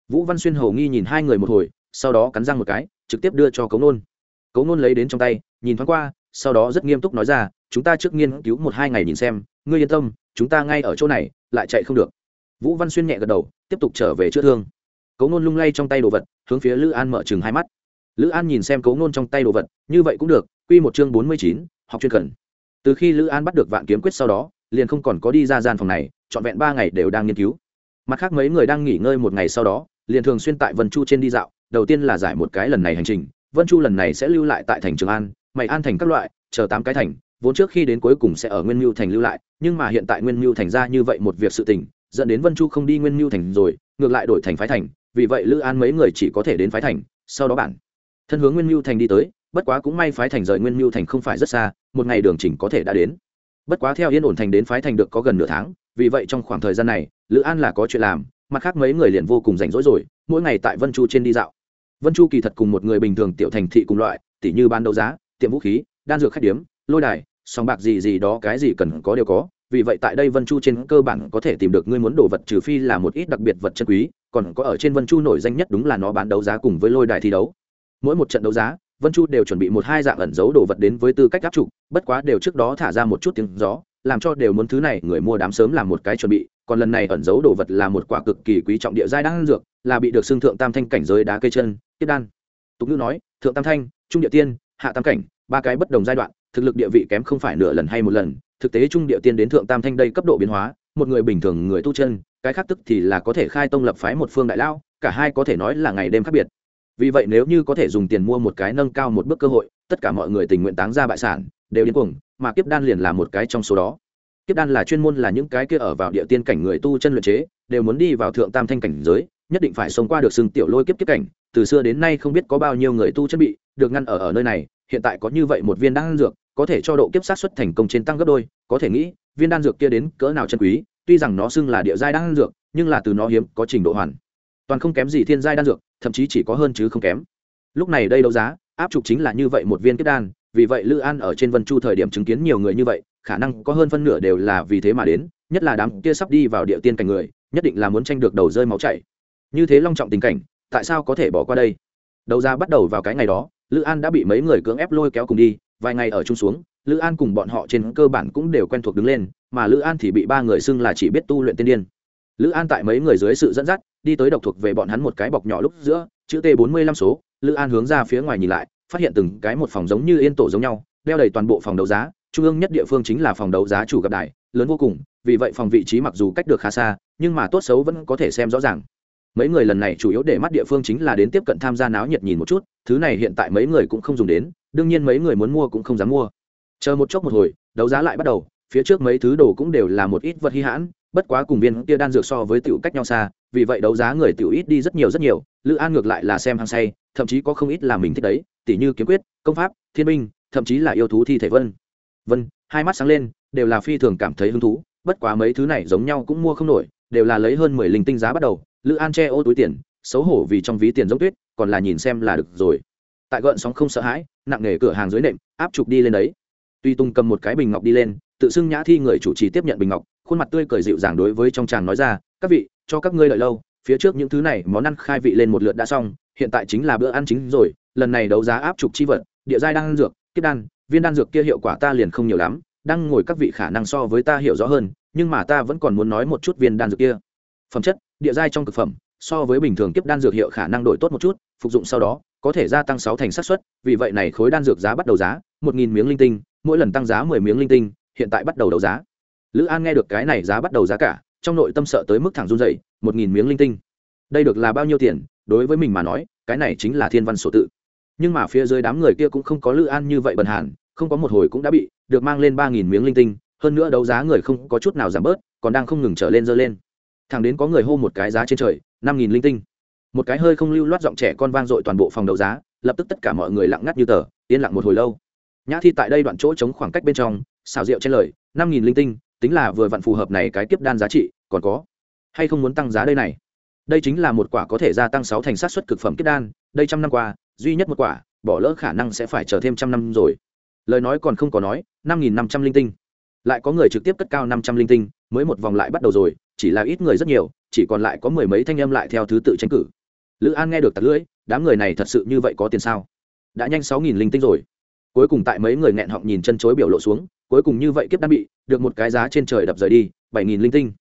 Vũ văn xuyên hầu nghi nhìn hai người một hồi, sau đó cắn răng một cái, trực tiếp đưa cho cấu nôn. Cấu nôn lấy đến trong tay, nhìn thoáng qua, sau đó rất nghiêm túc nói ra, chúng ta trước nghiên cứu một hai ngày nhìn xem, ngươi yên tâm, chúng ta ngay ở chỗ này, lại chạy không được. Vũ văn xuyên nhẹ gật đầu, tiếp tục trở về chữa thương. Cấu nôn lung lay trong tay đồ vật, hướng phía lữ an mở chừng hai mắt. Lữ an nhìn xem cấu nôn trong tay đồ vật, như vậy cũng được q một chương bốn mươi chín, học chuyên cần. Từ khi lữ an bắt được vạn kiếm quyết sau đó, liền không còn có đi ra gian phòng này, trọn vẹn ba ngày đều đang nghiên cứu mặt khác mấy người đang nghỉ ngơi một ngày sau đó, liền thường xuyên tại vân chu trên đi dạo, đầu tiên là giải một cái lần này hành trình, vân chu lần này sẽ lưu lại tại thành trường an, mày an thành các loại, chờ tám cái thành, vốn trước khi đến cuối cùng sẽ ở nguyên mưu thành lưu lại, nhưng mà hiện tại nguyên mưu thành ra như vậy một việc sự tình, dẫn đến vân chu không đi nguyên mưu thành rồi, ngược lại đổi thành phái thành, vì vậy lữ an mấy người chỉ có thể đến phái thành, sau đó bản thân hướng nguyên mưu thành đi tới, bất quá cũng may phái thành rời nguyên mưu thành không phải rất xa, một ngày đường trình có thể đã đến. Bất quá theo yên ổn thành đến phái thành được có gần nửa tháng, vì vậy trong khoảng thời gian này lữ an là có chuyện làm, mặt khác mấy người liền vô cùng rảnh rỗi rồi, mỗi ngày tại vân chu trên đi dạo. Vân chu kỳ thật cùng một người bình thường tiểu thành thị cùng loại, tỉ như ban đấu giá, tiệm vũ khí, đan dược khách điếm, lôi đài, sòng bạc gì gì đó cái gì cần có đều có, vì vậy tại đây vân chu trên cơ bản có thể tìm được ngươi muốn đồ vật trừ phi là một ít đặc biệt vật chân quý, còn có ở trên vân chu nổi danh nhất đúng là nó bán đấu giá cùng với lôi đài thi đấu. Mỗi một trận đấu giá, vân chu đều chuẩn bị một hai dạng ẩn giấu đồ vật đến với tư cách áp trục bất quá đều trước đó thả ra một chút tiếng gió làm cho đều muốn thứ này người mua đám sớm làm một cái chuẩn bị, còn lần này ẩn giấu đồ vật là một quả cực kỳ quý trọng địa giai đan dược, là bị được xưng thượng tam thanh cảnh giới đá cây chân, tiếp đan. Tục ngữ nói, thượng tam thanh, trung địa tiên, hạ tam cảnh, ba cái bất đồng giai đoạn, thực lực địa vị kém không phải nửa lần hay một lần, thực tế trung địa tiên đến thượng tam thanh đây cấp độ biến hóa, một người bình thường người tu chân, cái khác tức thì là có thể khai tông lập phái một phương đại lao, cả hai có thể nói là ngày đêm khác biệt. Vì vậy nếu như có thể dùng tiền mua một cái nâng cao một bước cơ hội, tất cả mọi người tình nguyện táng ra bại sản, đều điên cuồng mà kiếp đan liền là một cái trong số đó. Kiếp đan là chuyên môn là những cái kia ở vào địa tiên cảnh người tu chân luyện chế, đều muốn đi vào thượng tam thanh cảnh giới, nhất định phải sống qua được xưng tiểu lôi kiếp kiếp cảnh. Từ xưa đến nay không biết có bao nhiêu người tu chân bị được ngăn ở ở nơi này, hiện tại có như vậy một viên đan dược, có thể cho độ kiếp sát xuất thành công trên tăng gấp đôi, có thể nghĩ, viên đan dược kia đến cỡ nào chân quý, tuy rằng nó xưng là địa giai đan dược, nhưng là từ nó hiếm có trình độ hoàn. Toàn không kém gì thiên giai đan dược, thậm chí chỉ có hơn chứ không kém. Lúc này đây đấu giá, áp trục chính là như vậy một viên kiếp đan vì vậy lữ an ở trên vân chu thời điểm chứng kiến nhiều người như vậy, khả năng có hơn phân nửa đều là vì thế mà đến, nhất là đám kia sắp đi vào địa tiên cảnh người, nhất định là muốn tranh được đầu rơi máu chảy. Như thế long trọng tình cảnh, tại sao có thể bỏ qua đây? Đầu ra bắt đầu vào cái ngày đó, lữ an đã bị mấy người cưỡng ép lôi kéo cùng đi, vài ngày ở chung xuống, lữ an cùng bọn họ trên cơ bản cũng đều quen thuộc đứng lên, mà lữ an thì bị ba người xưng là chỉ biết tu luyện tiên điên. Lữ an tại mấy người dưới sự dẫn dắt, đi tới độc thuộc về bọn hắn một cái bọc nhỏ lúc giữa, chữ t bốn mươi lăm số, lữ an hướng ra phía ngoài nhìn lại phát hiện từng cái một phòng giống như yên tổ giống nhau, đeo đầy toàn bộ phòng đấu giá, trung ương nhất địa phương chính là phòng đấu giá chủ gặp đài, lớn vô cùng, vì vậy phòng vị trí mặc dù cách được khá xa, nhưng mà tốt xấu vẫn có thể xem rõ ràng. Mấy người lần này chủ yếu để mắt địa phương chính là đến tiếp cận tham gia náo nhiệt nhìn một chút, thứ này hiện tại mấy người cũng không dùng đến, đương nhiên mấy người muốn mua cũng không dám mua. Chờ một chốc một hồi, đấu giá lại bắt đầu, phía trước mấy thứ đồ cũng đều là một ít vật hy hãn, bất quá cùng viên kia đan dược so với tiểu cách nhau xa, vì vậy đấu giá người tiểu ít đi rất nhiều rất nhiều, lữ an ngược lại là xem hăng say, thậm chí có không ít là mình thích đấy tỉ như kiếm quyết, công pháp, thiên binh, thậm chí là yêu thú thi thể vân. Vân, hai mắt sáng lên, đều là phi thường cảm thấy hứng thú, bất quá mấy thứ này giống nhau cũng mua không nổi, đều là lấy hơn mười linh tinh giá bắt đầu, lữ an che ô túi tiền, xấu hổ vì trong ví tiền giống tuyết, còn là nhìn xem là được rồi. Tại gợn sóng không sợ hãi, nặng nề cửa hàng dưới nệm, áp trục đi lên đấy. Tuy tung cầm một cái bình ngọc đi lên, tự xưng nhã thi người chủ trì tiếp nhận bình ngọc, khuôn mặt tươi cười dịu dàng đối với trong chàng nói ra, các vị, cho các ngươi đợi lâu, phía trước những thứ này món ăn khai vị lên một lượt đã xong, hiện tại chính là bữa ăn chính rồi lần này đấu giá áp trục chi vật, địa giai đan dược, kiếp đan, viên đan dược kia hiệu quả ta liền không nhiều lắm, đang ngồi các vị khả năng so với ta hiểu rõ hơn, nhưng mà ta vẫn còn muốn nói một chút viên đan dược kia. Phẩm chất, địa giai trong thực phẩm, so với bình thường kiếp đan dược hiệu khả năng đổi tốt một chút, phục dụng sau đó, có thể gia tăng sáu thành xác suất, vì vậy này khối đan dược giá bắt đầu giá, một nghìn miếng linh tinh, mỗi lần tăng giá mười miếng linh tinh, hiện tại bắt đầu đấu giá. Lữ an nghe được cái này giá bắt đầu giá cả, trong nội tâm sợ tới mức thẳng run dậy một nghìn miếng linh tinh. Đây được là bao nhiêu tiền, đối với mình mà nói, cái này chính là thiên văn sổ tự nhưng mà phía dưới đám người kia cũng không có lữ an như vậy bần hàn, không có một hồi cũng đã bị được mang lên ba nghìn miếng linh tinh, hơn nữa đấu giá người không có chút nào giảm bớt, còn đang không ngừng trở lên dơ lên. Thằng đến có người hô một cái giá trên trời, năm nghìn linh tinh. Một cái hơi không lưu loát giọng trẻ con vang dội toàn bộ phòng đấu giá, lập tức tất cả mọi người lặng ngắt như tờ, yên lặng một hồi lâu. Nhã thi tại đây đoạn chỗ chống khoảng cách bên trong xào rượu trên lời, năm nghìn linh tinh, tính là vừa vặn phù hợp này cái tiếp đan giá trị, còn có hay không muốn tăng giá đây này? Đây chính là một quả có thể gia tăng sáu thành sát xuất cực phẩm kiếp đan, đây trăm năm qua duy nhất một quả, bỏ lỡ khả năng sẽ phải chờ thêm trăm năm rồi. Lời nói còn không có nói, năm nghìn năm trăm linh tinh. Lại có người trực tiếp cất cao năm trăm linh tinh, mới một vòng lại bắt đầu rồi, chỉ là ít người rất nhiều, chỉ còn lại có mười mấy thanh âm lại theo thứ tự tranh cử. Lữ an nghe được tạt lưỡi, đám người này thật sự như vậy có tiền sao? Đã nhanh sáu nghìn linh tinh rồi. Cuối cùng tại mấy người nghẹn họng nhìn chân chối biểu lộ xuống, cuối cùng như vậy kiếp đã bị, được một cái giá trên trời đập rời đi, bảy nghìn linh tinh.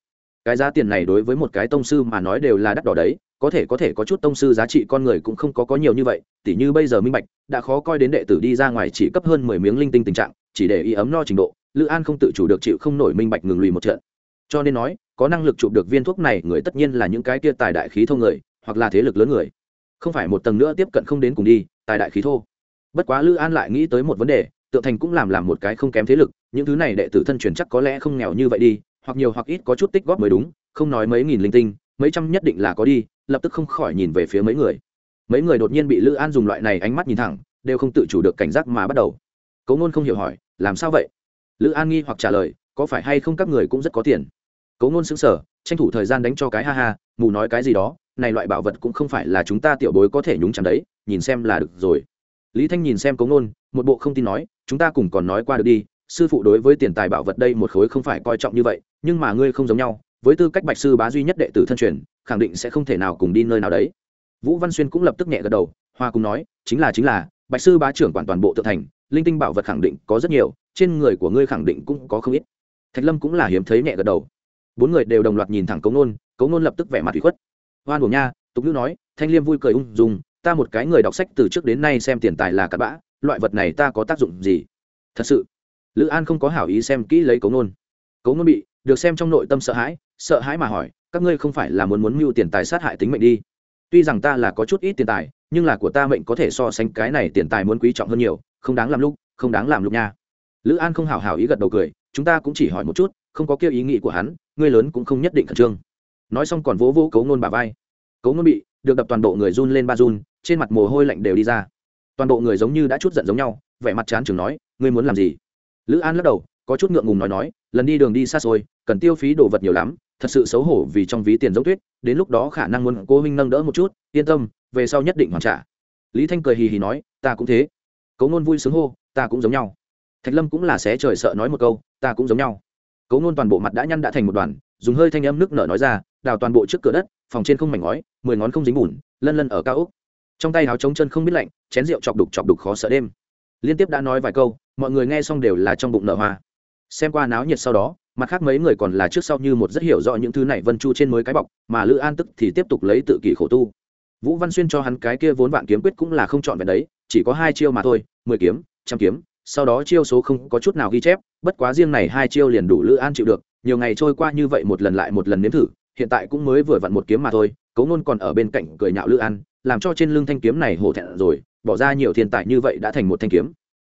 Cái giá tiền này đối với một cái tông sư mà nói đều là đắt đỏ đấy có thể có thể có chút tông sư giá trị con người cũng không có có nhiều như vậy, tỉ như bây giờ minh bạch, đã khó coi đến đệ tử đi ra ngoài chỉ cấp hơn mười miếng linh tinh tình trạng, chỉ để y ấm no trình độ, lữ an không tự chủ được chịu không nổi minh bạch ngừng lùi một trận. Cho nên nói, có năng lực chụp được viên thuốc này người tất nhiên là những cái kia tài đại khí thô người, hoặc là thế lực lớn người. Không phải một tầng nữa tiếp cận không đến cùng đi, tài đại khí thô. Bất quá lữ an lại nghĩ tới một vấn đề, tượng thành cũng làm làm một cái không kém thế lực, những thứ này đệ tử thân truyền chắc có lẽ không nghèo như vậy đi, hoặc nhiều hoặc ít có chút tích góp mới đúng, không nói mấy nghìn linh tinh mấy trăm nhất định là có đi, lập tức không khỏi nhìn về phía mấy người. Mấy người đột nhiên bị lữ an dùng loại này ánh mắt nhìn thẳng, đều không tự chủ được cảnh giác mà bắt đầu. Cấu ngôn không hiểu hỏi, làm sao vậy? Lữ an nghi hoặc trả lời, có phải hay không các người cũng rất có tiền? Cấu ngôn xứng sở tranh thủ thời gian đánh cho cái ha ha, mù nói cái gì đó, này loại bảo vật cũng không phải là chúng ta tiểu bối có thể nhúng chẳng đấy, nhìn xem là được rồi. Lý thanh nhìn xem cấu ngôn, một bộ không tin nói, chúng ta cùng còn nói qua được đi, sư phụ đối với tiền tài bảo vật đây một khối không phải coi trọng như vậy, nhưng mà ngươi không giống nhau với tư cách bạch sư bá duy nhất đệ tử thân truyền, khẳng định sẽ không thể nào cùng đi nơi nào đấy. Vũ văn xuyên cũng lập tức nhẹ gật đầu, hoa cùng nói, chính là chính là, bạch sư bá trưởng quản toàn bộ tự thành, linh tinh bảo vật khẳng định có rất nhiều, trên người của ngươi khẳng định cũng có không ít. Thạch lâm cũng là hiếm thấy nhẹ gật đầu. Bốn người đều đồng loạt nhìn thẳng cống nôn cống nôn lập tức vẻ mặt thủy khuất. Hoan buồng nha, tục ngữ nói, thanh liêm vui cười ung dung, ta một cái người đọc sách từ trước đến nay xem tiền tài là cặn bã, loại vật này ta có tác dụng gì? Thật sự, lữ an không có hảo ý xem kỹ lấy cống nôn. Cống nôn bị được xem trong nội tâm sợ hãi sợ hãi mà hỏi, các ngươi không phải là muốn muốn mưu tiền tài sát hại tính mệnh đi? Tuy rằng ta là có chút ít tiền tài, nhưng là của ta mệnh có thể so sánh cái này tiền tài muốn quý trọng hơn nhiều, không đáng làm lúc, không đáng làm lúc nha. Lữ an không hảo hảo ý gật đầu cười, chúng ta cũng chỉ hỏi một chút, không có kêu ý nghĩ của hắn, ngươi lớn cũng không nhất định khẩn trương. Nói xong còn vỗ vỗ cấu nôn bà vai. Cấu nôn bị được đập toàn bộ người run lên ba run, trên mặt mồ hôi lạnh đều đi ra. Toàn bộ người giống như đã chút giận giống nhau, vẻ mặt chán chừng nói, ngươi muốn làm gì? Lữ an lắc đầu có chút ngượng ngùng nói nói, lần đi đường đi xa xôi, cần tiêu phí đồ vật nhiều lắm, thật sự xấu hổ vì trong ví tiền giống tuyết, đến lúc đó khả năng muốn cô huynh nâng đỡ một chút, yên tâm, về sau nhất định hoàn trả. Lý thanh cười hì hì nói, ta cũng thế. Cấu nôn vui sướng hô, ta cũng giống nhau. Thạch lâm cũng là xé trời sợ nói một câu, ta cũng giống nhau. Cấu nôn toàn bộ mặt đã nhăn đã thành một đoàn, dùng hơi thanh âm nước nở nói ra, đào toàn bộ trước cửa đất, phòng trên không mảnh ngói, mười ngón không dính bùn, lân lân ở cao úc trong tay áo trống chân không biết lạnh, chén rượu chọc đục chọc đục khó sợ đêm. Liên tiếp đã nói vài câu, mọi người nghe xong đều là trong bụng nở hoa xem qua náo nhiệt sau đó, mặt khác mấy người còn là trước sau như một rất hiểu rõ những thứ này vân chu trên mới cái bọc, mà lữ an tức thì tiếp tục lấy tự kỷ khổ tu. Vũ văn xuyên cho hắn cái kia vốn vạn kiếm quyết cũng là không chọn vẹn đấy, chỉ có hai chiêu mà thôi, mười kiếm, trăm kiếm, sau đó chiêu số không có chút nào ghi chép, bất quá riêng này hai chiêu liền đủ lữ an chịu được, nhiều ngày trôi qua như vậy một lần lại một lần nếm thử, hiện tại cũng mới vừa vặn một kiếm mà thôi cấu ngôn còn ở bên cạnh cười nhạo lữ an, làm cho trên lưng thanh kiếm này hổ thẹn rồi, bỏ ra nhiều thiên tài như vậy đã thành một thanh kiếm.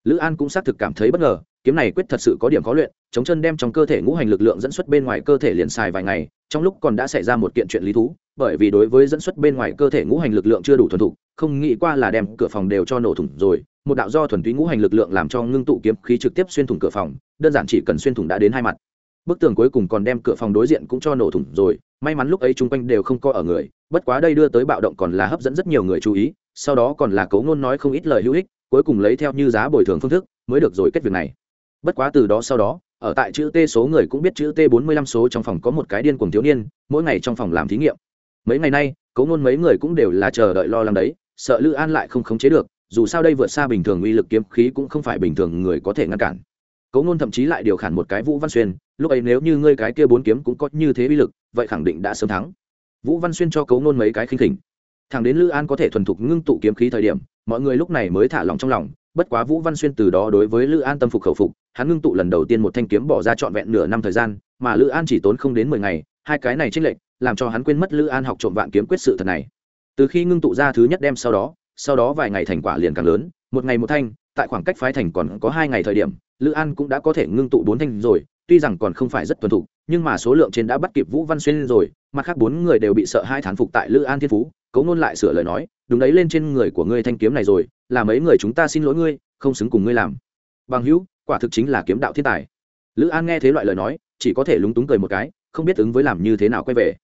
Lữ an cũng xác thực cảm thấy bất ngờ kiếm này quyết thật sự có điểm khó luyện, chống chân đem trong cơ thể ngũ hành lực lượng dẫn xuất bên ngoài cơ thể liền xài vài ngày, trong lúc còn đã xảy ra một kiện chuyện lý thú, bởi vì đối với dẫn xuất bên ngoài cơ thể ngũ hành lực lượng chưa đủ thuần thục, không nghĩ qua là đem cửa phòng đều cho nổ thủng rồi, một đạo do thuần túy ngũ hành lực lượng làm cho ngưng tụ kiếm khí trực tiếp xuyên thủng cửa phòng, đơn giản chỉ cần xuyên thủng đã đến hai mặt. Bức tường cuối cùng còn đem cửa phòng đối diện cũng cho nổ thủng rồi, may mắn lúc ấy chung quanh đều không có ở người, bất quá đây đưa tới bạo động còn là hấp dẫn rất nhiều người chú ý, sau đó còn là cấu ngôn nói không ít lời hữu ích, cuối cùng lấy theo như giá bồi thường phương thức, mới được rồi kết việc này bất quá từ đó sau đó, ở tại chữ t số người cũng biết chữ t bốn mươi lăm số trong phòng có một cái điên cuồng thiếu niên, mỗi ngày trong phòng làm thí nghiệm. Mấy ngày nay cấu ngôn mấy người cũng đều là chờ đợi lo lắng đấy, sợ lữ an lại không khống chế được, dù sao đây vượt xa bình thường uy lực kiếm khí cũng không phải bình thường người có thể ngăn cản. Cấu ngôn thậm chí lại điều khiển một cái vũ văn xuyên, lúc ấy nếu như ngươi cái kia bốn kiếm cũng có như thế uy lực, vậy khẳng định đã sớm thắng. Vũ văn xuyên cho cấu ngôn mấy cái khinh khỉnh. Thằng đến lữ an có thể thuần thục ngưng tụ kiếm khí thời điểm, mọi người lúc này mới thả lòng trong lòng bất quá vũ văn xuyên từ đó đối với lữ an tâm phục khẩu phục, hắn ngưng tụ lần đầu tiên một thanh kiếm bỏ ra trọn vẹn nửa năm thời gian, mà lữ an chỉ tốn không đến mười ngày, hai cái này tranh lệch, làm cho hắn quên mất lữ an học trộm vạn kiếm quyết sự thật này. Từ khi ngưng tụ ra thứ nhất đem sau đó sau đó vài ngày thành quả liền càng lớn, một ngày một thanh, tại khoảng cách phái thành còn có hai ngày thời điểm, lữ an cũng đã có thể ngưng tụ bốn thanh rồi, tuy rằng còn không phải rất tuân thủ, nhưng mà số lượng trên đã bắt kịp vũ văn xuyên rồi, mặt khác bốn người đều bị sợ hai thán phục tại lữ an thiên phú cấu ngôn lại sửa lời nói đúng đấy, lên trên người của ngươi thanh kiếm này rồi, là mấy người chúng ta xin lỗi ngươi, không xứng cùng ngươi làm. Bằng hữu, quả thực chính là kiếm đạo thiên tài. Lữ an nghe thế loại lời nói, chỉ có thể lúng túng cười một cái, không biết ứng với làm như thế nào quay về.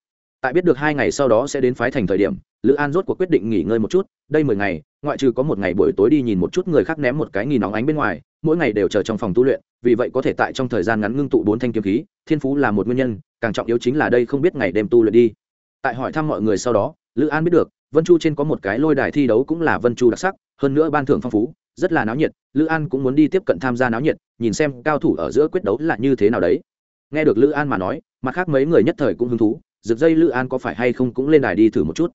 Tại biết được hai ngày sau đó sẽ đến phái thành thời điểm, lữ an rốt cuộc quyết định nghỉ ngơi một chút, đây mười ngày, ngoại trừ có một ngày buổi tối đi nhìn một chút người khác ném một cái nghìn nóng ánh bên ngoài, mỗi ngày đều chờ trong phòng tu luyện, vì vậy có thể tại trong thời gian ngắn ngưng tụ bốn thanh kiếm khí, thiên phú là một nguyên nhân, càng trọng yếu chính là đây không biết ngày đêm tu luyện đi. Tại hỏi thăm mọi người sau đó, lữ an biết được vân chu trên có một cái lôi đài thi đấu cũng là vân chu đặc sắc, hơn nữa ban thưởng phong phú, rất là náo nhiệt, lữ an cũng muốn đi tiếp cận tham gia náo nhiệt, nhìn xem cao thủ ở giữa quyết đấu là như thế nào đấy. Nghe được lữ an mà nói, mặt khác mấy người nhất thời cũng hứng thú, rực dây lữ an có phải hay không cũng lên đài đi thử một chút.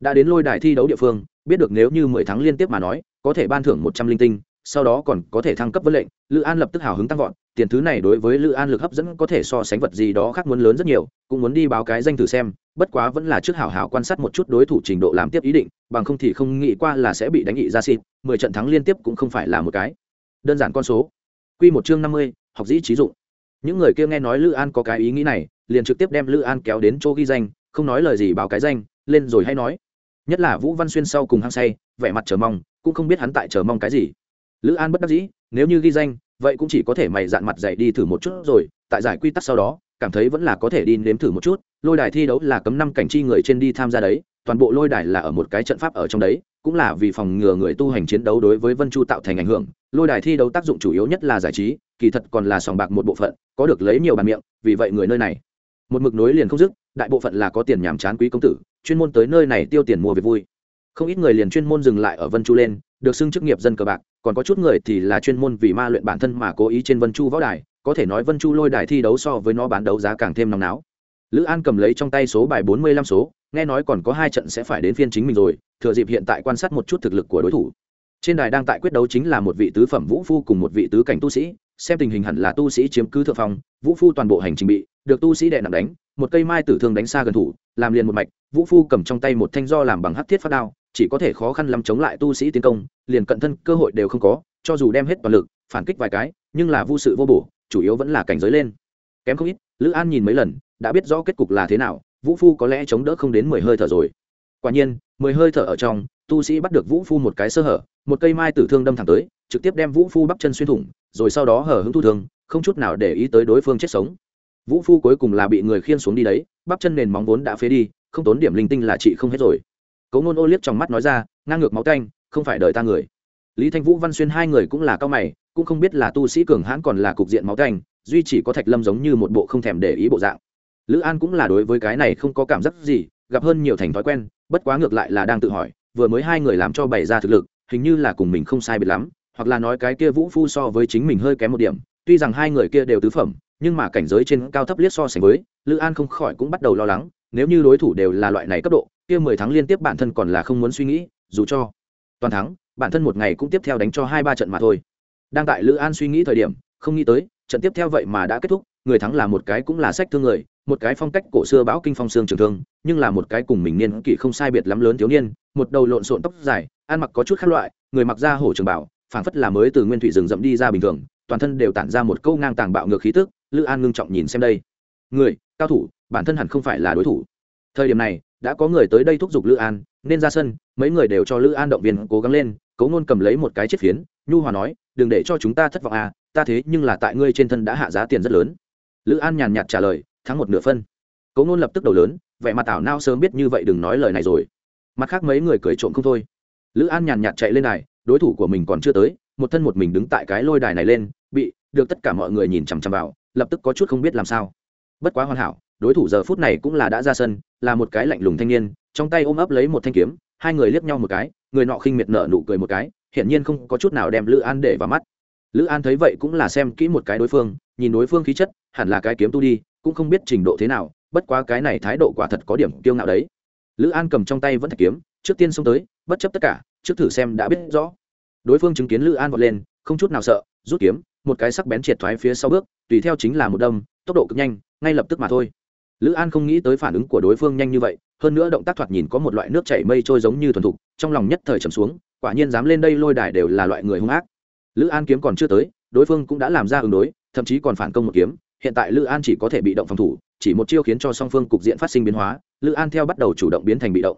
Đã đến lôi đài thi đấu địa phương, biết được nếu như mười tháng liên tiếp mà nói, có thể ban thưởng một trăm linh tinh sau đó còn có thể thăng cấp với lệnh, lữ an lập tức hào hứng tăng vọt, tiền thứ này đối với lữ an lực hấp dẫn có thể so sánh vật gì đó khác muốn lớn rất nhiều, cũng muốn đi báo cái danh thử xem, bất quá vẫn là trước hảo hảo quan sát một chút đối thủ trình độ làm tiếp ý định, bằng không thì không nghĩ qua là sẽ bị đánh nghị ra xịt, mười trận thắng liên tiếp cũng không phải là một cái. Đơn giản con số. Q một chương năm mươi, học dĩ trí dụng. Những người kia nghe nói lữ an có cái ý nghĩ này, liền trực tiếp đem lữ an kéo đến chỗ ghi danh, không nói lời gì báo cái danh, lên rồi hay nói. Nhất là vũ văn xuyên sau cùng hăng say, vẻ mặt chờ mong, cũng không biết hắn tại chờ mong cái gì lữ an bất đắc dĩ, nếu như ghi danh, vậy cũng chỉ có thể mày dạn mặt dạy đi thử một chút rồi, tại giải quy tắc sau đó, cảm thấy vẫn là có thể đi nếm thử một chút, lôi đài thi đấu là cấm năm cảnh chi người trên đi tham gia đấy, toàn bộ lôi đài là ở một cái trận pháp ở trong đấy, cũng là vì phòng ngừa người tu hành chiến đấu đối với vân chu tạo thành ảnh hưởng, lôi đài thi đấu tác dụng chủ yếu nhất là giải trí, kỳ thật còn là sòng bạc một bộ phận, có được lấy nhiều bàn miệng, vì vậy người nơi này, một mực nối liền không dứt, đại bộ phận là có tiền nhàm chán quý công tử, chuyên môn tới nơi này tiêu tiền mua về vui. Không ít người liền chuyên môn dừng lại ở vân chu lên, được xưng chức nghiệp dân cờ bạc còn có chút người thì là chuyên môn vì ma luyện bản thân mà cố ý trên vân chu võ đài, có thể nói vân chu lôi đài thi đấu so với nó bán đấu giá càng thêm nóng náo. Lữ an cầm lấy trong tay số bài bốn mươi lăm số, nghe nói còn có hai trận sẽ phải đến phiên chính mình rồi, thừa dịp hiện tại quan sát một chút thực lực của đối thủ. Trên đài đang tại quyết đấu chính là một vị tứ phẩm vũ phu cùng một vị tứ cảnh tu sĩ, xem tình hình hẳn là tu sĩ chiếm cứ thượng phong, vũ phu toàn bộ hành trình bị, được tu sĩ đệ nặng đánh, một cây mai tử thương đánh xa gần thủ, làm liền một mạch, vũ phu cầm trong tay một thanh do làm bằng hắc thiết phát đao chỉ có thể khó khăn lắm chống lại tu sĩ tiến công, liền cận thân cơ hội đều không có, cho dù đem hết toàn lực, phản kích vài cái, nhưng là vô sự vô bổ, chủ yếu vẫn là cảnh giới lên. Kém không ít, lữ an nhìn mấy lần, đã biết rõ kết cục là thế nào, vũ phu có lẽ chống đỡ không đến mười hơi thở rồi. Quả nhiên, mười hơi thở ở trong, tu sĩ bắt được vũ phu một cái sơ hở, một cây mai tử thương đâm thẳng tới, trực tiếp đem vũ phu bắp chân xuyên thủng, rồi sau đó hở hứng thu thương, không chút nào để ý tới đối phương chết sống. Vũ phu cuối cùng là bị người khiên xuống đi đấy, bắp chân nền móng vốn đã phế đi, không tốn điểm linh tinh là chị không hết rồi cấu ngôn ô liếc trong mắt nói ra, ngang ngược máu canh, không phải đợi ta người. Lý thanh vũ, văn xuyên hai người cũng là cao mày, cũng không biết là tu sĩ cường hãn còn là cục diện máu canh, duy chỉ có thạch lâm giống như một bộ không thèm để ý bộ dạng. Lữ an cũng là đối với cái này không có cảm giác gì, gặp hơn nhiều thành thói quen, bất quá ngược lại là đang tự hỏi, vừa mới hai người làm cho bày ra thực lực, hình như là cùng mình không sai biệt lắm, hoặc là nói cái kia vũ phu so với chính mình hơi kém một điểm, tuy rằng hai người kia đều tứ phẩm, nhưng mà cảnh giới trên cao thấp liếc so sánh với, lữ an không khỏi cũng bắt đầu lo lắng, nếu như đối thủ đều là loại này cấp độ kia mười tháng liên tiếp bản thân còn là không muốn suy nghĩ, dù cho toàn thắng, bản thân một ngày cũng tiếp theo đánh cho hai ba trận mà thôi. Đang tại lữ an suy nghĩ thời điểm, không nghĩ tới, trận tiếp theo vậy mà đã kết thúc, người thắng là một cái cũng là sách thương người, một cái phong cách cổ xưa bão kinh phong xương trường thương, nhưng là một cái cùng mình niên kỷ không sai biệt lắm lớn thiếu niên, một đầu lộn xộn tóc dài, ăn mặc có chút khác loại, người mặc da hổ trường bảo phảng phất là mới từ nguyên thủy rừng rậm đi ra bình thường, toàn thân đều tản ra một câu ngang tàng bạo ngược khí tức, lữ an ngưng trọng nhìn xem đây. Người, cao thủ, bản thân hẳn không phải là đối thủ. Thời điểm này đã có người tới đây thúc giục lữ an, nên ra sân, mấy người đều cho lữ an động viên cố gắng lên cấu ngôn cầm lấy một cái chiếc phiến, nhu hòa nói, đừng để cho chúng ta thất vọng à ta thế nhưng là tại ngươi trên thân đã hạ giá tiền rất lớn. Lữ an nhàn nhạt trả lời, thắng một nửa phân. Cấu ngôn lập tức đầu lớn, vẻ mặt tảo nao sớm biết như vậy đừng nói lời này rồi. Mặt khác mấy người cười trộm không thôi. Lữ an nhàn nhạt chạy lên đài, đối thủ của mình còn chưa tới, một thân một mình đứng tại cái lôi đài này lên, bị được tất cả mọi người nhìn chằm chằm vào, lập tức có chút không biết làm sao bất quá hoàn hảo, đối thủ giờ phút này cũng là đã ra sân, là một cái lạnh lùng thanh niên, trong tay ôm ấp lấy một thanh kiếm, hai người liếc nhau một cái, người nọ khinh miệt nở nụ cười một cái, hiển nhiên không có chút nào đem lữ an để vào mắt. Lữ an thấy vậy cũng là xem kỹ một cái đối phương, nhìn đối phương khí chất, hẳn là cái kiếm tu đi, cũng không biết trình độ thế nào, bất quá cái này thái độ quả thật có điểm kiêu ngạo đấy. Lữ an cầm trong tay vẫn thạch kiếm, trước tiên xông tới, bất chấp tất cả, trước thử xem đã biết rõ. Đối phương chứng kiến lữ an vọt lên, không chút nào sợ, rút kiếm, một cái sắc bén triệt thoái phía sau bước, tùy theo chính là một đâm, tốc độ cực nhanh ngay lập tức mà thôi. Lữ an không nghĩ tới phản ứng của đối phương nhanh như vậy, hơn nữa động tác thoạt nhìn có một loại nước chảy mây trôi giống như thuần thục, trong lòng nhất thời trầm xuống, quả nhiên dám lên đây lôi đài đều là loại người hung ác. Lữ an kiếm còn chưa tới, đối phương cũng đã làm ra ứng đối, thậm chí còn phản công một kiếm, hiện tại lữ an chỉ có thể bị động phòng thủ, chỉ một chiêu khiến cho song phương cục diện phát sinh biến hóa, lữ an theo bắt đầu chủ động biến thành bị động.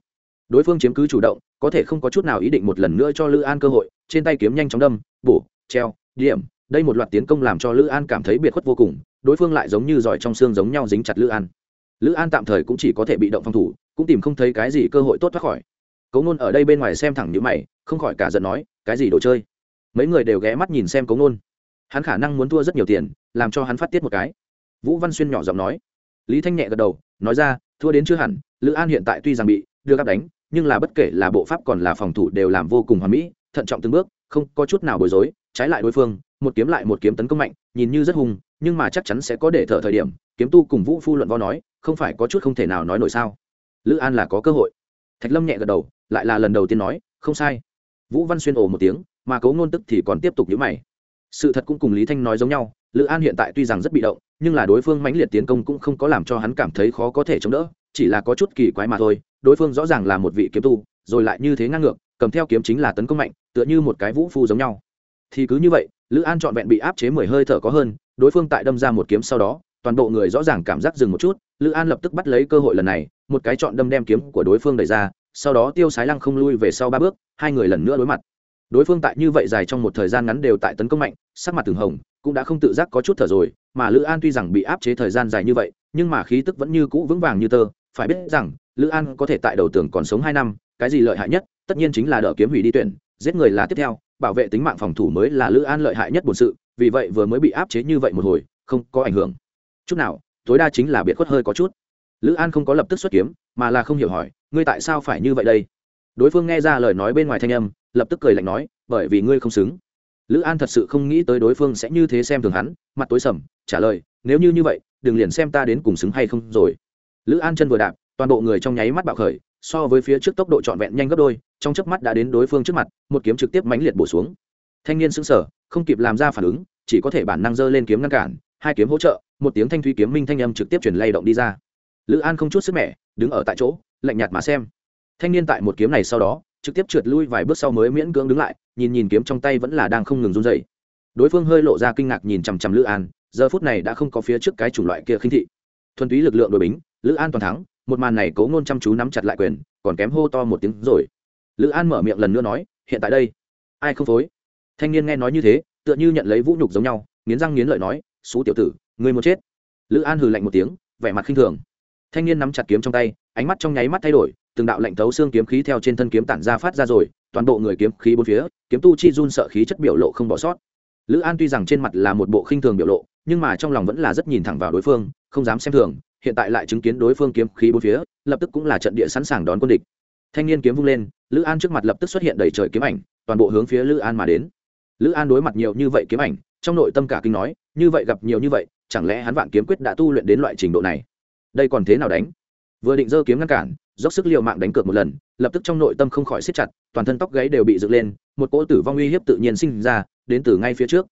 Đối phương chiếm cứ chủ động, có thể không có chút nào ý định một lần nữa cho lữ an cơ hội, trên tay kiếm nhanh chóng đâm, bổ, treo, điểm, đây một loạt tiến công làm cho lữ an cảm thấy biệt khuất vô cùng đối phương lại giống như giỏi trong xương giống nhau dính chặt lữ an. Lữ an tạm thời cũng chỉ có thể bị động phòng thủ cũng tìm không thấy cái gì cơ hội tốt thoát khỏi. Cấu Nôn ở đây bên ngoài xem thẳng như mày không khỏi cả giận nói cái gì đồ chơi? Mấy người đều ghé mắt nhìn xem cấu Nôn, hắn khả năng muốn thua rất nhiều tiền làm cho hắn phát tiết một cái. Vũ văn xuyên nhỏ giọng nói. Lý thanh nhẹ gật đầu nói ra thua đến chưa hẳn lữ an hiện tại tuy rằng bị đưa gắp đánh nhưng là bất kể là bộ pháp còn là phòng thủ đều làm vô cùng hoàn mỹ thận trọng từng bước không có chút nào bối rối trái lại đối phương một kiếm lại một kiếm tấn công mạnh nhìn như rất hùng nhưng mà chắc chắn sẽ có để thở thời điểm, kiếm tu cùng vũ phu luận vo nói, không phải có chút không thể nào nói nổi sao? Lữ an là có cơ hội. Thạch lâm nhẹ gật đầu, lại là lần đầu tiên nói, không sai. Vũ văn xuyên ồ một tiếng, mà cấu ngôn tức thì còn tiếp tục nhữ mày. Sự thật cũng cùng lý thanh nói giống nhau, lữ an hiện tại tuy rằng rất bị động, nhưng là đối phương mãnh liệt tiến công cũng không có làm cho hắn cảm thấy khó có thể chống đỡ, chỉ là có chút kỳ quái mà thôi. Đối phương rõ ràng là một vị kiếm tu, rồi lại như thế ngang ngược, cầm theo kiếm chính là tấn công mạnh, tựa như một cái vũ phu giống nhau. Thì cứ như vậy, lữ an trọn vẹn bị áp chế mười hơi thở có hơn đối phương tại đâm ra một kiếm sau đó, toàn bộ người rõ ràng cảm giác dừng một chút, lữ an lập tức bắt lấy cơ hội lần này, một cái chọn đâm đem kiếm của đối phương đẩy ra, sau đó tiêu sái lăng không lui về sau ba bước, hai người lần nữa đối mặt. Đối phương tại như vậy dài trong một thời gian ngắn đều tại tấn công mạnh, sắc mặt từng hồng, cũng đã không tự giác có chút thở rồi, mà lữ an tuy rằng bị áp chế thời gian dài như vậy, nhưng mà khí tức vẫn như cũ vững vàng như tơ, phải biết rằng, lữ an có thể tại đầu tường còn sống hai năm, cái gì lợi hại nhất, tất nhiên chính là đỡ kiếm hủy đi tuyển, giết người là tiếp theo bảo vệ tính mạng phòng thủ mới là lữ an lợi hại nhất bổn sự, vì vậy vừa mới bị áp chế như vậy một hồi, không có ảnh hưởng. Chút nào, tối đa chính là biệt khuất hơi có chút. Lữ an không có lập tức xuất kiếm, mà là không hiểu hỏi, ngươi tại sao phải như vậy đây? Đối phương nghe ra lời nói bên ngoài thanh âm, lập tức cười lạnh nói, bởi vì ngươi không xứng. Lữ an thật sự không nghĩ tới đối phương sẽ như thế xem thường hắn, mặt tối sầm, trả lời, nếu như như vậy, đừng liền xem ta đến cùng xứng hay không rồi. Lữ an chân vừa đạp, toàn bộ người trong nháy mắt bạo khởi, so với phía trước tốc độ trọn vẹn nhanh gấp đôi trong chớp mắt đã đến đối phương trước mặt, một kiếm trực tiếp mãnh liệt bổ xuống. Thanh niên sững sờ, không kịp làm ra phản ứng, chỉ có thể bản năng giơ lên kiếm ngăn cản, hai kiếm hỗ trợ, một tiếng thanh thúy kiếm minh thanh âm trực tiếp truyền lay động đi ra. Lữ an không chút sức mẻ, đứng ở tại chỗ, lạnh nhạt mà xem. Thanh niên tại một kiếm này sau đó, trực tiếp trượt lui vài bước sau mới miễn cưỡng đứng lại, nhìn nhìn kiếm trong tay vẫn là đang không ngừng run dày đối phương hơi lộ ra kinh ngạc nhìn chằm chằm lữ an, giờ phút này đã không có phía trước cái chủng loại kia khinh thị. Thuần túy lực lượng đội bính, lữ an toàn thắng, một màn này cố ngôn chăm chú nắm chặt lại quyền, còn kém hô to một tiếng rồi lữ an mở miệng lần nữa nói, hiện tại đây, ai không phối? Thanh niên nghe nói như thế, tựa như nhận lấy vũ nhục giống nhau, nghiến răng nghiến lợi nói xú tiểu tử người muốn chết? Lữ an hừ lạnh một tiếng, vẻ mặt khinh thường. Thanh niên nắm chặt kiếm trong tay, ánh mắt trong nháy mắt thay đổi, từng đạo lạnh thấu xương kiếm khí theo trên thân kiếm tản ra phát ra rồi, toàn bộ người kiếm khí bốn phía, kiếm tu chi run sợ khí chất biểu lộ không bỏ sót. Lữ an tuy rằng trên mặt là một bộ khinh thường biểu lộ, nhưng mà trong lòng vẫn là rất nhìn thẳng vào đối phương, không dám xem thường, hiện tại lại chứng kiến đối phương kiếm khí bốn phía, lập tức cũng là trận địa sẵn sàng đón quân địch thanh niên kiếm vung lên, lữ an trước mặt lập tức xuất hiện đầy trời kiếm ảnh, toàn bộ hướng phía lữ an mà đến. Lữ an đối mặt nhiều như vậy kiếm ảnh, trong nội tâm cả kinh nói, như vậy gặp nhiều như vậy, chẳng lẽ hắn vạn kiếm quyết đã tu luyện đến loại trình độ này? Đây còn thế nào đánh? Vừa định giơ kiếm ngăn cản, dốc sức l i ề u mạng đánh cược một lần, lập tức trong nội tâm không khỏi xếp chặt, toàn thân tóc gáy đều bị dựng lên, một cỗ tử vong uy hiếp tự nhiên sinh ra, đến từ ngay phía trước.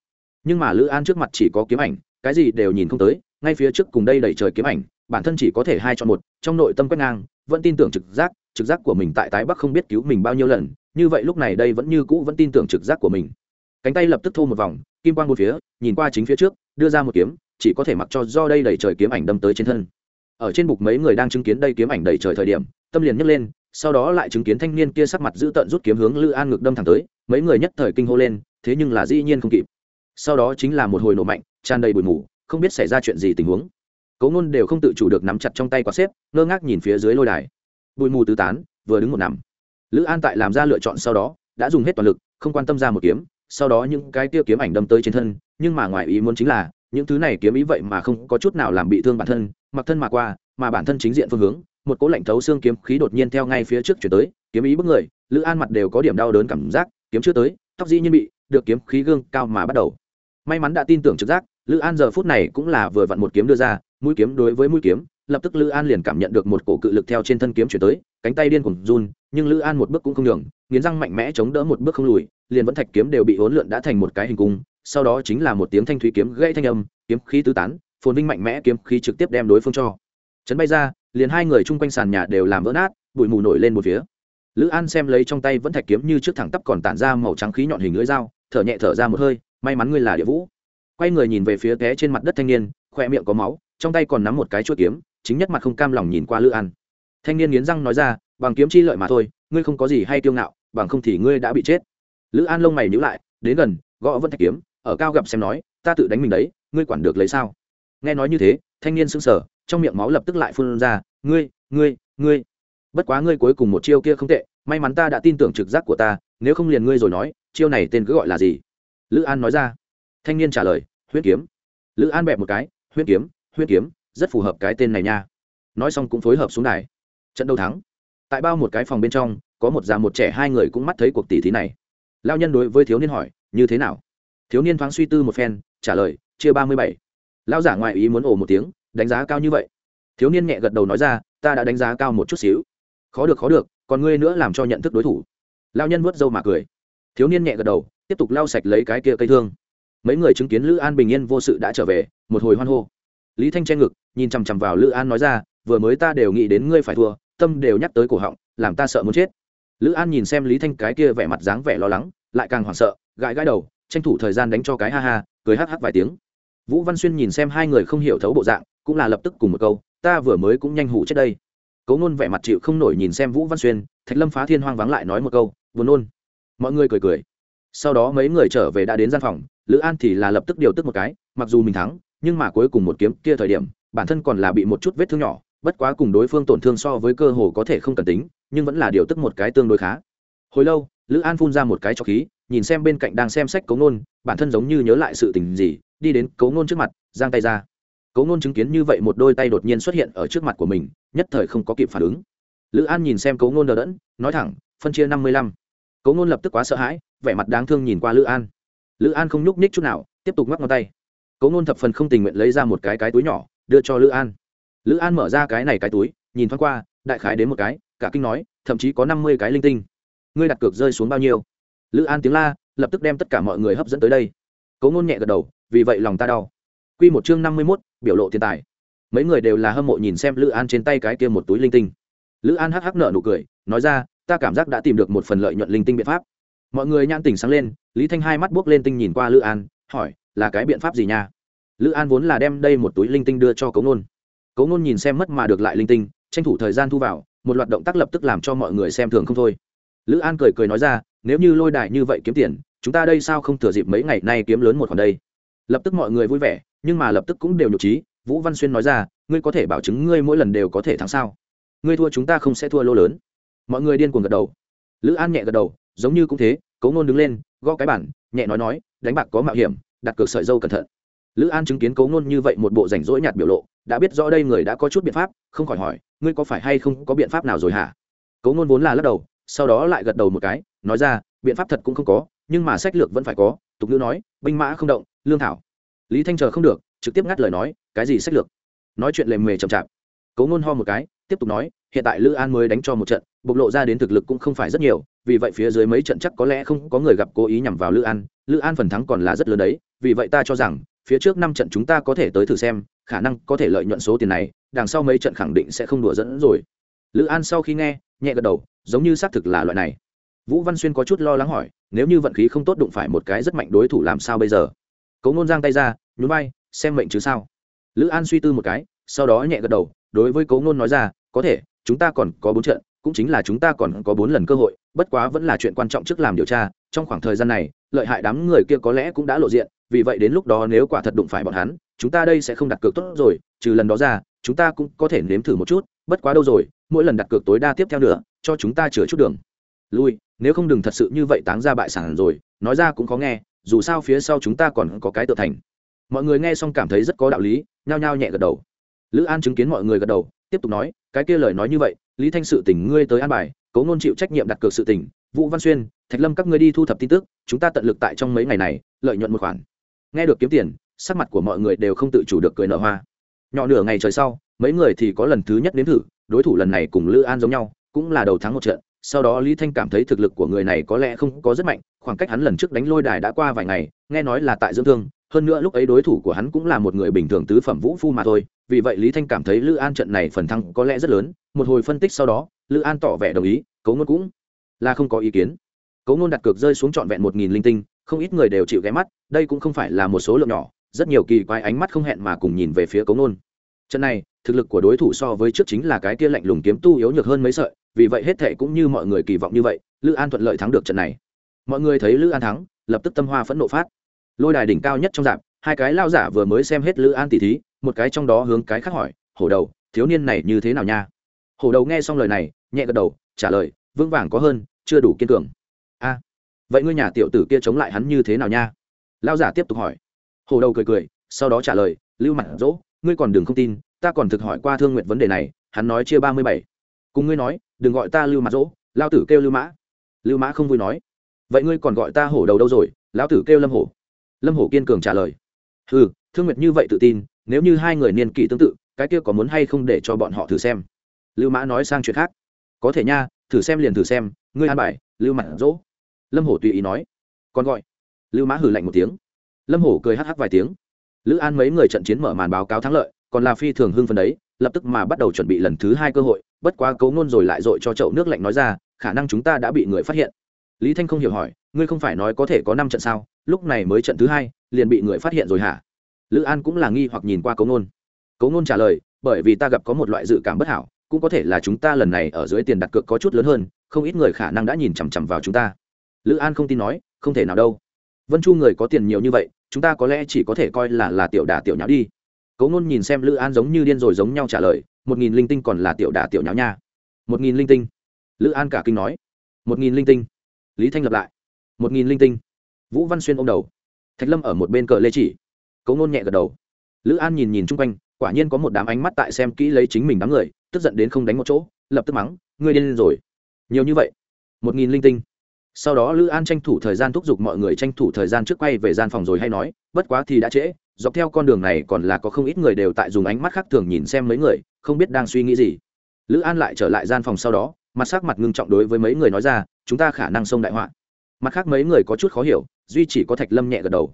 Nhưng mà lữ an trước mặt chỉ có kiếm ảnh, cái gì đều nhìn không tới, ngay phía trước cùng đây đẩy trời kiếm ảnh, bản thân chỉ có thể hai chọn một, trong nội tâm quét ngang, vẫn tin tưởng trực giác trực giác của mình tại tái bắc không biết cứu mình bao nhiêu lần, như vậy lúc này đây vẫn như cũ vẫn tin tưởng trực giác của mình. Cánh tay lập tức thô một vòng, kim quang một phía, nhìn qua chính phía trước, đưa ra một kiếm, chỉ có thể mặc cho do đây đẩy trời kiếm ảnh đâm tới trên thân. Ở trên bục mấy người đang chứng kiến đây kiếm ảnh đẩy trời thời điểm, tâm liền nhấc lên, sau đó lại chứng kiến thanh niên kia sắc mặt giữ tận rút kiếm hướng lữ an ngực đâm thẳng tới, mấy người nhất thời kinh hô lên, thế nhưng là dĩ nhiên không kịp. Sau đó chính là một hồi nổ mạnh, tràn đầy bụi mù, không biết xảy ra chuyện gì tình huống. Cấu ngôn đều không tự chủ được nắm chặt trong tay quả xếp, ngơ ngác nhìn phía dưới lôi đài bụi mù tứ tán, vừa đứng một nằm. Lữ an tại làm ra lựa chọn sau đó, đã dùng hết toàn lực, không quan tâm ra một kiếm, sau đó những cái kia kiếm ảnh đâm tới trên thân, nhưng mà ngoài ý muốn chính là, những thứ này kiếm ý vậy mà không có chút nào làm bị thương bản thân, mặc thân mà qua, mà bản thân chính diện phương hướng, một cỗ lạnh thấu xương kiếm khí đột nhiên theo ngay phía trước chuyển tới, kiếm ý bức người, lữ an mặt đều có điểm đau đớn cảm giác, kiếm chưa tới, tóc dĩ nhiên bị, được kiếm khí gương cao mà bắt đầu. May mắn đã tin tưởng trực giác, lữ an giờ phút này cũng là vừa vặn một kiếm đưa ra, mũi kiếm đối với mũi kiếm lập tức lữ an liền cảm nhận được một cổ cự lực theo trên thân kiếm chuyển tới, cánh tay điên cuồng run, nhưng lữ an một bước cũng không nhường, nghiến răng mạnh mẽ chống đỡ một bước không lùi, liền vẫn thạch kiếm đều bị hỗn lượn đã thành một cái hình cung, sau đó chính là một tiếng thanh thúy kiếm gãy thanh âm, kiếm khí tứ tán, phồn vinh mạnh mẽ kiếm khí trực tiếp đem đối phương cho. Chấn bay ra, liền hai người chung quanh sàn nhà đều làm vỡ nát, bụi mù nổi lên một phía. Lữ an xem lấy trong tay vẫn thạch kiếm như trước thẳng tắp còn tản ra màu trắng khí nhọn hình lưỡi dao, thở nhẹ thở ra một hơi, may mắn ngươi là địa vũ. Quay người nhìn về phía té trên mặt đất thanh niên, khoe miệng có máu, trong tay còn nắm một cái chuỗi kiếm chính nhất mặt không cam lòng nhìn qua lữ an. Thanh niên nghiến răng nói ra, bằng kiếm chi lợi mà thôi, ngươi không có gì hay kiêu ngạo, bằng không thì ngươi đã bị chết. Lữ an lông mày nhữ lại, đến gần, gõ vẫn thạch kiếm, ở cao gặp xem nói, ta tự đánh mình đấy, ngươi quản được lấy sao? Nghe nói như thế, thanh niên sững sờ, trong miệng máu lập tức lại phun ra, ngươi ngươi ngươi, bất quá ngươi cuối cùng một chiêu kia không tệ, may mắn ta đã tin tưởng trực giác của ta, nếu không liền ngươi rồi nói, chiêu này tên cứ gọi là gì? Lữ an nói ra. Thanh niên trả lời huyết kiếm. Lữ an bẹp một cái huyết kiếm huyết kiếm rất phù hợp cái tên này nha. Nói xong cũng phối hợp xuống đài. Trận đấu thắng. Tại bao một cái phòng bên trong, có một già một trẻ hai người cũng mắt thấy cuộc tỷ thí này. Lao nhân đối với thiếu niên hỏi, như thế nào? Thiếu niên thoáng suy tư một phen, trả lời, chia ba mươi bảy. Lao giả ngoại ý muốn ổ một tiếng, đánh giá cao như vậy? Thiếu niên nhẹ gật đầu nói ra, ta đã đánh giá cao một chút xíu. Khó được khó được, còn ngươi nữa làm cho nhận thức đối thủ. Lao nhân vớt râu mà cười. Thiếu niên nhẹ gật đầu, tiếp tục lau sạch lấy cái kia cây thương. Mấy người chứng kiến lữ an bình yên vô sự đã trở về, một hồi hoan hô. Lý thanh che ngực nhìn chằm chằm vào lữ an nói ra, vừa mới ta đều nghĩ đến ngươi phải thua, tâm đều nhắc tới cổ họng, làm ta sợ muốn chết. Lữ an nhìn xem lý thanh cái kia vẻ mặt dáng vẻ lo lắng, lại càng hoảng sợ, gãi gãi đầu, tranh thủ thời gian đánh cho cái ha ha, cười hắc hắc vài tiếng. Vũ văn xuyên nhìn xem hai người không hiểu thấu bộ dạng, cũng là lập tức cùng một câu, ta vừa mới cũng nhanh hủ chết đây. Cấu nôn vẻ mặt chịu không nổi nhìn xem vũ văn xuyên, thạch lâm phá thiên hoang vắng lại nói một câu, buồn nôn. Mọi người cười cười. Sau đó mấy người trở về đã đến gian phòng, lữ an thì là lập tức điều tức một cái, mặc dù mình thắng, nhưng mà cuối cùng một kiếm kia thời điểm bản thân còn là bị một chút vết thương nhỏ, bất quá cùng đối phương tổn thương so với cơ hồ có thể không cần tính, nhưng vẫn là điều tức một cái tương đối khá. Hồi lâu, lữ an phun ra một cái cho khí, nhìn xem bên cạnh đang xem sách cấu nôn, bản thân giống như nhớ lại sự tình gì, đi đến cấu nôn trước mặt, giang tay ra. Cấu nôn chứng kiến như vậy một đôi tay đột nhiên xuất hiện ở trước mặt của mình, nhất thời không có kịp phản ứng. Lữ an nhìn xem cấu nôn đờ đẫn, nói thẳng, phân chia năm mươi lăm. Cấu nôn lập tức quá sợ hãi, vẻ mặt đáng thương nhìn qua lữ an. Lữ an không nhúc nhích chút nào, tiếp tục ngoắc ngón tay. Cấu nôn thập phần không tình nguyện lấy ra một cái cái túi nhỏ đưa cho lữ an. Lữ an mở ra cái này cái túi, nhìn thoáng qua, đại khái đến một cái, cả kinh nói, thậm chí có năm mươi cái linh tinh. Ngươi đặt cược rơi xuống bao nhiêu? Lữ an tiếng la, lập tức đem tất cả mọi người hấp dẫn tới đây. Cấu ngôn nhẹ gật đầu, vì vậy lòng ta đau. Q một chương năm mươi mốt, biểu lộ tiền tài. Mấy người đều là hâm mộ nhìn xem lữ an trên tay cái kia một túi linh tinh. Lữ an hắc hắc nợ nụ cười, nói ra, ta cảm giác đã tìm được một phần lợi nhuận linh tinh biện pháp. Mọi người nhãn tỉnh sáng lên, lý thanh hai mắt buốc lên tinh nhìn qua lữ an, hỏi, là cái biện pháp gì nha? Lữ an vốn là đem đây một túi linh tinh đưa cho cấu Nôn. cấu Nôn nhìn xem mất mà được lại linh tinh, tranh thủ thời gian thu vào, một loạt động tác lập tức làm cho mọi người xem thường không thôi. Lữ an cười cười nói ra, nếu như lôi đài như vậy kiếm tiền, chúng ta đây sao không thừa dịp mấy ngày nay kiếm lớn một khoản đây? Lập tức mọi người vui vẻ, nhưng mà lập tức cũng đều nhục trí, vũ văn xuyên nói ra, ngươi có thể bảo chứng ngươi mỗi lần đều có thể thắng sao? Ngươi thua chúng ta không sẽ thua lô lớn. Mọi người điên cuồng gật đầu. Lữ an nhẹ gật đầu, giống như cũng thế cấu ngôn đứng lên, gõ cái bản, nhẹ nói nói, đánh bạc có mạo hiểm, đặt cược sợi dâu cẩn thận lữ an chứng kiến cấu ngôn như vậy một bộ rảnh rỗi nhạt biểu lộ, đã biết rõ đây người đã có chút biện pháp, không khỏi hỏi, ngươi có phải hay không có biện pháp nào rồi hả? Cấu ngôn vốn là lắc đầu, sau đó lại gật đầu một cái, nói ra, biện pháp thật cũng không có, nhưng mà sách lược vẫn phải có. Tục ngữ nói, binh mã không động, lương thảo. Lý thanh chờ không được, trực tiếp ngắt lời nói, cái gì sách lược? Nói chuyện lề mề chậm chạp. Cấu ngôn ho một cái, tiếp tục nói, hiện tại lữ an mới đánh cho một trận, bộc lộ ra đến thực lực cũng không phải rất nhiều, vì vậy phía dưới mấy trận chắc có lẽ không có người gặp cố ý nhằm vào lữ an lữ an phần thắng còn là rất lớn đấy, vì vậy ta cho rằng phía trước năm trận chúng ta có thể tới thử xem, khả năng có thể lợi nhuận số tiền này, đằng sau mấy trận khẳng định sẽ không đùa dẫn rồi. Lữ an sau khi nghe, nhẹ gật đầu, giống như xác thực là loại này. Vũ văn xuyên có chút lo lắng hỏi, nếu như vận khí không tốt đụng phải một cái rất mạnh đối thủ làm sao bây giờ? Cấu ngôn giang tay ra, nhún vai, xem mệnh chứ sao? Lữ an suy tư một cái, sau đó nhẹ gật đầu, đối với cấu ngôn nói ra, có thể, chúng ta còn có bốn trận, cũng chính là chúng ta còn có bốn lần cơ hội, bất quá vẫn là chuyện quan trọng trước làm điều tra, trong khoảng thời gian này, lợi hại đám người kia có lẽ cũng đã lộ diện vì vậy đến lúc đó nếu quả thật đụng phải bọn hắn, chúng ta đây sẽ không đặt cược tốt rồi, trừ lần đó ra, chúng ta cũng có thể nếm thử một chút, bất quá đâu rồi, mỗi lần đặt cược tối đa tiếp theo nữa cho chúng ta chữa chút đường. Lui, nếu không đừng thật sự như vậy táng ra bại sản rồi, nói ra cũng có nghe, dù sao phía sau chúng ta còn có cái tự thành. Mọi người nghe xong cảm thấy rất có đạo lý, nhao nhao nhẹ gật đầu. Lữ an chứng kiến mọi người gật đầu, tiếp tục nói, cái kia lời nói như vậy, lý thanh sự tỉnh ngươi tới an bài cấu ngôn chịu trách nhiệm đặt cược sự tỉnh vũ văn xuyên, thạch lâm các ngươi đi thu thập tin tức, chúng ta tận lực tại trong mấy ngày này, lợi nhuận một khoản nghe được kiếm tiền, sắc mặt của mọi người đều không tự chủ được cười nở hoa. Nhỏ nửa ngày trời sau, mấy người thì có lần thứ nhất đến thử, đối thủ lần này cùng lữ an giống nhau, cũng là đầu thắng một trận. Sau đó lý thanh cảm thấy thực lực của người này có lẽ không có rất mạnh, khoảng cách hắn lần trước đánh lôi đài đã qua vài ngày, nghe nói là tại dưỡng thương, hơn nữa lúc ấy đối thủ của hắn cũng là một người bình thường tứ phẩm vũ phu mà thôi. Vì vậy lý thanh cảm thấy lữ an trận này phần thắng có lẽ rất lớn. Một hồi phân tích sau đó, lữ an tỏ vẻ đồng ý, cấu ngôn cũng là không có ý kiến. Cấu ngôn đặt cược rơi xuống trọn vẹn một nghìn linh tinh không ít người đều chịu ghé mắt, đây cũng không phải là một số lượng nhỏ, rất nhiều kỳ quái ánh mắt không hẹn mà cùng nhìn về phía Cống Nôn. trận này, thực lực của đối thủ so với trước chính là cái kia lạnh lùng kiếm tu yếu nhược hơn mấy sợi, vì vậy hết thệ cũng như mọi người kỳ vọng như vậy, lữ an thuận lợi thắng được trận này. Mọi người thấy lữ an thắng, lập tức tâm hoa phẫn nộ phát. Lôi đài đỉnh cao nhất trong dạp hai cái lao giả vừa mới xem hết lữ an tỷ thí, một cái trong đó hướng cái khác hỏi, hổ đầu, thiếu niên này như thế nào nha? Hổ đầu nghe xong lời này, nhẹ gật đầu, trả lời, vững vàng có hơn, chưa đủ kiên cường vậy ngươi nhà tiểu tử kia chống lại hắn như thế nào nha? Lao giả tiếp tục hỏi. Hổ đầu cười cười, sau đó trả lời, lưu mặt dỗ, ngươi còn đừng không tin, ta còn thực hỏi qua thương nguyện vấn đề này, hắn nói chia ba mươi bảy. Cùng ngươi nói, đừng gọi ta lưu mặt dỗ lao tử kêu lưu mã. Lưu mã không vui nói. Vậy ngươi còn gọi ta hổ đầu đâu rồi, lão tử kêu lâm hổ. Lâm hổ kiên cường trả lời. Ừ thương nguyệt như vậy tự tin, nếu như hai người niên kỷ tương tự, cái kia có muốn hay không để cho bọn họ thử xem? Lưu mã nói sang chuyện khác. Có thể nha, thử xem liền thử xem, ngươi an bài, lưu mặt dỗ lâm hổ tùy ý nói. Còn gọi. Lưu mã hử lạnh một tiếng. Lâm hổ cười hắc hắc vài tiếng. Lữ an mấy người trận chiến mở màn báo cáo thắng lợi, còn là phi thường hưng phần đấy, lập tức mà bắt đầu chuẩn bị lần thứ hai cơ hội, bất quá cấu ngôn rồi lại dội cho chậu nước lạnh nói ra, khả năng chúng ta đã bị người phát hiện. Lý thanh không hiểu hỏi, ngươi không phải nói có thể có năm trận sao, lúc này mới trận thứ hai, liền bị người phát hiện rồi hả? Lữ an cũng là nghi hoặc nhìn qua cấu ngôn. Cấu ngôn trả lời, bởi vì ta gặp có một loại dự cảm bất hảo, cũng có thể là chúng ta lần này ở dưới tiền đặt cược có chút lớn hơn, không ít người khả năng đã nhìn chằm chằm vào chúng ta lữ an không tin nói, không thể nào đâu. Vân chu người có tiền nhiều như vậy, chúng ta có lẽ chỉ có thể coi là là tiểu đà tiểu nháo đi. Cấu ngôn nhìn xem lữ an giống như điên rồi giống nhau trả lời, một nghìn linh tinh còn là tiểu đà tiểu nháo nha. Một nghìn linh tinh? Lữ an cả kinh nói. Một nghìn linh tinh. Lý thanh lập lại. Một nghìn linh tinh. Vũ văn xuyên ôm đầu. Thạch lâm ở một bên cờ lê chỉ. Cấu nôn nhẹ gật đầu. Lữ an nhìn nhìn chung quanh, quả nhiên có một đám ánh mắt tại xem kỹ lấy chính mình đám người, tức giận đến không đánh một chỗ, lập tức mắng, ngươi điên rồi. Nhiều như vậy. Một nghìn linh tinh sau đó lữ an tranh thủ thời gian thúc giục mọi người tranh thủ thời gian trước quay về gian phòng rồi hay nói, bất quá thì đã trễ, dọc theo con đường này còn là có không ít người đều tại dùng ánh mắt khác thường nhìn xem mấy người, không biết đang suy nghĩ gì. Lữ an lại trở lại gian phòng sau đó, mặt sắc mặt ngưng trọng đối với mấy người nói ra, chúng ta khả năng xông đại họa. Mặt khác mấy người có chút khó hiểu, duy chỉ có thạch lâm nhẹ gật đầu.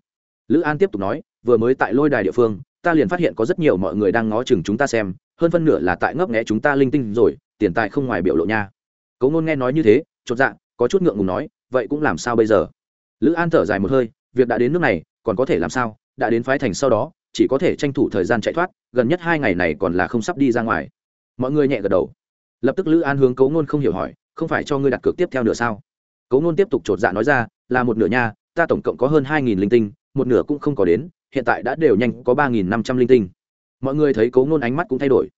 Lữ an tiếp tục nói, vừa mới tại lôi đài địa phương, ta liền phát hiện có rất nhiều mọi người đang ngó chừng chúng ta xem, hơn phân nửa là tại ngấp nghẽ chúng ta linh tinh rồi, tiền tài không ngoài biểu lộ nha. Cấu ngôn nghe nói như thế, chột dạ có chút ngượng ngùng nói, vậy cũng làm sao bây giờ? Lữ an thở dài một hơi, việc đã đến nước này, còn có thể làm sao? Đã đến phái thành sau đó, chỉ có thể tranh thủ thời gian chạy thoát, gần nhất hai ngày này còn là không sắp đi ra ngoài. Mọi người nhẹ gật đầu. Lập tức lữ an hướng cấu ngôn không hiểu hỏi, không phải cho ngươi đặt cược tiếp theo nữa sao? Cấu ngôn tiếp tục chột dạ nói ra, là một nửa nha, ta tổng cộng có hơn hai nghìn linh tinh, một nửa cũng không có đến, hiện tại đã đều nhanh có ba nghìn năm trăm linh tinh. Mọi người thấy cấu ngôn ánh mắt cũng thay đổi.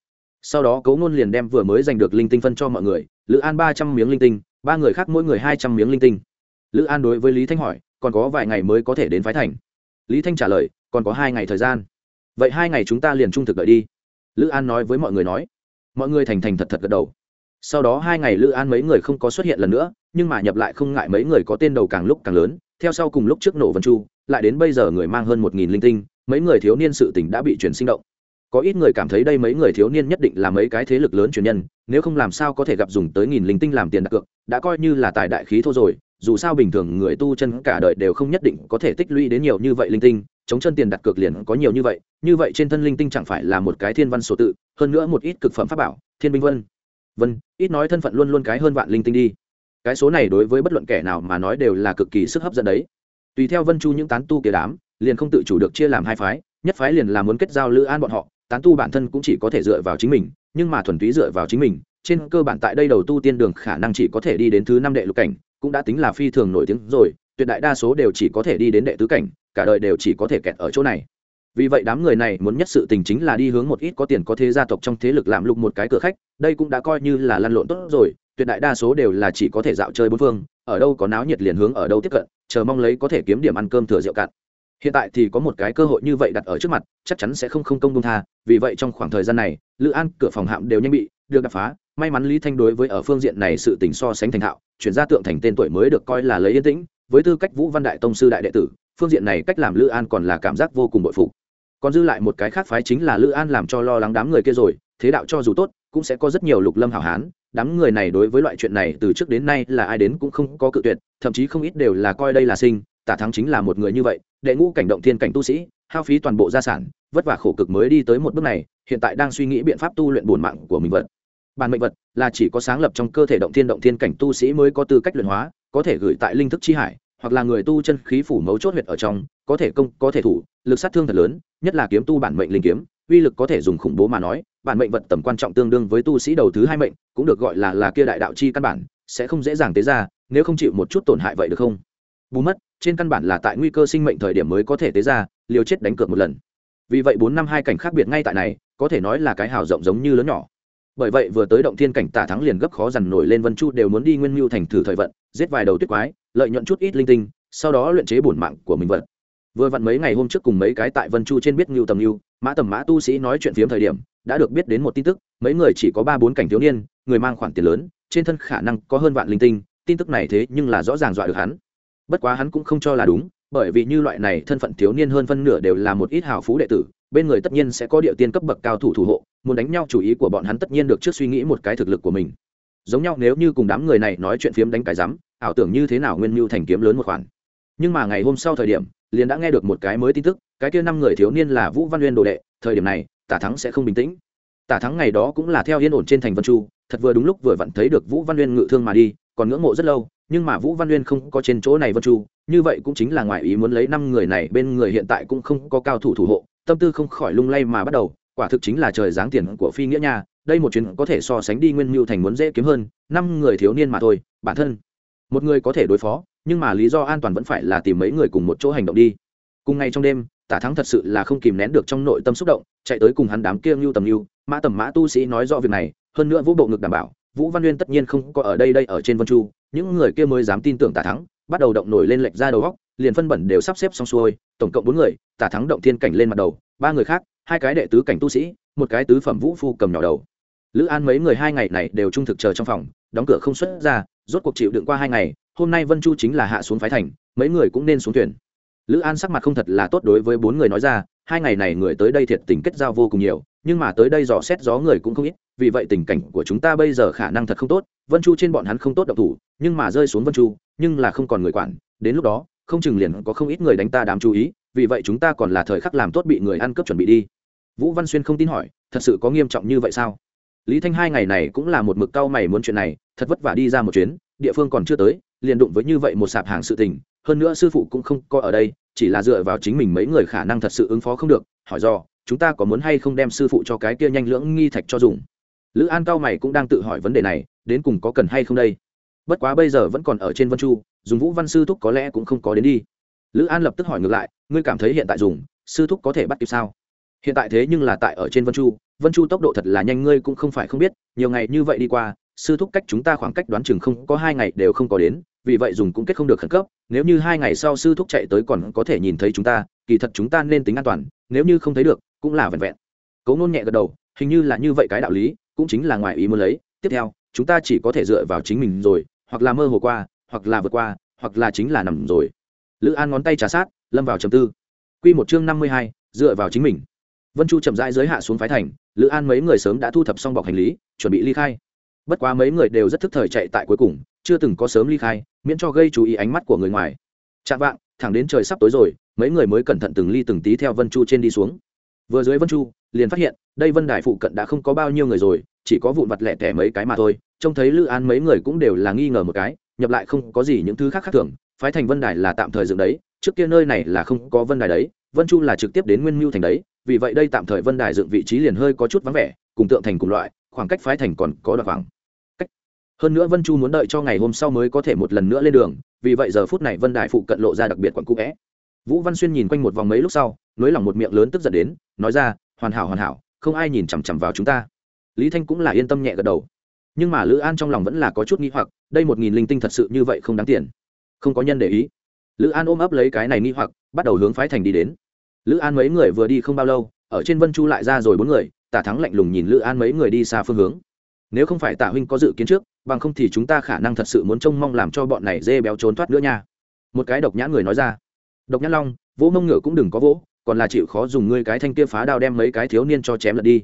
Sau đó cấu ngôn liền đem vừa mới giành được linh tinh phân cho mọi người, lữ an ba trăm miếng linh tinh ba người khác mỗi người hai trăm miếng linh tinh. Lữ an đối với lý thanh hỏi, còn có vài ngày mới có thể đến phái thành. Lý thanh trả lời, còn có hai ngày thời gian. Vậy hai ngày chúng ta liền trung thực đợi đi. Lữ an nói với mọi người nói. Mọi người thành thành thật thật gật đầu. Sau đó hai ngày lữ an mấy người không có xuất hiện lần nữa, nhưng mà nhập lại không ngại mấy người có tên đầu càng lúc càng lớn. Theo sau cùng lúc trước nổ vân chu, lại đến bây giờ người mang hơn một nghìn linh tinh, mấy người thiếu niên sự tỉnh đã bị chuyển sinh động có ít người cảm thấy đây mấy người thiếu niên nhất định là mấy cái thế lực lớn truyền nhân, nếu không làm sao có thể gặp dùng tới nghìn linh tinh làm tiền đặt cược, đã coi như là tài đại khí thô rồi, dù sao bình thường người tu chân cả đời đều không nhất định có thể tích lũy đến nhiều như vậy linh tinh, chống chân tiền đặt cược liền có nhiều như vậy như vậy trên thân linh tinh chẳng phải là một cái thiên văn số tự, hơn nữa một ít cực phẩm pháp bảo, thiên binh vân. Vân, ít nói thân phận luôn luôn cái hơn vạn linh tinh đi. Cái số này đối với bất luận kẻ nào mà nói đều là cực kỳ sức hấp dẫn đấy. Tùy theo vân chu những tán tu kia đám, liền không tự chủ được chia làm hai phái, nhất phái liền là muốn kết giao lữ an bọn họ tán tu bản thân cũng chỉ có thể dựa vào chính mình, nhưng mà thuần túy dựa vào chính mình, trên cơ bản tại đây đầu tu tiên đường khả năng chỉ có thể đi đến thứ năm đệ lục cảnh, cũng đã tính là phi thường nổi tiếng rồi, tuyệt đại đa số đều chỉ có thể đi đến đệ tứ cảnh, cả đời đều chỉ có thể kẹt ở chỗ này. Vì vậy đám người này muốn nhất sự tình chính là đi hướng một ít có tiền có thế gia tộc trong thế lực làm lục một cái cửa khách, đây cũng đã coi như là lăn lộn tốt rồi, tuyệt đại đa số đều là chỉ có thể dạo chơi bốn phương, ở đâu có náo nhiệt liền hướng ở đâu tiếp cận, chờ mong lấy có thể kiếm điểm ăn cơm thừa rượu cạn hiện tại thì có một cái cơ hội như vậy đặt ở trước mặt, chắc chắn sẽ không không công công tha, vì vậy trong khoảng thời gian này, lữ an, cửa phòng hạm đều nhanh bị được đập phá. May mắn lý thanh đối với ở phương diện này sự tình so sánh thành thạo, chuyển ra tượng thành tên tuổi mới được coi là lấy yên tĩnh. Với tư cách vũ văn đại tông sư đại đệ tử, phương diện này cách làm lữ an còn là cảm giác vô cùng bội phục. Còn dư lại một cái khác phái chính là lữ an làm cho lo lắng đám người kia rồi, thế đạo cho dù tốt, cũng sẽ có rất nhiều lục lâm hảo hán. Đám người này đối với loại chuyện này từ trước đến nay là ai đến cũng không có cự tuyệt, thậm chí không ít đều là coi đây là sinh tả thắng chính là một người như vậy, đệ ngũ cảnh động thiên cảnh tu sĩ, hao phí toàn bộ gia sản, vất vả khổ cực mới đi tới một bước này, hiện tại đang suy nghĩ biện pháp tu luyện bổn mạng của mình vật. Bản mệnh vật là chỉ có sáng lập trong cơ thể động thiên động thiên cảnh tu sĩ mới có tư cách luyện hóa, có thể gửi tại linh thức chi hải, hoặc là người tu chân khí phủ mấu chốt huyệt ở trong, có thể công, có thể thủ, lực sát thương thật lớn, nhất là kiếm tu bản mệnh linh kiếm, uy lực có thể dùng khủng bố mà nói, bản mệnh vật tầm quan trọng tương đương với tu sĩ đầu thứ hai mệnh, cũng được gọi là là kia đại đạo chi căn bản, sẽ không dễ dàng tế ra, nếu không chịu một chút tổn hại vậy được không? Bù mất trên căn bản là tại nguy cơ sinh mệnh thời điểm mới có thể tế ra, liều chết đánh cược một lần. Vì vậy bốn năm hai cảnh khác biệt ngay tại này, có thể nói là cái hào rộng giống như lớn nhỏ. Bởi vậy vừa tới động thiên cảnh tả thắng liền gấp khó dằn nổi lên vân chu đều muốn đi nguyên mưu thành thử thời vận, giết vài đầu tuyết quái, lợi nhuận chút ít linh tinh, sau đó luyện chế bổn mạng của mình vật vừa vặn mấy ngày hôm trước cùng mấy cái tại vân chu trên biết ngưu tầm ngưu mã tầm mã tu sĩ nói chuyện phiếm thời điểm, đã được biết đến một tin tức, mấy người chỉ có ba bốn cảnh thiếu niên, người mang khoản tiền lớn, trên thân khả năng có hơn vạn linh tinh, tin tức này thế nhưng là rõ ràng dọa được hắn bất quá hắn cũng không cho là đúng, bởi vì như loại này thân phận thiếu niên hơn phân nửa đều là một ít hào phú đệ tử, bên người tất nhiên sẽ có địa tiên cấp bậc cao thủ thủ hộ, muốn đánh nhau chủ ý của bọn hắn tất nhiên được trước suy nghĩ một cái thực lực của mình. Giống nhau nếu như cùng đám người này nói chuyện phiếm đánh cái rắm, ảo tưởng như thế nào nguyên mưu thành kiếm lớn một khoản. Nhưng mà ngày hôm sau thời điểm, liền đã nghe được một cái mới tin tức, cái kia năm người thiếu niên là vũ văn uyên đồ đệ, thời điểm này, tả thắng sẽ không bình tĩnh. Tả thắng ngày đó cũng là theo yên ổn trên thành vân chu, thật vừa đúng lúc vừa vặn thấy được vũ văn uyên ngự thương mà đi còn ngưỡng mộ rất lâu, nhưng mà vũ văn uyên không có trên chỗ này vân chu, như vậy cũng chính là ngoài ý muốn lấy năm người này bên người hiện tại cũng không có cao thủ thủ hộ, tâm tư không khỏi lung lay mà bắt đầu, quả thực chính là trời giáng tiền của phi nghĩa nha, đây một chuyến có thể so sánh đi nguyên mưu thành muốn dễ kiếm hơn, năm người thiếu niên mà thôi, bản thân, một người có thể đối phó, nhưng mà lý do an toàn vẫn phải là tìm mấy người cùng một chỗ hành động đi. Cùng ngày trong đêm, tả thắng thật sự là không kìm nén được trong nội tâm xúc động, chạy tới cùng hắn đám kia ngưu tầm ngưu, mã tầm mã tu sĩ nói rõ việc này, hơn nữa vũ bộ ngực đảm bảo vũ văn uyên tất nhiên không có ở đây đây ở trên vân chu, những người kia mới dám tin tưởng tả thắng, bắt đầu động nổi lên lệch ra đầu góc, liền phân bẩn đều sắp xếp xong xuôi, tổng cộng bốn người, tả thắng động thiên cảnh lên mặt đầu, ba người khác, hai cái đệ tứ cảnh tu sĩ, một cái tứ phẩm vũ phu cầm nhỏ đầu. Lữ an mấy người hai ngày này đều trung thực chờ trong phòng, đóng cửa không xuất ra, rốt cuộc chịu đựng qua hai ngày, hôm nay vân chu chính là hạ xuống phái thành, mấy người cũng nên xuống thuyền. Lữ an sắc mặt không thật là tốt đối với bốn người nói ra, hai ngày này người tới đây thiệt tình kết giao vô cùng nhiều, nhưng mà tới đây dò xét gió người cũng không ít vì vậy tình cảnh của chúng ta bây giờ khả năng thật không tốt, vân chu trên bọn hắn không tốt độc thủ, nhưng mà rơi xuống vân chu, nhưng là không còn người quản, đến lúc đó, không chừng liền có không ít người đánh ta đám chú ý, vì vậy chúng ta còn là thời khắc làm tốt bị người ăn cướp chuẩn bị đi. Vũ văn xuyên không tin hỏi, thật sự có nghiêm trọng như vậy sao? Lý thanh hai ngày này cũng là một mực cau mày muốn chuyện này, thật vất vả đi ra một chuyến, địa phương còn chưa tới, liền đụng với như vậy một sạp hàng sự tình, hơn nữa sư phụ cũng không có ở đây, chỉ là dựa vào chính mình mấy người khả năng thật sự ứng phó không được, hỏi do, chúng ta có muốn hay không đem sư phụ cho cái kia nhanh lưỡng nghi thạch cho dùng? Lữ an cao mày cũng đang tự hỏi vấn đề này, đến cùng có cần hay không đây? Bất quá bây giờ vẫn còn ở trên vân chu, dùng vũ văn sư thúc có lẽ cũng không có đến đi. Lữ an lập tức hỏi ngược lại, ngươi cảm thấy hiện tại dùng sư thúc có thể bắt kịp sao? Hiện tại thế nhưng là tại ở trên vân chu vân chu tốc độ thật là nhanh, ngươi cũng không phải không biết, nhiều ngày như vậy đi qua, sư thúc cách chúng ta khoảng cách đoán chừng không có hai ngày đều không có đến, vì vậy dùng cũng kết không được khẩn cấp, nếu như hai ngày sau sư thúc chạy tới còn có thể nhìn thấy chúng ta, kỳ thật chúng ta nên tính an toàn, nếu như không thấy được, cũng là vẹn vẹn. Cấu nôn nhẹ gật đầu, hình như là như vậy cái đạo lý cũng chính là ngoài ý muốn lấy. Tiếp theo, chúng ta chỉ có thể dựa vào chính mình rồi, hoặc là mơ hồ qua, hoặc là vượt qua, hoặc là chính là nằm rồi. Lữ an ngón tay trà sát, lâm vào trầm tư. Q một chương năm mươi hai, dựa vào chính mình. Vân chu chậm rãi giới hạ xuống phái thành, lữ an mấy người sớm đã thu thập xong bọc hành lý, chuẩn bị ly khai. Bất quá mấy người đều rất thức thời chạy tại cuối cùng, chưa từng có sớm ly khai, miễn cho gây chú ý ánh mắt của người ngoài. Chạm vạng, thẳng đến trời sắp tối rồi, mấy người mới cẩn thận từng ly từng tí theo vân chu trên đi xuống. Vừa dưới vân chu liền phát hiện, đây vân đài phụ cận đã không có bao nhiêu người rồi, chỉ có vụn vặt lẻ tẻ mấy cái mà thôi. Trông thấy lữ an mấy người cũng đều là nghi ngờ một cái, nhập lại không có gì những thứ khác khác thường. Phái thành vân đài là tạm thời dựng đấy, trước kia nơi này là không có vân đài đấy, vân chu là trực tiếp đến nguyên mưu thành đấy, vì vậy đây tạm thời vân đài dựng vị trí liền hơi có chút vắng vẻ, cùng tượng thành cùng loại, khoảng cách phái thành còn có đoạn khoảng cách. Hơn nữa vân chu muốn đợi cho ngày hôm sau mới có thể một lần nữa lên đường, vì vậy giờ phút này vân đài phụ cận lộ ra đặc biệt quặn cũ vẽ vũ văn xuyên nhìn quanh một vòng mấy lúc sau, nới lỏng một miệng lớn tức giận đến, nói ra hoàn hảo hoàn hảo, không ai nhìn chằm chằm vào chúng ta. Lý thanh cũng là yên tâm nhẹ gật đầu. Nhưng mà lữ an trong lòng vẫn là có chút nghi hoặc, đây một nghìn linh tinh thật sự như vậy không đáng tiền. Không có nhân để ý. Lữ an ôm ấp lấy cái này nghi hoặc, bắt đầu hướng phái thành đi đến. Lữ an mấy người vừa đi không bao lâu, ở trên vân chu lại ra rồi bốn người, tả thắng lạnh lùng nhìn lữ an mấy người đi xa phương hướng. Nếu không phải tạ huynh có dự kiến trước, bằng không thì chúng ta khả năng thật sự muốn trông mong làm cho bọn này dê béo trốn thoát nữa nha. Một cái độc nhã người nói ra. Độc nhã long, vỗ mông ngựa cũng đừng có vỗ còn là chịu khó dùng ngươi cái thanh kia phá đao đem mấy cái thiếu niên cho chém lật đi.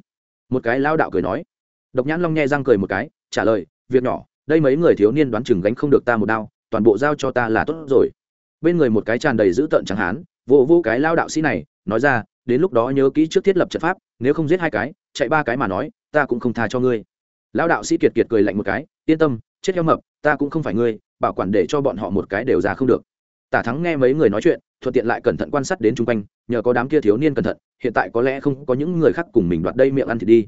Một cái lao đạo cười nói. Độc nhãn long nghe răng cười một cái, trả lời, việc nhỏ, đây mấy người thiếu niên đoán chừng gánh không được ta một đao, toàn bộ giao cho ta là tốt rồi. Bên người một cái tràn đầy dữ tợn chẳng hán, vô vô cái lao đạo sĩ này, nói ra, đến lúc đó nhớ kỹ trước thiết lập trận pháp, nếu không giết hai cái, chạy ba cái mà nói, ta cũng không tha cho ngươi. Lao đạo sĩ kiệt kiệt cười lạnh một cái, yên tâm, chết heo mập, ta cũng không phải ngươi, bảo quản để cho bọn họ một cái đều ra không được tả thắng nghe mấy người nói chuyện, thuận tiện lại cẩn thận quan sát đến chung quanh, nhờ có đám kia thiếu niên cẩn thận, hiện tại có lẽ không có những người khác cùng mình đoạt đây miệng ăn thì đi.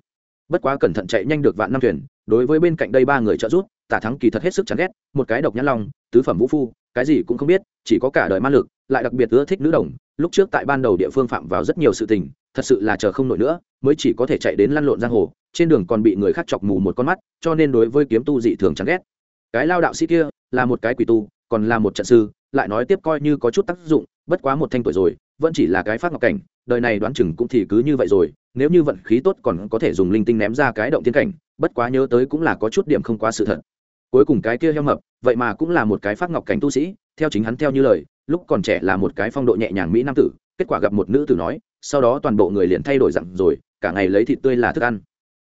Bất quá cẩn thận chạy nhanh được vạn năm thuyền, đối với bên cạnh đây ba người trợ giúp, tả thắng kỳ thật hết sức chán ghét, một cái độc nhãn long, tứ phẩm vũ phu, cái gì cũng không biết, chỉ có cả đời ma lực, lại đặc biệt ưa thích nữ đồng. Lúc trước tại ban đầu địa phương phạm vào rất nhiều sự tình, thật sự là chờ không nổi nữa, mới chỉ có thể chạy đến lăn lộn giang hồ, trên đường còn bị người khác chọc mù một con mắt, cho nên đối với kiếm tu dị thường chán ghét. Cái lao đạo sĩ kia là một cái quỷ tu còn là một trận sư, lại nói tiếp coi như có chút tác dụng, bất quá một thanh tuổi rồi, vẫn chỉ là cái phát ngọc cảnh, đời này đoán chừng cũng thì cứ như vậy rồi, nếu như vận khí tốt còn có thể dùng linh tinh ném ra cái động thiên cảnh, bất quá nhớ tới cũng là có chút điểm không quá sự thật. Cuối cùng cái kia heo mập, vậy mà cũng là một cái phát ngọc cảnh tu sĩ, theo chính hắn theo như lời, lúc còn trẻ là một cái phong độ nhẹ nhàng mỹ nam tử, kết quả gặp một nữ tử nói, sau đó toàn bộ người liền thay đổi dặn rồi, cả ngày lấy thịt tươi là thức ăn.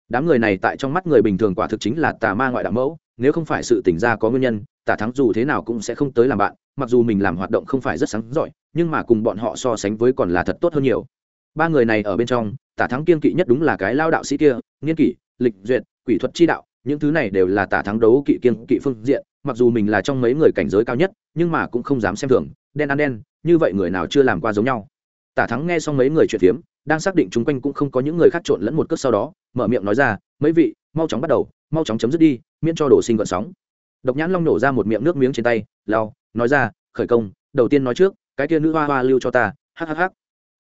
Đám người này tại trong mắt người bình thường quả thực chính là tà ma ngoại đạo mẫu nếu không phải sự tỉnh ra có nguyên nhân, tả thắng dù thế nào cũng sẽ không tới làm bạn, mặc dù mình làm hoạt động không phải rất sáng giỏi, nhưng mà cùng bọn họ so sánh với còn là thật tốt hơn nhiều. Ba người này ở bên trong, tả thắng kiên kỵ nhất đúng là cái lao đạo sĩ kia, nghiên kỷ, lịch duyệt, quỷ thuật chi đạo, những thứ này đều là tả thắng đấu kỵ kiên kỵ phương diện, mặc dù mình là trong mấy người cảnh giới cao nhất, nhưng mà cũng không dám xem thường, đen ăn đen, như vậy người nào chưa làm qua giống nhau. Tả thắng nghe xong mấy người chuyện phiếm, đang xác định chung quanh cũng không có những người khác trộn lẫn một cước sau đó, mở miệng nói ra, mấy vị, mau chóng bắt đầu, mau chóng chấm dứt đi miễn cho đổ sinh gợn sóng. Độc nhãn long nổ ra một miệng nước miếng trên tay, lao, nói ra, khởi công, đầu tiên nói trước, cái kia nữ hoa hoa lưu cho ta hhh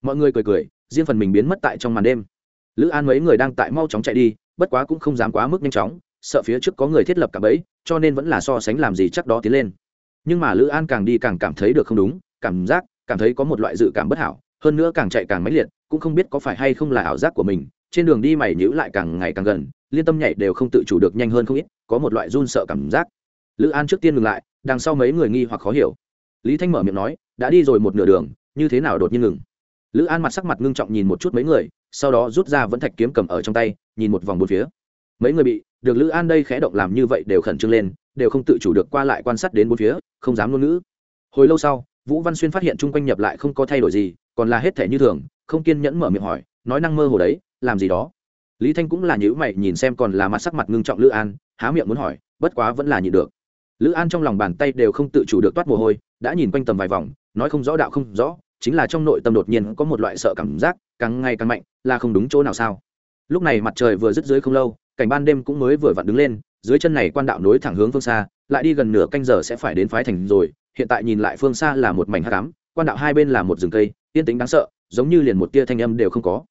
mọi người cười cười, riêng phần mình biến mất tại trong màn đêm. Lữ an mấy người đang tại mau chóng chạy đi, bất quá cũng không dám quá mức nhanh chóng, sợ phía trước có người thiết lập cả bẫy, cho nên vẫn là so sánh làm gì chắc đó tiến lên. Nhưng mà lữ an càng đi càng cảm thấy được không đúng, cảm giác, cảm thấy có một loại dự cảm bất hảo, hơn nữa càng chạy càng mãnh liệt, cũng không biết có phải hay không là ảo giác của mình, trên đường đi mày nhữ lại càng ngày càng gần liên tâm nhảy đều không tự chủ được nhanh hơn không ít, có một loại run sợ cảm giác. Lữ an trước tiên ngừng lại, đằng sau mấy người nghi hoặc khó hiểu. Lý thanh mở miệng nói, đã đi rồi một nửa đường, như thế nào đột nhiên ngừng? Lữ an mặt sắc mặt ngưng trọng nhìn một chút mấy người, sau đó rút ra vẫn thạch kiếm cầm ở trong tay, nhìn một vòng bốn phía. Mấy người bị được lữ an đây khẽ động làm như vậy đều khẩn trương lên, đều không tự chủ được qua lại quan sát đến bốn phía, không dám ngôn ngữ. Hồi lâu sau, vũ văn xuyên phát hiện chung quanh nhập lại không có thay đổi gì, còn là hết thể như thường, không kiên nhẫn mở miệng hỏi, nói năng mơ hồ đấy, làm gì đó? Lý thanh cũng là nhữ mày nhìn xem còn là mặt sắc mặt ngưng trọng lữ an, há miệng muốn hỏi, bất quá vẫn là nhịn được. Lữ an trong lòng bàn tay đều không tự chủ được toát mồ hôi, đã nhìn quanh tầm vài vòng, nói không rõ đạo không rõ, chính là trong nội tâm đột nhiên có một loại sợ cảm giác, càng ngày càng mạnh, là không đúng chỗ nào sao? Lúc này mặt trời vừa dứt dưới không lâu, cảnh ban đêm cũng mới vừa vặn đứng lên, dưới chân này quan đạo nối thẳng hướng phương xa, lại đi gần nửa canh giờ sẽ phải đến phái thành rồi, hiện tại nhìn lại phương xa là một mảnh hát cám quan đạo hai bên là một rừng cây, yên tĩnh đáng sợ, giống như liền một tia thanh âm đều không có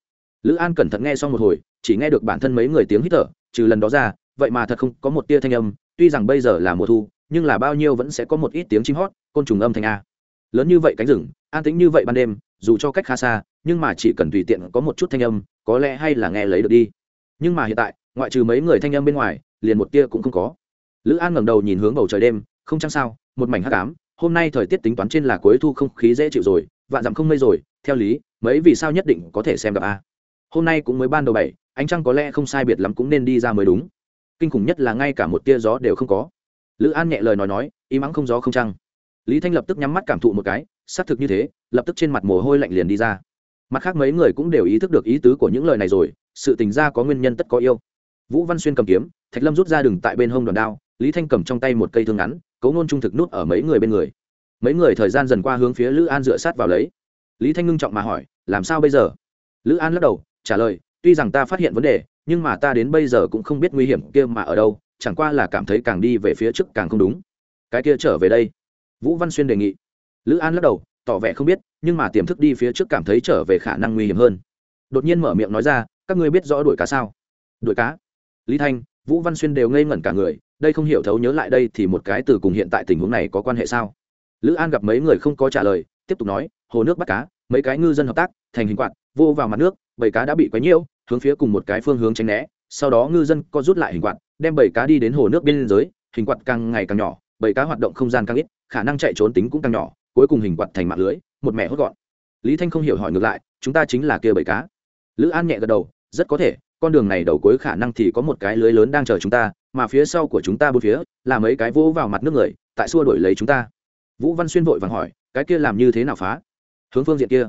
lữ an cẩn thận nghe xong một hồi, chỉ nghe được bản thân mấy người tiếng hít thở, trừ lần đó ra, vậy mà thật không có một tia thanh âm, tuy rằng bây giờ là mùa thu, nhưng là bao nhiêu vẫn sẽ có một ít tiếng chim hót, côn trùng âm thanh a. Lớn như vậy cánh rừng, an tĩnh như vậy ban đêm, dù cho cách khá xa, nhưng mà chỉ cần tùy tiện có một chút thanh âm, có lẽ hay là nghe lấy được đi. Nhưng mà hiện tại, ngoại trừ mấy người thanh âm bên ngoài, liền một tia cũng không có. Lữ an ngẩng đầu nhìn hướng bầu trời đêm, không chăng sao, một mảnh hắc ám, hôm nay thời tiết tính toán trên là cuối thu không khí dễ chịu rồi, vạn dặm không mây rồi, theo lý, mấy vì sao nhất định có thể xem gặp a hôm nay cũng mới ban đầu bảy, ánh trăng có lẽ không sai biệt lắm cũng nên đi ra mới đúng. Kinh khủng nhất là ngay cả một tia gió đều không có. Lữ an nhẹ lời nói nói y mắng không gió không trăng. Lý thanh lập tức nhắm mắt cảm thụ một cái, xác thực như thế, lập tức trên mặt mồ hôi lạnh liền đi ra. Mặt khác mấy người cũng đều ý thức được ý tứ của những lời này rồi, sự tình ra có nguyên nhân tất có yêu. Vũ văn xuyên cầm kiếm, thạch lâm rút ra đường tại bên hông đoàn đao, lý thanh cầm trong tay một cây thương ngắn, cấu nôn trung thực nút ở mấy người bên người. Mấy người thời gian dần qua hướng phía lữ an dựa sát vào lấy. Lý thanh ngưng trọng mà hỏi, làm sao bây giờ? Lữ an lắc đầu trả lời, tuy rằng ta phát hiện vấn đề, nhưng mà ta đến bây giờ cũng không biết nguy hiểm kia mà ở đâu, chẳng qua là cảm thấy càng đi về phía trước càng không đúng. Cái kia trở về đây. Vũ văn xuyên đề nghị. Lữ an lắc đầu, tỏ vẻ không biết, nhưng mà tiềm thức đi phía trước cảm thấy trở về khả năng nguy hiểm hơn. Đột nhiên mở miệng nói ra, các ngươi biết rõ đuổi cá sao? Đuổi cá. Lý thanh, vũ văn xuyên đều ngây ngẩn cả người, đây không hiểu thấu nhớ lại đây thì một cái từ cùng hiện tại tình huống này có quan hệ sao? Lữ an gặp mấy người không có trả lời, tiếp tục nói, hồ nước bắt cá, mấy cái ngư dân hợp tác, thành hình quạt, vô vào mặt nước bầy cá đã bị quấy nhiễu, hướng phía cùng một cái phương hướng tránh né, sau đó ngư dân có rút lại hình quạt, đem bầy cá đi đến hồ nước bên dưới, hình quạt càng ngày càng nhỏ, bầy cá hoạt động không gian càng ít, khả năng chạy trốn tính cũng càng nhỏ, cuối cùng hình quạt thành mạng lưới, một mẹ hốt gọn. Lý thanh không hiểu hỏi ngược lại, chúng ta chính là kia bầy cá. Lữ an nhẹ gật đầu, rất có thể, con đường này đầu cuối khả năng thì có một cái lưới lớn đang chờ chúng ta, mà phía sau của chúng ta bốn phía, là mấy cái vỗ vào mặt nước người, tại xua đổi lấy chúng ta. Vũ văn xuyên vội vàng hỏi, cái kia làm như thế nào phá? Hướng phương diện kia.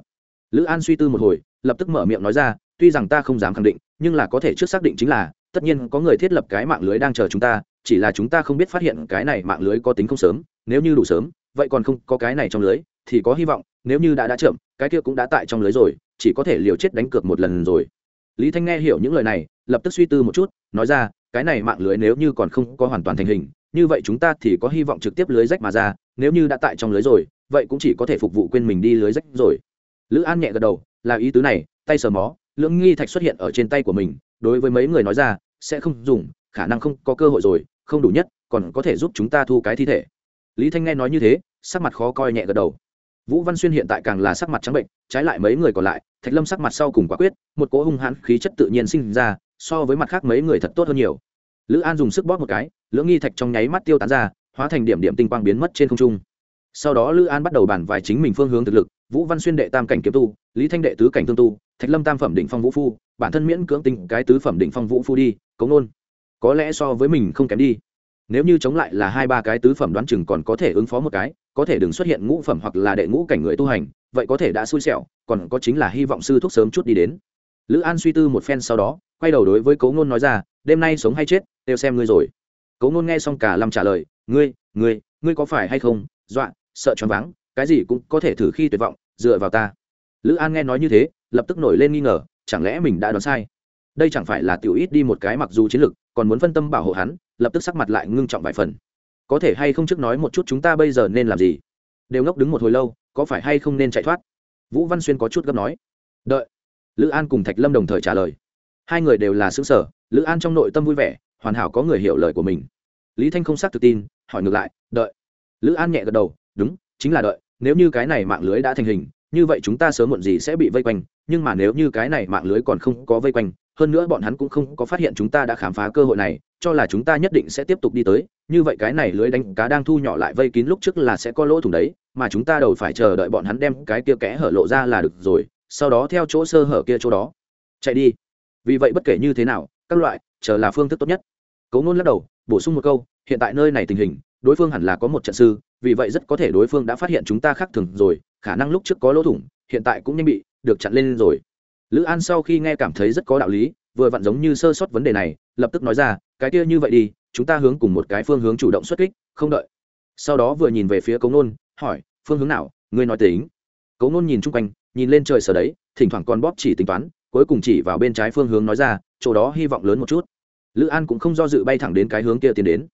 Lữ an suy tư một hồi lập tức mở miệng nói ra, tuy rằng ta không dám khẳng định, nhưng là có thể trước xác định chính là, tất nhiên có người thiết lập cái mạng lưới đang chờ chúng ta, chỉ là chúng ta không biết phát hiện cái này mạng lưới có tính không sớm, nếu như đủ sớm, vậy còn không có cái này trong lưới, thì có hy vọng, nếu như đã đã chậm, cái kia cũng đã tại trong lưới rồi, chỉ có thể liều chết đánh cược một lần rồi. Lý thanh nghe hiểu những lời này, lập tức suy tư một chút, nói ra, cái này mạng lưới nếu như còn không có hoàn toàn thành hình, như vậy chúng ta thì có hy vọng trực tiếp lưới rách mà ra, nếu như đã tại trong lưới rồi, vậy cũng chỉ có thể phục vụ quên mình đi lưới rách rồi. Lữ an nhẹ gật đầu là ý tứ này, tay sờ mó, lưỡng nghi thạch xuất hiện ở trên tay của mình, đối với mấy người nói ra, sẽ không dùng, khả năng không có cơ hội rồi, không đủ nhất, còn có thể giúp chúng ta thu cái thi thể. Lý thanh nghe nói như thế, sắc mặt khó coi nhẹ gật đầu. Vũ văn xuyên hiện tại càng là sắc mặt trắng bệnh, trái lại mấy người còn lại, thạch lâm sắc mặt sau cùng quả quyết, một cỗ hung hãn khí chất tự nhiên sinh ra, so với mặt khác mấy người thật tốt hơn nhiều. Lữ an dùng sức bóp một cái, lưỡng nghi thạch trong nháy mắt tiêu tán ra, hóa thành điểm điểm tinh quang biến mất trên không trung. Sau đó lữ an bắt đầu bàn vài chính mình phương hướng thực lực vũ văn xuyên đệ tam cảnh kiếm tu, lý thanh đệ tứ cảnh tương tu, thạch lâm tam phẩm định phong vũ phu, bản thân miễn cưỡng tinh cái tứ phẩm định phong vũ phu đi, cống nôn. Có lẽ so với mình không kém đi. Nếu như chống lại là hai ba cái tứ phẩm đoán chừng còn có thể ứng phó một cái, có thể đừng xuất hiện ngũ phẩm hoặc là đệ ngũ cảnh người tu hành, vậy có thể đã xui xẻo, còn có chính là hy vọng sư thuốc sớm chút đi đến. Lữ an suy tư một phen sau đó, quay đầu đối với cấu ngôn nói ra, đêm nay sống hay chết, đều xem ngươi rồi. Cấu ngôn nghe xong cả lâm trả lời, ngươi ngươi ngươi có phải hay không? Dọa, sợ choáng váng, cái gì cũng có thể thử khi tuyệt vọng dựa vào ta. Lữ an nghe nói như thế lập tức nổi lên nghi ngờ chẳng lẽ mình đã đoán sai? Đây chẳng phải là tiểu ít đi một cái mặc dù chiến lược, còn muốn phân tâm bảo hộ hắn lập tức sắc mặt lại ngưng trọng vài phần. Có thể hay không trước nói một chút chúng ta bây giờ nên làm gì? Đều ngốc đứng một hồi lâu có phải hay không nên chạy thoát? Vũ văn xuyên có chút gấp nói. Đợi. Lữ an cùng thạch lâm đồng thời trả lời. Hai người đều là xứ sở lữ an trong nội tâm vui vẻ hoàn hảo có người hiểu lời của mình. Lý thanh không xác tự tin hỏi ngược lại đợi. Lữ an nhẹ gật đầu đúng chính là đợi nếu như cái này mạng lưới đã thành hình, như vậy chúng ta sớm muộn gì sẽ bị vây quanh, nhưng mà nếu như cái này mạng lưới còn không có vây quanh, hơn nữa bọn hắn cũng không có phát hiện chúng ta đã khám phá cơ hội này, cho là chúng ta nhất định sẽ tiếp tục đi tới, như vậy cái này lưới đánh cá đang thu nhỏ lại vây kín lúc trước là sẽ có lỗ thủng đấy, mà chúng ta đầu phải chờ đợi bọn hắn đem cái kia kẽ hở lộ ra là được rồi, sau đó theo chỗ sơ hở kia chỗ đó. Chạy đi. Vì vậy bất kể như thế nào, các loại, chờ là phương thức tốt nhất. Cấu ngôn lắc đầu, bổ sung một câu, hiện tại nơi này tình hình, đối phương hẳn là có một trận sư vì vậy rất có thể đối phương đã phát hiện chúng ta khác thường rồi, khả năng lúc trước có lỗ thủng, hiện tại cũng nhanh bị được chặn lên rồi. Lữ an sau khi nghe cảm thấy rất có đạo lý, vừa vặn giống như sơ sót vấn đề này, lập tức nói ra, cái kia như vậy đi, chúng ta hướng cùng một cái phương hướng chủ động xuất kích, không đợi. Sau đó vừa nhìn về phía Cống nôn, hỏi, phương hướng nào? Ngươi nói tính. Cống nôn nhìn chung quanh, nhìn lên trời sở đấy, thỉnh thoảng còn bóp chỉ tính toán, cuối cùng chỉ vào bên trái phương hướng nói ra, chỗ đó hy vọng lớn một chút. Lữ an cũng không do dự bay thẳng đến cái hướng kia tiến đến.